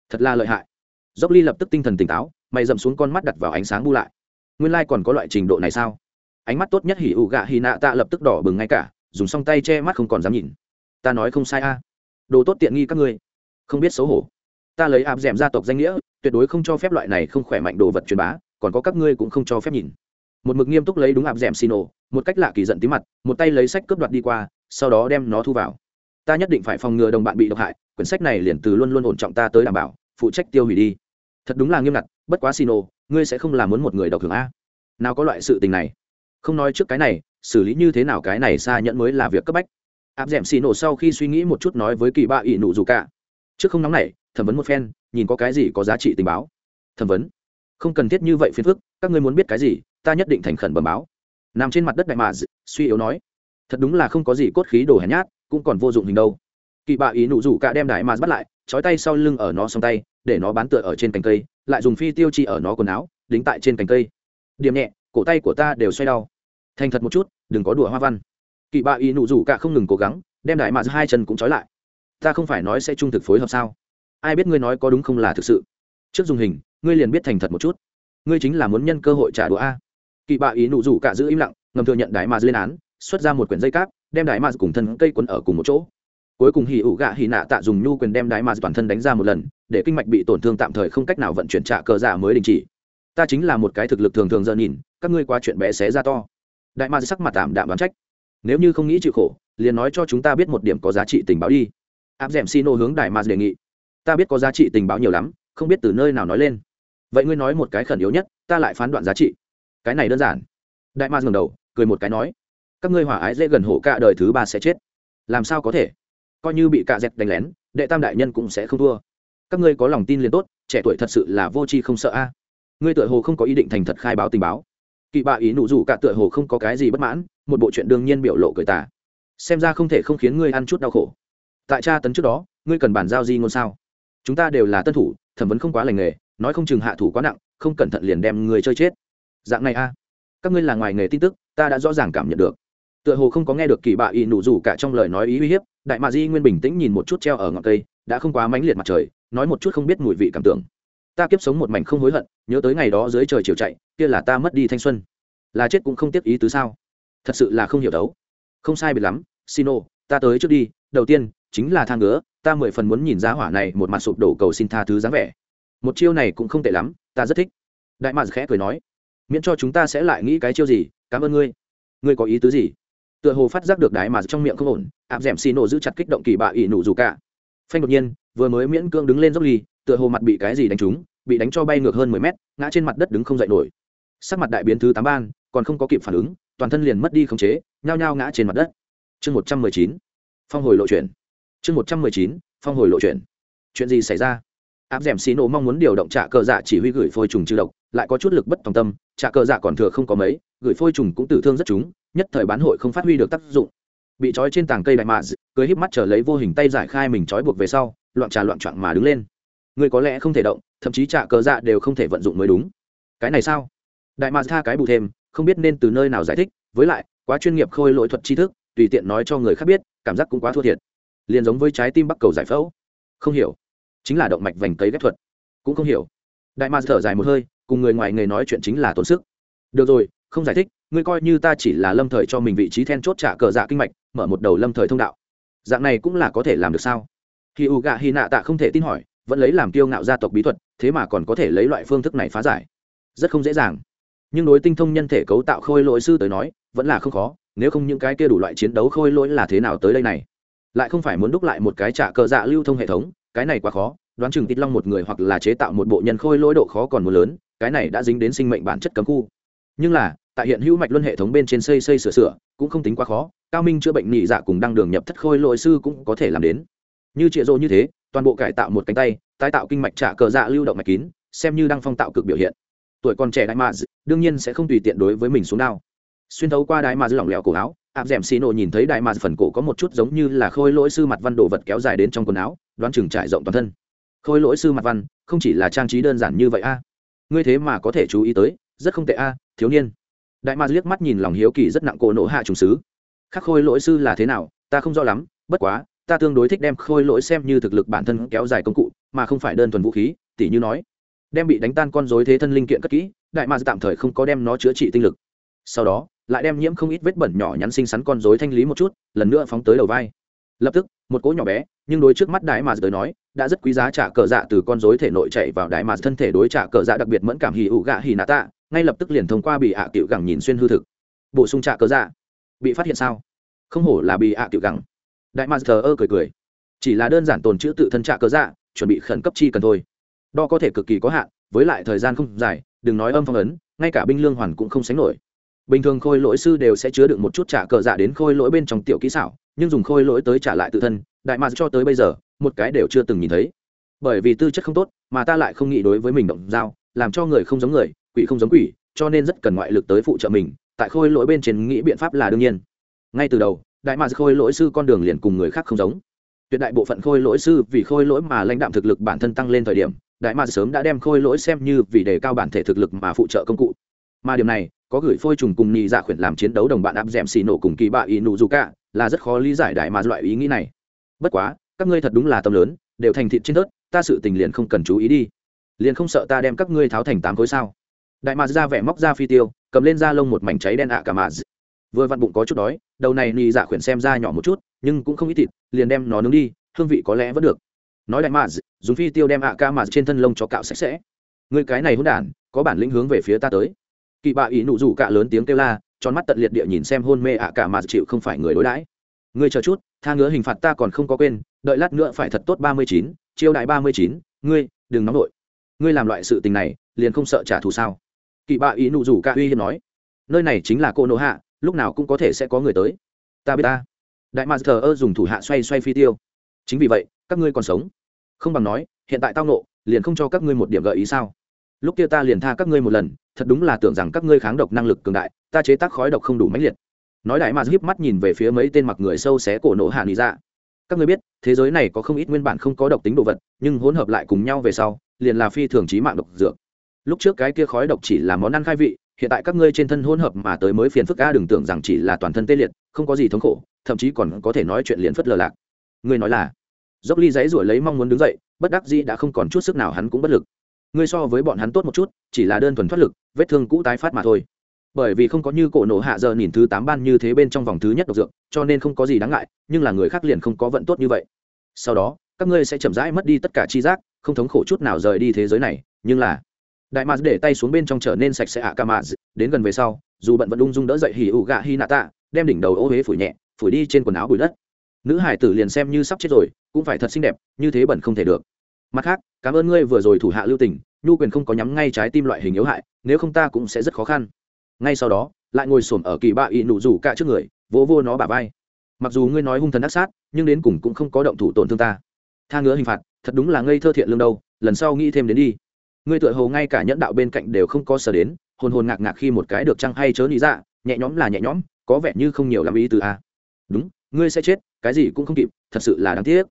A: Thật là lợi hại. Dốc ly lập tức tinh thần tỉnh táo, mày dậm xuống con mắt đặt vào ánh sáng bu lại. Nguyên lai、like、còn có loại trình độ này sao? Ánh mắt tốt nhất hỉ ủ gạ hì nạ tạ lập tức đỏ bừng ngay cả, dùng song tay che mắt không còn dám nhìn. Ta nói không sai a. Đồ tốt tiện nghi các ngươi. Không biết xấu hổ. Ta lấy áp d ẻ m gia tộc danh nghĩa, tuyệt đối không cho phép loại này không khỏe mạnh đồ vật truyền bá, còn có các ngươi cũng không cho phép nhìn một mực nghiêm túc lấy đúng ạp d ẻ m xì nổ, một cách lạ kỳ giận tí mặt, một tay lấy sách cướp đoạt đi qua, sau đó đem nó thu vào. Ta nhất định phải phòng ngừa đồng bạn bị độc hại, quyển sách này liền từ luôn luôn ổn trọng ta tới đảm bảo, phụ trách tiêu hủy đi. Thật đúng là nghiêm ngặt, bất quá xì nổ, ngươi sẽ không làm muốn một người độc hưởng a. Nào có loại sự tình này. Không nói trước cái này, xử lý như thế nào cái này xa nhẫn mới là việc cấp bách. Áp d ẻ m xì nổ sau khi suy nghĩ một chút nói với kỳ ba ỷ nụ dù cả. Trước không nóng này thẩm vấn một phen, nhìn có cái gì có giá trị tình báo. Thẩm vấn. Không cần thiết như vậy phiền phức, các ngươi muốn biết cái gì ta nhất định thành khẩn bẩm báo. Nằm trên mặt đất đại mà suy yếu nói, thật đúng là không có gì cốt khí đồ hèn nhát, cũng còn vô dụng hình đâu. Kỳ bạ ý nụ rủ cả đem đại mà bắt lại, trói tay sau lưng ở nó xong tay, để nó bán tựa ở trên cành cây, lại dùng phi tiêu chi ở nó quần áo, đính tại trên cành cây. Điểm nhẹ, cổ tay của ta đều xoay đau. Thành thật một chút, đừng có đùa hoa văn. Kỳ bạ ý nụ rủ cả không ngừng cố gắng, đem đại mà hai chân cũng trói lại. Ta không phải nói sẽ trung thực phối hợp sao? Ai biết ngươi nói có đúng không là thực sự? Trước dùng hình, ngươi liền biết thành thật một chút. Ngươi chính là muốn nhân cơ hội trả đũa a kỳ bạ ý nụ rủ cả giữ im lặng, ngầm thừa nhận đại mà lên án, xuất ra một quyển dây cáp, đem đại mà cùng thân cây quấn ở cùng một chỗ. Cuối cùng hỉ ủ gạ hỉ nạ tạ dùng nhu quyền đem đại mà toàn thân đánh ra một lần, để kinh mạch bị tổn thương tạm thời không cách nào vận chuyển trả cờ giả mới đình chỉ. Ta chính là một cái thực lực thường thường giờ nhìn, các ngươi qua chuyện bé xé ra to. Đại ma sắc mặt tạm đạm đoán trách. Nếu như không nghĩ chịu khổ, liền nói cho chúng ta biết một điểm có giá trị tình báo đi. Áp dẻm xin ô hướng đại ma đề nghị. Ta biết có giá trị tình báo nhiều lắm, không biết từ nơi nào nói lên. Vậy ngươi nói một cái khẩn yếu nhất, ta lại phán đoạn giá trị cái này đơn giản. Đại ma dừng đầu, cười một cái nói, các ngươi hỏa ái dễ gần hổ cả đời thứ ba sẽ chết. Làm sao có thể? Coi như bị cạ dẹt đánh lén, đệ tam đại nhân cũng sẽ không thua. Các ngươi có lòng tin liền tốt, trẻ tuổi thật sự là vô tri không sợ a. Ngươi tựa hồ không có ý định thành thật khai báo tình báo. Kỵ bạ ý nụ rủ cả tựa hồ không có cái gì bất mãn, một bộ chuyện đương nhiên biểu lộ cười tả xem ra không thể không khiến ngươi ăn chút đau khổ. Tại tra tấn trước đó, ngươi cần bàn giao di ngôn sao? Chúng ta đều là tân thủ, thẩm vấn không quá lành nghề, nói không chừng hạ thủ quá nặng, không cẩn thận liền đem người chơi chết dạng này a. Các ngươi là ngoài nghề tin tức, ta đã rõ ràng cảm nhận được. Tựa hồ không có nghe được kỳ bạ y nụ rủ cả trong lời nói ý uy hiếp, đại mạ di nguyên bình tĩnh nhìn một chút treo ở ngọn cây, đã không quá mãnh liệt mặt trời, nói một chút không biết mùi vị cảm tưởng. Ta kiếp sống một mảnh không hối hận, nhớ tới ngày đó dưới trời chiều chạy, kia là ta mất đi thanh xuân. Là chết cũng không tiếp ý tứ sao? Thật sự là không hiểu đấu. Không sai biệt lắm xin ô ta tới trước đi, đầu tiên, chính là thang ngứa, ta mười phần muốn nhìn giá hỏa này một mặt sụp đổ cầu xin tha thứ dáng vẻ. Một chiêu này cũng không tệ lắm, ta rất thích. Đại mạc khẽ cười nói miễn cho chúng ta sẽ lại nghĩ cái chiêu gì, cảm ơn ngươi. Ngươi có ý tứ gì? Tựa hồ phát giác được đái mà trong miệng không ổn, áp d ẻ m xì nổ giữ chặt kích động kỳ bạ ỷ nụ dù cả. Phanh đột nhiên, vừa mới miễn cương đứng lên dốc ly, tựa hồ mặt bị cái gì đánh trúng, bị đánh cho bay ngược hơn mười mét, ngã trên mặt đất đứng không dậy nổi. Sắc mặt đại biến thứ tám ban, còn không có kịp phản ứng, toàn thân liền mất đi khống chế, nhao nhao ngã trên mặt đất. Chương một trăm mười chín, phong hồi lộ chuyển chương một trăm mười chín, phong hồi lộ chuyển chuyện gì xảy ra? Áp d ẻ m xì nổ mong muốn điều động trả cờ dạ chỉ huy gửi phôi trùng trừ độc, lại có chút lực bất tòng tâm trả cờ dạ còn thừa không có mấy, gửi phôi trùng cũng tử thương rất chúng, nhất thời bán hội không phát huy được tác dụng. Bị trói trên tảng cây đại mạ cưới híp mắt trở lấy vô hình tay giải khai mình trói buộc về sau, loạn trà loạn trạng mà đứng lên. Người có lẽ không thể động, thậm chí trả cờ dạ đều không thể vận dụng mới đúng. Cái này sao? Đại mạ tha cái bù thêm, không biết nên từ nơi nào giải thích, với lại, quá chuyên nghiệp khôi lỗi thuật tri thức, tùy tiện nói cho người khác biết, cảm giác cũng quá thua thiệt. Liền giống với trái tim bắc cầu giải phẫu. Không hiểu. Chính là động mạch vành cấy ghép thuật. Cũng không hiểu. Đại ma thở dài một hơi cùng người ngoài nghề nói chuyện chính là tốn sức. Được rồi, không giải thích, ngươi coi như ta chỉ là lâm thời cho mình vị trí then chốt trả cờ dạ kinh mạch, mở một đầu lâm thời thông đạo. Dạng này cũng là có thể làm được sao? Khi u gạ hy nạ tạ không thể tin hỏi, vẫn lấy làm kiêu ngạo gia tộc bí thuật, thế mà còn có thể lấy loại phương thức này phá giải. Rất không dễ dàng. Nhưng đối tinh thông nhân thể cấu tạo khôi lỗi sư tới nói, vẫn là không khó, nếu không những cái kia đủ loại chiến đấu khôi lỗi là thế nào tới đây này? Lại không phải muốn đúc lại một cái trả cờ dạ lưu thông hệ thống, cái này quá khó, đoán chừng tít long một người hoặc là chế tạo một bộ nhân khôi lỗi độ khó còn một lớn cái này đã dính đến sinh mệnh bản chất cấm khu. Nhưng là, tại hiện hữu mạch luân hệ thống bên trên xây xây sửa sửa, cũng không tính quá khó, cao minh chữa bệnh nhị dạ cùng đăng đường nhập thất khôi lội sư cũng có thể làm đến. Như trịa rô như thế, toàn bộ cải tạo một cánh tay, tái tạo kinh mạch trả cờ dạ lưu động mạch kín, xem như đang phong tạo cực biểu hiện. Tuổi còn trẻ đại mà đương nhiên sẽ không tùy tiện đối với mình xuống đao. Xuyên thấu qua đại mà lỏng lẻo cổ áo, áp d ẻ m xì nổ nhìn thấy đại mà phần cổ có một chút giống như là khôi lỗi sư mặt văn đồ vật kéo dài đến trong quần áo, đoán chừng trải rộng toàn thân. Khôi lỗi sư mặt văn, không chỉ là trang trí đơn giản như vậy a ngươi thế mà có thể chú ý tới, rất không tệ a, thiếu niên. Đại ma liếc mắt nhìn lòng hiếu kỳ rất nặng cổ nổ hạ trùng sứ. Khắc khôi lỗi sư là thế nào, ta không rõ lắm, bất quá, ta tương đối thích đem khôi lỗi xem như thực lực bản thân kéo dài công cụ, mà không phải đơn thuần vũ khí, tỉ như nói, đem bị đánh tan con dối thế thân linh kiện cất kỹ, đại ma tạm thời không có đem nó chữa trị tinh lực. Sau đó, lại đem nhiễm không ít vết bẩn nhỏ nhắn xinh xắn con dối thanh lý một chút, lần nữa phóng tới đầu vai. Lập tức, một cỗ nhỏ bé, nhưng đối trước mắt đại Ma tới nói đã rất quý giá trả cờ dạ từ con dối thể nội chạy vào đại mà thân thể đối trả cờ dạ đặc biệt mẫn cảm hì ụ gạ hì nạ tạ, ngay lập tức liền thông qua bị ạ à cựu gẳng nhìn xuyên hư thực. Bổ sung trả cờ dạ. Bị phát hiện sao? Không hổ là bị ạ à cựu gẳng. Đại ma thờ ơ cười cười. Chỉ là đơn giản tồn chữ tự thân trả cờ dạ chuẩn bị khẩn cấp chi cần thôi. Đo có thể cực kỳ có hạn, với lại thời gian không dài, đừng nói âm phong ấn, ngay cả binh lương hoàn cũng không sánh nổi. Bình thường khôi lỗi sư đều sẽ chứa được một chút trả cờ dạ đến khôi lỗi bên trong tiểu kỹ xảo, nhưng dùng khôi lỗi tới trả lại tự thân đại mạc cho tới bây giờ một cái đều chưa từng nhìn thấy. Bởi vì tư chất không tốt, mà ta lại không nghĩ đối với mình động dao, làm cho người không giống người, quỷ không giống quỷ, cho nên rất cần ngoại lực tới phụ trợ mình, tại khôi lỗi bên trên nghĩ biện pháp là đương nhiên. Ngay từ đầu, đại mạc khôi lỗi sư con đường liền cùng người khác không giống. Tuyệt đại bộ phận khôi lỗi sư vì khôi lỗi mà lãnh đạm thực lực bản thân tăng lên thời điểm, đại mạc sớm đã đem khôi lỗi xem như vì đề cao bản thể thực lực mà phụ trợ công cụ. Mà điểm này, có gửi phôi trùng cùng nhị dạ khuyển làm chiến đấu đồng bạn áp d xì nổ cùng kỳ bạ y nụ dù cả, là rất khó lý giải đại mà loại ý nghĩ này. Bất quá các ngươi thật đúng là tâm lớn, đều thành thịt trên tớt ta sự tình liền không cần chú ý đi. Liền không sợ ta đem các ngươi tháo thành tám khối sao? Đại mà ra vẻ móc ra phi tiêu, cầm lên da lông một mảnh cháy đen ạ cả mà vừa vặn bụng có chút đói, đầu này nhị dạ khuyển xem ra nhỏ một chút, nhưng cũng không ít thịt, liền đem nó nướng đi, hương vị có lẽ vẫn được. Nói đại mà dùng phi tiêu đem ạ ca mà trên thân lông cho cạo sạch sẽ. Ngươi cái này hôn đản, có bản lĩnh hướng về phía ta tới. Kỳ bạ ý nụ rủ cả lớn tiếng kêu la, tròn mắt tận liệt địa nhìn xem hôn mê ạ cả mà chịu không phải người đối đãi ngươi chờ chút, tha ngứa hình phạt ta còn không có quên, đợi lát nữa phải thật tốt ba mươi chín, chiêu đại ba mươi chín, ngươi, đừng nóng đội ngươi làm loại sự tình này, liền không sợ trả thù sao? Kỳ bạ ý nụ rủ cả uy hiếp nói, nơi này chính là cô nỗ hạ, lúc nào cũng có thể sẽ có người tới. Ta biết ta. Đại mạc thờ ơ dùng thủ hạ xoay xoay phi tiêu. Chính vì vậy, các ngươi còn sống. Không bằng nói, hiện tại tao nộ, liền không cho các ngươi một điểm gợi ý sao? Lúc kia ta liền tha các ngươi một lần, thật đúng là tưởng rằng các ngươi kháng độc năng lực cường đại, ta chế tác khói độc không đủ mãnh liệt nói đại mà híp mắt nhìn về phía mấy tên mặc người sâu xé cổ nổ hạ nghĩ dạ. Các ngươi biết, thế giới này có không ít nguyên bản không có độc tính đồ vật, nhưng hỗn hợp lại cùng nhau về sau, liền là phi thường trí mạng độc dược. Lúc trước cái kia khói độc chỉ là món ăn khai vị, hiện tại các ngươi trên thân hỗn hợp mà tới mới phiền phức, a, đừng tưởng rằng chỉ là toàn thân tê liệt, không có gì thống khổ, thậm chí còn có thể nói chuyện liền phất lờ lạc. Ngươi nói là? Dốc ly giấy ruổi lấy mong muốn đứng dậy, bất đắc dĩ đã không còn chút sức nào hắn cũng bất lực. Ngươi so với bọn hắn tốt một chút, chỉ là đơn thuần thoát lực, vết thương cũ tái phát mà thôi bởi vì không có như cổ nổ hạ giờ nhìn thứ tám ban như thế bên trong vòng thứ nhất độc dược, cho nên không có gì đáng ngại, nhưng là người khác liền không có vận tốt như vậy. Sau đó, các ngươi sẽ chậm rãi mất đi tất cả chi giác, không thống khổ chút nào rời đi thế giới này, nhưng là, đại mạc để tay xuống bên trong trở nên sạch sẽ ạ ca mạc đến gần về sau, dù bận vẫn ung dung đỡ dậy hỉ ụ gạ hi nạ tạ, đem đỉnh đầu ô huế phủi nhẹ, phủi đi trên quần áo bụi đất. Nữ hải tử liền xem như sắp chết rồi, cũng phải thật xinh đẹp, như thế bẩn không thể được. Mặt khác, cảm ơn ngươi vừa rồi thủ hạ lưu tình, nhu quyền không có nhắm ngay trái tim loại hình yếu hại, nếu không ta cũng sẽ rất khó khăn ngay sau đó, lại ngồi xổm ở kỳ bạ ỵ nụ rủ cả trước người, vỗ vô nó bả vai. Mặc dù ngươi nói hung thần ác sát, nhưng đến cùng cũng không có động thủ tổn thương ta. Tha ngứa hình phạt, thật đúng là ngây thơ thiện lương đâu, lần sau nghĩ thêm đến đi. Ngươi tựa hồ ngay cả nhẫn đạo bên cạnh đều không có sở đến, hồn hồn ngạc ngạc khi một cái được chăng hay chớ lý dạ nhẹ nhõm là nhẹ nhõm, có vẻ như không nhiều làm ý từ a. Đúng, ngươi sẽ chết, cái gì cũng không kịp, thật sự là đáng tiếc.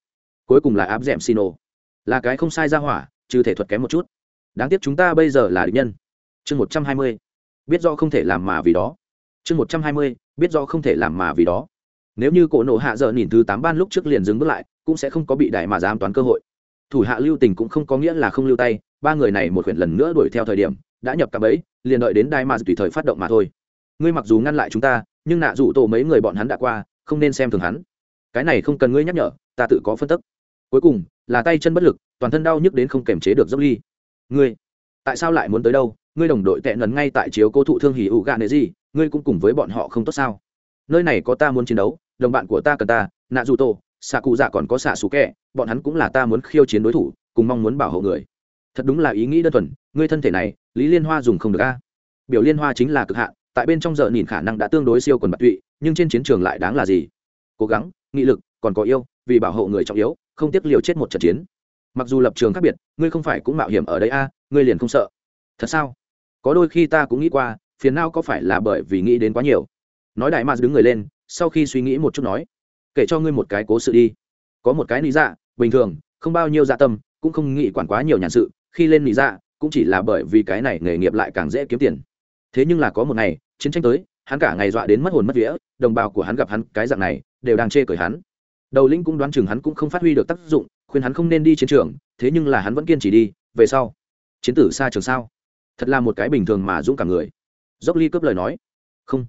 A: Cuối cùng là áp d ẻ m xin ô là cái không sai ra hỏa, trừ thể thuật kém một chút. Đáng tiếc chúng ta bây giờ là địch nhân. Chương một trăm hai mươi biết do không thể làm mà vì đó. Chương một trăm hai mươi, biết do không thể làm mà vì đó. Nếu như cổ nộ hạ giờ nhìn thứ tám ban lúc trước liền dừng bước lại, cũng sẽ không có bị đại mà giám toán cơ hội. Thủ hạ lưu tình cũng không có nghĩa là không lưu tay, ba người này một huyện lần nữa đuổi theo thời điểm, đã nhập cả bẫy liền đợi đến đại mà tùy thời phát động mà thôi. Ngươi mặc dù ngăn lại chúng ta, nhưng nạ rủ tổ mấy người bọn hắn đã qua, không nên xem thường hắn. Cái này không cần ngươi nhắc nhở, ta tự có phân tức. Cuối cùng, là tay chân bất lực, toàn thân đau nhức đến không kềm chế được dốc ly. Ngươi, tại sao lại muốn tới đâu? Ngươi đồng đội tệ nấn ngay tại chiếu cố thụ thương hỉ ủ gạ nệ gì, ngươi cũng cùng với bọn họ không tốt sao? Nơi này có ta muốn chiến đấu, đồng bạn của ta cần ta nạ dù tô xạ cụ dạ còn có xạ xù kẹ bọn hắn cũng là ta muốn khiêu chiến đối thủ, cùng mong muốn bảo hộ người. Thật đúng là ý nghĩ đơn thuần, ngươi thân thể này, lý liên hoa dùng không được a. Biểu liên hoa chính là cực hạn, tại bên trong giờ nhìn khả năng đã tương đối siêu quần bạc tụy, nhưng trên chiến trường lại đáng là gì? Cố gắng, nghị lực, còn có yêu, vì bảo hộ người trọng yếu, không tiếc liều chết một trận chiến. Mặc dù lập trường khác biệt, ngươi không phải cũng mạo hiểm ở đây a, ngươi liền không sợ. Thật sao? Có đôi khi ta cũng nghĩ qua, phiền não có phải là bởi vì nghĩ đến quá nhiều. Nói đại mars đứng người lên, sau khi suy nghĩ một chút nói, kể cho ngươi một cái cố sự đi. Có một cái lý dạ bình thường, không bao nhiêu dạ tâm, cũng không nghĩ quản quá nhiều nhàn sự, khi lên lý dạ cũng chỉ là bởi vì cái này nghề nghiệp lại càng dễ kiếm tiền. Thế nhưng là có một ngày, chiến tranh tới, hắn cả ngày dọa đến mất hồn mất vía, đồng bào của hắn gặp hắn cái dạng này, đều đang chê cười hắn. Đầu lĩnh cũng đoán chừng hắn cũng không phát huy được tác dụng, khuyên hắn không nên đi chiến trường, thế nhưng là hắn vẫn kiên trì đi, về sau. Chiến tử xa trường sao? Thật là một cái bình thường mà dũng cảm người. Dốc ly cướp lời nói. Không.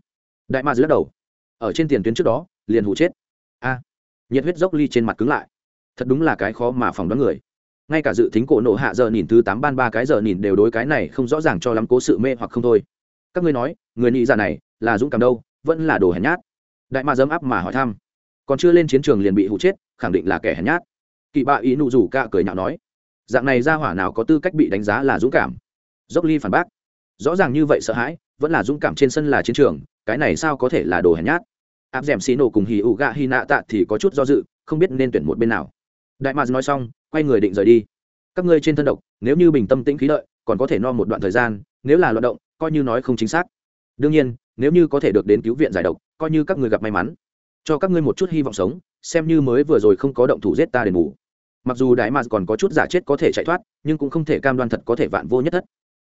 A: Đại ma lắc đầu. Ở trên tiền tuyến trước đó, liền hụ chết. A. Nhiệt huyết dốc ly trên mặt cứng lại. Thật đúng là cái khó mà phỏng đoán người. Ngay cả dự tính cổ nộ hạ giờ nhìn thứ tám ban ba cái giờ nhìn đều đối cái này không rõ ràng cho lắm cố sự mê hoặc không thôi. Các ngươi nói, người nị giả này là dũng cảm đâu, vẫn là đồ hèn nhát. Đại ma dấm áp mà hỏi thăm. Còn chưa lên chiến trường liền bị hụ chết, khẳng định là kẻ hèn nhát. Kỵ bạ ý nụ rủ cạ cười nhạo nói. Dạng này ra hỏa nào có tư cách bị đánh giá là dũng cảm? Dốc ly phản bác, rõ ràng như vậy sợ hãi, vẫn là dũng cảm trên sân là chiến trường, cái này sao có thể là đồ hèn nhát? Áp d ẻ m xì nổ cùng hì ụ gạ hy nạ tạ thì có chút do dự, không biết nên tuyển một bên nào. Đại mạc nói xong, quay người định rời đi. Các ngươi trên thân độc, nếu như bình tâm tĩnh khí đợi còn có thể no một đoạn thời gian, nếu là loạt động, coi như nói không chính xác. Đương nhiên, nếu như có thể được đến cứu viện giải độc, coi như các ngươi gặp may mắn. Cho các ngươi một chút hy vọng sống, xem như mới vừa rồi không có động thủ giết ta đền bù. Mặc dù đại mạc còn có chút giả chết có thể chạy thoát, nhưng cũng không thể cam đoan thật có thể vạn vô nhất thất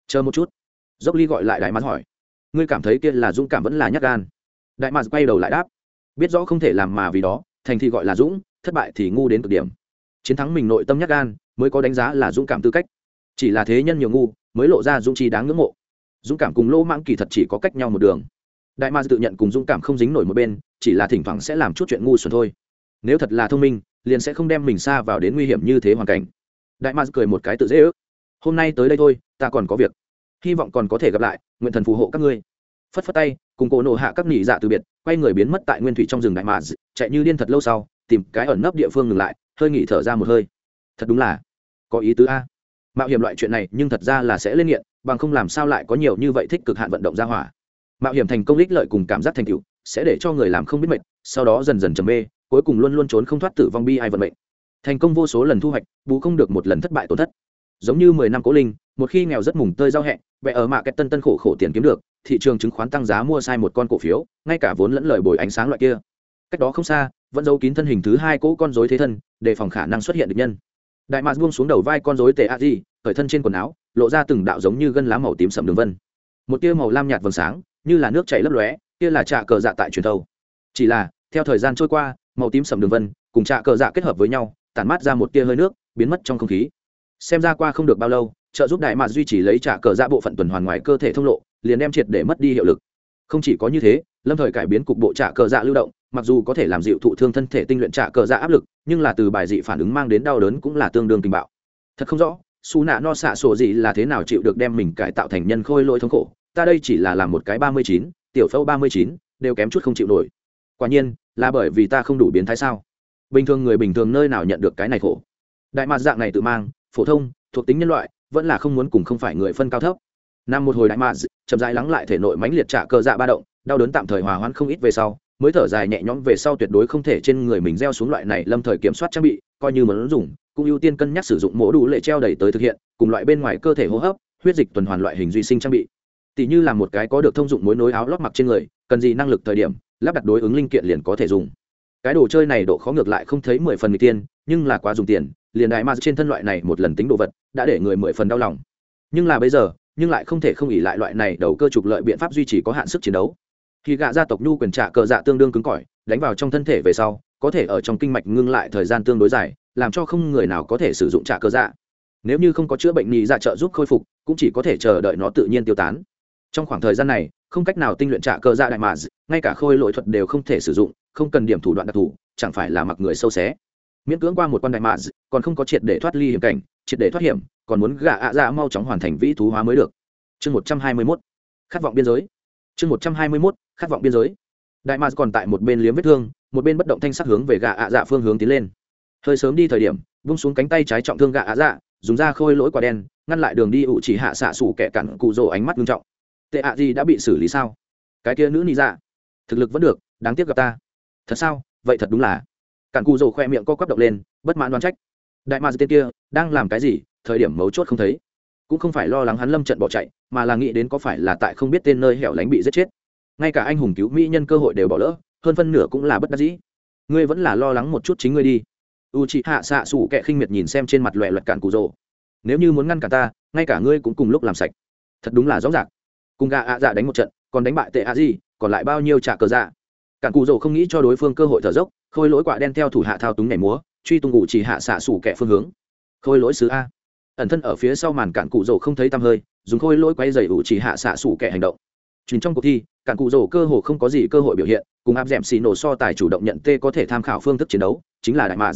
A: chờ một chút. Dốc ly gọi lại đại mạc hỏi. Ngươi cảm thấy kia là dũng cảm vẫn là nhát gan? Đại mạc quay đầu lại đáp. Biết rõ không thể làm mà vì đó, thành thì gọi là dũng, thất bại thì ngu đến cực điểm. Chiến thắng mình nội tâm nhát gan, mới có đánh giá là dũng cảm tư cách. Chỉ là thế nhân nhiều ngu, mới lộ ra dũng chi đáng ngưỡng mộ. Dũng cảm cùng lỗ mãng kỳ thật chỉ có cách nhau một đường. Đại ma tự nhận cùng dũng cảm không dính nổi một bên, chỉ là thỉnh thoảng sẽ làm chút chuyện ngu xuẩn thôi. Nếu thật là thông minh, liền sẽ không đem mình xa vào đến nguy hiểm như thế hoàn cảnh. Đại ma cười một cái tự dễ ước hôm nay tới đây thôi, ta còn có việc. Hy vọng còn có thể gặp lại, nguyện thần phù hộ các ngươi. Phất phất tay, cùng cổ nổ hạ các nghỉ dạ từ biệt, quay người biến mất tại nguyên thủy trong rừng đại mạc chạy như điên thật lâu sau, tìm cái ẩn nấp địa phương ngừng lại, hơi nghỉ thở ra một hơi. Thật đúng là có ý tứ a. Mạo hiểm loại chuyện này, nhưng thật ra là sẽ lên nghiện, bằng không làm sao lại có nhiều như vậy thích cực hạn vận động ra hỏa. Mạo hiểm thành công ích lợi cùng cảm giác thành tựu, sẽ để cho người làm không biết mệt, sau đó dần dần trầm mê, cuối cùng luôn luôn trốn không thoát tử vong bi ai vận mệnh. Thành công vô số lần thu hoạch, bù không được một lần thất bại tổn thất giống như mười năm cố linh, một khi nghèo rất mùng tơi giao hẹ vẽ ở mạ cái tân tân khổ khổ tiền kiếm được, thị trường chứng khoán tăng giá mua sai một con cổ phiếu, ngay cả vốn lẫn lời bồi ánh sáng loại kia. Cách đó không xa, vẫn giấu kín thân hình thứ hai cỗ con dối thế thân đề phòng khả năng xuất hiện được nhân. Đại mạc buông xuống đầu vai con dối tệ a di khởi thân trên quần áo, lộ ra từng đạo giống như gân lá màu tím sầm đường vân. Một tia màu lam nhạt vầng sáng, như là nước chảy lấp lóe, kia là trạ cờ dạ tại truyền thâu. Chỉ là, theo thời gian trôi qua, màu tím sầm đường vân cùng trạ cờ dạ kết hợp với nhau, tản mát ra một tia hơi nước, biến mất trong không khí xem ra qua không được bao lâu, trợ giúp đại mạc duy trì lấy trả cờ dạ bộ phận tuần hoàn ngoài cơ thể thông lộ, liền đem triệt để mất đi hiệu lực. Không chỉ có như thế, lâm thời cải biến cục bộ trả cờ dạ lưu động, mặc dù có thể làm dịu thụ thương thân thể tinh luyện trả cờ dạ áp lực, nhưng là từ bài dị phản ứng mang đến đau đớn cũng là tương đương tình bạo. Thật không rõ, xù nạ no xạ sổ gì là thế nào chịu được đem mình cải tạo thành nhân khôi lỗi thống khổ, ta đây chỉ là làm một cái ba mươi chín, tiểu phẫu ba mươi chín, đều kém chút không chịu nổi. Quả nhiên, là bởi vì ta không đủ biến thái sao? Bình thường người bình thường nơi nào nhận được cái này khổ? Đại mạc dạng này tự mang phổ thông, thuộc tính nhân loại, vẫn là không muốn cùng không phải người phân cao thấp. Nằm một hồi đại mạc chậm dài lắng lại thể nội mãnh liệt trả cơ dạ ba động, đau đớn tạm thời hòa hoãn không ít về sau, mới thở dài nhẹ nhõm về sau tuyệt đối không thể trên người mình gieo xuống loại này lâm thời kiểm soát trang bị, coi như muốn dùng, cũng ưu tiên cân nhắc sử dụng mổ đủ lệ treo đẩy tới thực hiện, cùng loại bên ngoài cơ thể hô hấp, huyết dịch tuần hoàn loại hình duy sinh trang bị. Tỷ như là một cái có được thông dụng mối nối áo lót mặc trên người, cần gì năng lực thời điểm, lắp đặt đối ứng linh kiện liền có thể dùng. Cái đồ chơi này độ khó ngược lại không thấy mười phần người tiên, nhưng là quá dùng tiền liền đại ma trên thân loại này một lần tính đồ vật đã để người mười phần đau lòng. Nhưng là bây giờ, nhưng lại không thể không ỉ lại loại này đầu cơ trục lợi biện pháp duy trì có hạn sức chiến đấu. Khi gạ gia tộc nhu quyền trả cờ dạ tương đương cứng cỏi, đánh vào trong thân thể về sau, có thể ở trong kinh mạch ngưng lại thời gian tương đối dài, làm cho không người nào có thể sử dụng trả cờ dạ. Nếu như không có chữa bệnh nhị dạ trợ giúp khôi phục, cũng chỉ có thể chờ đợi nó tự nhiên tiêu tán. Trong khoảng thời gian này, không cách nào tinh luyện trả cờ dạ đại mà ngay cả khôi lỗi thuật đều không thể sử dụng, không cần điểm thủ đoạn đặc thù, chẳng phải là mặc người sâu xé. Miễn cưỡng qua một con đại mà còn không có triệt để thoát ly hiểm cảnh, triệt để thoát hiểm, còn muốn gạ ạ dạ mau chóng hoàn thành vĩ thú hóa mới được. Chương một trăm hai mươi mốt, khát vọng biên giới. Chương một trăm hai mươi mốt, khát vọng biên giới. Đại mạc còn tại một bên liếm vết thương, một bên bất động thanh sắc hướng về gạ ạ dạ phương hướng tiến lên. Hơi sớm đi thời điểm, vung xuống cánh tay trái trọng thương gạ ạ dạ dùng ra khôi lỗi quả đen, ngăn lại đường đi ủ chỉ hạ xạ sủ kẻ cặn cụ rồ ánh mắt nghiêm trọng. Tệ ạ gì đã bị xử lý sao? Cái kia nữ nị dạ thực lực vẫn được, đáng tiếc gặp ta. Thật sao? Vậy thật đúng là. Cặn cụ rồ khoe miệng co quắp động lên, bất mãn đoán trách đại mạc tên kia, đang làm cái gì, thời điểm mấu chốt không thấy. Cũng không phải lo lắng hắn lâm trận bỏ chạy, mà là nghĩ đến có phải là tại không biết tên nơi hẻo lánh bị giết chết. Ngay cả anh hùng cứu mỹ nhân cơ hội đều bỏ lỡ, hơn phân nửa cũng là bất đắc dĩ. Ngươi vẫn là lo lắng một chút chính ngươi đi. U chị hạ xạ xủ kệ khinh miệt nhìn xem trên mặt loẹ loẹt cạn cụ rồ. Nếu như muốn ngăn cả ta, ngay cả ngươi cũng cùng lúc làm sạch. Thật đúng là rõ ràng. Cùng gà ạ dạ đánh một trận, còn đánh bại tệ ạ gì, còn lại bao nhiêu trả cờ dạ. Cạn cụ rồ không nghĩ cho đối phương cơ hội thở dốc, khôi lỗi quả đen theo thủ hạ thao túng nhảy múa truy tung ngụ chỉ hạ xạ sủ kẹ phương hướng. Khôi lỗi sứ a. Ẩn thân ở phía sau màn cạn cụ rổ không thấy tăm hơi, dùng khôi lỗi quay dày ủ chỉ hạ xạ sủ kẹ hành động. Chính trong cuộc thi, cạn cụ rổ cơ hồ không có gì cơ hội biểu hiện, cùng áp d ẻ m xì nổ so tài chủ động nhận t có thể tham khảo phương thức chiến đấu, chính là đại mạ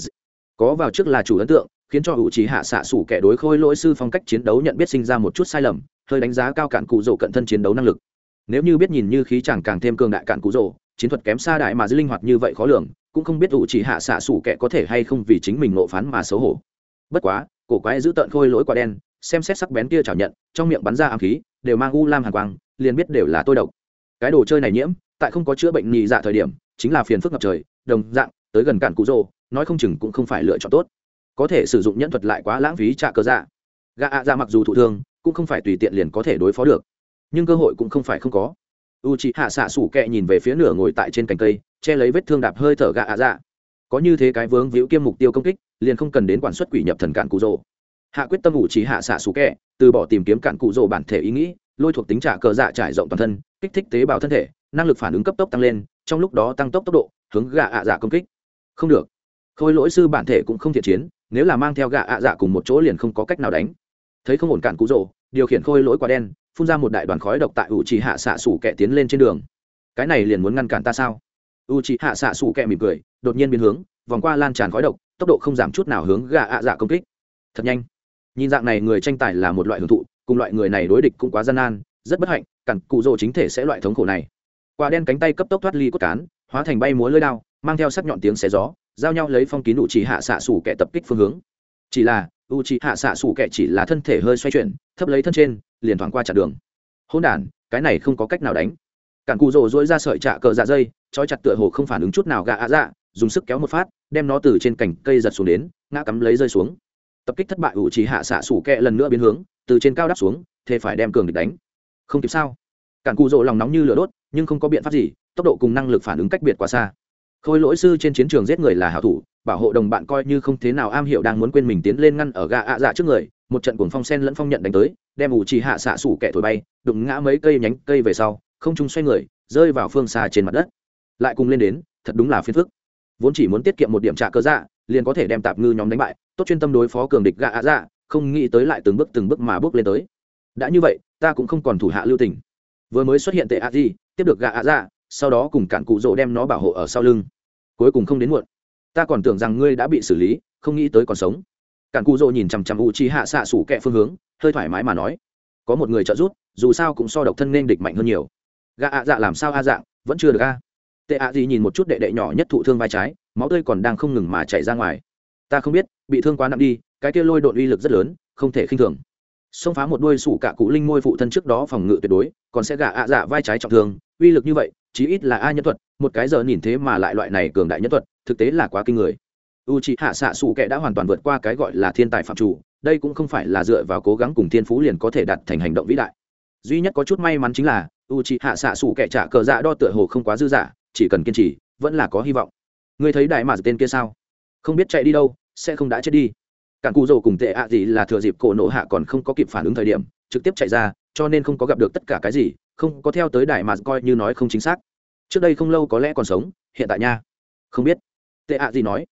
A: có vào trước là chủ ấn tượng, khiến cho ủ chỉ hạ xạ sủ kẻ đối khôi lỗi sư phong cách chiến đấu nhận biết sinh ra một chút sai lầm, hơi đánh giá cao cạn cụ rổ cận thân chiến đấu năng lực. Nếu như biết nhìn như khí chẳng càng thêm cường đại cạn cụ rổ chiến thuật kém xa đại mà dư linh hoạt như vậy khó lường, cũng không biết ủ chỉ hạ xạ xủ kẻ có thể hay không vì chính mình nộ phán mà xấu hổ. Bất quá, cổ quái giữ tợn khôi lỗi quả đen, xem xét sắc bén kia chảo nhận, trong miệng bắn ra ám khí, đều mang u lam hàn quang, liền biết đều là tôi độc. Cái đồ chơi này nhiễm, tại không có chữa bệnh nhị dạ thời điểm, chính là phiền phức ngập trời, đồng dạng, tới gần cạn cụ rồ, nói không chừng cũng không phải lựa chọn tốt. Có thể sử dụng nhẫn thuật lại quá lãng phí trả cơ dạ. Gạ ạ dạ mặc dù thụ thương, cũng không phải tùy tiện liền có thể đối phó được. Nhưng cơ hội cũng không phải không có u c h ị hạ xạ sủ kẹ nhìn về phía nửa ngồi tại trên cành cây, che lấy vết thương đạp hơi thở gạ ạ dạ. Có như thế cái vướng víu kiêm mục tiêu công kích, liền không cần đến quản xuất quỷ nhập thần cạn cụ rỗ hạ quyết tâm u c h ị hạ xạ sủ kẹ từ bỏ tìm kiếm cạn cụ rỗ bản thể ý nghĩ, lôi thuộc tính trả cờ dạ trải rộng toàn thân, kích thích tế bào thân thể, năng lực phản ứng cấp tốc tăng lên, trong lúc đó tăng tốc tốc độ, hướng gạ ạ dạ công kích. Không được. Khôi lỗi sư bản thể cũng không thiện chiến, nếu là mang theo gạ ạ dạ cùng một chỗ liền không có cách nào đánh. Thấy không ổn cản cụ rỗ điều khiển khôi lỗi quả đen, phun ra một đại đoàn khói độc tại u trì hạ xạ sủ kẻ tiến lên trên đường. Cái này liền muốn ngăn cản ta sao? U trì hạ xạ sủ kẻ mỉm cười, đột nhiên biến hướng, vòng qua lan tràn khói độc, tốc độ không giảm chút nào hướng gạ ạ dạ công kích. Thật nhanh. Nhìn dạng này người tranh tài là một loại hưởng thụ, cùng loại người này đối địch cũng quá gian nan, rất bất hạnh cặn cụ rỗ chính thể sẽ loại thống khổ này. Quả đen cánh tay cấp tốc thoát ly cốt cán, hóa thành bay múa lưỡi đao, mang theo sắc nhọn tiếng xé gió, giao nhau lấy phong kín u trì hạ xạ sủ kẻ tập kích phương hướng. Chỉ là u c hạ xạ xù kệ chỉ là thân thể hơi xoay chuyển, thấp lấy thân trên, liền thoảng qua chặt đường. Hôn đản, cái này không có cách nào đánh. Cản cù rồ dỗi ra sợi trạ cờ dạ dây, trói chặt tựa hồ không phản ứng chút nào gạ ạ dạ dùng sức kéo một phát, đem nó từ trên cành cây giật xuống đến, ngã cắm lấy rơi xuống. Tập kích thất bại u c hạ xạ sủ kệ lần nữa biến hướng, từ trên cao đáp xuống, thế phải đem cường địch đánh. Không kịp sao? Cản cù rồ lòng nóng như lửa đốt, nhưng không có biện pháp gì, tốc độ cùng năng lực phản ứng cách biệt quá xa khôi lỗi sư trên chiến trường giết người là hảo thủ, bảo hộ đồng bạn coi như không thế nào am hiểu đang muốn quên mình tiến lên ngăn ở gà ạ dạ trước người, một trận cuồng phong sen lẫn phong nhận đánh tới, đem ủ trì hạ xạ sủ kẻ thổi bay, đụng ngã mấy cây nhánh cây về sau, không trung xoay người, rơi vào phương xa trên mặt đất. Lại cùng lên đến, thật đúng là phiền phức. Vốn chỉ muốn tiết kiệm một điểm trả cơ dạ liền có thể đem tạp ngư nhóm đánh bại, tốt chuyên tâm đối phó cường địch gà ạ dạ không nghĩ tới lại từng bước từng bước mà bước lên tới. Đã như vậy, ta cũng không còn thủ hạ lưu tình. Vừa mới xuất hiện tệ a di tiếp được gà ạ dạ sau đó cùng cản cụ rỗ đem nó bảo hộ ở sau lưng. Cuối cùng không đến muộn. Ta còn tưởng rằng ngươi đã bị xử lý, không nghĩ tới còn sống. Cản cụ rỗ nhìn chằm chằm u chi hạ xạ sủ kẹ phương hướng, hơi thoải mái mà nói, có một người trợ giúp, dù sao cũng so độc thân nên địch mạnh hơn nhiều. Gà ạ dạ làm sao a dạng, vẫn chưa được a? Tệ ạ gì nhìn một chút đệ đệ nhỏ nhất thụ thương vai trái, máu tươi còn đang không ngừng mà chảy ra ngoài. Ta không biết, bị thương quá nặng đi, cái kia lôi độn uy lực rất lớn, không thể khinh thường xông phá một đuôi sủ cả cụ linh môi phụ thân trước đó phòng ngự tuyệt đối, còn sẽ gạ ạ dạ vai trái trọng thương, uy lực như vậy, chí ít là a nhân thuật, một cái giờ nhìn thế mà lại loại này cường đại nhân thuật, thực tế là quá kinh người. U c h ị hạ xạ sủ kệ đã hoàn toàn vượt qua cái gọi là thiên tài phạm chủ, đây cũng không phải là dựa vào cố gắng cùng thiên phú liền có thể đạt thành hành động vĩ đại. Duy nhất có chút may mắn chính là u c h ị hạ xạ sủ kệ trả cờ dạ đo tựa hồ không quá dư dả, chỉ cần kiên trì, vẫn là có hy vọng. Ngươi thấy đại mà tên kia sao? Không biết chạy đi đâu, sẽ không đã chết đi cản cụ rồ cùng tệ ạ gì là thừa dịp cổ nộ hạ còn không có kịp phản ứng thời điểm, trực tiếp chạy ra, cho nên không có gặp được tất cả cái gì, không có theo tới đại mà coi như nói không chính xác. Trước đây không lâu có lẽ còn sống, hiện tại nha. Không biết. Tệ ạ gì nói.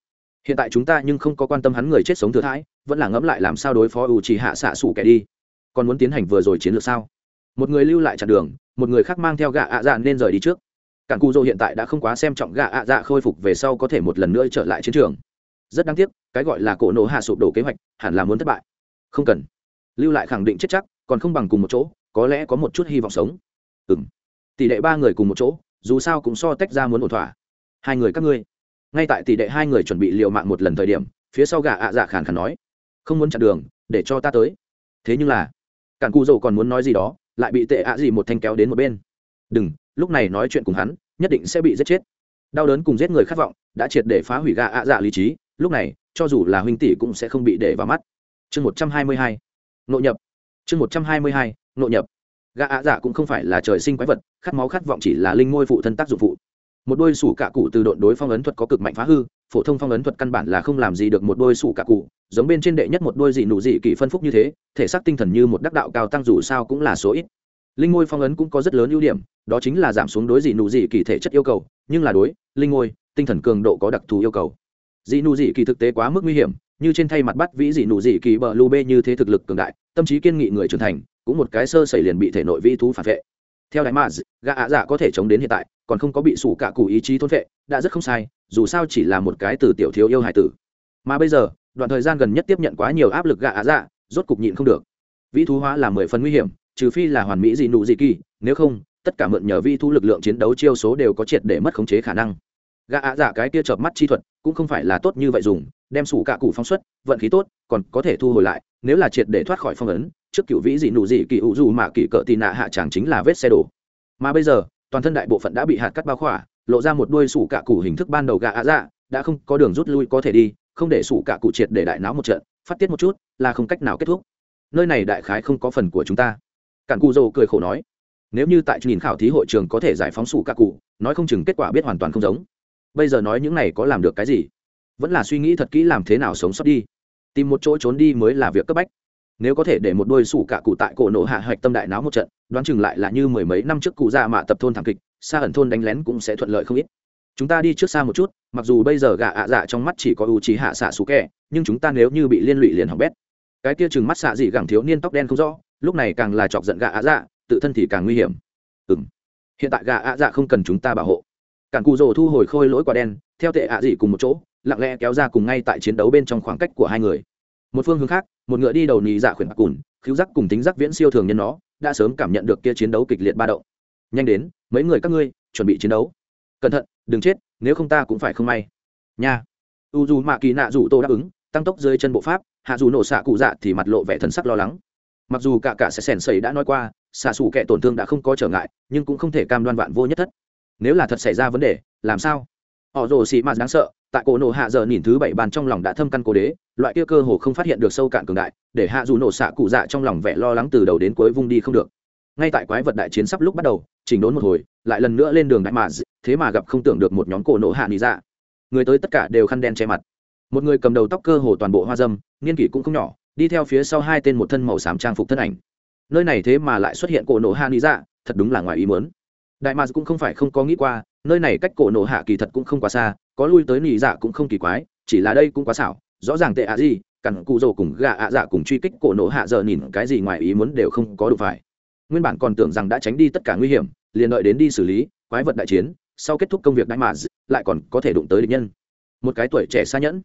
A: Hiện tại chúng ta nhưng không có quan tâm hắn người chết sống thừa thãi, vẫn là ngẫm lại làm sao đối phó ủ chỉ hạ xạ xủ kẻ đi. Còn muốn tiến hành vừa rồi chiến lược sao? Một người lưu lại chặn đường, một người khác mang theo gạ ạ dạ nên rời đi trước. Cản cù dô hiện tại đã không quá xem trọng gạ ạ dạ khôi phục về sau có thể một lần nữa trở lại chiến trường rất đáng tiếc, cái gọi là cổ nổ hạ sụp đổ kế hoạch, hẳn là muốn thất bại. Không cần. Lưu lại khẳng định chết chắc, còn không bằng cùng một chỗ, có lẽ có một chút hy vọng sống. Ừ m tỷ lệ ba người cùng một chỗ, dù sao cũng so tách ra muốn ổn thỏa. Hai người các ngươi. Ngay tại tỷ đệ hai người chuẩn bị liều mạng một lần thời điểm, phía sau gà ạ dạ khàn khàn nói, không muốn chặn đường, để cho ta tới. Thế nhưng là, cản cù dầu còn muốn nói gì đó, lại bị tệ ạ gì một thanh kéo đến một bên. Đừng, lúc này nói chuyện cùng hắn, nhất định sẽ bị giết chết. Đau đớn cùng giết người khát vọng đã triệt để phá hủy gà ạ dạ lý trí lúc này, cho dù là huynh tỷ cũng sẽ không bị để vào mắt. Chương một trăm hai mươi hai nội nhập. Chương một trăm hai mươi hai nội nhập. Gã ạ dạ cũng không phải là trời sinh quái vật, khát máu khát vọng chỉ là linh ngôi phụ thân tác dụng phụ. Một đôi sủ cạ cụ từ đội đối phong ấn thuật có cực mạnh phá hư, phổ thông phong ấn thuật căn bản là không làm gì được một đôi sủ cạ cụ, giống bên trên đệ nhất một đôi dị nụ dị kỳ phân phúc như thế, thể xác tinh thần như một đắc đạo cao tăng dù sao cũng là số ít. Linh ngôi phong ấn cũng có rất lớn ưu điểm, đó chính là giảm xuống đối dị nụ dị kỳ thể chất yêu cầu, nhưng là đối linh ngôi, tinh thần cường độ có đặc thù yêu cầu dị nụ dị kỳ thực tế quá mức nguy hiểm, như trên thay mặt bắt vĩ dị nụ dị kỳ bờ lu bê như thế thực lực cường đại, tâm trí kiên nghị người trưởng thành, cũng một cái sơ xảy liền bị thể nội vi thú phản vệ. Theo đại maz, gã ạ dạ có thể chống đến hiện tại, còn không có bị sủ cả cụ ý chí thôn vệ, đã rất không sai, dù sao chỉ là một cái từ tiểu thiếu yêu hải tử. Mà bây giờ, đoạn thời gian gần nhất tiếp nhận quá nhiều áp lực gạ ạ dạ rốt cục nhịn không được. Vĩ thú hóa là mười phần nguy hiểm, trừ phi là hoàn mỹ dị nụ dị kỳ, nếu không, tất cả mượn nhờ vi thu lực lượng chiến đấu chiêu số đều có triệt để mất khống chế khả năng. Gã ạ dạ cái kia chợp mắt chi thuật cũng không phải là tốt như vậy dùng, đem sủ cạ cụ phóng xuất, vận khí tốt, còn có thể thu hồi lại, nếu là triệt để thoát khỏi phong ấn, trước cựu vĩ dị nụ dị kỳ hữu dù mà kỳ cỡ tì nạ hạ chẳng chính là vết xe đổ. Mà bây giờ, toàn thân đại bộ phận đã bị hạt cắt bao khỏa, lộ ra một đuôi sủ cạ cụ hình thức ban đầu gạ ạ dạ đã không có đường rút lui có thể đi, không để sủ cạ cụ triệt để đại náo một trận, phát tiết một chút, là không cách nào kết thúc. Nơi này đại khái không có phần của chúng ta. Cản cụ dâu cười khổ nói, nếu như tại nhìn khảo thí hội trường có thể giải phóng sủ cạ cụ, nói không chừng kết quả biết hoàn toàn không giống bây giờ nói những này có làm được cái gì? Vẫn là suy nghĩ thật kỹ làm thế nào sống sót đi. Tìm một chỗ trốn đi mới là việc cấp bách. Nếu có thể để một đôi sủ cả cụ tại cổ nổ hạ hạch tâm đại náo một trận, đoán chừng lại là như mười mấy năm trước cụ già mạ tập thôn thảm kịch xa ẩn thôn đánh lén cũng sẽ thuận lợi không ít. Chúng ta đi trước xa một chút, mặc dù bây giờ gạ ạ dạ trong mắt chỉ có ưu trí hạ xạ xú kẹ, nhưng chúng ta nếu như bị liên lụy liền hỏng bét. Cái kia chừng mắt xạ dị gẳng thiếu niên tóc đen không rõ, lúc này càng là chọc giận gạ ạ dạ tự thân thì càng nguy hiểm. Ừ m hiện tại gạ ạ dạ không cần chúng ta bảo hộ cản cụ rồ thu hồi khôi lỗi quả đen, theo tệ ạ dị cùng một chỗ, lặng lẽ kéo ra cùng ngay tại chiến đấu bên trong khoảng cách của hai người. Một phương hướng khác, một ngựa đi đầu nì dạ khuyển bạc cùn cứu giác cùng tính giác viễn siêu thường nhân nó, đã sớm cảm nhận được kia chiến đấu kịch liệt ba động. Nhanh đến, mấy người các ngươi, chuẩn bị chiến đấu. Cẩn thận, đừng chết, nếu không ta cũng phải không may. Nha. U dù mạ kỳ nạ dù tô đáp ứng, tăng tốc dưới chân bộ pháp, hạ dù nổ xạ cụ dạ thì mặt lộ vẻ thần sắc lo lắng. Mặc dù cả cả sẽ sèn sầy đã nói qua, xạ xù kẻ tổn thương đã không có trở ngại, nhưng cũng không thể cam đoan vạn vô nhất thất nếu là thật xảy ra vấn đề, làm sao? Họ rồ xì mạt đáng sợ, tại cổ nổ hạ giờ nhìn thứ bảy bàn trong lòng đã thâm căn cố đế, loại kia cơ hồ không phát hiện được sâu cạn cường đại, để hạ dù nổ xạ cụ dạ trong lòng vẻ lo lắng từ đầu đến cuối vung đi không được. Ngay tại quái vật đại chiến sắp lúc bắt đầu, chỉnh đốn một hồi, lại lần nữa lên đường đại mà thế mà gặp không tưởng được một nhóm cổ nổ hạ nị dạ. Người tới tất cả đều khăn đen che mặt. Một người cầm đầu tóc cơ hồ toàn bộ hoa dâm, niên kỷ cũng không nhỏ, đi theo phía sau hai tên một thân màu xám trang phục thân ảnh. Nơi này thế mà lại xuất hiện cổ nổ hạ nị dạ thật đúng là ngoài ý muốn đại mads cũng không phải không có nghĩ qua, nơi này cách cổ nổ hạ kỳ thật cũng không quá xa, có lui tới nỉ dạ cũng không kỳ quái, chỉ là đây cũng quá xảo, rõ ràng tệ ạ gì cẳng cụ rồ cùng gà ạ dạ cùng truy kích cổ nổ hạ giờ nhìn cái gì ngoài ý muốn đều không có đủ phải. Nguyên bản còn tưởng rằng đã tránh đi tất cả nguy hiểm, liền đợi đến đi xử lý, quái vật đại chiến, sau kết thúc công việc đại mads lại còn có thể đụng tới địch nhân. Một cái tuổi trẻ xa nhẫn.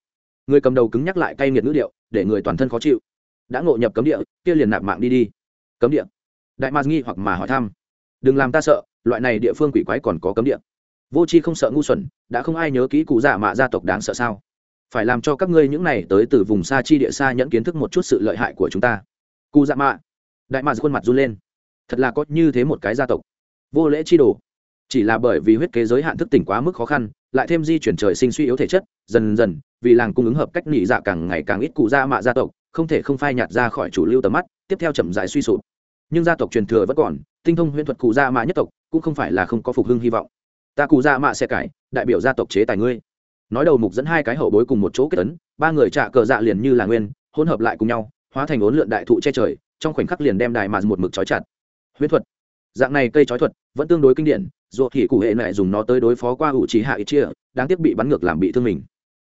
A: Người cầm đầu cứng nhắc lại cay nghiệt ngữ điệu, để người toàn thân khó chịu. Đã ngộ nhập cấm địa, kia liền nạp mạng đi đi. Cấm địa. Đại ma nghi hoặc mà hỏi thăm. Đừng làm ta sợ loại này địa phương quỷ quái còn có cấm địa. Vô c h i không sợ ngu xuẩn, đã không ai nhớ kỹ cụ giả mạ gia tộc đáng sợ sao? Phải làm cho các ngươi những này tới từ vùng xa chi địa xa nhẫn kiến thức một chút sự lợi hại của chúng ta. Cụ dạ mạ. Đại mạ khuôn mặt run lên. Thật là có như thế một cái gia tộc. Vô lễ chi đồ. Chỉ là bởi vì huyết kế giới hạn thức tỉnh quá mức khó khăn, lại thêm di chuyển trời sinh suy yếu thể chất, dần dần, vì làng cung ứng hợp cách nỉ dạ càng ngày càng ít cụ gia mạ gia tộc, không thể không phai nhạt ra khỏi chủ lưu tầm mắt, tiếp theo chậm rãi suy sụp nhưng gia tộc truyền thừa vẫn còn, tinh thông huyễn thuật cụ gia mạ nhất tộc, cũng không phải là không có phục hưng hy vọng. Ta cụ gia mạ sẽ cải, đại biểu gia tộc chế tài ngươi. Nói đầu mục dẫn hai cái hậu bối cùng một chỗ kết tấn ba người trả cờ dạ liền như là nguyên, hỗn hợp lại cùng nhau, hóa thành ốn lượn đại thụ che trời, trong khoảnh khắc liền đem đài mà một mực trói chặt. Huyễn thuật. Dạng này cây trói thuật vẫn tương đối kinh điển dù thì cụ hệ lại dùng nó tới đối phó qua ủ trí hạ ít chia, đáng tiếc bị bắn ngược làm bị thương mình.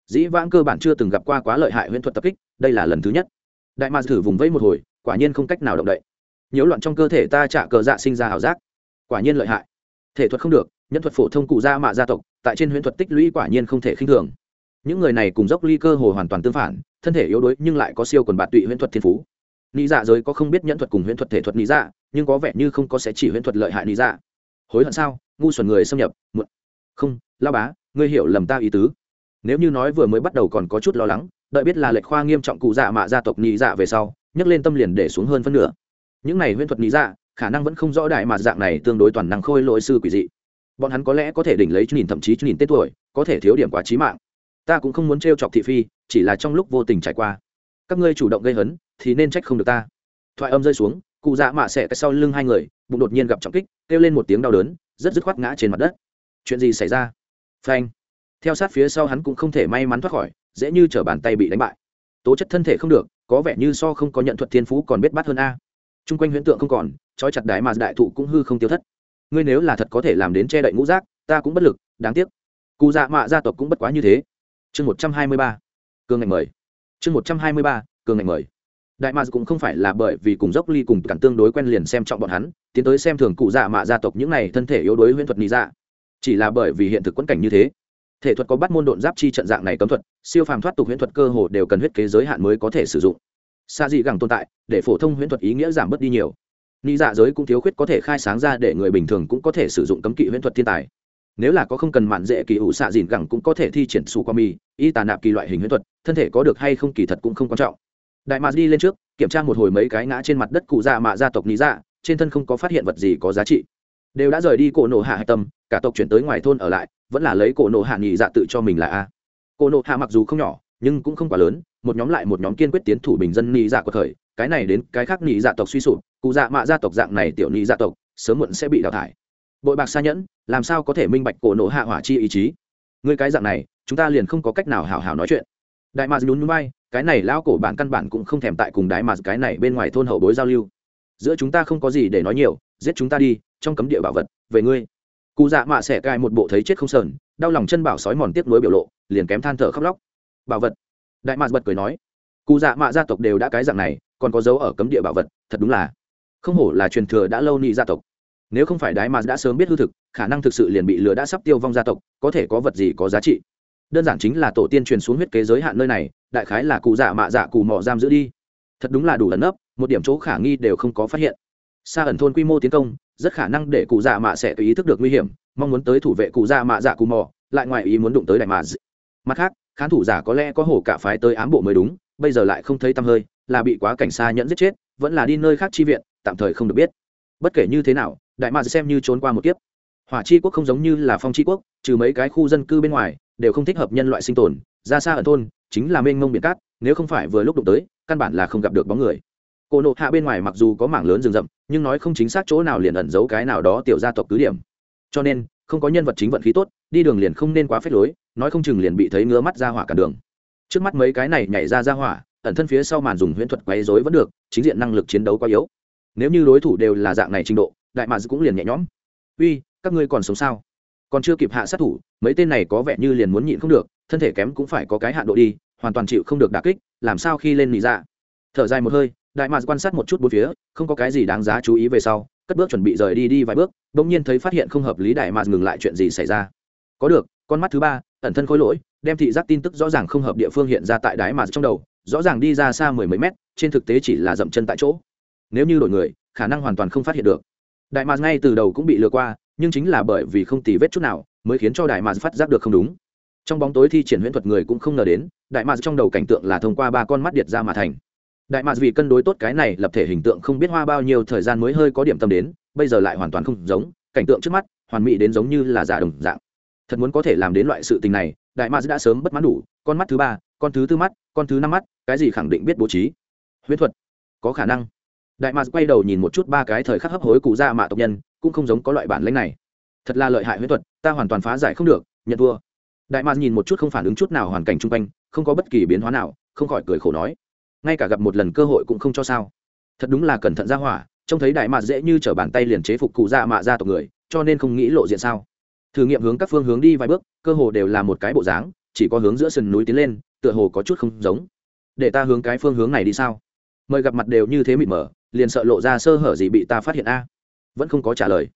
A: Dĩ vãng cơ bản chưa từng gặp qua quá lợi hại huyễn thuật tập kích, đây là lần thứ nhất. Đại ma thử vùng vẫy một hồi, quả nhiên không cách nào động đậy nhiễu loạn trong cơ thể ta trả cờ dạ sinh ra ảo giác. Quả nhiên lợi hại. Thể thuật không được, nhân thuật phổ thông cụ gia mạ gia tộc, tại trên huyễn thuật tích lũy quả nhiên không thể khinh thường. Những người này cùng dốc ly cơ hồ hoàn toàn tương phản, thân thể yếu đuối nhưng lại có siêu quần bạt tụy huyễn thuật thiên phú. Lý dạ giới có không biết nhẫn thuật cùng huyễn thuật thể thuật lý dạ nhưng có vẻ như không có sẽ chỉ huyễn thuật lợi hại lý dạ. Hối hận sao? Ngu xuẩn người xâm nhập, muộn. Không lao bá, ngươi hiểu lầm ta ý tứ. Nếu như nói vừa mới bắt đầu còn có chút lo lắng, đợi biết là lệch khoa nghiêm trọng cụ dạ mạ gia tộc nhị dạ về sau, nhấc lên tâm liền để xuống hơn phân nửa những này huyễn thuật lý dạ khả năng vẫn không rõ đại mà dạng này tương đối toàn năng khôi lỗi sư quỷ dị. Bọn hắn có lẽ có thể đỉnh lấy nhìn thậm chí nhìn tên tuổi, có thể thiếu điểm quá trí mạng. Ta cũng không muốn t chọc thị phi, chỉ là trong lúc vô tình trải qua. Các ngươi chủ động gây hấn, thì nên trách không được ta. Thoại âm rơi xuống, cụ dạ mạ xẻ cái sau lưng hai người, bụng đột nhiên gặp trọng kích, kêu lên một tiếng đau đớn, rất dứt khoát ngã trên mặt đất. Chuyện gì xảy ra? Phanh. Theo sát phía sau hắn cũng không thể may mắn thoát khỏi, dễ như t bàn tay bị đánh bại. Tố chất thân thể không được, có vẻ như so không có nhận thuật thiên phú còn biết bắt hơn a t r u n g quanh huyễn tượng không còn, trói chặt đái mà đại thụ cũng hư không tiêu thất. Ngươi nếu là thật có thể làm đến che đậy ngũ rác ta cũng bất lực, đáng tiếc. Cụ dạ mạ gia tộc cũng bất quá như thế. Chương một trăm hai mươi ba, cường ngạch mời. Chương một trăm hai mươi ba, cường ngạch mời. Đại mạc cũng không phải là bởi vì cùng dốc ly cùng cản tương đối quen liền xem trọng bọn hắn, tiến tới xem thường cụ dạ mạ gia tộc những này thân thể yếu đuối huyễn thuật lý dạ. Chỉ là bởi vì hiện thực quẫn cảnh như thế, thể thuật có bắt môn độn giáp chi trận dạng này cấm thuật, siêu phàm thoát tục huyễn thuật cơ hồ đều cần huyết kế giới hạn mới có thể sử dụng xa dị gẳng tồn tại, để phổ thông huyễn thuật ý nghĩa giảm bớt đi nhiều. Ni dạ giới cũng thiếu khuyết có thể khai sáng ra để người bình thường cũng có thể sử dụng cấm kỵ huyễn thuật thiên tài. Nếu là có không cần mạn dễ kỳ ủ xạ dìn gẳng cũng có thể thi triển xù qua mi, y tà nạp kỳ loại hình huyễn thuật, thân thể có được hay không kỳ thật cũng không quan trọng. Đại mạc đi lên trước, kiểm tra một hồi mấy cái ngã trên mặt đất cụ già mạ gia tộc lý dạ trên thân không có phát hiện vật gì có giá trị. Đều đã rời đi cổ nổ hạ hạch tâm, cả tộc chuyển tới ngoài thôn ở lại, vẫn là lấy cổ nổ hạ nghỉ dạ tự cho mình là a. Cổ nổ hạ mặc dù không nhỏ nhưng cũng không quá lớn, một nhóm lại một nhóm kiên quyết tiến thủ bình dân nị dạ của thời, cái này đến cái khác nị dạ tộc suy sụp, cụ dạ mạ gia tộc dạng này tiểu nị dạ tộc, sớm muộn sẽ bị đào thải. Bội bạc xa nhẫn, làm sao có thể minh bạch cổ nổ hạ hỏa chi ý chí? Người cái dạng này, chúng ta liền không có cách nào hào hào nói chuyện. Đại mạc nhún núi bay cái này lão cổ bản căn bản cũng không thèm tại cùng đại mạc cái này bên ngoài thôn hậu bối giao lưu. Giữa chúng ta không có gì để nói nhiều, giết chúng ta đi, trong cấm địa bảo vật, về ngươi. Cụ dạ mạ xẻ cai một bộ thấy chết không sờn, đau lòng chân bảo sói mòn tiếc nuối biểu lộ, liền kém than thở khóc lóc bảo vật. Đại mạc bật cười nói, cụ dạ mạ gia tộc đều đã cái dạng này, còn có dấu ở cấm địa bảo vật, thật đúng là không hổ là truyền thừa đã lâu nị gia tộc. Nếu không phải đại mạc đã sớm biết hư thực, khả năng thực sự liền bị lừa đã sắp tiêu vong gia tộc, có thể có vật gì có giá trị. Đơn giản chính là tổ tiên truyền xuống huyết kế giới hạn nơi này, đại khái là cụ dạ mạ dạ cụ mỏ giam giữ đi. Thật đúng là đủ ẩn nấp, một điểm chỗ khả nghi đều không có phát hiện. Xa ẩn thôn quy mô tiến công, rất khả năng để cụ dạ mạ sẽ ý thức được nguy hiểm, mong muốn tới thủ vệ cụ dạ mạ dạ cụ mỏ, lại ngoài ý muốn đụng tới đại mạ mặt khác khán thủ giả có lẽ có hổ cả phái tới ám bộ mới đúng, bây giờ lại không thấy tăm hơi, là bị quá cảnh xa nhẫn giết chết, vẫn là đi nơi khác chi viện, tạm thời không được biết. Bất kể như thế nào, đại mạc xem như trốn qua một kiếp. Hỏa chi quốc không giống như là phong chi quốc, trừ mấy cái khu dân cư bên ngoài, đều không thích hợp nhân loại sinh tồn, ra xa ở thôn, chính là mênh mông biển cát, nếu không phải vừa lúc đụng tới, căn bản là không gặp được bóng người. Cổ nộ hạ bên ngoài mặc dù có mảng lớn rừng rậm, nhưng nói không chính xác chỗ nào liền ẩn giấu cái nào đó tiểu gia tộc cứ điểm. Cho nên, không có nhân vật chính vận khí tốt, đi đường liền không nên quá phết lối nói không chừng liền bị thấy ngứa mắt ra hỏa cả đường. Trước mắt mấy cái này nhảy ra ra hỏa, ẩn thân phía sau màn dùng huyễn thuật quấy rối vẫn được, chính diện năng lực chiến đấu quá yếu. Nếu như đối thủ đều là dạng này trình độ, đại mads cũng liền nhẹ nhõm. Uy, các ngươi còn sống sao? Còn chưa kịp hạ sát thủ, mấy tên này có vẻ như liền muốn nhịn không được, thân thể kém cũng phải có cái hạ độ đi, hoàn toàn chịu không được đà kích, làm sao khi lên nỉ dạ? thở dài một hơi, đại mạn quan sát một chút bốn phía, không có cái gì đáng giá chú ý về sau, cất bước chuẩn bị rời đi đi vài bước đ ỗ n g nhiên thấy phát hiện không hợp lý đại mạn ngừng lại chuyện gì xảy ra có được, con mắt thứ ba, ẩn thân khối lỗi, đem thị giác tin tức rõ ràng không hợp địa phương hiện ra tại đáy mà trong đầu, rõ ràng đi ra xa mười mấy mét, trên thực tế chỉ là dậm chân tại chỗ. Nếu như đổi người, khả năng hoàn toàn không phát hiện được. Đại mạc ngay từ đầu cũng bị lừa qua, nhưng chính là bởi vì không tì vết chút nào, mới khiến cho đại mạc phát giác được không đúng. Trong bóng tối thi triển huyễn thuật người cũng không ngờ đến, đại mạc trong đầu cảnh tượng là thông qua ba con mắt điệt ra mà thành. Đại mạc vì cân đối tốt cái này lập thể hình tượng không biết hoa bao nhiêu thời gian mới hơi có điểm tâm đến, bây giờ lại hoàn toàn không giống, cảnh tượng trước mắt, hoàn mỹ đến giống như là giả đồng dạng thật muốn có thể làm đến loại sự tình này, đại ma đã sớm bất mãn đủ, con mắt thứ ba, con thứ tư mắt, con thứ năm mắt, cái gì khẳng định biết bố trí? Huyễn thuật, có khả năng. Đại ma quay đầu nhìn một chút ba cái thời khắc hấp hối cụ ra mạ tộc nhân, cũng không giống có loại bản lãnh này. Thật là lợi hại huyễn thuật, ta hoàn toàn phá giải không được, nhận thua. Đại ma nhìn một chút không phản ứng chút nào hoàn cảnh chung quanh, không có bất kỳ biến hóa nào, không khỏi cười khổ nói, ngay cả gặp một lần cơ hội cũng không cho sao. Thật đúng là cẩn thận ra hỏa, trông thấy đại mạc dễ như t bàn tay liền chế phục cụ ra mạ ra tộc người, cho nên không nghĩ lộ diện sao thử nghiệm hướng các phương hướng đi vài bước, cơ hồ đều là một cái bộ dáng, chỉ có hướng giữa sườn núi tiến lên, tựa hồ có chút không giống. Để ta hướng cái phương hướng này đi sao? Mời gặp mặt đều như thế mịt mờ, liền sợ lộ ra sơ hở gì bị ta phát hiện a. Vẫn không có trả lời.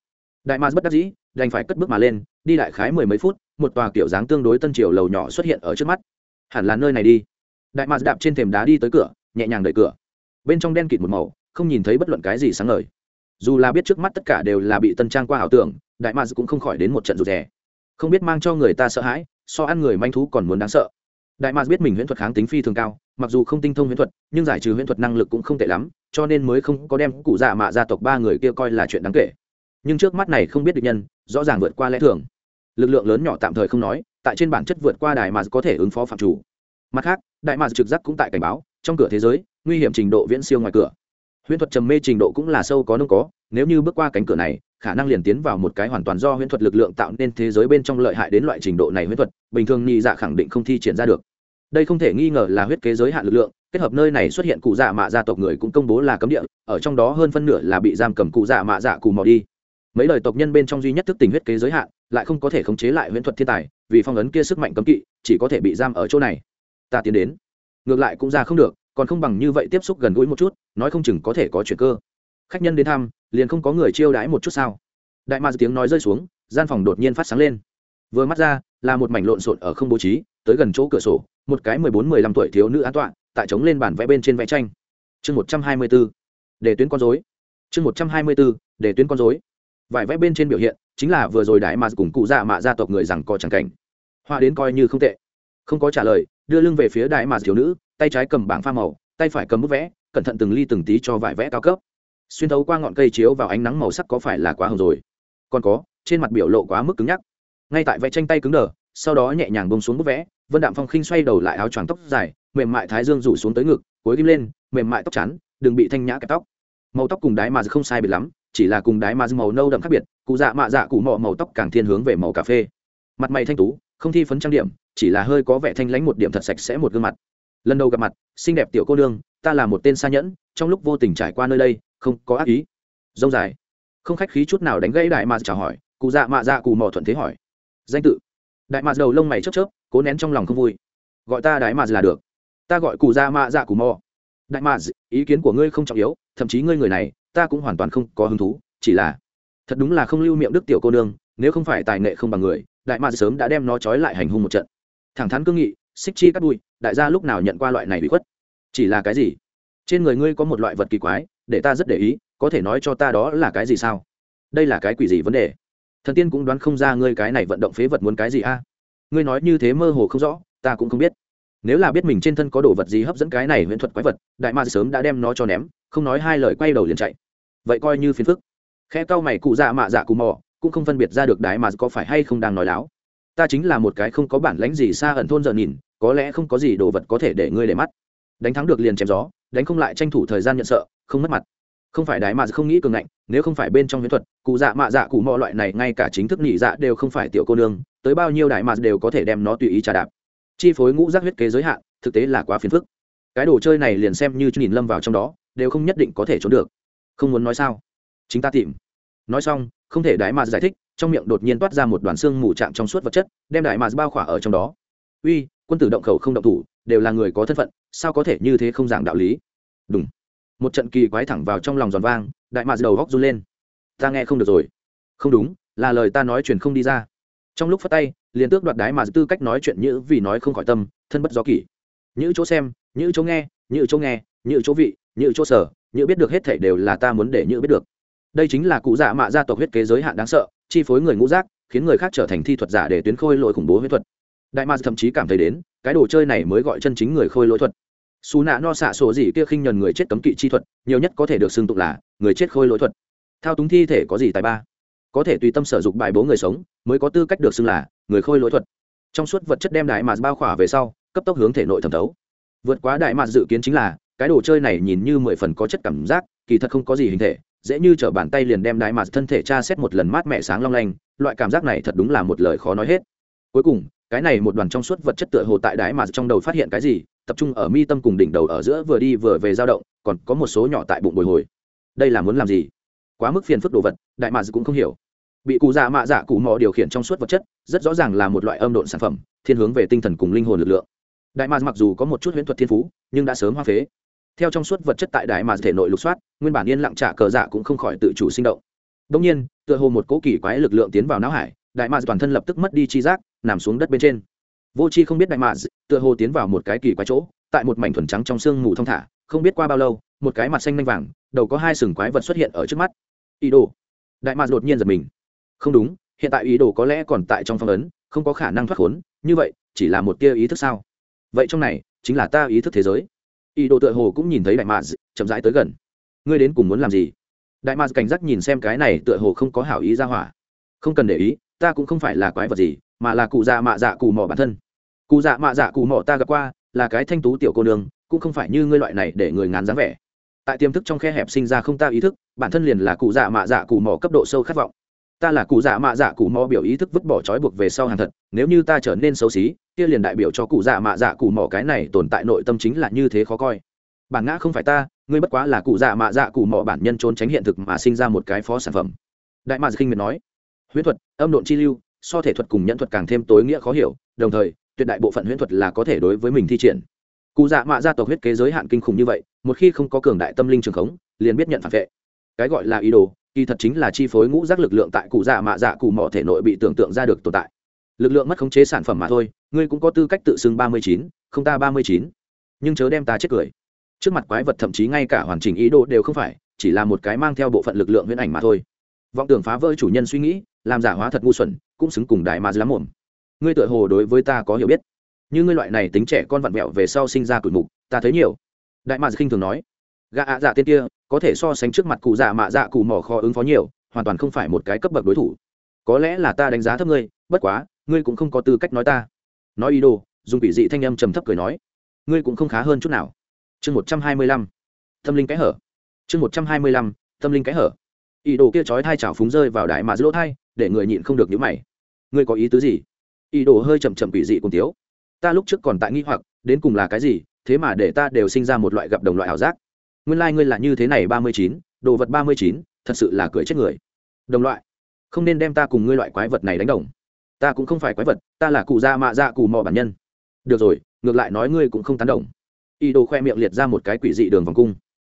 A: Đại ma bất đắc dĩ, đành phải cất bước mà lên, đi đại khái mười mấy phút, một tòa kiểu dáng tương đối tân triều lầu nhỏ xuất hiện ở trước mắt. Hẳn là nơi này đi. Đại ma đạp trên thềm đá đi tới cửa, nhẹ nhàng đẩy cửa. Bên trong đen kịt một màu, không nhìn thấy bất luận cái gì sáng ngời dù là biết trước mắt tất cả đều là bị tân trang qua ảo tưởng, đại mads cũng không khỏi đến một trận rụt rè. Không biết mang cho người ta sợ hãi, so ăn người manh thú còn muốn đáng sợ. Đại mads biết mình huyễn thuật kháng tính phi thường cao, mặc dù không tinh thông huyễn thuật, nhưng giải trừ huyễn thuật năng lực cũng không tệ lắm, cho nên mới không có đem cụ dạ mạ gia tộc ba người kia coi là chuyện đáng kể. Nhưng trước mắt này không biết được nhân, rõ ràng vượt qua lẽ thường. Lực lượng lớn nhỏ tạm thời không nói, tại trên bản chất vượt qua đài mà có thể ứng phó phạm chủ. Mặt khác, đại mads trực giác cũng tại cảnh báo, trong cửa thế giới, nguy hiểm trình độ viễn siêu ngoài cửa huyễn thuật trầm mê trình độ cũng là sâu có nông có, nếu như bước qua cánh cửa này, khả năng liền tiến vào một cái hoàn toàn do huyễn thuật lực lượng tạo nên thế giới bên trong lợi hại đến loại trình độ này huyễn thuật, bình thường nhị dạ khẳng định không thi triển ra được. Đây không thể nghi ngờ là huyết kế giới hạn lực lượng, kết hợp nơi này xuất hiện cụ dạ mạ gia tộc người cũng công bố là cấm địa, ở trong đó hơn phân nửa là bị giam cầm cụ dạ mạ dạ cù mò đi. Mấy lời tộc nhân bên trong duy nhất thức tình huyết kế giới hạn, lại không có thể khống chế lại huyễn thuật thiên tài, vì phong ấn kia sức mạnh cấm kỵ, chỉ có thể bị giam ở chỗ này. Ta tiến đến. Ngược lại cũng ra không được còn không bằng như vậy tiếp xúc gần gũi một chút, nói không chừng có thể có chuyện cơ. Khách nhân đến thăm, liền không có người chiêu đãi một chút sao? Đại ma tiếng nói rơi xuống, gian phòng đột nhiên phát sáng lên. Vừa mắt ra, là một mảnh lộn xộn ở không bố trí, tới gần chỗ cửa sổ, một cái mười bốn mười lăm tuổi thiếu nữ an tọa, tại trống lên bản vẽ bên trên vẽ tranh. Chương một trăm hai mươi b ố để tuyến con dối chương một trăm hai mươi b ố để tuyến con dối vải vẽ bên trên biểu hiện, chính là vừa rồi đại ma cùng cụ già mạ gia tộc người rằng co chẳng cảnh. Họa đến coi như không tệ. Không có trả lời, đưa lưng về phía đại ma thiếu nữ tay trái cầm bảng pha màu, tay phải cầm bút vẽ, cẩn thận từng ly từng tí cho vải vẽ cao cấp. Xuyên thấu qua ngọn cây chiếu vào ánh nắng màu sắc có phải là quá hồng rồi? Còn có, trên mặt biểu lộ quá mức cứng nhắc. Ngay tại vẽ tranh tay cứng đờ, sau đó nhẹ nhàng bông xuống bút vẽ, vân đạm phong khinh xoay đầu lại áo choàng tóc dài, mềm mại thái dương rủ xuống tới ngực, cối kim lên, mềm mại tóc chắn, đừng bị thanh nhã kẹp tóc. Màu tóc cùng đái mà không sai biệt lắm, chỉ là cùng đái mà màu nâu đậm khác biệt, cụ dạ mạ dạ cụ mọ màu tóc càng thiên hướng về màu cà phê. Mặt mày thanh tú, không thi phấn trang điểm, chỉ là hơi có vẻ thanh lãnh một điểm thật sạch sẽ một gương mặt lần đầu gặp mặt, xinh đẹp tiểu cô nương, ta là một tên xa nhẫn, trong lúc vô tình trải qua nơi đây, không có ác ý. Dông dài. Không khách khí chút nào đánh gãy đại mà chào hỏi, cụ dạ mạ dạ cụ mò thuận thế hỏi. Danh tự. Đại mạ đầu lông mày chớp chớp, cố nén trong lòng không vui. Gọi ta đại mạ là được. Ta gọi cụ dạ mạ dạ cụ mò. Đại mạ ý kiến của ngươi không trọng yếu, thậm chí ngươi người này, ta cũng hoàn toàn không có hứng thú, chỉ là thật đúng là không lưu miệng đức tiểu cô nương, nếu không phải tài nghệ không bằng người, đại mạ sớm đã đem nó trói lại hành hung một trận. Thẳng thắn cương nghị, xích chi cắt bụi đại gia lúc nào nhận qua loại này bị khuất? Chỉ là cái gì? Trên người ngươi có một loại vật kỳ quái, để ta rất để ý, có thể nói cho ta đó là cái gì sao? Đây là cái quỷ gì vấn đề? Thần tiên cũng đoán không ra ngươi cái này vận động phế vật muốn cái gì a. Ngươi nói như thế mơ hồ không rõ, ta cũng không biết. Nếu là biết mình trên thân có đồ vật gì hấp dẫn cái này huyễn thuật quái vật, đại ma sớm đã đem nó cho ném, không nói hai lời quay đầu liền chạy. Vậy coi như phiền phức. Khe cau mày cụ dạ mạ dạ cù mò, cũng không phân biệt ra được đại mà có phải hay không đang nói láo. Ta chính là một cái không có bản lãnh gì xa ẩn thôn giờ nhìn có lẽ không có gì đồ vật có thể để ngươi để mắt. Đánh thắng được liền chém gió, đánh không lại tranh thủ thời gian nhận sợ, không mất mặt. Không phải đái mà không nghĩ cường ngạnh, nếu không phải bên trong huyễn thuật, cụ dạ mạ dạ cụ mọi loại này ngay cả chính thức nhị dạ đều không phải tiểu cô nương, tới bao nhiêu đại mà đều có thể đem nó tùy ý trà đạp. Chi phối ngũ giác huyết kế giới hạn, thực tế là quá phiền phức. Cái đồ chơi này liền xem như nhìn lâm vào trong đó, đều không nhất định có thể trốn được. Không muốn nói sao? Chính ta tìm. Nói xong, không thể đại mà giải thích, trong miệng đột nhiên toát ra một đoàn xương mù trạng trong suốt vật chất, đem đại mà bao khỏa ở trong đó. Uy quân tử động khẩu không động thủ, đều là người có thân phận, sao có thể như thế không giảng đạo lý? Đúng một trận kỳ quái thẳng vào trong lòng giòn vang, đại mạc đầu góc run lên. Ta nghe không được rồi. Không đúng, là lời ta nói chuyện không đi ra. Trong lúc phát tay, liền tước đoạt đái mà tư cách nói chuyện như vì nói không khỏi tâm, thân bất gió kỷ. Như chỗ xem như chỗ nghe như chỗ nghe như chỗ vị như chỗ sở như biết được hết thảy đều là ta muốn để như biết được. Đây chính là cụ dạ mạ gia tộc huyết kế giới hạn đáng sợ, chi phối người ngũ giác, khiến người khác trở thành thi thuật giả để tuyến khôi lỗi khủng bố huyết thuật đại ma thậm chí cảm thấy đến, cái đồ chơi này mới gọi chân chính người khôi lỗi thuật. Xù nạ no xạ sổ gì kia khinh nhuần người chết cấm kỵ chi thuật, nhiều nhất có thể được xưng tụng là người chết khôi lỗi thuật. Thao túng thi thể có gì tài ba? Có thể tùy tâm sở dục bài bố người sống, mới có tư cách được xưng là người khôi lỗi thuật. Trong suốt vật chất đem đại mạt bao khỏa về sau, cấp tốc hướng thể nội thẩm thấu. Vượt quá đại mạt dự kiến chính là, cái đồ chơi này nhìn như mười phần có chất cảm giác, kỳ thật không có gì hình thể, dễ như t bàn tay liền đem đại mạt thân thể tra xét một lần mát mẹ sáng long lanh, loại cảm giác này thật đúng là một lời khó nói hết. Cuối cùng cái này một đoàn trong suốt vật chất tựa hồ tại đáy mà trong đầu phát hiện cái gì, tập trung ở mi tâm cùng đỉnh đầu ở giữa vừa đi vừa về dao động, còn có một số nhỏ tại bụng bồi hồi. Đây là muốn làm gì? Quá mức phiền phức đồ vật, đại mà cũng không hiểu. Bị cụ dạ mạ dạ cụ mò điều khiển trong suốt vật chất, rất rõ ràng là một loại âm độn sản phẩm, thiên hướng về tinh thần cùng linh hồn lực lượng. Đại mà mặc dù có một chút huyễn thuật thiên phú, nhưng đã sớm hoa phế. Theo trong suốt vật chất tại đại mà thể nội lục soát, nguyên bản yên lặng trả cờ dạ cũng không khỏi tự chủ sinh động. Đông nhiên, tựa hồ một cố kỳ quái lực lượng tiến vào não hải, đại mà toàn thân lập tức mất đi chi giác nằm xuống đất bên trên. Vô c h i không biết đại mạ tựa hồ tiến vào một cái kỳ quái chỗ, tại một mảnh thuần trắng trong sương mù thong thả, không biết qua bao lâu, một cái mặt xanh nanh vàng, đầu có hai sừng quái vật xuất hiện ở trước mắt. Ý đồ. Đại mạ đột nhiên giật mình. Không đúng, hiện tại ý đồ có lẽ còn tại trong phong ấn, không có khả năng thoát khốn, như vậy, chỉ là một tia ý thức sao? Vậy trong này, chính là ta ý thức thế giới. Ý đồ tựa hồ cũng nhìn thấy đại mạ chậm rãi tới gần. Ngươi đến cùng muốn làm gì? Đại mạ cảnh giác nhìn xem cái này tựa hồ không có hảo ý ra hỏa. Không cần để ý ta cũng không phải là quái vật gì, mà là cụ dạ mạ dạ cụ mỏ bản thân. Cụ dạ mạ dạ cụ mỏ ta gặp qua, là cái thanh tú tiểu cô nương, cũng không phải như ngươi loại này để người ngán dáng vẻ. Tại tiềm thức trong khe hẹp sinh ra không ta ý thức, bản thân liền là cụ dạ mạ dạ cụ mỏ cấp độ sâu khát vọng. Ta là cụ dạ mạ dạ cụ mỏ biểu ý thức vứt bỏ trói buộc về sau hàng thật, nếu như ta trở nên xấu xí, kia liền đại biểu cho cụ dạ mạ dạ cụ mỏ cái này tồn tại nội tâm chính là như thế khó coi. Bản ngã không phải ta, ngươi bất quá là cụ dạ mạ dạ cụ mỏ bản nhân trốn tránh hiện thực mà sinh ra một cái phó sản phẩm. Đại mạ khinh miệt nói huyễn thuật, âm độn chi lưu, so thể thuật cùng nhẫn thuật càng thêm tối nghĩa khó hiểu, đồng thời, tuyệt đại bộ phận huyễn thuật là có thể đối với mình thi triển. Cụ dạ mạ gia tộc huyết kế giới hạn kinh khủng như vậy, một khi không có cường đại tâm linh trường khống, liền biết nhận phản vệ. Cái gọi là ý đồ, kỳ thật chính là chi phối ngũ giác lực lượng tại cụ dạ mạ dạ cụ mỏ thể nội bị tưởng tượng ra được tồn tại. Lực lượng mất khống chế sản phẩm mà thôi, ngươi cũng có tư cách tự xưng ba mươi chín, không ta ba mươi chín. Nhưng chớ đem ta chết cười. Trước mặt quái vật thậm chí ngay cả hoàn chỉnh ý đồ đều không phải, chỉ là một cái mang theo bộ phận lực lượng huyễn ảnh mà thôi. Vọng tưởng phá vỡ chủ nhân suy nghĩ làm giả hóa thật ngu xuẩn, cũng xứng cùng đại mà lắm mồm. Ngươi tựa hồ đối với ta có hiểu biết. Như ngươi loại này tính trẻ con vặn vẹo về sau sinh ra cửi mục, ta thấy nhiều. Đại mà khinh thường nói. Gã ạ dạ tên kia, có thể so sánh trước mặt cụ dạ mạ dạ cụ mỏ kho ứng phó nhiều, hoàn toàn không phải một cái cấp bậc đối thủ. Có lẽ là ta đánh giá thấp ngươi, bất quá, ngươi cũng không có tư cách nói ta. Nói ý đồ, dùng bị dị thanh âm trầm thấp cười nói. Ngươi cũng không khá hơn chút nào. Chương một trăm hai mươi lăm. Tâm linh cái hở. Chương một trăm hai mươi lăm, tâm linh cái hở. Ý đồ kia chói thai chảo phúng rơi vào đại mạ giữa lỗ thai để người nhịn không được nhíu mày. Ngươi có ý tứ gì? Ý đồ hơi chậm chậm quỷ dị cùng tiếu ta lúc trước còn tại nghi hoặc, đến cùng là cái gì, thế mà để ta đều sinh ra một loại gặp đồng loại ảo giác. Nguyên lai、like、ngươi là như thế này ba mươi chín, đồ vật ba mươi chín, thật sự là cười chết người. Đồng loại. Không nên đem ta cùng ngươi loại quái vật này đánh đồng. Ta cũng không phải quái vật, ta là cụ gia mạ dạ cụ mò bản nhân. Được rồi, ngược lại nói ngươi cũng không tán đồng. Y đồ khoe miệng liệt ra một cái quỷ dị đường vòng cung.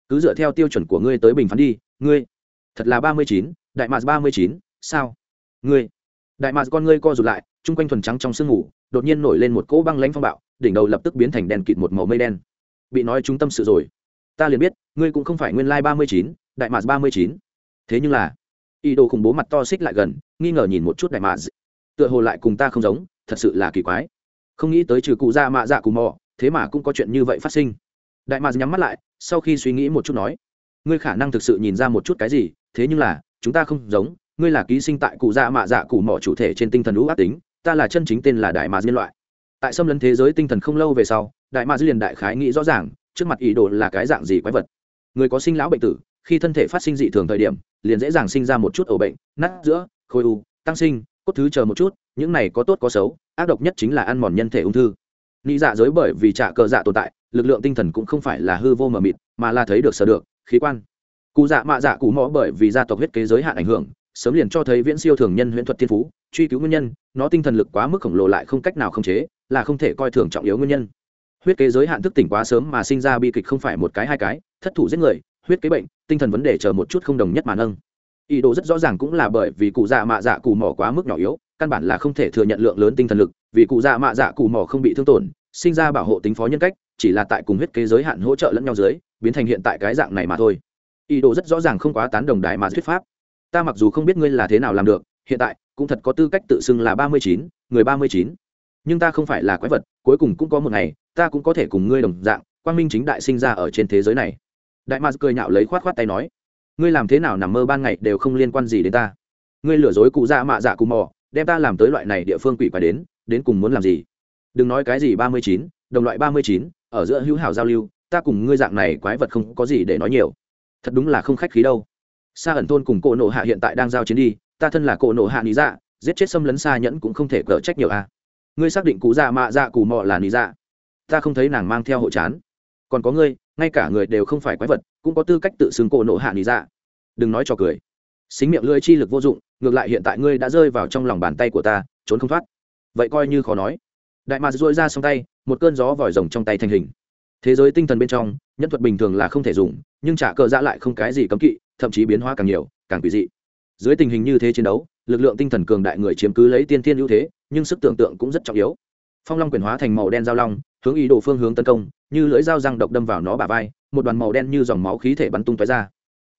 A: Cứ dựa theo tiêu chuẩn của ngươi tới bình phán đi, ngươi. Thật là ba mươi chín, đại mạ ba mươi chín, sao? Ngươi. Đại mạc con ngươi co rụt lại, chung quanh thuần trắng trong sương ngủ đột nhiên nổi lên một cỗ băng lãnh phong bạo, đỉnh đầu lập tức biến thành đèn kịt một màu mây đen. Bị nói chúng tâm sự rồi. Ta liền biết, ngươi cũng không phải nguyên lai ba mươi chín, đại mạc ba mươi chín. Thế nhưng là y đồ khủng bố mặt to xích lại gần, nghi ngờ nhìn một chút đại mạc tựa hồ lại cùng ta không giống, thật sự là kỳ quái. Không nghĩ tới trừ cụ ra mạ dạ cù mò, thế mà cũng có chuyện như vậy phát sinh. Đại mạc nhắm mắt lại, sau khi suy nghĩ một chút nói, ngươi khả năng thực sự nhìn ra một chút cái gì, thế nhưng là, chúng ta không giống ngươi là ký sinh tại cụ dạ mạ dạ cụ mỏ chủ thể trên tinh thần lũ ác tính, ta là chân chính tên là đại mạ nhân loại. Tại xâm lấn thế giới tinh thần không lâu về sau, đại mạc liền đại khái nghĩ rõ ràng, trước mặt ý đồ là cái dạng gì quái vật. Người có sinh lão bệnh tử, khi thân thể phát sinh dị thường thời điểm, liền dễ dàng sinh ra một chút ổ bệnh, nát giữa, khối u, tăng sinh, cốt thứ chờ một chút, những này có tốt có xấu, ác độc nhất chính là ăn mòn nhân thể ung thư. Nghĩ dạ giới bởi vì trả cờ dạ tồn tại, lực lượng tinh thần cũng không phải là hư vô mờ mịt, mà là thấy được sở được, khí quan. Cụ dạ mạ dạ cụ mõ bởi vì gia tộc huyết kế giới hạn ảnh hưởng sớm liền cho thấy viễn siêu thường nhân huyễn thuật thiên phú, truy cứu nguyên nhân, nó tinh thần lực quá mức khổng lồ lại không cách nào khống chế, là không thể coi thường trọng yếu nguyên nhân. Huyết kế giới hạn thức tỉnh quá sớm mà sinh ra bi kịch không phải một cái hai cái, thất thủ giết người, huyết kế bệnh, tinh thần vấn đề chờ một chút không đồng nhất mà nâng. Ý đồ rất rõ ràng cũng là bởi vì cụ dạ mạ dạ cụ mỏ quá mức nhỏ yếu, căn bản là không thể thừa nhận lượng lớn tinh thần lực, vì cụ dạ mạ dạ cụ mỏ không bị thương tổn, sinh ra bảo hộ tính phó nhân cách, chỉ là tại cùng huyết kế giới hạn hỗ trợ lẫn nhau dưới, biến thành hiện tại cái dạng này mà thôi. Ý đồ rất rõ ràng không quá tán đồng đại mà thuyết pháp ta mặc dù không biết ngươi là thế nào làm được, hiện tại cũng thật có tư cách tự xưng là ba mươi chín, người ba mươi chín. Nhưng ta không phải là quái vật, cuối cùng cũng có một ngày, ta cũng có thể cùng ngươi đồng dạng, quang minh chính đại sinh ra ở trên thế giới này. Đại mars cười nhạo lấy khoát khoát tay nói, ngươi làm thế nào nằm mơ ban ngày đều không liên quan gì đến ta. Ngươi lừa dối cụ dạ mạ dạ cụ mò, đem ta làm tới loại này địa phương quỷ quái đến đến cùng muốn làm gì? Đừng nói cái gì ba mươi chín, đồng loại ba mươi chín, ở giữa hữu hảo giao lưu, ta cùng ngươi dạng này quái vật không có gì để nói nhiều. Thật đúng là không khách khí đâu xa ẩn thôn cùng cổ nộ hạ hiện tại đang giao chiến đi, ta thân là cổ nộ hạ lý dạ giết chết xâm lấn xa nhẫn cũng không thể cỡ trách nhiều a. À. ngươi xác định cụ dạ mạ dạ cụ Mọ là lý dạ. Ta không thấy nàng mang theo hộ chán. Còn có ngươi, ngay cả người đều không phải quái vật, cũng có tư cách tự xưng cổ nộ hạ lý dạ. Đừng nói cho cười. Xính miệng lưỡi chi lực vô dụng, ngược lại hiện tại ngươi đã rơi vào trong lòng bàn tay của ta, trốn không thoát. Vậy coi như khó nói. Đại mạc dội ra xong tay, một cơn gió vòi rồng trong tay thành hình. Thế giới tinh thần bên trong, nhân thuật bình thường là không thể dùng, nhưng trả cờ dạ lại không cái gì cấm kỵ thậm chí biến hóa càng nhiều, càng quỷ dị. Dưới tình hình như thế chiến đấu, lực lượng tinh thần cường đại người chiếm cứ lấy tiên thiên ưu thế, nhưng sức tưởng tượng cũng rất trọng yếu. Phong long quyền hóa thành màu đen giao long, hướng ý đồ phương hướng tấn công, như lưỡi dao răng độc đâm vào nó bả vai, một đoàn màu đen như dòng máu khí thể bắn tung tóe ra.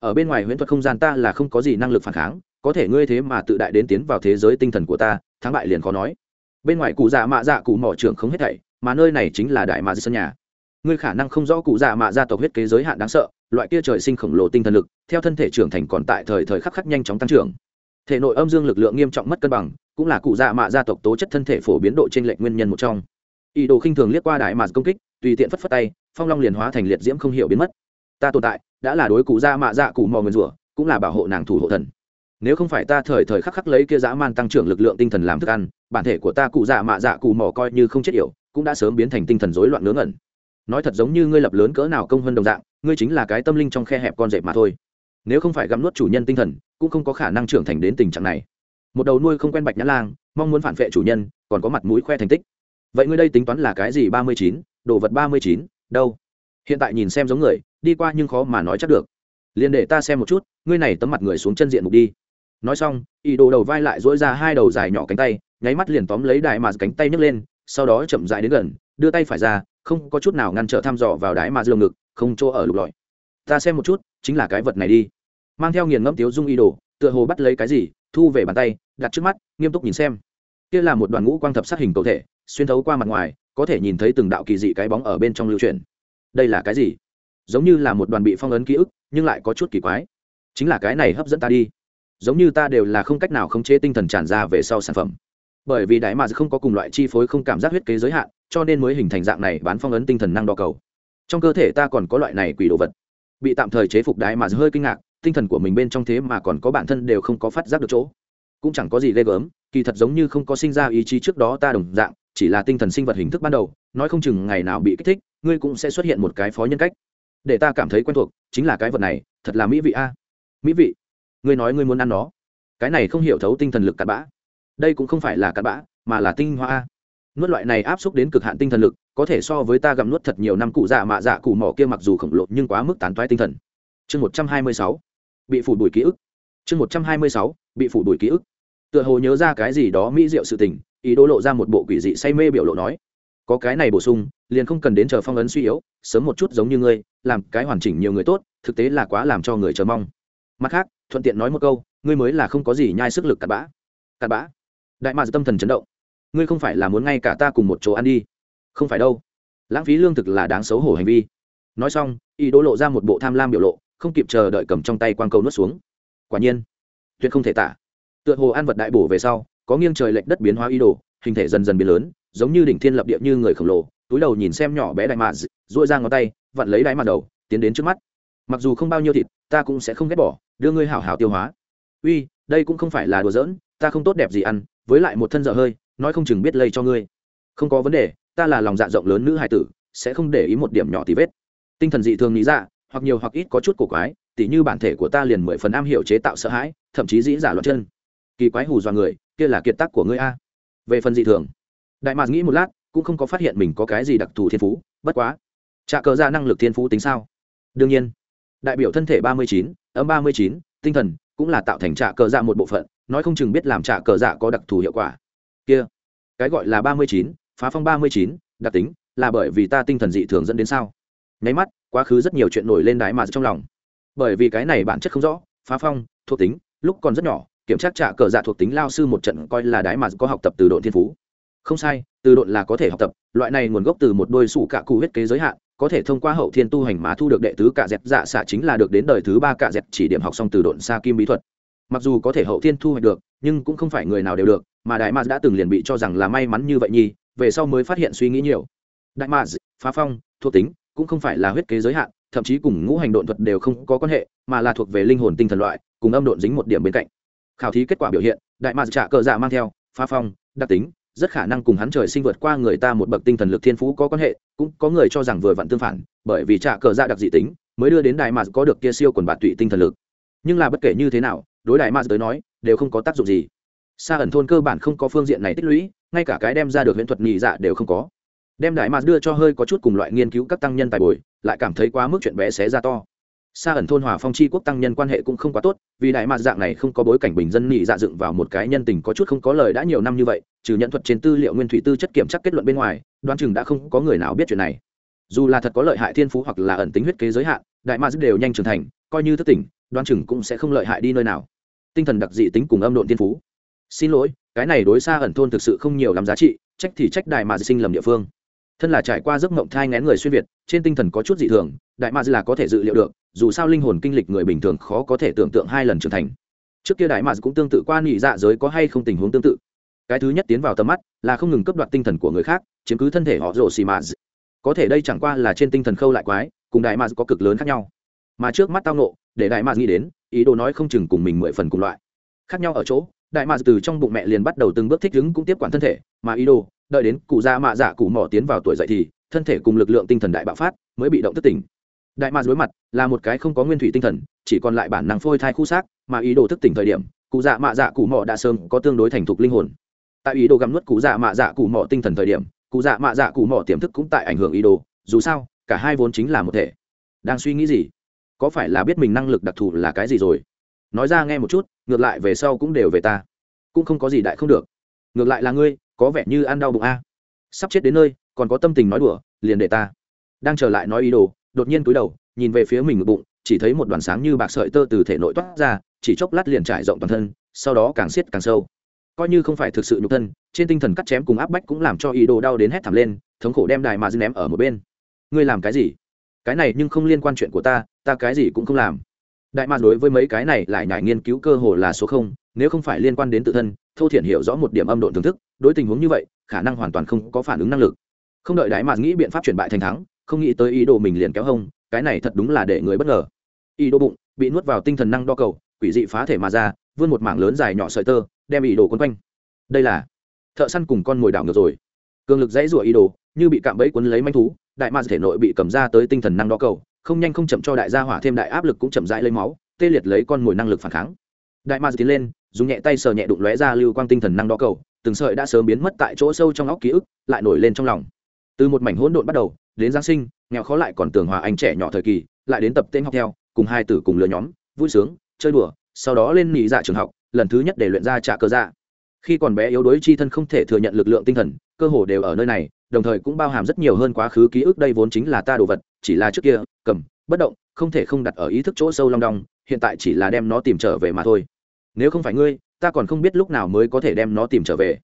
A: Ở bên ngoài huyễn thuật không gian ta là không có gì năng lực phản kháng, có thể ngươi thế mà tự đại đến tiến vào thế giới tinh thần của ta, thắng bại liền khó nói. Bên ngoài cụ dạ mạ dạ cụ mỏ trưởng không hết thảy, mà nơi này chính là đại mạ sân nhà. Ngươi khả năng không rõ cụ dạ mạ gia tộc huyết kế giới hạn đáng sợ loại kia trời sinh khổng lồ tinh thần lực, theo thân thể trưởng thành còn tại thời thời khắc khắc nhanh chóng tăng trưởng. Thể nội âm dương lực lượng nghiêm trọng mất cân bằng, cũng là cụ dạ mạ gia tộc tố chất thân thể phổ biến độ trên lệnh nguyên nhân một trong. Ý đồ khinh thường liếc qua đại mạ công kích, tùy tiện phất phất tay, phong long liền hóa thành liệt diễm không hiểu biến mất. Ta tồn tại, đã là đối cụ dạ mạ dạ cụ mò nguyên rủa, cũng là bảo hộ nàng thủ hộ thần. Nếu không phải ta thời thời khắc khắc lấy kia dã man tăng trưởng lực lượng tinh thần làm thức ăn, bản thể của ta cụ dạ mạ dạ cụ mò coi như không chết yểu, cũng đã sớm biến thành tinh thần rối loạn ngớ ngẩn nói thật giống như ngươi lập lớn cỡ nào công hơn đồng dạng, ngươi chính là cái tâm linh trong khe hẹp con rệp mà thôi. Nếu không phải găm nuốt chủ nhân tinh thần, cũng không có khả năng trưởng thành đến tình trạng này. Một đầu nuôi không quen bạch nhã lang, mong muốn phản vệ chủ nhân, còn có mặt mũi khoe thành tích. Vậy ngươi đây tính toán là cái gì ba mươi chín, đồ vật ba mươi chín, đâu? Hiện tại nhìn xem giống người, đi qua nhưng khó mà nói chắc được. Liền để ta xem một chút, ngươi này tấm mặt người xuống chân diện mục đi. Nói xong, ý đồ đầu vai lại dỗi ra hai đầu dài nhỏ cánh tay, nháy mắt liền tóm lấy đại mà cánh tay nhấc lên, sau đó chậm dại đến gần, đưa tay phải ra không có chút nào ngăn trở thăm dò vào đáy mà dương ngực, không chỗ ở lục lọi. Ta xem một chút, chính là cái vật này đi. Mang theo nghiền ngẫm tiếu dung y đồ, tựa hồ bắt lấy cái gì, thu về bàn tay, đặt trước mắt, nghiêm túc nhìn xem. Kia là một đoàn ngũ quang thập sát hình cầu thể, xuyên thấu qua mặt ngoài, có thể nhìn thấy từng đạo kỳ dị cái bóng ở bên trong lưu truyền đây là cái gì? Giống như là một đoàn bị phong ấn ký ức, nhưng lại có chút kỳ quái. Chính là cái này hấp dẫn ta đi. Giống như ta đều là không cách nào khống chế tinh thần tràn ra về sau sản phẩm bởi vì đại mà không có cùng loại chi phối không cảm giác huyết kế giới hạn, cho nên mới hình thành dạng này bán phong ấn tinh thần năng đo cầu. Trong cơ thể ta còn có loại này quỷ đồ vật. Bị tạm thời chế phục đái mà hơi kinh ngạc, tinh thần của mình bên trong thế mà còn có bản thân đều không có phát giác được chỗ. Cũng chẳng có gì ghê gớm, kỳ thật giống như không có sinh ra ý chí trước đó ta đồng dạng, chỉ là tinh thần sinh vật hình thức ban đầu, nói không chừng ngày nào bị kích thích, ngươi cũng sẽ xuất hiện một cái phó nhân cách. Để ta cảm thấy quen thuộc, chính là cái vật này, thật là mỹ vị a. Mỹ vị. Ngươi nói ngươi muốn ăn nó. Cái này không hiểu thấu tinh thần lực cặn bã đây cũng không phải là cặn bã, mà là tinh hoa. Nuốt loại này áp xúc đến cực hạn tinh thần lực, có thể so với ta gặm nuốt thật nhiều năm cụ dạ mạ dạ cụ mỏ kia mặc dù khổng lồ nhưng quá mức tán toái tinh thần. Chương một trăm hai mươi sáu. Bị phủ đuổi ký ức. Chương một trăm hai mươi sáu. Bị phủ đuổi ký ức. Tựa hồ nhớ ra cái gì đó mỹ diệu sự tình, ý đồ lộ ra một bộ quỷ dị say mê biểu lộ nói. Có cái này bổ sung, liền không cần đến chờ phong ấn suy yếu, sớm một chút giống như ngươi, làm cái hoàn chỉnh nhiều người tốt, thực tế là quá làm cho người chờ mong. Mặt khác, thuận tiện nói một câu, ngươi mới là không có gì nhai sức lực cặn bã. Cặn bã đại mạc tâm thần chấn động. Ngươi không phải là muốn ngay cả ta cùng một chỗ ăn đi. Không phải đâu. Lãng phí lương thực là đáng xấu hổ hành vi. Nói xong, y đỗ lộ ra một bộ tham lam biểu lộ, không kịp chờ đợi cầm trong tay quang cầu nuốt xuống. Quả nhiên, tuyệt không thể tả. Tựa hồ ăn vật đại bổ về sau, có nghiêng trời lệch đất biến hóa y đồ, hình thể dần dần biến lớn, giống như đỉnh thiên lập địa như người khổng lồ, túi đầu nhìn xem nhỏ bé đại mạc dội ra ngón tay, vặn lấy đáy mặt đầu, tiến đến trước mắt. Mặc dù không bao nhiêu thịt, ta cũng sẽ không ghét bỏ, đưa ngươi hảo hảo tiêu hóa. Uy, đây cũng không phải là đùa giỡn, ta không tốt đẹp gì ăn với lại một thân dở hơi, nói không chừng biết lây cho ngươi. Không có vấn đề, ta là lòng dạ rộng lớn nữ hài tử, sẽ không để ý một điểm nhỏ tí vết. Tinh thần dị thường nghĩ dạ hoặc nhiều hoặc ít có chút cổ quái, tỉ như bản thể của ta liền mười phần am hiểu chế tạo sợ hãi, thậm chí dĩ giả loạn chân. Kỳ quái hù dọa người, kia là kiệt tác của ngươi a. Về phần dị thường, đại mạc nghĩ một lát, cũng không có phát hiện mình có cái gì đặc thù thiên phú, bất quá. Trà cờ ra năng lực thiên phú tính sao? Đương nhiên. Đại biểu thân thể ba mươi chín âm ba mươi chín, tinh thần cũng là tạo thành trà cờ ra một bộ phận nói không chừng biết làm trả cờ dạ có đặc thù hiệu quả. Kia, cái gọi là ba mươi chín, phá phong ba mươi chín, đặc tính là bởi vì ta tinh thần dị thường dẫn đến sao? Nháy mắt, quá khứ rất nhiều chuyện nổi lên đái mà trong lòng. Bởi vì cái này bản chất không rõ, phá phong thuộc tính lúc còn rất nhỏ, kiểm tra trả cờ dạ thuộc tính lao sư một trận coi là đái mà có học tập từ độ thiên phú. Không sai, từ độn là có thể học tập, loại này nguồn gốc từ một đôi sủ cạ cụ huyết kế giới hạn, có thể thông qua hậu thiên tu hành mà thu được đệ tứ cạ dẹp dạ xạ chính là được đến đời thứ ba cạ dẹp chỉ điểm học xong từ độn xa kim bí thuật mặc dù có thể hậu thiên thu hoạch được, nhưng cũng không phải người nào đều được, mà đại maz đã từng liền bị cho rằng là may mắn như vậy nhi về sau mới phát hiện suy nghĩ nhiều. Đại maz phá phong, thuộc tính, cũng không phải là huyết kế giới hạn, thậm chí cùng ngũ hành độn thuật đều không có quan hệ, mà là thuộc về linh hồn tinh thần loại, cùng âm độn dính một điểm bên cạnh. Khảo thí kết quả biểu hiện, đại maz trả cờ dạ mang theo, phá phong, đặc tính, rất khả năng cùng hắn trời sinh vượt qua người ta một bậc tinh thần lực thiên phú có quan hệ, cũng có người cho rằng vừa vặn tương phản, bởi vì trả cờ dạ đặc dị tính, mới đưa đến đại mạc có được kia siêu quần bạt tụy tinh thần lực. Nhưng là bất kể như thế nào đối đại mạc tới nói, đều không có tác dụng gì. Xa ẩn thôn cơ bản không có phương diện này tích lũy, ngay cả cái đem ra được huyễn thuật nhị dạ đều không có. Đem đại mạc đưa cho hơi có chút cùng loại nghiên cứu các tăng nhân tài bồi, lại cảm thấy quá mức chuyện bé xé ra to. Xa ẩn thôn hòa phong chi quốc tăng nhân quan hệ cũng không quá tốt, vì đại mạc dạng này không có bối cảnh bình dân nhị dạ dựng vào một cái nhân tình có chút không có lời đã nhiều năm như vậy, trừ nhận thuật trên tư liệu nguyên thủy tư chất kiểm chắc kết luận bên ngoài, đoán chừng đã không có người nào biết chuyện này. Dù là thật có lợi hại thiên phú hoặc là ẩn tính huyết kế giới hạn, đại mạc đều nhanh trưởng thành, coi như thất tỉnh, đoán chừng cũng sẽ không lợi hại đi nơi nào tinh thần đặc dị tính cùng âm độn tiên phú. Xin lỗi, cái này đối xa ẩn thôn thực sự không nhiều làm giá trị, trách thì trách đại mà sinh lầm địa phương. Thân là trải qua giấc mộng thai ngén người xuyên việt, trên tinh thần có chút dị thường, đại mà là có thể dự liệu được, dù sao linh hồn kinh lịch người bình thường khó có thể tưởng tượng hai lần trưởng thành. Trước kia đại mà cũng tương tự qua nghỉ dạ giới có hay không tình huống tương tự. Cái thứ nhất tiến vào tầm mắt là không ngừng cấp đoạt tinh thần của người khác, chiếm cứ thân thể họ rồ xì mà có thể đây chẳng qua là trên tinh thần khâu lại quái, cùng đại mà có cực lớn khác nhau. Mà trước mắt tao nộ để đại mạc nghĩ đến, ý đồ nói không chừng cùng mình mười phần cùng loại. Khác nhau ở chỗ, đại mạc từ trong bụng mẹ liền bắt đầu từng bước thích ứng cũng tiếp quản thân thể, mà ý đồ, đợi đến cụ già mạ dạ cụ mỏ tiến vào tuổi dậy thì, thân thể cùng lực lượng tinh thần đại bạo phát, mới bị động thất tỉnh. Đại mạc đối mặt là một cái không có nguyên thủy tinh thần, chỉ còn lại bản năng phôi thai khu xác, mà ý đồ thức tỉnh thời điểm, cụ dạ mạ dạ cụ mỏ đã sớm có tương đối thành thục linh hồn. Tại ý đồ gặm nuốt cụ dạ mạ dạ cụ mỏ tinh thần thời điểm, cụ dạ mạ dạ cụ mỏ tiềm thức cũng tại ảnh hưởng ý đồ, dù sao, cả hai vốn chính là một thể. Đang suy nghĩ gì? Có phải là biết mình năng lực đặc thù là cái gì rồi? Nói ra nghe một chút, ngược lại về sau cũng đều về ta. Cũng không có gì đại không được. Ngược lại là ngươi, có vẻ như ăn đau bụng a. Sắp chết đến nơi, còn có tâm tình nói đùa, liền để ta. Đang trở lại nói ý đồ, đột nhiên cúi đầu, nhìn về phía mình ngực bụng, chỉ thấy một đoàn sáng như bạc sợi tơ từ thể nội toát ra, chỉ chốc lát liền trải rộng toàn thân, sau đó càng siết càng sâu. Coi như không phải thực sự nhục thân, trên tinh thần cắt chém cùng áp bách cũng làm cho ý đồ đau đến hét thảm lên, thống khổ đem đài mà dư ném ở một bên. Ngươi làm cái gì? Cái này nhưng không liên quan chuyện của ta ta cái gì cũng không làm. Đại mạc đối với mấy cái này lại nhải nghiên cứu cơ hồ là số không, nếu không phải liên quan đến tự thân, thô thiển hiểu rõ một điểm âm độ thưởng thức, đối tình huống như vậy, khả năng hoàn toàn không có phản ứng năng lực. Không đợi đại mạc nghĩ biện pháp chuyển bại thành thắng, không nghĩ tới ý đồ mình liền kéo hông, cái này thật đúng là để người bất ngờ. Ý đồ bụng, bị nuốt vào tinh thần năng đo cầu, quỷ dị phá thể mà ra, vươn một mảng lớn dài nhỏ sợi tơ, đem ý đồ quấn quanh. Đây là thợ săn cùng con mồi đảo ngược rồi. Cường lực dãy rủa ý đồ, như bị cạm bẫy quấn lấy manh thú, đại ma thể nội bị cầm ra tới tinh thần năng đo cầu không nhanh không chậm cho đại gia hỏa thêm đại áp lực cũng chậm rãi lấy máu, tê liệt lấy con mồi năng lực phản kháng. Đại ma tiến lên, dùng nhẹ tay sờ nhẹ đụng lóe ra lưu quang tinh thần năng đo cầu, từng sợi đã sớm biến mất tại chỗ sâu trong óc ký ức, lại nổi lên trong lòng. Từ một mảnh hỗn độn bắt đầu, đến giáng sinh, nghèo khó lại còn tưởng hòa anh trẻ nhỏ thời kỳ, lại đến tập tên học theo, cùng hai tử cùng lừa nhóm, vui sướng, chơi đùa, sau đó lên nghỉ dạ trường học, lần thứ nhất để luyện ra trả cơ dạ. Khi còn bé yếu đuối chi thân không thể thừa nhận lực lượng tinh thần, cơ hồ đều ở nơi này đồng thời cũng bao hàm rất nhiều hơn quá khứ ký ức, đây vốn chính là ta đồ vật, chỉ là trước kia, cầm, bất động, không thể không đặt ở ý thức chỗ sâu long đong, hiện tại chỉ là đem nó tìm trở về mà thôi. Nếu không phải ngươi, ta còn không biết lúc nào mới có thể đem nó tìm trở về.